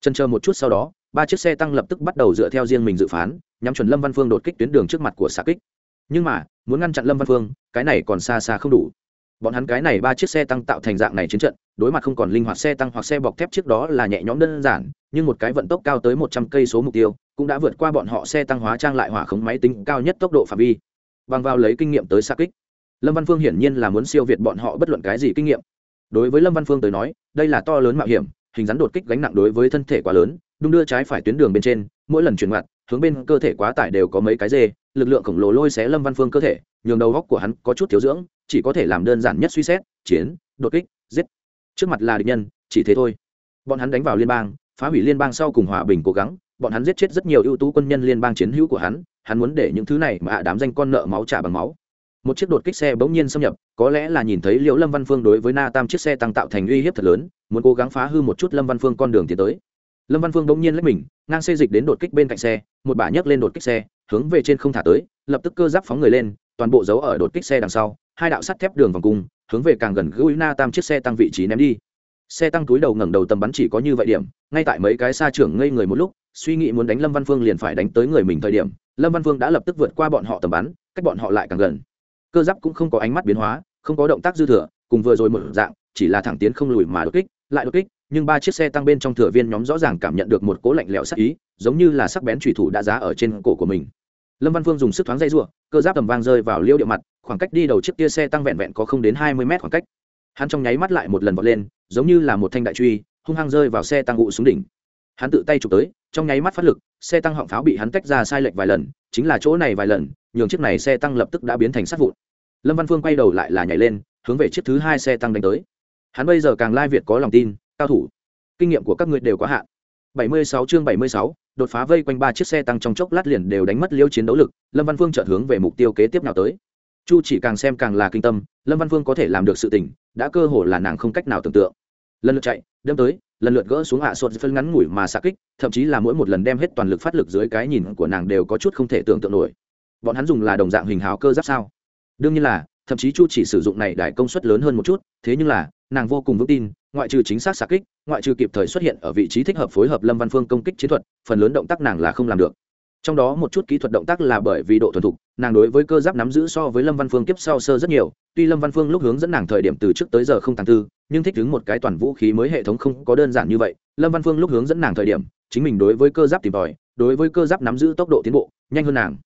Chân chờ một chút sau đó, ba chiếc xe tăng lập tức bắt đầu dựa theo riêng mình dự phán, nhắm chuẩn lâm văn phương đột kích tuyến đường trước mặt của xạ kích. Nhưng mà, muốn ngăn chặn lâm văn phương, cái này còn xa xa không đủ bọn hắn cái này ba chiếc xe tăng tạo thành dạng này chiến trận, đối mặt không còn linh hoạt xe tăng hoặc xe bọc thép trước đó là nhẹ nhõm đơn giản, nhưng một cái vận tốc cao tới một trăm cây số mục tiêu, cũng đã vượt qua bọn họ xe tăng hóa trang lại hỏa khống máy tính cao nhất tốc độ phạm vi. Bằng vào lấy kinh nghiệm tới xa kích, lâm văn phương hiển nhiên là muốn siêu việt bọn họ bất luận cái gì kinh nghiệm. Đối với lâm văn phương tới nói, đây là to lớn mạo hiểm, hình rắn đột kích gánh nặng đối với thân thể quá lớn, đung đưa trái phải tuyến đường bên trên, mỗi lần chuyển ngoặt hướng bên cơ thể quá tải đều có mấy cái dê, lực lượng khổng lồ lôi xé lâm văn phương cơ thể, nhường đầu góc của hắn có chút thiếu dưỡng, chỉ có thể làm đơn giản nhất suy xét, chiến, đột kích, giết. Trước mặt là địch nhân, chỉ thế thôi. Bọn hắn đánh vào liên bang, phá hủy liên bang sau cùng hòa bình cố gắng, bọn hắn giết chết rất nhiều ưu tú quân nhân liên bang chiến hữu của hắn hắn muốn để những thứ này mà đám danh con nợ máu trả bằng máu. Một chiếc đột kích xe bỗng nhiên xâm nhập, có lẽ là nhìn thấy liễu lâm văn phương đối với na tam chiếc xe tăng tạo thành uy hiếp thật lớn, muốn cố gắng phá hư một chút lâm văn phương con đường tiến tới lâm văn phương bỗng nhiên lấy mình, ngang xê dịch đến đột kích bên cạnh xe, một bả nhấc lên đột kích xe, hướng về trên không thả tới, lập tức cơ giáp phóng người lên, toàn bộ dấu ở đột kích xe đằng sau, hai đạo sắt thép đường vòng cung, hướng về càng gần gũi na tam chiếc xe tăng vị trí ném đi. Xe tăng túi đầu ngẩng đầu tầm bắn chỉ có như vậy điểm, ngay tại mấy cái xa trưởng ngây người một lúc, suy nghĩ muốn đánh lâm văn phương liền phải đánh tới người mình thời điểm, lâm văn phương đã lập tức vượt qua bọn họ tầm bắn, cách bọn họ lại càng gần. Cơ giáp cũng không có ánh mắt biến hóa, không có động tác dư thừa, cùng vừa rồi một dạng, chỉ là thẳng tiến không lùi mà đột kích, lại đột kích nhưng ba chiếc xe tăng bên trong thừa viên nhóm rõ ràng cảm nhận được một cố lạnh lẽo sắc ý, giống như là sắc bén thủy thủ đã giá ở trên cổ của mình. Lâm văn phương dùng sức thoáng dây r cơ giáp tầm vang rơi vào liêu địa mặt, khoảng cách đi đầu chiếc kia xe tăng vẹn vẹn có không đến hai mươi mét khoảng cách. Hắn trong nháy mắt lại một lần vọt lên, giống như là một thanh đại truy, hung hăng rơi vào xe tăng ngụ xuống đỉnh. Hắn tự tay chụp tới, trong nháy mắt phát lực, xe tăng họng pháo bị hắn tách ra sai lệch vài lần, chính là chỗ này vài lần, nhường chiếc này xe tăng lập tức đã biến thành sát vụn. Lâm văn phương quay đầu lại là nhảy lên, hướng về chiếc thứ hai xe tăng đánh tới. Hắn bây giờ càng lai việt có lòng tin cao thủ. Kinh nghiệm của các ngươi đều quá hạn. 76 chương 76, đột phá vây quanh ba chiếc xe tăng trong chốc lát liền đều đánh mất liêu chiến đấu lực lâm văn phương chợt hướng về mục tiêu kế tiếp nào tới. Chu chỉ càng xem càng là kinh tâm lâm văn phương có thể làm được sự tình đã cơ hồ là nàng không cách nào tưởng tượng. Lần lượt chạy đâm tới lần lượt gỡ xuống hạ sốt phân ngắn ngủi mà xạ kích thậm chí là mỗi một lần đem hết toàn lực phát lực dưới cái nhìn của nàng đều có chút không thể tưởng tượng nổi. Bọn hắn dùng là đồng dạng hình hào cơ giáp sao? Đương nhiên là thậm chí chu chỉ sử dụng này đại công suất lớn hơn một chút thế nhưng là nàng vô cùng vững tin ngoại trừ chính xác xạ kích, ngoại trừ kịp thời xuất hiện ở vị trí thích hợp phối hợp lâm văn phương công kích chiến thuật, phần lớn động tác nàng là không làm được. Trong đó một chút kỹ thuật động tác là bởi vì độ thuần thục, nàng đối với cơ giáp nắm giữ so với lâm văn phương kiếp sau sơ rất nhiều, tuy lâm văn phương lúc hướng dẫn nàng thời điểm từ trước tới giờ không tàng tư, nhưng thích ứng một cái toàn vũ khí mới hệ thống không có đơn giản như vậy. Lâm văn phương lúc hướng dẫn nàng thời điểm, chính mình đối với cơ giáp tìm tòi, đối với cơ giáp nắm giữ tốc độ tiến bộ, nhanh hơn nàng.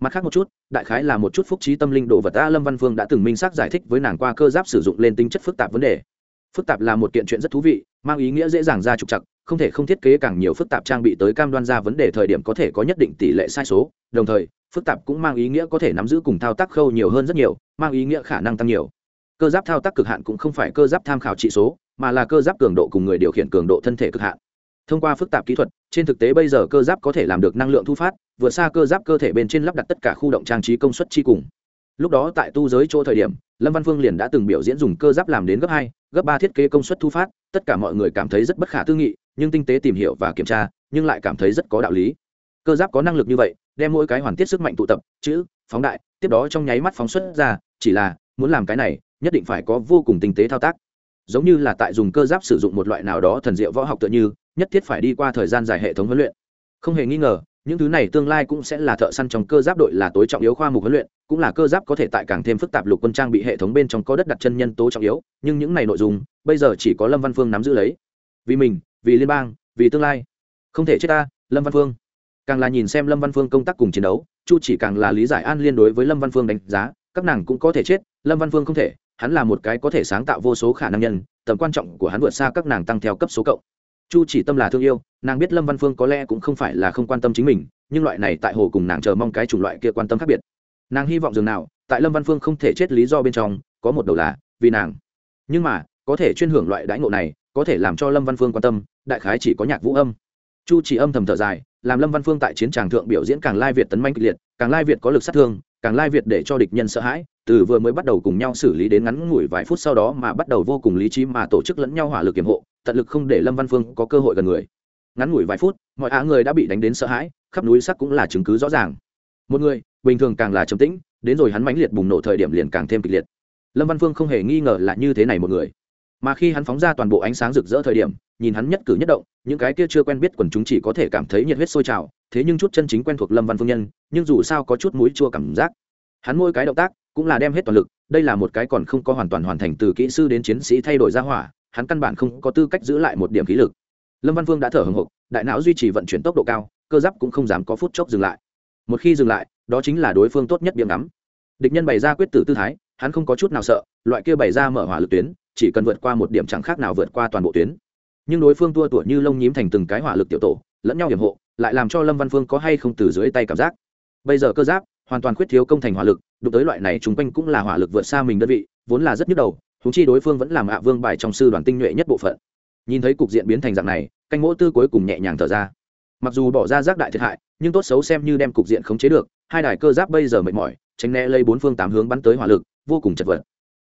Mặt khác một chút, đại khái là một chút phúc trí tâm linh đồ vật ta lâm văn phương đã từng minh xác giải thích với nàng qua cơ giáp sử dụng lên tính chất phức tạp vấn đề phức tạp là một kiện chuyện rất thú vị, mang ý nghĩa dễ dàng ra trục chặt không thể không thiết kế càng nhiều phức tạp trang bị tới cam đoan ra vấn đề thời điểm có thể có nhất định tỷ lệ sai số. Đồng thời, phức tạp cũng mang ý nghĩa có thể nắm giữ cùng thao tác khâu nhiều hơn rất nhiều, mang ý nghĩa khả năng tăng nhiều. Cơ giáp thao tác cực hạn cũng không phải cơ giáp tham khảo trị số, mà là cơ giáp cường độ cùng người điều khiển cường độ thân thể cực hạn. Thông qua phức tạp kỹ thuật, trên thực tế bây giờ cơ giáp có thể làm được năng lượng thu phát, vượt xa cơ giáp cơ thể bên trên lắp đặt tất cả khu động trang trí công suất chi cùng lúc đó tại tu giới chỗ thời điểm, lâm văn phương liền đã từng biểu diễn dùng cơ giáp làm đến gấp hai, gấp ba thiết kế công suất thu phát, tất cả mọi người cảm thấy rất bất khả tư nghị, nhưng tinh tế tìm hiểu và kiểm tra, nhưng lại cảm thấy rất có đạo lý. Cơ giáp có năng lực như vậy, đem mỗi cái hoàn tiết sức mạnh tụ tập, chữ, phóng đại, tiếp đó trong nháy mắt phóng xuất ra, chỉ là, muốn làm cái này, nhất định phải có vô cùng tinh tế thao tác. Giống như là tại dùng cơ giáp sử dụng một loại nào đó thần diệu võ học tựa như, nhất thiết phải đi qua thời gian dài hệ thống huấn luyện. Không hề nghi ngờ những thứ này tương lai cũng sẽ là thợ săn trong cơ giáp đội là tối trọng yếu khoa mục huấn luyện, cũng là cơ giáp có thể tại càng thêm phức tạp lục quân trang bị hệ thống bên trong có đất đặt chân nhân tố trọng yếu, nhưng những này nội dung, bây giờ chỉ có lâm văn phương nắm giữ lấy. Vì mình, vì liên bang, vì tương lai. Không thể chết ta, lâm văn phương. Càng là nhìn xem lâm văn phương công tác cùng chiến đấu, chu chỉ càng là lý giải an liên đối với lâm văn phương đánh giá, các nàng cũng có thể chết, lâm văn phương không thể, hắn là một cái có thể sáng tạo vô số khả năng nhân, tầm quan trọng của hắn vượt xa các nàng tăng theo cấp số cộng chu chỉ tâm là thương yêu, nàng biết lâm văn phương có lẽ cũng không phải là không quan tâm chính mình, nhưng loại này tại hồ cùng nàng chờ mong cái chủng loại kia quan tâm khác biệt. Nàng hy vọng dường nào, tại lâm văn phương không thể chết lý do bên trong, có một đầu là vì nàng. Nhưng mà, có thể chuyên hưởng loại đãi ngộ này, có thể làm cho lâm văn phương quan tâm, đại khái chỉ có nhạc vũ âm. Chu chỉ âm thầm thở dài, làm lâm văn phương tại chiến tràng thượng biểu diễn càng lai việt tấn manh kịch liệt, càng lai việt có lực sát thương, càng lai việt để cho địch nhân sợ hãi, từ vừa mới bắt đầu cùng nhau xử lý đến ngắn ngủi vài phút sau đó mà bắt đầu vô cùng lý trí mà tổ chức lẫn nhau hỏa lực kiểm hộ tận lực không để lâm văn phương có cơ hội gần người. Ngắn ngủi vài phút, mọi á người đã bị đánh đến sợ hãi, khắp núi sắc cũng là chứng cứ rõ ràng. Một người, bình thường càng là trầm tĩnh, đến rồi hắn mãnh liệt bùng nổ thời điểm liền càng thêm kịch liệt. Lâm văn phương không hề nghi ngờ là như thế này một người. Mà khi hắn phóng ra toàn bộ ánh sáng rực rỡ thời điểm, nhìn hắn nhất cử nhất động, những cái kia chưa quen biết quần chúng chỉ có thể cảm thấy nhiệt huyết sôi trào, thế nhưng chút chân chính quen thuộc lâm văn phương nhân, nhưng dù sao có chút mũi chua cảm giác. Hắn mỗi cái động tác cũng là đem hết toàn lực, đây là một cái còn không có hoàn toàn hoàn thành từ kỹ sư đến chiến sĩ thay đổi ra hỏa hắn căn bản không có tư cách giữ lại một điểm khí lực. Lâm văn Vương đã thở hồng hộc đại não duy trì vận chuyển tốc độ cao, cơ giáp cũng không dám có phút chốc dừng lại. Một khi dừng lại, đó chính là đối phương tốt nhất điểm ngắm. Địch nhân bày ra quyết tử tư thái, hắn không có chút nào sợ, loại kia bày ra mở hỏa lực tuyến, chỉ cần vượt qua một điểm chẳng khác nào vượt qua toàn bộ tuyến. Nhưng đối phương tua tủa như lông nhím thành từng cái hỏa lực tiểu tổ, lẫn nhau hiểm hộ, lại làm cho lâm văn phương có hay không từ dưới tay cảm giác. Bây giờ cơ giáp hoàn toàn khuyết thiếu công thành hỏa lực, đụng tới loại này chung quanh cũng là hỏa lực vượt xa mình đơn vị, vốn là rất nhức đầu húng chi đối phương vẫn làm hạ vương bài trong sư đoàn tinh nhuệ nhất bộ phận. Nhìn thấy cục diện biến thành dạng này, canh mỗ tư cuối cùng nhẹ nhàng thở ra. Mặc dù bỏ ra rác đại thiệt hại, nhưng tốt xấu xem như đem cục diện khống chế được, hai đài cơ giáp bây giờ mệt mỏi, tránh né lây bốn phương tám hướng bắn tới hỏa lực, vô cùng chật vật.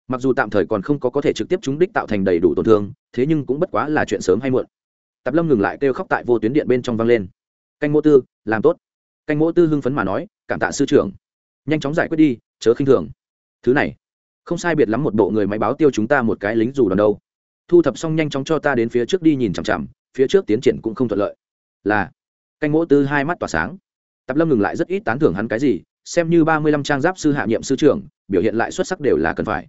Mặc dù tạm thời còn không có có thể trực tiếp trúng đích tạo thành đầy đủ tổn thương, thế nhưng cũng bất quá là chuyện sớm hay muộn. Tạp lâm ngừng lại kêu khóc tại vô tuyến điện bên trong vang lên. Canh mỗ tư, làm tốt. Canh mỗ tư hưng phấn mà nói, cảm tạ sư trưởng. Nhanh chóng giải quyết đi, chớ khinh thường. Thứ này không sai biệt lắm một bộ người máy báo tiêu chúng ta một cái lính dù đòn đâu. Thu thập xong nhanh chóng cho ta đến phía trước đi nhìn chằm chằm, phía trước tiến triển cũng không thuận lợi. Là, canh mỗ tư hai mắt tỏa sáng. Tạp lâm ngừng lại rất ít tán thưởng hắn cái gì, xem như ba mươi lăm trang giáp sư hạ nhiệm sư trưởng, biểu hiện lại xuất sắc đều là cần phải.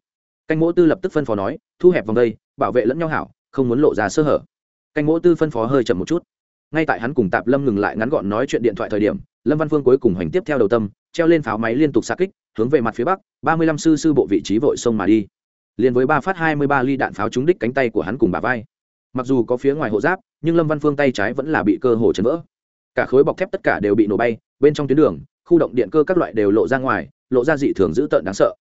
Canh mỗ tư lập tức phân phó nói, thu hẹp vòng đây, bảo vệ lẫn nhau hảo, không muốn lộ ra sơ hở. Canh mỗ tư phân phó hơi chậm một chút. Ngay tại hắn cùng tạp lâm ngừng lại ngắn gọn nói chuyện điện thoại thời điểm, lâm văn phương cuối cùng hành tiếp theo đầu tâm, treo lên pháo máy liên tục xa kích hướng về mặt phía bắc, ba mươi lăm sư sư bộ vị trí vội sông mà đi. Liền với ba phát hai mươi ba ly đạn pháo trúng đích cánh tay của hắn cùng bà vai. Mặc dù có phía ngoài hộ giáp, nhưng lâm văn phương tay trái vẫn là bị cơ hồ chấn vỡ. Cả khối bọc thép tất cả đều bị nổ bay, bên trong tuyến đường, khu động điện cơ các loại đều lộ ra ngoài, lộ ra dị thường dữ tợn đáng sợ.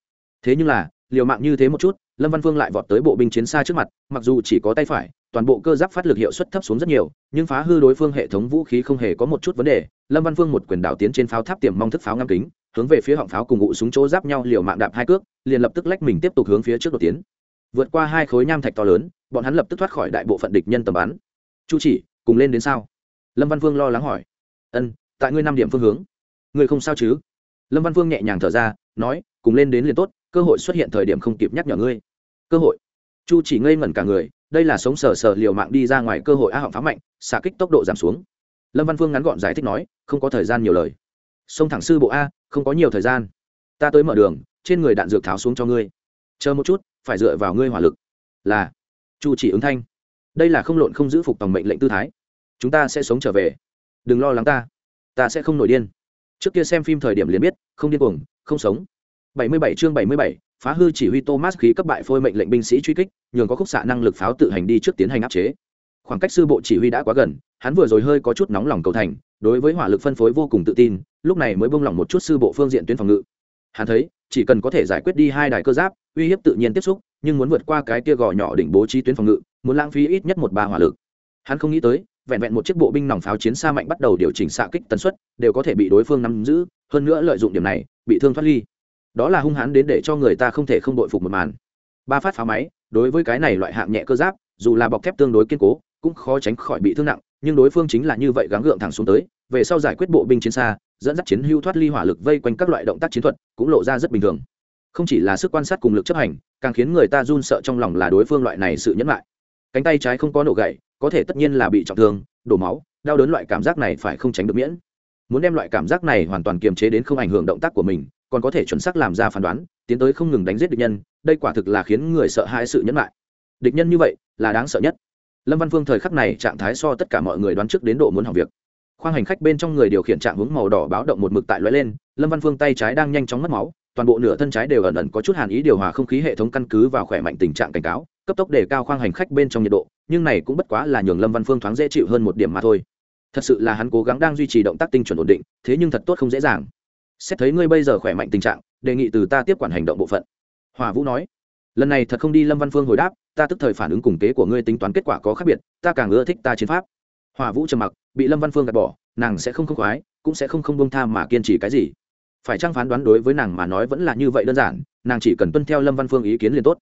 Thế nhưng là, liều mạng như thế một chút, lâm văn phương lại vọt tới bộ binh chiến xa trước mặt, mặc dù chỉ có tay phải toàn bộ cơ giáp phát lực hiệu suất thấp xuống rất nhiều, nhưng phá hư đối phương hệ thống vũ khí không hề có một chút vấn đề. Lâm văn phương một quyền đảo tiến trên pháo tháp tiềm mong thức pháo ngắm kính, hướng về phía họng pháo cùng ngụ súng chỗ giáp nhau liều mạng đạp hai cước, liền lập tức lách mình tiếp tục hướng phía trước đột tiến. Vượt qua hai khối nham thạch to lớn, bọn hắn lập tức thoát khỏi đại bộ phận địch nhân tầm bắn. Chu chỉ, cùng lên đến sao? Lâm văn phương lo lắng hỏi. Ân, tại ngươi năm điểm phương hướng. Ngươi không sao chứ? Lâm văn phương nhẹ nhàng thở ra, nói, cùng lên đến liền tốt, cơ hội xuất hiện thời điểm không kịp nhắc nhở ngươi. Cơ hội? Chu chỉ ngây ngẩn cả người đây là sống sờ sờ liều mạng đi ra ngoài cơ hội á họng phá mạnh xả kích tốc độ giảm xuống. Lâm văn phương ngắn gọn giải thích nói không có thời gian nhiều lời. Sông thẳng sư bộ a không có nhiều thời gian. Ta tới mở đường trên người đạn dược tháo xuống cho ngươi. Chờ một chút phải dựa vào ngươi hỏa lực. Là. Chu chỉ ứng thanh. Đây là không lộn không giữ phục tòng mệnh lệnh tư thái. Chúng ta sẽ sống trở về. Đừng lo lắng ta. Ta sẽ không nổi điên. Trước kia xem phim thời điểm liền biết không điên cuồng không sống. 77 chương 77, phá hư chỉ huy thomas khí cấp bại phôi mệnh lệnh binh sĩ truy kích, nhường có khúc xạ năng lực pháo tự hành đi trước tiến hành áp chế. Khoảng cách sư bộ chỉ huy đã quá gần, hắn vừa rồi hơi có chút nóng lòng cầu thành, đối với hỏa lực phân phối vô cùng tự tin, lúc này mới bông lỏng một chút sư bộ phương diện tuyến phòng ngự. Hắn thấy, chỉ cần có thể giải quyết đi hai đài cơ giáp, uy hiếp tự nhiên tiếp xúc, nhưng muốn vượt qua cái kia gò nhỏ đỉnh bố trí tuyến phòng ngự, muốn lãng phí ít nhất một ba hỏa lực. Hắn không nghĩ tới, vẹn vẹn một chiếc bộ binh nòng pháo chiến xa mạnh bắt đầu điều chỉnh xạ kích tần suất, đều có thể bị đối phương nắm giữ, hơn nữa lợi dụng điểm này, bị thương thoát ly đó là hung hãn đến để cho người ta không thể không đội phục một màn. Ba phát pháo máy, đối với cái này loại hạng nhẹ cơ giáp, dù là bọc thép tương đối kiên cố, cũng khó tránh khỏi bị thương nặng, nhưng đối phương chính là như vậy gắng gượng thẳng xuống tới, về sau giải quyết bộ binh chiến xa, dẫn dắt chiến hưu thoát ly hỏa lực vây quanh các loại động tác chiến thuật, cũng lộ ra rất bình thường. Không chỉ là sức quan sát cùng lực chấp hành, càng khiến người ta run sợ trong lòng là đối phương loại này sự nhẫn lại. Cánh tay trái không có nổ gậy, có thể tất nhiên là bị trọng thương, đổ máu, đau đớn loại cảm giác này phải không tránh được miễn. Muốn đem loại cảm giác này hoàn toàn kiềm chế đến không ảnh hưởng động tác của mình còn có thể chuẩn xác làm ra phán đoán, tiến tới không ngừng đánh giết địch nhân, đây quả thực là khiến người sợ hãi sự nhẫn lại địch nhân như vậy là đáng sợ nhất. Lâm văn phương thời khắc này trạng thái so tất cả mọi người đoán trước đến độ muốn học việc. Khoang hành khách bên trong người điều khiển trạng hướng màu đỏ báo động một mực tại loại lên, lâm văn phương tay trái đang nhanh chóng mất máu, toàn bộ nửa thân trái đều ẩn ẩn có chút hàn ý điều hòa không khí hệ thống căn cứ vào khỏe mạnh tình trạng cảnh cáo, cấp tốc để cao khoang hành khách bên trong nhiệt độ, nhưng này cũng bất quá là nhường lâm văn phương thoáng dễ chịu hơn một điểm mà thôi. Thật sự là hắn cố gắng đang duy trì động tác tinh chuẩn ổn định, thế nhưng thật tốt không dễ dàng xét thấy ngươi bây giờ khỏe mạnh tình trạng, đề nghị từ ta tiếp quản hành động bộ phận. Hòa vũ nói. Lần này thật không đi lâm văn phương hồi đáp, ta tức thời phản ứng cùng kế của ngươi tính toán kết quả có khác biệt, ta càng ưa thích ta chiến pháp. Hòa vũ trầm mặc, bị lâm văn phương gạt bỏ, nàng sẽ không không khoái, cũng sẽ không không bông tha mà kiên trì cái gì. Phải trang phán đoán đối với nàng mà nói vẫn là như vậy đơn giản, nàng chỉ cần tuân theo lâm văn phương ý kiến liền tốt.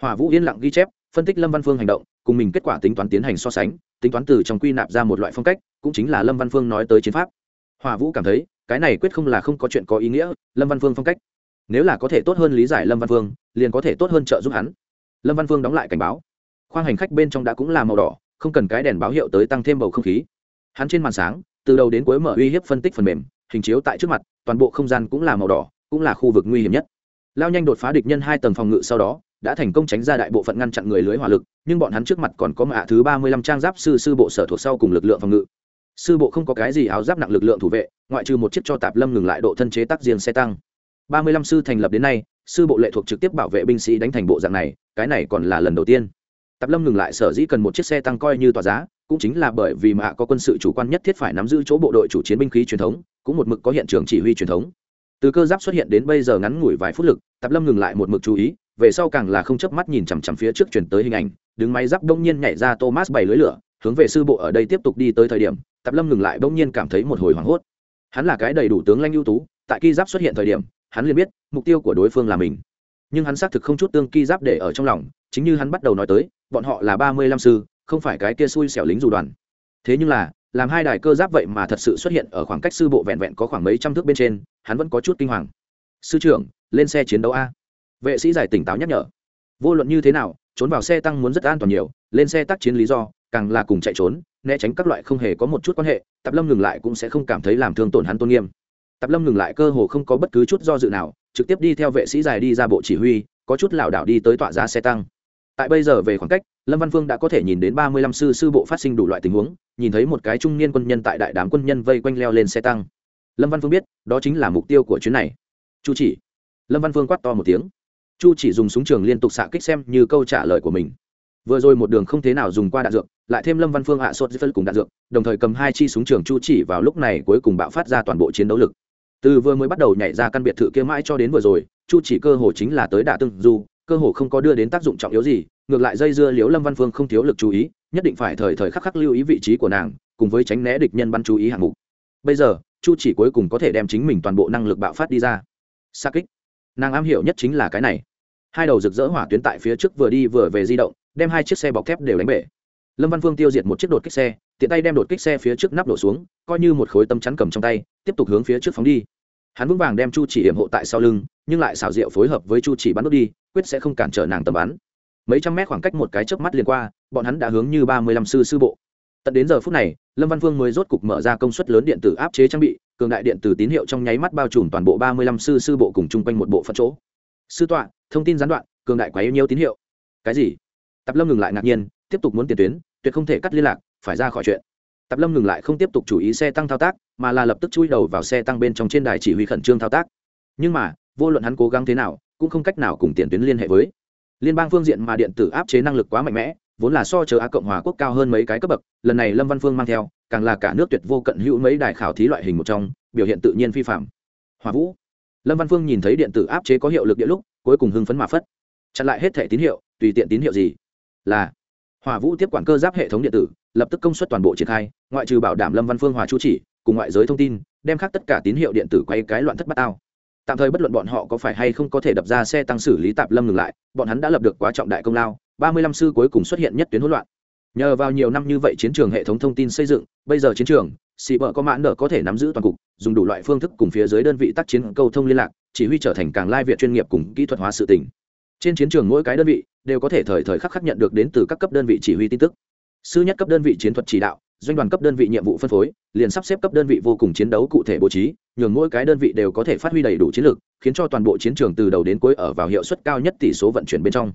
Hòa vũ yên lặng ghi chép, phân tích lâm văn phương hành động, cùng mình kết quả tính toán tiến hành so sánh, tính toán từ trong quy nạp ra một loại phong cách, cũng chính là lâm văn phương nói tới chiến pháp. Hòa vũ cảm thấy cái này quyết không là không có chuyện có ý nghĩa, lâm văn phương phong cách. Nếu là có thể tốt hơn lý giải lâm văn phương, liền có thể tốt hơn trợ giúp hắn. Lâm văn phương đóng lại cảnh báo. Khoang hành khách bên trong đã cũng là màu đỏ, không cần cái đèn báo hiệu tới tăng thêm bầu không khí. Hắn trên màn sáng, từ đầu đến cuối mở uy hiếp phân tích phần mềm, hình chiếu tại trước mặt, toàn bộ không gian cũng là màu đỏ, cũng là khu vực nguy hiểm nhất. Lao nhanh đột phá địch nhân hai tầng phòng ngự sau đó, đã thành công tránh ra đại bộ phận ngăn chặn người lưới hỏa lực, nhưng bọn hắn trước mặt còn có mạ thứ ba mươi lăm trang giáp sư sư bộ sở thuộc sau cùng lực lượng phòng ngự sư bộ không có cái gì áo giáp nặng lực lượng thủ vệ, ngoại trừ một chiếc cho tạp lâm ngừng lại độ thân chế tác riêng xe tăng. Ba mươi lăm sư thành lập đến nay, sư bộ lệ thuộc trực tiếp bảo vệ binh sĩ đánh thành bộ dạng này, cái này còn là lần đầu tiên. Tạp lâm ngừng lại sở dĩ cần một chiếc xe tăng coi như tòa giá, cũng chính là bởi vì mạ có quân sự chủ quan nhất thiết phải nắm giữ chỗ bộ đội chủ chiến binh khí truyền thống, cũng một mực có hiện trường chỉ huy truyền thống. Từ cơ giáp xuất hiện đến bây giờ ngắn ngủi vài phút lực, tạp lâm ngừng lại một mực chú ý, về sau càng là không chớp mắt nhìn chằm chằm phía trước chuyển tới hình ảnh, đứng máy giáp đông nhiên nhảy ra thomas bày lưới lửa, hướng về sư bộ ở đây tiếp tục đi tới thời điểm tạp lâm ngừng lại bỗng nhiên cảm thấy một hồi hoảng hốt. Hắn là cái đầy đủ tướng lanh ưu tú, tại ki giáp xuất hiện thời điểm, hắn liền biết mục tiêu của đối phương là mình. Nhưng hắn xác thực không chút tương ki giáp để ở trong lòng, chính như hắn bắt đầu nói tới, bọn họ là ba mươi lăm sư, không phải cái kia xui xẻo lính dù đoàn. Thế nhưng là, làm hai đài cơ giáp vậy mà thật sự xuất hiện ở khoảng cách sư bộ vẹn vẹn có khoảng mấy trăm thước bên trên, hắn vẫn có chút kinh hoàng. Sư trưởng, lên xe chiến đấu a. Vệ sĩ giải tỉnh táo nhắc nhở. Vô luận như thế nào, trốn vào xe tăng muốn rất an toàn nhiều, lên xe tác chiến lý do, càng là cùng chạy trốn né tránh các loại không hề có một chút quan hệ, tạp lâm ngừng lại cũng sẽ không cảm thấy làm thương tổn hắn tôn nghiêm. Tạp lâm ngừng lại cơ hồ không có bất cứ chút do dự nào, trực tiếp đi theo vệ sĩ dài đi ra bộ chỉ huy, có chút lảo đảo đi tới tọa giá xe tăng. Tại bây giờ về khoảng cách, lâm văn phương đã có thể nhìn đến ba mươi lăm sư sư bộ phát sinh đủ loại tình huống, nhìn thấy một cái trung niên quân nhân tại đại đám quân nhân vây quanh leo lên xe tăng. Lâm văn phương biết, đó chính là mục tiêu của chuyến này. Chu chỉ. Lâm văn phương quát to một tiếng. Chu chỉ dùng súng trường liên tục xạ kích xem như câu trả lời của mình vừa rồi một đường không thế nào dùng qua đạn dược, lại thêm lâm văn phương hạ sốt phân cùng đạn dược, đồng thời cầm hai chi súng trường chu chỉ vào lúc này cuối cùng bạo phát ra toàn bộ chiến đấu lực. Từ vừa mới bắt đầu nhảy ra căn biệt thự kia mãi cho đến vừa rồi, chu chỉ cơ hồ chính là tới đạ tương du, cơ hồ không có đưa đến tác dụng trọng yếu gì, ngược lại dây dưa liếu lâm văn phương không thiếu lực chú ý, nhất định phải thời thời khắc khắc lưu ý vị trí của nàng, cùng với tránh né địch nhân bắn chú ý hạng mục. Bây giờ, chu chỉ cuối cùng có thể đem chính mình toàn bộ năng lực bạo phát đi ra. Xa kích. Nàng am hiểu nhất chính là cái này. Hai đầu rực rỡ hỏa tuyến tại phía trước vừa đi vừa về di động đem hai chiếc xe bọc thép đều đánh bể. Lâm văn phương tiêu diệt một chiếc đột kích xe, tiện tay đem đột kích xe phía trước nắp đổ xuống, coi như một khối tấm chắn cầm trong tay, tiếp tục hướng phía trước phóng đi. Hắn vững vàng đem chu chỉ hiểm hộ tại sau lưng, nhưng lại xảo diệu phối hợp với chu chỉ bắn đốt đi, quyết sẽ không cản trở nàng tầm bắn. Mấy trăm mét khoảng cách một cái chớp mắt liền qua, bọn hắn đã hướng như ba mươi lăm sư sư bộ. Tận đến giờ phút này, lâm văn phương mới rốt cục mở ra công suất lớn điện tử áp chế trang bị, cường đại điện tử tín hiệu trong nháy mắt bao trùm toàn bộ ba mươi lăm sư sư bộ cùng chung quanh một bộ phận chỗ. Sư tọa, thông tin gián đoạn, cường đại quá yêu nhiều tín hiệu. Cái gì? Tập lâm ngừng lại ngạc nhiên, tiếp tục muốn tiền tuyến, tuyệt không thể cắt liên lạc, phải ra khỏi chuyện. Tập lâm ngừng lại không tiếp tục chú ý xe tăng thao tác, mà là lập tức chui đầu vào xe tăng bên trong trên đài chỉ huy khẩn trương thao tác. Nhưng mà, vô luận hắn cố gắng thế nào, cũng không cách nào cùng tiền tuyến liên hệ với. Liên bang phương diện mà điện tử áp chế năng lực quá mạnh mẽ, vốn là so chờ a cộng hòa quốc cao hơn mấy cái cấp bậc, lần này lâm văn phương mang theo, càng là cả nước tuyệt vô cận hữu mấy đài khảo thí loại hình một trong, biểu hiện tự nhiên phi phạm. Hòa vũ. Lâm văn phương nhìn thấy điện tử áp chế có hiệu lực địa lúc, cuối cùng hưng phấn mà phất. Chặn lại hết thẻ tín hiệu, tùy tiện tín hiệu gì? Là hòa vũ tiếp quản cơ giáp hệ thống điện tử, lập tức công suất toàn bộ triển khai, ngoại trừ bảo đảm lâm văn phương hòa chu chỉ, cùng ngoại giới thông tin, đem khắc tất cả tín hiệu điện tử quay cái loạn thất bát ao tạm thời bất luận bọn họ có phải hay không có thể đập ra xe tăng xử lý tạp lâm ngừng lại, bọn hắn đã lập được quá trọng đại công lao, ba mươi lăm sư cuối cùng xuất hiện nhất tuyến hỗn loạn. Nhờ vào nhiều năm như vậy chiến trường hệ thống thông tin xây dựng, bây giờ chiến trường, xì bờ có mãn nở có thể nắm giữ toàn cục, dùng đủ loại phương thức cùng phía dưới đơn vị tác chiến câu thông liên lạc, chỉ huy trở thành càng lai việt chuyên nghiệp cùng kỹ thuật hóa sự tỉnh trên chiến trường mỗi cái đơn vị đều có thể thời thời khắc khắc nhận được đến từ các cấp đơn vị chỉ huy tin tức. Sư nhất cấp đơn vị chiến thuật chỉ đạo, doanh đoàn cấp đơn vị nhiệm vụ phân phối, liền sắp xếp cấp đơn vị vô cùng chiến đấu cụ thể bố trí, nhường mỗi cái đơn vị đều có thể phát huy đầy đủ chiến lược, khiến cho toàn bộ chiến trường từ đầu đến cuối ở vào hiệu suất cao nhất tỷ số vận chuyển bên trong.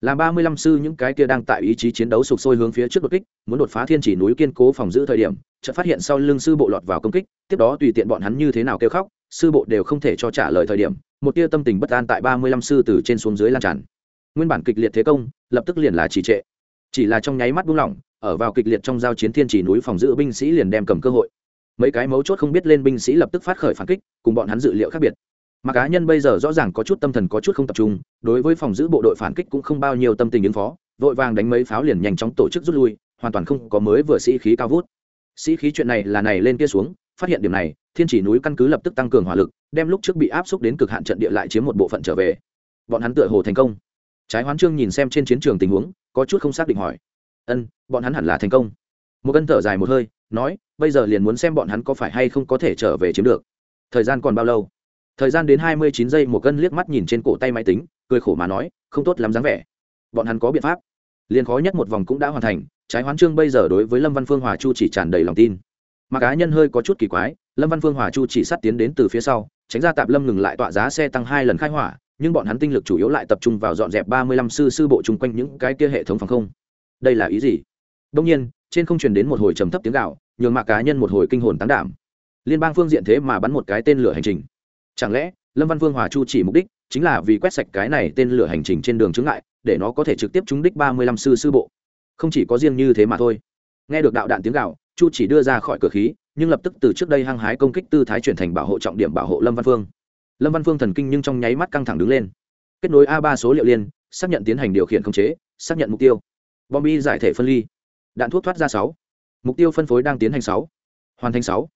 Làm ba mươi lăm sư những cái kia đang tại ý chí chiến đấu sục sôi hướng phía trước đột kích, muốn đột phá thiên chỉ núi kiên cố phòng giữ thời điểm, chợt phát hiện sau lưng sư bộ lọt vào công kích, tiếp đó tùy tiện bọn hắn như thế nào kêu khóc, sư bộ đều không thể cho trả lời thời điểm một tia tâm tình bất an tại ba mươi lăm sư từ trên xuống dưới lan tràn. Nguyên bản kịch liệt thế công, lập tức liền là trì trệ. Chỉ là trong nháy mắt buông lỏng, ở vào kịch liệt trong giao chiến thiên chỉ núi phòng giữ binh sĩ liền đem cầm cơ hội. Mấy cái mấu chốt không biết lên binh sĩ lập tức phát khởi phản kích, cùng bọn hắn dự liệu khác biệt. Mà cá nhân bây giờ rõ ràng có chút tâm thần có chút không tập trung, đối với phòng giữ bộ đội phản kích cũng không bao nhiêu tâm tình ứng phó, vội vàng đánh mấy pháo liền nhanh chóng tổ chức rút lui, hoàn toàn không có mới vừa sĩ khí cao vút. Sĩ khí chuyện này là này lên kia xuống phát hiện điểm này, thiên chỉ núi căn cứ lập tức tăng cường hỏa lực, đem lúc trước bị áp xúc đến cực hạn trận địa lại chiếm một bộ phận trở về. Bọn hắn tựa hồ thành công. Trái hoán trương nhìn xem trên chiến trường tình huống, có chút không xác định hỏi. Ân, bọn hắn hẳn là thành công. Một cân thở dài một hơi, nói, bây giờ liền muốn xem bọn hắn có phải hay không có thể trở về chiếm được. Thời gian còn bao lâu? Thời gian đến hai mươi chín giây, một cân liếc mắt nhìn trên cổ tay máy tính, cười khổ mà nói, không tốt lắm dáng vẻ. Bọn hắn có biện pháp. Liền khó nhất một vòng cũng đã hoàn thành, trái hoán trương bây giờ đối với lâm văn phương hòa chu chỉ tràn đầy lòng tin mà cá nhân hơi có chút kỳ quái, lâm văn phương hòa chu chỉ sát tiến đến từ phía sau, tránh ra tạp lâm ngừng lại tọa giá xe tăng hai lần khai hỏa, nhưng bọn hắn tinh lực chủ yếu lại tập trung vào dọn dẹp ba mươi lăm sư sư bộ chung quanh những cái kia hệ thống phòng không. Đây là ý gì? Đông nhiên, trên không truyền đến một hồi trầm thấp tiếng gạo nhường mạc cá nhân một hồi kinh hồn tán đảm. Liên bang phương diện thế mà bắn một cái tên lửa hành trình. Chẳng lẽ, lâm văn vương hòa chu chỉ mục đích chính là vì quét sạch cái này tên lửa hành trình trên đường chứng ngại, để nó có thể trực tiếp trúng đích ba mươi lăm sư sư bộ? Không chỉ có riêng như thế mà thôi. Nghe được đạo đạn tiếng gạo chu chỉ đưa ra khỏi cửa khí, nhưng lập tức từ trước đây hăng hái công kích tư thái chuyển thành bảo hộ trọng điểm bảo hộ lâm văn phương. Lâm văn phương thần kinh nhưng trong nháy mắt căng thẳng đứng lên. Kết nối a ba số liệu liên, xác nhận tiến hành điều khiển khống chế, xác nhận mục tiêu. Bom bi giải thể phân ly. Đạn thuốc thoát ra sáu. Mục tiêu phân phối đang tiến hành sáu. Hoàn thành sáu.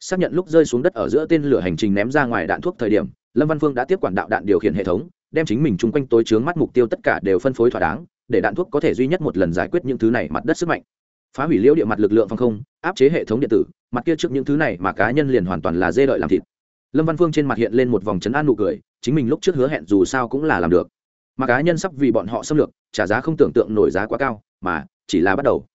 Xác nhận lúc rơi xuống đất ở giữa tên lửa hành trình ném ra ngoài đạn thuốc thời điểm, lâm văn phương đã tiếp quản đạo đạn điều khiển hệ thống, đem chính mình chung quanh tối chướng mắt mục tiêu tất cả đều phân phối thỏa đáng, để đạn thuốc có thể duy nhất một lần giải quyết những thứ này mặt đất sức mạnh phá hủy liễu địa mặt lực lượng phòng không, áp chế hệ thống điện tử, mặt kia trước những thứ này mà cá nhân liền hoàn toàn là dê đợi làm thịt. Lâm văn phương trên mặt hiện lên một vòng chấn an nụ cười, chính mình lúc trước hứa hẹn dù sao cũng là làm được. Mà cá nhân sắp vì bọn họ xâm lược, trả giá không tưởng tượng nổi giá quá cao, mà chỉ là bắt đầu.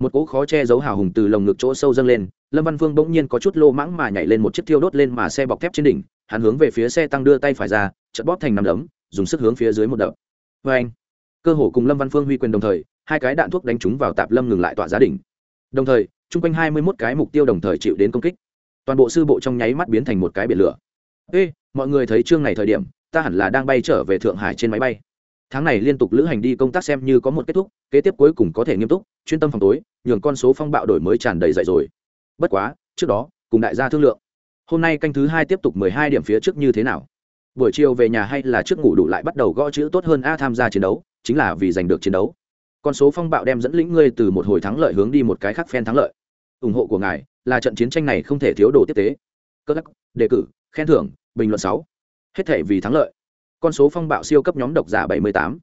Một cỗ khó che giấu hào hùng từ lồng ngực chỗ sâu dâng lên, lâm văn phương bỗng nhiên có chút lô mãng mà nhảy lên một chiếc thiêu đốt lên mà xe bọc thép trên đỉnh, hắn hướng về phía xe tăng đưa tay phải ra chật bóp thành nằm đấm, dùng sức hướng phía dưới một đập. Vê anh cơ hồ cùng lâm văn phương huy quyền đồng thời hai cái đạn thuốc đánh trúng vào tạp lâm ngừng lại tọa giá đỉnh. Đồng thời, chung quanh hai mươi mốt cái mục tiêu đồng thời chịu đến công kích. Toàn bộ sư bộ trong nháy mắt biến thành một cái biển lửa. Ê, mọi người thấy chương này thời điểm, ta hẳn là đang bay trở về thượng hải trên máy bay. Tháng này liên tục lữ hành đi công tác xem như có một kết thúc, kế tiếp cuối cùng có thể nghiêm túc, chuyên tâm phòng tối, nhường con số phong bạo đổi mới tràn đầy dậy rồi. Bất quá, trước đó, cùng đại gia thương lượng. Hôm nay canh thứ hai tiếp tục mười hai điểm phía trước như thế nào? Buổi chiều về nhà hay là trước ngủ đủ lại bắt đầu gõ chữ tốt hơn a tham gia chiến đấu, chính là vì giành được chiến đấu con số phong bạo đem dẫn lĩnh ngươi từ một hồi thắng lợi hướng đi một cái khác phen thắng lợi. Ủng hộ của ngài là trận chiến tranh này không thể thiếu đồ tiếp tế. Cơ lắc đề cử khen thưởng bình luận sáu. Hết thể vì thắng lợi. Con số phong bạo siêu cấp nhóm độc giả 78.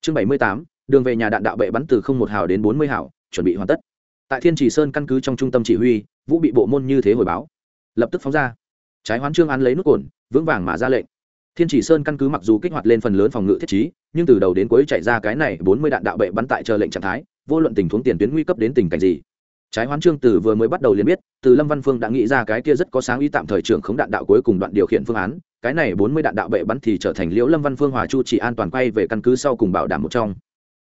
chương 78, đường về nhà đạn đạo bệ bắn từ không một hào đến 40 hào chuẩn bị hoàn tất. Tại thiên trì sơn căn cứ trong trung tâm chỉ huy vũ bị bộ môn như thế hồi báo. Lập tức phóng ra. Trái hoán trương án lấy nút cồn vững vàng mà ra lệnh thiên chỉ sơn căn cứ mặc dù kích hoạt lên phần lớn phòng ngự thiết trí, nhưng từ đầu đến cuối chạy ra cái này bốn mươi đạn đạo bệ bắn tại chờ lệnh trạng thái, vô luận tình huống tiền tuyến nguy cấp đến tình cảnh gì. Trái hoán trương từ vừa mới bắt đầu liền biết, từ lâm văn phương đã nghĩ ra cái kia rất có sáng ý tạm thời trưởng khống đạn đạo cuối cùng đoạn điều khiển phương án, cái này bốn mươi đạn đạo bệ bắn thì trở thành liễu lâm văn phương hòa chu chỉ an toàn quay về căn cứ sau cùng bảo đảm một trong.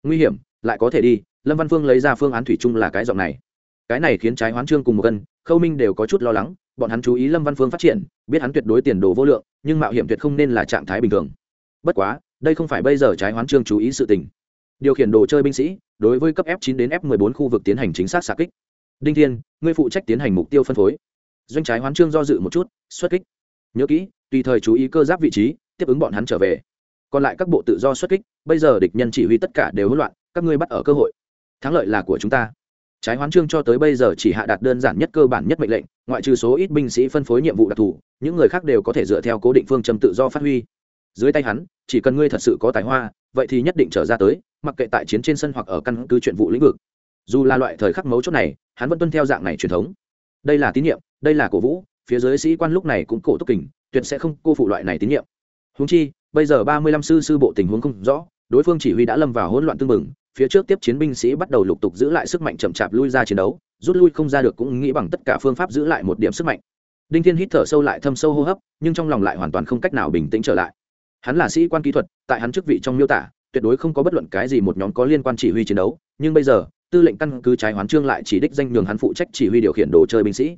Nguy hiểm, lại có thể đi, lâm văn phương lấy ra phương án thủy chung là cái giọng này. Cái này khiến trái hoán trương cùng một gân khâu minh đều có chút lo lắng, bọn hắn chú ý lâm văn phương phát triển, biết hắn tuyệt đối tiền đồ vô lượng nhưng mạo hiểm tuyệt không nên là trạng thái bình thường. Bất quá, đây không phải bây giờ trái hoán trương chú ý sự tình. Điều khiển đồ chơi binh sĩ, đối với cấp f 9 đến f 14 khu vực tiến hành chính xác xạ kích. Đinh thiên, ngươi phụ trách tiến hành mục tiêu phân phối. Doanh trái hoán trương do dự một chút, xuất kích. Nhớ kỹ, tùy thời chú ý cơ giáp vị trí, tiếp ứng bọn hắn trở về. Còn lại các bộ tự do xuất kích, bây giờ địch nhân chỉ huy tất cả đều hỗn loạn, các ngươi bắt ở cơ hội. Thắng lợi là của chúng ta trái hoán trương cho tới bây giờ chỉ hạ đạt đơn giản nhất cơ bản nhất mệnh lệnh, ngoại trừ số ít binh sĩ phân phối nhiệm vụ đặc thù, những người khác đều có thể dựa theo cố định phương châm tự do phát huy. Dưới tay hắn, chỉ cần ngươi thật sự có tài hoa, vậy thì nhất định trở ra tới, mặc kệ tại chiến trên sân hoặc ở căn cứ chuyện vụ lĩnh vực. Dù là loại thời khắc mấu chốt này, hắn vẫn tuân theo dạng này truyền thống. Đây là tín nhiệm, đây là cổ vũ, phía dưới sĩ quan lúc này cũng cổ túc kình, tuyệt sẽ không cô phụ loại này tín nhiệm. Húng chi, bây giờ ba mươi lăm sư sư bộ tình huống không rõ, đối phương chỉ huy đã lâm vào hỗn loạn tương mừng phía trước tiếp chiến binh sĩ bắt đầu lục tục giữ lại sức mạnh chậm chạp lui ra chiến đấu, rút lui không ra được cũng nghĩ bằng tất cả phương pháp giữ lại một điểm sức mạnh. Đinh thiên hít thở sâu lại thâm sâu hô hấp, nhưng trong lòng lại hoàn toàn không cách nào bình tĩnh trở lại. Hắn là sĩ quan kỹ thuật, tại hắn chức vị trong miêu tả, tuyệt đối không có bất luận cái gì một nhóm có liên quan chỉ huy chiến đấu, nhưng bây giờ, tư lệnh căn cứ trái hoán trương lại chỉ đích danh nhường hắn phụ trách chỉ huy điều khiển đồ chơi binh sĩ.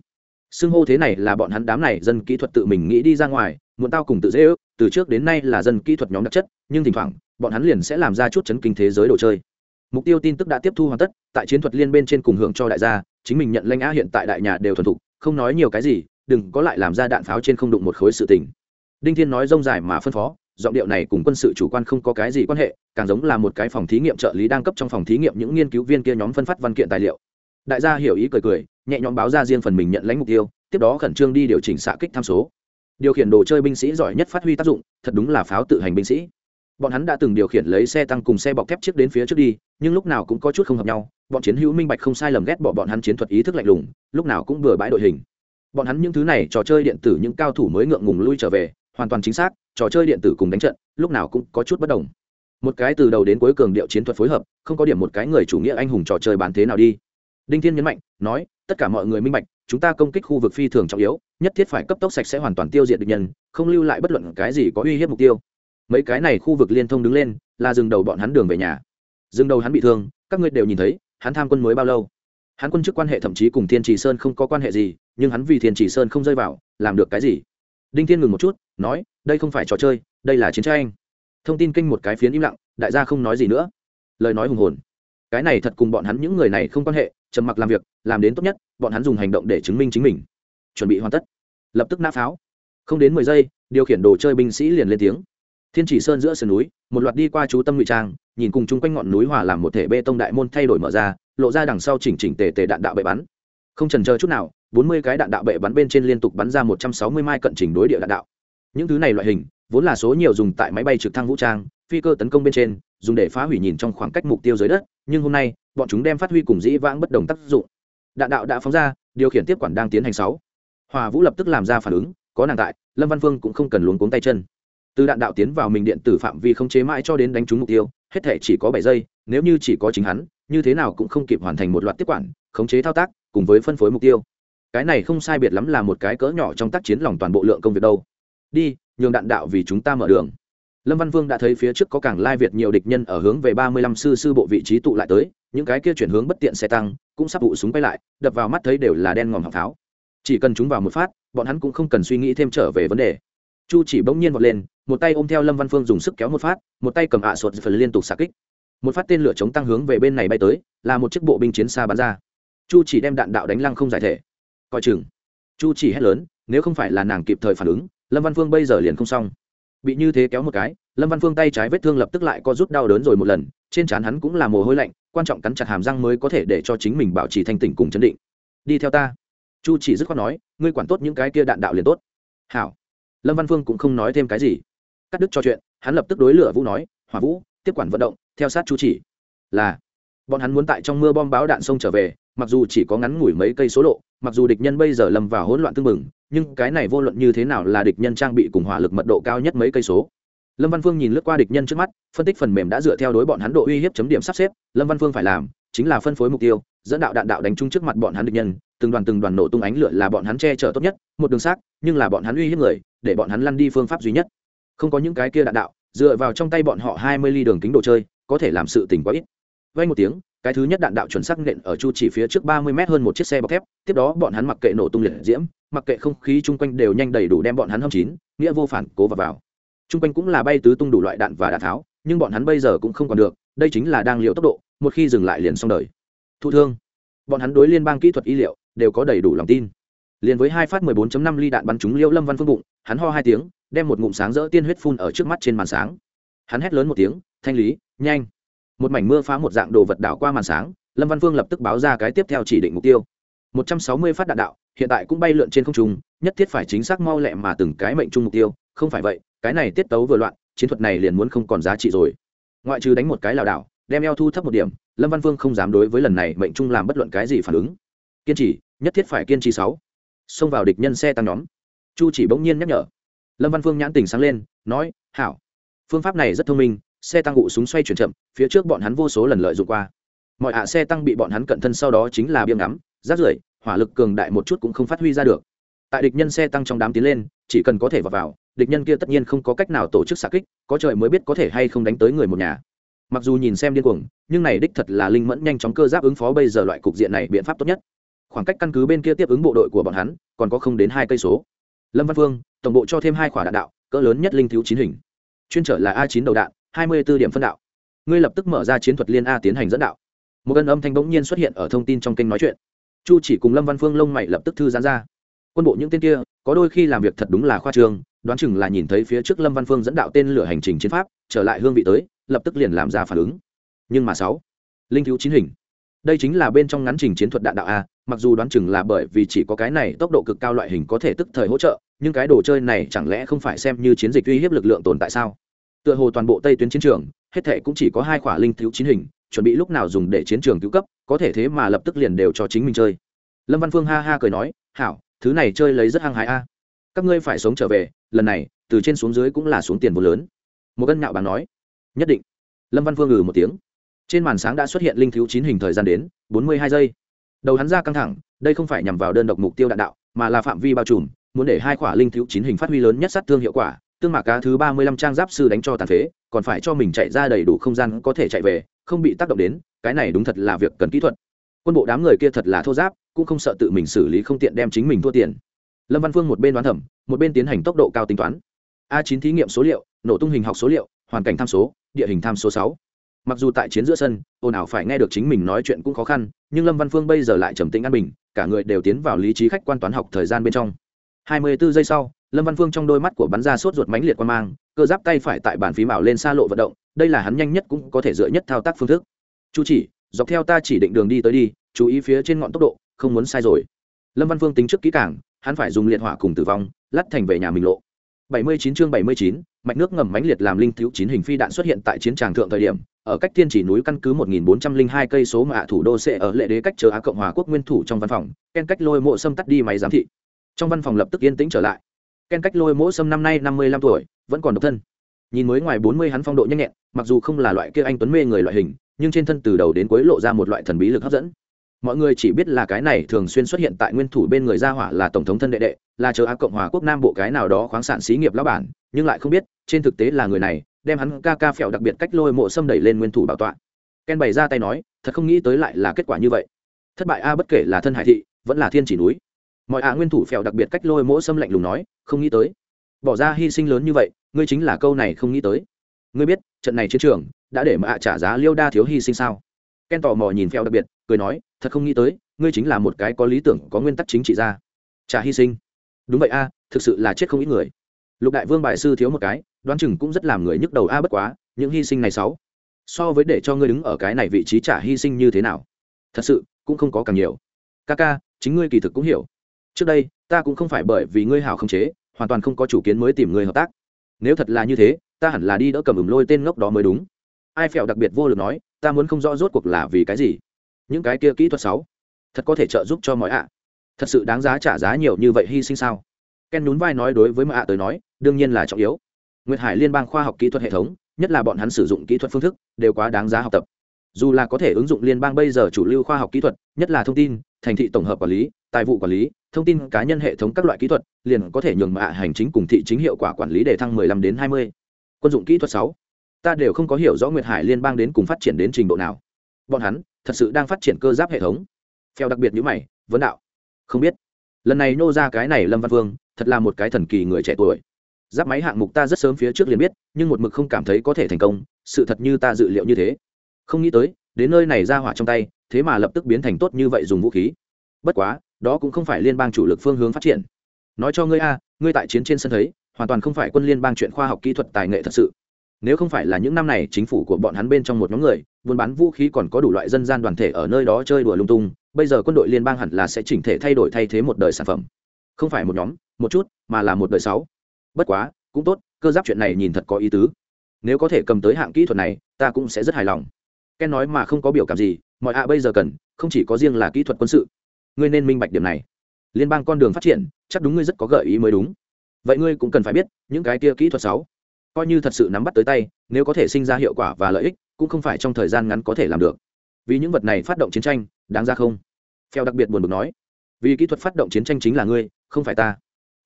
Xưng hô thế này là bọn hắn đám này dân kỹ thuật tự mình nghĩ đi ra ngoài, muốn tao cùng tự dễ ước, từ trước đến nay là dân kỹ thuật nhóm đặc chất, nhưng thỉnh thoảng, bọn hắn liền sẽ làm ra chút chấn kinh thế giới đồ chơi mục tiêu tin tức đã tiếp thu hoàn tất, tại chiến thuật liên bên trên cùng hưởng cho đại gia, chính mình nhận lanh á hiện tại đại nhà đều thuần thục, không nói nhiều cái gì, đừng có lại làm ra đạn pháo trên không đụng một khối sự tình. Đinh thiên nói rông dài mà phân phó, giọng điệu này cùng quân sự chủ quan không có cái gì quan hệ, càng giống là một cái phòng thí nghiệm trợ lý đang cấp trong phòng thí nghiệm những nghiên cứu viên kia nhóm phân phát văn kiện tài liệu. Đại gia hiểu ý cười cười, nhẹ nhõm báo ra riêng phần mình nhận lãnh mục tiêu, tiếp đó khẩn trương đi điều chỉnh xạ kích tham số. Điều khiển đồ chơi binh sĩ giỏi nhất phát huy tác dụng, thật đúng là pháo tự hành binh sĩ bọn hắn đã từng điều khiển lấy xe tăng cùng xe bọc thép trước đến phía trước đi, nhưng lúc nào cũng có chút không hợp nhau, bọn chiến hữu minh bạch không sai lầm ghét bỏ bọn hắn chiến thuật ý thức lạnh lùng, lúc nào cũng vừa bãi đội hình. Bọn hắn những thứ này trò chơi điện tử những cao thủ mới ngượng ngùng lui trở về, hoàn toàn chính xác, trò chơi điện tử cùng đánh trận, lúc nào cũng có chút bất đồng. Một cái từ đầu đến cuối cường điệu chiến thuật phối hợp, không có điểm một cái người chủ nghĩa anh hùng trò chơi bán thế nào đi. Đinh thiên nhấn mạnh, nói, tất cả mọi người minh bạch, chúng ta công kích khu vực phi thường trọng yếu, nhất thiết phải cấp tốc sạch sẽ hoàn toàn tiêu diệt địch nhân, không lưu lại bất luận cái gì có uy hiếp mục tiêu mấy cái này khu vực liên thông đứng lên, là dừng đầu bọn hắn đường về nhà. Dừng đầu hắn bị thương, các ngươi đều nhìn thấy, hắn tham quân mới bao lâu? Hắn quân chức quan hệ thậm chí cùng thiên trì sơn không có quan hệ gì, nhưng hắn vì thiên trì sơn không rơi vào, làm được cái gì? Đinh thiên ngừng một chút, nói, đây không phải trò chơi, đây là chiến tranh. Thông tin kênh một cái phiến im lặng, đại gia không nói gì nữa. Lời nói hùng hồn. Cái này thật cùng bọn hắn những người này không quan hệ, trầm mặc làm việc, làm đến tốt nhất, bọn hắn dùng hành động để chứng minh chính mình. Chuẩn bị hoàn tất. Lập tức nã pháo. Không đến mười giây, điều khiển đồ chơi binh sĩ liền lên tiếng thiên chỉ sơn giữa sườn núi, một loạt đi qua chú tâm ngụy trang, nhìn cùng chung quanh ngọn núi hòa làm một thể bê tông đại môn thay đổi mở ra, lộ ra đằng sau chỉnh chỉnh tề tề đạn đạo bệ bắn. Không trần chờ chút nào, bốn mươi cái đạn đạo bệ bắn bên trên liên tục bắn ra một trăm sáu mươi mai cận trình đối địa đạn đạo. Những thứ này loại hình, vốn là số nhiều dùng tại máy bay trực thăng vũ trang, phi cơ tấn công bên trên, dùng để phá hủy nhìn trong khoảng cách mục tiêu dưới đất, nhưng hôm nay, bọn chúng đem phát huy cùng dĩ vãng bất đồng tác dụng. Đạn đạo đã phóng ra, điều khiển tiếp quản đang tiến hành sáu. Hòa vũ lập tức làm ra phản ứng, có nàng tại, lâm văn phương cũng không cần luống cuống tay chân từ đạn đạo tiến vào mình điện tử phạm vi không chế mãi cho đến đánh trúng mục tiêu, hết thể chỉ có bảy giây, nếu như chỉ có chính hắn, như thế nào cũng không kịp hoàn thành một loạt tiếp quản, khống chế thao tác, cùng với phân phối mục tiêu. Cái này không sai biệt lắm là một cái cỡ nhỏ trong tác chiến lòng toàn bộ lượng công việc đâu. Đi, nhường đạn đạo vì chúng ta mở đường. Lâm văn vương đã thấy phía trước có cảng lai việt nhiều địch nhân ở hướng về ba mươi lăm sư sư bộ vị trí tụ lại tới, những cái kia chuyển hướng bất tiện xe tăng, cũng sắp vụ súng bay lại, đập vào mắt thấy đều là đen ngòm hàng pháo chỉ cần chúng vào một phát, bọn hắn cũng không cần suy nghĩ thêm trở về vấn đề chu chỉ bỗng nhiên vọt lên, một tay ôm theo lâm văn phương dùng sức kéo một phát, một tay cầm ạ à sột phần liên tục xạ kích. Một phát tên lửa chống tăng hướng về bên này bay tới, là một chiếc bộ binh chiến xa bắn ra. Chu chỉ đem đạn đạo đánh lăng không giải thể. Coi chừng. Chu chỉ hét lớn, nếu không phải là nàng kịp thời phản ứng, lâm văn phương bây giờ liền không xong. Bị như thế kéo một cái, lâm văn phương tay trái vết thương lập tức lại có rút đau đớn rồi một lần, trên trán hắn cũng là mồ hôi lạnh, quan trọng cắn chặt hàm răng mới có thể để cho chính mình bảo trì thanh tỉnh cùng chấn định. Đi theo ta. Chu chỉ dứt khoát nói, ngươi quản tốt những cái kia đạn đạo liền tốt. Hảo lâm văn phương cũng không nói thêm cái gì. Cắt đứt cho chuyện, hắn lập tức đối lửa vũ nói, hỏa vũ, tiếp quản vận động, theo sát chu chỉ. Là, bọn hắn muốn tại trong mưa bom báo đạn sông trở về, mặc dù chỉ có ngắn ngủi mấy cây số lộ, mặc dù địch nhân bây giờ lâm vào hỗn loạn tương mừng nhưng cái này vô luận như thế nào là địch nhân trang bị cùng hỏa lực mật độ cao nhất mấy cây số. Lâm văn phương nhìn lướt qua địch nhân trước mắt, phân tích phần mềm đã dựa theo đối bọn hắn độ uy hiếp chấm điểm sắp xếp, lâm văn phương phải làm, chính là phân phối mục tiêu, dẫn đạo đạn đạo đánh trúng trước mặt bọn hắn địch nhân, từng đoàn từng đoàn nổ tung ánh lửa là bọn hắn che chở tốt nhất, một đường xác, nhưng là bọn hắn uy hiếp người để bọn hắn lăn đi phương pháp duy nhất. Không có những cái kia đạn đạo, dựa vào trong tay bọn họ hai mươi ly đường kính đồ chơi, có thể làm sự tình quá ít. Vay một tiếng, cái thứ nhất đạn đạo chuẩn xác nện ở chu chỉ phía trước ba mươi mét hơn một chiếc xe bọc thép, tiếp đó bọn hắn mặc kệ nổ tung liệt diễm, mặc kệ không khí chung quanh đều nhanh đầy đủ đem bọn hắn hâm chín, nghĩa vô phản, cố và vào. Chung quanh cũng là bay tứ tung đủ loại đạn và đạn tháo, nhưng bọn hắn bây giờ cũng không còn được, đây chính là đang liệu tốc độ, một khi dừng lại liền xong đời. Thụ thương. Bọn hắn đối liên bang kỹ thuật y liệu đều có đầy đủ lòng tin. Liền với hai phát 14.5 ly đạn bắn trúng liêu lâm văn phương bụng hắn ho hai tiếng, đem một ngụm sáng rỡ tiên huyết phun ở trước mắt trên màn sáng. Hắn hét lớn một tiếng, thanh lý, nhanh. Một mảnh mưa phá một dạng đồ vật đảo qua màn sáng, lâm văn phương lập tức báo ra cái tiếp theo chỉ định mục tiêu. 160 phát đạn đạo, hiện tại cũng bay lượn trên không trung, nhất thiết phải chính xác mau lẹ mà từng cái mệnh trung mục tiêu, không phải vậy, cái này tiết tấu vừa loạn, chiến thuật này liền muốn không còn giá trị rồi. Ngoại trừ đánh một cái lảo đảo, đem eo thu thấp một điểm, lâm văn phương không dám đối với lần này mệnh trung làm bất luận cái gì phản ứng. Kiên trì, nhất thiết phải kiên trì sáu. Xông vào địch nhân xe tăng nhóm chu chỉ bỗng nhiên nhắc nhở. Lâm văn phương nhãn tình sáng lên, nói, hảo. Phương pháp này rất thông minh, xe tăng ụ súng xoay chuyển chậm, phía trước bọn hắn vô số lần lợi dụng qua. Mọi ạ xe tăng bị bọn hắn cận thân sau đó chính là biêng ngắm rát rưởi, hỏa lực cường đại một chút cũng không phát huy ra được. Tại địch nhân xe tăng trong đám tiến lên, chỉ cần có thể vào vào, địch nhân kia tất nhiên không có cách nào tổ chức xạ kích, có trời mới biết có thể hay không đánh tới người một nhà. Mặc dù nhìn xem điên cuồng, nhưng này đích thật là linh mẫn nhanh chóng cơ giáp ứng phó bây giờ loại cục diện này biện pháp tốt nhất. Khoảng cách căn cứ bên kia tiếp ứng bộ đội của bọn hắn, còn có không đến hai cây số lâm văn phương, tổng bộ cho thêm hai quả đạn đạo, cỡ lớn nhất linh thiếu chín hình. Chuyên trở là a chín đầu đạn, hai mươi b ố điểm phân đạo. Ngươi lập tức mở ra chiến thuật liên a tiến hành dẫn đạo. Một cân âm thanh bỗng nhiên xuất hiện ở thông tin trong kênh nói chuyện. Chu chỉ cùng lâm văn phương lông mày lập tức thư giãn ra. Quân bộ những tên kia, có đôi khi làm việc thật đúng là khoa trương, đoán chừng là nhìn thấy phía trước lâm văn phương dẫn đạo tên lửa hành trình chiến pháp, trở lại hương vị tới, lập tức liền làm ra phản ứng. Nhưng mà sáu, linh thiếu chín hình. Đây chính là bên trong ngắn trình chiến thuật đạn đạo a mặc dù đoán chừng là bởi vì chỉ có cái này tốc độ cực cao loại hình có thể tức thời hỗ trợ, nhưng cái đồ chơi này chẳng lẽ không phải xem như chiến dịch uy hiếp lực lượng tồn tại sao? Tựa hồ toàn bộ tây tuyến chiến trường, hết thệ cũng chỉ có hai khỏa linh thiếu chín hình, chuẩn bị lúc nào dùng để chiến trường cứu cấp, có thể thế mà lập tức liền đều cho chính mình chơi. Lâm văn phương ha ha cười nói, hảo, thứ này chơi lấy rất hăng hái a. Các ngươi phải sống trở về, lần này, từ trên xuống dưới cũng là xuống tiền vô lớn. Một cân nhạo bàn nói, nhất định. Lâm văn phương ngừ một tiếng. Trên màn sáng đã xuất hiện linh thiếu chín hình thời gian đến, bốn mươi hai giây đầu hắn ra căng thẳng, đây không phải nhằm vào đơn độc mục tiêu đạn đạo, mà là phạm vi bao trùm, muốn để hai quả linh thiếu chín hình phát huy lớn nhất sát thương hiệu quả, tương mạc cá thứ ba mươi lăm trang giáp sư đánh cho tàn phế, còn phải cho mình chạy ra đầy đủ không gian có thể chạy về, không bị tác động đến, cái này đúng thật là việc cần kỹ thuật. Quân bộ đám người kia thật là thô giáp, cũng không sợ tự mình xử lý không tiện đem chính mình thua tiền. Lâm văn phương một bên đoán thẩm, một bên tiến hành tốc độ cao tính toán. A chín thí nghiệm số liệu, nổ tung hình học số liệu, hoàn cảnh tham số, địa hình tham số sáu mặc dù tại chiến giữa sân ồn ào phải nghe được chính mình nói chuyện cũng khó khăn nhưng lâm văn phương bây giờ lại trầm tĩnh an bình cả người đều tiến vào lý trí khách quan toán học thời gian bên trong. Hai mươi 24 giây sau lâm văn phương trong đôi mắt của bắn ra sốt ruột mãnh liệt quan mang cơ giáp tay phải tại bàn phí mạo lên xa lộ vận động đây là hắn nhanh nhất cũng có thể dựa nhất thao tác phương thức. Chu chỉ dọc theo ta chỉ định đường đi tới đi chú ý phía trên ngọn tốc độ không muốn sai rồi. Lâm văn phương tính trước kỹ cảng hắn phải dùng liệt hỏa cùng tử vong lắt thành về nhà mình lộ. 79 chương 79, mạch nước ngầm mãnh liệt làm linh thiếu chín hình phi đạn xuất hiện tại chiến tràng thượng thời điểm ở cách thiên chỉ núi căn cứ 1402 cây số mà thủ đô sẽ ở lệ đế cách chờ á cộng hòa quốc nguyên thủ trong văn phòng, ken cách lôi mộ sâm tắt đi máy giám thị. Trong văn phòng lập tức yên tĩnh trở lại. Ken cách lôi mộ sâm năm nay 55 tuổi, vẫn còn độc thân. Nhìn mới ngoài 40 hắn phong độ nhanh nhẹn, mặc dù không là loại kia anh tuấn mê người loại hình, nhưng trên thân từ đầu đến cuối lộ ra một loại thần bí lực hấp dẫn. Mọi người chỉ biết là cái này thường xuyên xuất hiện tại nguyên thủ bên người gia hỏa là tổng thống thân đệ đệ, là chờ á cộng hòa quốc nam bộ cái nào đó khoáng sản xí nghiệp lão bản, nhưng lại không biết, trên thực tế là người này đem hắn ca ca phèo đặc biệt cách lôi mộ xâm đẩy lên nguyên thủ bảo tọa. Ken bày ra tay nói, thật không nghĩ tới lại là kết quả như vậy. Thất bại a, bất kể là thân hải thị, vẫn là thiên chỉ núi. Mọi ạ nguyên thủ phèo đặc biệt cách lôi mộ xâm lạnh lùng nói, không nghĩ tới. Bỏ ra hy sinh lớn như vậy, ngươi chính là câu này không nghĩ tới. Ngươi biết, trận này chiến trường đã để mà ạ trả giá liêu đa thiếu hy sinh sao? Ken tò mò nhìn phèo đặc biệt, cười nói, thật không nghĩ tới, ngươi chính là một cái có lý tưởng, có nguyên tắc chính trị ra trả hy sinh. Đúng vậy a, thực sự là chết không ít người. Lục đại vương bài sư thiếu một cái đoán chừng cũng rất làm người nhức đầu a, bất quá, những hy sinh này sáu, so với để cho ngươi đứng ở cái này vị trí trả hy sinh như thế nào? Thật sự, cũng không có càng nhiều. Ca ca, chính ngươi kỳ thực cũng hiểu. Trước đây, ta cũng không phải bởi vì ngươi hảo không chế, hoàn toàn không có chủ kiến mới tìm người hợp tác. Nếu thật là như thế, ta hẳn là đi đỡ cầm ửng lôi tên ngốc đó mới đúng. Ai phèo đặc biệt vô lực nói, ta muốn không rõ rốt cuộc là vì cái gì? Những cái kia kỹ thuật sáu, thật có thể trợ giúp cho mọi ạ? Thật sự đáng giá trả giá nhiều như vậy hy sinh sao? Ken nhún vai nói đối với mọi ạ tới nói, đương nhiên là trọng yếu nguyệt hải liên bang khoa học kỹ thuật hệ thống, nhất là bọn hắn sử dụng kỹ thuật phương thức, đều quá đáng giá học tập. Dù là có thể ứng dụng liên bang bây giờ chủ lưu khoa học kỹ thuật, nhất là thông tin, thành thị tổng hợp quản lý, tài vụ quản lý, thông tin cá nhân hệ thống các loại kỹ thuật, liền có thể nhường mạ hành chính cùng thị chính hiệu quả quản lý để thăng 15 đến 20. quân dụng kỹ thuật 6. ta đều không có hiểu rõ nguyệt hải liên bang đến cùng phát triển đến trình độ nào. Bọn hắn, thật sự đang phát triển cơ giáp hệ thống. Theo đặc biệt như mày, vấn đạo. Không biết. Lần này nô ra cái này lâm văn vương, thật là một cái thần kỳ người trẻ tuổi giáp máy hạng mục ta rất sớm phía trước liền biết, nhưng một mực không cảm thấy có thể thành công, sự thật như ta dự liệu như thế. Không nghĩ tới, đến nơi này ra hỏa trong tay, thế mà lập tức biến thành tốt như vậy dùng vũ khí. Bất quá, đó cũng không phải liên bang chủ lực phương hướng phát triển. Nói cho ngươi a, ngươi tại chiến trên sân thấy, hoàn toàn không phải quân liên bang chuyện khoa học kỹ thuật tài nghệ thật sự. Nếu không phải là những năm này chính phủ của bọn hắn bên trong một nhóm người, buôn bán vũ khí còn có đủ loại dân gian đoàn thể ở nơi đó chơi đùa lung tung, bây giờ quân đội liên bang hẳn là sẽ chỉnh thể thay đổi thay thế một đời sản phẩm. Không phải một nhóm, một chút, mà là một đời sáu bất quá, cũng tốt, cơ giáp chuyện này nhìn thật có ý tứ. Nếu có thể cầm tới hạng kỹ thuật này, ta cũng sẽ rất hài lòng. Ken nói mà không có biểu cảm gì, mọi ạ bây giờ cần, không chỉ có riêng là kỹ thuật quân sự. Ngươi nên minh bạch điểm này. Liên bang con đường phát triển, chắc đúng ngươi rất có gợi ý mới đúng. Vậy ngươi cũng cần phải biết, những cái kia kỹ thuật sáu, coi như thật sự nắm bắt tới tay, nếu có thể sinh ra hiệu quả và lợi ích, cũng không phải trong thời gian ngắn có thể làm được. Vì những vật này phát động chiến tranh, đáng ra không? Phèo đặc biệt buồn bực nói. Vì kỹ thuật phát động chiến tranh chính là ngươi, không phải ta.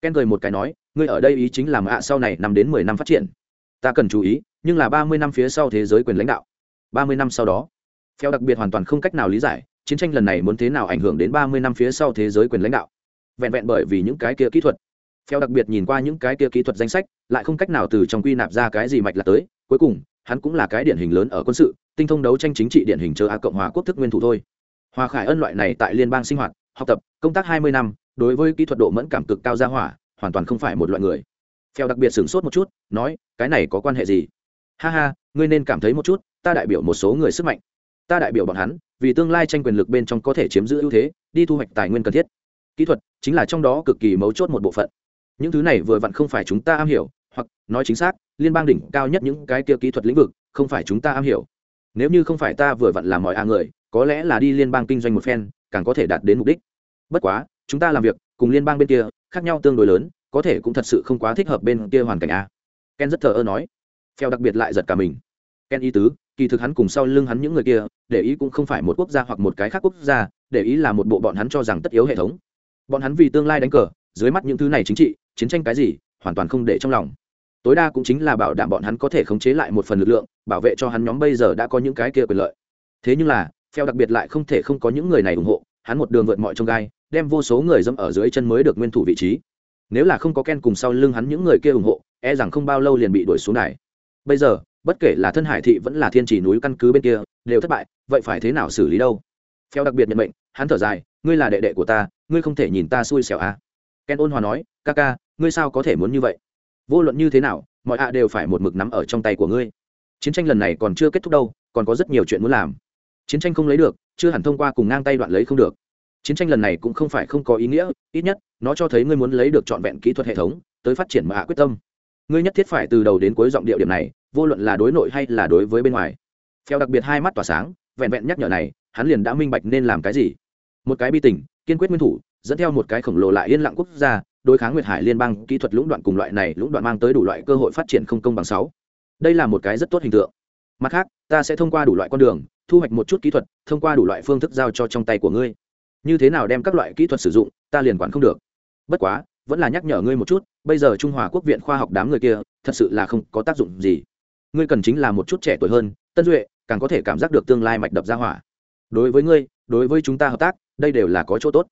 Ken cười một cái nói ngươi ở đây ý chính là ạ sau này năm đến mười năm phát triển. Ta cần chú ý, nhưng là ba mươi năm phía sau thế giới quyền lãnh đạo. Ba mươi năm sau đó, phèo đặc biệt hoàn toàn không cách nào lý giải, chiến tranh lần này muốn thế nào ảnh hưởng đến ba mươi năm phía sau thế giới quyền lãnh đạo. Vẹn vẹn bởi vì những cái kia kỹ thuật. Phèo đặc biệt nhìn qua những cái kia kỹ thuật danh sách, lại không cách nào từ trong quy nạp ra cái gì mạch là tới. Cuối cùng, hắn cũng là cái điển hình lớn ở quân sự, tinh thông đấu tranh chính trị điển hình chờ a cộng hòa quốc thức nguyên thủ thôi. Hòa khải ân loại này tại liên bang sinh hoạt, học tập, công tác hai mươi năm, đối với kỹ thuật độ mẫn cảm cực cao gia hỏa hoàn toàn không phải một loại người. Phèo đặc biệt sửng sốt một chút, nói, cái này có quan hệ gì? Ha ha, ngươi nên cảm thấy một chút, ta đại biểu một số người sức mạnh. Ta đại biểu bọn hắn, vì tương lai tranh quyền lực bên trong có thể chiếm giữ ưu thế, đi thu hoạch tài nguyên cần thiết. Kỹ thuật chính là trong đó cực kỳ mấu chốt một bộ phận. Những thứ này vừa vặn không phải chúng ta am hiểu, hoặc, nói chính xác, liên bang đỉnh cao nhất những cái kia kỹ thuật lĩnh vực, không phải chúng ta am hiểu. Nếu như không phải ta vừa vặn làm mọi a người, có lẽ là đi liên bang kinh doanh một phen, càng có thể đạt đến mục đích. Bất quá, chúng ta làm việc cùng liên bang bên kia khác nhau tương đối lớn, có thể cũng thật sự không quá thích hợp bên kia hoàn cảnh a. Ken rất thờ ơ nói. Phèo đặc biệt lại giật cả mình. Ken ý tứ, kỳ thực hắn cùng sau lưng hắn những người kia, để ý cũng không phải một quốc gia hoặc một cái khác quốc gia, để ý là một bộ bọn hắn cho rằng tất yếu hệ thống. Bọn hắn vì tương lai đánh cờ, dưới mắt những thứ này chính trị, chiến tranh cái gì, hoàn toàn không để trong lòng. Tối đa cũng chính là bảo đảm bọn hắn có thể khống chế lại một phần lực lượng, bảo vệ cho hắn nhóm bây giờ đã có những cái kia quyền lợi. Thế nhưng là, phèo đặc biệt lại không thể không có những người này ủng hộ, hắn một đường vượt mọi trông gai đem vô số người dẫm ở dưới chân mới được nguyên thủ vị trí. Nếu là không có ken cùng sau lưng hắn những người kia ủng hộ e rằng không bao lâu liền bị đuổi xuống này. bây giờ, bất kể là thân hải thị vẫn là thiên chỉ núi căn cứ bên kia, đều thất bại, vậy phải thế nào xử lý đâu? Theo đặc biệt nhận mệnh, hắn thở dài, ngươi là đệ đệ của ta, ngươi không thể nhìn ta xui xẻo à. ken ôn hòa nói, ca ca, ngươi sao có thể muốn như vậy? Vô luận như thế nào, mọi ạ đều phải một mực nắm ở trong tay của ngươi. Chiến tranh lần này còn chưa kết thúc đâu, còn có rất nhiều chuyện muốn làm. Chiến tranh không lấy được, chưa hẳn thông qua cùng ngang tay đoạn lấy không được chiến tranh lần này cũng không phải không có ý nghĩa, ít nhất, nó cho thấy ngươi muốn lấy được trọn vẹn kỹ thuật hệ thống, tới phát triển mà hạ quyết tâm. Ngươi nhất thiết phải từ đầu đến cuối giọng điệu điểm này, vô luận là đối nội hay là đối với bên ngoài. Phèo đặc biệt hai mắt tỏa sáng, vẹn vẹn nhắc nhở này, hắn liền đã minh bạch nên làm cái gì. Một cái bi tình, kiên quyết nguyên thủ, dẫn theo một cái khổng lồ lại yên lặng quốc gia, đối kháng nguyệt hải liên bang, kỹ thuật lũng đoạn cùng loại này lũng đoạn mang tới đủ loại cơ hội phát triển không công bằng sáu. Đây là một cái rất tốt hình tượng. Mặt khác, ta sẽ thông qua đủ loại con đường, thu hoạch một chút kỹ thuật, thông qua đủ loại phương thức giao cho trong tay của ngươi như thế nào đem các loại kỹ thuật sử dụng, ta liền quản không được. Bất quá, vẫn là nhắc nhở ngươi một chút, bây giờ trung hòa quốc viện khoa học đám người kia, thật sự là không có tác dụng gì. Ngươi cần chính là một chút trẻ tuổi hơn, tân duệ, càng có thể cảm giác được tương lai mạch đập ra hỏa. Đối với ngươi, đối với chúng ta hợp tác, đây đều là có chỗ tốt.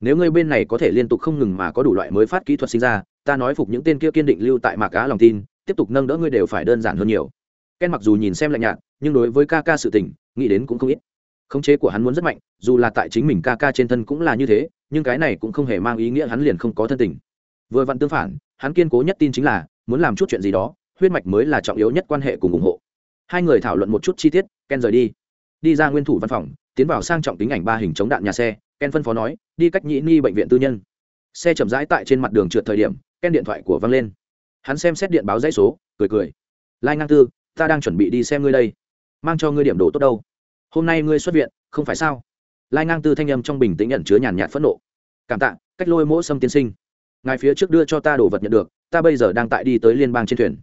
Nếu ngươi bên này có thể liên tục không ngừng mà có đủ loại mới phát kỹ thuật sinh ra, ta nói phục những tên kia kiên định lưu tại mạc cá lòng tin, tiếp tục nâng đỡ ngươi đều phải đơn giản hơn nhiều. Ken mặc dù nhìn xem lạnh nhạt, nhưng đối với ca ca sự tình, nghĩ đến cũng không ít khống chế của hắn muốn rất mạnh, dù là tại chính mình ca ca trên thân cũng là như thế, nhưng cái này cũng không hề mang ý nghĩa hắn liền không có thân tình. Vừa vặn tương phản, hắn kiên cố nhất tin chính là, muốn làm chút chuyện gì đó, huyết mạch mới là trọng yếu nhất quan hệ cùng ủng hộ. Hai người thảo luận một chút chi tiết, ken rời đi. Đi ra nguyên thủ văn phòng, tiến vào sang trọng tính ảnh ba hình chống đạn nhà xe, ken phân phó nói, đi cách nhĩ ni bệnh viện tư nhân. Xe chậm rãi tại trên mặt đường trượt thời điểm, ken điện thoại của văng lên. Hắn xem xét điện báo dãy số, cười cười. Lai ngang tư, ta đang chuẩn bị đi xem ngươi đây. Mang cho ngươi điểm đồ tốt đâu hôm nay ngươi xuất viện, không phải sao? Lai ngang tư thanh âm trong bình tĩnh nhận chứa nhàn nhạt phẫn nộ. Cảm tạ, cách lôi mỗ sâm tiên sinh. Ngài phía trước đưa cho ta đồ vật nhận được, ta bây giờ đang tại đi tới liên bang trên thuyền.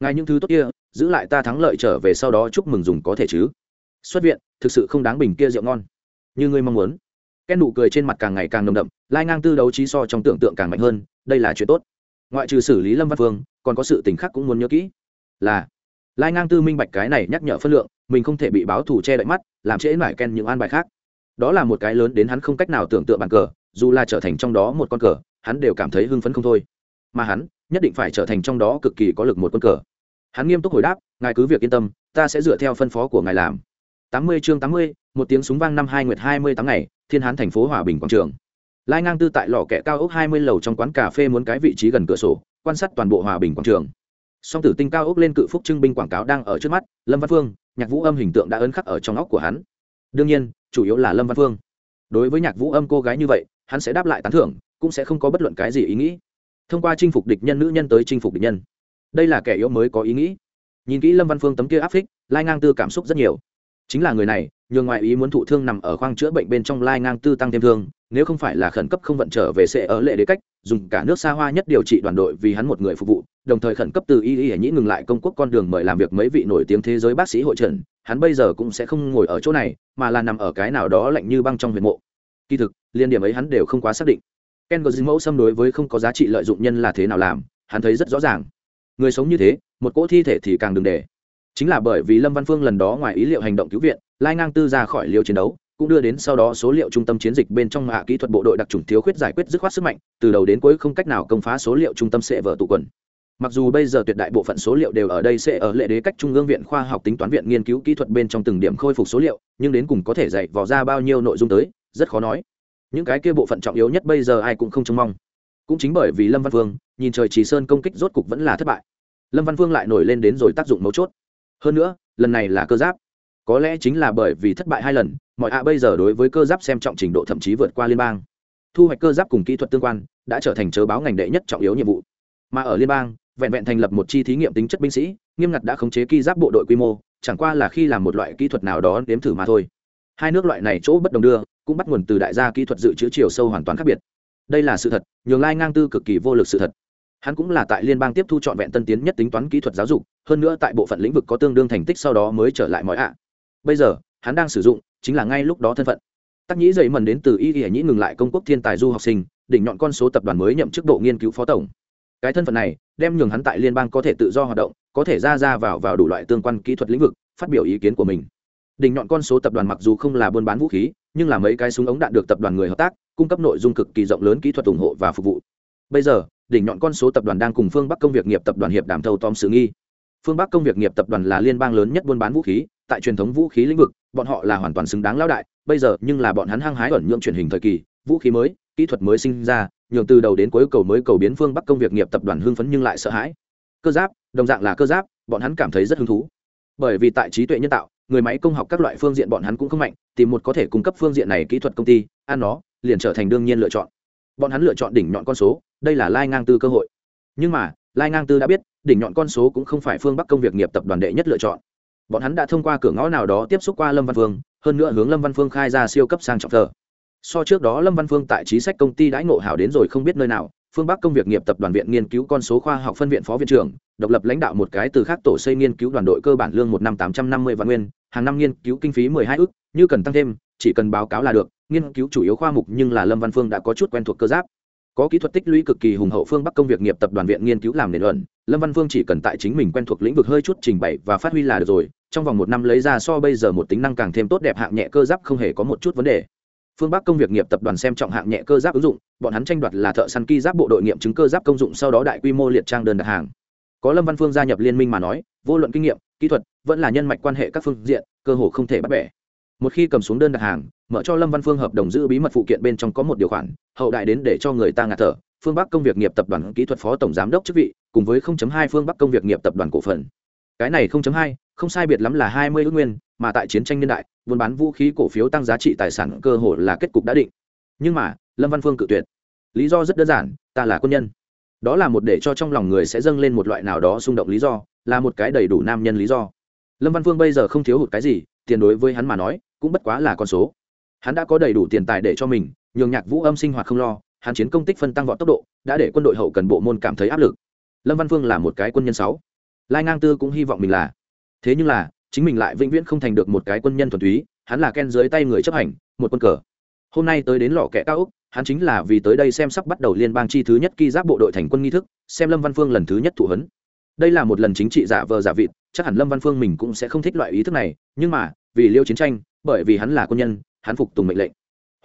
Ngài những thứ tốt kia, giữ lại ta thắng lợi trở về sau đó chúc mừng dùng có thể chứ. Xuất viện, thực sự không đáng bình kia rượu ngon. Như ngươi mong muốn. Ken nụ cười trên mặt càng ngày càng nồng đậm, lai ngang tư đấu trí so trong tưởng tượng càng mạnh hơn, đây là chuyện tốt. Ngoại trừ xử lý lâm văn phương còn có sự tình khác cũng muốn nhớ kỹ. Là, lai ngang tư minh bạch cái này nhắc nhở phân lượng mình không thể bị báo thủ che đậy mắt, làm trễ mải ken những an bài khác. Đó là một cái lớn đến hắn không cách nào tưởng tượng bàn cờ, dù là trở thành trong đó một con cờ, hắn đều cảm thấy hưng phấn không thôi. Mà hắn, nhất định phải trở thành trong đó cực kỳ có lực một con cờ. Hắn nghiêm túc hồi đáp, ngài cứ việc yên tâm, ta sẽ dựa theo phân phó của ngài làm. Tám mươi chương tám mươi, một tiếng súng vang năm hai nguyệt hai mươi tám ngày, thiên hán thành phố hòa bình quảng trường. Lai ngang tư tại lò kẹ cao ốc hai mươi lầu trong quán cà phê muốn cái vị trí gần cửa sổ, quan sát toàn bộ hòa bình quảng trường song tử tinh cao ốc lên cự phúc trưng binh quảng cáo đang ở trước mắt, lâm văn phương, nhạc vũ âm hình tượng đã ấn khắc ở trong óc của hắn. Đương nhiên, chủ yếu là lâm văn phương. Đối với nhạc vũ âm cô gái như vậy, hắn sẽ đáp lại tán thưởng, cũng sẽ không có bất luận cái gì ý nghĩ. Thông qua chinh phục địch nhân nữ nhân tới chinh phục địch nhân. Đây là kẻ yếu mới có ý nghĩ. Nhìn kỹ lâm văn phương tấm kia áp phích, lai ngang tư cảm xúc rất nhiều. Chính là người này nhường ngoại ý muốn thụ thương nằm ở khoang chữa bệnh bên trong lai ngang tư tăng thêm thương, nếu không phải là khẩn cấp không vận trở về sẽ ở lệ đế cách, dùng cả nước xa hoa nhất điều trị đoàn đội vì hắn một người phục vụ, đồng thời khẩn cấp từ y y nhĩ ngừng lại công quốc con đường mời làm việc mấy vị nổi tiếng thế giới bác sĩ hội trần, hắn bây giờ cũng sẽ không ngồi ở chỗ này, mà là nằm ở cái nào đó lạnh như băng trong huyệt mộ. Kỳ thực, liên điểm ấy hắn đều không quá xác định. Ken có mẫu xâm đối với không có giá trị lợi dụng nhân là thế nào làm, hắn thấy rất rõ ràng. Người sống như thế, một cỗ thi thể thì càng đừng để chính là bởi vì lâm văn phương lần đó ngoài ý liệu hành động cứu viện, lai ngang tư ra khỏi liều chiến đấu, cũng đưa đến sau đó số liệu trung tâm chiến dịch bên trong hạ kỹ thuật bộ đội đặc trùng thiếu khuyết giải quyết dứt khoát sức mạnh, từ đầu đến cuối không cách nào công phá số liệu trung tâm sẽ vở tụ quần. Mặc dù bây giờ tuyệt đại bộ phận số liệu đều ở đây sẽ ở lệ đế cách trung ương viện khoa học tính toán viện nghiên cứu kỹ thuật bên trong từng điểm khôi phục số liệu, nhưng đến cùng có thể dạy vò ra bao nhiêu nội dung tới, rất khó nói. Những cái kia bộ phận trọng yếu nhất bây giờ ai cũng không trông mong. Cũng chính bởi vì lâm văn phương, nhìn trời trì sơn công kích rốt cục vẫn là thất bại. Lâm văn phương lại nổi lên đến rồi tác dụng mấu chốt hơn nữa, lần này là cơ giáp. Có lẽ chính là bởi vì thất bại hai lần, mọi ạ bây giờ đối với cơ giáp xem trọng trình độ thậm chí vượt qua liên bang. Thu hoạch cơ giáp cùng kỹ thuật tương quan, đã trở thành chớ báo ngành đệ nhất trọng yếu nhiệm vụ. Mà ở liên bang, vẹn vẹn thành lập một chi thí nghiệm tính chất binh sĩ, nghiêm ngặt đã khống chế ký giáp bộ đội quy mô, chẳng qua là khi làm một loại kỹ thuật nào đó đếm thử mà thôi. Hai nước loại này chỗ bất đồng đưa, cũng bắt nguồn từ đại gia kỹ thuật dự trữ chiều sâu hoàn toàn khác biệt. Đây là sự thật, nhường lai ngang tư cực kỳ vô lực sự thật hắn cũng là tại liên bang tiếp thu trọn vẹn tân tiến nhất tính toán kỹ thuật giáo dục, hơn nữa tại bộ phận lĩnh vực có tương đương thành tích sau đó mới trở lại mọi ạ. Bây giờ, hắn đang sử dụng, chính là ngay lúc đó thân phận. Tắc nhĩ dậy mần đến từ y y nhĩ ngừng lại công quốc thiên tài du học sinh, đỉnh nhọn con số tập đoàn mới nhậm chức độ nghiên cứu phó tổng. Cái thân phận này, đem nhường hắn tại liên bang có thể tự do hoạt động, có thể ra ra vào vào đủ loại tương quan kỹ thuật lĩnh vực, phát biểu ý kiến của mình. Đỉnh nhọn con số tập đoàn mặc dù không là buôn bán vũ khí, nhưng là mấy cái súng ống đạn được tập đoàn người hợp tác, cung cấp nội dung cực kỳ rộng lớn kỹ thuật ủng hộ và phục vụ. Bây giờ đỉnh nhọn con số tập đoàn đang cùng phương bắc công việc nghiệp tập đoàn hiệp đàm thâu tóm sự nghi. Phương bắc công việc nghiệp tập đoàn là liên bang lớn nhất buôn bán vũ khí, tại truyền thống vũ khí lĩnh vực, bọn họ là hoàn toàn xứng đáng lao đại, bây giờ nhưng là bọn hắn hăng hái ẩn nhượng truyền hình thời kỳ, vũ khí mới, kỹ thuật mới sinh ra, nhường từ đầu đến cuối cầu mới cầu biến phương bắc công việc nghiệp tập đoàn hưng phấn nhưng lại sợ hãi. Cơ giáp, đồng dạng là cơ giáp, bọn hắn cảm thấy rất hứng thú. Bởi vì tại trí tuệ nhân tạo, người máy công học các loại phương diện bọn hắn cũng không mạnh, tìm một có thể cung cấp phương diện này kỹ thuật công ty, ăn nó, liền trở thành đương nhiên lựa chọn bọn hắn lựa chọn đỉnh nhọn con số, đây là lai ngang tư cơ hội. Nhưng mà, lai ngang tư đã biết, đỉnh nhọn con số cũng không phải phương bắc công việc nghiệp tập đoàn đệ nhất lựa chọn. Bọn hắn đã thông qua cửa ngõ nào đó tiếp xúc qua lâm văn phương, hơn nữa hướng lâm văn phương khai ra siêu cấp sang trọng thờ. So trước đó lâm văn phương tại trí sách công ty đãi ngộ hảo đến rồi không biết nơi nào phương bắc công việc nghiệp tập đoàn viện nghiên cứu con số khoa học phân viện phó viện trưởng, độc lập lãnh đạo một cái từ khác tổ xây nghiên cứu đoàn đội cơ bản lương một năm tám trăm năm mươi vạn nguyên, hàng năm nghiên cứu kinh phí mười hai ước như cần tăng thêm, chỉ cần báo cáo là được, nghiên cứu chủ yếu khoa mục nhưng là lâm văn phương đã có chút quen thuộc cơ giáp. Có kỹ thuật tích lũy cực kỳ hùng hậu phương bắc công việc nghiệp tập đoàn viện nghiên cứu làm nền luận, lâm văn phương chỉ cần tại chính mình quen thuộc lĩnh vực hơi chút trình bày và phát huy là được rồi, trong vòng một năm lấy ra so bây giờ một tính năng càng thêm tốt đẹp hạng nhẹ cơ giáp không hề có một chút vấn đề phương bắc công việc nghiệp tập đoàn xem trọng hạng nhẹ cơ giáp ứng dụng bọn hắn tranh đoạt là thợ săn ki giáp bộ đội nghiệm chứng cơ giáp công dụng sau đó đại quy mô liệt trang đơn đặt hàng. Có lâm văn phương gia nhập liên minh mà nói vô luận kinh nghiệm kỹ thuật vẫn là nhân mạch quan hệ các phương diện cơ hồ không thể bắt bẻ. Một khi cầm xuống đơn đặt hàng mở cho lâm văn phương hợp đồng giữ bí mật phụ kiện bên trong có một điều khoản hậu đại đến để cho người ta ngạt thở phương bắc công việc nghiệp tập đoàn kỹ thuật phó tổng giám đốc chức vị cùng với 0.2 phương bắc công việc nghiệp tập đoàn cổ phần. Cái này 0.2, không sai biệt lắm là 20 ước nguyên mà tại chiến tranh niên đại, buôn bán vũ khí cổ phiếu tăng giá trị tài sản cơ hồ là kết cục đã định. Nhưng mà, lâm văn phương cự tuyệt. Lý do rất đơn giản, ta là quân nhân. Đó là một để cho trong lòng người sẽ dâng lên một loại nào đó xung động lý do, là một cái đầy đủ nam nhân lý do. Lâm văn phương bây giờ không thiếu hụt cái gì, tiền đối với hắn mà nói, cũng bất quá là con số. Hắn đã có đầy đủ tiền tài để cho mình, nhường nhạc vũ âm sinh hoạt không lo, hắn chiến công tích phân tăng vọt tốc độ, đã để quân đội hậu cần bộ môn cảm thấy áp lực. Lâm văn phương là một cái quân nhân sáu. Lai ngang tư cũng hy vọng mình là. Thế nhưng là chính mình lại vĩnh viễn không thành được một cái quân nhân thuần túy, hắn là ken dưới tay người chấp hành, một quân cờ. Hôm nay tới đến lò kẽ cao úc hắn chính là vì tới đây xem sắp bắt đầu liên bang chi thứ nhất ki giáp bộ đội thành quân nghi thức, xem lâm văn phương lần thứ nhất thụ hấn đây là một lần chính trị giả vờ giả vịt, chắc hẳn lâm văn phương mình cũng sẽ không thích loại ý thức này, nhưng mà, vì liêu chiến tranh, bởi vì hắn là quân nhân, hắn phục tùng mệnh lệnh.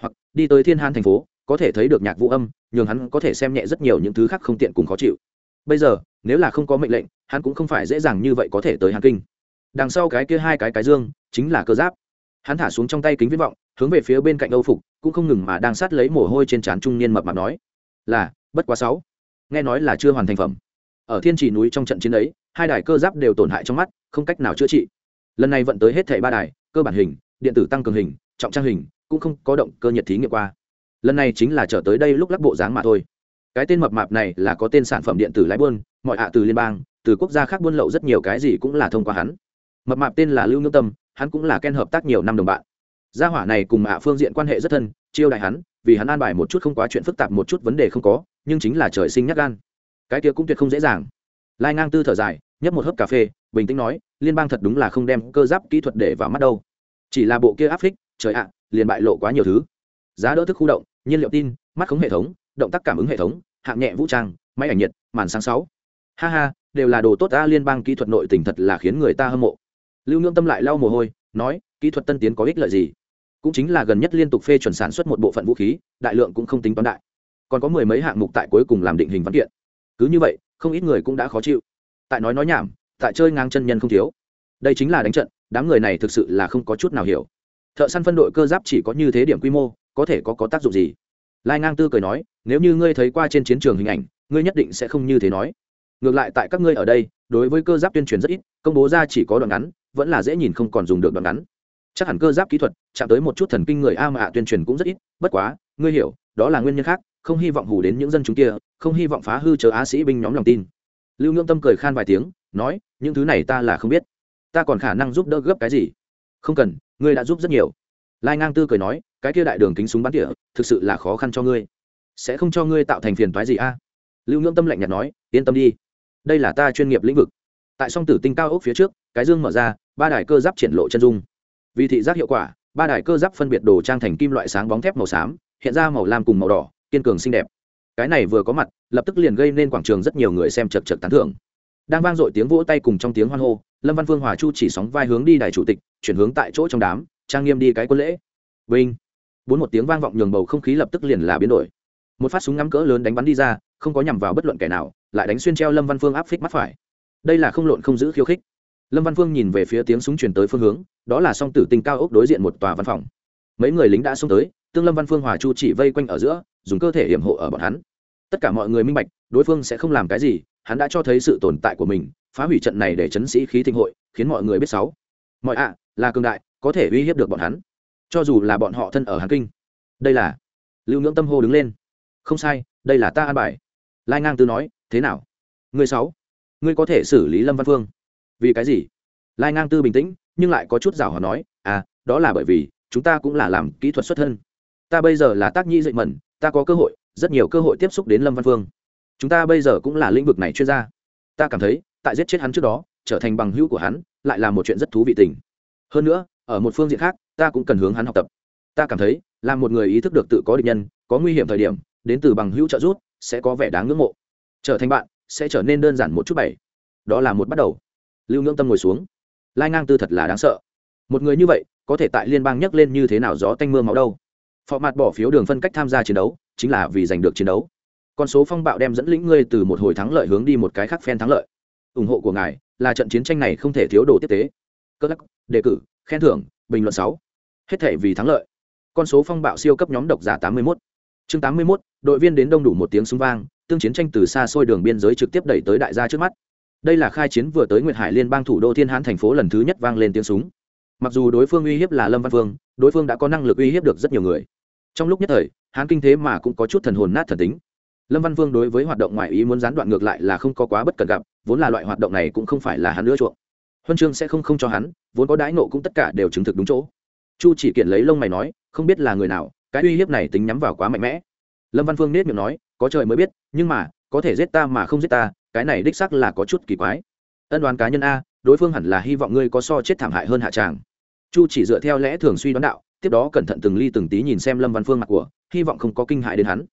Hoặc, đi tới thiên han thành phố, có thể thấy được nhạc vũ âm, nhường hắn có thể xem nhẹ rất nhiều những thứ khác không tiện cùng khó chịu. Bây giờ, nếu là không có mệnh lệnh, hắn cũng không phải dễ dàng như vậy có thể tới hàn kinh đằng sau cái kia hai cái cái dương, chính là cơ giáp. Hắn thả xuống trong tay kính viễn vọng, hướng về phía bên cạnh âu phục, cũng không ngừng mà đang sát lấy mồ hôi trên trán trung niên mập mạp nói, là, bất quá sáu. Nghe nói là chưa hoàn thành phẩm. Ở thiên trì núi trong trận chiến ấy, hai đài cơ giáp đều tổn hại trong mắt, không cách nào chữa trị. Lần này vận tới hết thảy ba đài, cơ bản hình, điện tử tăng cường hình, trọng trang hình, cũng không có động cơ nhiệt thí nghiệm qua. Lần này chính là trở tới đây lúc lắc bộ dáng mà thôi. Cái tên mập mạp này là có tên sản phẩm điện tử lái buôn, mọi hạ từ liên bang, từ quốc gia khác buôn lậu rất nhiều cái gì cũng là thông qua hắn mập mạp tên là lưu ngưỡng tâm, hắn cũng là ken hợp tác nhiều năm đồng bạn. Gia hỏa này cùng hạ phương diện quan hệ rất thân, chiêu đại hắn, vì hắn an bài một chút không quá chuyện phức tạp một chút vấn đề không có, nhưng chính là trời sinh nhắc gan. Cái kia cũng tuyệt không dễ dàng. Lai ngang tư thở dài, nhấp một hớp cà phê, bình tĩnh nói, liên bang thật đúng là không đem cơ giáp kỹ thuật để vào mắt đâu. Chỉ là bộ kia áp phích, trời ạ, liền bại lộ quá nhiều thứ. Giá đỡ thức khu động, nhiên liệu tin, mắt khống hệ thống, động tác cảm ứng hệ thống, hạng nhẹ vũ trang, máy ảnh nhiệt, màn sáng sáu. Ha ha, đều là đồ tốt ta, liên bang kỹ thuật nội tình thật là khiến người ta hâm mộ lưu ngưỡng tâm lại lau mồ hôi, nói, kỹ thuật tân tiến có ích lợi gì? Cũng chính là gần nhất liên tục phê chuẩn sản xuất một bộ phận vũ khí, đại lượng cũng không tính toán đại. Còn có mười mấy hạng mục tại cuối cùng làm định hình văn kiện. Cứ như vậy, không ít người cũng đã khó chịu. Tại nói nói nhảm, tại chơi ngang chân nhân không thiếu. Đây chính là đánh trận, đám người này thực sự là không có chút nào hiểu. Thợ săn phân đội cơ giáp chỉ có như thế điểm quy mô, có thể có có tác dụng gì? Lai ngang tư cười nói, nếu như ngươi thấy qua trên chiến trường hình ảnh, ngươi nhất định sẽ không như thế nói. Ngược lại tại các ngươi ở đây, đối với cơ giáp tuyên truyền rất ít, công bố ra chỉ có đoạn ngắn vẫn là dễ nhìn không còn dùng được đoạn ngắn. Chắc hẳn cơ giáp kỹ thuật, chạm tới một chút thần kinh người a mà tuyên truyền cũng rất ít, bất quá, ngươi hiểu, đó là nguyên nhân khác, không hy vọng hù đến những dân chúng kia, không hy vọng phá hư chờ á sĩ binh nhóm lòng tin. Lưu ngưỡng tâm cười khan vài tiếng, nói, những thứ này ta là không biết. Ta còn khả năng giúp đỡ gấp cái gì? Không cần, ngươi đã giúp rất nhiều. Lai ngang tư cười nói, cái kia đại đường kính súng bắn tỉa, thực sự là khó khăn cho ngươi. Sẽ không cho ngươi tạo thành phiền toái gì a? Lưu ngưỡng tâm lạnh nhạt nói, yên tâm đi. Đây là ta chuyên nghiệp lĩnh vực. Tại song tử tinh cao ốc phía trước, cái dương mở ra ba đài cơ giáp triển lộ chân dung. Vì thị giác hiệu quả, ba đài cơ giáp phân biệt đồ trang thành kim loại sáng bóng thép màu xám, hiện ra màu lam cùng màu đỏ, kiên cường xinh đẹp. Cái này vừa có mặt, lập tức liền gây nên quảng trường rất nhiều người xem chật chật tán thưởng. Đang vang dội tiếng vỗ tay cùng trong tiếng hoan hô, lâm văn Vương hòa chu chỉ sóng vai hướng đi đài chủ tịch, chuyển hướng tại chỗ trong đám, trang nghiêm đi cái quân lễ. Vinh! Bốn một tiếng vang vọng nhường bầu không khí lập tức liền là biến đổi. Một phát súng ngắm cỡ lớn đánh bắn đi ra, không có nhằm vào bất luận kẻ nào, lại đánh xuyên treo lâm văn phương áp phích mắt phải. Đây là không lộn không giữ khiêu khích lâm văn phương nhìn về phía tiếng súng truyền tới phương hướng, đó là song tử tinh cao ốc đối diện một tòa văn phòng. Mấy người lính đã xông tới, tương lâm văn phương hòa chu chỉ vây quanh ở giữa, dùng cơ thể hiểm hộ ở bọn hắn. Tất cả mọi người minh bạch, đối phương sẽ không làm cái gì, hắn đã cho thấy sự tồn tại của mình, phá hủy trận này để chấn sĩ khí thịnh hội, khiến mọi người biết sáu. Mọi ạ, là cường đại, có thể uy hiếp được bọn hắn. Cho dù là bọn họ thân ở hàn kinh. Đây là lưu ngưỡng tâm hô đứng lên. Không sai, đây là ta an bài. Lai ngang tư nói, thế nào? Người sáu, ngươi có thể xử lý lâm văn phương vì cái gì? Lai ngang tư bình tĩnh, nhưng lại có chút rào hòa nói à đó là bởi vì chúng ta cũng là làm kỹ thuật xuất thân. Ta bây giờ là tác nhi dậy mẩn, ta có cơ hội, rất nhiều cơ hội tiếp xúc đến lâm văn phương. Chúng ta bây giờ cũng là lĩnh vực này chuyên gia. Ta cảm thấy, tại giết chết hắn trước đó, trở thành bằng hữu của hắn, lại là một chuyện rất thú vị tình. Hơn nữa, ở một phương diện khác, ta cũng cần hướng hắn học tập. Ta cảm thấy, là một người ý thức được tự có địch nhân, có nguy hiểm thời điểm, đến từ bằng hữu trợ giúp, sẽ có vẻ đáng ngưỡng mộ. Trở thành bạn, sẽ trở nên đơn giản một chút bảy đó là một bắt đầu lưu ngưỡng tâm ngồi xuống. Lai ngang tư thật là đáng sợ. Một người như vậy có thể tại liên bang nhấc lên như thế nào gió tanh mưa máu đâu? Phó mặt bỏ phiếu đường phân cách tham gia chiến đấu chính là vì giành được chiến đấu. Con số phong bạo đem dẫn lĩnh ngươi từ một hồi thắng lợi hướng đi một cái khác phen thắng lợi. Ủng hộ của ngài là trận chiến tranh này không thể thiếu đồ tiếp tế. Cơ lắc đề cử khen thưởng bình luận sáu. Hết thể vì thắng lợi. Con số phong bạo siêu cấp nhóm độc giả tám mươi 81. chương tám mươi 81, đội viên đến đông đủ một tiếng súng vang tương chiến tranh từ xa xôi đường biên giới trực tiếp đẩy tới đại gia trước mắt đây là khai chiến vừa tới nguyệt hải liên bang thủ đô thiên hán thành phố lần thứ nhất vang lên tiếng súng. Mặc dù đối phương uy hiếp là lâm văn phương đối phương đã có năng lực uy hiếp được rất nhiều người. Trong lúc nhất thời, hán kinh thế mà cũng có chút thần hồn nát thần tính. Lâm văn vương đối với hoạt động ngoại ý muốn gián đoạn ngược lại là không có quá bất cần gặp, vốn là loại hoạt động này cũng không phải là hắn nữa chuộng. Huân chương sẽ không không cho hắn, vốn có đãi nộ cũng tất cả đều chứng thực đúng chỗ. Chu chỉ kiện lấy lông mày nói, không biết là người nào, cái uy hiếp này tính nhắm vào quá mạnh mẽ. Lâm văn phương nết miệng nói, có trời mới biết, nhưng mà, có thể giết ta mà không giết ta cái này đích sắc là có chút kỳ quái. Ân đoán cá nhân a, đối phương hẳn là hy vọng ngươi có so chết thảm hại hơn hạ tràng. Chu chỉ dựa theo lẽ thường suy đoán đạo, tiếp đó cẩn thận từng ly từng tí nhìn xem lâm văn phương mặt của, hy vọng không có kinh hại đến hắn.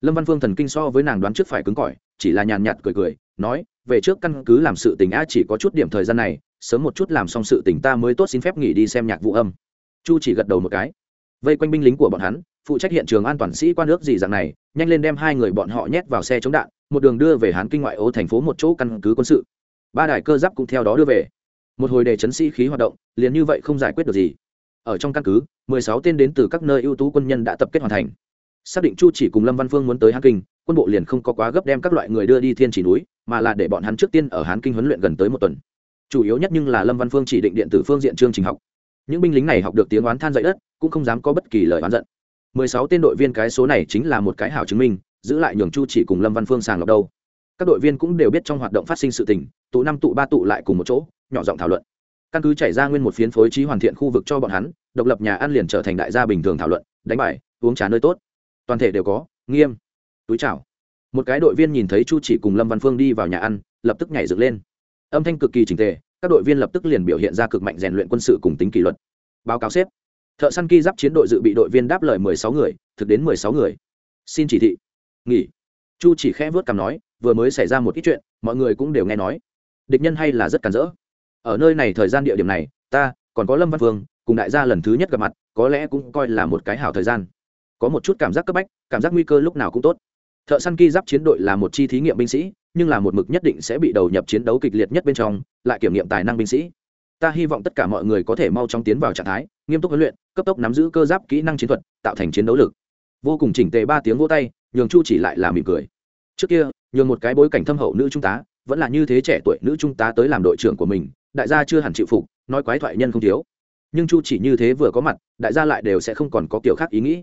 Lâm văn phương thần kinh so với nàng đoán trước phải cứng cỏi, chỉ là nhàn nhạt cười cười, nói, về trước căn cứ làm sự tình a chỉ có chút điểm thời gian này, sớm một chút làm xong sự tình ta mới tốt xin phép nghỉ đi xem nhạc vụ âm. Chu chỉ gật đầu một cái. Vây quanh binh lính của bọn hắn, phụ trách hiện trường an toàn sĩ quan nước gì dạng này, nhanh lên đem hai người bọn họ nhét vào xe chống đạn một đường đưa về hán kinh ngoại ô thành phố một chỗ căn cứ quân sự. Ba đài cơ giáp cũng theo đó đưa về. Một hồi đề chấn sĩ khí hoạt động, liền như vậy không giải quyết được gì. Ở trong căn cứ, mười sáu tên đến từ các nơi ưu tú quân nhân đã tập kết hoàn thành. Xác định chu chỉ cùng lâm văn phương muốn tới hán kinh, quân bộ liền không có quá gấp đem các loại người đưa đi thiên chỉ núi, mà là để bọn hắn trước tiên ở hán kinh huấn luyện gần tới một tuần. Chủ yếu nhất nhưng là lâm văn phương chỉ định điện tử phương diện chương trình học. Những binh lính này học được tiếng oán than dậy đất, cũng không dám có bất kỳ lời oán giận. mười sáu tên đội viên cái số này chính là một cái hảo chứng minh giữ lại nhường chu chỉ cùng lâm văn phương sàng lọc đâu. Các đội viên cũng đều biết trong hoạt động phát sinh sự tình, tụ năm tụ ba tụ lại cùng một chỗ, nhỏ giọng thảo luận. Căn cứ chảy ra nguyên một phiến phối trí hoàn thiện khu vực cho bọn hắn, độc lập nhà ăn liền trở thành đại gia bình thường thảo luận, đánh bài, uống trà nơi tốt. Toàn thể đều có, nghiêm, túi chào. Một cái đội viên nhìn thấy chu chỉ cùng lâm văn phương đi vào nhà ăn, lập tức nhảy dựng lên. Âm thanh cực kỳ trình tề, các đội viên lập tức liền biểu hiện ra cực mạnh rèn luyện quân sự cùng tính kỷ luật. Báo cáo xếp thợ săn ki giáp chiến đội dự bị đội viên đáp lời mười sáu người, thực đến mười sáu người. Xin chỉ thị nghỉ. Chu chỉ khẽ vớt cằm nói, vừa mới xảy ra một ít chuyện, mọi người cũng đều nghe nói. Địch nhân hay là rất cản rỡ. Ở nơi này thời gian địa điểm này, ta, còn có lâm văn phương, cùng đại gia lần thứ nhất gặp mặt, có lẽ cũng coi là một cái hảo thời gian. Có một chút cảm giác cấp bách, cảm giác nguy cơ lúc nào cũng tốt. Thợ săn ki giáp chiến đội là một chi thí nghiệm binh sĩ, nhưng là một mực nhất định sẽ bị đầu nhập chiến đấu kịch liệt nhất bên trong, lại kiểm nghiệm tài năng binh sĩ. Ta hy vọng tất cả mọi người có thể mau chóng tiến vào trạng thái, nghiêm túc huấn luyện, cấp tốc nắm giữ cơ giáp kỹ năng chiến thuật, tạo thành chiến đấu lực. Vô cùng chỉnh tề ba tiếng vô tay nhường chu chỉ lại là mỉm cười. Trước kia, nhường một cái bối cảnh thâm hậu nữ trung tá, vẫn là như thế trẻ tuổi nữ trung tá tới làm đội trưởng của mình, đại gia chưa hẳn chịu phục, nói quái thoại nhân không thiếu. Nhưng chu chỉ như thế vừa có mặt, đại gia lại đều sẽ không còn có kiểu khác ý nghĩ.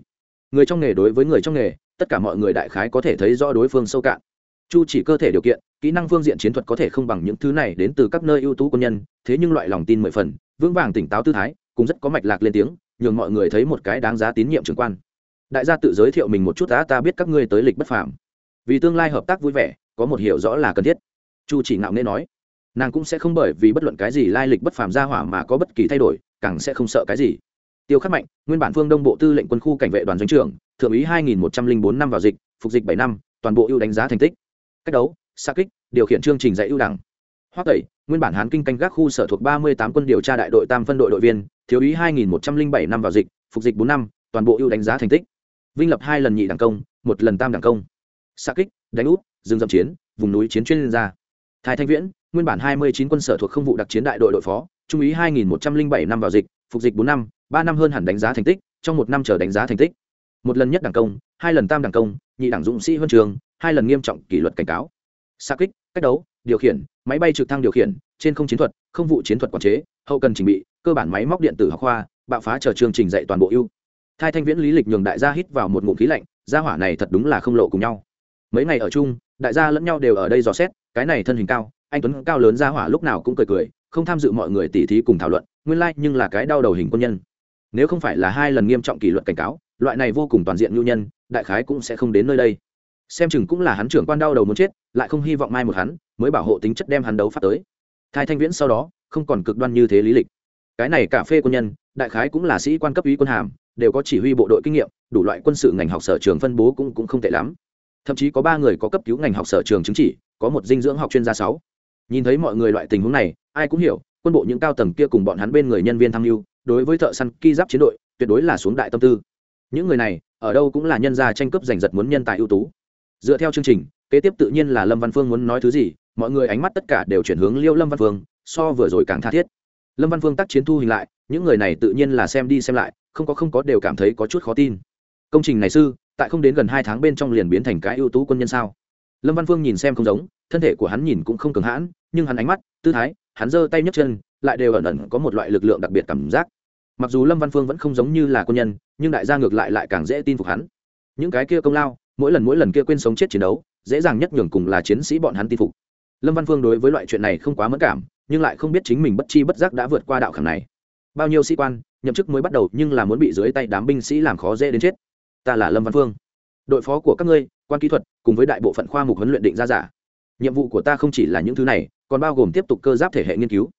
Người trong nghề đối với người trong nghề, tất cả mọi người đại khái có thể thấy rõ đối phương sâu cạn. Chu chỉ cơ thể điều kiện, kỹ năng phương diện chiến thuật có thể không bằng những thứ này đến từ các nơi ưu tú quân nhân, thế nhưng loại lòng tin mười phần, vững vàng tỉnh táo tư thái, cũng rất có mạch lạc lên tiếng, nhường mọi người thấy một cái đáng giá tín nhiệm trưởng quan đại gia tự giới thiệu mình một chút đã ta biết các ngươi tới lịch bất phàm. Vì tương lai hợp tác vui vẻ, có một hiểu rõ là cần thiết. Chu chỉ ngạo nghễ nói, nàng cũng sẽ không bởi vì bất luận cái gì lai lịch bất phàm ra hỏa mà có bất kỳ thay đổi, càng sẽ không sợ cái gì. Tiêu khắc mạnh, nguyên bản phương đông bộ tư lệnh quân khu cảnh vệ đoàn doanh trưởng, thượng úy hai nghìn một trăm linh bốn năm vào dịch, phục dịch bảy năm, toàn bộ ưu đánh giá thành tích. Cách đấu, xa kích, điều khiển chương trình dạy ưu đẳng. Hoa tẩy, nguyên bản hán kinh canh gác khu sở thuộc ba mươi tám quân điều tra đại đội tam phân đội đội viên, thiếu úy hai nghìn một trăm linh bảy năm vào dịch, phục dịch bốn năm, toàn bộ ưu đánh giá thành tích vinh lập hai lần nhị đảng công một lần tam đảng công. Xa kích đánh út, rừng dậm chiến vùng núi chiến chuyên gia. Thái thanh viễn nguyên bản hai mươi chín quân sở thuộc không vụ đặc chiến đại đội đội phó trung úy hai nghìn một trăm linh bảy năm vào dịch phục dịch bốn năm ba năm hơn hẳn đánh giá thành tích trong một năm chờ đánh giá thành tích. Một lần nhất đảng công hai lần tam đảng công nhị đảng dũng sĩ huân trường hai lần nghiêm trọng kỷ luật cảnh cáo. Xa kích cách đấu điều khiển máy bay trực thăng điều khiển trên không chiến thuật không vụ chiến thuật quản chế hậu cần trình bị cơ bản máy móc điện tử học khoa bạo phá chờ chương trình dạy toàn bộ ưu thai thanh viễn lý lịch nhường đại gia hít vào một ngụm khí lạnh, gia hỏa này thật đúng là không lộ cùng nhau. Mấy ngày ở chung, đại gia lẫn nhau đều ở đây dò xét, cái này thân hình cao, anh tuấn cao lớn gia hỏa lúc nào cũng cười cười, không tham dự mọi người tỉ thí cùng thảo luận, nguyên lai、like、nhưng là cái đau đầu hình quân nhân. Nếu không phải là hai lần nghiêm trọng kỷ luật cảnh cáo, loại này vô cùng toàn diện nhu nhân, đại khái cũng sẽ không đến nơi đây. Xem chừng cũng là hắn trưởng quan đau đầu muốn chết, lại không hy vọng mai một hắn, mới bảo hộ tính chất đem hắn đấu phát tới. Thai thanh viễn sau đó, không còn cực đoan như thế lý lịch. Cái này cà phê quân nhân, đại khái cũng là sĩ quan cấp ý quân hàm đều có chỉ huy bộ đội kinh nghiệm, đủ loại quân sự ngành học sở trường phân bố cũng cũng không tệ lắm. Thậm chí có ba người có cấp cứu ngành học sở trường chứng chỉ, có một dinh dưỡng học chuyên gia sáu. Nhìn thấy mọi người loại tình huống này, ai cũng hiểu, quân bộ những cao tầng kia cùng bọn hắn bên người nhân viên tham mưu, đối với thợ săn, ki giáp chiến đội, tuyệt đối là xuống đại tâm tư. Những người này, ở đâu cũng là nhân gia tranh cướp giành giật muốn nhân tài ưu tú. Dựa theo chương trình, kế tiếp tự nhiên là lâm văn phương muốn nói thứ gì, mọi người ánh mắt tất cả đều chuyển hướng liêu lâm văn phương, so vừa rồi càng tha thiết. Lâm văn phương tác chiến thu hình lại, những người này tự nhiên là xem đi xem lại không có không có đều cảm thấy có chút khó tin. Công trình này sư, tại không đến gần hai tháng bên trong liền biến thành cái ưu tú quân nhân sao? Lâm văn phương nhìn xem không giống, thân thể của hắn nhìn cũng không cường hãn, nhưng hắn ánh mắt, tư thái, hắn giơ tay nhấc chân, lại đều ẩn ẩn có một loại lực lượng đặc biệt cảm giác. Mặc dù lâm văn phương vẫn không giống như là quân nhân, nhưng đại gia ngược lại lại càng dễ tin phục hắn. Những cái kia công lao, mỗi lần mỗi lần kia quên sống chết chiến đấu, dễ dàng nhất nhường cùng là chiến sĩ bọn hắn tin phục. Lâm văn phương đối với loại chuyện này không quá mất cảm, nhưng lại không biết chính mình bất chi bất giác đã vượt qua đạo khảm này bao nhiêu sĩ quan, nhậm chức mới bắt đầu, nhưng là muốn bị dưới tay đám binh sĩ làm khó dễ đến chết. Ta là lâm văn phương. Đội phó của các ngươi, quan kỹ thuật, cùng với đại bộ phận khoa mục huấn luyện định ra giả. Nhiệm vụ của ta không chỉ là những thứ này, còn bao gồm tiếp tục cơ giáp thể hệ nghiên cứu.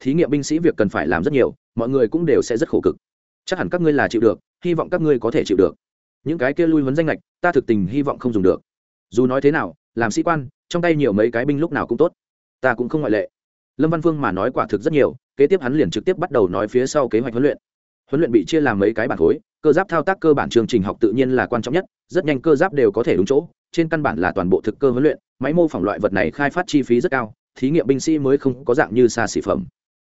Thí nghiệm binh sĩ việc cần phải làm rất nhiều, mọi người cũng đều sẽ rất khổ cực. Chắc hẳn các ngươi là chịu được, hy vọng các ngươi có thể chịu được. Những cái kia lui huấn danh lệch ta thực tình hy vọng không dùng được. Dù nói thế nào, làm sĩ quan, trong tay nhiều mấy cái binh lúc nào cũng tốt. Ta cũng không ngoại lệ. Lâm văn phương mà nói quả thực rất nhiều kế tiếp hắn liền trực tiếp bắt đầu nói phía sau kế hoạch huấn luyện. Huấn luyện bị chia làm mấy cái bản khối, cơ giáp thao tác cơ bản chương trình học tự nhiên là quan trọng nhất, rất nhanh cơ giáp đều có thể đúng chỗ, trên căn bản là toàn bộ thực cơ huấn luyện, máy mô phỏng loại vật này khai phát chi phí rất cao, thí nghiệm binh sĩ mới không có dạng như xa xỉ phẩm.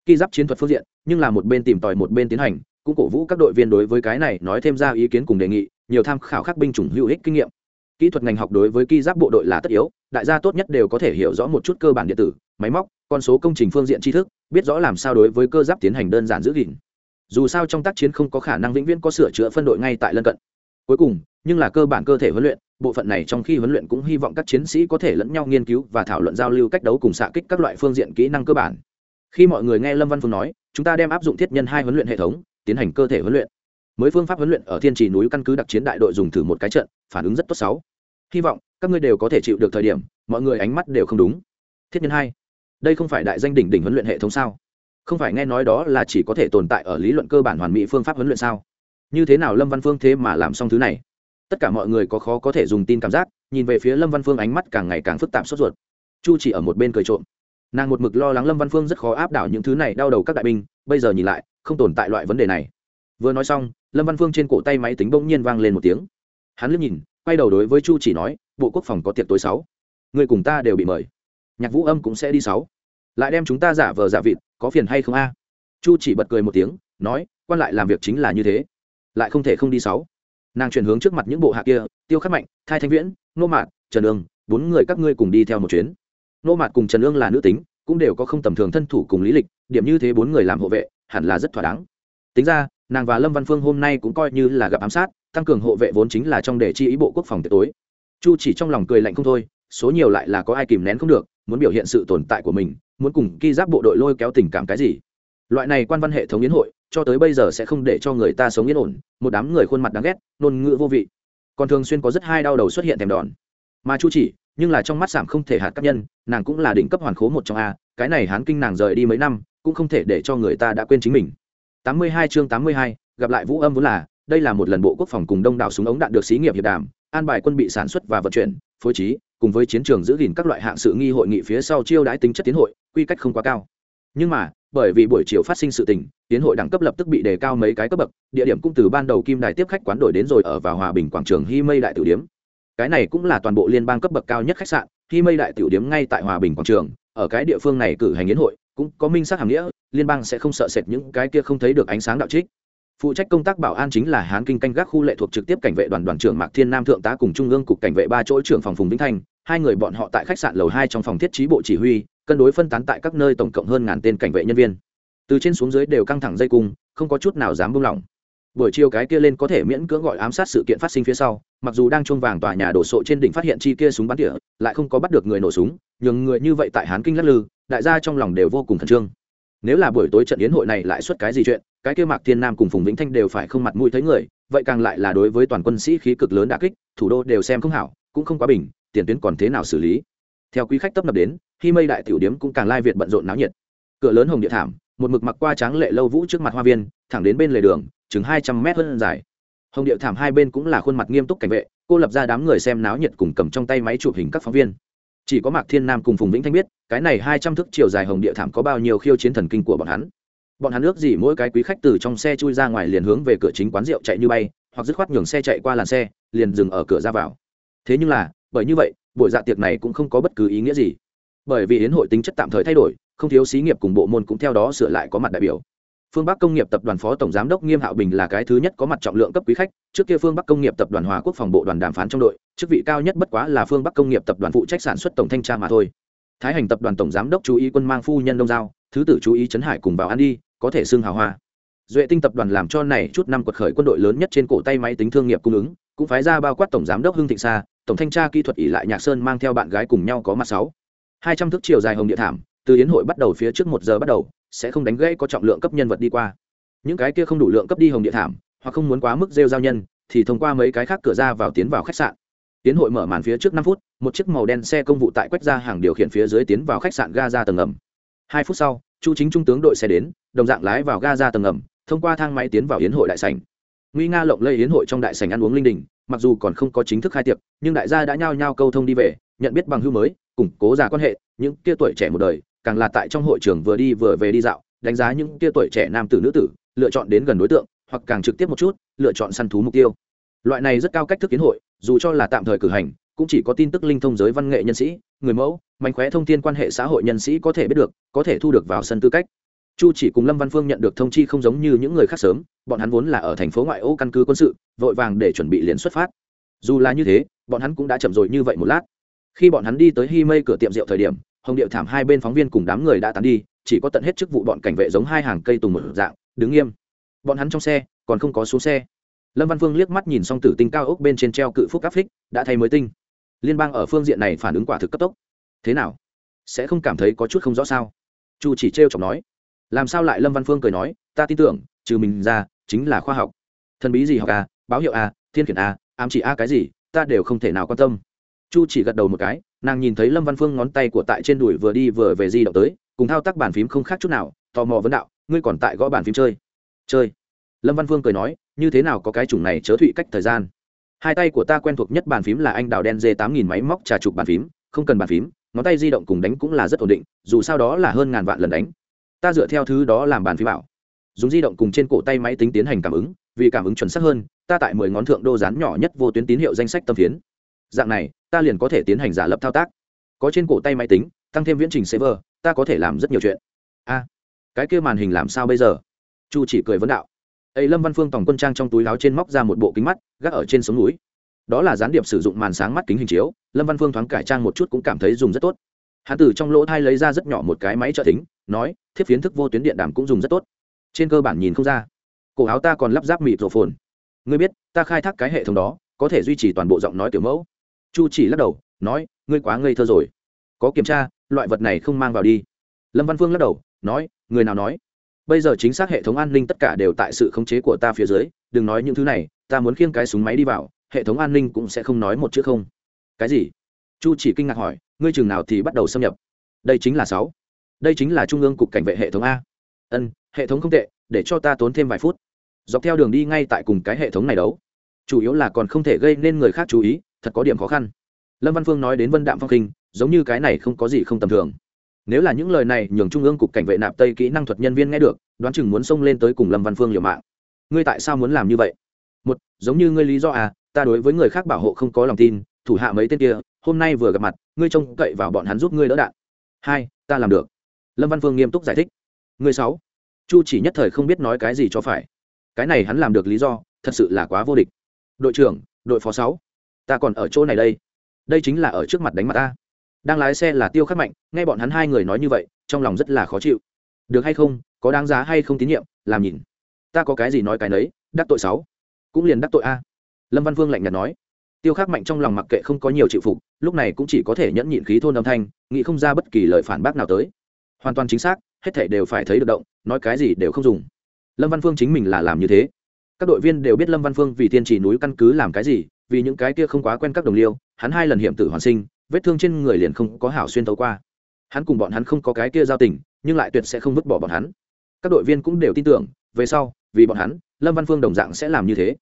Khi giáp chiến thuật phương diện, nhưng là một bên tìm tòi một bên tiến hành, cũng cổ vũ các đội viên đối với cái này nói thêm ra ý kiến cùng đề nghị, nhiều tham khảo các binh chủng hữu ích kinh nghiệm kỹ thuật ngành học đối với ki giáp bộ đội là tất yếu, đại gia tốt nhất đều có thể hiểu rõ một chút cơ bản điện tử, máy móc, con số công trình phương diện tri thức, biết rõ làm sao đối với cơ giáp tiến hành đơn giản giữ gìn. Dù sao trong tác chiến không có khả năng vĩnh viễn có sửa chữa phân đội ngay tại lân cận. Cuối cùng, nhưng là cơ bản cơ thể huấn luyện, bộ phận này trong khi huấn luyện cũng hy vọng các chiến sĩ có thể lẫn nhau nghiên cứu và thảo luận giao lưu cách đấu cùng xạ kích các loại phương diện kỹ năng cơ bản. Khi mọi người nghe lâm văn phương nói, chúng ta đem áp dụng thiết nhân hai huấn luyện hệ thống, tiến hành cơ thể huấn luyện. Mới phương pháp huấn luyện ở thiên trì núi căn cứ đặc chiến đại đội dùng thử một cái trận, phản ứng rất tốt sáu hy vọng, các ngươi đều có thể chịu được thời điểm, mọi người ánh mắt đều không đúng. Thiết nhân hai, đây không phải đại danh đỉnh đỉnh huấn luyện hệ thống sao? Không phải nghe nói đó là chỉ có thể tồn tại ở lý luận cơ bản hoàn mỹ phương pháp huấn luyện sao? Như thế nào lâm văn phương thế mà làm xong thứ này? Tất cả mọi người có khó có thể dùng tin cảm giác, nhìn về phía lâm văn phương ánh mắt càng ngày càng phức tạp sốt ruột. Chu chỉ ở một bên cười trộm. Nàng một mực lo lắng lâm văn phương rất khó áp đảo những thứ này, đau đầu các đại binh, bây giờ nhìn lại, không tồn tại loại vấn đề này. Vừa nói xong, lâm văn phương trên cổ tay máy tính bỗng nhiên vang lên một tiếng. Hắn liếc nhìn quay đầu đối với chu chỉ nói, bộ quốc phòng có tiệc tối sáu. Người cùng ta đều bị mời. Nhạc vũ âm cũng sẽ đi sáu. Lại đem chúng ta giả vờ giả vịt, có phiền hay không a? Chu chỉ bật cười một tiếng, nói, quan lại làm việc chính là như thế. Lại không thể không đi sáu. Nàng chuyển hướng trước mặt những bộ hạ kia, tiêu khắc mạnh, thai thanh viễn nô mạt, trần ương, bốn người các ngươi cùng đi theo một chuyến. Nô mạt cùng trần ương là nữ tính, cũng đều có không tầm thường thân thủ cùng lý lịch, điểm như thế bốn người làm hộ vệ, hẳn là rất thỏa đáng. Tính ra, nàng và lâm văn phương hôm nay cũng coi như là gặp ám sát tăng cường hộ vệ vốn chính là trong đề chi ý bộ quốc phòng tối. Chu chỉ trong lòng cười lạnh không thôi số nhiều lại là có ai kìm nén không được muốn biểu hiện sự tồn tại của mình muốn cùng ki giáp bộ đội lôi kéo tình cảm cái gì. Loại này quan văn hệ thống yến hội cho tới bây giờ sẽ không để cho người ta sống yên ổn một đám người khuôn mặt đáng ghét nôn ngữ vô vị. Còn thường xuyên có rất hai đau đầu xuất hiện thèm đòn. Mà chu chỉ nhưng là trong mắt giảm không thể hạt các nhân nàng cũng là đỉnh cấp hoàn khố một trong a cái này hán kinh nàng rời đi mấy năm cũng không thể để cho người ta đã quên chính mình. 82 chương 82, gặp lại vũ âm vốn là đây là một lần bộ quốc phòng cùng đông đảo súng ống đạn được xí nghiệp hiệp đàm, an bài quân bị sản xuất và vận chuyển, phối trí, cùng với chiến trường giữ gìn các loại hạng sự nghi hội nghị phía sau chiêu đãi tính chất tiến hội, quy cách không quá cao. Nhưng mà, bởi vì buổi chiều phát sinh sự tình, tiến hội đẳng cấp lập tức bị đề cao mấy cái cấp bậc, địa điểm cũng từ ban đầu kim đài tiếp khách quán đổi đến rồi ở vào hòa bình quảng trường hy mây đại tử điếm. Cái này cũng là toàn bộ liên bang cấp bậc cao nhất khách sạn, hy mây đại tử điếm ngay tại hòa bình quảng trường, ở cái địa phương này cử hành yến hội, cũng có minh xác hàm nghĩa, liên bang sẽ không sợ sệt những cái kia không thấy được ánh sáng đạo trích phụ trách công tác bảo an chính là hán kinh canh gác khu lệ thuộc trực tiếp cảnh vệ đoàn đoàn trưởng mạc thiên nam thượng tá cùng trung ương cục cảnh vệ ba chỗ trưởng phòng phùng vĩnh thanh. Hai người bọn họ tại khách sạn lầu hai trong phòng thiết trí bộ chỉ huy, cân đối phân tán tại các nơi tổng cộng hơn ngàn tên cảnh vệ nhân viên. Từ trên xuống dưới đều căng thẳng dây cung, không có chút nào dám buông lỏng. Buổi chiều cái kia lên có thể miễn cưỡng gọi ám sát sự kiện phát sinh phía sau, mặc dù đang chuông vàng tòa nhà đổ sộ trên đỉnh phát hiện chi kia súng bắn tỉa, lại không có bắt được người nổ súng, nhường người như vậy tại hán kinh lắc lư, đại gia trong lòng đều vô cùng khẩn trương nếu là buổi tối trận yến hội này lại xuất cái gì chuyện, cái kia mạc thiên nam cùng phùng vĩnh thanh đều phải không mặt mũi thấy người, vậy càng lại là đối với toàn quân sĩ khí cực lớn đà kích, thủ đô đều xem không hảo, cũng không quá bình, tiền tuyến còn thế nào xử lý. Theo quý khách tấp nập đến khi mây đại tiểu điếm cũng càng lai việt bận rộn náo nhiệt. Cửa lớn hồng địa thảm, một mực mặc qua tráng lệ lâu vũ trước mặt hoa viên, thẳng đến bên lề đường, chừng hai trăm mét hơn dài. Hồng địa thảm hai bên cũng là khuôn mặt nghiêm túc cảnh vệ, cô lập ra đám người xem náo nhiệt cùng cầm trong tay máy chụp hình các phóng viên chỉ có mạc thiên nam cùng phùng vĩnh thanh biết, cái này hai trăm thước chiều dài hồng địa thảm có bao nhiêu khiêu chiến thần kinh của bọn hắn. Bọn hắn ước gì mỗi cái quý khách từ trong xe chui ra ngoài liền hướng về cửa chính quán rượu chạy như bay, hoặc dứt khoát nhường xe chạy qua làn xe, liền dừng ở cửa ra vào. Thế nhưng là, bởi như vậy, buổi dạ tiệc này cũng không có bất cứ ý nghĩa gì. Bởi vì hiến hội tính chất tạm thời thay đổi, không thiếu xí nghiệp cùng bộ môn cũng theo đó sửa lại có mặt đại biểu phương bắc công nghiệp tập đoàn phó tổng giám đốc nghiêm hạo bình là cái thứ nhất có mặt trọng lượng cấp quý khách, trước kia phương bắc công nghiệp tập đoàn hòa quốc phòng bộ đoàn đàm phán trong đội, chức vị cao nhất bất quá là phương bắc công nghiệp tập đoàn phụ trách sản xuất tổng thanh tra mà thôi. Thái hành tập đoàn tổng giám đốc chú ý quân mang phu nhân đông giao, thứ tử chú ý trấn hải cùng vào ăn đi, có thể xưng hào hoa. Duệ tinh tập đoàn làm cho này chút năm quật khởi quân đội lớn nhất trên cổ tay máy tính thương nghiệp cung ứng, cũng phái ra bao quát tổng giám đốc hưng thịnh sa, tổng thanh tra kỹ thuật ỷ lại nhạc sơn mang theo bạn gái cùng nhau có mặt sáu. Hai trăm thước chiều dài hồng địa thảm, từ yến hội bắt đầu phía trước một giờ bắt đầu sẽ không đánh gãy có trọng lượng cấp nhân vật đi qua. Những cái kia không đủ lượng cấp đi hồng địa thảm, hoặc không muốn quá mức rêu giao nhân, thì thông qua mấy cái khác cửa ra vào tiến vào khách sạn. Tiến hội mở màn phía trước năm phút, một chiếc màu đen xe công vụ tại quách ra hàng điều khiển phía dưới tiến vào khách sạn ga ra tầng ngầm. Hai phút sau, chu chính trung tướng đội xe đến, đồng dạng lái vào ga ra tầng ngầm, thông qua thang máy tiến vào yến hội đại sảnh. Nguy nga lộng lây yến hội trong đại sảnh ăn uống linh đình, mặc dù còn không có chính thức khai tiệc, nhưng đại gia đã nhao nhao câu thông đi về, nhận biết bằng hưu mới, củng cố già quan hệ, những kia tuổi trẻ một đời càng là tại trong hội trường vừa đi vừa về đi dạo, đánh giá những kia tuổi trẻ nam tử nữ tử, lựa chọn đến gần đối tượng, hoặc càng trực tiếp một chút, lựa chọn săn thú mục tiêu. Loại này rất cao cách thức kiến hội, dù cho là tạm thời cử hành, cũng chỉ có tin tức linh thông giới văn nghệ nhân sĩ, người mẫu, mánh khóe thông tin quan hệ xã hội nhân sĩ có thể biết được, có thể thu được vào sân tư cách. Chu chỉ cùng lâm văn phương nhận được thông chi không giống như những người khác sớm, bọn hắn vốn là ở thành phố ngoại ô căn cứ quân sự, vội vàng để chuẩn bị liền xuất phát. Dù là như thế, bọn hắn cũng đã chậm rồi như vậy một lát. Khi bọn hắn đi tới hi mây cửa tiệm rượu thời điểm hồng điệu thảm hai bên phóng viên cùng đám người đã tán đi, chỉ có tận hết chức vụ bọn cảnh vệ giống hai hàng cây tùng một dạng, đứng nghiêm. Bọn hắn trong xe, còn không có xuống xe. Lâm văn phương liếc mắt nhìn xong tử tinh cao ốc bên trên treo cự phúc áp phích, đã thay mới tinh. Liên bang ở phương diện này phản ứng quả thực cấp tốc. Thế nào? Sẽ không cảm thấy có chút không rõ sao? Chu chỉ trêu chọc nói. Làm sao lại lâm văn phương cười nói, ta tin tưởng, trừ mình ra, chính là khoa học. Thần bí gì học a báo hiệu a thiên khiển a ám chỉ a cái gì, ta đều không thể nào quan tâm chu chỉ gật đầu một cái, nàng nhìn thấy lâm văn phương ngón tay của tại trên đùi vừa đi vừa về di động tới, cùng thao tác bàn phím không khác chút nào, tò mò vấn đạo, ngươi còn tại gõ bàn phím chơi? Chơi. Lâm văn phương cười nói, như thế nào có cái chủng này chớ thụy cách thời gian? Hai tay của ta quen thuộc nhất bàn phím là anh đào đen d tám nghìn máy móc trà trục bàn phím, không cần bàn phím, ngón tay di động cùng đánh cũng là rất ổn định, dù sao đó là hơn ngàn vạn lần đánh. Ta dựa theo thứ đó làm bàn phím bảo. Dùng di động cùng trên cổ tay máy tính tiến hành cảm ứng, vì cảm ứng chuẩn xác hơn, ta tại mười ngón thượng đô rán nhỏ nhất vô tuyến tín hiệu danh sách tâm phiến dạng này, ta liền có thể tiến hành giả lập thao tác. Có trên cổ tay máy tính, tăng thêm viễn trình server, ta có thể làm rất nhiều chuyện. A, cái kia màn hình làm sao bây giờ? Chu chỉ cười vấn đạo. Ấy lâm văn phương tổng quân trang trong túi láo trên móc ra một bộ kính mắt, gác ở trên sống núi. Đó là gián điệp sử dụng màn sáng mắt kính hình chiếu, lâm văn phương thoáng cải trang một chút cũng cảm thấy dùng rất tốt. Hắn từ trong lỗ thai lấy ra rất nhỏ một cái máy trợ tính nói, thiết phiến thức vô tuyến điện đàm cũng dùng rất tốt. Trên cơ bản nhìn không ra. Cổ áo ta còn lắp ráp mịt rổ phồn. Ngươi biết, ta khai thác cái hệ thống đó, có thể duy trì toàn bộ giọng nói kiểu mẫu chu chỉ lắc đầu, nói, ngươi quá ngây thơ rồi. Có kiểm tra, loại vật này không mang vào đi. Lâm văn phương lắc đầu, nói, người nào nói? Bây giờ chính xác hệ thống an ninh tất cả đều tại sự khống chế của ta phía dưới, đừng nói những thứ này, ta muốn khiêng cái súng máy đi vào, hệ thống an ninh cũng sẽ không nói một chữ không. Cái gì? Chu chỉ kinh ngạc hỏi, ngươi chừng nào thì bắt đầu xâm nhập? Đây chính là sáu. Đây chính là trung ương cục cảnh vệ hệ thống a. Ân, hệ thống không tệ, để cho ta tốn thêm vài phút. Dọc theo đường đi ngay tại cùng cái hệ thống này đấu. Chủ yếu là còn không thể gây nên người khác chú ý thật có điểm khó khăn. Lâm văn phương nói đến vân đạm phong kinh, giống như cái này không có gì không tầm thường. Nếu là những lời này, nhường trung ương cục cảnh vệ nạp tây kỹ năng thuật nhân viên nghe được, đoán chừng muốn xông lên tới cùng lâm văn phương liều mạng. Ngươi tại sao muốn làm như vậy? Một, giống như ngươi lý do à ta đối với người khác bảo hộ không có lòng tin, thủ hạ mấy tên kia, hôm nay vừa gặp mặt, ngươi trông cậy vào bọn hắn giúp ngươi đỡ đạn. Hai, ta làm được. Lâm văn phương nghiêm túc giải thích. Ngươi sáu, chu chỉ nhất thời không biết nói cái gì cho phải. Cái này hắn làm được lý do, thật sự là quá vô địch. Đội trưởng, đội phó sáu ta còn ở chỗ này đây. Đây chính là ở trước mặt đánh mặt ta. Đang lái xe là tiêu khắc mạnh, nghe bọn hắn hai người nói như vậy, trong lòng rất là khó chịu. Được hay không, có đáng giá hay không tín nhiệm, làm nhìn. Ta có cái gì nói cái nấy, đắc tội sáu. Cũng liền đắc tội a. Lâm văn vương lạnh nhạt nói. Tiêu khắc mạnh trong lòng mặc kệ không có nhiều chịu phục, lúc này cũng chỉ có thể nhẫn nhịn khí thôn âm thanh, nghĩ không ra bất kỳ lời phản bác nào tới. Hoàn toàn chính xác, hết thể đều phải thấy được động, nói cái gì đều không dùng. Lâm văn phương chính mình là làm như thế. Các đội viên đều biết lâm văn phương vì tiên trì núi căn cứ làm cái gì vì những cái kia không quá quen các đồng liêu, hắn hai lần hiểm tử hoàn sinh, vết thương trên người liền không có hảo xuyên tấu qua. Hắn cùng bọn hắn không có cái kia giao tình, nhưng lại tuyệt sẽ không vứt bỏ bọn hắn. Các đội viên cũng đều tin tưởng, về sau, vì bọn hắn, lâm văn phương đồng dạng sẽ làm như thế.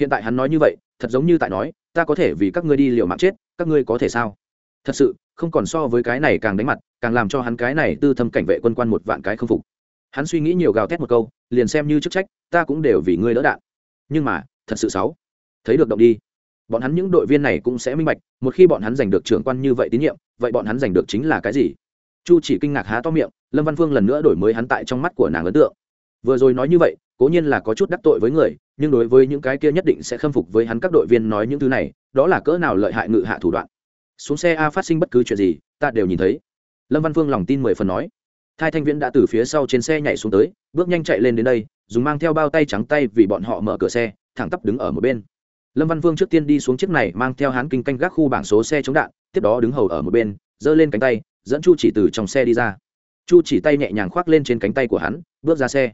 Hiện tại hắn nói như vậy, thật giống như tại nói, ta có thể vì các ngươi đi liều mạng chết, các ngươi có thể sao? Thật sự, không còn so với cái này càng đánh mặt, càng làm cho hắn cái này tư thâm cảnh vệ quân quan một vạn cái không phục. Hắn suy nghĩ nhiều gào thét một câu, liền xem như chức trách, ta cũng đều vì ngươi đỡ đạn. Nhưng mà, thật sự sáu thấy được động đi bọn hắn những đội viên này cũng sẽ minh bạch, một khi bọn hắn giành được trưởng quan như vậy tín nhiệm, vậy bọn hắn giành được chính là cái gì? Chu chỉ kinh ngạc há to miệng, lâm văn phương lần nữa đổi mới hắn tại trong mắt của nàng ấn tượng. Vừa rồi nói như vậy, cố nhiên là có chút đắc tội với người, nhưng đối với những cái kia nhất định sẽ khâm phục với hắn các đội viên nói những thứ này, đó là cỡ nào lợi hại ngự hạ thủ đoạn. Xuống xe a phát sinh bất cứ chuyện gì, ta đều nhìn thấy. Lâm văn phương lòng tin mười phần nói. Thai thanh viễn đã từ phía sau trên xe nhảy xuống tới, bước nhanh chạy lên đến đây, dùng mang theo bao tay trắng tay vì bọn họ mở cửa xe, thẳng tắp đứng ở một bên lâm văn vương trước tiên đi xuống chiếc này mang theo hán kinh canh gác khu bảng số xe chống đạn, tiếp đó đứng hầu ở một bên, giơ lên cánh tay, dẫn chu chỉ từ trong xe đi ra. Chu chỉ tay nhẹ nhàng khoác lên trên cánh tay của hắn, bước ra xe.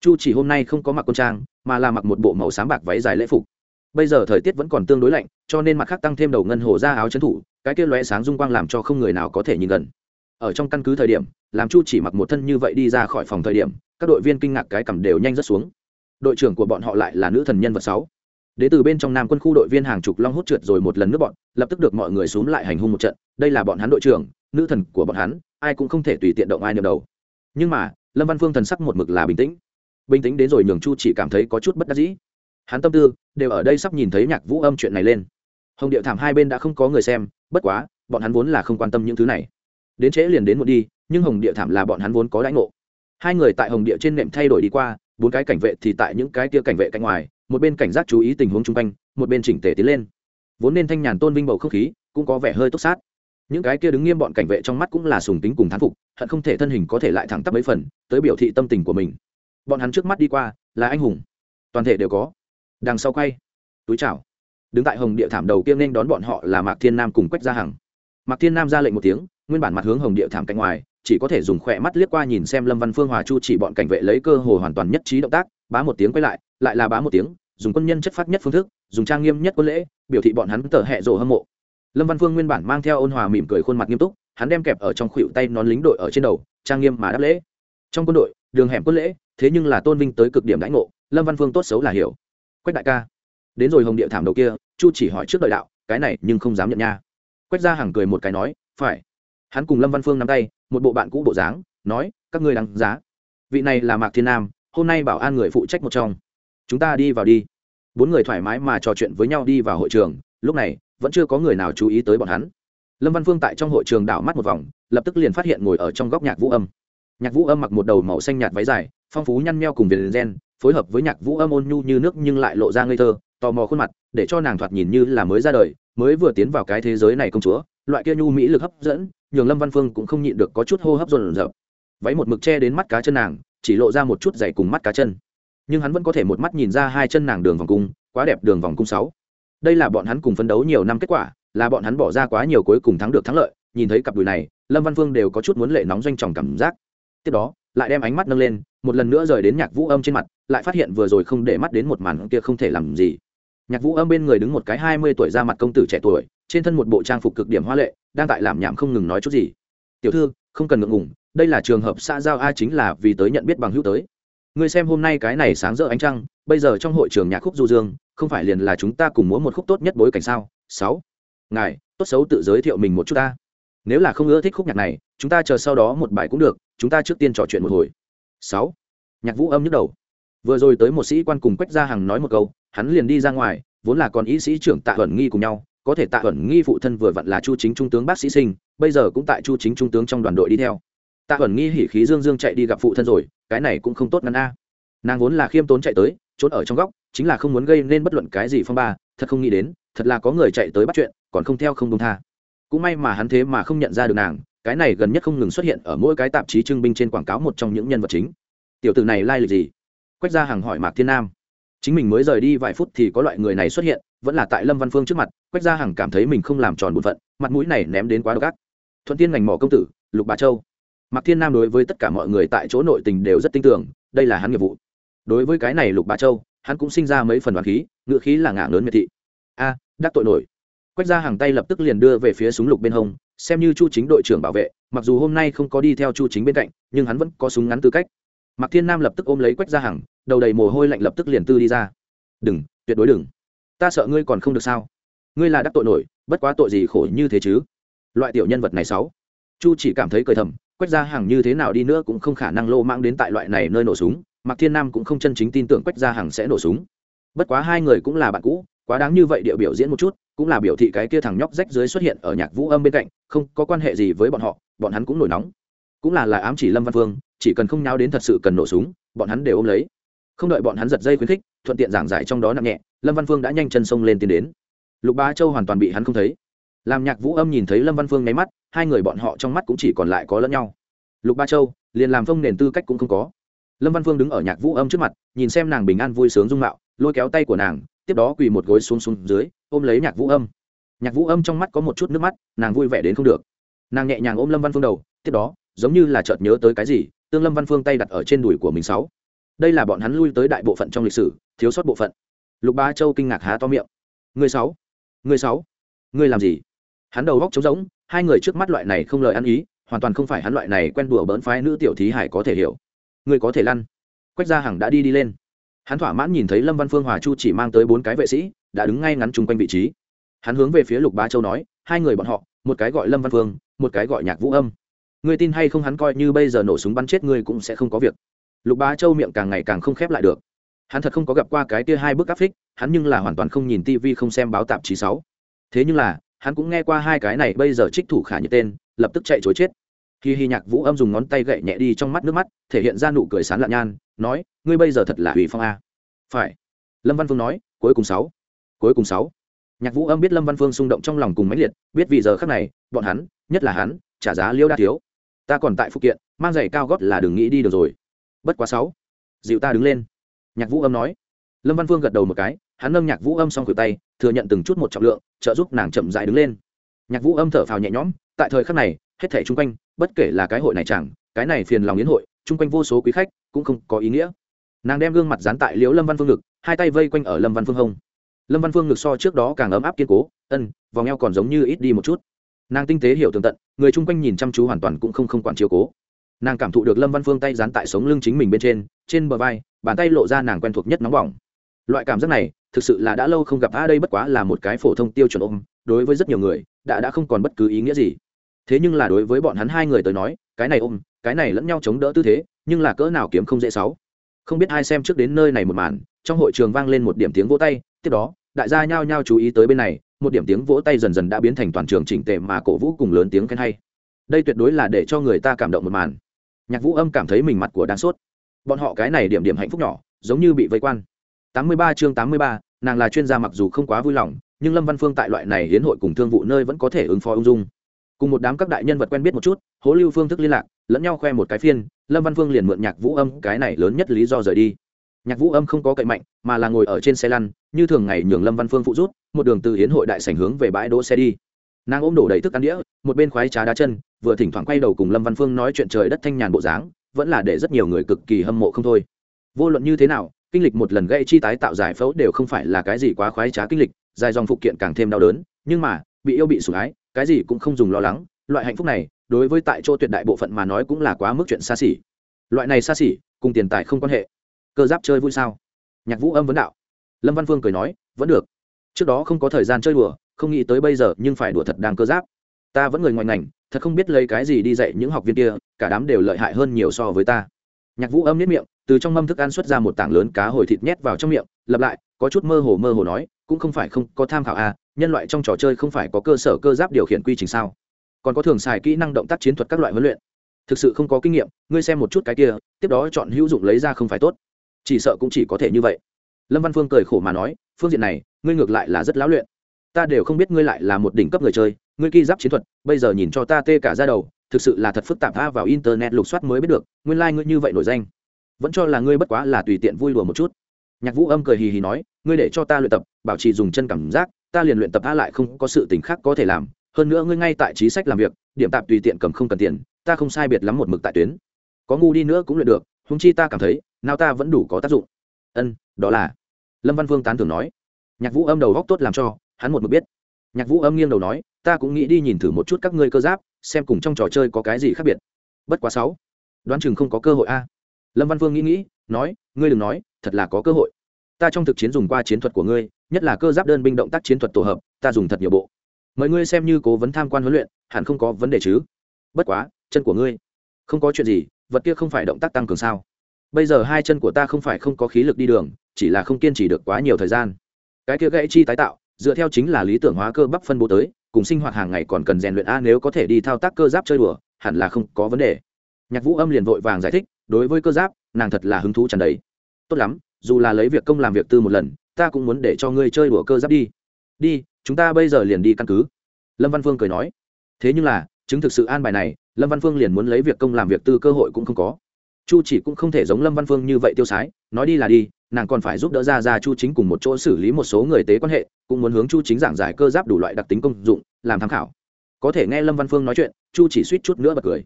Chu chỉ hôm nay không có mặc quân trang, mà là mặc một bộ màu sáng bạc váy dài lễ phục. Bây giờ thời tiết vẫn còn tương đối lạnh, cho nên mặt khác tăng thêm đầu ngân hồ ra áo trấn thủ, cái kia lóe sáng dung quang làm cho không người nào có thể nhìn gần. Ở trong căn cứ thời điểm, làm chu chỉ mặc một thân như vậy đi ra khỏi phòng thời điểm, các đội viên kinh ngạc cái cầm đều nhanh rất xuống. Đội trưởng của bọn họ lại là nữ thần nhân vật sáu đến từ bên trong nam quân khu đội viên hàng chục long hút trượt rồi một lần nước bọn, lập tức được mọi người xuống lại hành hung một trận. Đây là bọn hắn đội trưởng, nữ thần của bọn hắn, ai cũng không thể tùy tiện động ai niệm đầu. Nhưng mà, lâm văn phương thần sắc một mực là bình tĩnh. Bình tĩnh đến rồi nhường chu chỉ cảm thấy có chút bất đắc dĩ. Hắn tâm tư đều ở đây sắp nhìn thấy nhạc vũ âm chuyện này lên. Hồng điệu thảm hai bên đã không có người xem, bất quá, bọn hắn vốn là không quan tâm những thứ này. Đến trễ liền đến một đi, nhưng hồng địa thảm là bọn hắn vốn có đãi ngộ. Hai người tại hồng địa trên nệm thay đổi đi qua, bốn cái cảnh vệ thì tại những cái kia cảnh vệ cạnh ngoài một bên cảnh giác chú ý tình huống chung quanh, một bên chỉnh tề tiến lên. Vốn nên thanh nhàn tôn vinh bầu không khí, cũng có vẻ hơi túc sát. Những cái kia đứng nghiêm bọn cảnh vệ trong mắt cũng là sùng tính cùng thán phục, hận không thể thân hình có thể lại thẳng tắp mấy phần, tới biểu thị tâm tình của mình. Bọn hắn trước mắt đi qua, là anh hùng. Toàn thể đều có. Đằng sau quay. Túi chào. Đứng tại hồng địa thảm đầu kia nên đón bọn họ là mạc thiên nam cùng quách gia hằng. Mạc thiên nam ra lệnh một tiếng, nguyên bản mặt hướng hồng địa thảm cạnh ngoài, chỉ có thể dùng khỏe mắt liếc qua nhìn xem lâm văn phương hòa chu chỉ bọn cảnh vệ lấy cơ hồ hoàn toàn nhất trí động tác, bá một tiếng quay lại lại là bá một tiếng, dùng quân nhân chất phát nhất phương thức, dùng trang nghiêm nhất quân lễ, biểu thị bọn hắn tờ hẹ rồ hâm mộ. Lâm văn phương nguyên bản mang theo ôn hòa mỉm cười khuôn mặt nghiêm túc, hắn đem kẹp ở trong khuỵu tay nón lính đội ở trên đầu, trang nghiêm mà đáp lễ. Trong quân đội, đường hẻm quân lễ, thế nhưng là tôn vinh tới cực điểm đãi ngộ, lâm văn phương tốt xấu là hiểu. Quách đại ca, đến rồi hồng địa thảm đầu kia, chu chỉ hỏi trước đợi đạo, cái này nhưng không dám nhận nha. Quách ra hàng cười một cái nói, phải. Hắn cùng lâm văn phương nắm tay, một bộ bạn cũ bộ dáng, nói, các ngươi đáng giá. Vị này là mạc thiên nam, hôm nay bảo an người phụ trách một trong chúng ta đi vào đi. Bốn người thoải mái mà trò chuyện với nhau đi vào hội trường, lúc này, vẫn chưa có người nào chú ý tới bọn hắn. Lâm văn phương tại trong hội trường đảo mắt một vòng, lập tức liền phát hiện ngồi ở trong góc nhạc vũ âm. Nhạc vũ âm mặc một đầu màu xanh nhạt váy dài, phong phú nhăn meo cùng viền gen phối hợp với nhạc vũ âm ôn nhu như nước nhưng lại lộ ra ngây thơ, tò mò khuôn mặt, để cho nàng thoạt nhìn như là mới ra đời, mới vừa tiến vào cái thế giới này công chúa, loại kia nhu mỹ lực hấp dẫn, nhường lâm văn phương cũng không nhịn được có chút hô hấp dồn dập váy một mực che đến mắt cá chân nàng, chỉ lộ ra một chút dày cùng mắt cá chân nhưng hắn vẫn có thể một mắt nhìn ra hai chân nàng đường vòng cung, quá đẹp đường vòng cung sáu. Đây là bọn hắn cùng phấn đấu nhiều năm kết quả, là bọn hắn bỏ ra quá nhiều cuối cùng thắng được thắng lợi, nhìn thấy cặp đùi này, lâm văn Vương đều có chút muốn lệ nóng doanh tròng cảm giác. Tiếp đó, lại đem ánh mắt nâng lên, một lần nữa rời đến nhạc vũ âm trên mặt, lại phát hiện vừa rồi không để mắt đến một màn kia không thể làm gì. Nhạc vũ âm bên người đứng một cái hai mươi tuổi ra mặt công tử trẻ tuổi, trên thân một bộ trang phục cực điểm hoa lệ, đang tại làm nhảm không ngừng nói chút gì. Tiểu thư, không cần ngượng ngùng, đây là trường hợp xã giao a chính là vì tới nhận biết bằng hữu tới ngươi xem hôm nay cái này sáng rỡ ánh trăng, bây giờ trong hội trường nhạc khúc du dương, không phải liền là chúng ta cùng múa một khúc tốt nhất bối cảnh sao? Sáu. Ngài, tốt xấu tự giới thiệu mình một chút ta. Nếu là không ưa thích khúc nhạc này, chúng ta chờ sau đó một bài cũng được, chúng ta trước tiên trò chuyện một hồi. Sáu. Nhạc vũ âm nhức đầu. Vừa rồi tới một sĩ quan cùng quách gia hằng nói một câu, hắn liền đi ra ngoài, vốn là còn ý sĩ trưởng tạ ẩn nghi cùng nhau, có thể tạ ẩn nghi phụ thân vừa vặn là chu chính trung tướng bác sĩ sinh, bây giờ cũng tại chu chính trung tướng trong đoàn đội đi theo. Tạ ẩn nghi hỉ khí dương dương chạy đi gặp phụ thân rồi cái này cũng không tốt ngăn a. Nàng vốn là khiêm tốn chạy tới, trốn ở trong góc, chính là không muốn gây nên bất luận cái gì phong ba, thật không nghĩ đến, thật là có người chạy tới bắt chuyện, còn không theo không đông tha. Cũng may mà hắn thế mà không nhận ra được nàng, cái này gần nhất không ngừng xuất hiện ở mỗi cái tạp chí trưng binh trên quảng cáo một trong những nhân vật chính. Tiểu tử này lai lịch gì? Quách ra hàng hỏi mạc thiên nam. Chính mình mới rời đi vài phút thì có loại người này xuất hiện, vẫn là tại lâm văn phương trước mặt, quách gia hàng cảm thấy mình không làm tròn bổn phận, mặt mũi này ném đến quá độc ác. Thuận tiên ngành mỏ công tử, lục bà châu mạc thiên nam đối với tất cả mọi người tại chỗ nội tình đều rất tin tưởng, đây là hắn nghiệp vụ. Đối với cái này lục bá châu, hắn cũng sinh ra mấy phần đoàn khí, ngựa khí là ngạng lớn miệt thị. A, đắc tội nổi. Quách gia hàng tay lập tức liền đưa về phía súng lục bên hông, xem như chu chính đội trưởng bảo vệ, mặc dù hôm nay không có đi theo chu chính bên cạnh, nhưng hắn vẫn có súng ngắn tư cách. Mạc thiên nam lập tức ôm lấy quách gia hàng đầu đầy mồ hôi lạnh lập tức liền tư đi ra. Đừng, tuyệt đối đừng. Ta sợ ngươi còn không được sao? Ngươi là đắc tội nổi, bất quá tội gì khổ như thế chứ? Loại tiểu nhân vật này sáu. Chu chỉ cảm thấy cười thầm quách gia hàng như thế nào đi nữa cũng không khả năng lô mang đến tại loại này nơi nổ súng, mạc thiên nam cũng không chân chính tin tưởng quách gia hàng sẽ nổ súng. Bất quá hai người cũng là bạn cũ, quá đáng như vậy địa biểu diễn một chút, cũng là biểu thị cái kia thằng nhóc rách dưới xuất hiện ở nhạc vũ âm bên cạnh, không có quan hệ gì với bọn họ, bọn hắn cũng nổi nóng. Cũng là là ám chỉ lâm văn phương chỉ cần không nháo đến thật sự cần nổ súng, bọn hắn đều ôm lấy. Không đợi bọn hắn giật dây khuyến khích, thuận tiện giảng giải trong đó nặng nhẹ, lâm văn phương đã nhanh chân sông lên tiến đến. Lục bá châu hoàn toàn bị hắn không thấy làm nhạc vũ âm nhìn thấy lâm văn phương nháy mắt hai người bọn họ trong mắt cũng chỉ còn lại có lẫn nhau lục ba châu liền làm phong nền tư cách cũng không có lâm văn phương đứng ở nhạc vũ âm trước mặt nhìn xem nàng bình an vui sướng dung mạo lôi kéo tay của nàng tiếp đó quỳ một gối xuống xuống dưới ôm lấy nhạc vũ âm nhạc vũ âm trong mắt có một chút nước mắt nàng vui vẻ đến không được nàng nhẹ nhàng ôm lâm văn phương đầu tiếp đó giống như là chợt nhớ tới cái gì tương lâm văn phương tay đặt ở trên đùi của mình sáu đây là bọn hắn lui tới đại bộ phận trong lịch sử thiếu sót bộ phận lục ba châu kinh ngạc há to miệng người sáu người sáu người làm gì hắn đầu góc trống rỗng, hai người trước mắt loại này không lời ăn ý, hoàn toàn không phải hắn loại này quen đùa bỡn phái nữ tiểu thí hải có thể hiểu. Người có thể lăn. Quách gia hằng đã đi đi lên. Hắn thỏa mãn nhìn thấy lâm văn phương hòa chu chỉ mang tới bốn cái vệ sĩ, đã đứng ngay ngắn chung quanh vị trí. Hắn hướng về phía lục bá châu nói, hai người bọn họ, một cái gọi lâm văn phương, một cái gọi nhạc vũ âm. Người tin hay không hắn coi như bây giờ nổ súng bắn chết ngươi cũng sẽ không có việc. Lục bá châu miệng càng ngày càng không khép lại được. Hắn thật không có gặp qua cái kia hai bức áp phích, hắn nhưng là hoàn toàn không nhìn tivi không xem báo tạp chí sáu. Thế nhưng là hắn cũng nghe qua hai cái này, bây giờ trích thủ khả như tên, lập tức chạy chối chết. Khi hy nhạc vũ âm dùng ngón tay gậy nhẹ đi trong mắt nước mắt, thể hiện ra nụ cười sán lạn nhan, nói, ngươi bây giờ thật là hủy phong a. Phải. Lâm văn phương nói, cuối cùng sáu. Cuối cùng sáu. Nhạc vũ âm biết lâm văn phương xung động trong lòng cùng mãnh liệt, biết vì giờ khác này, bọn hắn, nhất là hắn, trả giá liêu đa thiếu. Ta còn tại phụ kiện, mang giày cao gót là đừng nghĩ đi được rồi. Bất quá sáu. Dịu ta đứng lên. Nhạc vũ âm nói. Lâm văn phương gật đầu một cái, hắn nâng nhạc vũ âm xong khuỷu tay thừa nhận từng chút một trọng lượng, trợ giúp nàng chậm dại đứng lên. Nhạc vũ âm thở phào nhẹ nhõm, tại thời khắc này, hết thảy chung quanh, bất kể là cái hội này chẳng, cái này phiền lòng yến hội, chung quanh vô số quý khách, cũng không có ý nghĩa. Nàng đem gương mặt dán tại liễu lâm văn phương ngực, hai tay vây quanh ở lâm văn phương hông. Lâm văn phương ngực so trước đó càng ấm áp kiên cố, ân, vòng eo còn giống như ít đi một chút. Nàng tinh tế hiểu tường tận, người chung quanh nhìn chăm chú hoàn toàn cũng không không quản chiếu cố. Nàng cảm thụ được lâm văn phương tay dán tại sống lưng chính mình bên trên trên bờ vai, bàn tay lộ ra nàng quen thuộc nhất nóng bỏng. Loại cảm giác này thực sự là đã lâu không gặp a đây bất quá là một cái phổ thông tiêu chuẩn ôm đối với rất nhiều người đã đã không còn bất cứ ý nghĩa gì. Thế nhưng là đối với bọn hắn hai người tới nói cái này ôm cái này lẫn nhau chống đỡ tư thế nhưng là cỡ nào kiếm không dễ sáu. Không biết ai xem trước đến nơi này một màn trong hội trường vang lên một điểm tiếng vỗ tay tiếp đó đại gia nhao nhao chú ý tới bên này một điểm tiếng vỗ tay dần dần đã biến thành toàn trường chỉnh tề mà cổ vũ cùng lớn tiếng khen hay. Đây tuyệt đối là để cho người ta cảm động một màn. Nhạc vũ âm cảm thấy mình mặt của đang sốt. Bọn họ cái này điểm điểm hạnh phúc nhỏ giống như bị vây quan. 83 chương 83, nàng là chuyên gia mặc dù không quá vui lòng, nhưng lâm văn phương tại loại này hiến hội cùng thương vụ nơi vẫn có thể ứng phó ung dung. Cùng một đám các đại nhân vật quen biết một chút, hố lưu phương thức liên lạc, lẫn nhau khoe một cái phiên, lâm văn phương liền mượn nhạc vũ âm, cái này lớn nhất lý do rời đi. Nhạc vũ âm không có cậy mạnh, mà là ngồi ở trên xe lăn, như thường ngày nhường lâm văn phương phụ rút một đường từ hiến hội đại sảnh hướng về bãi đỗ xe đi. Nàng ôm đổ đầy thức ăn đĩa, một bên khoái trá đá chân, vừa thỉnh thoảng quay đầu cùng lâm văn phương nói chuyện trời đất thanh nhàn bộ dáng, vẫn là để rất nhiều người cực kỳ hâm mộ không thôi. Vô luận như thế nào kinh lịch một lần gây chi tái tạo giải phẫu đều không phải là cái gì quá khoái trá kinh lịch, dài dòng phụ kiện càng thêm đau đớn, nhưng mà, bị yêu bị sủng ái, cái gì cũng không dùng lo lắng, loại hạnh phúc này, đối với tại chỗ tuyệt đại bộ phận mà nói cũng là quá mức chuyện xa xỉ. Loại này xa xỉ, cùng tiền tài không quan hệ. Cơ giáp chơi vui sao? Nhạc vũ âm vấn đạo. Lâm văn phương cười nói, vẫn được. Trước đó không có thời gian chơi đùa, không nghĩ tới bây giờ, nhưng phải đùa thật đang cơ giáp. Ta vẫn người ngoài ngành, thật không biết lấy cái gì đi dạy những học viên kia, cả đám đều lợi hại hơn nhiều so với ta. Nhạc vũ âm nếp miệng từ trong mâm thức ăn xuất ra một tảng lớn cá hồi thịt nhét vào trong miệng, lặp lại, có chút mơ hồ mơ hồ nói, cũng không phải không có tham khảo à nhân loại trong trò chơi không phải có cơ sở cơ giáp điều khiển quy trình sao? Còn có thường xài kỹ năng động tác chiến thuật các loại huấn luyện. Thực sự không có kinh nghiệm, ngươi xem một chút cái kia, tiếp đó chọn hữu dụng lấy ra không phải tốt. Chỉ sợ cũng chỉ có thể như vậy. Lâm văn phương cười khổ mà nói, phương diện này, ngươi ngược lại là rất lão luyện. Ta đều không biết ngươi lại là một đỉnh cấp người chơi, ngươi ghi giáp chiến thuật, bây giờ nhìn cho ta tê cả ra đầu, thực sự là thật phức tạp tha vào internet lục soát mới biết được, nguyên lai、like、ngươi như vậy nổi danh vẫn cho là ngươi bất quá là tùy tiện vui đùa một chút. Nhạc vũ âm cười hì hì nói, ngươi để cho ta luyện tập, bảo trì dùng chân cảm giác, ta liền luyện tập a lại không có sự tình khác có thể làm. Hơn nữa ngươi ngay tại trí sách làm việc, điểm tạp tùy tiện cầm không cần tiền, ta không sai biệt lắm một mực tại tuyến. Có ngu đi nữa cũng luyện được húng chi ta cảm thấy, nào ta vẫn đủ có tác dụng. Ân, đó là. Lâm văn vương tán thường nói. Nhạc vũ âm đầu góc tốt làm cho, hắn một mực biết. Nhạc vũ âm nghiêng đầu nói, ta cũng nghĩ đi nhìn thử một chút các ngươi cơ giáp, xem cùng trong trò chơi có cái gì khác biệt. Bất quá sáu, đoán chừng không có cơ hội a lâm văn vương nghĩ nghĩ, nói, ngươi đừng nói, thật là có cơ hội. Ta trong thực chiến dùng qua chiến thuật của ngươi, nhất là cơ giáp đơn binh động tác chiến thuật tổ hợp, ta dùng thật nhiều bộ. Mời ngươi xem như cố vấn tham quan huấn luyện, hẳn không có vấn đề chứ? Bất quá, chân của ngươi, không có chuyện gì, vật kia không phải động tác tăng cường sao? Bây giờ hai chân của ta không phải không có khí lực đi đường, chỉ là không kiên trì được quá nhiều thời gian. Cái kia gãy chi tái tạo, dựa theo chính là lý tưởng hóa cơ bắp phân bố tới, cùng sinh hoạt hàng ngày còn cần rèn luyện a, nếu có thể đi thao tác cơ giáp chơi đùa, hẳn là không có vấn đề. Nhạc vũ âm liền vội vàng giải thích đối với cơ giáp, nàng thật là hứng thú tràn đầy. Tốt lắm, dù là lấy việc công làm việc tư một lần, ta cũng muốn để cho ngươi chơi đùa cơ giáp đi. Đi, chúng ta bây giờ liền đi căn cứ. Lâm văn phương cười nói. Thế nhưng là, chứng thực sự an bài này, lâm văn phương liền muốn lấy việc công làm việc tư cơ hội cũng không có. Chu chỉ cũng không thể giống lâm văn phương như vậy tiêu sái, nói đi là đi, nàng còn phải giúp đỡ ra ra chu chính cùng một chỗ xử lý một số người tế quan hệ, cũng muốn hướng chu chính giảng giải cơ giáp đủ loại đặc tính công dụng, làm tham khảo. Có thể nghe lâm văn phương nói chuyện, chu chỉ suýt chút nữa bật cười.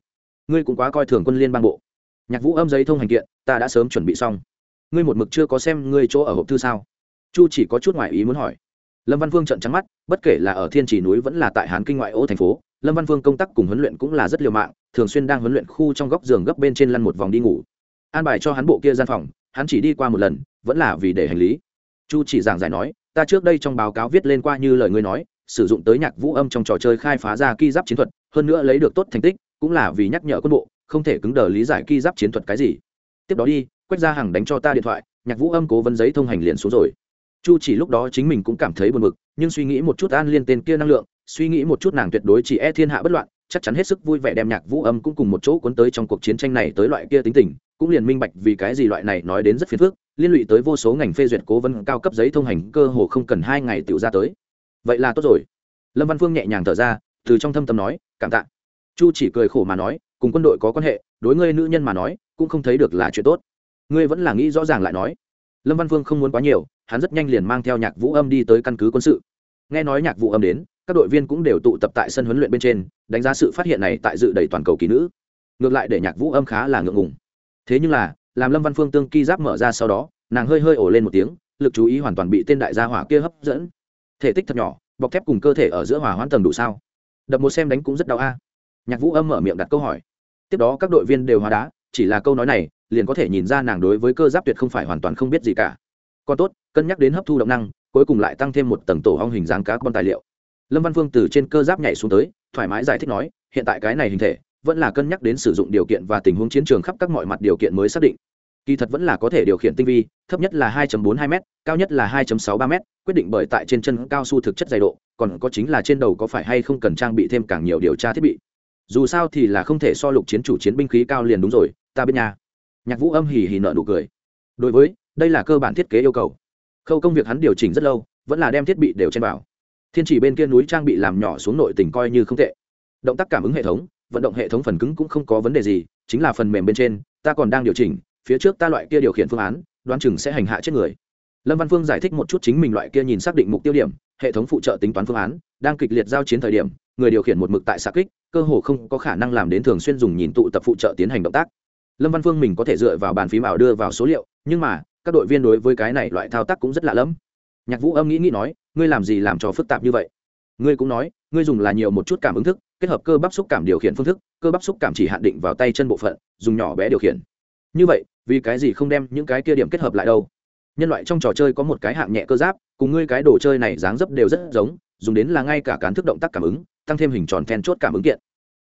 Ngươi cũng quá coi thường quân liên bang bộ nhạc vũ âm giấy thông hành kiện, ta đã sớm chuẩn bị xong. Ngươi một mực chưa có xem ngươi chỗ ở hộp thư sao? Chu chỉ có chút ngoại ý muốn hỏi. Lâm văn phương trận trắng mắt, bất kể là ở thiên trì núi vẫn là tại hán kinh ngoại ô thành phố, lâm văn phương công tác cùng huấn luyện cũng là rất liều mạng, thường xuyên đang huấn luyện khu trong góc giường gấp bên trên lăn một vòng đi ngủ. An bài cho hắn bộ kia gian phòng, hắn chỉ đi qua một lần, vẫn là vì để hành lý. Chu chỉ giảng giải nói, ta trước đây trong báo cáo viết lên qua như lời ngươi nói, sử dụng tới nhạc vũ âm trong trò chơi khai phá ra ki giáp chiến thuật, hơn nữa lấy được tốt thành tích, cũng là vì nhắc nhở quân bộ không thể cứng đờ lý giải ki giáp chiến thuật cái gì. Tiếp đó đi, quách ra hàng đánh cho ta điện thoại, nhạc vũ âm cố vấn giấy thông hành liền xuống rồi. Chu chỉ lúc đó chính mình cũng cảm thấy buồn bực, nhưng suy nghĩ một chút an liên tên kia năng lượng, suy nghĩ một chút nàng tuyệt đối chỉ e thiên hạ bất loạn, chắc chắn hết sức vui vẻ đem nhạc vũ âm cũng cùng một chỗ cuốn tới trong cuộc chiến tranh này tới loại kia tính tình, cũng liền minh bạch vì cái gì loại này nói đến rất phiền phức, liên lụy tới vô số ngành phê duyệt cố vấn cao cấp giấy thông hành cơ hồ không cần hai ngày tự ra tới. Vậy là tốt rồi. Lâm văn phương nhẹ nhàng thở ra, từ trong thâm tâm nói, cảm tạ. Chu chỉ cười khổ mà nói cùng quân đội có quan hệ, đối ngươi nữ nhân mà nói, cũng không thấy được là chuyện tốt. Ngươi vẫn là nghĩ rõ ràng lại nói. Lâm văn Vương không muốn quá nhiều, hắn rất nhanh liền mang theo nhạc vũ âm đi tới căn cứ quân sự. Nghe nói nhạc vũ âm đến, các đội viên cũng đều tụ tập tại sân huấn luyện bên trên, đánh giá sự phát hiện này tại dự đầy toàn cầu kỳ nữ. Ngược lại để nhạc vũ âm khá là ngượng ngùng. Thế nhưng là, làm lâm văn phương tương ki giáp mở ra sau đó, nàng hơi hơi ổ lên một tiếng, lực chú ý hoàn toàn bị tên đại gia hỏa kia hấp dẫn. Thể tích thật nhỏ, bọc thép cùng cơ thể ở giữa hỏa hoãn tầng đủ sao? Đập một xem đánh cũng rất đau a. Nhạc vũ âm mở miệng đặt câu hỏi tiếp đó các đội viên đều hóa đá, chỉ là câu nói này, liền có thể nhìn ra nàng đối với cơ giáp tuyệt không phải hoàn toàn không biết gì cả. Còn tốt, cân nhắc đến hấp thu động năng, cuối cùng lại tăng thêm một tầng tổ hong hình dáng cá con tài liệu. Lâm văn phương từ trên cơ giáp nhảy xuống tới, thoải mái giải thích nói, hiện tại cái này hình thể, vẫn là cân nhắc đến sử dụng điều kiện và tình huống chiến trường khắp các mọi mặt điều kiện mới xác định. Kỳ thật vẫn là có thể điều khiển tinh vi, thấp nhất là 2.42 m cao nhất là 2.63 m quyết định bởi tại trên chân cao su thực chất dày độ, còn có chính là trên đầu có phải hay không cần trang bị thêm càng nhiều điều tra thiết bị dù sao thì là không thể so lục chiến chủ chiến binh khí cao liền đúng rồi, ta biết nhà nhạc vũ âm hì hì nợ nụ cười. Đối với, đây là cơ bản thiết kế yêu cầu. Khâu công việc hắn điều chỉnh rất lâu, vẫn là đem thiết bị đều trên bảo thiên chỉ bên kia núi trang bị làm nhỏ xuống nội tỉnh coi như không tệ. Động tác cảm ứng hệ thống, vận động hệ thống phần cứng cũng không có vấn đề gì, chính là phần mềm bên trên, ta còn đang điều chỉnh, phía trước ta loại kia điều khiển phương án, đoán chừng sẽ hành hạ chết người. Lâm văn phương giải thích một chút chính mình loại kia nhìn xác định mục tiêu điểm, hệ thống phụ trợ tính toán phương án, đang kịch liệt giao chiến thời điểm người điều khiển một mực tại xạ kích, cơ hồ không có khả năng làm đến thường xuyên dùng nhìn tụ tập phụ trợ tiến hành động tác. Lâm văn phương mình có thể dựa vào bàn phím ảo đưa vào số liệu, nhưng mà, các đội viên đối với cái này loại thao tác cũng rất lạ lẫm. Nhạc vũ âm nghĩ nghĩ nói, ngươi làm gì làm cho phức tạp như vậy? Ngươi cũng nói, ngươi dùng là nhiều một chút cảm ứng thức, kết hợp cơ bắp xúc cảm điều khiển phương thức, cơ bắp xúc cảm chỉ hạn định vào tay chân bộ phận, dùng nhỏ bé điều khiển. Như vậy, vì cái gì không đem những cái kia điểm kết hợp lại đâu? Nhân loại trong trò chơi có một cái hạng nhẹ cơ giáp, cùng ngươi cái đồ chơi này dáng dấp đều rất giống dùng đến là ngay cả cán thức động tác cảm ứng, tăng thêm hình tròn then chốt cảm ứng kiện.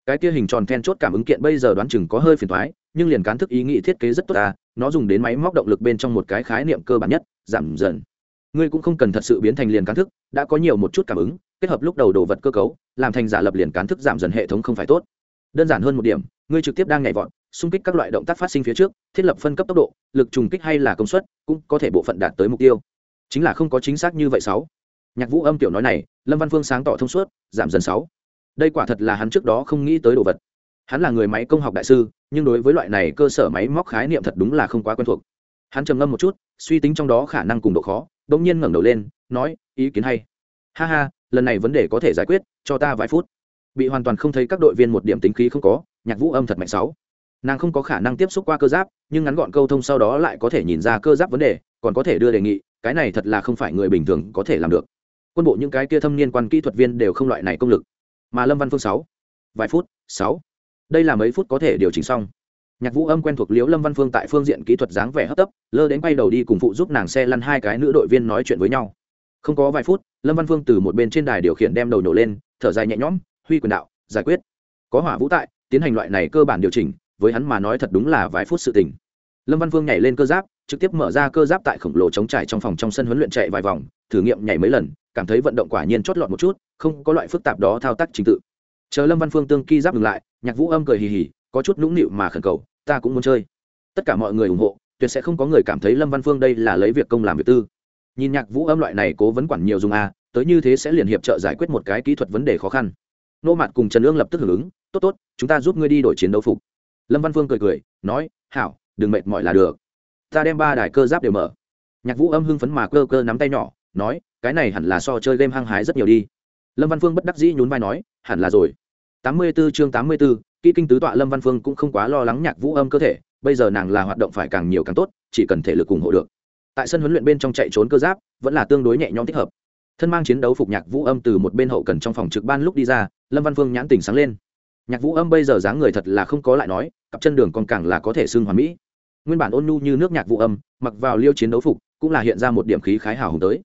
Cái kia hình tròn then chốt cảm ứng kiện bây giờ đoán chừng có hơi phiền thoái nhưng liền cán thức ý nghĩ thiết kế rất tốt ta, nó dùng đến máy móc động lực bên trong một cái khái niệm cơ bản nhất, giảm dần. Ngươi cũng không cần thật sự biến thành liền cán thức, đã có nhiều một chút cảm ứng, kết hợp lúc đầu đồ vật cơ cấu, làm thành giả lập liền cán thức giảm dần hệ thống không phải tốt. Đơn giản hơn một điểm, ngươi trực tiếp đang nhảy vọt, xung kích các loại động tác phát sinh phía trước, thiết lập phân cấp tốc độ, lực trùng kích hay là công suất, cũng có thể bộ phận đạt tới mục tiêu. Chính là không có chính xác như vậy sáu nhạc vũ âm tiểu nói này, lâm văn phương sáng tỏ thông suốt, giảm dần sáu. Đây quả thật là hắn trước đó không nghĩ tới đồ vật. Hắn là người máy công học đại sư, nhưng đối với loại này cơ sở máy móc khái niệm thật đúng là không quá quen thuộc. Hắn trầm ngâm một chút, suy tính trong đó khả năng cùng độ khó đ ỗ n g nhiên ngẩng đầu lên, nói, ý kiến hay. Ha ha, lần này vấn đề có thể giải quyết, cho ta vài phút. Bị hoàn toàn không thấy các đội viên một điểm tính khí không có, nhạc vũ âm thật mạnh sáu. Nàng không có khả năng tiếp xúc qua cơ giáp, nhưng ngắn gọn câu thông sau đó lại có thể nhìn ra cơ giáp vấn đề, còn có thể đưa đề nghị, cái này thật là không phải người bình thường có thể làm được quân bộ những cái kia thâm niên quan kỹ thuật viên đều không loại này công lực. Mà lâm văn phương sáu, vài phút, sáu. Đây là mấy phút có thể điều chỉnh xong. Nhạc vũ âm quen thuộc liễu lâm văn phương tại phương diện kỹ thuật dáng vẻ hấp tấp, lơ đến quay đầu đi cùng phụ giúp nàng xe lăn hai cái nữ đội viên nói chuyện với nhau. Không có vài phút, lâm văn phương từ một bên trên đài điều khiển đem đầu nổ lên, thở dài nhẹ nhõm, huy quyền đạo, giải quyết. Có hỏa vũ tại, tiến hành loại này cơ bản điều chỉnh, với hắn mà nói thật đúng là vài phút sự tình. Lâm văn phương nhảy lên cơ giáp trực tiếp mở ra cơ giáp tại khổng lồ chống trải trong phòng trong sân huấn luyện chạy vài vòng, thử nghiệm nhảy mấy lần, cảm thấy vận động quả nhiên chót lọt một chút, không có loại phức tạp đó thao tác trình tự. Chờ lâm văn phương tương ki giáp ngừng lại, nhạc vũ âm cười hì hì, có chút nũng nịu mà khẩn cầu, ta cũng muốn chơi. Tất cả mọi người ủng hộ, tuyệt sẽ không có người cảm thấy lâm văn phương đây là lấy việc công làm việc tư. Nhìn nhạc vũ âm loại này cố vấn quản nhiều dùng a tới như thế sẽ liền hiệp trợ giải quyết một cái kỹ thuật vấn đề khó khăn. Nô mặt cùng trần ương lập tức hưởng ứng, tốt tốt, chúng ta giúp ngươi đi đổi chiến đấu phục. Lâm văn phương cười cười, nói, hảo, đừng mệt mỏi là được ta đem ba đài cơ giáp đều mở. Nhạc vũ âm hưng phấn mà cơ cơ nắm tay nhỏ nói cái này hẳn là so chơi game hăng hái rất nhiều đi. Lâm văn phương bất đắc dĩ nhún vai nói hẳn là rồi. Tám mươi 84 chương tám mươi 84, kỹ kinh tứ tọa lâm văn phương cũng không quá lo lắng nhạc vũ âm cơ thể bây giờ nàng là hoạt động phải càng nhiều càng tốt chỉ cần thể lực ủng hộ được. Tại sân huấn luyện bên trong chạy trốn cơ giáp vẫn là tương đối nhẹ nhõm thích hợp. Thân mang chiến đấu phục nhạc vũ âm từ một bên hậu cần trong phòng trực ban lúc đi ra lâm văn phương nhãn tình sáng lên. Nhạc vũ âm bây giờ dáng người thật là không có lại nói cặp chân đường còn càng là có thể xưng hoàn mỹ nguyên bản ôn nhu như nước nhạc vũ âm, mặc vào liêu chiến đấu phục, cũng là hiện ra một điểm khí khái hào hùng tới.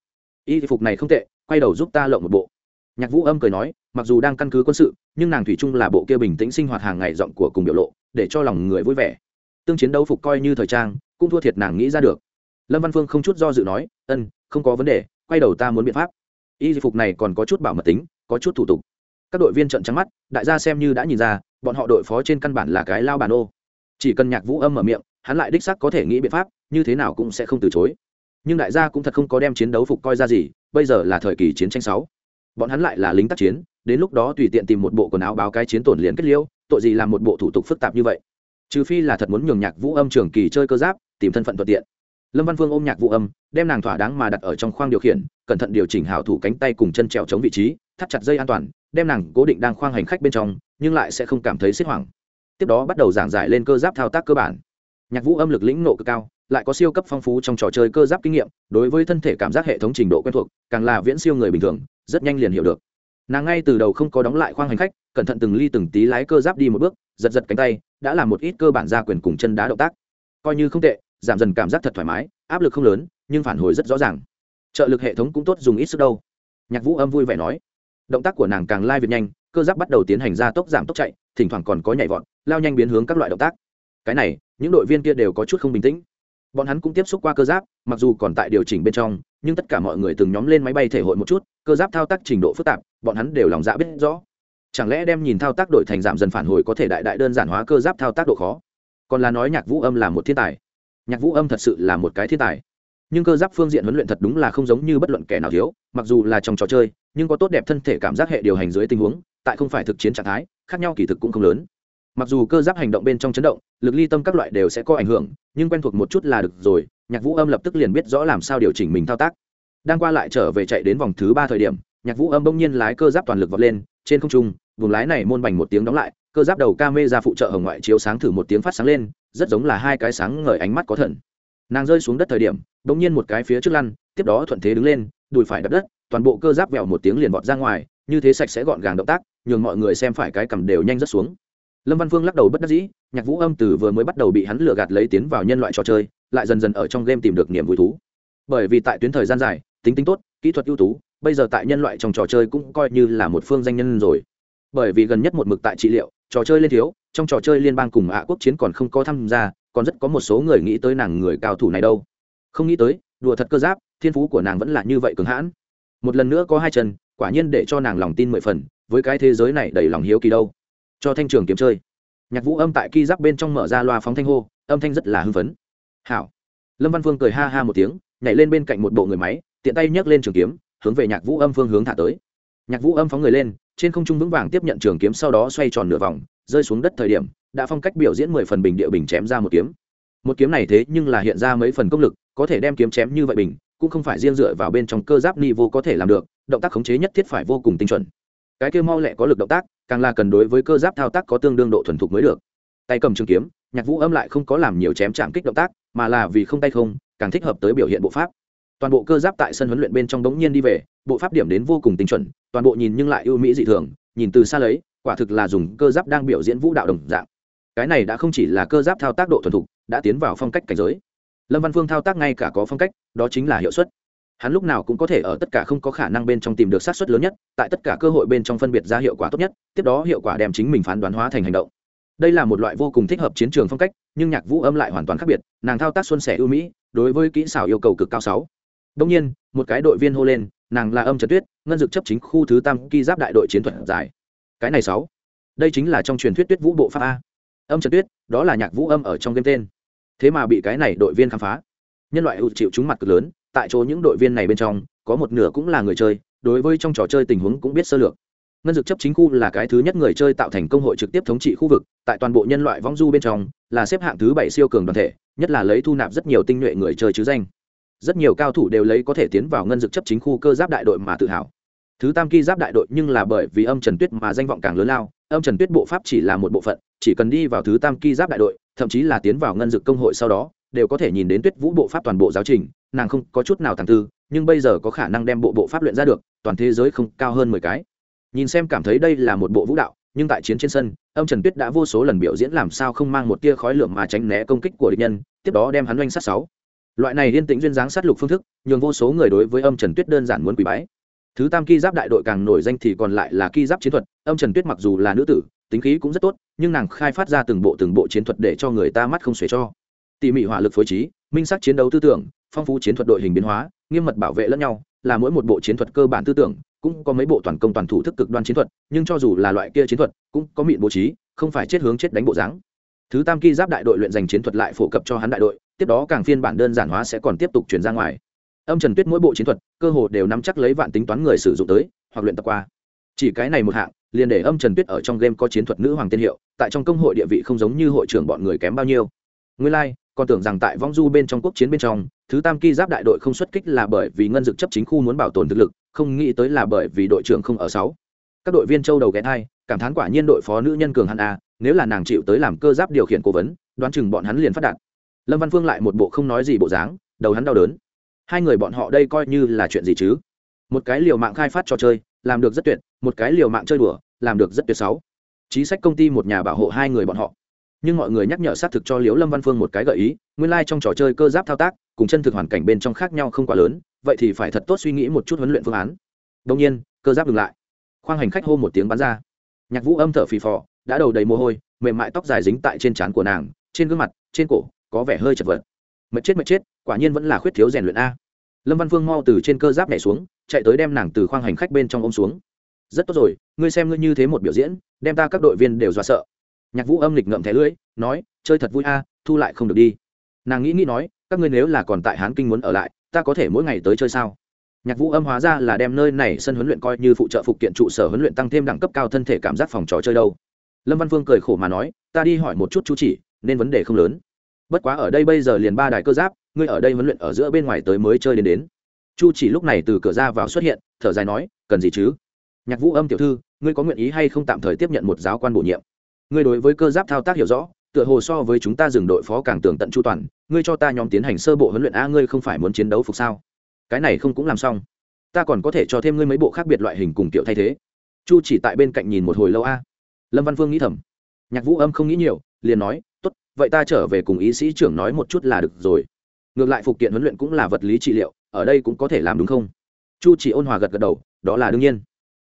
Y phục này không tệ, quay đầu giúp ta lộng một bộ. Nhạc vũ âm cười nói, mặc dù đang căn cứ quân sự, nhưng nàng thủy chung là bộ kia bình tĩnh sinh hoạt hàng ngày giọng của cùng biểu lộ, để cho lòng người vui vẻ. Tương chiến đấu phục coi như thời trang, cũng thua thiệt nàng nghĩ ra được. Lâm văn phương không chút do dự nói, ân, không có vấn đề, quay đầu ta muốn biện pháp. Y phục này còn có chút bảo mật tính, có chút thủ tục. Các đội viên trận trắng mắt, đại gia xem như đã nhìn ra, bọn họ đội phó trên căn bản là cái lao bản ô. Chỉ cần nhạc vũ âm mở miệng hắn lại đích xác có thể nghĩ biện pháp, như thế nào cũng sẽ không từ chối. Nhưng đại gia cũng thật không có đem chiến đấu phục coi ra gì, bây giờ là thời kỳ chiến tranh sáu. Bọn hắn lại là lính tác chiến, đến lúc đó tùy tiện tìm một bộ quần áo báo cái chiến tổn liền kết liêu, tội gì làm một bộ thủ tục phức tạp như vậy? Trừ phi là thật muốn nhường nhạc vũ âm trường kỳ chơi cơ giáp, tìm thân phận thuận tiện. Lâm văn phương ôm nhạc vũ âm, đem nàng thỏa đáng mà đặt ở trong khoang điều khiển, cẩn thận điều chỉnh hảo thủ cánh tay cùng chân trèo chống vị trí, thắt chặt dây an toàn, đem nàng cố định đang khoang hành khách bên trong, nhưng lại sẽ không cảm thấy xích hoảng. Tiếp đó bắt đầu giảng giải lên cơ giáp thao tác cơ bản nhạc vũ âm lực lĩnh nộ cực cao, lại có siêu cấp phong phú trong trò chơi cơ giáp kinh nghiệm, đối với thân thể cảm giác hệ thống trình độ quen thuộc, càng là viễn siêu người bình thường, rất nhanh liền hiểu được. Nàng ngay từ đầu không có đóng lại khoang hành khách, cẩn thận từng ly từng tí lái cơ giáp đi một bước, giật giật cánh tay, đã làm một ít cơ bản gia quyền cùng chân đá động tác. Coi như không tệ, giảm dần cảm giác thật thoải mái, áp lực không lớn, nhưng phản hồi rất rõ ràng. Trợ lực hệ thống cũng tốt dùng ít sức đâu. Nhạc vũ âm vui vẻ nói. Động tác của nàng càng lai việc nhanh, cơ giáp bắt đầu tiến hành ra tốc giảm tốc chạy, thỉnh thoảng còn có nhảy vọt, lao nhanh biến hướng các loại động tác. Cái này những đội viên kia đều có chút không bình tĩnh. Bọn hắn cũng tiếp xúc qua cơ giáp, mặc dù còn tại điều chỉnh bên trong, nhưng tất cả mọi người từng nhóm lên máy bay thể hội một chút, cơ giáp thao tác trình độ phức tạp, bọn hắn đều lòng dạ biết rõ. Chẳng lẽ đem nhìn thao tác đổi thành giảm dần phản hồi có thể đại đại đơn giản hóa cơ giáp thao tác độ khó? Còn là nói nhạc vũ âm là một thiên tài? Nhạc vũ âm thật sự là một cái thiên tài. Nhưng cơ giáp phương diện huấn luyện thật đúng là không giống như bất luận kẻ nào thiếu, mặc dù là trong trò chơi, nhưng có tốt đẹp thân thể cảm giác hệ điều hành dưới tình huống, tại không phải thực chiến trạng thái, khác nhau kỳ thực cũng không lớn mặc dù cơ giáp hành động bên trong chấn động, lực ly tâm các loại đều sẽ có ảnh hưởng, nhưng quen thuộc một chút là được rồi, nhạc vũ âm lập tức liền biết rõ làm sao điều chỉnh mình thao tác. Đang qua lại trở về chạy đến vòng thứ ba thời điểm, nhạc vũ âm bỗng nhiên lái cơ giáp toàn lực vọt lên, trên không trung, vùng lái này môn bành một tiếng đóng lại, cơ giáp đầu ca mê ra phụ trợ hồng ngoại chiếu sáng thử một tiếng phát sáng lên, rất giống là hai cái sáng ngời ánh mắt có thần. Nàng rơi xuống đất thời điểm, bỗng nhiên một cái phía trước lăn, tiếp đó thuận thế đứng lên, đùi phải đập đất, toàn bộ cơ giáp vẹo một tiếng liền vọt ra ngoài, như thế sạch sẽ gọn gàng động tác, nhường mọi người xem phải cái cầm đều nhanh rất xuống lâm văn phương lắc đầu bất đắc dĩ, nhạc vũ âm từ vừa mới bắt đầu bị hắn lừa gạt lấy tiến vào nhân loại trò chơi, lại dần dần ở trong game tìm được niềm vui thú. Bởi vì tại tuyến thời gian dài, tính tính tốt, kỹ thuật ưu tú, bây giờ tại nhân loại trong trò chơi cũng coi như là một phương danh nhân rồi. Bởi vì gần nhất một mực tại trị liệu, trò chơi lên thiếu, trong trò chơi liên bang cùng ạ quốc chiến còn không có tham gia, còn rất có một số người nghĩ tới nàng người cao thủ này đâu. Không nghĩ tới, đùa thật cơ giáp, thiên phú của nàng vẫn là như vậy cường hãn. Một lần nữa có hai chân, quả nhiên để cho nàng lòng tin mười phần, với cái thế giới này đầy lòng hiếu kỳ đâu cho thanh trường kiếm chơi. Nhạc vũ âm tại ki giáp bên trong mở ra loa phóng thanh hô, âm thanh rất là hưng phấn. Hảo. Lâm văn phương cười ha ha một tiếng, nhảy lên bên cạnh một bộ người máy, tiện tay nhấc lên trường kiếm, hướng về nhạc vũ âm phương hướng thả tới. Nhạc vũ âm phóng người lên, trên không trung vững vàng tiếp nhận trường kiếm sau đó xoay tròn nửa vòng, rơi xuống đất thời điểm, đã phong cách biểu diễn mười phần bình địa bình chém ra một kiếm. Một kiếm này thế nhưng là hiện ra mấy phần công lực, có thể đem kiếm chém như vậy bình, cũng không phải riêng dựa vào bên trong cơ giáp ni vô có thể làm được, động tác khống chế nhất thiết phải vô cùng tinh chuẩn cái kia mau lẹ có lực động tác, càng là cần đối với cơ giáp thao tác có tương đương độ thuần thục mới được. Tay cầm trường kiếm, nhạc vũ âm lại không có làm nhiều chém chạm kích động tác, mà là vì không tay không, càng thích hợp tới biểu hiện bộ pháp. Toàn bộ cơ giáp tại sân huấn luyện bên trong đống nhiên đi về, bộ pháp điểm đến vô cùng tinh chuẩn, toàn bộ nhìn nhưng lại ưu mỹ dị thường, nhìn từ xa lấy, quả thực là dùng cơ giáp đang biểu diễn vũ đạo đồng dạng. Cái này đã không chỉ là cơ giáp thao tác độ thuần thục, đã tiến vào phong cách cảnh giới. Lâm văn phương thao tác ngay cả có phong cách, đó chính là hiệu suất hắn lúc nào cũng có thể ở tất cả không có khả năng bên trong tìm được sát xuất lớn nhất, tại tất cả cơ hội bên trong phân biệt ra hiệu quả tốt nhất, tiếp đó hiệu quả đem chính mình phán đoán hóa thành hành động. Đây là một loại vô cùng thích hợp chiến trường phong cách, nhưng nhạc vũ âm lại hoàn toàn khác biệt, nàng thao tác xuân sẻ ưu mỹ, đối với kỹ xảo yêu cầu cực cao sáu. Đông nhiên, một cái đội viên hô lên, nàng là âm trần tuyết, ngân dực chấp chính khu thứ tam ki giáp đại đội chiến thuật giải. Cái này sáu. Đây chính là trong truyền thuyết tuyết vũ bộ pháp a. Âm trần tuyết, đó là nhạc vũ âm ở trong game tên. Thế mà bị cái này đội viên khám phá. Nhân loại hữu chịu chúng mặt cực lớn tại chỗ những đội viên này bên trong, có một nửa cũng là người chơi, đối với trong trò chơi tình huống cũng biết sơ lược. Ngân dực chấp chính khu là cái thứ nhất người chơi tạo thành công hội trực tiếp thống trị khu vực, tại toàn bộ nhân loại vong du bên trong, là xếp hạng thứ bảy siêu cường đoàn thể, nhất là lấy thu nạp rất nhiều tinh nhuệ người chơi chứ danh. Rất nhiều cao thủ đều lấy có thể tiến vào ngân dực chấp chính khu cơ giáp đại đội mà tự hào. Thứ tam kỳ giáp đại đội nhưng là bởi vì âm trần tuyết mà danh vọng càng lớn lao, âm trần tuyết bộ pháp chỉ là một bộ phận, chỉ cần đi vào thứ tam kỳ giáp đại đội, thậm chí là tiến vào ngân dực công hội sau đó đều có thể nhìn đến tuyết vũ bộ pháp toàn bộ giáo trình, nàng không có chút nào thằng tư, nhưng bây giờ có khả năng đem bộ bộ pháp luyện ra được, toàn thế giới không cao hơn mười cái. Nhìn xem cảm thấy đây là một bộ vũ đạo, nhưng tại chiến trên sân, âm trần tuyết đã vô số lần biểu diễn làm sao không mang một tia khói lửa mà tránh né công kích của địch nhân, tiếp đó đem hắn oanh sát sáu. Loại này liên tĩnh duyên dáng sát lục phương thức, nhường vô số người đối với âm trần tuyết đơn giản muốn quỳ bái. Thứ tam ki giáp đại đội càng nổi danh thì còn lại là ki giáp chiến thuật, âm trần tuyết mặc dù là nữ tử, tính khí cũng rất tốt, nhưng nàng khai phát ra từng bộ từng bộ chiến thuật để cho người ta mắt không xuể cho tỉ mỉ hỏa lực phối trí minh sắc chiến đấu tư tưởng phong phú chiến thuật đội hình biến hóa nghiêm mật bảo vệ lẫn nhau là mỗi một bộ chiến thuật cơ bản tư tưởng cũng có mấy bộ toàn công toàn thủ thức cực đoan chiến thuật nhưng cho dù là loại kia chiến thuật cũng có mịn bố trí không phải chết hướng chết đánh bộ dáng. Thứ tam kỳ giáp đại đội luyện dành chiến thuật lại phổ cập cho hắn đại đội tiếp đó càng phiên bản đơn giản hóa sẽ còn tiếp tục chuyển ra ngoài. Âm trần tuyết mỗi bộ chiến thuật cơ hồ đều nắm chắc lấy vạn tính toán người sử dụng tới hoặc luyện tập qua. Chỉ cái này một hạng liền để âm trần tuyết ở trong game có chiến thuật nữ hoàng tiên hiệu tại trong công hội địa vị không giống như hội trưởng bọn người kém bao nhiêu. Nguyên lai、like, còn tưởng rằng tại vong du bên trong quốc chiến bên trong, thứ tam ki giáp đại đội không xuất kích là bởi vì ngân dực chấp chính khu muốn bảo tồn thực lực, không nghĩ tới là bởi vì đội trưởng không ở sáu. Các đội viên châu đầu ghé hai, cảm thán quả nhiên đội phó nữ nhân cường hắn a, nếu là nàng chịu tới làm cơ giáp điều khiển cố vấn, đoán chừng bọn hắn liền phát đạt. Lâm văn phương lại một bộ không nói gì bộ dáng, đầu hắn đau đớn. Hai người bọn họ đây coi như là chuyện gì chứ? Một cái liều mạng khai phát trò chơi, làm được rất tuyệt, một cái liều mạng chơi đùa, làm được rất tuyệt sáu. Chính sách công ty một nhà bảo hộ hai người bọn họ nhưng mọi người nhắc nhở xác thực cho liễu lâm văn phương một cái gợi ý, nguyên lai、like、trong trò chơi cơ giáp thao tác, cùng chân thực hoàn cảnh bên trong khác nhau không quá lớn, vậy thì phải thật tốt suy nghĩ một chút huấn luyện phương án. Đông nhiên, cơ giáp dừng lại. Khoang hành khách hô một tiếng bắn ra. Nhạc vũ âm thở phì phò, đã đầu đầy mồ hôi, mềm mại tóc dài dính tại trên trán của nàng, trên gương mặt, trên cổ, có vẻ hơi chật vật. Mệt chết mệt chết, quả nhiên vẫn là khuyết thiếu rèn luyện a. Lâm văn phương mau từ trên cơ giáp nhảy xuống, chạy tới đem nàng từ khoang hành khách bên trong ôm xuống. Rất tốt rồi, ngươi xem ngươi như thế một biểu diễn, đem ta các đội viên đều dọa sợ nhạc vũ âm lịch ngậm thẻ lưỡi, nói, chơi thật vui a, thu lại không được đi. Nàng nghĩ nghĩ nói, các ngươi nếu là còn tại hán kinh muốn ở lại, ta có thể mỗi ngày tới chơi sao? Nhạc vũ âm hóa ra là đem nơi này sân huấn luyện coi như phụ trợ phục kiện trụ sở huấn luyện tăng thêm đẳng cấp cao thân thể cảm giác phòng trò chơi đâu. Lâm văn phương cười khổ mà nói, ta đi hỏi một chút chú chỉ, nên vấn đề không lớn. Bất quá ở đây bây giờ liền ba đài cơ giáp, ngươi ở đây huấn luyện ở giữa bên ngoài tới mới chơi đến đến. Chu chỉ lúc này từ cửa ra vào xuất hiện, thở dài nói, cần gì chứ? Nhạc vũ âm tiểu thư, ngươi có nguyện ý hay không tạm thời tiếp nhận một giáo quan bổ nhiệm? Ngươi đối với cơ giáp thao tác hiểu rõ, tựa hồ so với chúng ta dừng đội phó càng tường tận chu toàn, ngươi cho ta nhóm tiến hành sơ bộ huấn luyện a, ngươi không phải muốn chiến đấu phục sao? Cái này không cũng làm xong. Ta còn có thể cho thêm ngươi mấy bộ khác biệt loại hình cùng kiểu thay thế. Chu chỉ tại bên cạnh nhìn một hồi lâu a. Lâm văn phương nghĩ thầm. Nhạc vũ âm không nghĩ nhiều, liền nói, tốt, vậy ta trở về cùng ý sĩ trưởng nói một chút là được rồi. Ngược lại phục kiện huấn luyện cũng là vật lý trị liệu, ở đây cũng có thể làm đúng không? Chu chỉ ôn hòa gật gật đầu, đó là đương nhiên.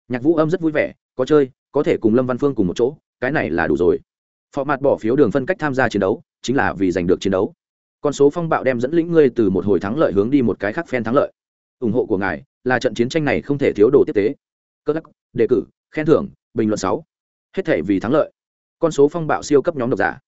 Nhạc vũ âm rất vui vẻ, có chơi, có thể cùng lâm văn phương cùng một chỗ cái này là đủ rồi. Phó mặt bỏ phiếu đường phân cách tham gia chiến đấu, chính là vì giành được chiến đấu. Con số phong bạo đem dẫn lĩnh ngươi từ một hồi thắng lợi hướng đi một cái khác phen thắng lợi. Ủng hộ của ngài là trận chiến tranh này không thể thiếu đồ tiếp tế. Cơ lắc, đề cử, khen thưởng, bình luận sáu. Hết thể vì thắng lợi. Con số phong bạo siêu cấp nhóm độc giả.